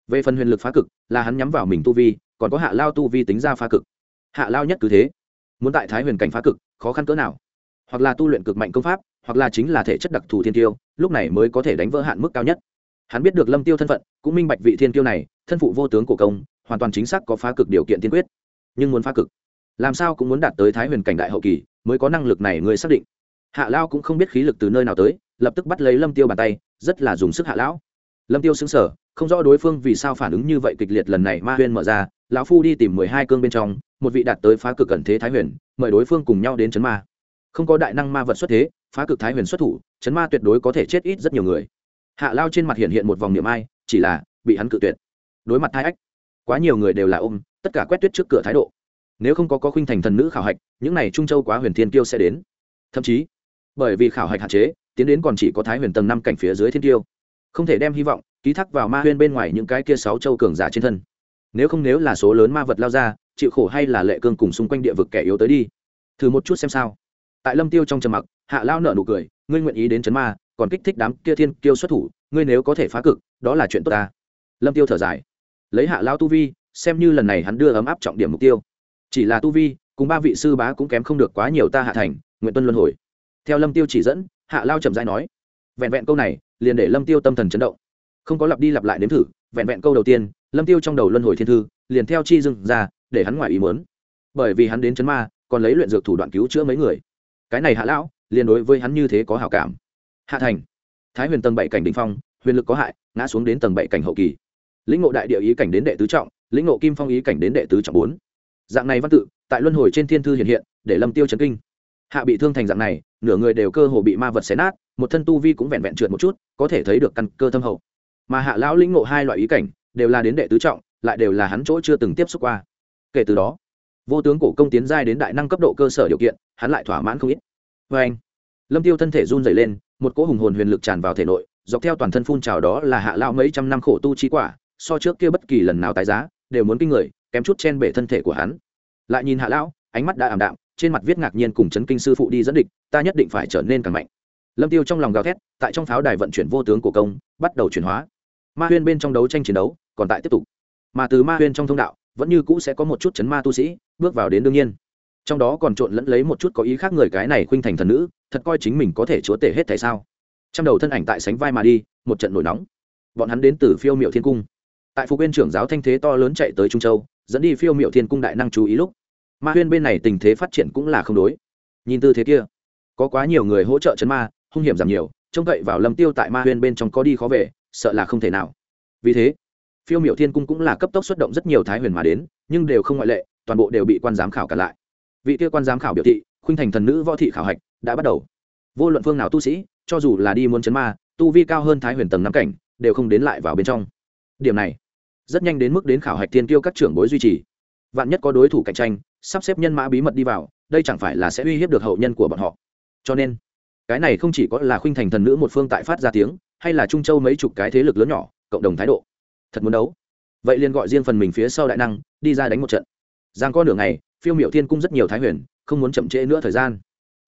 Về phần huyền lực phá cực là hắn nhắm vào mình tu vi còn có hạ lao tu vi tính ra phá cực. Hạ lao nhất cứ thế. Muốn tại thái huyền cảnh phá cực, khó khăn cỡ nào? Hoặc là tu luyện cực mạnh công pháp, hoặc là chính là thể chất đặc thù thiên tiêu, lúc này mới có thể đánh vỡ hạn mức cao nhất. Hắn biết được lâm tiêu thân phận, cũng minh bạch vị thiên tiêu này, thân phụ vô tướng của công, hoàn toàn chính xác có phá cực điều kiện tiên quyết. Nhưng muốn phá cực, làm sao cũng muốn đạt tới thái huyền cảnh đại hậu kỳ, mới có năng lực này người xác định. Hạ lao cũng không biết khí lực từ nơi nào tới, lập tức bắt lấy lâm tiêu bàn tay, rất là dùng sức hạ lão. Lâm tiêu xứng sở không rõ đối phương vì sao phản ứng như vậy kịch liệt lần này ma huyên mở ra, lão phu đi tìm mười hai cương bên trong, một vị đạt tới phá cực cẩn thế thái huyền, mời đối phương cùng nhau đến chấn ma. Không có đại năng ma vật xuất thế, phá cực thái huyền xuất thủ, chấn ma tuyệt đối có thể chết ít rất nhiều người. Hạ lao trên mặt hiện hiện một vòng niệm ai, chỉ là bị hắn cự tuyệt. Đối mặt thái ách, quá nhiều người đều là ôm, tất cả quét tuyết trước cửa thái độ. Nếu không có có khuynh thành thần nữ khảo hạch, những này trung châu quá huyền thiên kiêu sẽ đến. Thậm chí, bởi vì khảo hạch hạn chế, tiến đến còn chỉ có thái huyền tầng năm cảnh phía dưới thiên kiêu. Không thể đem hy vọng ký thác vào ma huyên bên ngoài những cái kia sáu châu cường giả trên thân. Nếu không nếu là số lớn ma vật lao ra, chịu khổ hay là lệ cương cùng xung quanh địa vực kẻ yếu tới đi. Thử một chút xem sao. Tại lâm tiêu trong trầm mặc, hạ lao nợ nụ cười, ngươi nguyện ý đến chấn ma, còn kích thích đám kia thiên kiêu xuất thủ, ngươi nếu có thể phá cực, đó là chuyện tốt ta. Lâm tiêu thở dài. Lấy hạ lao tu vi, xem như lần này hắn đưa ấm áp trọng điểm mục tiêu. Chỉ là tu vi, cùng ba vị sư bá cũng kém không được quá nhiều ta hạ thành, nguyện tuân luân hồi. Theo lâm tiêu chỉ dẫn, hạ lao chậm dãi nói, vẹn vẹn câu này, liền để lâm tiêu tâm thần chấn động không có lặp đi lặp lại nếm thử, vẹn vẹn câu đầu tiên, lâm tiêu trong đầu luân hồi thiên thư, liền theo chi dừng ra, để hắn ngoài ý muốn. Bởi vì hắn đến chấn ma, còn lấy luyện dược thủ đoạn cứu chữa mấy người. Cái này hạ lão, liền đối với hắn như thế có hảo cảm. Hạ thành, thái huyền tầng bảy cảnh đ ỉ n h phong, huyền lực có hại, ngã xuống đến tầng bảy cảnh hậu kỳ. Lĩnh ngộ đại địa ý cảnh đến đệ tứ trọng, lĩnh ngộ kim phong ý cảnh đến đệ tứ trọng bốn. Dạng này văn tự, tại luân hồi trên thiên thư hiện hiện, để lâm tiêu chấn kinh. Hạ bị thương thành dạng này, nửa người đều cơ hồ bị ma vật xé nát, một thân tu vi cũng vẹn vẹn trượt một chút, có thể thấy được căn cơ thâm hậu mà hạ lão lĩnh ngộ hai loại ý cảnh, đều là đến đệ tứ trọng, lại đều là hắn chỗ chưa từng tiếp xúc qua. Kể từ đó, vô tướng cổ công tiến giai đến đại năng cấp độ cơ sở điều kiện, hắn lại thỏa mãn không ít. Vê anh, lâm tiêu thân thể run dày lên, một cỗ hùng hồn huyền lực tràn vào thể nội, dọc theo toàn thân phun trào đó là hạ lão mấy trăm năm khổ tu chi quả, so trước kia bất kỳ lần nào tái giá, đều muốn kinh người, kém chút chen bể thân thể của hắn. Lại nhìn hạ lão, ánh mắt đã ảm đạm, trên mặt viết ngạc nhiên cùng chấn kinh sư phụ đi dẫn địch, ta nhất định phải trở nên càng mạnh. Lâm tiêu trong lòng gào thét, tại trong pháo đài vận chuyển vô tướng cổ công, bắt đầu chuyển hóa ma huyên bên trong đấu tranh chiến đấu còn tại tiếp tục. Mà từ ma huyên trong thông đạo, vẫn như cũ sẽ có một chút chấn ma tu sĩ bước vào đến đương nhiên. Trong đó còn trộn lẫn lấy một chút có ý khác người cái này khuynh thành thần nữ, thật coi chính mình có thể chúa tể hết tại sao? Trong đầu thân ảnh tại sánh vai mà đi, một trận nổi nóng. Bọn hắn đến từ phiêu miệu thiên cung. Tại phục viên trưởng giáo thanh thế to lớn chạy tới trung châu, dẫn đi phiêu miệu thiên cung đại năng chú ý lúc. Ma huyên bên này tình thế phát triển cũng là không đối. Nhìn tư thế kia, có quá nhiều người hỗ trợ chấn ma, hung hiểm giảm nhiều, trông cậy vào lâm tiêu tại ma huyên bên trong có đi khó về sợ là không thể nào. Vì thế, phiêu miểu thiên cung cũng là cấp tốc xuất động rất nhiều thái huyền mà đến, nhưng đều không ngoại lệ, toàn bộ đều bị quan giám khảo cả lại. Vị kia quan giám khảo biểu thị, khuynh thành thần nữ võ thị khảo hạch đã bắt đầu. Vô luận phương nào tu sĩ, cho dù là đi muốn chấn ma, tu vi cao hơn thái huyền tầng năm cảnh, đều không đến lại vào bên trong. Điểm này, rất nhanh đến mức đến khảo hạch tiên tiêu các trưởng bối duy trì. Vạn nhất có đối thủ cạnh tranh, sắp xếp nhân mã bí mật đi vào, đây chẳng phải là sẽ uy hiếp được hậu nhân của bọn họ. Cho nên, cái này không chỉ có là khuynh thành thần nữ một phương tại phát ra tiếng hay là trung châu mấy chục cái thế lực lớn nhỏ, cộng đồng thái độ. Thật muốn đấu. Vậy liền gọi riêng phần mình phía sau đại năng, đi ra đánh một trận. Giang có nửa ngày, phiêu miệu thiên cung rất nhiều thái huyền, không muốn chậm trễ nữa thời gian.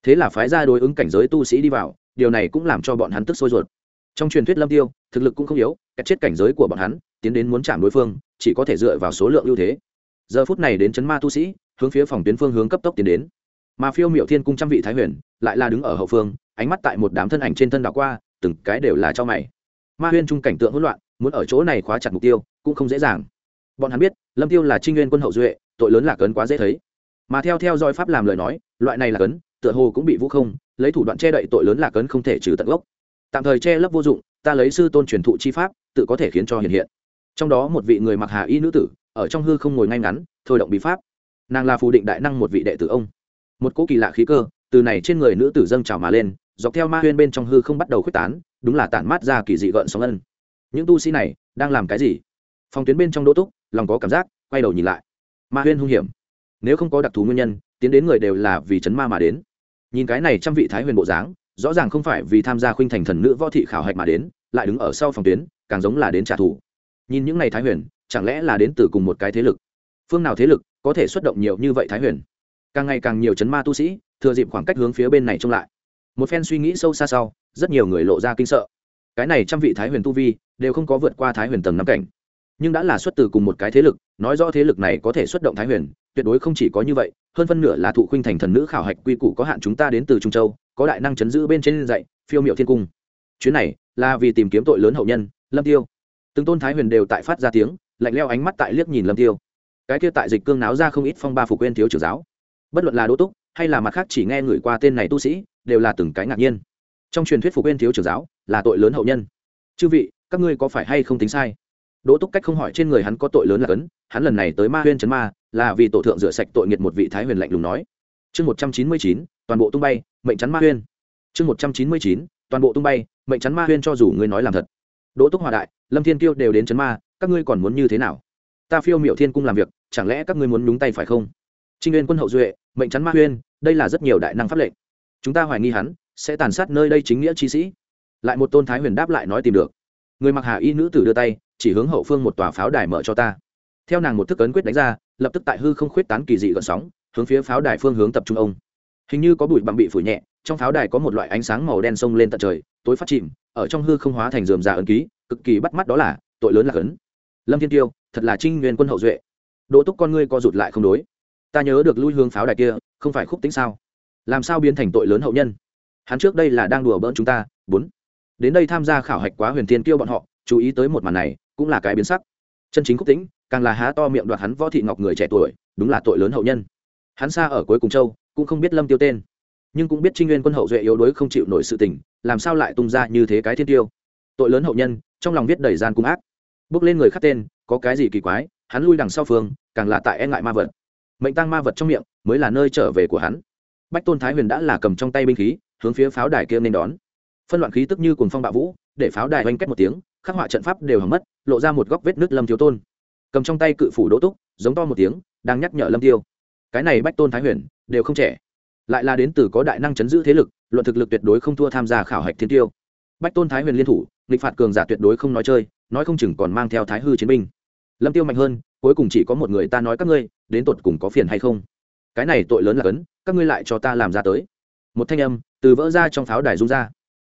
Thế là phái ra đối ứng cảnh giới tu sĩ đi vào, điều này cũng làm cho bọn hắn tức sôi ruột. Trong truyền thuyết lâm tiêu, thực lực cũng không yếu cách chết cảnh giới của bọn hắn, tiến đến muốn chạm đối phương, chỉ có thể dựa vào số lượng ưu thế. Giờ phút này đến chấn ma tu sĩ, hướng phía phòng tuyến phương hướng cấp tốc tiến đến. Mà phiêu miệu thiên cung trăm vị thái huyền, lại là đứng ở hậu phương, ánh mắt tại một đám thân ảnh trên thân đảo qua từng cái đều là cho mày. Ma huyên trung cảnh tượng hỗn loạn, muốn ở chỗ này khóa chặt mục tiêu, cũng không dễ dàng. Bọn hắn biết, lâm tiêu là trinh nguyên quân hậu duệ, tội lớn là cấn quá dễ thấy. Mà theo theo dõi pháp làm lời nói, loại này là cấn, tựa hồ cũng bị vũ không, lấy thủ đoạn che đậy tội lớn là cấn không thể trừ tận gốc. Tạm thời che lấp vô dụng, ta lấy sư tôn truyền thụ chi pháp, tự có thể khiến cho hiện hiện. Trong đó một vị người mặc hà y nữ tử, ở trong hư không ngồi ngay ngắn, thôi động bí pháp. Nàng là phù định đại năng một vị đệ tử ông. Một cỗ kỳ lạ khí cơ, từ này trên người nữ tử dâng trào mà lên dọc theo ma huyên bên trong hư không bắt đầu khuếch tán, đúng là tản mát ra kỳ dị gợn sóng ân. Những tu sĩ này đang làm cái gì? Phòng tuyến bên trong đỗ túc, lòng có cảm giác, quay đầu nhìn lại. Ma huyên hung hiểm. Nếu không có đặc thù nguyên nhân, tiến đến người đều là vì chấn ma mà đến. Nhìn cái này trăm vị thái huyền bộ dáng, rõ ràng không phải vì tham gia khuynh thành thần nữ võ thị khảo hạch mà đến, lại đứng ở sau phòng tuyến, càng giống là đến trả thù. Nhìn những ngày thái huyền, chẳng lẽ là đến từ cùng một cái thế lực? Phương nào thế lực có thể xuất động nhiều như vậy thái huyền? Càng ngày càng nhiều chấn ma tu sĩ, thừa dịp khoảng cách hướng phía bên này trông lại một phen suy nghĩ sâu xa sau, rất nhiều người lộ ra kinh sợ. Cái này trăm vị thái huyền tu vi đều không có vượt qua thái huyền tầng năm cảnh, nhưng đã là xuất từ cùng một cái thế lực, nói rõ thế lực này có thể xuất động thái huyền, tuyệt đối không chỉ có như vậy, hơn phân nửa là thụ khuynh thành thần nữ khảo hạch quy củ có hạn chúng ta đến từ trung châu, có đại năng chấn giữ bên trên dạy, phiêu miệu thiên cung. Chuyến này là vì tìm kiếm tội lớn hậu nhân, lâm tiêu. Từng tôn thái huyền đều tại phát ra tiếng, lạnh leo ánh mắt tại liếc nhìn lâm tiêu. Cái kia tại dịch cương náo ra không ít phong ba phục quên thiếu trưởng giáo. Bất luận là đỗ túc hay là mặt khác chỉ nghe người qua tên này tu sĩ đều là từng cái ngạc nhiên. Trong truyền thuyết phục quên thiếu trưởng giáo là tội lớn hậu nhân. Chư vị, các ngươi có phải hay không tính sai? Đỗ túc cách không hỏi trên người hắn có tội lớn là cấn, hắn lần này tới ma huyên trấn ma là vì tổ thượng rửa sạch tội nghiệt một vị thái huyền lạnh lùng nói. Chương một trăm chín mươi chín, toàn bộ tung bay, mệnh chắn ma huyên. Chương một trăm chín mươi chín, toàn bộ tung bay, mệnh chắn ma huyên cho dù ngươi nói làm thật. Đỗ túc hòa đại, lâm thiên kiêu đều đến chấn ma, các ngươi còn muốn như thế nào? Ta phiêu miểu thiên cung làm việc, chẳng lẽ các ngươi muốn nhúng tay phải không? Trinh nguyên quân hậu duệ, mệnh chắn ma huyên, đây là rất nhiều đại năng pháp lệnh chúng ta hoài nghi hắn, sẽ tàn sát nơi đây chính nghĩa chi sĩ. Lại một tôn thái huyền đáp lại nói tìm được. Người mặc hà y nữ tử đưa tay, chỉ hướng hậu phương một tòa pháo đài mở cho ta. Theo nàng một thức ấn quyết đánh ra, lập tức tại hư không khuyết tán kỳ dị gợn sóng, hướng phía pháo đài phương hướng tập trung ông. Hình như có bụi bặm bị phủ nhẹ, trong pháo đài có một loại ánh sáng màu đen sông lên tận trời, tối phát chìm, ở trong hư không hóa thành dườm già ấn ký, cực kỳ bắt mắt đó là, tội lớn là cấn. Lâm thiên tiêu, thật là trinh nguyên quân hậu duệ. Đỗ túc con ngươi co rụt lại không đối. Ta nhớ được lui hướng pháo đài kia, không phải khúc tính sao? Làm sao biến thành tội lớn hậu nhân? Hắn trước đây là đang đùa bỡn chúng ta, bốn. Đến đây tham gia khảo hạch quá huyền thiên kêu bọn họ, chú ý tới một màn này, cũng là cái biến sắc. Chân chính khúc tính càng là há to miệng đoạt hắn võ thị ngọc người trẻ tuổi, đúng là tội lớn hậu nhân. Hắn xa ở cuối cùng châu, cũng không biết lâm tiêu tên. Nhưng cũng biết trinh nguyên quân hậu duệ yếu đuối không chịu nổi sự tình, làm sao lại tung ra như thế cái thiên tiêu. Tội lớn hậu nhân, trong lòng viết đầy gian cung ác. Bước lên người khắc tên, có cái gì kỳ quái, hắn lui đằng sau phương, càng là tại e ngại ma vật. Mệnh tăng ma vật trong miệng, mới là nơi trở về của hắn bách tôn thái huyền đã là cầm trong tay binh khí, hướng phía pháo đài kia nên đón. Phân loạn khí tức như cùng phong bạo vũ, để pháo đài oanh cách một tiếng, khắc họa trận pháp đều hỏng mất, lộ ra một góc vết nước lâm thiếu tôn. Cầm trong tay cự phủ đỗ túc, giống to một tiếng, đang nhắc nhở lâm tiêu. Cái này bách tôn thái huyền, đều không trẻ. Lại là đến từ có đại năng chấn giữ thế lực, luận thực lực tuyệt đối không thua tham gia khảo hạch thiên tiêu. Bách tôn thái huyền liên thủ, nghịch phạt cường giả tuyệt đối không nói chơi, nói không chừng còn mang theo thái hư chiến binh. Lâm tiêu mạnh hơn, cuối cùng chỉ có một người ta nói các ngươi, đến tột cùng có phiền hay không? Cái này tội lớn là cấn các ngươi lại cho ta làm ra tới. Một thanh âm từ vỡ ra trong pháo đài rung ra.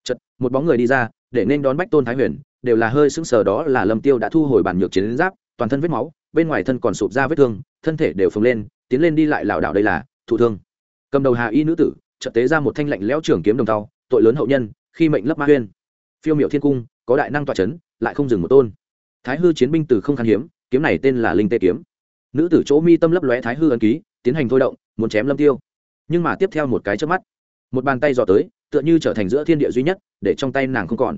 Chật một bóng người đi ra, để nên đón bách tôn thái huyền, đều là hơi sững sờ đó là lâm tiêu đã thu hồi bản nhược chiến giáp, toàn thân vết máu, bên ngoài thân còn sụp ra vết thương, thân thể đều phồng lên, tiến lên đi lại lảo đảo đây là thụ thương. Cầm đầu hà y nữ tử, chợt tế ra một thanh lạnh lẽo trường kiếm đồng tàu tội lớn hậu nhân, khi mệnh lấp ma huyên. Phiêu miểu thiên cung, có đại năng tọa chấn, lại không dừng một tôn. Thái hư chiến binh từ không khan hiếm, kiếm này tên là linh tê kiếm. Nữ tử chỗ mi tâm lấp lóe thái hư ấn ký, tiến hành thôi động, muốn chém lâm tiêu nhưng mà tiếp theo một cái trước mắt, một bàn tay dò tới, tựa như trở thành giữa thiên địa duy nhất, để trong tay nàng không còn.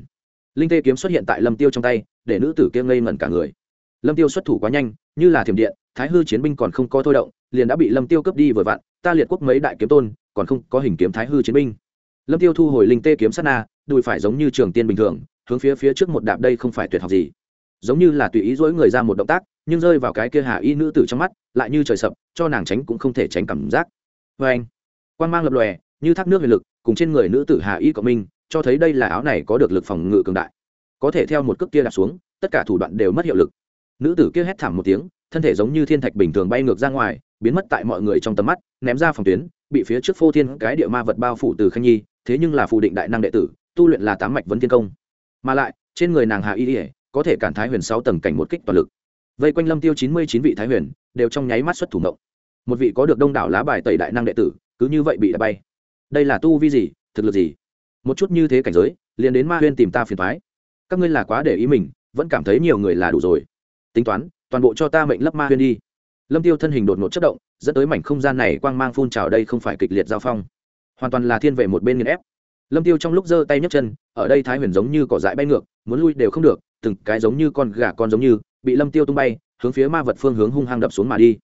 Linh tê kiếm xuất hiện tại lâm tiêu trong tay, để nữ tử kia ngây ngẩn cả người. Lâm tiêu xuất thủ quá nhanh, như là thiểm điện, thái hư chiến binh còn không có thôi động, liền đã bị lâm tiêu cướp đi vừa vặn, ta liệt quốc mấy đại kiếm tôn, còn không có hình kiếm thái hư chiến binh. Lâm tiêu thu hồi linh tê kiếm sát na, đùi phải giống như trường tiên bình thường, hướng phía phía trước một đạp đây không phải tuyệt học gì. Giống như là tùy ý dỗi người ra một động tác, nhưng rơi vào cái kia hạ y nữ tử trong mắt, lại như trời sập, cho nàng tránh cũng không thể tránh cảm giác. Vê anh quan mang lập lòe, như thác nước huyền lực, cùng trên người nữ tử hạ y cộng minh, cho thấy đây là áo này có được lực phòng ngự cường đại. Có thể theo một cước kia đạp xuống, tất cả thủ đoạn đều mất hiệu lực. Nữ tử kia hét thảm một tiếng, thân thể giống như thiên thạch bình thường bay ngược ra ngoài, biến mất tại mọi người trong tầm mắt, ném ra phòng tuyến, bị phía trước phô thiên cái địa ma vật bao phủ từ khanh nhi, thế nhưng là phù định đại năng đệ tử, tu luyện là tám mạch vấn thiên công. Mà lại, trên người nàng hạ y ỉa có thể cản thái huyền sáu tầng cảnh một kích toàn lực. Vây quanh lâm tiêu chín mươi chín vị thái huyền, đều trong nháy mắt xuất thủ động một vị có được đông đảo lá bài tẩy đại năng đệ tử cứ như vậy bị đập bay. Đây là tu vi gì, thực lực gì? Một chút như thế cảnh giới, liền đến ma huyên tìm ta phiền thoái các ngươi là quá để ý mình, vẫn cảm thấy nhiều người là đủ rồi. Tính toán, toàn bộ cho ta mệnh lấp ma huyên đi. Lâm tiêu thân hình đột ngột chất động, dẫn tới mảnh không gian này quang mang phun trào đây không phải kịch liệt giao phong. Hoàn toàn là thiên về một bên nghiền ép. Lâm tiêu trong lúc giơ tay nhấc chân, ở đây thái huyền giống như cỏ dại bay ngược, muốn lui đều không được, từng cái giống như con gà con giống như, bị lâm tiêu tung bay, hướng phía ma vật phương hướng hung hăng đập xuống mà đi.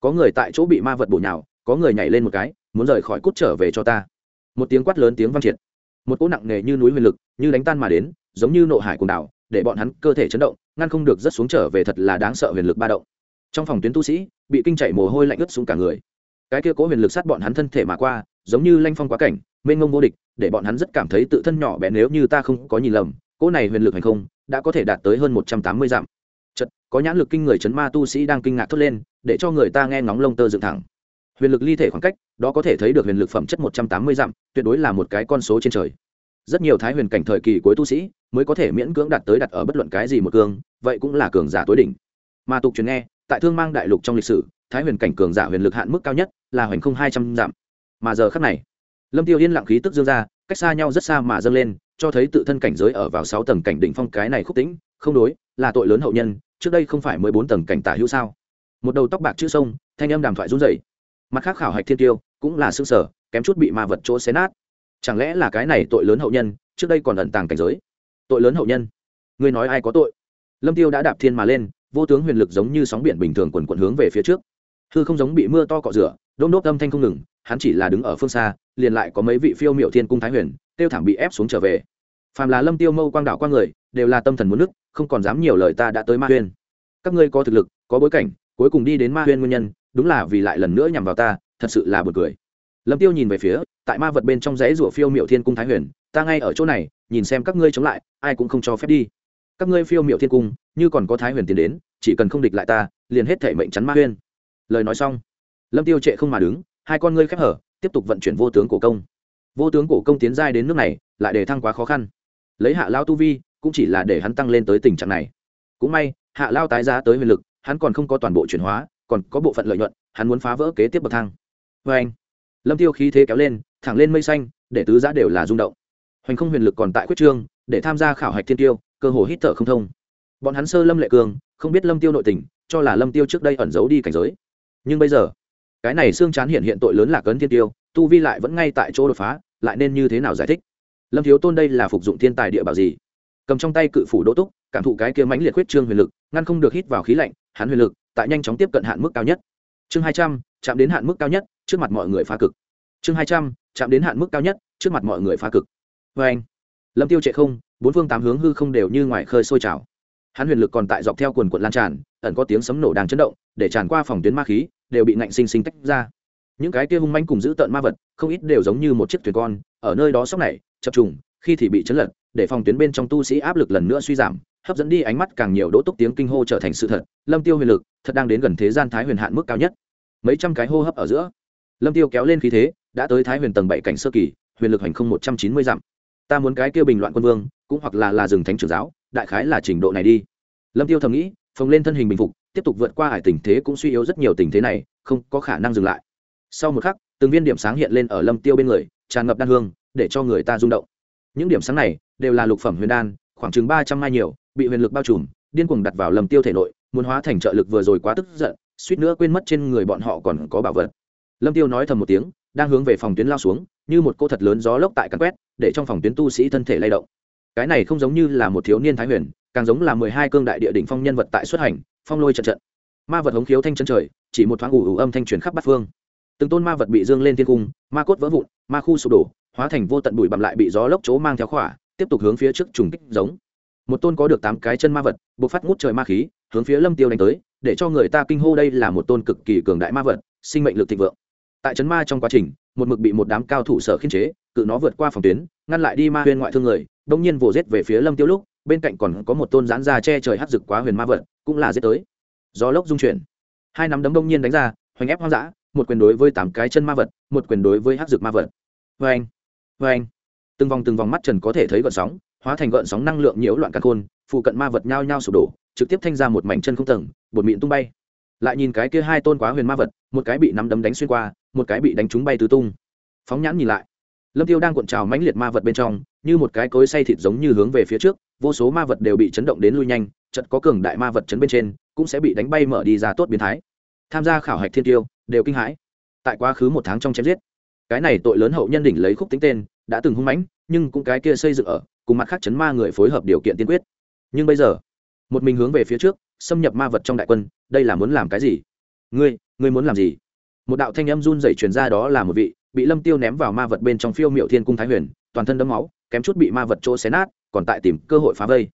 Có người tại chỗ bị ma vật bổ nhào có người nhảy lên một cái, muốn rời khỏi cút trở về cho ta. Một tiếng quát lớn tiếng vang triệt. Một cỗ nặng nề như núi huyền lực, như đánh tan mà đến, giống như nộ hải cùng đảo, để bọn hắn cơ thể chấn động, ngăn không được rất xuống trở về thật là đáng sợ huyền lực ba động. Trong phòng tuyến tu sĩ, bị kinh chảy mồ hôi lạnh ướt xuống cả người. Cái kia cố huyền lực sát bọn hắn thân thể mà qua, giống như lanh phong quá cảnh, mênh ngông vô địch, để bọn hắn rất cảm thấy tự thân nhỏ bé nếu như ta không có nhìn lầm, cỗ này huyền lực hành không đã có thể đạt tới hơn một trăm tám mươi dặm. Chật có nhãn lực kinh người chấn ma tu sĩ đang kinh ngạc thốt lên, để cho người ta nghe ngóng lông tơ dựng thẳng huyền lực ly thể khoảng cách, đó có thể thấy được huyền lực phẩm chất một trăm tám mươi dặm, tuyệt đối là một cái con số trên trời. Rất nhiều thái huyền cảnh thời kỳ cuối tu sĩ mới có thể miễn cưỡng đạt tới đặt ở bất luận cái gì một cường, vậy cũng là cường giả tối đỉnh. Mà tục truyền nghe, tại thương mang đại lục trong lịch sử, thái huyền cảnh cường giả huyền lực hạn mức cao nhất là hoành không hai trăm dặm. Mà giờ khắc này, lâm tiêu yên lặng khí tức dương ra, cách xa nhau rất xa mà dâng lên, cho thấy tự thân cảnh giới ở vào sáu tầng cảnh đỉnh phong cái này khúc tĩnh, không đối, là tội lớn hậu nhân, trước đây không phải mười bốn tầng cảnh tả hữu sao? Một đầu tóc bạc chữ sông, thanh âm đàm thoại run rẩy mặt khác khảo hạch thiên tiêu cũng là xương sở, kém chút bị ma vật chỗ xé nát. Chẳng lẽ là cái này tội lớn hậu nhân, trước đây còn ẩn tàng cảnh giới? Tội lớn hậu nhân? Ngươi nói ai có tội? Lâm tiêu đã đạp thiên mà lên, vô tướng huyền lực giống như sóng biển bình thường quần quần hướng về phía trước. Hư không giống bị mưa to cọ rửa, đôm đốt âm thanh không ngừng, hắn chỉ là đứng ở phương xa, liền lại có mấy vị phiêu miệu thiên cung thái huyền, tiêu thảm bị ép xuống trở về. Phàm là lâm tiêu mâu quang đảo qua người, đều là tâm thần muốn nước không còn dám nhiều lời ta đã tới ma huyền. các ngươi có thực lực, có bối cảnh, cuối cùng đi đến ma huyền nguyên nhân đúng là vì lại lần nữa nhằm vào ta, thật sự là buồn cười. Lâm tiêu nhìn về phía, tại ma vật bên trong dãy rủa phiêu miệu thiên cung thái huyền, ta ngay ở chỗ này, nhìn xem các ngươi chống lại, ai cũng không cho phép đi. Các ngươi phiêu miệu thiên cung, như còn có thái huyền tiến đến, chỉ cần không địch lại ta, liền hết thể mệnh chắn ma huyên. Lời nói xong, lâm tiêu trệ không mà đứng, hai con ngươi khép hở, tiếp tục vận chuyển vô tướng cổ công. Vô tướng cổ công tiến giai đến nước này, lại để thăng quá khó khăn. Lấy hạ lao tu vi, cũng chỉ là để hắn tăng lên tới tình trạng này. Cũng may, hạ lao tái giá tới huyền lực, hắn còn không có toàn bộ chuyển hóa còn có bộ phận lợi nhuận, hắn muốn phá vỡ kế tiếp bậc thang. Vê anh, lâm tiêu khí thế kéo lên, thẳng lên mây xanh, để tứ giá đều là rung động. Hoành không huyền lực còn tại quyết trương, để tham gia khảo hạch thiên tiêu, cơ hồ hít thở không thông. Bọn hắn sơ lâm lệ cường, không biết lâm tiêu nội tình, cho là lâm tiêu trước đây ẩn giấu đi cảnh giới. Nhưng bây giờ, cái này xương chán hiện hiện tội lớn là cấn thiên tiêu, tu vi lại vẫn ngay tại chỗ đột phá, lại nên như thế nào giải thích? Lâm thiếu tôn đây là phục dụng thiên tài địa bảo gì? Cầm trong tay cự phủ đỗ túc, cảm thụ cái kia mãnh liệt huyết trương huyền lực, ngăn không được hít vào khí lạnh, hắn huyền lực tại nhanh chóng tiếp cận hạn mức cao nhất. Chương hai trăm, chạm đến hạn mức cao nhất, trước mặt mọi người phá cực. Chương hai trăm, chạm đến hạn mức cao nhất, trước mặt mọi người phá cực. Vê anh, lâm tiêu trệ không, bốn phương tám hướng hư không đều như ngoài khơi sôi trào. Hắn huyền lực còn tại dọc theo quần quận lan tràn, ẩn có tiếng sấm nổ đang chấn động, để tràn qua phòng tuyến ma khí, đều bị ngạnh sinh sinh tách ra. Những cái kia hung manh cùng giữ tợn ma vật, không ít đều giống như một chiếc thuyền con, ở nơi đó sóc này, chập trùng, khi thì bị chấn lật, để phòng tuyến bên trong tu sĩ áp lực lần nữa suy giảm hấp dẫn đi ánh mắt càng nhiều đỗ túc tiếng kinh hô trở thành sự thật. Lâm tiêu huyền lực thật đang đến gần thế gian thái huyền hạn mức cao nhất. Mấy trăm cái hô hấp ở giữa, lâm tiêu kéo lên khí thế, đã tới thái huyền tầng bảy cảnh sơ kỳ, huyền lực hành không một trăm chín mươi dặm. Ta muốn cái kia bình loạn quân vương, cũng hoặc là là rừng thánh trưởng giáo, đại khái là trình độ này đi. Lâm tiêu thầm nghĩ, phồng lên thân hình bình phục, tiếp tục vượt qua hải tình thế cũng suy yếu rất nhiều tình thế này, không có khả năng dừng lại. Sau một khắc, từng viên điểm sáng hiện lên ở lâm tiêu bên người, tràn ngập đan hương, để cho người ta rung động. Những điểm sáng này đều là lục phẩm huyền đan, khoảng chừng ba trăm mai nhiều bị huyền lực bao trùm, điên cuồng đặt vào lâm tiêu thể nội, muốn hóa thành trợ lực vừa rồi quá tức giận, suýt nữa quên mất trên người bọn họ còn có bảo vật. Lâm tiêu nói thầm một tiếng, đang hướng về phòng tuyến lao xuống, như một cô thật lớn gió lốc tại cắn quét, để trong phòng tuyến tu sĩ thân thể lay động. Cái này không giống như là một thiếu niên thái huyền, càng giống là mười hai cương đại địa đỉnh phong nhân vật tại xuất hành, phong lôi trận trận. Ma vật hống khiếu thanh chân trời, chỉ một thoáng ủ ủ âm thanh truyền khắp bát phương. Từng tôn ma vật bị dương lên thiên cung, ma cốt vỡ vụn, ma khu sụp đổ, hóa thành vô tận bụi bặm lại bị gió lốc chỗ mang theo khỏa, tiếp tục hướng phía trước trùng kích giống một tôn có được tám cái chân ma vật buộc phát ngút trời ma khí, hướng phía lâm tiêu đánh tới, để cho người ta kinh hô đây là một tôn cực kỳ cường đại ma vật, sinh mệnh lực thịnh vượng. Tại trấn ma trong quá trình, một mực bị một đám cao thủ sở khiên chế, cự nó vượt qua phòng tuyến, ngăn lại đi ma huyên ngoại thương người đông nhiên vồ giết về phía lâm tiêu lúc, bên cạnh còn có một tôn gián ra che trời hắt rực quá huyền ma vật, cũng là giết tới. Gió lốc dung chuyển. Hai nắm đấm đông nhiên đánh ra, hoành ép hoang dã, một quyền đối với tám cái chân ma vật, một quyền đối với hắc dược ma vật. Vê anh vê anh từng vòng từng vòng mắt trần có thể thấy gợn sóng hóa thành gợn sóng năng lượng nhiễu loạn căn khôn, phụ cận ma vật nhao nhao sụp đổ, trực tiếp thanh ra một mảnh chân không tầng, bột mịn tung bay. Lại nhìn cái kia hai tôn quá huyền ma vật, một cái bị nắm đấm đánh xuyên qua, một cái bị đánh trúng bay tứ tung. Phóng nhãn nhìn lại, lâm tiêu đang cuộn trào mãnh liệt ma vật bên trong, như một cái cối say thịt giống như hướng về phía trước, vô số ma vật đều bị chấn động đến lui nhanh chật có cường đại ma vật chấn bên trên, cũng sẽ bị đánh bay mở đi ra tốt biến thái. Tham gia khảo hạch thiên tiêu, đều kinh hãi. Tại quá khứ một tháng trong chém giết, cái này tội lớn hậu nhân đỉnh lấy khúc tính tên, đã từng hung mãnh, nhưng cũng cái kia xây dựng ở cùng mặt khác chấn ma người phối hợp điều kiện tiên quyết. Nhưng bây giờ, một mình hướng về phía trước, xâm nhập ma vật trong đại quân, đây là muốn làm cái gì? Ngươi ngươi muốn làm gì? Một đạo thanh âm run rẩy truyền ra đó là một vị, bị lâm tiêu ném vào ma vật bên trong phiêu miệu thiên cung thái huyền, toàn thân đấm máu, kém chút bị ma vật chỗ xé nát, còn tại tìm cơ hội phá vây.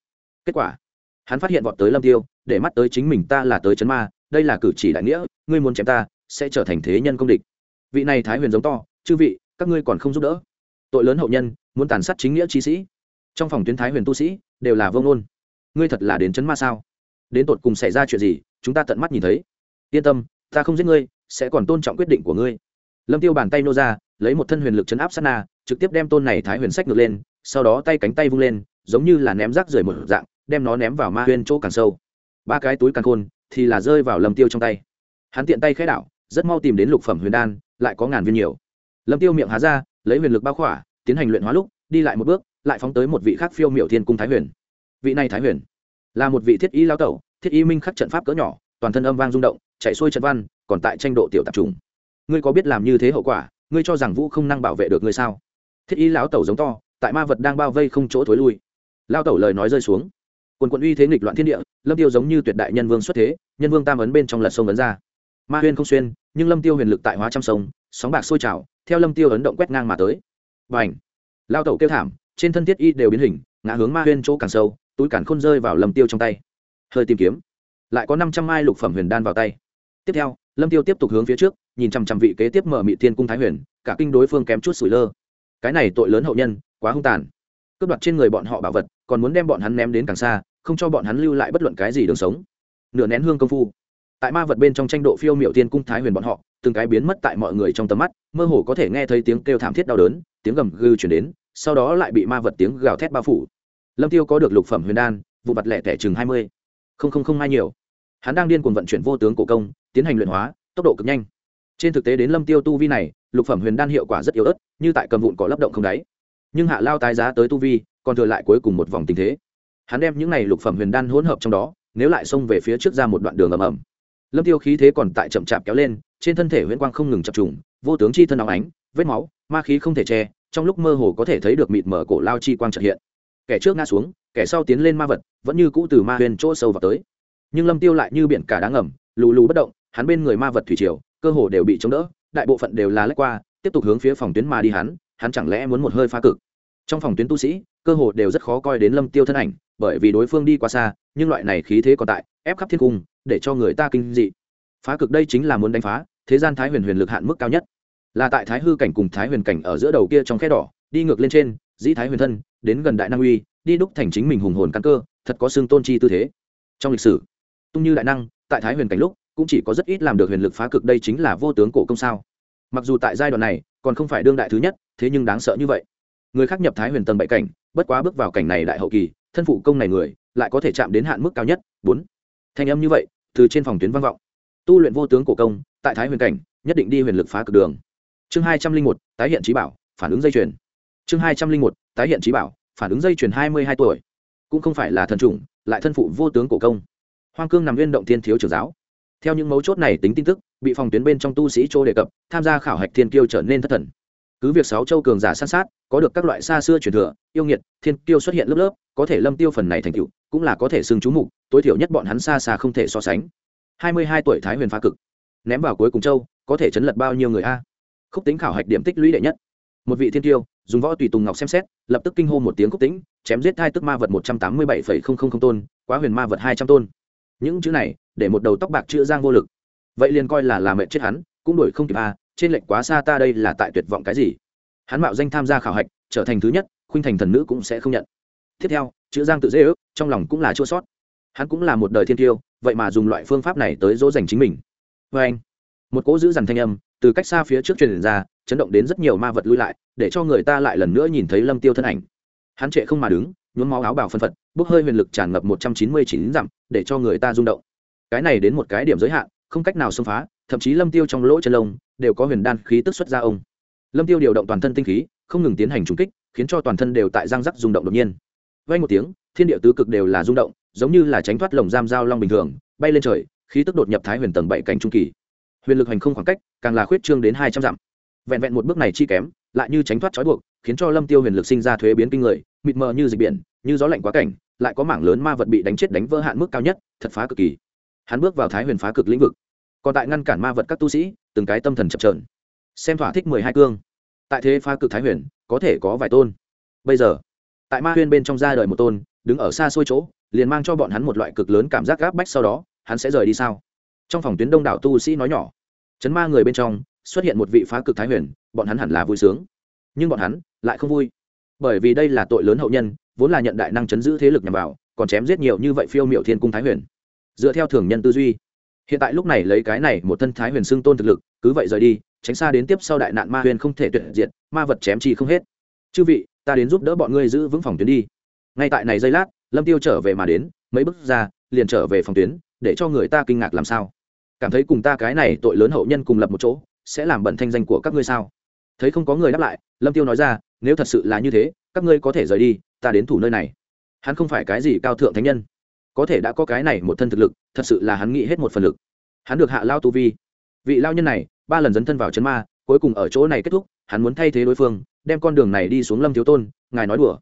Kết quả, hắn phát hiện vọt tới lâm tiêu, để mắt tới chính mình ta là tới chấn ma, đây là cử chỉ đại nghĩa, ngươi muốn chém ta, sẽ trở thành thế nhân công địch. Vị này thái huyền giống to, chư vị, các ngươi còn không giúp đỡ. Tội lớn hậu nhân, muốn tàn sát chính nghĩa chi sĩ trong phòng tuyến thái huyền tu sĩ đều là vương nôn ngươi thật là đến chấn ma sao? Đến tột cùng xảy ra chuyện gì, chúng ta tận mắt nhìn thấy. Yên tâm, ta không giết ngươi, sẽ còn tôn trọng quyết định của ngươi. Lâm tiêu bàn tay nô ra, lấy một thân huyền lực chấn áp sát na, trực tiếp đem tôn này thái huyền sách ngược lên, sau đó tay cánh tay vung lên, giống như là ném rác rời một dạng, đem nó ném vào ma huyền chỗ càng sâu. Ba cái túi càng khôn thì là rơi vào lâm tiêu trong tay. Hắn tiện tay khẽ đảo, rất mau tìm đến lục phẩm huyền đan, lại có ngàn viên nhiều. Lâm tiêu miệng há ra, lấy huyền lực bao khỏa, tiến hành luyện hóa lúc, đi lại một bước lại phóng tới một vị khác phiêu miểu thiên cung thái huyền. Vị này thái huyền là một vị thiết y lao tẩu, thiết y minh khắc trận pháp cỡ nhỏ, toàn thân âm vang rung động, chạy xuôi trận văn, còn tại tranh độ tiểu tạp trùng. Ngươi có biết làm như thế hậu quả, ngươi cho rằng vũ không năng bảo vệ được ngươi sao? Thiết y lão tẩu giống to, tại ma vật đang bao vây không chỗ thối lui. Lao tẩu lời nói rơi xuống. Quần quận uy thế nghịch loạn thiên địa, lâm tiêu giống như tuyệt đại nhân vương xuất thế, nhân vương tam ấn bên trong lật sông ấn ra. Ma huyên không xuyên, nhưng lâm tiêu huyền lực tại hóa trăm sông, sóng bạc sôi trào, theo lâm tiêu ấn động quét ngang mà tới. Và ảnh lao tẩu kêu thảm trên thân thiết y đều biến hình, ngã hướng ma huyên chỗ càng sâu, túi cản khôn rơi vào lâm tiêu trong tay. Hơi tìm kiếm, lại có năm trăm mai lục phẩm huyền đan vào tay. Tiếp theo, lâm tiêu tiếp tục hướng phía trước, nhìn chằm chằm vị kế tiếp mở mị thiên cung thái huyền, cả kinh đối phương kém chút sủi lơ. Cái này tội lớn hậu nhân, quá hung tàn. Cướp đoạt trên người bọn họ bảo vật, còn muốn đem bọn hắn ném đến càng xa, không cho bọn hắn lưu lại bất luận cái gì đường sống. Nửa nén hương công phu, tại ma vật bên trong tranh độ phiêu miệu tiên cung thái huyền bọn họ, từng cái biến mất tại mọi người trong tầm mắt, mơ hồ có thể nghe thấy tiếng kêu thảm thiết đau đớn, tiếng gầm gừ chuyển đến sau đó lại bị ma vật tiếng gào thét bao phủ. Lâm tiêu có được lục phẩm huyền đan, vụ mặt lẻ tẻ chừng hai mươi. Không không không hai nhiều. Hắn đang điên cuồng vận chuyển vô tướng cổ công, tiến hành luyện hóa, tốc độ cực nhanh. Trên thực tế đến lâm tiêu tu vi này, lục phẩm huyền đan hiệu quả rất yếu ớt, như tại cầm vụn có lấp động không đáy. Nhưng hạ lao tái giá tới tu vi, còn thừa lại cuối cùng một vòng tình thế. Hắn đem những này lục phẩm huyền đan hỗn hợp trong đó, nếu lại xông về phía trước ra một đoạn đường ầm ầm. Lâm tiêu khí thế còn tại chậm chạp kéo lên, trên thân thể huyễn quang không ngừng chập trùng, vô tướng chi thân óng ánh, vết máu, ma khí không thể che trong lúc mơ hồ có thể thấy được mịt mở cổ lao chi quang trợ hiện. Kẻ trước ngã xuống, kẻ sau tiến lên ma vật, vẫn như cũ từ ma huyền chỗ sâu vào tới. Nhưng lâm tiêu lại như biển cả đá ngầm lù lù bất động, hắn bên người ma vật thủy triều, cơ hồ đều bị chống đỡ, đại bộ phận đều là lách qua, tiếp tục hướng phía phòng tuyến mà đi hắn hắn chẳng lẽ muốn một hơi phá cực? Trong phòng tuyến tu sĩ, cơ hồ đều rất khó coi đến lâm tiêu thân ảnh, bởi vì đối phương đi quá xa, nhưng loại này khí thế còn tại, ép khắp thiên cung, để cho người ta kinh dị. Phá cực đây chính là muốn đánh phá, thế gian thái huyền huyền lực hạn mức cao nhất là tại thái hư cảnh cùng thái huyền cảnh ở giữa đầu kia trong khe đỏ, đi ngược lên trên, dĩ thái huyền thân, đến gần đại năng uy, đi đúc thành chính mình hùng hồn căn cơ, thật có xương tôn chi tư thế. Trong lịch sử, tung như đại năng, tại thái huyền cảnh lúc, cũng chỉ có rất ít làm được huyền lực phá cực đây chính là vô tướng cổ công sao. Mặc dù tại giai đoạn này, còn không phải đương đại thứ nhất, thế nhưng đáng sợ như vậy. Người khác nhập thái huyền tầng bảy cảnh, bất quá bước vào cảnh này đại hậu kỳ, thân phụ công này người, lại có thể chạm đến hạn mức cao nhất, bốn. Thanh âm như vậy, từ trên phòng tuyến vang vọng. Tu luyện vô tướng cổ công, tại thái huyền cảnh, nhất định đi huyền lực phá cực đường chương hai trăm linh một, tái hiện trí bảo, phản ứng dây chuyền. Chương hai trăm linh một, tái hiện trí bảo, phản ứng dây chuyền hai mươi hai tuổi. Cũng không phải là thần chủng, lại thân phụ vô tướng cổ công. Hoang cương nằm viên động thiên thiếu trưởng giáo. Theo những mấu chốt này tính tin tức, bị phòng tuyến bên trong tu sĩ chỗ đề cập, tham gia khảo hạch thiên kiêu trở nên thất thần. Cứ việc sáu châu cường giả san sát, có được các loại xa xưa truyền thừa, yêu nghiệt, thiên tiêu xuất hiện lớp lớp, có thể lâm tiêu phần này thành tựu, cũng là có thể xưng chú mục, tối thiểu nhất bọn hắn xa xa không thể so sánh. hai mươi hai tuổi thái huyền phá cực. Ném vào cuối cùng châu, có thể chấn lật bao nhiêu người a? Khúc tính khảo hạch điểm tích lũy đệ nhất. Một vị thiên tiêu, dùng võ tùy tùng ngọc xem xét, lập tức kinh hô một tiếng khúc tính, chém giết hai tức ma vật một trăm tám mươi bảy tôn, quá huyền ma vật hai trăm tôn. Những chữ này, để một đầu tóc bạc chữ giang vô lực. Vậy liền coi là làm mẹ chết hắn, cũng đổi không kịp a trên lệnh quá xa ta đây là tại tuyệt vọng cái gì? Hắn mạo danh tham gia khảo hạch, trở thành thứ nhất, khuynh thành thần nữ cũng sẽ không nhận. Tiếp theo, chữ giang tự dễ ước, trong lòng cũng là chua sót. Hắn cũng là một đời thiên tiêu, vậy mà dùng loại phương pháp này tới dỗ dành chính mình. Vê anh. Một cỗ giữ dằn thanh âm từ cách xa phía trước truyền ra, chấn động đến rất nhiều ma vật lui lại, để cho người ta lại lần nữa nhìn thấy lâm tiêu thân ảnh. Hắn trệ không mà đứng, nhuốm máu áo bào phân phật, bốc hơi huyền lực tràn ngập một trăm chín mươi chín dặm, để cho người ta rung động. Cái này đến một cái điểm giới hạn, không cách nào xông phá, thậm chí lâm tiêu trong lỗ chân lông đều có huyền đan khí tức xuất ra ông. Lâm tiêu điều động toàn thân tinh khí, không ngừng tiến hành trùng kích, khiến cho toàn thân đều tại giang rắc rung động đột nhiên. Vay một tiếng, thiên địa tứ cực đều là rung động, giống như là tránh thoát lồng giam dao long bình thường, bay lên trời, khí tức đột nhập thái huyền tầng bảy cảnh trung kỳ huyền lực hành không khoảng cách, càng là khuyết trương đến hai trăm dặm. Vẹn vẹn một bước này chi kém, lại như tránh thoát trói buộc, khiến cho lâm tiêu huyền lực sinh ra thuế biến kinh người, mịt mờ như dịch biển, như gió lạnh quá cảnh, lại có mảng lớn ma vật bị đánh chết đánh vỡ hạn mức cao nhất, thật phá cực kỳ. Hắn bước vào thái huyền phá cực lĩnh vực. Còn tại ngăn cản ma vật các tu sĩ, từng cái tâm thần chập trờn xem thỏa thích mười hai cương. Tại thế phá cực thái huyền, có thể có vài tôn. Bây giờ, tại ma huyền bên trong ra đời một tôn, đứng ở xa xôi chỗ, liền mang cho bọn hắn một loại cực lớn cảm giác gáp bách sau đó, hắn sẽ rời đi sao? Trong phòng tuyến đông đảo tu sĩ nói nhỏ, chấn ma người bên trong xuất hiện một vị phá cực thái huyền, bọn hắn hẳn là vui sướng. Nhưng bọn hắn lại không vui, bởi vì đây là tội lớn hậu nhân, vốn là nhận đại năng chấn giữ thế lực nhằm vào, còn chém giết nhiều như vậy phiêu miệu thiên cung thái huyền. Dựa theo thường nhân tư duy, hiện tại lúc này lấy cái này một thân thái huyền xưng tôn thực lực, cứ vậy rời đi, tránh xa đến tiếp sau đại nạn ma huyền không thể tuyệt diệt, ma vật chém chi không hết. Chư vị, ta đến giúp đỡ bọn ngươi giữ vững phòng tuyến đi. Ngay tại này giây lát, lâm tiêu trở về mà đến, mấy bước ra, liền trở về phòng tuyến để cho người ta kinh ngạc làm sao? Cảm thấy cùng ta cái này tội lớn hậu nhân cùng lập một chỗ, sẽ làm bận thanh danh của các ngươi sao? Thấy không có người đáp lại, lâm tiêu nói ra, nếu thật sự là như thế, các ngươi có thể rời đi, ta đến thủ nơi này. Hắn không phải cái gì cao thượng thánh nhân. Có thể đã có cái này một thân thực lực, thật sự là hắn nghĩ hết một phần lực. Hắn được hạ lao tu vi. Vị lao nhân này, ba lần dấn thân vào chấn ma, cuối cùng ở chỗ này kết thúc, hắn muốn thay thế đối phương, đem con đường này đi xuống lâm thiếu tôn, ngài nói đùa.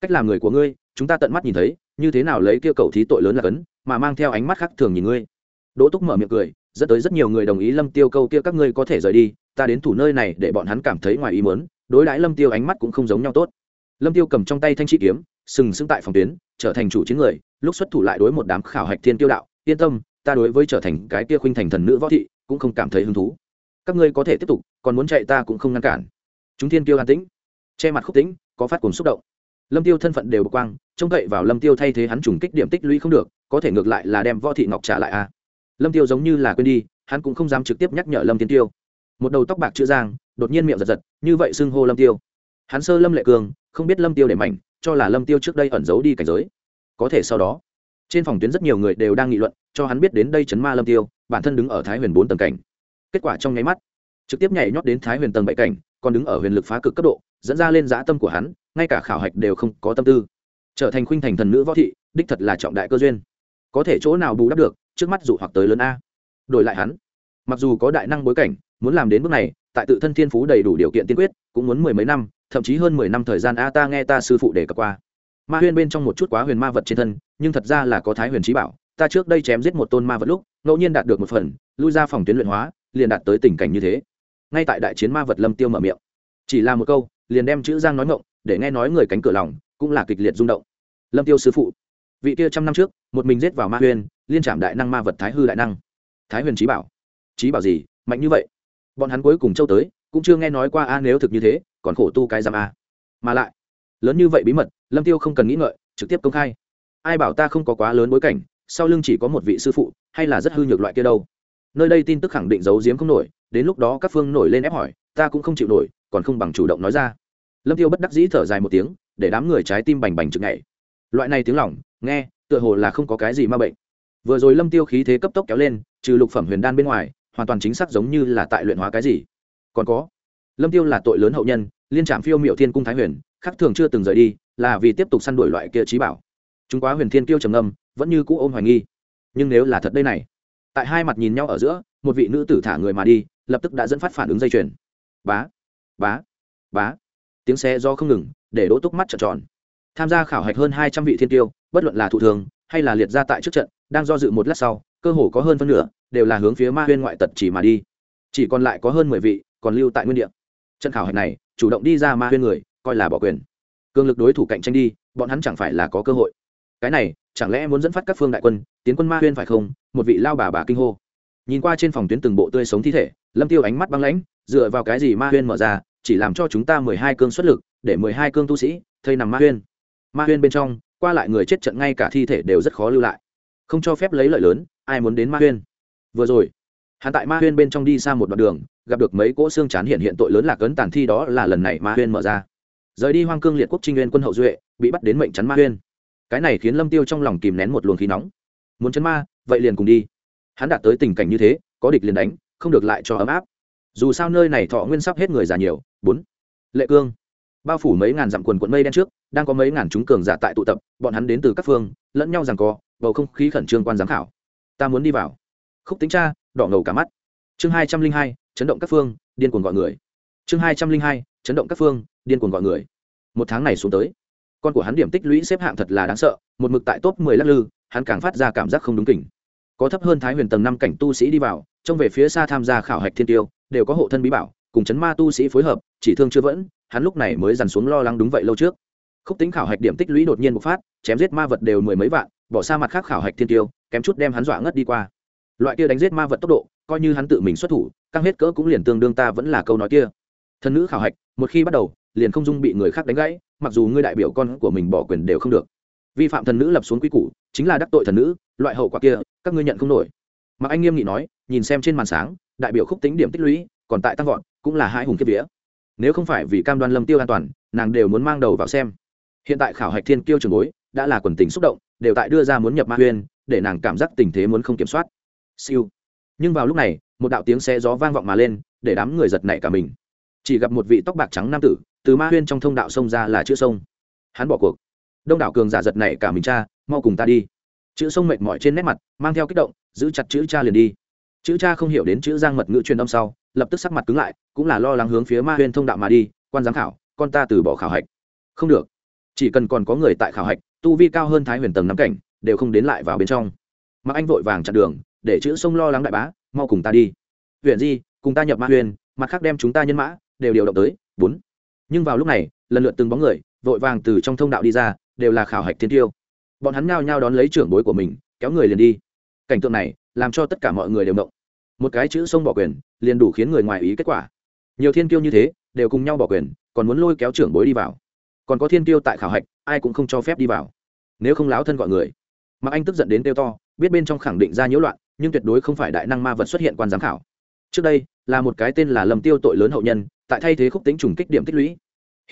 Cách làm người của ngươi, chúng ta tận mắt nhìn thấy, như thế nào lấy kia cầu thí tội lớn là cấn mà mang theo ánh mắt khác thường nhìn ngươi. Đỗ túc mở miệng cười, dẫn tới rất nhiều người đồng ý lâm tiêu câu kia các ngươi có thể rời đi, ta đến thủ nơi này để bọn hắn cảm thấy ngoài ý muốn, đối đãi lâm tiêu ánh mắt cũng không giống nhau tốt. Lâm tiêu cầm trong tay thanh trị kiếm, sừng sững tại phòng tuyến, trở thành chủ chiến người, lúc xuất thủ lại đối một đám khảo hạch thiên tiêu đạo, yên tâm, ta đối với trở thành cái kia khuynh thành thần nữ võ thị, cũng không cảm thấy hứng thú. Các ngươi có thể tiếp tục, còn muốn chạy ta cũng không ngăn cản. Chúng thiên tiêu an tĩnh, che mặt khúc tĩnh, có phát cùng xúc động lâm tiêu thân phận đều bực quang, trông cậy vào lâm tiêu thay thế hắn trùng kích điểm tích lũy không được, có thể ngược lại là đem võ thị ngọc trả lại a à. lâm tiêu giống như là quên đi, hắn cũng không dám trực tiếp nhắc nhở lâm tiên tiêu. Một đầu tóc bạc chữ giang, đột nhiên miệng giật giật, như vậy xưng hô lâm tiêu. Hắn sơ lâm lệ cường, không biết lâm tiêu để mảnh, cho là lâm tiêu trước đây ẩn giấu đi cảnh giới. Có thể sau đó, trên phòng tuyến rất nhiều người đều đang nghị luận, cho hắn biết đến đây chấn ma lâm tiêu, bản thân đứng ở thái huyền bốn tầng cảnh. Kết quả trong nháy mắt, trực tiếp nhảy nhót đến thái huyền tầng bảy cảnh, còn đứng ở huyền lực phá cực cấp độ, dẫn ra lên dã tâm của hắn ngay cả khảo hạch đều không có tâm tư. Trở thành khuynh thành thần nữ võ thị, đích thật là trọng đại cơ duyên. Có thể chỗ nào bù đắp được, trước mắt dụ hoặc tới lớn a. Đổi lại hắn, mặc dù có đại năng bối cảnh, muốn làm đến bước này, tại tự thân thiên phú đầy đủ điều kiện tiên quyết, cũng muốn mười mấy năm, thậm chí hơn mười năm thời gian a ta nghe ta sư phụ đề cập qua. Ma huyền bên trong một chút quá huyền ma vật trên thân, nhưng thật ra là có thái huyền trí bảo, ta trước đây chém giết một tôn ma vật lúc, ngẫu nhiên đạt được một phần, lui ra phòng tuyến luyện hóa, liền đạt tới tình cảnh như thế. Ngay tại đại chiến ma vật lâm tiêu mở miệng, chỉ là một câu, liền đem chữ giang nói ngộng để nghe nói người cánh cửa lòng cũng là kịch liệt rung động. Lâm tiêu sư phụ, vị kia trăm năm trước, một mình giết vào ma huyền liên trạm đại năng ma vật thái hư đại năng. Thái huyền trí bảo. Trí bảo gì? Mạnh như vậy. Bọn hắn cuối cùng châu tới, cũng chưa nghe nói qua a, nếu thực như thế, còn khổ tu cái giam a. Mà lại, lớn như vậy bí mật, lâm tiêu không cần nghĩ ngợi, trực tiếp công khai. Ai bảo ta không có quá lớn bối cảnh, sau lưng chỉ có một vị sư phụ, hay là rất hư nhược loại kia đâu. Nơi đây tin tức khẳng định giấu giếm không nổi, đến lúc đó các phương nổi lên ép hỏi, ta cũng không chịu nổi, còn không bằng chủ động nói ra lâm tiêu bất đắc dĩ thở dài một tiếng, để đám người trái tim bành bành chực nhảy. Loại này tiếng lỏng, nghe, tựa hồ là không có cái gì ma bệnh. Vừa rồi lâm tiêu khí thế cấp tốc kéo lên, trừ lục phẩm huyền đan bên ngoài, hoàn toàn chính xác giống như là tại luyện hóa cái gì. Còn có, lâm tiêu là tội lớn hậu nhân, liên trạm phiêu miệu thiên cung thái huyền, khắc thường chưa từng rời đi, là vì tiếp tục săn đuổi loại kia trí bảo. Chúng quá huyền thiên kiêu trầm ngâm, vẫn như cũ ôm hoài nghi. Nhưng nếu là thật đây này, tại hai mặt nhìn nhau ở giữa, một vị nữ tử thả người mà đi, lập tức đã dẫn phát phản ứng dây chuyền. Bá bá bá tiếng xe do không ngừng, để đỗ túc mắt trợn tròn. Tham gia khảo hạch hơn hai trăm vị thiên tiêu, bất luận là thủ thường, hay là liệt ra tại trước trận, đang do dự một lát sau, cơ hồ có hơn phân nửa, đều là hướng phía ma huyên ngoại tật chỉ mà đi. Chỉ còn lại có hơn mười vị, còn lưu tại nguyên địa. Trận khảo hạch này, chủ động đi ra ma huyên người, coi là bỏ quyền. Cường lực đối thủ cạnh tranh đi, bọn hắn chẳng phải là có cơ hội. Cái này, chẳng lẽ muốn dẫn phát các phương đại quân, tiến quân ma huyên phải không? Một vị lao bà bà kinh hô. Nhìn qua trên phòng tuyến từng bộ tươi sống thi thể, lâm tiêu ánh mắt băng lãnh, dựa vào cái gì ma huyên mở ra chỉ làm cho chúng ta mười hai cương xuất lực, để mười hai cương tu sĩ, thây nằm ma huyên. Ma huyên bên trong, qua lại người chết trận ngay cả thi thể đều rất khó lưu lại. Không cho phép lấy lợi lớn, ai muốn đến ma huyên? Vừa rồi, hắn tại ma huyên bên trong đi xa một đoạn đường, gặp được mấy cỗ xương chán hiện hiện tội lớn là cấn tàn thi đó là lần này ma huyên mở ra. Rời đi hoang cương liệt quốc trinh nguyên quân hậu duệ, bị bắt đến mệnh chắn ma huyên. Cái này khiến lâm tiêu trong lòng kìm nén một luồng khí nóng. Muốn chấn ma, vậy liền cùng đi. Hắn đạt tới tình cảnh như thế, có địch liền đánh, không được lại cho ấm áp. Dù sao nơi này thọ nguyên sắp hết người già nhiều bốn. Lệ cương. Bao phủ mấy ngàn dặm quần quận mây đen trước, đang có mấy ngàn chúng cường giả tại tụ tập, bọn hắn đến từ các phương, lẫn nhau rằng co, bầu không khí khẩn trương quan giám khảo. Ta muốn đi vào. Khúc tính cha, đỏ ngầu cả mắt. Chương hai trăm linh hai, chấn động các phương, điên cuồng gọi người. Chương hai trăm linh hai, chấn động các phương, điên cuồng gọi người. Một tháng này xuống tới, con của hắn điểm tích lũy xếp hạng thật là đáng sợ, một mực tại top mười lắc lư, hắn càng phát ra cảm giác không đúng kỉnh có thấp hơn thái huyền tầng năm cảnh tu sĩ đi vào, trông về phía xa tham gia khảo hạch thiên tiêu, đều có hộ thân bí bảo, cùng chấn ma tu sĩ phối hợp chỉ thương chưa vẫn, hắn lúc này mới dằn xuống lo lắng đúng vậy lâu trước. Khúc tính khảo hạch điểm tích lũy đột nhiên bộc phát, chém giết ma vật đều mười mấy vạn, bỏ xa mặt khác khảo hạch thiên tiêu, kém chút đem hắn dọa ngất đi qua. Loại kia đánh giết ma vật tốc độ, coi như hắn tự mình xuất thủ, căng hết cỡ cũng liền tương đương ta vẫn là câu nói kia. Thân nữ khảo hạch, một khi bắt đầu, liền không dung bị người khác đánh gãy, mặc dù ngươi đại biểu con của mình bỏ quyền đều không được. Vi phạm thần nữ lập xuống quy củ, chính là đắc tội thần nữ, loại hậu quả kia, các ngươi nhận không nổi. Mặc anh nghiêm nghị nói, nhìn xem trên màn sáng, đại biểu khúc tính điểm tích lũy, còn tại tăng vọt, cũng là hai hùng kiếp vía nếu không phải vì cam đoan lâm tiêu an toàn, nàng đều muốn mang đầu vào xem. Hiện tại khảo hạch thiên kiêu trường bối, đã là quần tình xúc động, đều tại đưa ra muốn nhập ma huyên để nàng cảm giác tình thế muốn không kiểm soát. Siêu. Nhưng vào lúc này, một đạo tiếng xe gió vang vọng mà lên, để đám người giật nảy cả mình. Chỉ gặp một vị tóc bạc trắng nam tử, từ ma huyên trong thông đạo sông ra là chữ sông. Hắn bỏ cuộc. Đông đảo cường giả giật nảy cả mình cha, mau cùng ta đi. Chữ sông mệt mỏi trên nét mặt, mang theo kích động, giữ chặt chữ cha liền đi. Chữ cha không hiểu đến chữ giang mật ngữ truyền âm sau lập tức sắc mặt cứng lại, cũng là lo lắng hướng phía ma huyên thông đạo mà đi, quan giám khảo, con ta từ bỏ khảo hạch. Không được. Chỉ cần còn có người tại khảo hạch, tu vi cao hơn thái huyền tầng nắm cảnh, đều không đến lại vào bên trong. Mà anh vội vàng chặn đường, để chữ sông lo lắng đại bá, mau cùng ta đi. Huyện di, cùng ta nhập ma huyền mặt khác đem chúng ta nhân mã, đều điều động tới. Bốn. Nhưng vào lúc này, lần lượt từng bóng người, vội vàng từ trong thông đạo đi ra, đều là khảo hạch thiên tiêu. Bọn hắn nhao nhao đón lấy trưởng bối của mình, kéo người liền đi. Cảnh tượng này, làm cho tất cả mọi người đều động một cái chữ sông bỏ quyền, liền đủ khiến người ngoài ý kết quả. Nhiều thiên tiêu như thế, đều cùng nhau bỏ quyền, còn muốn lôi kéo trưởng bối đi vào. Còn có thiên tiêu tại khảo hạch, ai cũng không cho phép đi vào. Nếu không láo thân gọi người. Mặc anh tức giận đến tiêu to, biết bên trong khẳng định ra nhiễu loạn, nhưng tuyệt đối không phải đại năng ma vật xuất hiện quan giám khảo. Trước đây, là một cái tên là lầm tiêu tội lớn hậu nhân, tại thay thế khúc tính trùng kích điểm tích lũy.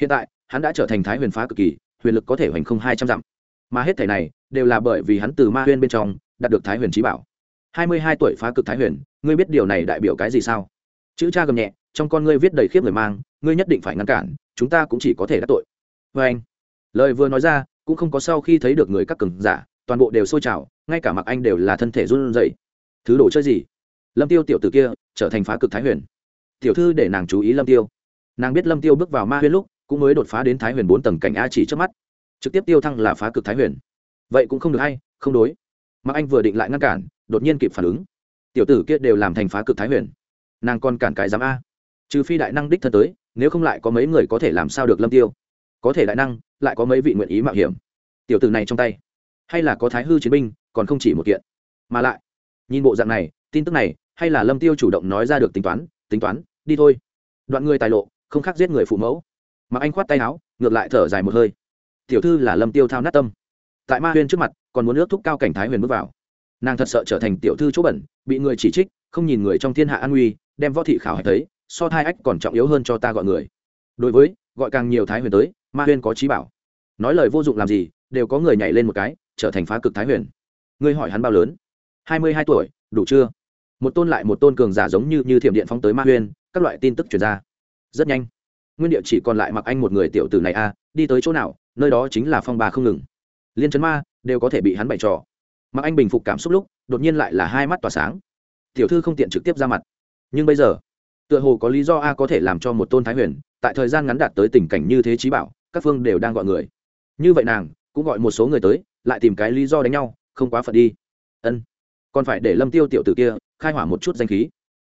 Hiện tại, hắn đã trở thành thái huyền phá cực kỳ, huyền lực có thể hoành không hai trăm dặm. Mà hết thể này, đều là bởi vì hắn từ ma huyền bên trong, đạt được thái huyền trí bảo hai mươi hai tuổi phá cực thái huyền, ngươi biết điều này đại biểu cái gì sao? Chữ cha gầm nhẹ, trong con ngươi viết đầy khiếp người mang, ngươi nhất định phải ngăn cản, chúng ta cũng chỉ có thể đắc tội. Vê anh, lời vừa nói ra, cũng không có sau khi thấy được người các cường giả, toàn bộ đều sôi trào, ngay cả mặc anh đều là thân thể run rẩy. Thứ đồ chơi gì? Lâm tiêu tiểu tử kia, trở thành phá cực thái huyền. Tiểu thư để nàng chú ý lâm tiêu. Nàng biết lâm tiêu bước vào ma huyền lúc, cũng mới đột phá đến thái huyền bốn tầng cảnh a chỉ trước mắt. Trực tiếp tiêu thăng là phá cực thái huyền. Vậy cũng không được hay, không đối. Mặc anh vừa định lại ngăn cản đột nhiên kịp phản ứng. Tiểu tử kia đều làm thành phá cực thái huyền. Nàng còn cản cái giám a. Trừ phi đại năng đích thân tới, nếu không lại có mấy người có thể làm sao được lâm tiêu? Có thể đại năng, lại có mấy vị nguyện ý mạo hiểm. Tiểu tử này trong tay. Hay là có thái hư chiến binh, còn không chỉ một kiện. Mà lại, nhìn bộ dạng này, tin tức này, hay là lâm tiêu chủ động nói ra được tính toán tính toán, đi thôi. Đoạn người tài lộ, không khác giết người phụ mẫu. Mà anh khoát tay áo, ngược lại thở dài một hơi. Tiểu thư là lâm tiêu thao nát tâm. Tại ma huyên trước mặt, còn muốn ước thúc cao cảnh thái huyền bước vào nàng thật sợ trở thành tiểu thư chỗ bẩn bị người chỉ trích không nhìn người trong thiên hạ an nguy đem võ thị khảo hạch thấy so thai ách còn trọng yếu hơn cho ta gọi người. Đối với gọi càng nhiều thái huyền tới ma huyền có trí bảo. Nói lời vô dụng làm gì đều có người nhảy lên một cái trở thành phá cực thái huyền. Ngươi hỏi hắn bao lớn? Hai mươi hai tuổi đủ chưa? Một tôn lại một tôn cường giả giống như như thiểm điện phóng tới ma huyền, các loại tin tức chuyển ra. Rất nhanh. Nguyên địa chỉ còn lại mặc anh một người tiểu tử này a đi tới chỗ nào nơi đó chính là phong bà không ngừng. Liên chấn ma đều có thể bị hắn bày trò mặc anh bình phục cảm xúc lúc, đột nhiên lại là hai mắt tỏa sáng. Tiểu thư không tiện trực tiếp ra mặt. Nhưng bây giờ, tựa hồ có lý do a có thể làm cho một tôn thái huyền, tại thời gian ngắn đạt tới tình cảnh như thế trí bảo, các phương đều đang gọi người. Như vậy nàng, cũng gọi một số người tới, lại tìm cái lý do đánh nhau, không quá phận đi. Ân. Còn phải để lâm tiêu tiểu tử kia, khai hỏa một chút danh khí.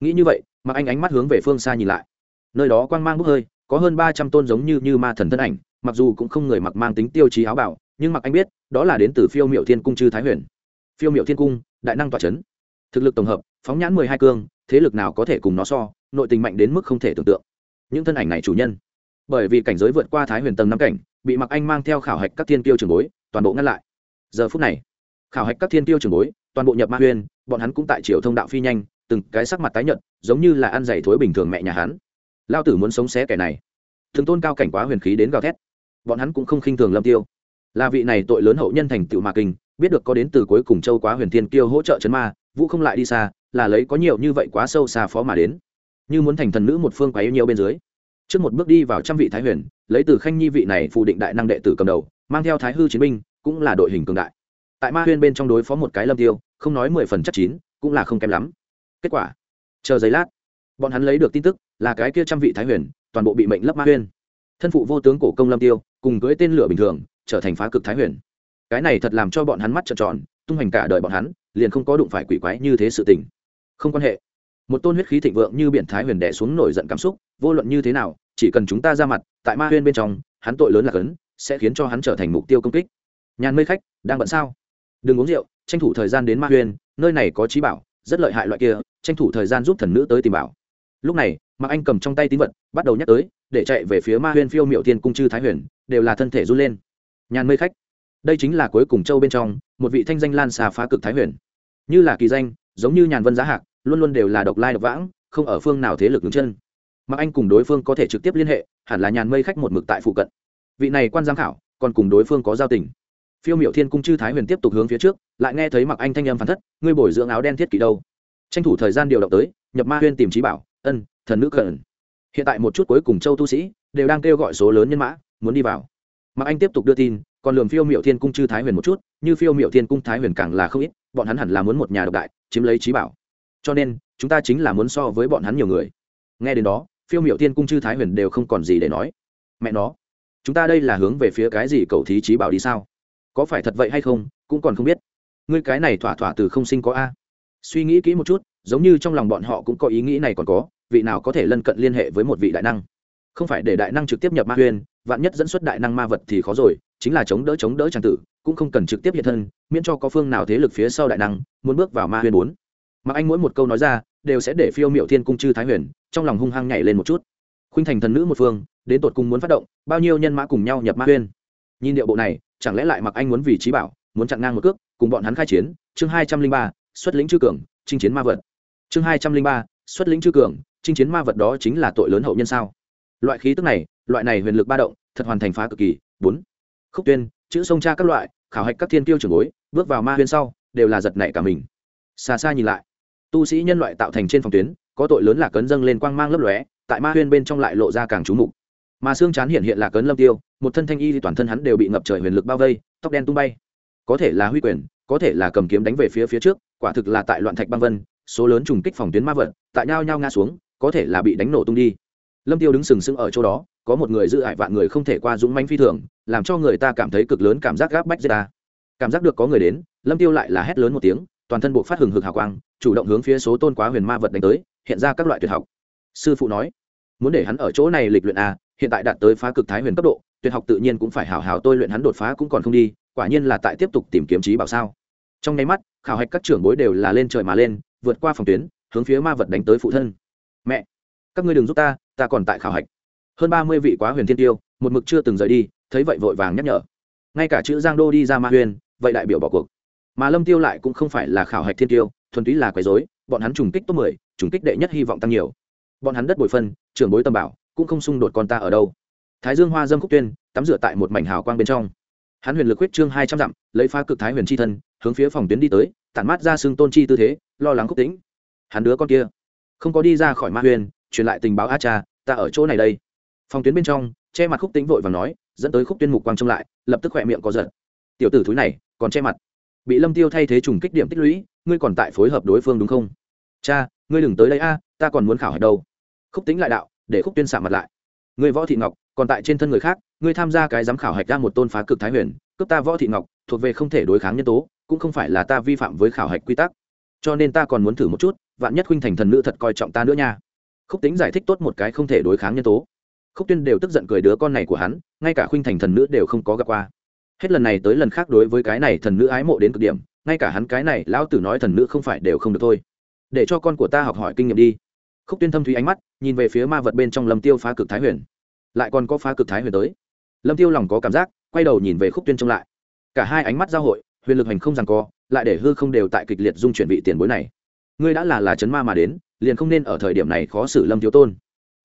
Nghĩ như vậy, mà anh ánh mắt hướng về phương xa nhìn lại. Nơi đó quang mang bốc hơi, có hơn ba trăm tôn giống như như ma thần thân ảnh, mặc dù cũng không người mặc mang tính tiêu chí áo bảo nhưng mặc anh biết, đó là đến từ phiêu miệu thiên cung chư thái huyền phiêu miệu thiên cung, đại năng tọa c h ấ n thực lực tổng hợp, phóng nhãn mười hai cương, thế lực nào có thể cùng nó so, nội tình mạnh đến mức không thể tưởng tượng. Những thân ảnh này chủ nhân. Bởi vì cảnh giới vượt qua thái huyền tầng năm cảnh, bị mặc anh mang theo khảo hạch các thiên tiêu trường bối, toàn bộ ngăn lại. Giờ phút này, khảo hạch các thiên tiêu trường bối, toàn bộ nhập ma huyền, bọn hắn cũng tại triều thông đạo phi nhanh, từng cái sắc mặt tái nhợt, giống như là ăn giày thối bình thường mẹ nhà hắn. Lao tử muốn sống xé kẻ này. Thường tôn cao cảnh quá huyền khí đến gào thét. Bọn hắn cũng không khinh thường lâm tiêu. Là vị này tội lớn hậu nhân thành tựu mạc kinh biết được có đến từ cuối cùng châu quá huyền thiên kiêu hỗ trợ chấn ma, vũ không lại đi xa, là lấy có nhiều như vậy quá sâu xa phó mà đến. Như muốn thành thần nữ một phương quá yêu nhiều bên dưới. Trước một bước đi vào trăm vị thái huyền, lấy từ khanh nhi vị này phù định đại năng đệ tử cầm đầu, mang theo thái hư chiến binh, cũng là đội hình cường đại. Tại ma huyên bên trong đối phó một cái lâm tiêu, không nói mười phần chắc chín, cũng là không kém lắm. Kết quả, chờ giây lát, bọn hắn lấy được tin tức, là cái kia trăm vị thái huyền, toàn bộ bị mệnh lấp ma huyên thân phụ vô tướng cổ công lâm tiêu, cùng cưới tên lửa bình thường, trở thành phá cực thái huyền cái này thật làm cho bọn hắn mắt trợn tròn, tung hành cả đời bọn hắn, liền không có đụng phải quỷ quái như thế sự tình. Không quan hệ. Một tôn huyết khí thịnh vượng như biển thái huyền đẻ xuống nổi giận cảm xúc, vô luận như thế nào, chỉ cần chúng ta ra mặt, tại ma huyên bên trong, hắn tội lớn là cấn, sẽ khiến cho hắn trở thành mục tiêu công kích. Nhàn mây khách, đang bận sao? Đừng uống rượu, tranh thủ thời gian đến ma huyên, nơi này có trí bảo, rất lợi hại loại kia, tranh thủ thời gian giúp thần nữ tới tìm bảo. Lúc này, mạc anh cầm trong tay tín vật, bắt đầu nhắc tới, để chạy về phía ma huyên phiêu miệu thiên cung chư thái huyền, đều là thân thể run lên. Nhàn mây khách đây chính là cuối cùng châu bên trong, một vị thanh danh lan xà phá cực thái huyền. Như là kỳ danh, giống như nhàn vân giá hạc, luôn luôn đều là độc lai độc vãng, không ở phương nào thế lực đứng chân. Mà anh cùng đối phương có thể trực tiếp liên hệ, hẳn là nhàn mây khách một mực tại phụ cận. Vị này quan giám khảo, còn cùng đối phương có giao tình. Phiêu miệu thiên cung chư thái huyền tiếp tục hướng phía trước, lại nghe thấy mặc anh thanh âm phản thất, ngươi bồi dưỡng áo đen thiết kỷ đâu? Tranh thủ thời gian điều động tới, nhập ma huyên tìm trí bảo, ân, thần nữ cần hiện tại một chút cuối cùng châu tu sĩ, đều đang kêu gọi số lớn nhân mã, muốn đi vào mặc anh tiếp tục đưa tin, còn lường phiêu miệu thiên cung chư thái huyền một chút, như phiêu miệu thiên cung thái huyền càng là không ít, bọn hắn hẳn là muốn một nhà độc đại, chiếm lấy trí bảo. Cho nên, chúng ta chính là muốn so với bọn hắn nhiều người. Nghe đến đó, phiêu miệu thiên cung chư thái huyền đều không còn gì để nói. Mẹ nó, chúng ta đây là hướng về phía cái gì cầu thí trí bảo đi sao? Có phải thật vậy hay không, cũng còn không biết. Ngươi cái này thỏa thỏa từ không sinh có a. Suy nghĩ kỹ một chút, giống như trong lòng bọn họ cũng có ý nghĩ này còn có, vị nào có thể lân cận liên hệ với một vị đại năng? Không phải để đại năng trực tiếp nhập ma huyên vạn nhất dẫn xuất đại năng ma vật thì khó rồi, chính là chống đỡ chống đỡ trang tử, cũng không cần trực tiếp hiện thân, miễn cho có phương nào thế lực phía sau đại năng muốn bước vào ma huyên bốn. Mà anh mỗi một câu nói ra, đều sẽ để phiêu miệu thiên cung chư thái huyền, trong lòng hung hăng nhảy lên một chút. Khuynh thành thần nữ một phương, đến tột cùng muốn phát động, bao nhiêu nhân mã cùng nhau nhập ma huyên nhìn điệu bộ này, chẳng lẽ lại mặc anh muốn vì trí bảo, muốn chặn ngang một cước, cùng bọn hắn khai chiến? Chương hai trăm linh ba, xuất lĩnh chư cường, chinh chiến ma vật. Chương hai trăm linh ba, xuất lĩnh chư cường, chinh chiến ma vật đó chính là tội lớn hậu nhân sao? Loại khí tức này, loại này huyền lực ba động, thật hoàn thành phá cực kỳ. Bốn, khúc tuyên, chữ sông cha các loại, khảo hạch các thiên tiêu trường bối, bước vào ma huyên sau, đều là giật nảy cả mình. Xa xa nhìn lại, tu sĩ nhân loại tạo thành trên phòng tuyến, có tội lớn là cấn dâng lên quang mang lấp lóe, tại ma huyên bên trong lại lộ ra càng trú mục. Mà xương chán hiện hiện là cấn lâm tiêu, một thân thanh y thì toàn thân hắn đều bị ngập trời huyền lực bao vây, tóc đen tung bay. Có thể là huy quyền, có thể là cầm kiếm đánh về phía phía trước, quả thực là tại loạn thạch băng vân, số lớn trùng kích phòng tuyến ma vật tại nhau nhau ngã xuống, có thể là bị đánh nổ tung đi lâm tiêu đứng sừng sững ở chỗ đó, có một người giữ hại vạn người không thể qua dũng manh phi thường, làm cho người ta cảm thấy cực lớn cảm giác gáp bách dây ta. Cảm giác được có người đến, lâm tiêu lại là hét lớn một tiếng, toàn thân bộ phát hừng hực hào quang, chủ động hướng phía số tôn quá huyền ma vật đánh tới, hiện ra các loại tuyệt học. Sư phụ nói, muốn để hắn ở chỗ này lịch luyện a hiện tại đạt tới phá cực thái huyền cấp độ, tuyệt học tự nhiên cũng phải hào hào tôi luyện hắn đột phá cũng còn không đi, quả nhiên là tại tiếp tục tìm kiếm trí bảo sao. Trong nháy mắt, khảo hạch các trưởng bối đều là lên trời mà lên, vượt qua phòng tuyến, hướng phía ma vật đánh tới phụ thân. Mẹ, các ngươi đừng giúp ta ta còn tại khảo hạch. Hơn ba mươi vị quá huyền thiên tiêu, một mực chưa từng rời đi, thấy vậy vội vàng nhắc nhở. Ngay cả chữ giang đô đi ra ma huyền, vậy đại biểu bỏ cuộc. Mà lâm tiêu lại cũng không phải là khảo hạch thiên tiêu, thuần túy là quấy rối, bọn hắn trùng kích top mười, trùng kích đệ nhất hy vọng tăng nhiều. Bọn hắn đất bồi phân, trưởng bối tâm bảo, cũng không xung đột con ta ở đâu. Thái dương hoa dâm khúc tuyên, tắm rửa tại một mảnh hào quang bên trong. Hắn huyền lực huyết trương hai trăm dặm, lấy pha cực thái huyền chi thân, hướng phía phòng tuyến đi tới, tản mát ra xương tôn chi tư thế, lo lắng khúc tĩnh. Hắn đứa con kia, không có đi ra khỏi ma huyền truyền lại tình báo a cha, ta ở chỗ này đây. Phòng tuyến bên trong, che mặt khúc tĩnh vội và nói, dẫn tới khúc tuyên mục quang trông lại, lập tức khỏe miệng có giật. Tiểu tử thúi này, còn che mặt. Bị lâm tiêu thay thế trùng kích điểm tích lũy, ngươi còn tại phối hợp đối phương đúng không? Cha, ngươi đừng tới đây a, ta còn muốn khảo hỏi đâu. Khúc tính lại đạo, để khúc tuyên sạm mặt lại. Người võ thị ngọc, còn tại trên thân người khác, ngươi tham gia cái giám khảo hạch ra một tôn phá cực thái huyền, cướp ta võ thị ngọc, thuộc về không thể đối kháng nhân tố, cũng không phải là ta vi phạm với khảo hạch quy tắc. Cho nên ta còn muốn thử một chút, vạn nhất huynh thành thần nữ thật coi trọng ta nữa nha khúc tính giải thích tốt một cái không thể đối kháng nhân tố. Khúc tuyên đều tức giận cười đứa con này của hắn, ngay cả khuynh thành thần nữ đều không có gặp qua. Hết lần này tới lần khác đối với cái này thần nữ ái mộ đến cực điểm, ngay cả hắn cái này lão tử nói thần nữ không phải đều không được thôi. Để cho con của ta học hỏi kinh nghiệm đi. Khúc tuyên thâm thúy ánh mắt, nhìn về phía ma vật bên trong lâm tiêu phá cực thái huyền. Lại còn có phá cực thái huyền tới. Lâm tiêu lòng có cảm giác, quay đầu nhìn về khúc tuyên trông lại. Cả hai ánh mắt giao hội, huyền lực hành không rằng co, lại để hư không đều tại kịch liệt dung chuyển vị tiền bối này. Ngươi đã là là chấn ma mà đến liền không nên ở thời điểm này khó xử lâm thiếu tôn.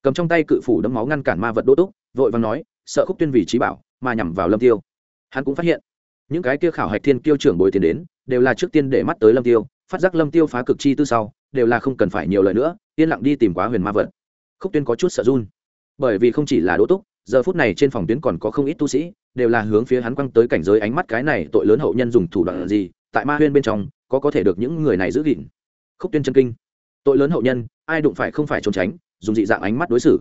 Cầm trong tay cự phủ đấm máu ngăn cản ma vật đỗ túc, vội vàng nói, sợ khúc tuyên vì trí bảo, mà nhằm vào lâm tiêu. Hắn cũng phát hiện, những cái kia khảo hạch thiên kiêu trưởng bồi tiền đến, đều là trước tiên để mắt tới lâm tiêu, phát giác lâm tiêu phá cực chi tư sau, đều là không cần phải nhiều lời nữa, yên lặng đi tìm quá huyền ma vật. Khúc tuyên có chút sợ run. Bởi vì không chỉ là đỗ túc, giờ phút này trên phòng tuyến còn có không ít tu sĩ, đều là hướng phía hắn quăng tới cảnh giới ánh mắt cái này tội lớn hậu nhân dùng thủ đoạn gì, tại ma huyên bên trong, có có thể được những người này giữ gìn. Khúc tuyên chân kinh tội lớn hậu nhân, ai đụng phải không phải trốn tránh, dùng dị dạng ánh mắt đối xử.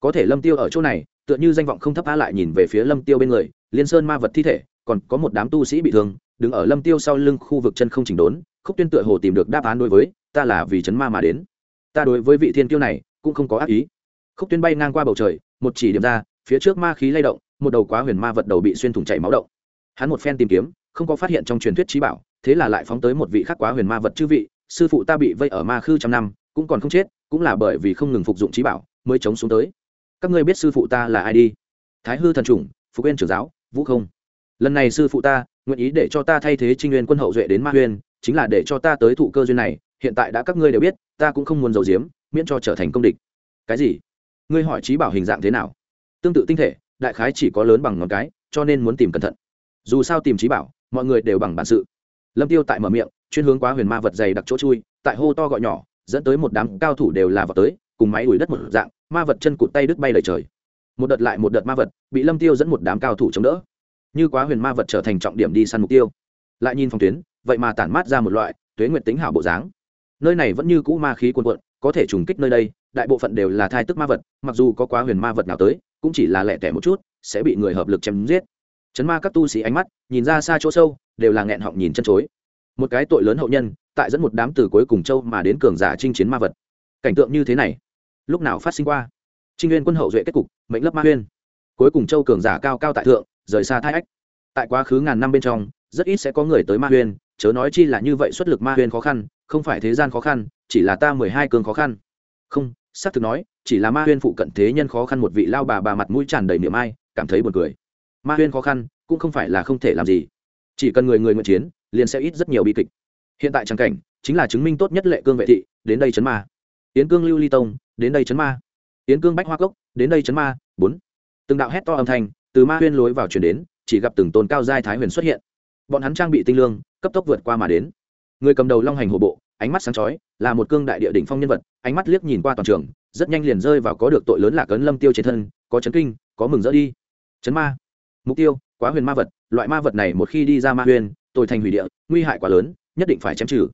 Có thể lâm tiêu ở chỗ này, tựa như danh vọng không thấp á lại nhìn về phía lâm tiêu bên người, liên sơn ma vật thi thể, còn có một đám tu sĩ bị thương, đứng ở lâm tiêu sau lưng khu vực chân không chỉnh đốn, khúc tuyên tựa hồ tìm được đáp án đối với, ta là vì chấn ma mà đến. Ta đối với vị thiên Tiêu này, cũng không có ác ý. Khúc tuyên bay ngang qua bầu trời, một chỉ điểm ra, phía trước ma khí lay động, một đầu quá huyền ma vật đầu bị xuyên thủng chảy máu động. Hắn một phen tìm kiếm, không có phát hiện trong truyền thuyết trí bảo, thế là lại phóng tới một vị khác quá huyền ma vật chư vị sư phụ ta bị vây ở ma khư trăm năm, cũng còn không chết, cũng là bởi vì không ngừng phục dụng trí bảo mới chống xuống tới. Các ngươi biết sư phụ ta là ai đi? Thái hư thần trùng phục yên trưởng giáo, vũ không. Lần này sư phụ ta nguyện ý để cho ta thay thế trinh nguyên quân hậu duệ đến ma huyên chính là để cho ta tới thụ cơ duyên này, hiện tại đã các ngươi đều biết, ta cũng không muốn giấu giếm, miễn cho trở thành công địch. Cái gì? Ngươi hỏi trí bảo hình dạng thế nào? Tương tự tinh thể, đại khái chỉ có lớn bằng ngón cái, cho nên muốn tìm cẩn thận. Dù sao tìm trí bảo, mọi người đều bằng bản sự. Lâm tiêu tại mở miệng chuyên hướng quá huyền ma vật dày đặc chỗ chui, tại hô to gọi nhỏ, dẫn tới một đám cao thủ đều là vào tới, cùng máy đuổi đất một dạng, ma vật chân cụt tay đứt bay lời trời. Một đợt lại một đợt ma vật, bị lâm tiêu dẫn một đám cao thủ chống đỡ. Như quá huyền ma vật trở thành trọng điểm đi săn mục tiêu. Lại nhìn phòng tuyến, vậy mà tản mát ra một loại tuế nguyệt tính hảo bộ dáng. Nơi này vẫn như cũ ma khí cuồn cuộn, có thể trùng kích nơi đây, đại bộ phận đều là thai tức ma vật, mặc dù có quá huyền ma vật nào tới, cũng chỉ là lẻ tẻ một chút, sẽ bị người hợp lực chém giết. Chấn ma các tu sĩ ánh mắt, nhìn ra xa chỗ sâu, đều là nghẹn họng nhìn chân chối một cái tội lớn hậu nhân, tại dẫn một đám từ cuối cùng châu mà đến cường giả chinh chiến ma vật. Cảnh tượng như thế này, lúc nào phát sinh qua? Trinh nguyên quân hậu duệ kết cục, mệnh lấp ma huyên. Cuối cùng châu cường giả cao cao tại thượng, rời xa thai ách. Tại quá khứ ngàn năm bên trong, rất ít sẽ có người tới ma huyên, chớ nói chi là như vậy xuất lực ma huyên khó khăn, không phải thế gian khó khăn, chỉ là ta mười hai cường khó khăn. Không, xác thực nói, chỉ là ma huyên phụ cận thế nhân khó khăn một vị lao bà bà mặt mũi tràn đầy niềm ai, cảm thấy buồn cười. Ma huyên khó khăn, cũng không phải là không thể làm gì. Chỉ cần người người nguyện chiến liền sẽ ít rất nhiều bi kịch. Hiện tại trang cảnh, chính là chứng minh tốt nhất lệ cương vệ thị, đến đây chấn ma. Yến cương lưu ly tông, đến đây chấn ma. Yến cương bách hoa cốc, đến đây chấn ma. Bốn. Từng đạo hét to âm thanh, từ ma huyên lối vào chuyển đến, chỉ gặp từng tôn cao giai thái huyền xuất hiện. Bọn hắn trang bị tinh lương, cấp tốc vượt qua mà đến. Người cầm đầu long hành hồ bộ, ánh mắt sáng chói, là một cương đại địa đỉnh phong nhân vật, ánh mắt liếc nhìn qua toàn trường, rất nhanh liền rơi vào có được tội lớn là cấn lâm tiêu trên thân, có chấn kinh, có mừng rỡ đi. Chấn ma. Mục tiêu, quá huyền ma vật, loại ma vật này một khi đi ra ma huyền tôi thành hủy địa, nguy hại quá lớn, nhất định phải chém trừ.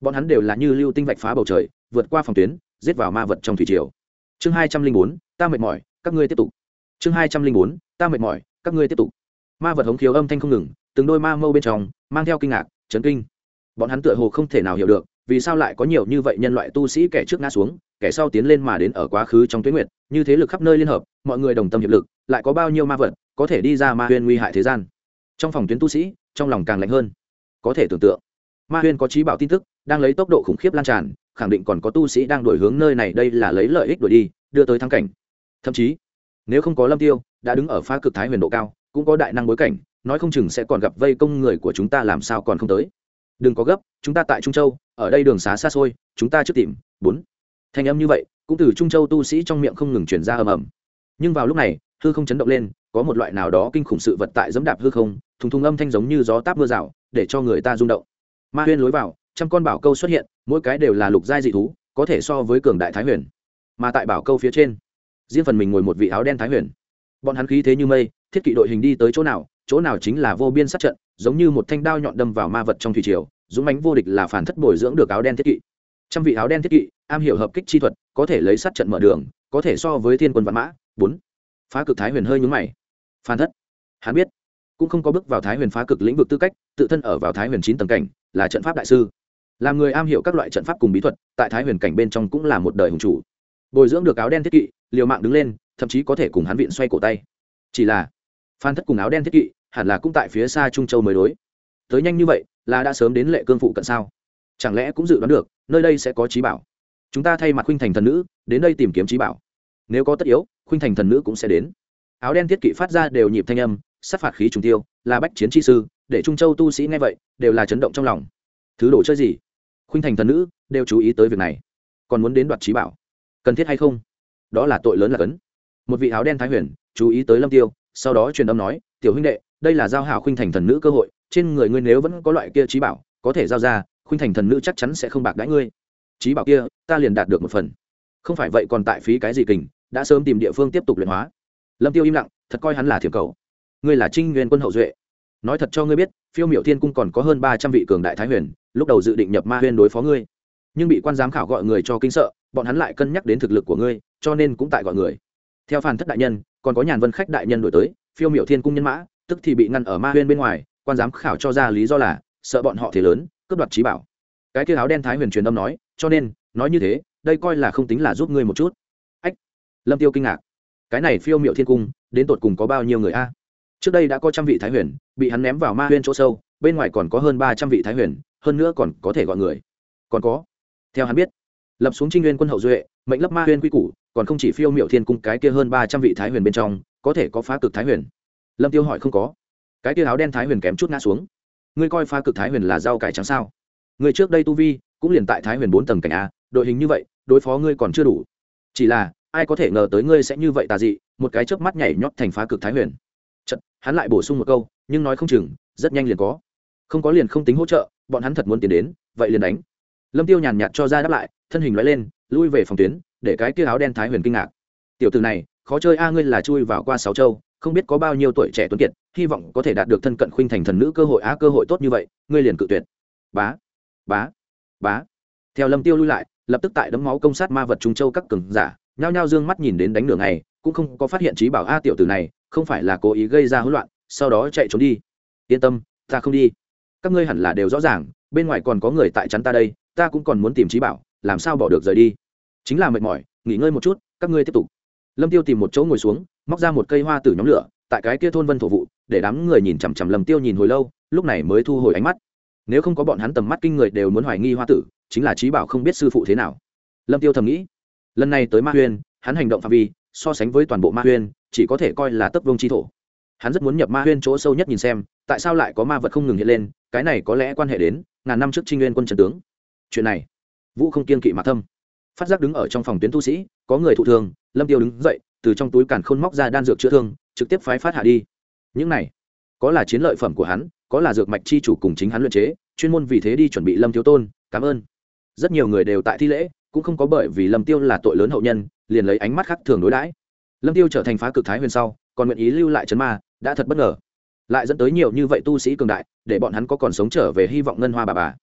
Bọn hắn đều là như lưu tinh vạch phá bầu trời, vượt qua phòng tuyến, giết vào ma vật trong thủy triều. Chương hai trăm linh bốn, ta mệt mỏi, các ngươi tiếp tục. Chương hai trăm linh bốn, ta mệt mỏi, các ngươi tiếp tục. Ma vật hống khiếu âm thanh không ngừng, từng đôi ma mâu bên trong, mang theo kinh ngạc, chấn kinh. Bọn hắn tựa hồ không thể nào hiểu được, vì sao lại có nhiều như vậy nhân loại tu sĩ kẻ trước ngã xuống, kẻ sau tiến lên mà đến ở quá khứ trong tuyến nguyệt, như thế lực khắp nơi liên hợp, mọi người đồng tâm hiệp lực, lại có bao nhiêu ma vật có thể đi ra ma huyên nguy hại thế gian? Trong phòng tuyến tu sĩ, trong lòng càng lạnh hơn. Có thể tưởng tượng, ma huyên có trí bảo tin tức, đang lấy tốc độ khủng khiếp lan tràn, khẳng định còn có tu sĩ đang đổi hướng nơi này, đây là lấy lợi ích đổi đi, đưa tới thắng cảnh. Thậm chí, nếu không có lâm tiêu, đã đứng ở phá cực thái huyền độ cao, cũng có đại năng bối cảnh, nói không chừng sẽ còn gặp vây công người của chúng ta làm sao còn không tới. Đừng có gấp, chúng ta tại trung châu, ở đây đường xá xa xôi, chúng ta trước tìm. Bốn. Thanh âm như vậy, cũng từ trung châu tu sĩ trong miệng không ngừng chuyển ra ầm ầm. Nhưng vào lúc này, hư không chấn động lên, có một loại nào đó kinh khủng sự vật tại dẫm đạp hư không thùng thùng âm thanh giống như gió táp mưa rào, để cho người ta rung động. Ma huyên lối vào, trăm con bảo câu xuất hiện, mỗi cái đều là lục giai dị thú, có thể so với cường đại thái huyền. Mà tại bảo câu phía trên, riêng phần mình ngồi một vị áo đen thái huyền. Bọn hắn khí thế như mây, thiết kỵ đội hình đi tới chỗ nào chỗ nào chính là vô biên sát trận, giống như một thanh đao nhọn đâm vào ma vật trong thủy triều, dũng mánh vô địch là phản thất bồi dưỡng được áo đen thiết kỵ. Trăm vị áo đen thiết kỵ, am hiểu hợp kích chi thuật, có thể lấy sát trận mở đường, có thể so với thiên quân văn mã. Bốn. Phá cực thái huyền hơi nhúng mày. Phản thất. Hắn biết cũng không có bước vào thái huyền phá cực lĩnh vực tư cách, tự thân ở vào thái huyền chín tầng cảnh, là trận pháp đại sư. Làm người am hiểu các loại trận pháp cùng bí thuật, tại thái huyền cảnh bên trong cũng là một đời hùng chủ. Bồi dưỡng được áo đen thiết kỵ, liều mạng đứng lên, thậm chí có thể cùng hắn viện xoay cổ tay. Chỉ là, phan thất cùng áo đen thiết kỵ, hẳn là cũng tại phía xa trung châu mới đối. Tới nhanh như vậy, là đã sớm đến lệ cương phụ cận sao? Chẳng lẽ cũng dự đoán được, nơi đây sẽ có trí bảo? Chúng ta thay mặt khuynh thành thần nữ, đến đây tìm kiếm trí bảo. Nếu có tất yếu, khuynh thành thần nữ cũng sẽ đến. Áo đen thiết kỵ phát ra đều nhịp thanh âm sát phạt khí trùng tiêu, là bách chiến chi sư, để trung châu tu sĩ nghe vậy, đều là chấn động trong lòng. Thứ đồ chơi gì? Khuynh thành thần nữ, đều chú ý tới việc này. Còn muốn đến đoạt trí bảo. Cần thiết hay không? Đó là tội lớn là cấn. Một vị áo đen thái huyền, chú ý tới lâm tiêu, sau đó truyền âm nói, tiểu huynh đệ, đây là giao hảo khuynh thành thần nữ cơ hội, trên người ngươi nếu vẫn có loại kia trí bảo, có thể giao ra, khuynh thành thần nữ chắc chắn sẽ không bạc đãi ngươi. Trí bảo kia, ta liền đạt được một phần. Không phải vậy còn tại phí cái gì kình, đã sớm tìm địa phương tiếp tục luyện hóa. Lâm tiêu im lặng, thật coi hắn là thiểm cầu ngươi là trinh nguyên quân hậu duệ. Nói thật cho ngươi biết, phiêu miểu thiên cung còn có hơn ba trăm vị cường đại thái huyền, lúc đầu dự định nhập ma huyền đối phó ngươi. Nhưng bị quan giám khảo gọi người cho kinh sợ, bọn hắn lại cân nhắc đến thực lực của ngươi, cho nên cũng tại gọi người. Theo phản thất đại nhân, còn có nhàn vân khách đại nhân đổi tới, phiêu miểu thiên cung nhân mã, tức thì bị ngăn ở ma huyên bên ngoài, quan giám khảo cho ra lý do là, sợ bọn họ thế lớn, cướp đoạt trí bảo. Cái kia áo đen thái huyền truyền âm nói, cho nên, nói như thế, đây coi là không tính là giúp ngươi một chút. Ách, lâm tiêu kinh ngạc. Cái này phiêu miệu thiên cung, đến tột cùng có bao nhiêu người a? Trước đây đã có trăm vị thái huyền, bị hắn ném vào ma huyên chỗ sâu, bên ngoài còn có hơn ba trăm vị thái huyền, hơn nữa còn có thể gọi người. Còn có, theo hắn biết, lập xuống trinh nguyên quân hậu duệ, mệnh lấp ma huyên quy củ, còn không chỉ phiêu miệu thiên cung cái kia hơn ba trăm vị thái huyền bên trong, có thể có phá cực thái huyền. Lâm tiêu hỏi không có. Cái kia áo đen thái huyền kém chút ngã xuống. Ngươi coi phá cực thái huyền là rau cải trắng sao? Người trước đây tu vi, cũng liền tại thái huyền bốn tầng cảnh a, đội hình như vậy, đối phó ngươi còn chưa đủ. Chỉ là, ai có thể ngờ tới ngươi sẽ như vậy tà dị, một cái chớp mắt nhảy nhót thành phá cực thái huyền. Chật, hắn lại bổ sung một câu nhưng nói không chừng rất nhanh liền có. Không có liền không tính hỗ trợ bọn hắn thật muốn tiến đến vậy liền đánh. Lâm tiêu nhàn nhạt cho ra đáp lại thân hình lóe lên lui về phòng tuyến để cái kia áo đen thái huyền kinh ngạc. Tiểu tử này khó chơi a ngươi là chui vào qua sáu châu không biết có bao nhiêu tuổi trẻ tuấn kiệt hy vọng có thể đạt được thân cận khuynh thành thần nữ cơ hội á cơ hội tốt như vậy ngươi liền cự tuyệt. Bá bá bá. Theo lâm tiêu lui lại lập tức tại đấm máu công sát ma vật trung châu các cường giả nhao nhao dương mắt nhìn đến đánh nửa này cũng không có phát hiện trí bảo a tiểu tử này không phải là cố ý gây ra hỗn loạn, sau đó chạy trốn đi. Yên tâm, ta không đi. Các ngươi hẳn là đều rõ ràng, bên ngoài còn có người tại chắn ta đây, ta cũng còn muốn tìm trí bảo, làm sao bỏ được rời đi? Chính là mệt mỏi, nghỉ ngơi một chút, các ngươi tiếp tục. Lâm tiêu tìm một chỗ ngồi xuống, móc ra một cây hoa tử nhóm lửa, tại cái kia thôn vân thổ vụ, để đám người nhìn chằm chằm lâm tiêu nhìn hồi lâu, lúc này mới thu hồi ánh mắt. Nếu không có bọn hắn tầm mắt kinh người đều muốn hoài nghi hoa tử, chính là trí bảo không biết sư phụ thế nào. Lâm tiêu thầm nghĩ, lần này tới ma huyên, hắn hành động phạm vi so sánh với toàn bộ ma huyên, chỉ có thể coi là tấp vông chi thổ. Hắn rất muốn nhập ma huyên chỗ sâu nhất nhìn xem, tại sao lại có ma vật không ngừng hiện lên, cái này có lẽ quan hệ đến ngàn năm trước trinh nguyên quân trần tướng. Chuyện này, vũ không kiên kỵ mạc thâm. Phát giác đứng ở trong phòng tuyến tu sĩ, có người thụ thương, lâm tiêu đứng dậy, từ trong túi càn khôn móc ra đan dược chữa thương, trực tiếp phái phát hạ đi. Những này, có là chiến lợi phẩm của hắn, có là dược mạch chi chủ cùng chính hắn luyện chế, chuyên môn vì thế đi chuẩn bị lâm thiếu tôn, cảm ơn. Rất nhiều người đều tại thi lễ, cũng không có bởi vì lâm tiêu là tội lớn hậu nhân liền lấy ánh mắt khác thường đối đãi. Lâm tiêu trở thành phá cực thái huyền sau, còn nguyện ý lưu lại chấn ma, đã thật bất ngờ. Lại dẫn tới nhiều như vậy tu sĩ cường đại, để bọn hắn có còn sống trở về hy vọng ngân hoa bà bà.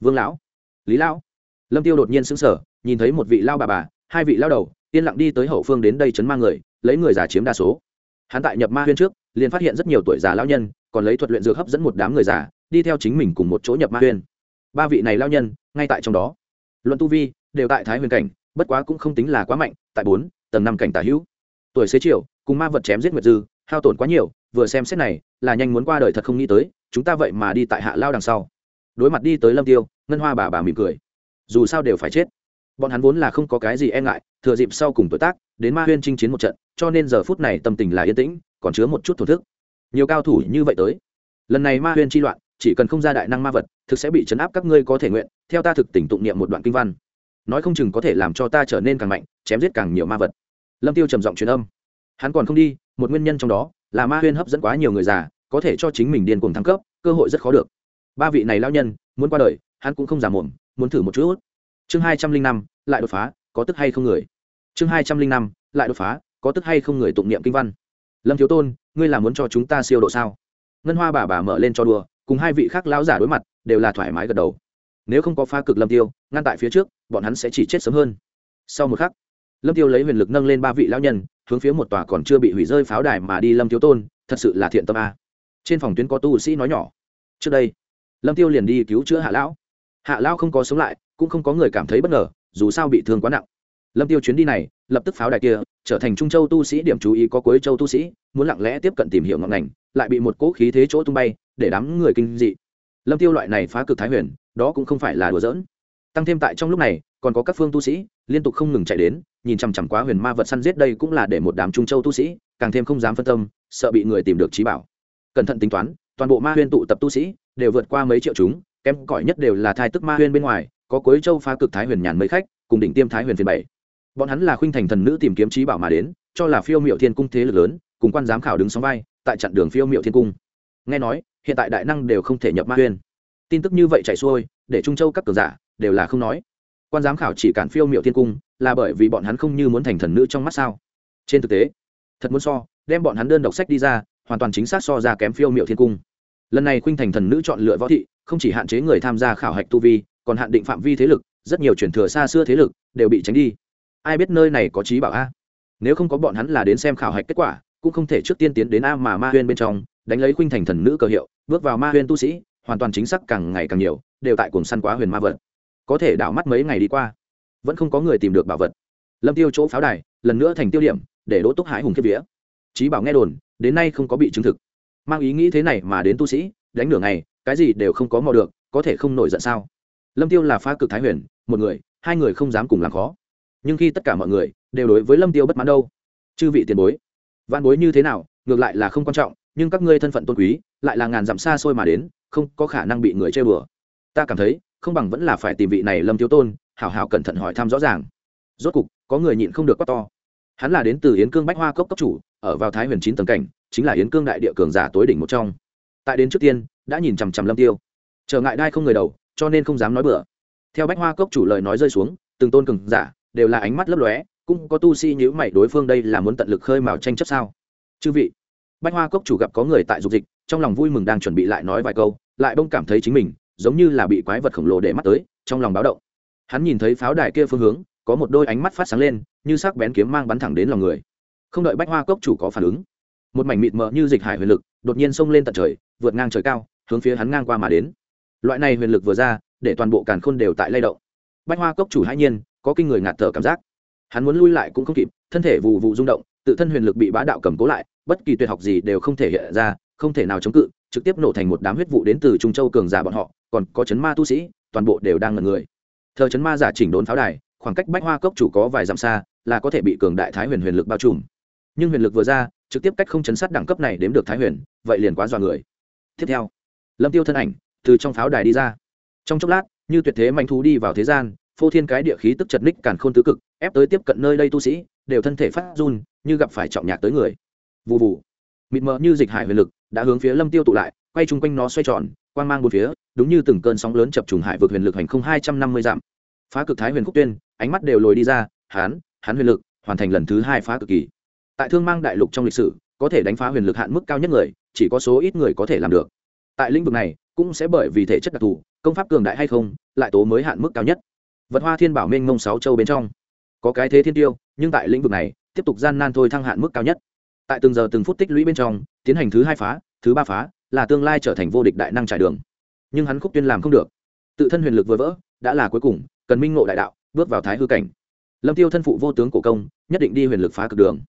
Vương lão, lý lão. Lâm tiêu đột nhiên sững sờ, nhìn thấy một vị lao bà bà, hai vị lao đầu, yên lặng đi tới hậu phương đến đây chấn ma người, lấy người già chiếm đa số. Hắn tại nhập ma huyên trước, liền phát hiện rất nhiều tuổi già lão nhân, còn lấy thuật luyện dược hấp dẫn một đám người già, đi theo chính mình cùng một chỗ nhập ma huyên ba vị này lao nhân, ngay tại trong đó. Luận tu vi, đều tại thái huyền cảnh, bất quá cũng không tính là quá mạnh tại bốn, tầng năm cảnh tả hữu. Tuổi xế chiều, cùng ma vật chém giết nguyệt dư, hao tổn quá nhiều, vừa xem xét này, là nhanh muốn qua đời thật không nghĩ tới, chúng ta vậy mà đi tại hạ lao đằng sau. Đối mặt đi tới lâm tiêu, ngân hoa bà bà mỉm cười. Dù sao đều phải chết. Bọn hắn vốn là không có cái gì e ngại, thừa dịp sau cùng tuổi tác, đến ma huyên chinh chiến một trận, cho nên giờ phút này tâm tình là yên tĩnh, còn chứa một chút thổ thức. Nhiều cao thủ như vậy tới. Lần này ma huyên chi loạn, chỉ cần không ra đại năng ma vật, thực sẽ bị chấn áp các ngươi có thể nguyện, theo ta thực tỉnh tụng niệm một đoạn kinh văn nói không chừng có thể làm cho ta trở nên càng mạnh, chém giết càng nhiều ma vật. Lâm tiêu trầm giọng truyền âm. Hắn còn không đi, một nguyên nhân trong đó là ma huyên hấp dẫn quá nhiều người già, có thể cho chính mình điên cuồng thăng cấp, cơ hội rất khó được. Ba vị này lao nhân, muốn qua đời, hắn cũng không giả mồm, muốn thử một chút chương hai trăm linh năm, lại đột phá, có tức hay không người? Chương hai trăm linh năm, lại đột phá, có tức hay không người tụng niệm kinh văn? Lâm thiếu tôn, ngươi là muốn cho chúng ta siêu độ sao? Ngân hoa bà bà mở lên cho đùa, cùng hai vị khác lão giả đối mặt, đều là thoải mái gật đầu nếu không có pha cực lâm tiêu, ngăn tại phía trước, bọn hắn sẽ chỉ chết sớm hơn. Sau một khắc, lâm tiêu lấy huyền lực nâng lên ba vị lão nhân, hướng phía một tòa còn chưa bị hủy rơi pháo đài mà đi lâm thiếu tôn, thật sự là thiện tâm a. Trên phòng tuyến có tu sĩ nói nhỏ. Trước đây, lâm tiêu liền đi cứu chữa hạ lão. Hạ lão không có sống lại, cũng không có người cảm thấy bất ngờ, dù sao bị thương quá nặng. Lâm tiêu chuyến đi này, lập tức pháo đài kia, trở thành trung châu tu sĩ điểm chú ý có cuối châu tu sĩ, muốn lặng lẽ tiếp cận tìm hiểu ngọn ngành, lại bị một cỗ khí thế chỗ tung bay, để đám người kinh dị. Lâm tiêu loại này phá cực thái huyền đó cũng không phải là đùa giỡn. Tăng thêm tại trong lúc này, còn có các phương tu sĩ, liên tục không ngừng chạy đến, nhìn chằm chằm quá huyền ma vật săn giết đây cũng là để một đám trung châu tu sĩ, càng thêm không dám phân tâm, sợ bị người tìm được trí bảo. Cẩn thận tính toán, toàn bộ ma huyền tụ tập tu sĩ đều vượt qua mấy triệu chúng, kém cỏi nhất đều là thai tức ma huyền bên ngoài, có cuối châu phá cực thái huyền nhàn mấy khách, cùng đỉnh tiêm thái huyền phiên bảy. Bọn hắn là khuynh thành thần nữ tìm kiếm trí bảo mà đến, cho là phiêu miệu thiên cung thế lực lớn, cùng quan giám khảo đứng sóng vai, tại chặn đường phiêu miệu thiên cung. Nghe nói, hiện tại đại năng đều không thể nhập ma huyền tin tức như vậy chạy xuôi, để trung châu các cường giả đều là không nói. Quan giám khảo chỉ cản phiêu miệu thiên cung, là bởi vì bọn hắn không như muốn thành thần nữ trong mắt sao? Trên thực tế, thật muốn so, đem bọn hắn đơn độc sách đi ra, hoàn toàn chính xác so ra kém phiêu miệu thiên cung. Lần này khuynh thành thần nữ chọn lựa võ thị, không chỉ hạn chế người tham gia khảo hạch tu vi, còn hạn định phạm vi thế lực, rất nhiều truyền thừa xa xưa thế lực đều bị tránh đi. Ai biết nơi này có trí bảo a? Nếu không có bọn hắn là đến xem khảo hạch kết quả, cũng không thể trước tiên tiến đến a mà ma huyên bên trong, đánh lấy khuynh thành thần nữ cờ hiệu, bước vào ma huyên tu sĩ hoàn toàn chính xác càng ngày càng nhiều, đều tại cuồng săn quá huyền ma vật. Có thể đảo mắt mấy ngày đi qua, vẫn không có người tìm được bảo vật. Lâm tiêu chỗ pháo đài, lần nữa thành tiêu điểm, để đỗ túc hải hùng kiếp vía. Trí bảo nghe đồn, đến nay không có bị chứng thực. Mang ý nghĩ thế này mà đến tu sĩ, đánh nửa ngày, cái gì đều không có mò được, có thể không nổi giận sao? Lâm tiêu là pha cực thái huyền, một người, hai người không dám cùng làm khó. Nhưng khi tất cả mọi người đều đối với lâm tiêu bất mãn đâu, chư vị tiền bối văn bối như thế nào, ngược lại là không quan trọng, nhưng các ngươi thân phận tôn quý, lại là ngàn dặm xa xôi mà đến không có khả năng bị người chơi bừa. Ta cảm thấy, không bằng vẫn là phải tìm vị này lâm tiêu tôn, hảo hảo cẩn thận hỏi thăm rõ ràng. Rốt cục, có người nhịn không được quá to. Hắn là đến từ yến cương bách hoa cốc cốc chủ, ở vào thái huyền chín tầng cảnh, chính là yến cương đại địa cường giả tối đỉnh một trong. Tại đến trước tiên, đã nhìn chằm chằm lâm tiêu. Trở ngại đai không người đầu, cho nên không dám nói bừa. Theo bách hoa cốc chủ lời nói rơi xuống, từng tôn cường giả đều là ánh mắt lấp lóe, cũng có tu sĩ nhữ mày đối phương đây là muốn tận lực khơi mào tranh chấp sao. Chư vị bách hoa cốc chủ gặp có người tại dục dịch, trong lòng vui mừng đang chuẩn bị lại nói vài câu, lại bông cảm thấy chính mình giống như là bị quái vật khổng lồ để mắt tới, trong lòng báo động. Hắn nhìn thấy pháo đài kia phương hướng, có một đôi ánh mắt phát sáng lên, như sắc bén kiếm mang bắn thẳng đến lòng người. Không đợi bách hoa cốc chủ có phản ứng, một mảnh mịt mờ như dịch hải huyền lực đột nhiên xông lên tận trời, vượt ngang trời cao, hướng phía hắn ngang qua mà đến. Loại này huyền lực vừa ra, để toàn bộ càn khôn đều tại lay động. Bách hoa cốc chủ hai nhiên, có kinh người ngạt thở cảm giác. Hắn muốn lui lại cũng không kịp, thân thể vụ vụ rung động, tự thân huyền lực bị bá đạo cầm cố lại bất kỳ tuyệt học gì đều không thể hiện ra, không thể nào chống cự, trực tiếp nổ thành một đám huyết vụ đến từ trung châu cường giả bọn họ, còn có chấn ma tu sĩ, toàn bộ đều đang ngần người. Thờ chấn ma giả chỉnh đốn pháo đài, khoảng cách bách hoa cốc chủ có vài dặm xa, là có thể bị cường đại thái huyền huyền lực bao trùm. Nhưng huyền lực vừa ra, trực tiếp cách không chấn sát đẳng cấp này đếm được thái huyền, vậy liền quá dọa người. Tiếp theo, lâm tiêu thân ảnh từ trong pháo đài đi ra. Trong chốc lát, như tuyệt thế manh thú đi vào thế gian, phô thiên cái địa khí tức chật ních càn khôn tứ cực, ép tới tiếp cận nơi đây tu sĩ, đều thân thể phát run, như gặp phải trọng nhạc tới người vụ vụ mịt mờ như dịch hải huyền lực, đã hướng phía lâm tiêu tụ lại, quay chung quanh nó xoay tròn, quang mang một phía, đúng như từng cơn sóng lớn chập trùng hải vực huyền lực hành không hai trăm năm mươi dặm. Phá cực thái huyền khúc tuyên, ánh mắt đều lồi đi ra, hán hán huyền lực, hoàn thành lần thứ hai phá cực kỳ. Tại thương mang đại lục trong lịch sử, có thể đánh phá huyền lực hạn mức cao nhất người, chỉ có số ít người có thể làm được. Tại lĩnh vực này, cũng sẽ bởi vì thể chất đặc thù, công pháp cường đại hay không, lại tố mới hạn mức cao nhất. Vật hoa thiên bảo minh mông sáu châu bên trong. Có cái thế thiên tiêu, nhưng tại lĩnh vực này, tiếp tục gian nan thôi thăng hạn mức cao nhất tại từng giờ từng phút tích lũy bên trong, tiến hành thứ hai phá, thứ ba phá, là tương lai trở thành vô địch đại năng trải đường. Nhưng hắn khúc tuyên làm không được. Tự thân huyền lực vừa vỡ, đã là cuối cùng, cần minh ngộ đại đạo, bước vào thái hư cảnh. Lâm tiêu thân phụ vô tướng cổ công, nhất định đi huyền lực phá cực đường.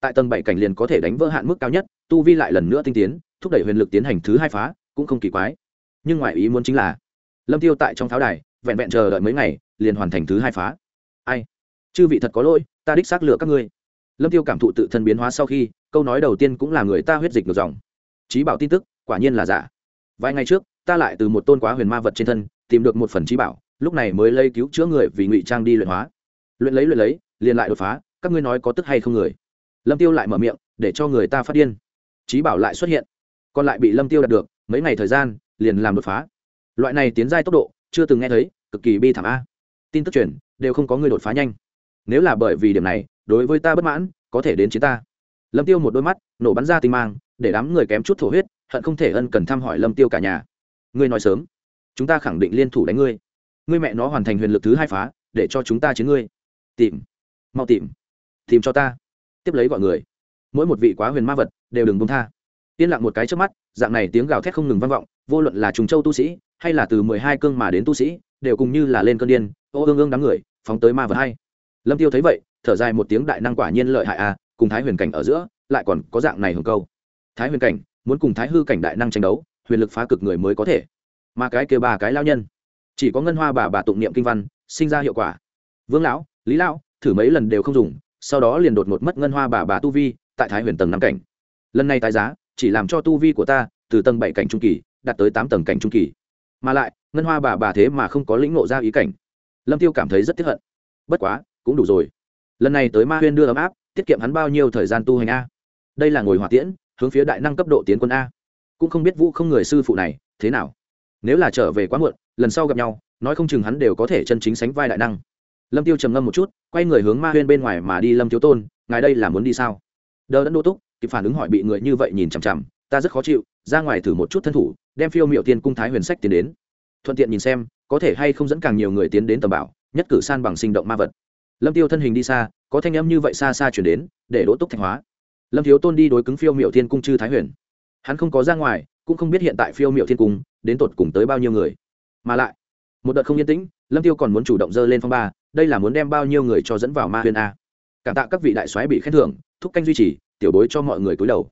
Tại tầng bảy cảnh liền có thể đánh vỡ hạn mức cao nhất, tu vi lại lần nữa tinh tiến, thúc đẩy huyền lực tiến hành thứ hai phá, cũng không kỳ quái. Nhưng ngoài ý muốn chính là, lâm tiêu tại trong tháo đài, vẹn vẹn chờ đợi mấy ngày, liền hoàn thành thứ hai phá. Ai? Chư vị thật có lỗi, ta đích xác lựa các ngươi lâm tiêu cảm thụ tự thân biến hóa sau khi, câu nói đầu tiên cũng là người ta huyết dịch ngược dòng. Trí bảo tin tức, quả nhiên là giả. Vài ngày trước, ta lại từ một tôn quá huyền ma vật trên thân, tìm được một phần trí bảo, lúc này mới lấy cứu chữa người vì ngụy trang đi luyện hóa. Luyện lấy luyện lấy, liền lại đột phá, các ngươi nói có tức hay không người? Lâm tiêu lại mở miệng, để cho người ta phát điên. Trí bảo lại xuất hiện. Còn lại bị lâm tiêu đạt được, mấy ngày thời gian, liền làm đột phá. Loại này tiến giai tốc độ, chưa từng nghe thấy, cực kỳ bi thảm a. Tin tức truyền, đều không có người đột phá nhanh. Nếu là bởi vì điểm này đối với ta bất mãn, có thể đến chiến ta. Lâm tiêu một đôi mắt, nổ bắn ra tinh mang, để đám người kém chút thổ huyết, hận không thể ân cần thăm hỏi lâm tiêu cả nhà. Ngươi nói sớm, chúng ta khẳng định liên thủ đánh ngươi. Ngươi mẹ nó hoàn thành huyền lực thứ hai phá, để cho chúng ta chiến ngươi. Tìm, mau tìm tìm cho ta. Tiếp lấy gọi người. Mỗi một vị quá huyền ma vật, đều đừng bông tha. Yên lặng một cái trước mắt, dạng này tiếng gào thét không ngừng vang vọng, vô luận là trùng châu tu sĩ, hay là từ mười hai cương mà đến tu sĩ, đều cùng như là lên cơn điên, ô ương ương đám người, phóng tới ma vật hay lâm tiêu thấy vậy thở dài một tiếng đại năng quả nhiên lợi hại a à, cùng thái huyền cảnh ở giữa lại còn có dạng này hưởng câu. Thái huyền cảnh muốn cùng thái hư cảnh đại năng tranh đấu huyền lực phá cực người mới có thể. Mà cái kia ba cái lao nhân chỉ có ngân hoa bà bà tụng niệm kinh văn sinh ra hiệu quả. Vương lão lý lão thử mấy lần đều không dùng sau đó liền đột ngột mất ngân hoa bà bà tu vi tại thái huyền tầng năm cảnh. Lần này tái giá chỉ làm cho tu vi của ta từ tầng bảy cảnh trung kỳ đạt tới tám tầng cảnh trung kỳ. Mà lại ngân hoa bà bà thế mà không có lĩnh ngộ ra ý cảnh. Lâm tiêu cảm thấy rất tiếc hận. Bất quá cũng đủ rồi lần này tới ma huyên đưa ấm áp, tiết kiệm hắn bao nhiêu thời gian tu hành a? Đây là ngồi hỏa tiễn, hướng phía đại năng cấp độ tiến quân a. Cũng không biết vũ không người sư phụ này, thế nào? Nếu là trở về quá muộn, lần sau gặp nhau, nói không chừng hắn đều có thể chân chính sánh vai đại năng. Lâm tiêu trầm ngâm một chút, quay người hướng ma huyên bên ngoài mà đi, lâm thiếu tôn, ngài đây là muốn đi sao? Đờ đẫn đô túc, kịp phản ứng hỏi bị người như vậy nhìn chằm chằm, ta rất khó chịu, ra ngoài thử một chút thân thủ, đem phiêu miệu tiên cung thái huyền sách tiến đến. Thuận tiện nhìn xem, có thể hay không dẫn càng nhiều người tiến đến tầm bảo, nhất cử san bằng sinh động ma vật lâm tiêu thân hình đi xa, có thanh âm như vậy xa xa chuyển đến, để đỗ túc thanh hóa. Lâm thiếu tôn đi đối cứng phiêu miệu thiên cung chư thái huyền. Hắn không có ra ngoài, cũng không biết hiện tại phiêu miệu thiên cung, đến tột cùng tới bao nhiêu người. Mà lại, một đợt không yên tĩnh, lâm tiêu còn muốn chủ động dơ lên phong ba, đây là muốn đem bao nhiêu người cho dẫn vào ma huyền a. Cảm tạ các vị đại soái bị khen thưởng, thúc canh duy trì, tiểu bối cho mọi người cúi đầu.